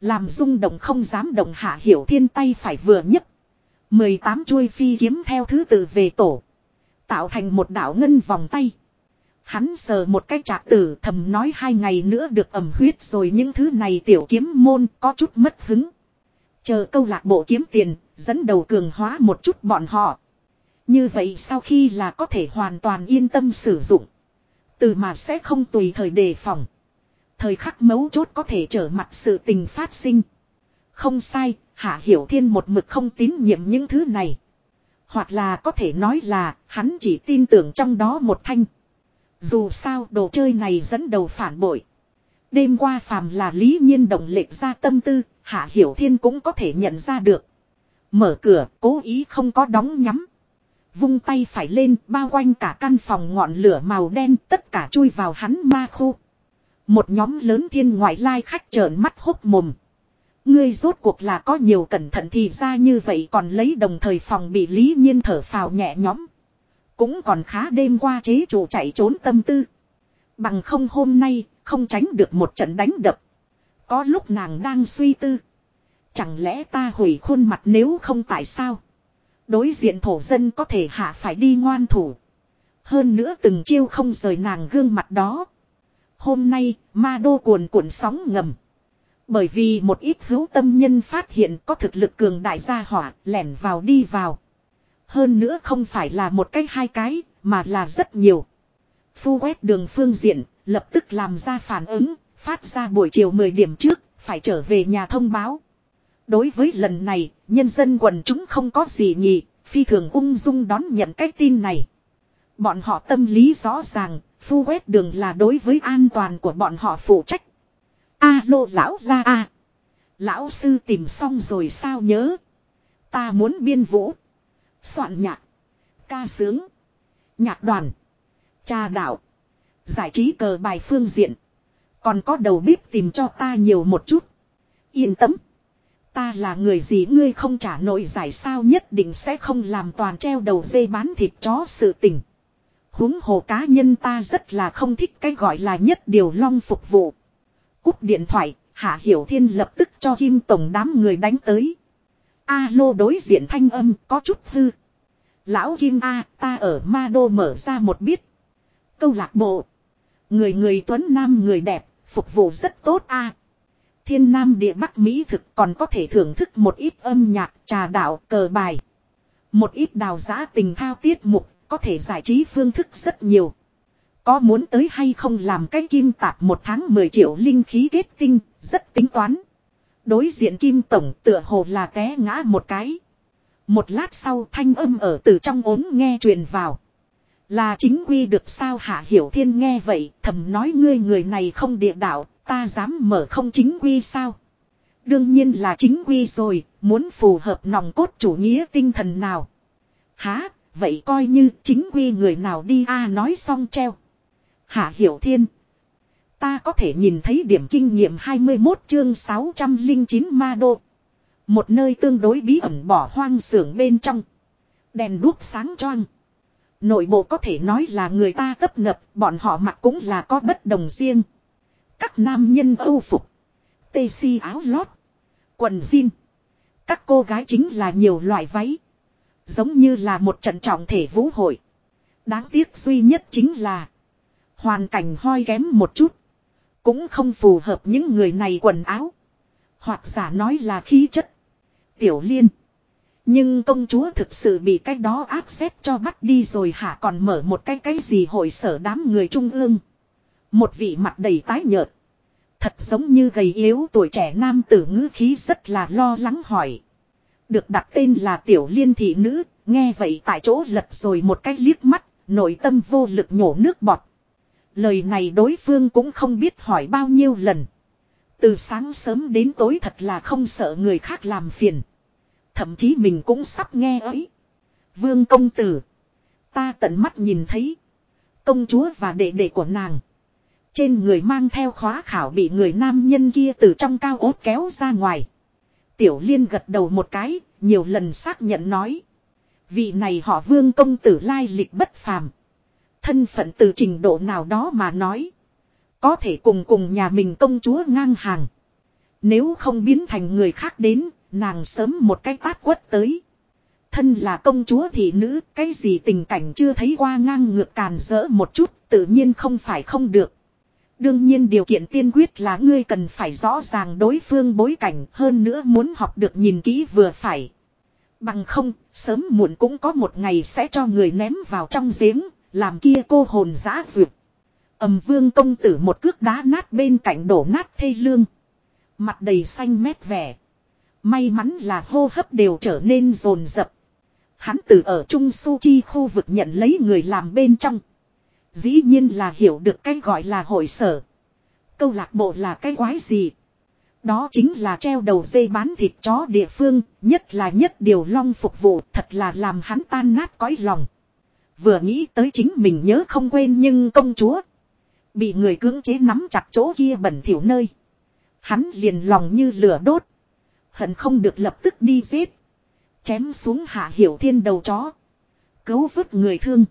Làm rung động không dám động hạ hiểu thiên tay phải vừa nhất. 18 chuôi phi kiếm theo thứ tự về tổ. Tạo thành một đảo ngân vòng tay. Hắn sờ một cái trạc tử thầm nói hai ngày nữa được ẩm huyết rồi những thứ này tiểu kiếm môn có chút mất hứng. Chờ câu lạc bộ kiếm tiền, dẫn đầu cường hóa một chút bọn họ. Như vậy sau khi là có thể hoàn toàn yên tâm sử dụng. Từ mà sẽ không tùy thời đề phòng. Thời khắc mấu chốt có thể trở mặt sự tình phát sinh. Không sai, Hạ Hiểu Thiên một mực không tín nhiệm những thứ này. Hoặc là có thể nói là hắn chỉ tin tưởng trong đó một thanh. Dù sao đồ chơi này dẫn đầu phản bội. Đêm qua phàm là lý nhiên động lệch ra tâm tư, Hạ Hiểu Thiên cũng có thể nhận ra được. Mở cửa, cố ý không có đóng nhắm. Vung tay phải lên, bao quanh cả căn phòng ngọn lửa màu đen, tất cả chui vào hắn ma khu. Một nhóm lớn thiên ngoại lai khách trợn mắt hốc mồm. Ngươi rốt cuộc là có nhiều cẩn thận thì ra như vậy còn lấy đồng thời phòng bị lý nhiên thở phào nhẹ nhõm. Cũng còn khá đêm qua chế chủ chạy trốn tâm tư. Bằng không hôm nay, không tránh được một trận đánh đập. Có lúc nàng đang suy tư. Chẳng lẽ ta hủy khuôn mặt nếu không tại sao? Đối diện thổ dân có thể hạ phải đi ngoan thủ. Hơn nữa từng chiêu không rời nàng gương mặt đó. Hôm nay, ma đô cuồn cuộn sóng ngầm. Bởi vì một ít hữu tâm nhân phát hiện có thực lực cường đại gia hỏa lẻn vào đi vào. Hơn nữa không phải là một cái hai cái, mà là rất nhiều. Phu quét đường phương diện, lập tức làm ra phản ứng, phát ra buổi chiều 10 điểm trước, phải trở về nhà thông báo. Đối với lần này, nhân dân quần chúng không có gì nhỉ, phi thường ung dung đón nhận cái tin này. Bọn họ tâm lý rõ ràng, phu quét đường là đối với an toàn của bọn họ phụ trách. A lô lão la a. Lão sư tìm xong rồi sao nhớ. Ta muốn biên vũ. Soạn nhạc. Ca sướng. Nhạc đoàn. Trà đạo. Giải trí cờ bài phương diện. Còn có đầu bếp tìm cho ta nhiều một chút. Yên tâm. Ta là người gì ngươi không trả nổi giải sao nhất định sẽ không làm toàn treo đầu dê bán thịt chó sự tình. huống hồ cá nhân ta rất là không thích cái gọi là nhất điều long phục vụ. Cúp điện thoại, Hạ Hiểu Thiên lập tức cho Kim Tổng đám người đánh tới. Alo đối diện thanh âm có chút hư. Lão Kim A, ta ở Ma Đô mở ra một biết. Câu lạc bộ. Người người tuấn nam người đẹp, phục vụ rất tốt a. Thiên Nam địa Bắc Mỹ thực còn có thể thưởng thức một ít âm nhạc, trà đạo, cờ bài. Một ít đào giã tình thao tiết mục, có thể giải trí phương thức rất nhiều. Có muốn tới hay không làm cái kim tạp một tháng 10 triệu linh khí kết tinh, rất tính toán. Đối diện kim tổng tựa hồ là té ngã một cái. Một lát sau thanh âm ở từ trong ốm nghe truyền vào. Là chính quy được sao hạ hiểu thiên nghe vậy, thầm nói ngươi người này không địa đạo, ta dám mở không chính quy sao. Đương nhiên là chính quy rồi, muốn phù hợp nòng cốt chủ nghĩa tinh thần nào. Há, vậy coi như chính quy người nào đi a à, nói xong treo. Hạ hiểu thiên. Ta có thể nhìn thấy điểm kinh nghiệm 21 chương 609 ma đô. Một nơi tương đối bí ẩn bỏ hoang xưởng bên trong. Đèn đuốc sáng choang. Nội bộ có thể nói là người ta cấp nập, bọn họ mặc cũng là có bất đồng riêng. Các nam nhân âu phục. Tê si áo lót. Quần jean. Các cô gái chính là nhiều loại váy. Giống như là một trận trọng thể vũ hội. Đáng tiếc duy nhất chính là. Hoàn cảnh hoi kém một chút. Cũng không phù hợp những người này quần áo. Hoặc giả nói là khí chất. Tiểu liên. Nhưng công chúa thực sự bị cái đó áp xếp cho bắt đi rồi hả còn mở một cái cái gì hội sở đám người trung ương. Một vị mặt đầy tái nhợt. Thật giống như gầy yếu tuổi trẻ nam tử ngữ khí rất là lo lắng hỏi. Được đặt tên là tiểu liên thị nữ, nghe vậy tại chỗ lật rồi một cái liếc mắt, nội tâm vô lực nhổ nước bọt. Lời này đối phương cũng không biết hỏi bao nhiêu lần. Từ sáng sớm đến tối thật là không sợ người khác làm phiền. Thậm chí mình cũng sắp nghe ấy. Vương công tử. Ta tận mắt nhìn thấy. Công chúa và đệ đệ của nàng. Trên người mang theo khóa khảo bị người nam nhân kia từ trong cao ốt kéo ra ngoài. Tiểu liên gật đầu một cái, nhiều lần xác nhận nói. Vị này họ vương công tử lai lịch bất phàm. Thân phận từ trình độ nào đó mà nói. Có thể cùng cùng nhà mình công chúa ngang hàng. Nếu không biến thành người khác đến, Nàng sớm một cái tát quất tới. Thân là công chúa thị nữ, cái gì tình cảnh chưa thấy qua ngang ngược càn rỡ một chút, tự nhiên không phải không được. Đương nhiên điều kiện tiên quyết là ngươi cần phải rõ ràng đối phương bối cảnh hơn nữa muốn học được nhìn kỹ vừa phải. Bằng không, sớm muộn cũng có một ngày sẽ cho người ném vào trong giếng, làm kia cô hồn giã duyệt. ầm vương công tử một cước đá nát bên cạnh đổ nát thê lương. Mặt đầy xanh mét vẻ. May mắn là hô hấp đều trở nên rồn rập. Hắn từ ở Trung Su Chi khu vực nhận lấy người làm bên trong. Dĩ nhiên là hiểu được cái gọi là hội sở. Câu lạc bộ là cái quái gì? Đó chính là treo đầu dây bán thịt chó địa phương, nhất là nhất điều long phục vụ thật là làm hắn tan nát cõi lòng. Vừa nghĩ tới chính mình nhớ không quên nhưng công chúa. Bị người cưỡng chế nắm chặt chỗ kia bẩn thỉu nơi. Hắn liền lòng như lửa đốt. Hận không được lập tức đi giết. Chém xuống hạ hiểu thiên đầu chó. Cứu vớt người thương.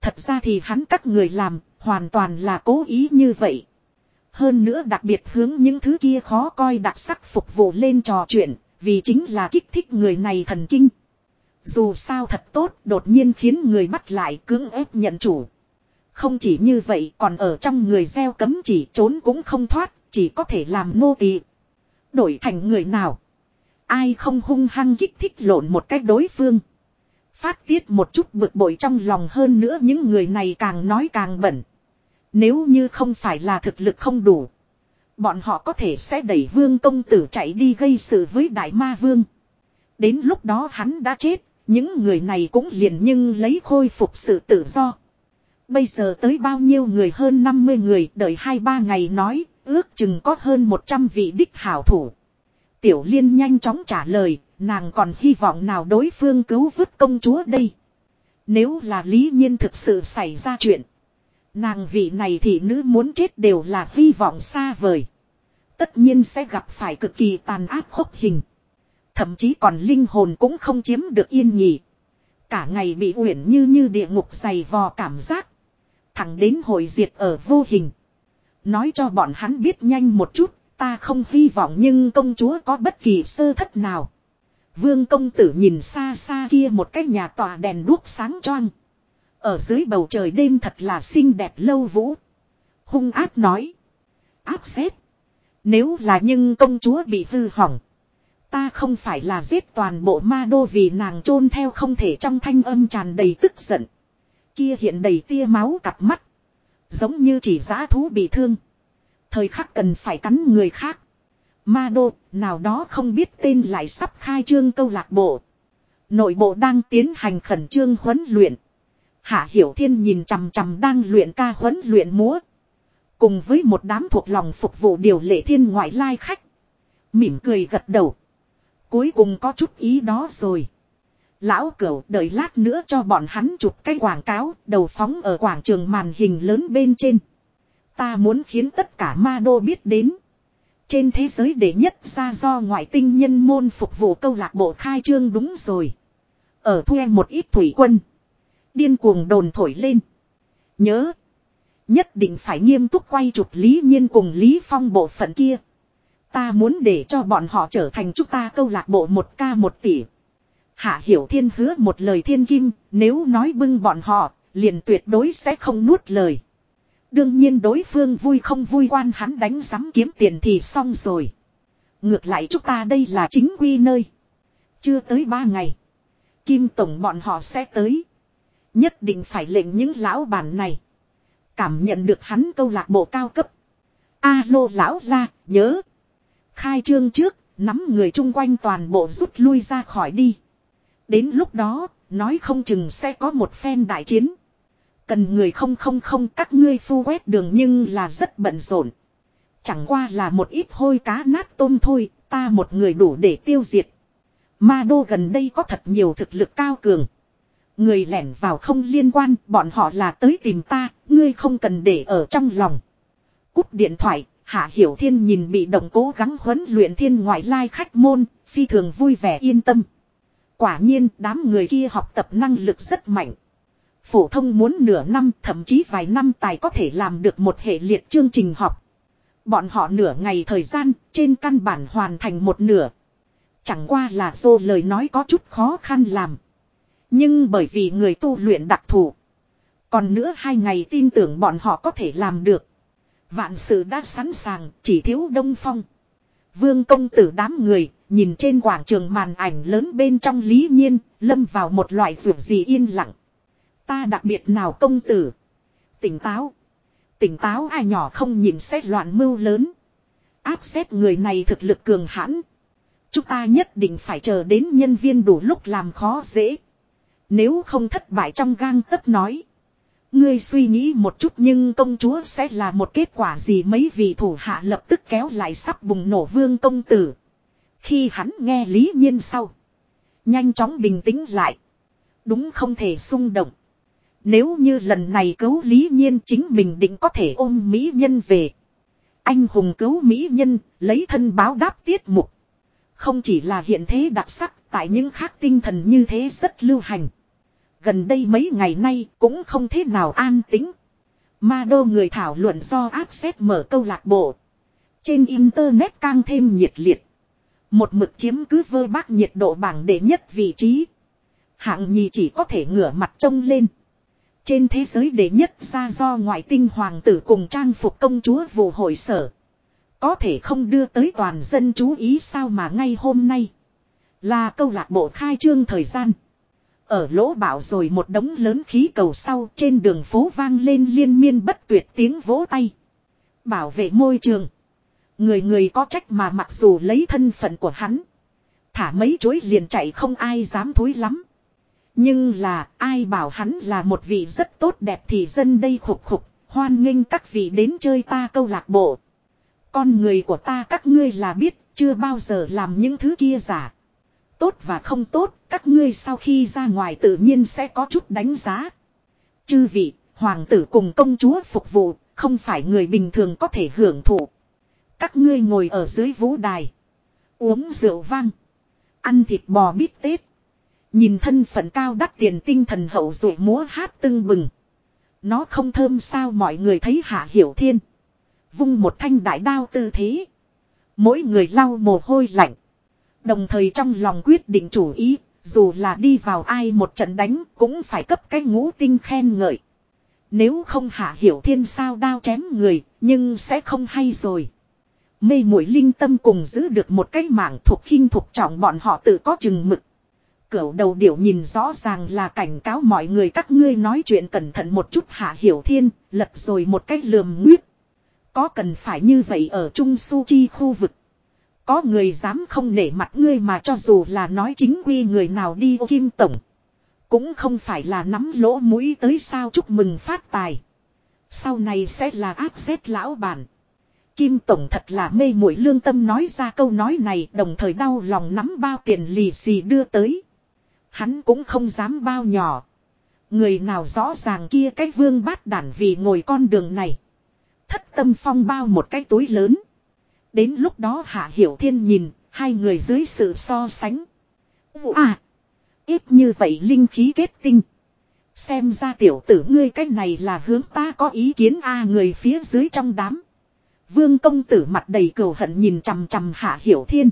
Thật ra thì hắn các người làm, hoàn toàn là cố ý như vậy. Hơn nữa đặc biệt hướng những thứ kia khó coi đặc sắc phục vụ lên trò chuyện, vì chính là kích thích người này thần kinh. Dù sao thật tốt, đột nhiên khiến người bắt lại cưỡng ép nhận chủ. Không chỉ như vậy còn ở trong người gieo cấm chỉ trốn cũng không thoát, chỉ có thể làm nô tỳ. Đổi thành người nào. Ai không hung hăng kích thích lộn một cách đối phương. Phát tiết một chút bực bội trong lòng hơn nữa những người này càng nói càng bẩn. Nếu như không phải là thực lực không đủ. Bọn họ có thể sẽ đẩy vương công tử chạy đi gây sự với đại ma vương. Đến lúc đó hắn đã chết, những người này cũng liền nhưng lấy khôi phục sự tự do. Bây giờ tới bao nhiêu người hơn 50 người đợi 2-3 ngày nói, ước chừng có hơn 100 vị đích hảo thủ. Tiểu liên nhanh chóng trả lời, nàng còn hy vọng nào đối phương cứu vứt công chúa đây. Nếu là lý nhiên thực sự xảy ra chuyện. Nàng vị này thì nữ muốn chết đều là hy vọng xa vời. Tất nhiên sẽ gặp phải cực kỳ tàn ác khốc hình. Thậm chí còn linh hồn cũng không chiếm được yên nghỉ. Cả ngày bị uyển như như địa ngục dày vò cảm giác. Thẳng đến hồi diệt ở vô hình. Nói cho bọn hắn biết nhanh một chút, ta không hy vọng nhưng công chúa có bất kỳ sơ thất nào. Vương công tử nhìn xa xa kia một cái nhà tòa đèn đuốc sáng choang. Ở dưới bầu trời đêm thật là xinh đẹp lâu vũ. Hung áp nói. Áp xét. Nếu là nhưng công chúa bị hư hỏng. Ta không phải là giết toàn bộ ma đô vì nàng chôn theo không thể trong thanh âm tràn đầy tức giận. Kia hiện đầy tia máu cặp mắt. Giống như chỉ giã thú bị thương. Thời khắc cần phải cắn người khác. Ma đô, nào đó không biết tên lại sắp khai trương câu lạc bộ. Nội bộ đang tiến hành khẩn trương huấn luyện. Hạ Hiểu Thiên nhìn chằm chằm đang luyện ca huấn luyện múa. Cùng với một đám thuộc lòng phục vụ điều lệ thiên ngoại lai khách. Mỉm cười gật đầu. Cuối cùng có chút ý đó rồi. Lão cửu, đợi lát nữa cho bọn hắn chụp cái quảng cáo, đầu phóng ở quảng trường màn hình lớn bên trên. Ta muốn khiến tất cả ma đô biết đến. Trên thế giới đệ nhất ra do ngoại tinh nhân môn phục vụ câu lạc bộ khai trương đúng rồi. Ở thuê một ít thủy quân. Điên cuồng đồn thổi lên. Nhớ. Nhất định phải nghiêm túc quay chụp Lý Nhiên cùng Lý Phong bộ phận kia. Ta muốn để cho bọn họ trở thành chúng ta câu lạc bộ một ca một tỷ. Hạ Hiểu Thiên hứa một lời thiên kim, nếu nói bưng bọn họ, liền tuyệt đối sẽ không nuốt lời. Đương nhiên đối phương vui không vui quan hắn đánh giám kiếm tiền thì xong rồi. Ngược lại chúng ta đây là chính quy nơi. Chưa tới ba ngày. Kim Tổng bọn họ sẽ tới. Nhất định phải lệnh những lão bản này. Cảm nhận được hắn câu lạc bộ cao cấp. Alo lão la, nhớ. Khai trương trước, nắm người chung quanh toàn bộ rút lui ra khỏi đi. Đến lúc đó, nói không chừng sẽ có một phen đại chiến. Cần người không không không các ngươi phu quét đường nhưng là rất bận rộn. Chẳng qua là một ít hôi cá nát tôm thôi, ta một người đủ để tiêu diệt. Ma đô gần đây có thật nhiều thực lực cao cường. Người lẻn vào không liên quan, bọn họ là tới tìm ta, ngươi không cần để ở trong lòng. Cúp điện thoại, Hạ Hiểu Thiên nhìn bị động cố gắng huấn luyện thiên ngoại lai khách môn, phi thường vui vẻ yên tâm. Quả nhiên đám người kia học tập năng lực rất mạnh. Phổ thông muốn nửa năm thậm chí vài năm tài có thể làm được một hệ liệt chương trình học. Bọn họ nửa ngày thời gian trên căn bản hoàn thành một nửa. Chẳng qua là do lời nói có chút khó khăn làm. Nhưng bởi vì người tu luyện đặc thù. Còn nữa hai ngày tin tưởng bọn họ có thể làm được. Vạn sự đã sẵn sàng, chỉ thiếu đông phong. Vương công tử đám người, nhìn trên quảng trường màn ảnh lớn bên trong lý nhiên, lâm vào một loại ruột gì yên lặng. Ta đặc biệt nào công tử. Tỉnh táo. Tỉnh táo ai nhỏ không nhìn xét loạn mưu lớn. Áp xét người này thực lực cường hãn. Chúng ta nhất định phải chờ đến nhân viên đủ lúc làm khó dễ. Nếu không thất bại trong gang tấp nói. Ngươi suy nghĩ một chút nhưng công chúa sẽ là một kết quả gì mấy vị thủ hạ lập tức kéo lại sắp bùng nổ vương công tử. Khi hắn nghe lý nhiên sau. Nhanh chóng bình tĩnh lại. Đúng không thể xung động. Nếu như lần này cứu lý nhiên chính mình định có thể ôm mỹ nhân về. Anh hùng cứu mỹ nhân, lấy thân báo đáp tiết mục. Không chỉ là hiện thế đặc sắc, tại những khác tinh thần như thế rất lưu hành. Gần đây mấy ngày nay cũng không thế nào an tính. Ma đô người thảo luận do áp xét mở câu lạc bộ. Trên internet càng thêm nhiệt liệt. Một mực chiếm cứ vơ bác nhiệt độ bảng đệ nhất vị trí. Hạng nhì chỉ có thể ngửa mặt trông lên. Trên thế giới đệ nhất ra do ngoại tinh hoàng tử cùng trang phục công chúa vụ hội sở. Có thể không đưa tới toàn dân chú ý sao mà ngay hôm nay. Là câu lạc bộ khai trương thời gian. Ở lỗ bảo rồi một đống lớn khí cầu sau trên đường phố vang lên liên miên bất tuyệt tiếng vỗ tay. Bảo vệ môi trường. Người người có trách mà mặc dù lấy thân phận của hắn. Thả mấy chuối liền chạy không ai dám thối lắm. Nhưng là ai bảo hắn là một vị rất tốt đẹp thì dân đây khục khục, hoan nghênh các vị đến chơi ta câu lạc bộ. Con người của ta các ngươi là biết, chưa bao giờ làm những thứ kia giả. Tốt và không tốt, các ngươi sau khi ra ngoài tự nhiên sẽ có chút đánh giá. Chư vị, hoàng tử cùng công chúa phục vụ, không phải người bình thường có thể hưởng thụ. Các ngươi ngồi ở dưới vũ đài. Uống rượu vang. Ăn thịt bò bít tết. Nhìn thân phận cao đắt tiền tinh thần hậu dụ múa hát tưng bừng. Nó không thơm sao mọi người thấy hạ hiểu thiên. Vung một thanh đại đao tư thế. Mỗi người lau mồ hôi lạnh. Đồng thời trong lòng quyết định chủ ý, dù là đi vào ai một trận đánh cũng phải cấp cái ngũ tinh khen ngợi. Nếu không hạ hiểu thiên sao đao chém người, nhưng sẽ không hay rồi. Mê mũi linh tâm cùng giữ được một cái mảng thuộc khinh thuộc trọng bọn họ tự có chừng mực. Cửu đầu điểu nhìn rõ ràng là cảnh cáo mọi người các ngươi nói chuyện cẩn thận một chút hạ hiểu thiên, lật rồi một cách lườm nguyết. Có cần phải như vậy ở Trung Su Chi khu vực. Có người dám không nể mặt ngươi mà cho dù là nói chính quy người nào đi ô kim tổng. Cũng không phải là nắm lỗ mũi tới sao chúc mừng phát tài. Sau này sẽ là áp xếp lão bản. Kim Tổng thật là mê muội lương tâm nói ra câu nói này, đồng thời đau lòng nắm bao tiền lì xì đưa tới. Hắn cũng không dám bao nhỏ. Người nào rõ ràng kia cái vương bát đản vì ngồi con đường này. Thất tâm phong bao một cái túi lớn. Đến lúc đó Hạ Hiểu Thiên nhìn, hai người dưới sự so sánh. À! Ít như vậy linh khí kết tinh. Xem ra tiểu tử ngươi cách này là hướng ta có ý kiến a người phía dưới trong đám. Vương công tử mặt đầy cừu hận nhìn chằm chằm Hạ Hiểu Thiên.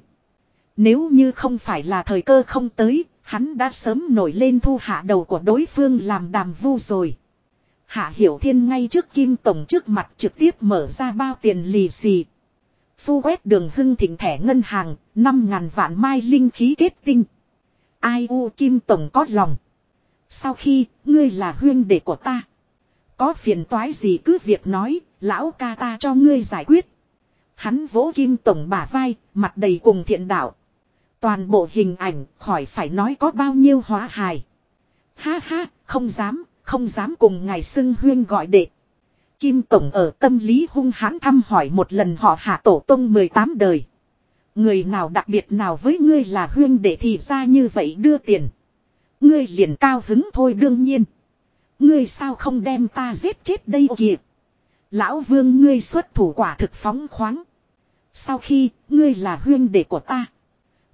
Nếu như không phải là thời cơ không tới, hắn đã sớm nổi lên thu hạ đầu của đối phương làm đàm vu rồi. Hạ Hiểu Thiên ngay trước Kim Tổng trước mặt trực tiếp mở ra bao tiền lì xì. Phu quét đường hưng thịnh thẻ ngân hàng, 5.000 vạn mai linh khí kết tinh. Ai u Kim Tổng có lòng. Sau khi, ngươi là huyên đệ của ta. Có phiền toái gì cứ việc nói, lão ca ta cho ngươi giải quyết. Hắn vỗ Kim Tổng bả vai, mặt đầy cùng thiện đạo. Toàn bộ hình ảnh khỏi phải nói có bao nhiêu hóa hài. Ha ha, không dám, không dám cùng ngài xưng huyên gọi đệ. Kim Tổng ở tâm lý hung hãn thăm hỏi một lần họ hạ tổ tông 18 đời. Người nào đặc biệt nào với ngươi là huyên đệ thì ra như vậy đưa tiền. Ngươi liền cao hứng thôi đương nhiên. Ngươi sao không đem ta giết chết đây kìa. Lão vương ngươi xuất thủ quả thực phóng khoáng. Sau khi, ngươi là huyên đệ của ta.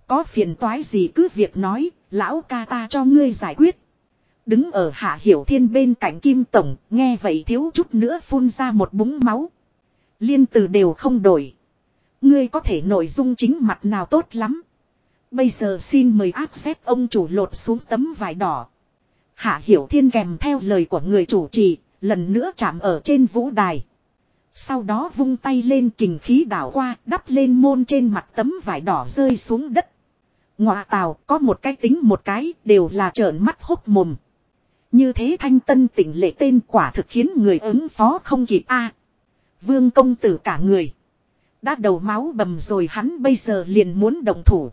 Có phiền toái gì cứ việc nói, lão ca ta cho ngươi giải quyết. Đứng ở hạ hiểu thiên bên cạnh kim tổng, nghe vậy thiếu chút nữa phun ra một búng máu. Liên từ đều không đổi. Ngươi có thể nội dung chính mặt nào tốt lắm. Bây giờ xin mời áp xét ông chủ lột xuống tấm vải đỏ. Hạ hiểu thiên kèm theo lời của người chủ trì, lần nữa chạm ở trên vũ đài. Sau đó vung tay lên kình khí đảo qua, đắp lên môn trên mặt tấm vải đỏ rơi xuống đất. Ngoà tàu có một cái tính một cái đều là trợn mắt hốc mồm. Như thế thanh tân tỉnh lệ tên quả thực khiến người ứng phó không kịp a Vương công tử cả người. Đã đầu máu bầm rồi hắn bây giờ liền muốn động thủ.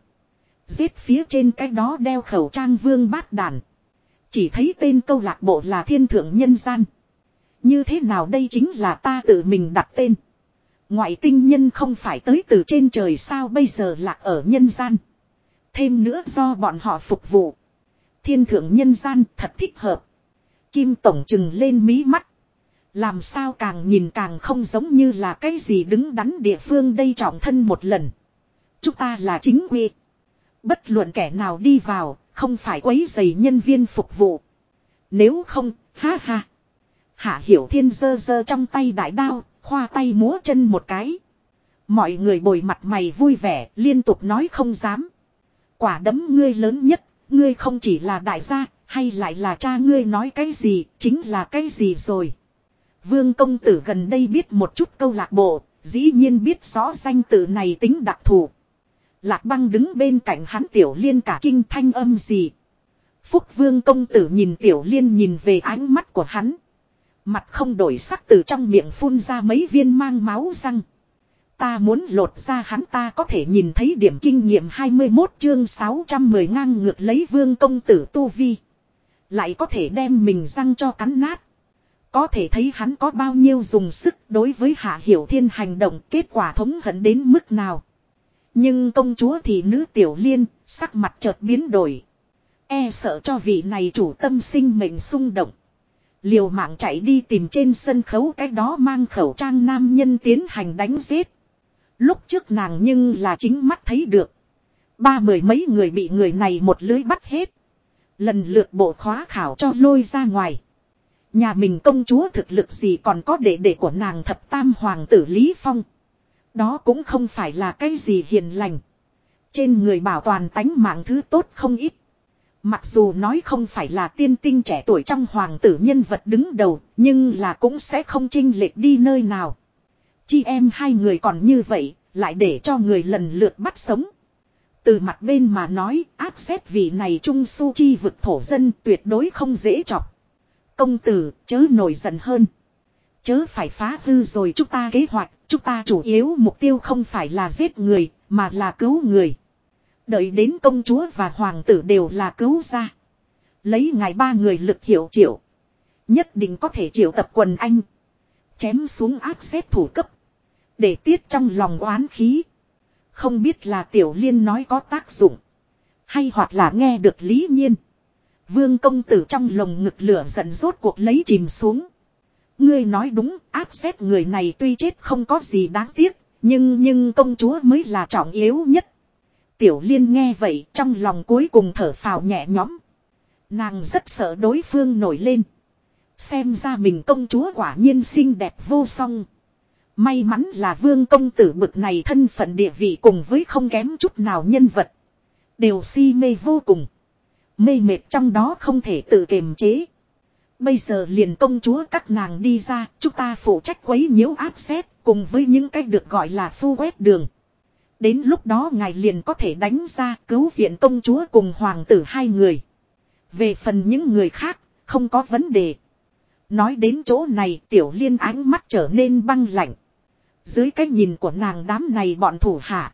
Giết phía trên cái đó đeo khẩu trang vương bát đàn. Chỉ thấy tên câu lạc bộ là thiên thượng nhân gian. Như thế nào đây chính là ta tự mình đặt tên. Ngoại tinh nhân không phải tới từ trên trời sao bây giờ lạc ở nhân gian. Thêm nữa do bọn họ phục vụ. Thiên thượng nhân gian thật thích hợp. Kim Tổng chừng lên mí mắt. Làm sao càng nhìn càng không giống như là cái gì đứng đắn địa phương đây trọng thân một lần. Chúng ta là chính quy. Bất luận kẻ nào đi vào, không phải quấy giày nhân viên phục vụ. Nếu không, ha ha. Hạ Hiểu Thiên dơ dơ trong tay đại đao, khoa tay múa chân một cái. Mọi người bồi mặt mày vui vẻ, liên tục nói không dám. Quả đấm ngươi lớn nhất, ngươi không chỉ là đại gia, hay lại là cha ngươi nói cái gì, chính là cái gì rồi. Vương công tử gần đây biết một chút câu lạc bộ, dĩ nhiên biết rõ danh tự này tính đặc thù. Lạc băng đứng bên cạnh hắn tiểu liên cả kinh thanh âm gì. Phúc vương công tử nhìn tiểu liên nhìn về ánh mắt của hắn. Mặt không đổi sắc từ trong miệng phun ra mấy viên mang máu răng. Ta muốn lột ra hắn ta có thể nhìn thấy điểm kinh nghiệm 21 chương 610 ngang ngược lấy vương công tử tu vi. Lại có thể đem mình răng cho cắn nát. Có thể thấy hắn có bao nhiêu dùng sức đối với hạ hiểu thiên hành động kết quả thống hận đến mức nào. Nhưng công chúa thì nữ tiểu liên, sắc mặt chợt biến đổi. E sợ cho vị này chủ tâm sinh mệnh xung động. Liều mạng chạy đi tìm trên sân khấu cái đó mang khẩu trang nam nhân tiến hành đánh giết. Lúc trước nàng nhưng là chính mắt thấy được. Ba mười mấy người bị người này một lưới bắt hết. Lần lượt bộ khóa khảo cho lôi ra ngoài. Nhà mình công chúa thực lực gì còn có đệ đệ của nàng thập tam hoàng tử Lý Phong. Đó cũng không phải là cái gì hiền lành. Trên người bảo toàn tánh mạng thứ tốt không ít. Mặc dù nói không phải là tiên tinh trẻ tuổi trong hoàng tử nhân vật đứng đầu, nhưng là cũng sẽ không chinh lệch đi nơi nào. Chi em hai người còn như vậy, lại để cho người lần lượt bắt sống. Từ mặt bên mà nói, áp xét vị này trung su chi vực thổ dân tuyệt đối không dễ chọc. Công tử, chớ nổi giận hơn. Chớ phải phá hư rồi chúng ta kế hoạch, chúng ta chủ yếu mục tiêu không phải là giết người, mà là cứu người. Đợi đến công chúa và hoàng tử đều là cứu ra. Lấy ngài ba người lực hiệu triệu. Nhất định có thể triệu tập quần anh. Chém xuống áp xét thủ cấp. Để tiết trong lòng oán khí. Không biết là tiểu liên nói có tác dụng. Hay hoặc là nghe được lý nhiên. Vương công tử trong lồng ngực lửa giận rốt cuộc lấy chìm xuống. Ngươi nói đúng, áp xét người này tuy chết không có gì đáng tiếc, nhưng nhưng công chúa mới là trọng yếu nhất. Tiểu liên nghe vậy trong lòng cuối cùng thở phào nhẹ nhõm. Nàng rất sợ đối phương nổi lên. Xem ra mình công chúa quả nhiên xinh đẹp vô song. May mắn là vương công tử bực này thân phận địa vị cùng với không kém chút nào nhân vật. Đều si mê vô cùng. Mê mệt trong đó không thể tự kiềm chế. Bây giờ liền công chúa các nàng đi ra, chúng ta phụ trách quấy nhiễu áp xét, cùng với những cách được gọi là phu quét đường. Đến lúc đó ngài liền có thể đánh ra cứu viện công chúa cùng hoàng tử hai người. Về phần những người khác, không có vấn đề. Nói đến chỗ này tiểu liên ánh mắt trở nên băng lạnh. Dưới cái nhìn của nàng đám này bọn thủ hạ.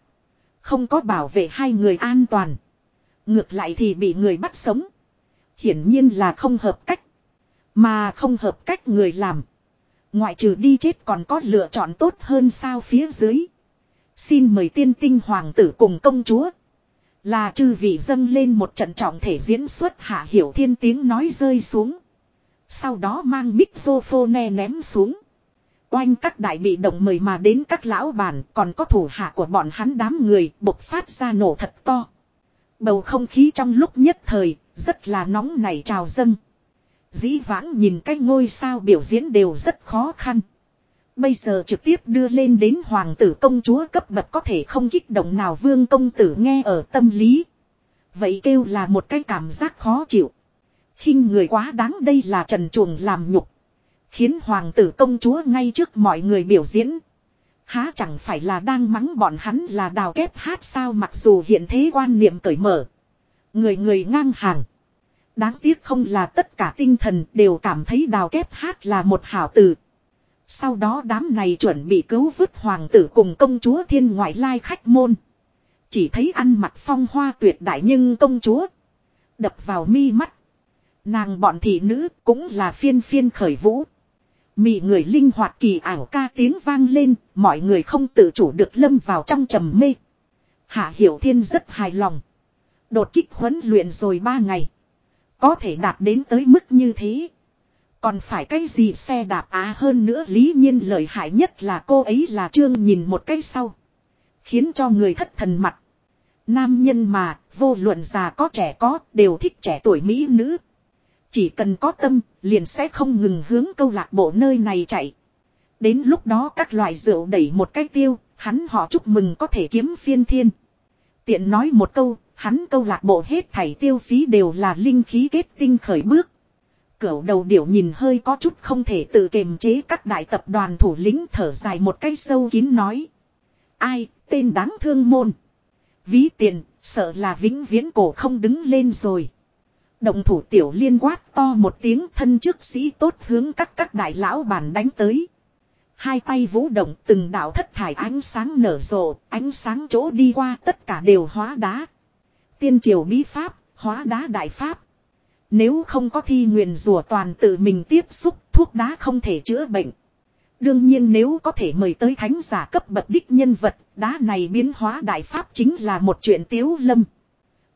Không có bảo vệ hai người an toàn. Ngược lại thì bị người bắt sống. Hiển nhiên là không hợp cách. Mà không hợp cách người làm. Ngoại trừ đi chết còn có lựa chọn tốt hơn sao phía dưới. Xin mời tiên tinh hoàng tử cùng công chúa. Là chư vị dâng lên một trận trọng thể diễn xuất hạ hiểu thiên tiếng nói rơi xuống. Sau đó mang microphone ném xuống. Oanh các đại bị động mời mà đến các lão bản còn có thủ hạ của bọn hắn đám người bộc phát ra nổ thật to. Bầu không khí trong lúc nhất thời, rất là nóng nảy trào dâng. Dĩ vãng nhìn cái ngôi sao biểu diễn đều rất khó khăn. Bây giờ trực tiếp đưa lên đến hoàng tử công chúa cấp bậc có thể không kích động nào vương công tử nghe ở tâm lý. Vậy kêu là một cái cảm giác khó chịu. khinh người quá đáng đây là trần chuồng làm nhục. Khiến hoàng tử công chúa ngay trước mọi người biểu diễn. Há chẳng phải là đang mắng bọn hắn là đào kép hát sao mặc dù hiện thế quan niệm cởi mở. Người người ngang hàng. Đáng tiếc không là tất cả tinh thần đều cảm thấy đào kép hát là một hảo tử. Sau đó đám này chuẩn bị cứu vứt hoàng tử cùng công chúa thiên ngoại lai khách môn. Chỉ thấy ăn mặc phong hoa tuyệt đại nhưng công chúa. Đập vào mi mắt. Nàng bọn thị nữ cũng là phiên phiên khởi vũ. Mị người linh hoạt kỳ ảo ca tiếng vang lên, mọi người không tự chủ được lâm vào trong trầm mê. Hạ Hiểu Thiên rất hài lòng. Đột kích huấn luyện rồi ba ngày. Có thể đạt đến tới mức như thế. Còn phải cái gì xe đạp á hơn nữa lý nhiên lợi hại nhất là cô ấy là trương nhìn một cái sau. Khiến cho người thất thần mặt. Nam nhân mà, vô luận già có trẻ có, đều thích trẻ tuổi mỹ nữ. Chỉ cần có tâm, liền sẽ không ngừng hướng câu lạc bộ nơi này chạy. Đến lúc đó các loại rượu đẩy một cái tiêu, hắn họ chúc mừng có thể kiếm phiên thiên. Tiện nói một câu, hắn câu lạc bộ hết thảy tiêu phí đều là linh khí kết tinh khởi bước. Cửu đầu điểu nhìn hơi có chút không thể tự kiềm chế các đại tập đoàn thủ lĩnh thở dài một cái sâu kín nói. Ai, tên đáng thương môn. Ví tiền, sợ là vĩnh viễn cổ không đứng lên rồi. Động thủ tiểu liên quát to một tiếng thân trước sĩ tốt hướng các các đại lão bàn đánh tới. Hai tay vũ động từng đạo thất thải ánh sáng nở rộ, ánh sáng chỗ đi qua tất cả đều hóa đá. Tiên triều bí pháp, hóa đá đại pháp. Nếu không có thi nguyện rùa toàn tự mình tiếp xúc, thuốc đá không thể chữa bệnh. Đương nhiên nếu có thể mời tới thánh giả cấp bậc đích nhân vật, đá này biến hóa đại pháp chính là một chuyện tiếu lâm.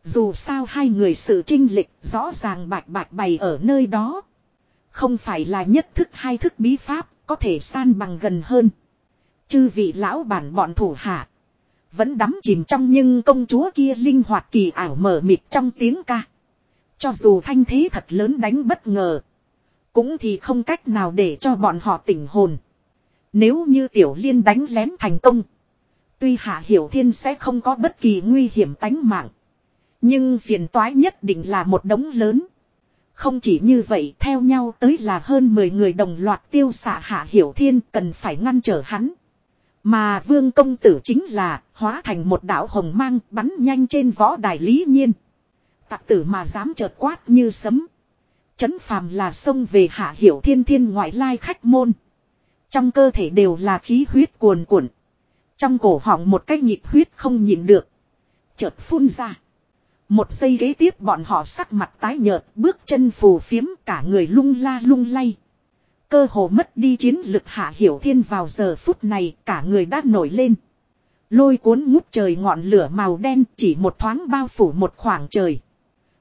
Dù sao hai người sự trinh lịch rõ ràng bạch bạch bày ở nơi đó. Không phải là nhất thức hai thức bí pháp, có thể san bằng gần hơn. Chư vị lão bản bọn thủ hạ. Vẫn đắm chìm trong nhưng công chúa kia linh hoạt kỳ ảo mở mịt trong tiếng ca. Cho dù thanh thế thật lớn đánh bất ngờ. Cũng thì không cách nào để cho bọn họ tỉnh hồn. Nếu như tiểu liên đánh lén thành công. Tuy hạ hiểu thiên sẽ không có bất kỳ nguy hiểm tánh mạng. Nhưng phiền toái nhất định là một đống lớn. Không chỉ như vậy, theo nhau tới là hơn 10 người đồng loạt tiêu xạ hạ hiểu thiên cần phải ngăn trở hắn. Mà vương công tử chính là hóa thành một đạo hồng mang bắn nhanh trên võ đài lý nhiên. Tạc tử mà dám chợt quát như sấm. Chấn phàm là xông về hạ hiểu thiên thiên ngoại lai khách môn. Trong cơ thể đều là khí huyết cuồn cuộn. Trong cổ họng một cái nhịp huyết không nhìn được. Chợt phun ra. Một giây ghế tiếp bọn họ sắc mặt tái nhợt, bước chân phù phiếm cả người lung la lung lay. Cơ hồ mất đi chiến lực hạ hiểu thiên vào giờ phút này cả người đã nổi lên. Lôi cuốn ngút trời ngọn lửa màu đen chỉ một thoáng bao phủ một khoảng trời.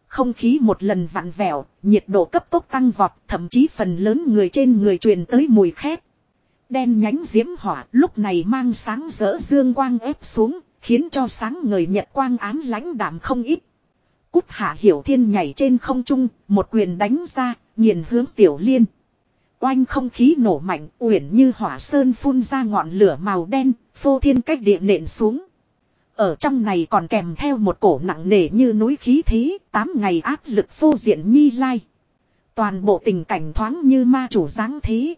Không khí một lần vặn vẹo, nhiệt độ cấp tốc tăng vọt, thậm chí phần lớn người trên người truyền tới mùi khét. Đen nhánh diễm hỏa lúc này mang sáng rỡ dương quang ép xuống, khiến cho sáng người nhật quang ám lãnh đạm không ít. Cút hạ hiểu thiên nhảy trên không trung, một quyền đánh ra, nhìn hướng tiểu liên. Oanh không khí nổ mạnh, uyển như hỏa sơn phun ra ngọn lửa màu đen, phô thiên cách địa nện xuống. Ở trong này còn kèm theo một cổ nặng nề như núi khí thế, tám ngày áp lực phô diện nhi lai. Toàn bộ tình cảnh thoáng như ma chủ dáng thế.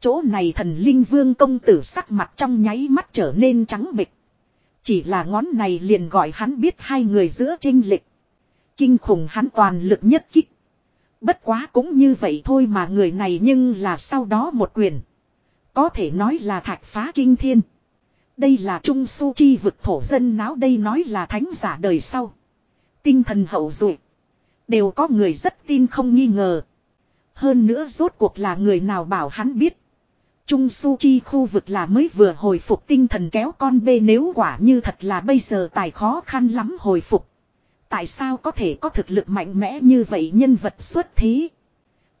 Chỗ này thần linh vương công tử sắc mặt trong nháy mắt trở nên trắng bịch. Chỉ là ngón này liền gọi hắn biết hai người giữa trinh lịch. Kinh khủng hắn toàn lực nhất kích. Bất quá cũng như vậy thôi mà người này nhưng là sau đó một quyền. Có thể nói là thạch phá kinh thiên. Đây là trung su chi vực thổ dân náo đây nói là thánh giả đời sau. Tinh thần hậu dụ. Đều có người rất tin không nghi ngờ. Hơn nữa rốt cuộc là người nào bảo hắn biết. Trung su chi khu vực là mới vừa hồi phục tinh thần kéo con bê nếu quả như thật là bây giờ tài khó khăn lắm hồi phục. Tại sao có thể có thực lực mạnh mẽ như vậy nhân vật xuất thí?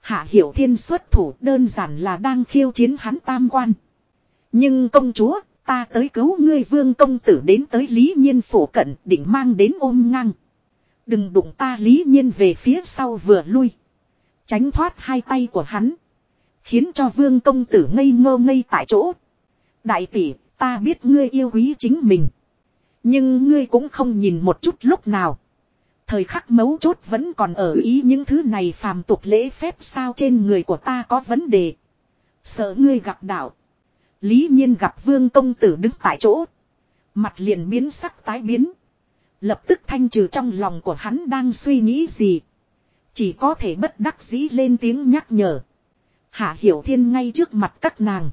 Hạ Hiểu Thiên xuất thủ đơn giản là đang khiêu chiến hắn tam quan. Nhưng công chúa, ta tới cứu ngươi vương công tử đến tới Lý Nhiên phủ cận định mang đến ôm ngang. Đừng đụng ta Lý Nhiên về phía sau vừa lui. Tránh thoát hai tay của hắn. Khiến cho vương công tử ngây ngô ngây tại chỗ. Đại tỷ, ta biết ngươi yêu quý chính mình. Nhưng ngươi cũng không nhìn một chút lúc nào. Thời khắc mấu chốt vẫn còn ở ý những thứ này phàm tục lễ phép sao trên người của ta có vấn đề. Sợ ngươi gặp đạo. Lý nhiên gặp vương công tử đứng tại chỗ. Mặt liền biến sắc tái biến. Lập tức thanh trừ trong lòng của hắn đang suy nghĩ gì. Chỉ có thể bất đắc dĩ lên tiếng nhắc nhở. Hạ hiểu thiên ngay trước mặt các nàng.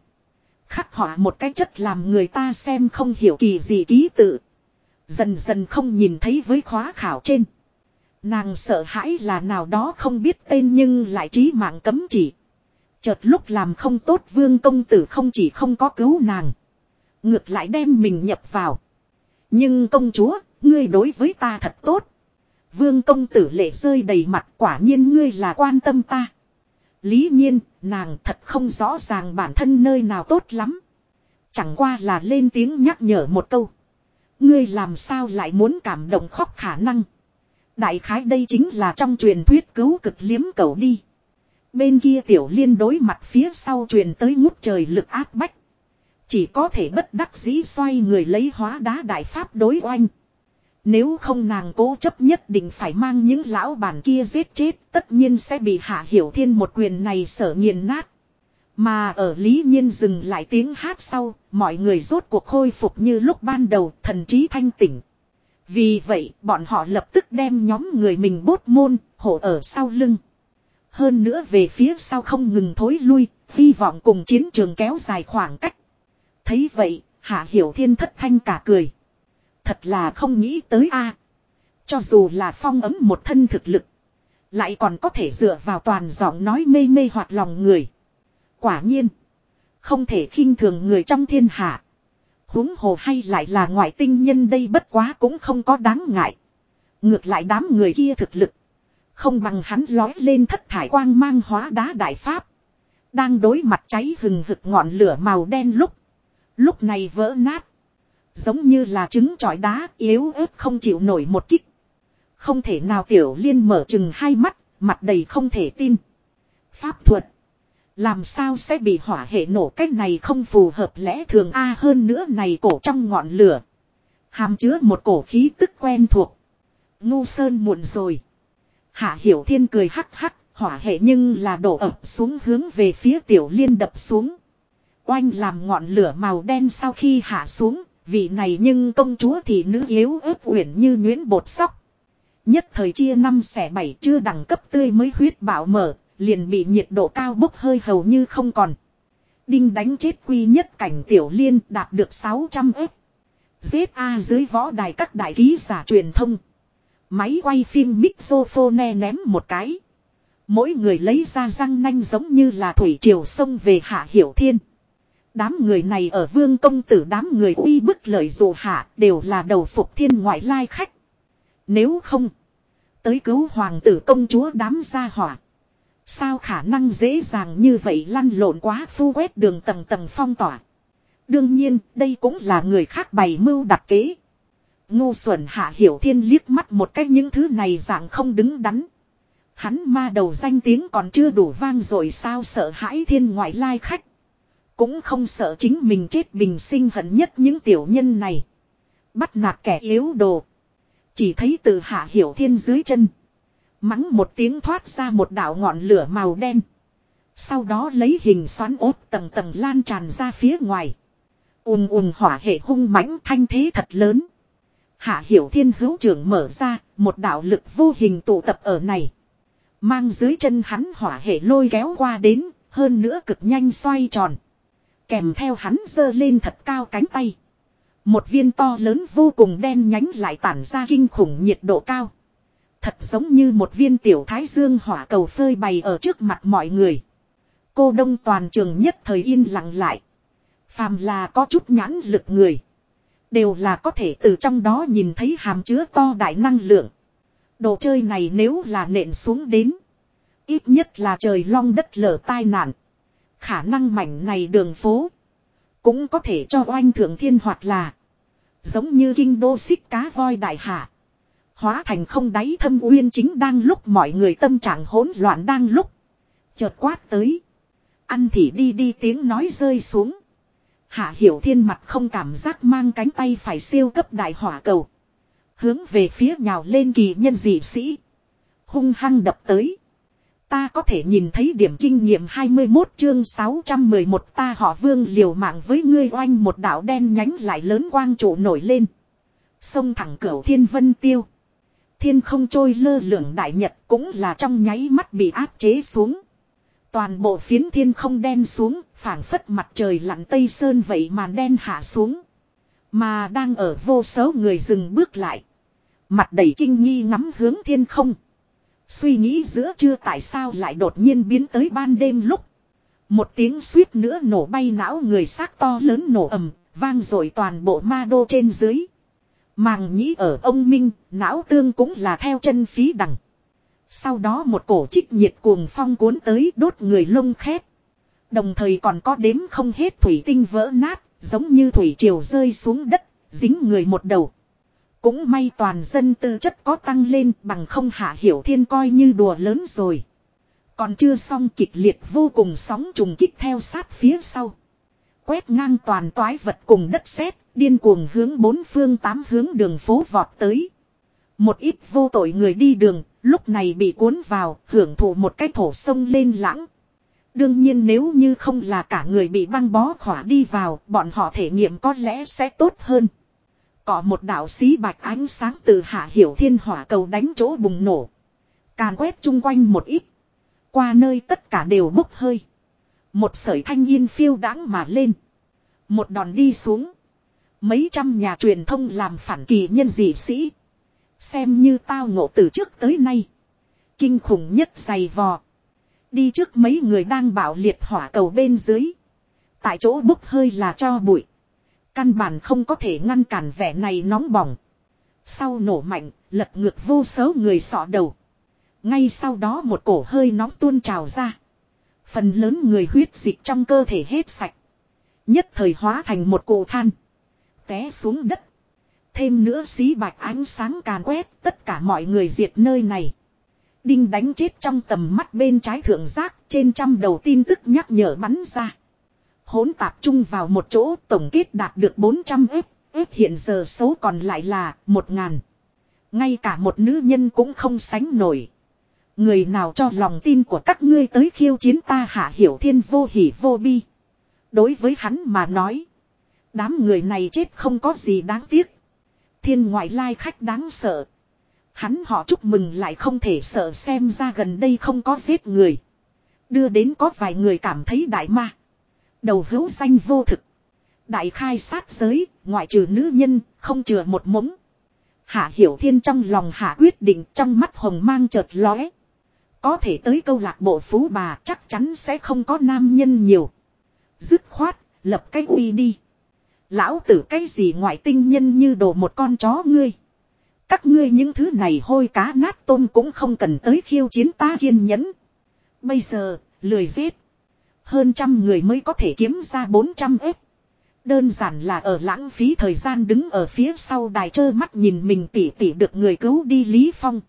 Khắc họa một cái chất làm người ta xem không hiểu kỳ gì ký tự. Dần dần không nhìn thấy với khóa khảo trên. Nàng sợ hãi là nào đó không biết tên nhưng lại trí mạng cấm chỉ. Chợt lúc làm không tốt vương công tử không chỉ không có cứu nàng. Ngược lại đem mình nhập vào. Nhưng công chúa, ngươi đối với ta thật tốt. Vương công tử lệ rơi đầy mặt quả nhiên ngươi là quan tâm ta. Lý nhiên, nàng thật không rõ ràng bản thân nơi nào tốt lắm. Chẳng qua là lên tiếng nhắc nhở một câu. Ngươi làm sao lại muốn cảm động khóc khả năng. Đại khái đây chính là trong truyền thuyết cứu cực liếm cầu đi. Bên kia tiểu liên đối mặt phía sau truyền tới ngút trời lực áp bách. Chỉ có thể bất đắc dĩ xoay người lấy hóa đá đại pháp đối oanh. Nếu không nàng cố chấp nhất định phải mang những lão bản kia giết chết tất nhiên sẽ bị hạ hiểu thiên một quyền này sở nghiền nát. Mà ở lý nhiên dừng lại tiếng hát sau, mọi người rốt cuộc khôi phục như lúc ban đầu thần trí thanh tỉnh. Vì vậy, bọn họ lập tức đem nhóm người mình bốt môn, hổ ở sau lưng. Hơn nữa về phía sau không ngừng thối lui, hy vọng cùng chiến trường kéo dài khoảng cách. Thấy vậy, Hạ Hiểu Thiên thất thanh cả cười. Thật là không nghĩ tới a. Cho dù là phong ấm một thân thực lực. Lại còn có thể dựa vào toàn giọng nói mê mê hoạt lòng người. Quả nhiên. Không thể khinh thường người trong thiên hạ huống hồ hay lại là ngoại tinh nhân đây bất quá cũng không có đáng ngại. Ngược lại đám người kia thực lực. Không bằng hắn lói lên thất thải quang mang hóa đá đại pháp. Đang đối mặt cháy hừng hực ngọn lửa màu đen lúc. Lúc này vỡ nát. Giống như là trứng trọi đá yếu ớt không chịu nổi một kích. Không thể nào tiểu liên mở chừng hai mắt, mặt đầy không thể tin. Pháp thuật. Làm sao sẽ bị hỏa hệ nổ cách này không phù hợp lẽ thường a hơn nữa này cổ trong ngọn lửa. Hàm chứa một cổ khí tức quen thuộc. Ngu sơn muộn rồi. Hạ hiểu thiên cười hắc hắc, hỏa hệ nhưng là đổ ập xuống hướng về phía tiểu liên đập xuống. Oanh làm ngọn lửa màu đen sau khi hạ xuống, vị này nhưng công chúa thì nữ yếu ớt uyển như nhuyễn bột sóc. Nhất thời chia năm xẻ bảy chưa đẳng cấp tươi mới huyết bảo mở, liền bị nhiệt độ cao bốc hơi hầu như không còn. Đinh đánh chết quy nhất cảnh tiểu liên đạt được 600 ếp. ZA dưới võ đài các đại ký giả truyền thông. Máy quay phim mixophone ném một cái. Mỗi người lấy ra răng nanh giống như là thủy triều sông về hạ hiểu thiên. Đám người này ở vương công tử đám người uy bức lợi dụ hạ đều là đầu phục thiên ngoại lai khách. Nếu không, tới cứu hoàng tử công chúa đám gia hỏa. Sao khả năng dễ dàng như vậy lăn lộn quá phu quét đường tầng tầng phong tỏa. Đương nhiên, đây cũng là người khác bày mưu đặt kế. Ngu xuẩn hạ hiểu thiên liếc mắt một cách những thứ này dạng không đứng đắn. Hắn ma đầu danh tiếng còn chưa đủ vang rồi sao sợ hãi thiên ngoại lai khách. Cũng không sợ chính mình chết bình sinh hận nhất những tiểu nhân này. Bắt nạt kẻ yếu đồ. Chỉ thấy từ hạ hiểu thiên dưới chân. Mắng một tiếng thoát ra một đạo ngọn lửa màu đen. Sau đó lấy hình xoắn ốp tầng tầng lan tràn ra phía ngoài. ùm ùm hỏa hệ hung mãnh thanh thế thật lớn. Hạ hiểu thiên hữu trưởng mở ra, một đạo lực vô hình tụ tập ở này. Mang dưới chân hắn hỏa hệ lôi kéo qua đến, hơn nữa cực nhanh xoay tròn. Kèm theo hắn giơ lên thật cao cánh tay. Một viên to lớn vô cùng đen nhánh lại tản ra kinh khủng nhiệt độ cao. Thật giống như một viên tiểu thái dương hỏa cầu phơi bày ở trước mặt mọi người. Cô đông toàn trường nhất thời yên lặng lại. Phàm là có chút nhãn lực người. Đều là có thể từ trong đó nhìn thấy hàm chứa to đại năng lượng. Đồ chơi này nếu là nện xuống đến. Ít nhất là trời long đất lở tai nạn. Khả năng mảnh này đường phố. Cũng có thể cho oanh thượng thiên hoặc là. Giống như kinh đô xích cá voi đại hạ. Hóa thành không đáy thâm uyên chính đang lúc mọi người tâm trạng hỗn loạn đang lúc. Chợt quát tới. Ăn thì đi đi tiếng nói rơi xuống. Hạ hiểu thiên mặt không cảm giác mang cánh tay phải siêu cấp đại hỏa cầu. Hướng về phía nhào lên kỳ nhân dị sĩ. Hung hăng đập tới. Ta có thể nhìn thấy điểm kinh nghiệm 21 chương 611 ta họ vương liều mạng với ngươi oanh một đạo đen nhánh lại lớn quang trụ nổi lên. Sông thẳng cửu thiên vân tiêu. Thiên không trôi lơ lửng đại nhật cũng là trong nháy mắt bị áp chế xuống. Toàn bộ phiến thiên không đen xuống, phảng phất mặt trời lặn tây sơn vậy mà đen hạ xuống. Mà đang ở vô số người dừng bước lại. Mặt đầy kinh nghi ngắm hướng thiên không. Suy nghĩ giữa chưa tại sao lại đột nhiên biến tới ban đêm lúc. Một tiếng suýt nữa nổ bay não người xác to lớn nổ ầm, vang rồi toàn bộ ma đô trên dưới. Màng nhĩ ở ông Minh, não tương cũng là theo chân phí đằng. Sau đó một cổ trích nhiệt cuồng phong cuốn tới đốt người lông khét. Đồng thời còn có đếm không hết thủy tinh vỡ nát, giống như thủy triều rơi xuống đất, dính người một đầu. Cũng may toàn dân tư chất có tăng lên bằng không hạ hiểu thiên coi như đùa lớn rồi. Còn chưa xong kịch liệt vô cùng sóng trùng kích theo sát phía sau. Quét ngang toàn toái vật cùng đất sét điên cuồng hướng bốn phương tám hướng đường phố vọt tới. Một ít vô tội người đi đường, lúc này bị cuốn vào, hưởng thụ một cái thổ sông lên lãng. Đương nhiên nếu như không là cả người bị băng bó khỏa đi vào, bọn họ thể nghiệm có lẽ sẽ tốt hơn. Có một đạo xí bạch ánh sáng từ hạ hiểu thiên hỏa cầu đánh chỗ bùng nổ. Càn quét chung quanh một ít. Qua nơi tất cả đều bốc hơi. Một sợi thanh yên phiêu đáng mà lên. Một đòn đi xuống. Mấy trăm nhà truyền thông làm phản kỳ nhân dị sĩ. Xem như tao ngộ từ trước tới nay. Kinh khủng nhất dày vò. Đi trước mấy người đang bảo liệt hỏa cầu bên dưới. Tại chỗ bốc hơi là cho bụi. Căn bản không có thể ngăn cản vẻ này nóng bỏng. Sau nổ mạnh, lật ngược vô số người sọ đầu. Ngay sau đó một cổ hơi nóng tuôn trào ra. Phần lớn người huyết dịch trong cơ thể hết sạch. Nhất thời hóa thành một cổ than. Té xuống đất. Thêm nữa xí bạch ánh sáng càn quét tất cả mọi người diệt nơi này. Đinh đánh chết trong tầm mắt bên trái thượng giác trên trăm đầu tin tức nhắc nhở bắn ra. Hỗn tạp chung vào một chỗ tổng kết đạt được 400 ếp, ếp hiện giờ số còn lại là 1 ngàn. Ngay cả một nữ nhân cũng không sánh nổi. Người nào cho lòng tin của các ngươi tới khiêu chiến ta hạ hiểu thiên vô hỉ vô bi. Đối với hắn mà nói. Đám người này chết không có gì đáng tiếc. Thiên ngoại lai khách đáng sợ. Hắn họ chúc mừng lại không thể sợ xem ra gần đây không có giết người. Đưa đến có vài người cảm thấy đại ma. Đầu hữu danh vô thực. Đại khai sát giới, ngoại trừ nữ nhân, không chừa một mống. Hạ Hiểu Thiên trong lòng hạ quyết định trong mắt hồng mang chợt lóe. Có thể tới câu lạc bộ phú bà chắc chắn sẽ không có nam nhân nhiều. Dứt khoát, lập cái uy đi. Lão tử cái gì ngoại tinh nhân như đồ một con chó ngươi. Các ngươi những thứ này hôi cá nát tôm cũng không cần tới khiêu chiến ta kiên nhẫn. Bây giờ, lười giết. Hơn trăm người mới có thể kiếm ra 400 ếp. Đơn giản là ở lãng phí thời gian đứng ở phía sau đài trơ mắt nhìn mình tỉ tỉ được người cứu đi Lý Phong.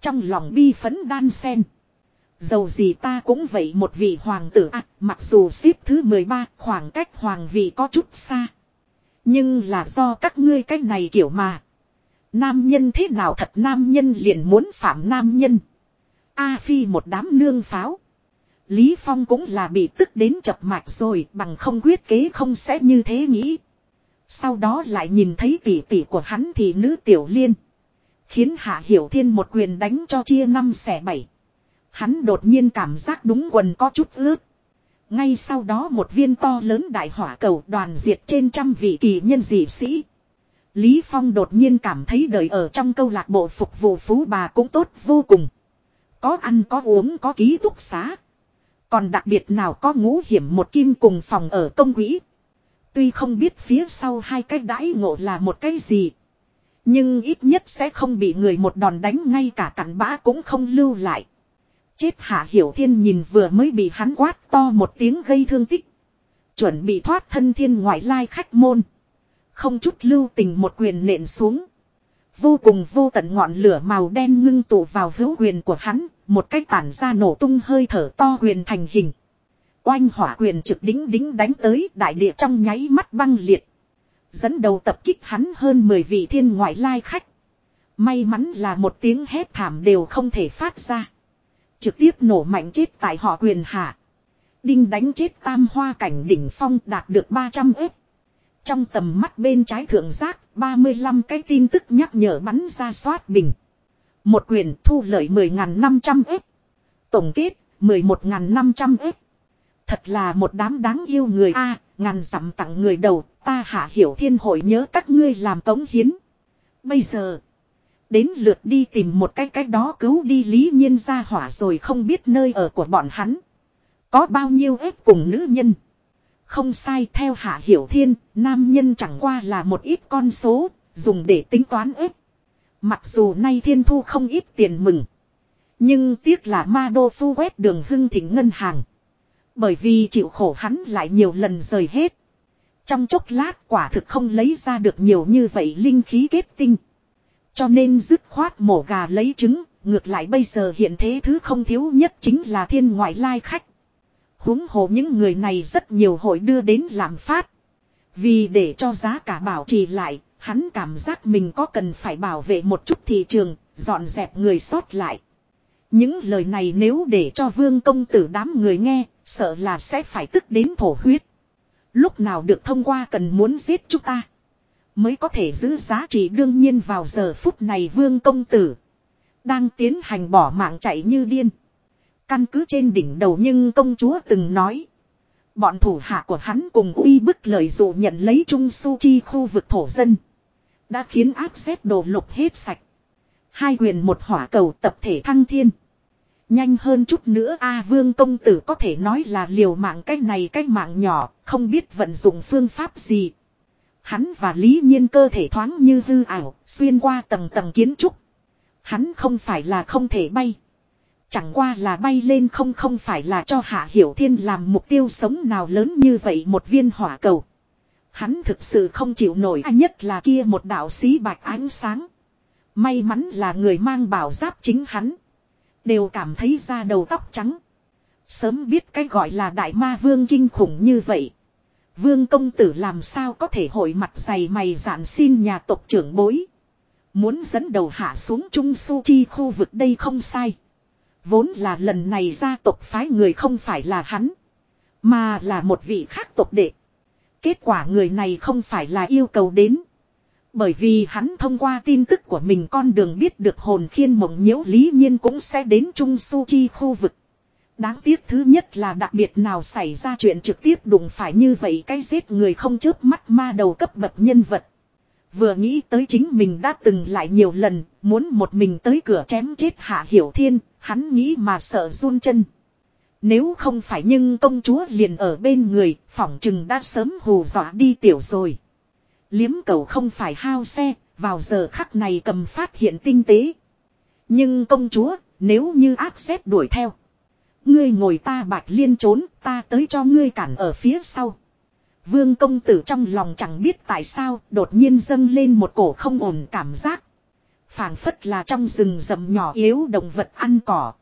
Trong lòng bi phấn đan sen. Dầu gì ta cũng vậy một vị hoàng tử à, mặc dù xếp thứ 13, khoảng cách hoàng vị có chút xa. Nhưng là do các ngươi cách này kiểu mà. Nam nhân thế nào thật nam nhân liền muốn phạm nam nhân. A phi một đám nương pháo. Lý Phong cũng là bị tức đến chập mạch rồi, bằng không quyết kế không sẽ như thế nghĩ. Sau đó lại nhìn thấy tỷ tỷ của hắn thì nữ tiểu liên. Khiến Hạ Hiểu Thiên một quyền đánh cho chia năm xẻ bảy. Hắn đột nhiên cảm giác đúng quần có chút ướt. Ngay sau đó một viên to lớn đại hỏa cầu đoàn diệt trên trăm vị kỳ nhân dị sĩ. Lý Phong đột nhiên cảm thấy đời ở trong câu lạc bộ phục vụ phú bà cũng tốt vô cùng. Có ăn có uống có ký túc xá. Còn đặc biệt nào có ngũ hiểm một kim cùng phòng ở công quỹ. Tuy không biết phía sau hai cái đãi ngộ là một cái gì. Nhưng ít nhất sẽ không bị người một đòn đánh ngay cả cặn bã cũng không lưu lại. Chết hạ hiểu thiên nhìn vừa mới bị hắn quát to một tiếng gây thương tích. Chuẩn bị thoát thân thiên ngoại lai khách môn. Không chút lưu tình một quyền nện xuống. Vô cùng vô tận ngọn lửa màu đen ngưng tụ vào hữu quyền của hắn, một cách tản ra nổ tung hơi thở to quyền thành hình. Oanh hỏa quyền trực đính đính đánh tới đại địa trong nháy mắt băng liệt. Dẫn đầu tập kích hắn hơn 10 vị thiên ngoại lai khách. May mắn là một tiếng hét thảm đều không thể phát ra. Trực tiếp nổ mạnh chết tại họ quyền hạ. Đinh đánh chết tam hoa cảnh đỉnh phong đạt được 300 ếp. Trong tầm mắt bên trái thượng giác, 35 cái tin tức nhắc nhở bắn ra soát bình. Một quyền thu lợi 10.500 ếp. Tổng kết, 11.500 ếp. Thật là một đám đáng yêu người A, ngàn dặm tặng người đầu, ta hạ hiểu thiên hội nhớ các ngươi làm tống hiến. Bây giờ, đến lượt đi tìm một cái cách đó cứu đi lý nhiên ra hỏa rồi không biết nơi ở của bọn hắn. Có bao nhiêu ép cùng nữ nhân. Không sai theo hạ hiểu thiên, nam nhân chẳng qua là một ít con số, dùng để tính toán ép. Mặc dù nay thiên thu không ít tiền mừng. Nhưng tiếc là ma đô phu quét đường hưng thịnh ngân hàng. Bởi vì chịu khổ hắn lại nhiều lần rời hết. Trong chốc lát quả thực không lấy ra được nhiều như vậy linh khí kết tinh. Cho nên dứt khoát mổ gà lấy trứng, ngược lại bây giờ hiện thế thứ không thiếu nhất chính là thiên ngoại lai khách huống hồ những người này rất nhiều hội đưa đến làm phát. Vì để cho giá cả bảo trì lại, hắn cảm giác mình có cần phải bảo vệ một chút thị trường, dọn dẹp người sót lại. Những lời này nếu để cho vương công tử đám người nghe, sợ là sẽ phải tức đến thổ huyết. Lúc nào được thông qua cần muốn giết chúng ta. Mới có thể giữ giá trị đương nhiên vào giờ phút này vương công tử. Đang tiến hành bỏ mạng chạy như điên. Căn cứ trên đỉnh đầu nhưng công chúa từng nói. Bọn thủ hạ của hắn cùng uy bức lời dụ nhận lấy Trung Su Chi khu vực thổ dân. Đã khiến áp xét đồ lục hết sạch. Hai quyền một hỏa cầu tập thể thăng thiên. Nhanh hơn chút nữa A Vương công tử có thể nói là liều mạng cái này cái mạng nhỏ, không biết vận dụng phương pháp gì. Hắn và Lý Nhiên cơ thể thoáng như hư ảo, xuyên qua tầng tầng kiến trúc. Hắn không phải là không thể bay. Chẳng qua là bay lên không không phải là cho Hạ Hiểu Thiên làm mục tiêu sống nào lớn như vậy một viên hỏa cầu. Hắn thực sự không chịu nổi anh nhất là kia một đạo sĩ bạch ánh sáng. May mắn là người mang bảo giáp chính hắn. Đều cảm thấy da đầu tóc trắng. Sớm biết cái gọi là đại ma vương kinh khủng như vậy. Vương công tử làm sao có thể hội mặt dày mày dạn xin nhà tộc trưởng bối. Muốn dẫn đầu hạ xuống Trung Su Chi khu vực đây không sai. Vốn là lần này gia tộc phái người không phải là hắn. Mà là một vị khác tộc đệ. Kết quả người này không phải là yêu cầu đến. Bởi vì hắn thông qua tin tức của mình con đường biết được hồn khiên mộng nhiễu lý nhiên cũng sẽ đến Trung Su Chi khu vực. Đáng tiếc thứ nhất là đặc biệt nào xảy ra chuyện trực tiếp đụng phải như vậy cái giết người không chớp mắt ma đầu cấp bậc nhân vật. Vừa nghĩ tới chính mình đã từng lại nhiều lần, muốn một mình tới cửa chém chết Hạ Hiểu Thiên, hắn nghĩ mà sợ run chân. Nếu không phải nhưng công chúa liền ở bên người, phỏng chừng đã sớm hù dọa đi tiểu rồi. Liếm cầu không phải hao xe, vào giờ khắc này cầm phát hiện tinh tế. Nhưng công chúa, nếu như ác xét đuổi theo. Ngươi ngồi ta bạch liên trốn, ta tới cho ngươi cản ở phía sau. Vương công tử trong lòng chẳng biết tại sao đột nhiên dâng lên một cổ không ổn cảm giác. phảng phất là trong rừng rậm nhỏ yếu động vật ăn cỏ.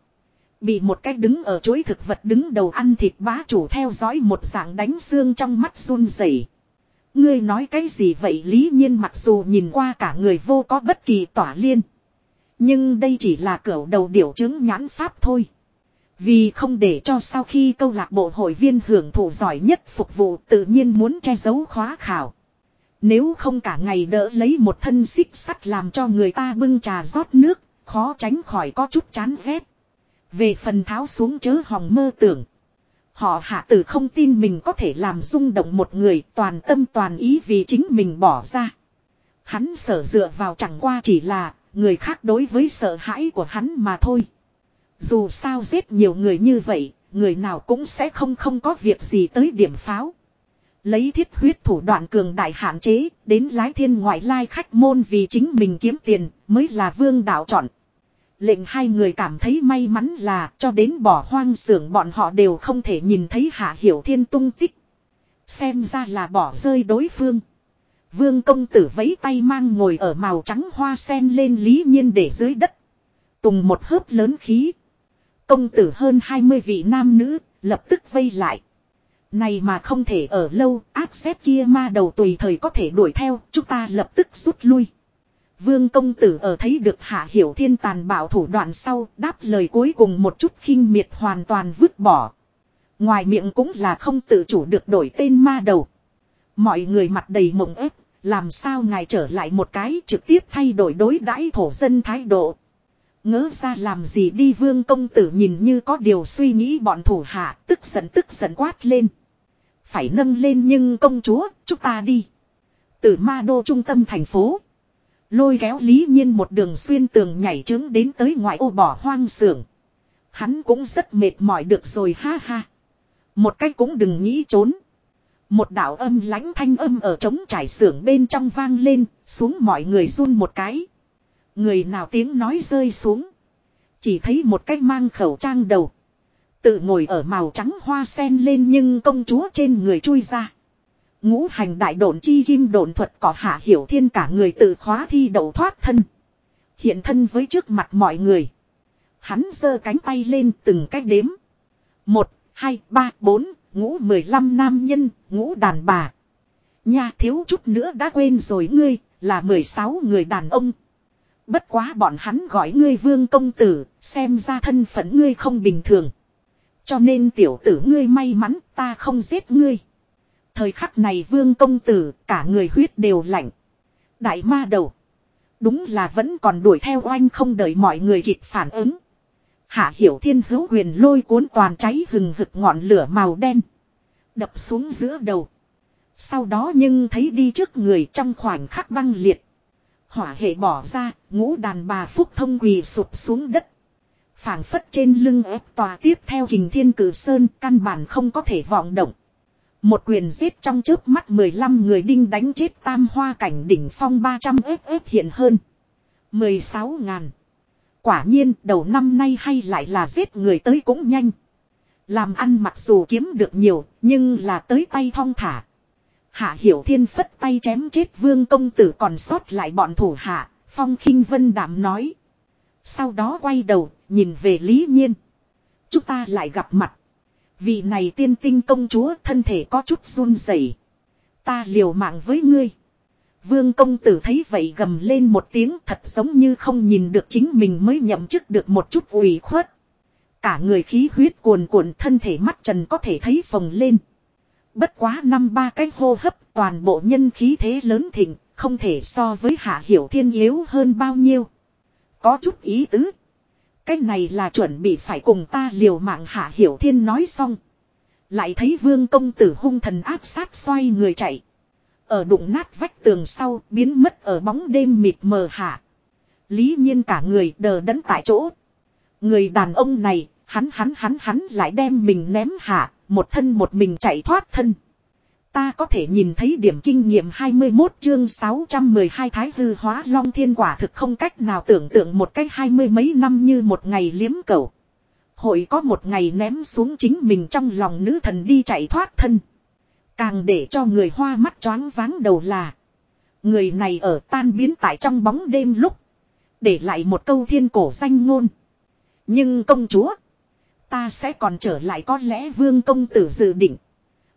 Bị một cái đứng ở chuỗi thực vật đứng đầu ăn thịt bá chủ theo dõi một dạng đánh xương trong mắt run rẩy. Ngươi nói cái gì vậy lý nhiên mặc dù nhìn qua cả người vô có bất kỳ tỏa liên. Nhưng đây chỉ là cửa đầu điểu chứng nhãn pháp thôi. Vì không để cho sau khi câu lạc bộ hội viên hưởng thụ giỏi nhất phục vụ tự nhiên muốn che giấu khóa khảo. Nếu không cả ngày đỡ lấy một thân xích sắt làm cho người ta bưng trà rót nước, khó tránh khỏi có chút chán ghét. Về phần tháo xuống chớ hòng mơ tưởng. Họ hạ tử không tin mình có thể làm rung động một người toàn tâm toàn ý vì chính mình bỏ ra. Hắn sở dựa vào chẳng qua chỉ là người khác đối với sợ hãi của hắn mà thôi. Dù sao giết nhiều người như vậy, người nào cũng sẽ không không có việc gì tới điểm pháo. Lấy thiết huyết thủ đoạn cường đại hạn chế, đến lái thiên ngoại lai khách môn vì chính mình kiếm tiền, mới là vương đạo chọn. Lệnh hai người cảm thấy may mắn là cho đến bỏ hoang xưởng bọn họ đều không thể nhìn thấy hạ hiểu thiên tung tích. Xem ra là bỏ rơi đối phương. Vương công tử vẫy tay mang ngồi ở màu trắng hoa sen lên lý nhiên để dưới đất. Tùng một hớp lớn khí. Công tử hơn 20 vị nam nữ, lập tức vây lại. Này mà không thể ở lâu, áp xếp kia ma đầu tùy thời có thể đuổi theo, chúng ta lập tức rút lui. Vương công tử ở thấy được hạ hiểu thiên tàn bạo thủ đoạn sau, đáp lời cuối cùng một chút khinh miệt hoàn toàn vứt bỏ. Ngoài miệng cũng là không tự chủ được đổi tên ma đầu. Mọi người mặt đầy mộng ép, làm sao ngài trở lại một cái trực tiếp thay đổi đối đãi thổ dân thái độ. Ngỡ ra làm gì đi vương công tử nhìn như có điều suy nghĩ bọn thủ hạ tức giận tức giận quát lên. Phải nâng lên nhưng công chúa, chúng ta đi. Từ ma đô trung tâm thành phố. Lôi kéo lý nhiên một đường xuyên tường nhảy trứng đến tới ngoại ô bỏ hoang xưởng. Hắn cũng rất mệt mỏi được rồi ha ha. Một cách cũng đừng nghĩ trốn. Một đạo âm lãnh thanh âm ở trống trải xưởng bên trong vang lên, xuống mọi người run một cái. Người nào tiếng nói rơi xuống. Chỉ thấy một cách mang khẩu trang đầu. Tự ngồi ở màu trắng hoa sen lên nhưng công chúa trên người chui ra. Ngũ hành đại độn chi kim độn thuật có hạ hiểu thiên cả người tự khóa thi đậu thoát thân. Hiện thân với trước mặt mọi người. Hắn giơ cánh tay lên từng cách đếm. Một, hai, ba, bốn, ngũ mười lăm nam nhân, ngũ đàn bà. Nha thiếu chút nữa đã quên rồi ngươi, là 16 người đàn ông. Bất quá bọn hắn gọi ngươi vương công tử, xem ra thân phận ngươi không bình thường. Cho nên tiểu tử ngươi may mắn ta không giết ngươi. Thời khắc này vương công tử, cả người huyết đều lạnh. Đại ma đầu. Đúng là vẫn còn đuổi theo oanh không đợi mọi người kịp phản ứng. Hạ hiểu thiên hữu huyền lôi cuốn toàn cháy hừng hực ngọn lửa màu đen. Đập xuống giữa đầu. Sau đó nhưng thấy đi trước người trong khoảnh khắc băng liệt. Hỏa hệ bỏ ra, ngũ đàn bà phúc thông quỳ sụp xuống đất. phảng phất trên lưng ép tòa tiếp theo hình thiên cử sơn căn bản không có thể vọng động. Một quyền giết trong trước mắt 15 người đinh đánh chết tam hoa cảnh đỉnh phong 300 ép ép hiện hơn. 16 ngàn. Quả nhiên đầu năm nay hay lại là giết người tới cũng nhanh. Làm ăn mặc dù kiếm được nhiều nhưng là tới tay thong thả. Hạ Hiểu Thiên phất tay chém chết vương công tử còn sót lại bọn thủ hạ, Phong khinh Vân đảm nói. Sau đó quay đầu, nhìn về Lý Nhiên. Chúng ta lại gặp mặt. Vị này tiên tinh công chúa thân thể có chút run rẩy. Ta liều mạng với ngươi. Vương công tử thấy vậy gầm lên một tiếng thật giống như không nhìn được chính mình mới nhậm chức được một chút ủy khuất. Cả người khí huyết cuồn cuộn thân thể mắt trần có thể thấy phồng lên. Bất quá năm ba cái hô hấp toàn bộ nhân khí thế lớn thịnh, không thể so với hạ hiểu thiên yếu hơn bao nhiêu. Có chút ý tứ. Cái này là chuẩn bị phải cùng ta liều mạng hạ hiểu thiên nói xong. Lại thấy vương công tử hung thần áp sát xoay người chạy. Ở đụng nát vách tường sau biến mất ở bóng đêm mịt mờ hạ. Lý nhiên cả người đờ đẫn tại chỗ. Người đàn ông này, hắn hắn hắn hắn lại đem mình ném hạ, một thân một mình chạy thoát thân. Ta có thể nhìn thấy điểm kinh nghiệm 21 chương 612 thái hư hóa long thiên quả thực không cách nào tưởng tượng một cách hai mươi mấy năm như một ngày liếm cầu. Hội có một ngày ném xuống chính mình trong lòng nữ thần đi chạy thoát thân. Càng để cho người hoa mắt choáng váng đầu là. Người này ở tan biến tại trong bóng đêm lúc. Để lại một câu thiên cổ danh ngôn. Nhưng công chúa. Ta sẽ còn trở lại có lẽ vương công tử dự định.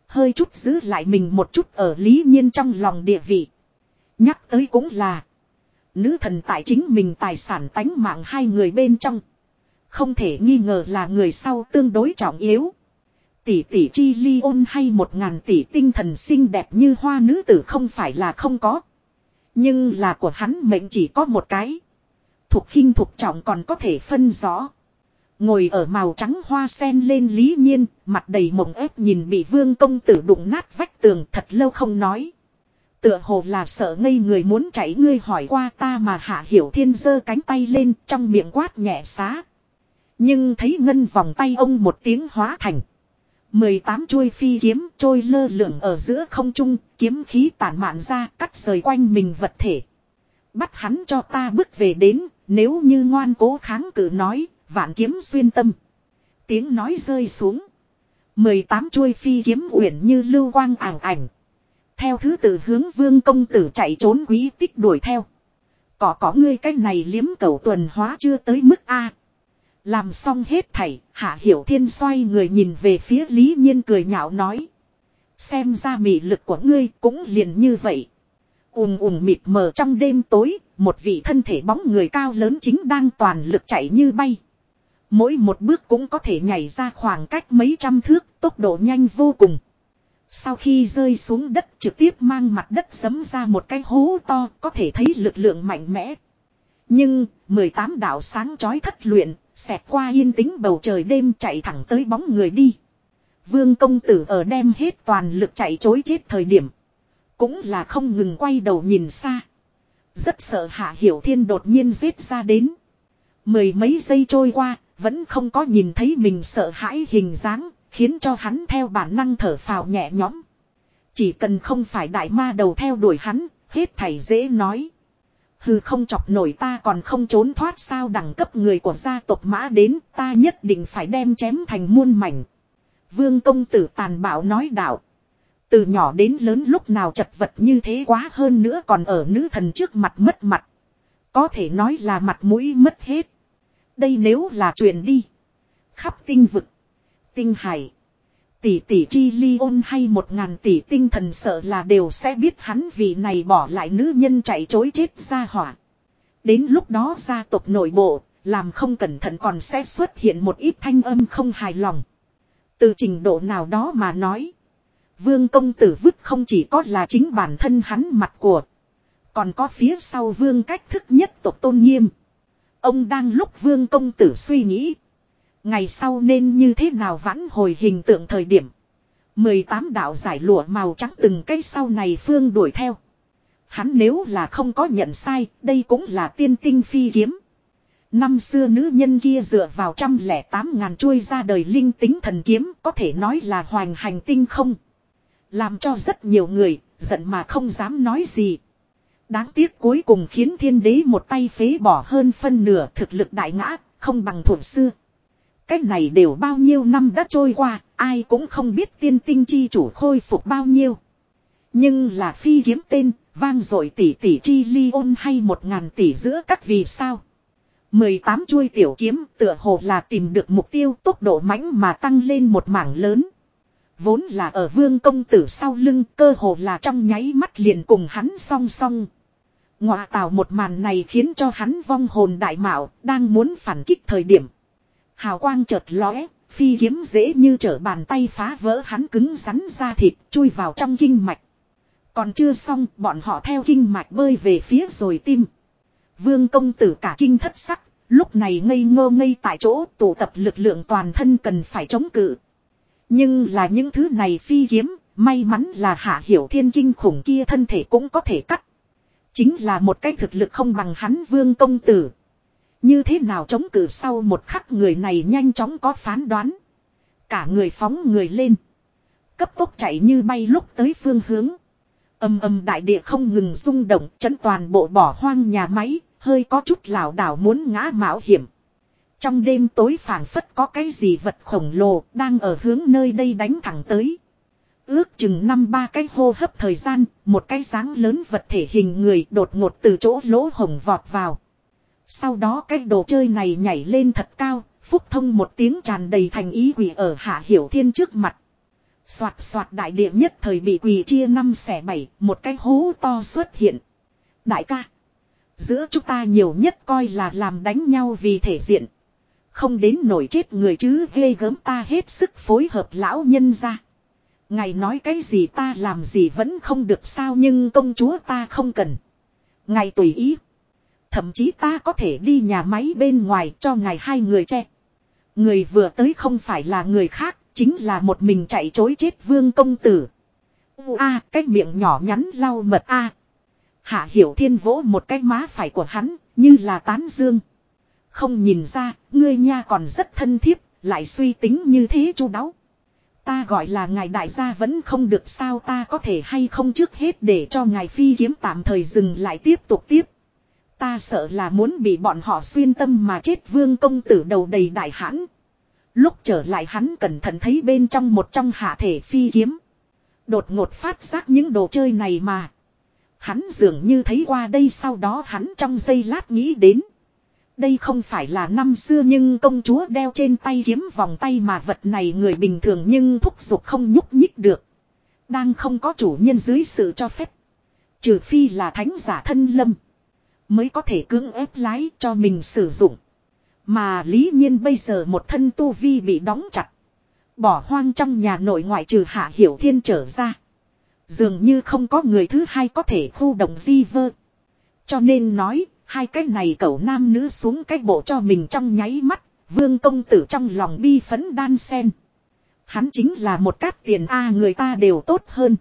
Hơi chút giữ lại mình một chút ở lý nhiên trong lòng địa vị. Nhắc tới cũng là. Nữ thần tại chính mình tài sản tánh mạng hai người bên trong. Không thể nghi ngờ là người sau tương đối trọng yếu. Tỷ tỷ chi ly ôn hay một ngàn tỷ tinh thần xinh đẹp như hoa nữ tử không phải là không có. Nhưng là của hắn mệnh chỉ có một cái. Thục khinh thục trọng còn có thể phân rõ. Ngồi ở màu trắng hoa sen lên lý nhiên, mặt đầy mộng ép nhìn bị vương công tử đụng nát vách tường thật lâu không nói. Tựa hồ là sợ ngây người muốn chạy ngươi hỏi qua ta mà hạ hiểu thiên giơ cánh tay lên trong miệng quát nhẹ xá. Nhưng thấy ngân vòng tay ông một tiếng hóa thành. 18 chuôi phi kiếm trôi lơ lửng ở giữa không trung, kiếm khí tản mạn ra cắt rời quanh mình vật thể. Bắt hắn cho ta bước về đến, nếu như ngoan cố kháng cự nói, vạn kiếm xuyên tâm. Tiếng nói rơi xuống. 18 chuôi phi kiếm uyển như lưu quang ảng ảnh. Theo thứ tự hướng vương công tử chạy trốn quý tích đuổi theo. Có có ngươi cách này liếm cầu tuần hóa chưa tới mức A. Làm xong hết thảy, Hạ Hiểu Thiên xoay người nhìn về phía Lý Nhiên cười nhạo nói. Xem ra mị lực của ngươi cũng liền như vậy. ùm ùm mịt mờ trong đêm tối, một vị thân thể bóng người cao lớn chính đang toàn lực chạy như bay. Mỗi một bước cũng có thể nhảy ra khoảng cách mấy trăm thước, tốc độ nhanh vô cùng. Sau khi rơi xuống đất trực tiếp mang mặt đất sấm ra một cái hố to, có thể thấy lực lượng mạnh mẽ. Nhưng, 18 đạo sáng chói thất luyện, xẹt qua yên tĩnh bầu trời đêm chạy thẳng tới bóng người đi. Vương công tử ở đem hết toàn lực chạy chối chết thời điểm. Cũng là không ngừng quay đầu nhìn xa. Rất sợ hạ hiểu thiên đột nhiên giết ra đến. Mười mấy giây trôi qua, vẫn không có nhìn thấy mình sợ hãi hình dáng, khiến cho hắn theo bản năng thở phào nhẹ nhõm. Chỉ cần không phải đại ma đầu theo đuổi hắn, hết thảy dễ nói. Hừ không chọc nổi ta còn không trốn thoát sao đẳng cấp người của gia tộc mã đến ta nhất định phải đem chém thành muôn mảnh. Vương công tử tàn bạo nói đạo. Từ nhỏ đến lớn lúc nào chật vật như thế quá hơn nữa còn ở nữ thần trước mặt mất mặt. Có thể nói là mặt mũi mất hết. Đây nếu là chuyện đi. Khắp tinh vực. Tinh hải. Tỷ tỷ chi ly ôn hay một ngàn tỷ tinh thần sợ là đều sẽ biết hắn vì này bỏ lại nữ nhân chạy chối chết ra hỏa. Đến lúc đó gia tộc nội bộ, làm không cẩn thận còn sẽ xuất hiện một ít thanh âm không hài lòng. Từ trình độ nào đó mà nói. Vương công tử vứt không chỉ có là chính bản thân hắn mặt của. Còn có phía sau vương cách thức nhất tộc tôn nghiêm. Ông đang lúc vương công tử suy nghĩ. Ngày sau nên như thế nào vãn hồi hình tượng thời điểm. 18 đạo giải lụa màu trắng từng cây sau này phương đuổi theo. Hắn nếu là không có nhận sai, đây cũng là tiên tinh phi kiếm. Năm xưa nữ nhân kia dựa vào trăm lẻ tám ngàn chuôi ra đời linh tính thần kiếm có thể nói là hoành hành tinh không. Làm cho rất nhiều người, giận mà không dám nói gì. Đáng tiếc cuối cùng khiến thiên đế một tay phế bỏ hơn phân nửa thực lực đại ngã, không bằng thủ xưa. Cách này đều bao nhiêu năm đã trôi qua, ai cũng không biết tiên tinh chi chủ khôi phục bao nhiêu. Nhưng là phi kiếm tên, vang dội tỷ tỷ chi ly ôn hay một ngàn tỷ giữa các vì sao. 18 chuôi tiểu kiếm tựa hồ là tìm được mục tiêu tốc độ mãnh mà tăng lên một mảng lớn. Vốn là ở vương công tử sau lưng cơ hồ là trong nháy mắt liền cùng hắn song song. Ngọa tạo một màn này khiến cho hắn vong hồn đại mạo đang muốn phản kích thời điểm. Hào quang chợt lóe, phi kiếm dễ như trở bàn tay phá vỡ hắn cứng rắn ra thịt chui vào trong kinh mạch. Còn chưa xong bọn họ theo kinh mạch bơi về phía rồi tim. Vương công tử cả kinh thất sắc, lúc này ngây ngô ngây tại chỗ tụ tập lực lượng toàn thân cần phải chống cự. Nhưng là những thứ này phi kiếm, may mắn là hạ hiểu thiên kinh khủng kia thân thể cũng có thể cắt. Chính là một cái thực lực không bằng hắn vương công tử. Như thế nào chống cự sau một khắc người này nhanh chóng có phán đoán. Cả người phóng người lên. Cấp tốc chạy như bay lúc tới phương hướng. Âm âm đại địa không ngừng rung động chấn toàn bộ bỏ hoang nhà máy, hơi có chút lảo đảo muốn ngã mạo hiểm. Trong đêm tối phảng phất có cái gì vật khổng lồ đang ở hướng nơi đây đánh thẳng tới. Ước chừng năm ba cái hô hấp thời gian, một cái dáng lớn vật thể hình người đột ngột từ chỗ lỗ hồng vọt vào. Sau đó cái đồ chơi này nhảy lên thật cao, phúc thông một tiếng tràn đầy thành ý quỷ ở hạ hiểu thiên trước mặt. Xoạt xoạt đại địa nhất thời bị quỳ chia năm xẻ bảy, một cái hố to xuất hiện. Đại ca, giữa chúng ta nhiều nhất coi là làm đánh nhau vì thể diện. Không đến nổi chết người chứ ghê gớm ta hết sức phối hợp lão nhân ra. Ngài nói cái gì ta làm gì vẫn không được sao nhưng công chúa ta không cần. Ngài tùy ý. Thậm chí ta có thể đi nhà máy bên ngoài cho ngài hai người che. Người vừa tới không phải là người khác, chính là một mình chạy chối chết vương công tử. u a cái miệng nhỏ nhắn lau mật a Hạ hiểu thiên vỗ một cái má phải của hắn, như là tán dương. Không nhìn ra, ngươi nha còn rất thân thiết lại suy tính như thế chu đáo. Ta gọi là ngài đại gia vẫn không được sao ta có thể hay không trước hết để cho ngài phi kiếm tạm thời dừng lại tiếp tục tiếp. Ta sợ là muốn bị bọn họ xuyên tâm mà chết vương công tử đầu đầy đại hãn. Lúc trở lại hắn cẩn thận thấy bên trong một trong hạ thể phi kiếm. Đột ngột phát giác những đồ chơi này mà. Hắn dường như thấy qua đây sau đó hắn trong giây lát nghĩ đến. Đây không phải là năm xưa nhưng công chúa đeo trên tay kiếm vòng tay mà vật này người bình thường nhưng thúc giục không nhúc nhích được. Đang không có chủ nhân dưới sự cho phép. Trừ phi là thánh giả thân lâm. Mới có thể cưỡng ép lái cho mình sử dụng. Mà lý nhiên bây giờ một thân tu vi bị đóng chặt. Bỏ hoang trong nhà nội ngoại trừ hạ hiểu thiên trở ra. Dường như không có người thứ hai có thể khu động di vơ. Cho nên nói, hai cái này cậu nam nữ xuống cái bộ cho mình trong nháy mắt, vương công tử trong lòng bi phấn đan sen. Hắn chính là một cát tiền A người ta đều tốt hơn.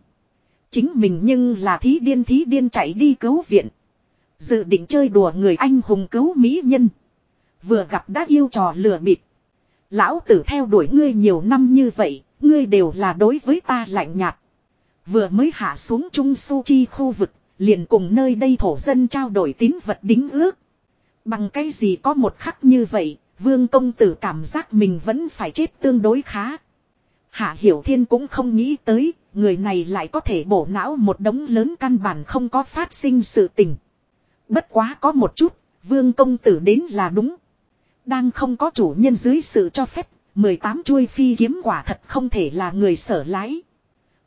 Chính mình nhưng là thí điên thí điên chạy đi cứu viện. Dự định chơi đùa người anh hùng cứu mỹ nhân. Vừa gặp đã yêu trò lừa bịp. Lão tử theo đuổi ngươi nhiều năm như vậy, ngươi đều là đối với ta lạnh nhạt. Vừa mới hạ xuống Trung Su Chi khu vực, liền cùng nơi đây thổ dân trao đổi tín vật đính ước. Bằng cái gì có một khắc như vậy, vương công tử cảm giác mình vẫn phải chết tương đối khá. Hạ Hiểu Thiên cũng không nghĩ tới, người này lại có thể bổ não một đống lớn căn bản không có phát sinh sự tình. Bất quá có một chút, vương công tử đến là đúng. Đang không có chủ nhân dưới sự cho phép, 18 chuôi phi kiếm quả thật không thể là người sở lái.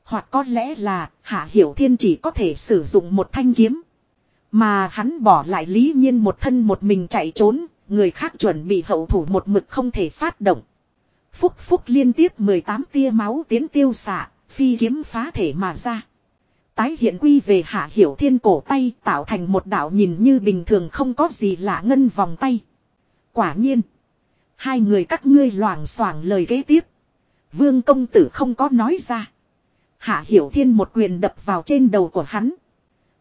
Hoặc có lẽ là Hạ Hiểu Thiên chỉ có thể sử dụng một thanh kiếm. Mà hắn bỏ lại lý nhiên một thân một mình chạy trốn, người khác chuẩn bị hậu thủ một mực không thể phát động. Phúc phúc liên tiếp 18 tia máu tiến tiêu xạ, phi kiếm phá thể mà ra. Tái hiện quy về hạ hiểu thiên cổ tay tạo thành một đạo nhìn như bình thường không có gì lạ ngân vòng tay. Quả nhiên. Hai người các ngươi loảng xoảng lời kế tiếp. Vương công tử không có nói ra. Hạ hiểu thiên một quyền đập vào trên đầu của hắn.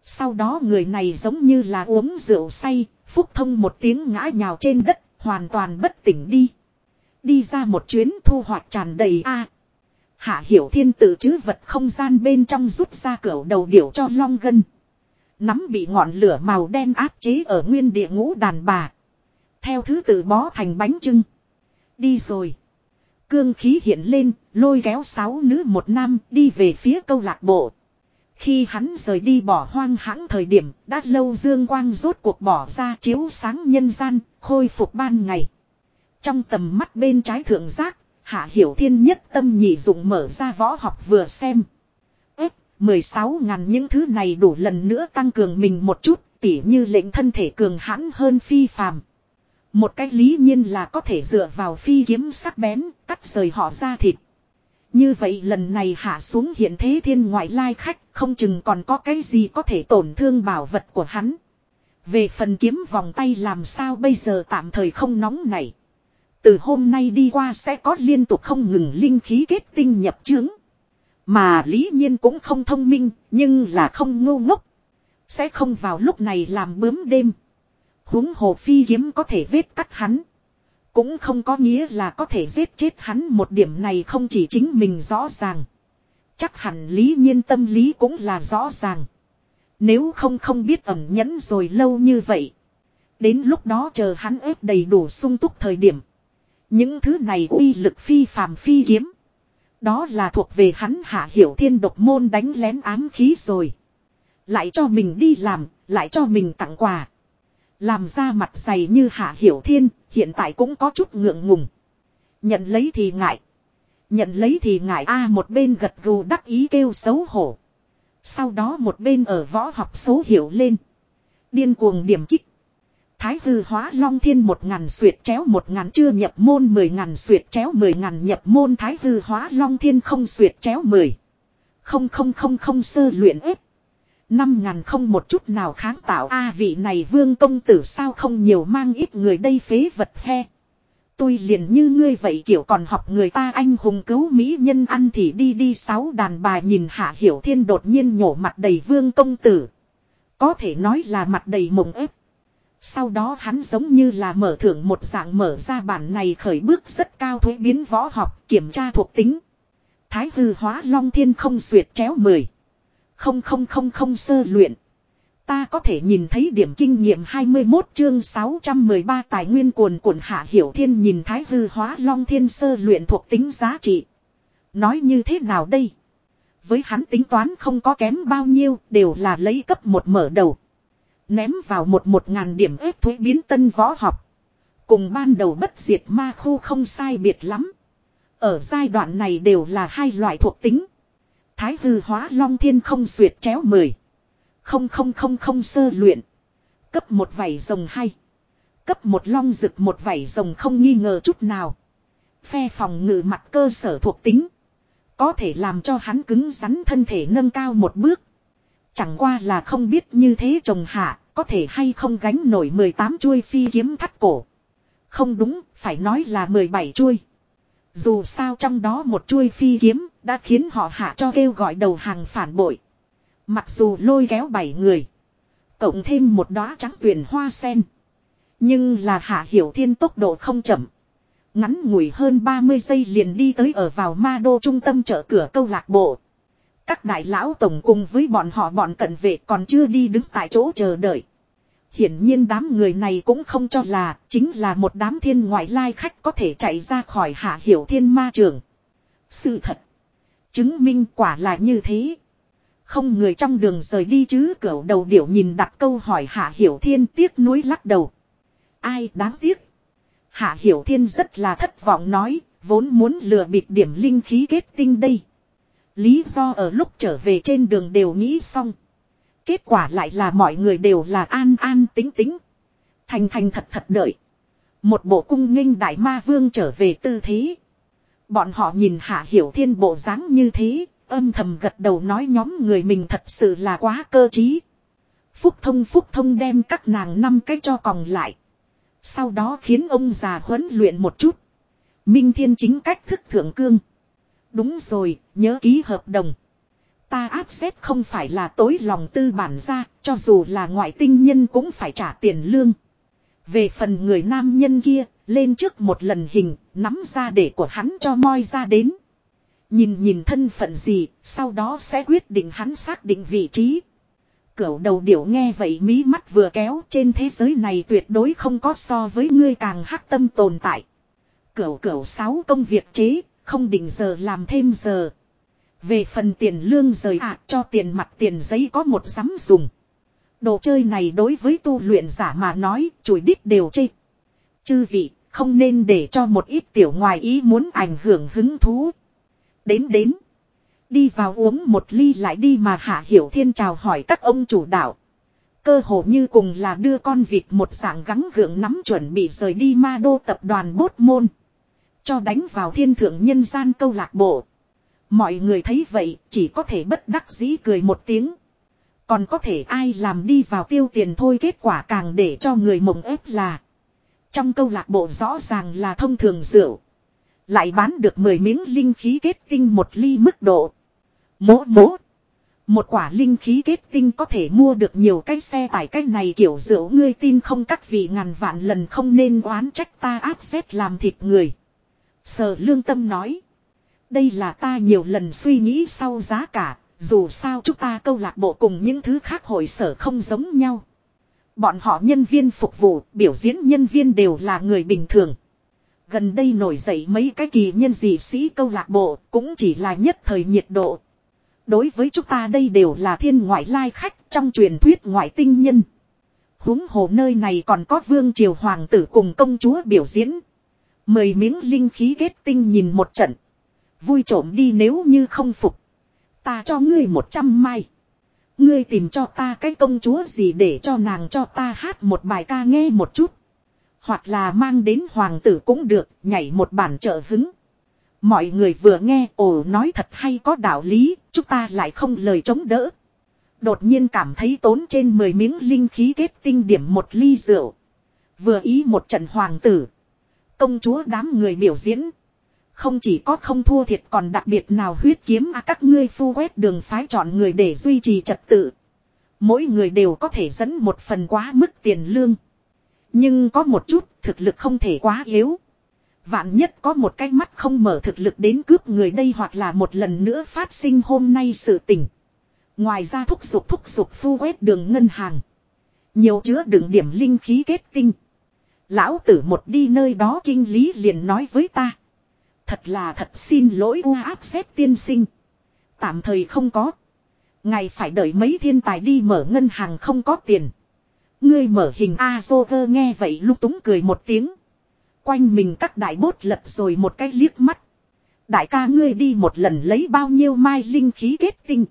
Sau đó người này giống như là uống rượu say, phúc thông một tiếng ngã nhào trên đất, hoàn toàn bất tỉnh đi. Đi ra một chuyến thu hoạch tràn đầy a Hạ hiểu thiên tự chứ vật không gian bên trong rút ra cửa đầu điểu cho long gân. Nắm bị ngọn lửa màu đen áp chế ở nguyên địa ngũ đàn bà. Theo thứ tự bó thành bánh trưng. Đi rồi. Cương khí hiện lên, lôi kéo sáu nữ một nam đi về phía câu lạc bộ. Khi hắn rời đi bỏ hoang hãng thời điểm, đã lâu dương quang rốt cuộc bỏ ra chiếu sáng nhân gian, khôi phục ban ngày. Trong tầm mắt bên trái thượng giác, Hạ Hiểu Thiên nhất tâm nhị dụng mở ra võ học vừa xem. Ếp, 16 ngàn những thứ này đủ lần nữa tăng cường mình một chút, tỉ như lệnh thân thể cường hãn hơn phi phàm. Một cách lý nhiên là có thể dựa vào phi kiếm sắc bén, cắt rời họ ra thịt. Như vậy lần này hạ xuống hiện thế thiên ngoại lai khách, không chừng còn có cái gì có thể tổn thương bảo vật của hắn. Về phần kiếm vòng tay làm sao bây giờ tạm thời không nóng này. Từ hôm nay đi qua sẽ có liên tục không ngừng linh khí kết tinh nhập trướng. Mà lý nhiên cũng không thông minh, nhưng là không ngu ngốc. Sẽ không vào lúc này làm bướm đêm huống hồ phi kiếm có thể vết cắt hắn. Cũng không có nghĩa là có thể giết chết hắn một điểm này không chỉ chính mình rõ ràng. Chắc hẳn lý nhiên tâm lý cũng là rõ ràng. Nếu không không biết ẩn nhẫn rồi lâu như vậy. Đến lúc đó chờ hắn ép đầy đủ sung túc thời điểm. Những thứ này uy lực phi phàm phi kiếm. Đó là thuộc về hắn hạ hiểu thiên độc môn đánh lén ám khí rồi. Lại cho mình đi làm, lại cho mình tặng quà. Làm ra mặt dày như hạ hiểu thiên, hiện tại cũng có chút ngượng ngùng. Nhận lấy thì ngại. Nhận lấy thì ngại a một bên gật gù đắc ý kêu xấu hổ. Sau đó một bên ở võ học số hiểu lên. Điên cuồng điểm kích. Thái hư hóa long thiên một ngàn suyệt chéo một ngàn chưa nhập môn mười ngàn suyệt chéo mười ngàn nhập môn thái hư hóa long thiên không suyệt chéo mười. Không không không không sơ luyện ếp. Năm ngàn không một chút nào kháng tạo a, vị này vương công tử sao không nhiều mang ít người đây phế vật he. Tôi liền như ngươi vậy kiểu còn học người ta anh hùng cứu mỹ nhân ăn thì đi đi sáu đàn bà nhìn hạ hiểu thiên đột nhiên nhổ mặt đầy vương công tử. Có thể nói là mặt đầy mộng ép. Sau đó hắn giống như là mở thưởng một dạng mở ra bản này khởi bước rất cao thuế biến võ học kiểm tra thuộc tính. Thái hư hóa long thiên không xuyệt chéo mười không không không không sơ luyện. Ta có thể nhìn thấy điểm kinh nghiệm 21 chương 613 tài nguyên cuồn cuộn hạ hiểu thiên nhìn thái hư hóa long thiên sơ luyện thuộc tính giá trị. Nói như thế nào đây? Với hắn tính toán không có kém bao nhiêu, đều là lấy cấp một mở đầu. Ném vào một một ngàn điểm ép thuế biến tân võ học. Cùng ban đầu bất diệt ma khu không sai biệt lắm. Ở giai đoạn này đều là hai loại thuộc tính. Thái hư hóa long thiên không duyệt chéo mười Không không không không sơ luyện. Cấp một vảy rồng hay. Cấp một long rực một vảy rồng không nghi ngờ chút nào. Phe phòng ngự mặt cơ sở thuộc tính. Có thể làm cho hắn cứng rắn thân thể nâng cao một bước. Chẳng qua là không biết như thế trồng hạ, có thể hay không gánh nổi 18 chuôi phi kiếm thắt cổ. Không đúng, phải nói là 17 chuôi. Dù sao trong đó một chuôi phi kiếm, đã khiến họ hạ cho kêu gọi đầu hàng phản bội. Mặc dù lôi kéo bảy người. Cộng thêm một đóa trắng tuyển hoa sen. Nhưng là hạ hiểu thiên tốc độ không chậm. Ngắn ngủi hơn 30 giây liền đi tới ở vào ma đô trung tâm chợ cửa câu lạc bộ. Các đại lão tổng cùng với bọn họ bọn cận vệ còn chưa đi đứng tại chỗ chờ đợi. Hiển nhiên đám người này cũng không cho là chính là một đám thiên ngoại lai khách có thể chạy ra khỏi hạ hiểu thiên ma trường. Sự thật. Chứng minh quả là như thế. Không người trong đường rời đi chứ cửu đầu điểu nhìn đặt câu hỏi hạ hiểu thiên tiếc nuối lắc đầu. Ai đáng tiếc. Hạ hiểu thiên rất là thất vọng nói, Vốn muốn lừa bịp điểm linh khí kết tinh đây. Lý do ở lúc trở về trên đường đều nghĩ xong. Kết quả lại là mọi người đều là an an tính tính. Thành thành thật thật đợi. Một bộ cung nghênh đại ma vương trở về tư thế. Bọn họ nhìn hạ hiểu thiên bộ dáng như thế, âm thầm gật đầu nói nhóm người mình thật sự là quá cơ trí. Phúc thông phúc thông đem các nàng năm cái cho còn lại. Sau đó khiến ông già huấn luyện một chút. Minh thiên chính cách thức thượng cương. Đúng rồi, nhớ ký hợp đồng. Ta áp xếp không phải là tối lòng tư bản ra, cho dù là ngoại tinh nhân cũng phải trả tiền lương. Về phần người nam nhân kia, lên trước một lần hình, nắm ra để của hắn cho moi ra đến. Nhìn nhìn thân phận gì, sau đó sẽ quyết định hắn xác định vị trí. Cửu đầu điểu nghe vậy mí mắt vừa kéo trên thế giới này tuyệt đối không có so với ngươi càng hắc tâm tồn tại. Cửu cửu sáu công việc chế, không định giờ làm thêm giờ. Về phần tiền lương rời ạ cho tiền mặt tiền giấy có một dám dùng. Đồ chơi này đối với tu luyện giả mà nói, chùi đít đều chê. Chư vị, không nên để cho một ít tiểu ngoài ý muốn ảnh hưởng hứng thú. Đến đến. Đi vào uống một ly lại đi mà Hạ Hiểu Thiên chào hỏi các ông chủ đạo. Cơ hồ như cùng là đưa con vịt một dạng gắng gượng nắm chuẩn bị rời đi ma đô tập đoàn bốt môn. Cho đánh vào thiên thượng nhân gian câu lạc bộ. Mọi người thấy vậy, chỉ có thể bất đắc dĩ cười một tiếng. Còn có thể ai làm đi vào tiêu tiền thôi, kết quả càng để cho người mộng ép là. Trong câu lạc bộ rõ ràng là thông thường rượu. Lại bán được 10 miếng linh khí kết tinh một ly mức độ. Mố mố. Một quả linh khí kết tinh có thể mua được nhiều cái xe tải cái này kiểu rượu ngươi tin không các vị ngàn vạn lần không nên oán trách ta áp xét làm thịt người. Sở lương tâm nói. Đây là ta nhiều lần suy nghĩ sau giá cả, dù sao chúng ta câu lạc bộ cùng những thứ khác hội sở không giống nhau. Bọn họ nhân viên phục vụ, biểu diễn nhân viên đều là người bình thường. Gần đây nổi dậy mấy cái kỳ nhân dị sĩ câu lạc bộ cũng chỉ là nhất thời nhiệt độ. Đối với chúng ta đây đều là thiên ngoại lai khách trong truyền thuyết ngoại tinh nhân. huống hồ nơi này còn có vương triều hoàng tử cùng công chúa biểu diễn. mời miếng linh khí kết tinh nhìn một trận. Vui trộm đi nếu như không phục. Ta cho ngươi một trăm mai. Ngươi tìm cho ta cái công chúa gì để cho nàng cho ta hát một bài ca nghe một chút. Hoặc là mang đến hoàng tử cũng được, nhảy một bản trợ hứng. Mọi người vừa nghe ồ nói thật hay có đạo lý, chúng ta lại không lời chống đỡ. Đột nhiên cảm thấy tốn trên 10 miếng linh khí kết tinh điểm một ly rượu. Vừa ý một trận hoàng tử. Công chúa đám người biểu diễn. Không chỉ có không thua thiệt còn đặc biệt nào huyết kiếm à các ngươi phu quét đường phái chọn người để duy trì trật tự. Mỗi người đều có thể dẫn một phần quá mức tiền lương. Nhưng có một chút thực lực không thể quá yếu. Vạn nhất có một cái mắt không mở thực lực đến cướp người đây hoặc là một lần nữa phát sinh hôm nay sự tình. Ngoài ra thúc giục thúc giục phu quét đường ngân hàng. Nhiều chứa đựng điểm linh khí kết tinh. Lão tử một đi nơi đó kinh lý liền nói với ta. Thật là thật xin lỗi u áp xếp tiên sinh. Tạm thời không có. Ngày phải đợi mấy thiên tài đi mở ngân hàng không có tiền. Ngươi mở hình A-Zover nghe vậy lúc túng cười một tiếng. Quanh mình các đại bốt lật rồi một cái liếc mắt. Đại ca ngươi đi một lần lấy bao nhiêu mai linh khí kết tinh.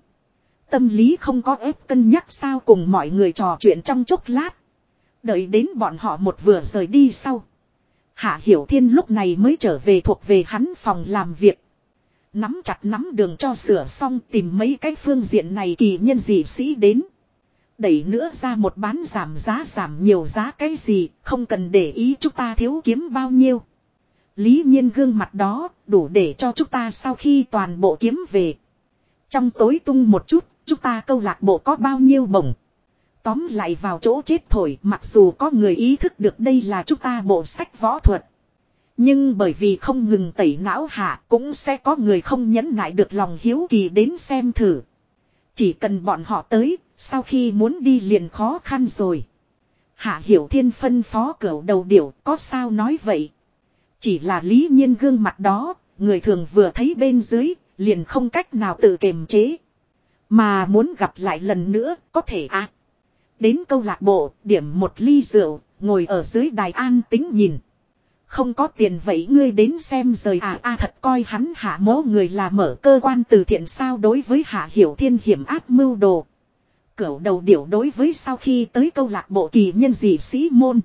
Tâm lý không có ép cân nhắc sao cùng mọi người trò chuyện trong chốc lát. Đợi đến bọn họ một vừa rời đi sau. Hạ Hiểu Thiên lúc này mới trở về thuộc về hắn phòng làm việc. Nắm chặt nắm đường cho sửa xong tìm mấy cái phương diện này kỳ nhân dị sĩ đến. Đẩy nữa ra một bán giảm giá giảm nhiều giá cái gì, không cần để ý chúng ta thiếu kiếm bao nhiêu. Lý nhiên gương mặt đó, đủ để cho chúng ta sau khi toàn bộ kiếm về. Trong tối tung một chút, chúng ta câu lạc bộ có bao nhiêu bổng. Tóm lại vào chỗ chết thổi mặc dù có người ý thức được đây là chúng ta bộ sách võ thuật. Nhưng bởi vì không ngừng tẩy não hạ cũng sẽ có người không nhẫn nại được lòng hiếu kỳ đến xem thử. Chỉ cần bọn họ tới, sau khi muốn đi liền khó khăn rồi. Hạ hiểu thiên phân phó cửu đầu điểu có sao nói vậy. Chỉ là lý nhiên gương mặt đó, người thường vừa thấy bên dưới, liền không cách nào tự kiềm chế. Mà muốn gặp lại lần nữa, có thể à. Đến câu lạc bộ, điểm một ly rượu, ngồi ở dưới đài an tính nhìn. Không có tiền vậy ngươi đến xem rời à a thật coi hắn hạ mố người là mở cơ quan từ thiện sao đối với hạ hiểu thiên hiểm áp mưu đồ. Cửu đầu điểu đối với sau khi tới câu lạc bộ kỳ nhân dị sĩ môn.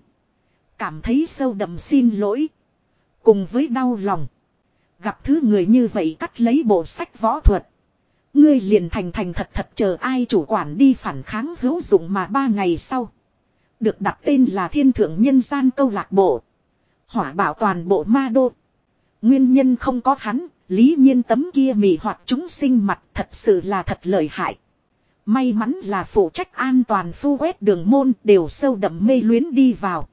Cảm thấy sâu đậm xin lỗi. Cùng với đau lòng. Gặp thứ người như vậy cắt lấy bộ sách võ thuật. Ngươi liền thành thành thật thật chờ ai chủ quản đi phản kháng hữu dụng mà ba ngày sau. Được đặt tên là Thiên Thượng Nhân gian câu lạc bộ. Hỏa bảo toàn bộ ma đô. Nguyên nhân không có hắn, lý nhiên tấm kia mì hoạt chúng sinh mặt thật sự là thật lợi hại. May mắn là phụ trách an toàn phu quét đường môn đều sâu đậm mê luyến đi vào.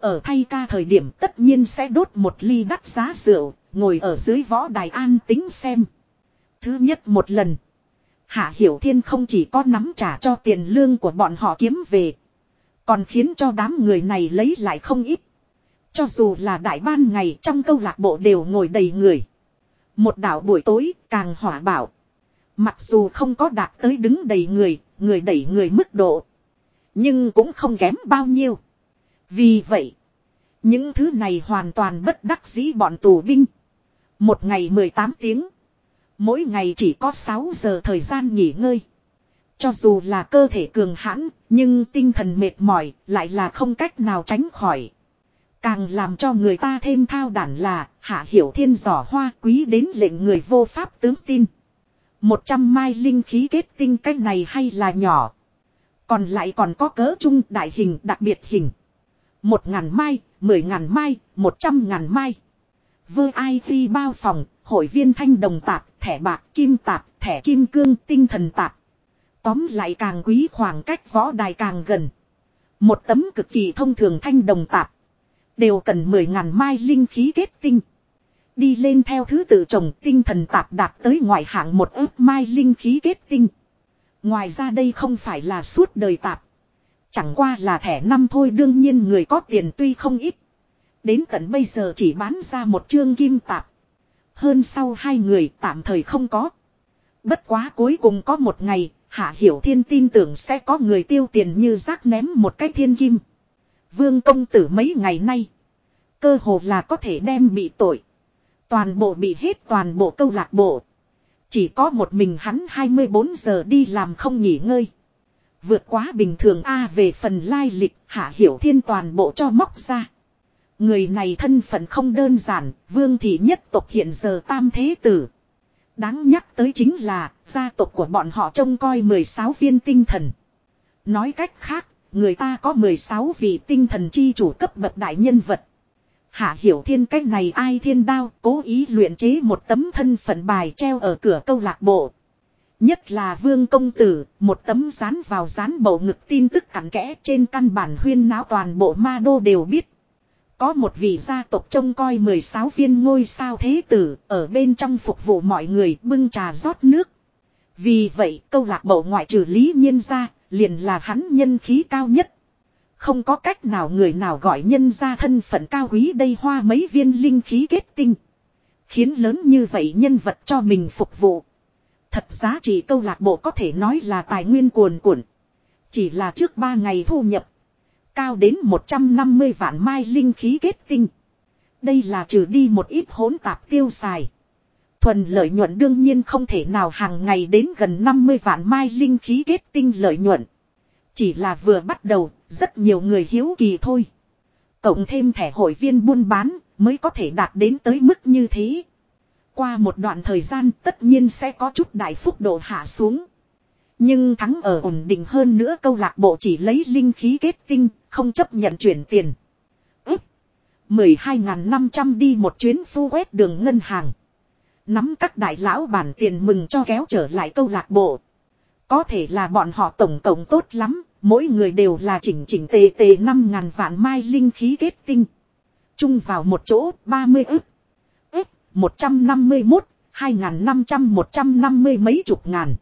Ở thay ca thời điểm tất nhiên sẽ đốt một ly đắt giá rượu, ngồi ở dưới võ đài an tính xem. Thứ nhất một lần. Hạ Hiểu Thiên không chỉ có nắm trả cho tiền lương của bọn họ kiếm về. Còn khiến cho đám người này lấy lại không ít. Cho dù là đại ban ngày trong câu lạc bộ đều ngồi đầy người. Một đảo buổi tối càng hỏa bảo. Mặc dù không có đạt tới đứng đầy người, người đẩy người mức độ. Nhưng cũng không kém bao nhiêu. Vì vậy, những thứ này hoàn toàn bất đắc dĩ bọn tù binh. Một ngày 18 tiếng. Mỗi ngày chỉ có 6 giờ thời gian nghỉ ngơi. Cho dù là cơ thể cường hãn, nhưng tinh thần mệt mỏi lại là không cách nào tránh khỏi. Càng làm cho người ta thêm thao đản là hạ hiểu thiên giỏ hoa quý đến lệnh người vô pháp tướng tin. Một trăm mai linh khí kết tinh cách này hay là nhỏ. Còn lại còn có cỡ trung đại hình đặc biệt hình. Một ngàn mai, mười ngàn mai, một trăm ngàn mai. Vơ ai khi bao phòng, hội viên thanh đồng tạp, thẻ bạc, kim tạp, thẻ kim cương, tinh thần tạp. Tóm lại càng quý khoảng cách võ đài càng gần. Một tấm cực kỳ thông thường thanh đồng tạp. Đều cần mười ngàn mai linh khí kết tinh. Đi lên theo thứ tự trồng tinh thần tạp đạt tới ngoại hạng một ước mai linh khí kết tinh. Ngoài ra đây không phải là suốt đời tạp. Chẳng qua là thẻ năm thôi đương nhiên người có tiền tuy không ít. Đến tận bây giờ chỉ bán ra một chương kim tạp. Hơn sau hai người tạm thời không có. Bất quá cuối cùng có một ngày, Hạ Hiểu Thiên tin tưởng sẽ có người tiêu tiền như rác ném một cái thiên kim. Vương công tử mấy ngày nay. Cơ hồ là có thể đem bị tội. Toàn bộ bị hết toàn bộ câu lạc bộ. Chỉ có một mình hắn 24 giờ đi làm không nghỉ ngơi. Vượt quá bình thường A về phần lai lịch hạ hiểu thiên toàn bộ cho móc ra. Người này thân phận không đơn giản, vương thị nhất tộc hiện giờ tam thế tử. Đáng nhắc tới chính là, gia tộc của bọn họ trông coi 16 viên tinh thần. Nói cách khác, người ta có 16 vị tinh thần chi chủ cấp bậc đại nhân vật. Hạ hiểu thiên cách này ai thiên đao cố ý luyện chế một tấm thân phận bài treo ở cửa câu lạc bộ. Nhất là vương công tử, một tấm dán vào dán bầu ngực tin tức cặn kẽ trên căn bản huyên náo toàn bộ ma đô đều biết. Có một vị gia tộc trông coi 16 viên ngôi sao thế tử, ở bên trong phục vụ mọi người bưng trà rót nước. Vì vậy câu lạc bộ ngoại trừ lý nhiên ra, liền là hắn nhân khí cao nhất. Không có cách nào người nào gọi nhân ra thân phận cao quý đây hoa mấy viên linh khí kết tinh. Khiến lớn như vậy nhân vật cho mình phục vụ. Thật giá trị câu lạc bộ có thể nói là tài nguyên cuồn cuộn. Chỉ là trước 3 ngày thu nhập. Cao đến 150 vạn mai linh khí kết tinh. Đây là trừ đi một ít hỗn tạp tiêu xài. Thuần lợi nhuận đương nhiên không thể nào hàng ngày đến gần 50 vạn mai linh khí kết tinh lợi nhuận. Chỉ là vừa bắt đầu, rất nhiều người hiếu kỳ thôi. Cộng thêm thẻ hội viên buôn bán, mới có thể đạt đến tới mức như thế. Qua một đoạn thời gian tất nhiên sẽ có chút đại phúc độ hạ xuống. Nhưng thắng ở ổn định hơn nữa câu lạc bộ chỉ lấy linh khí kết tinh, không chấp nhận chuyển tiền. Ức! 12.500 đi một chuyến phu quét đường ngân hàng. Nắm các đại lão bản tiền mừng cho kéo trở lại câu lạc bộ. Có thể là bọn họ tổng tổng tốt lắm, mỗi người đều là chỉnh chỉnh tề tề 5.000 vạn mai linh khí kết tinh. Chung vào một chỗ 30 ức. Ức 151, 2.500 150 mấy chục ngàn.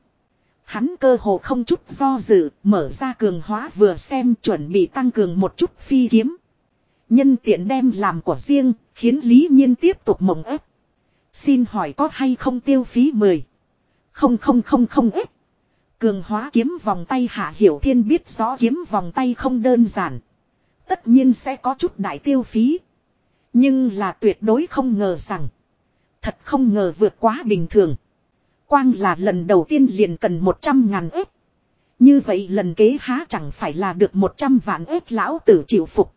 Hắn cơ hồ không chút do dự, mở ra cường hóa vừa xem chuẩn bị tăng cường một chút phi kiếm. Nhân tiện đem làm của riêng, khiến Lý Nhiên tiếp tục mộng ép. Xin hỏi có hay không tiêu phí 10. Không không không không ép. Cường hóa kiếm vòng tay Hạ Hiểu Thiên biết rõ kiếm vòng tay không đơn giản. Tất nhiên sẽ có chút đại tiêu phí. Nhưng là tuyệt đối không ngờ rằng. Thật không ngờ vượt quá bình thường. Quang là lần đầu tiên liền cần 100 ngàn ếp. Như vậy lần kế há chẳng phải là được 100 vạn ếp lão tử chịu phục.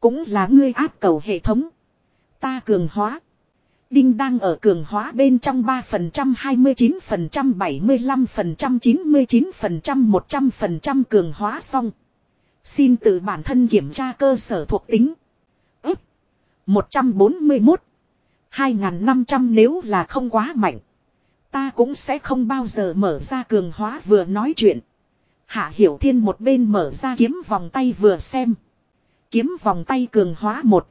Cũng là ngươi áp cầu hệ thống. Ta cường hóa. Đinh đang ở cường hóa bên trong 3%, 29%, 75%, 99%, 100% cường hóa xong. Xin tự bản thân kiểm tra cơ sở thuộc tính. Ếp. 141. 2.500 nếu là không quá mạnh. Ta cũng sẽ không bao giờ mở ra cường hóa vừa nói chuyện. Hạ Hiểu Thiên một bên mở ra kiếm vòng tay vừa xem. Kiếm vòng tay cường hóa một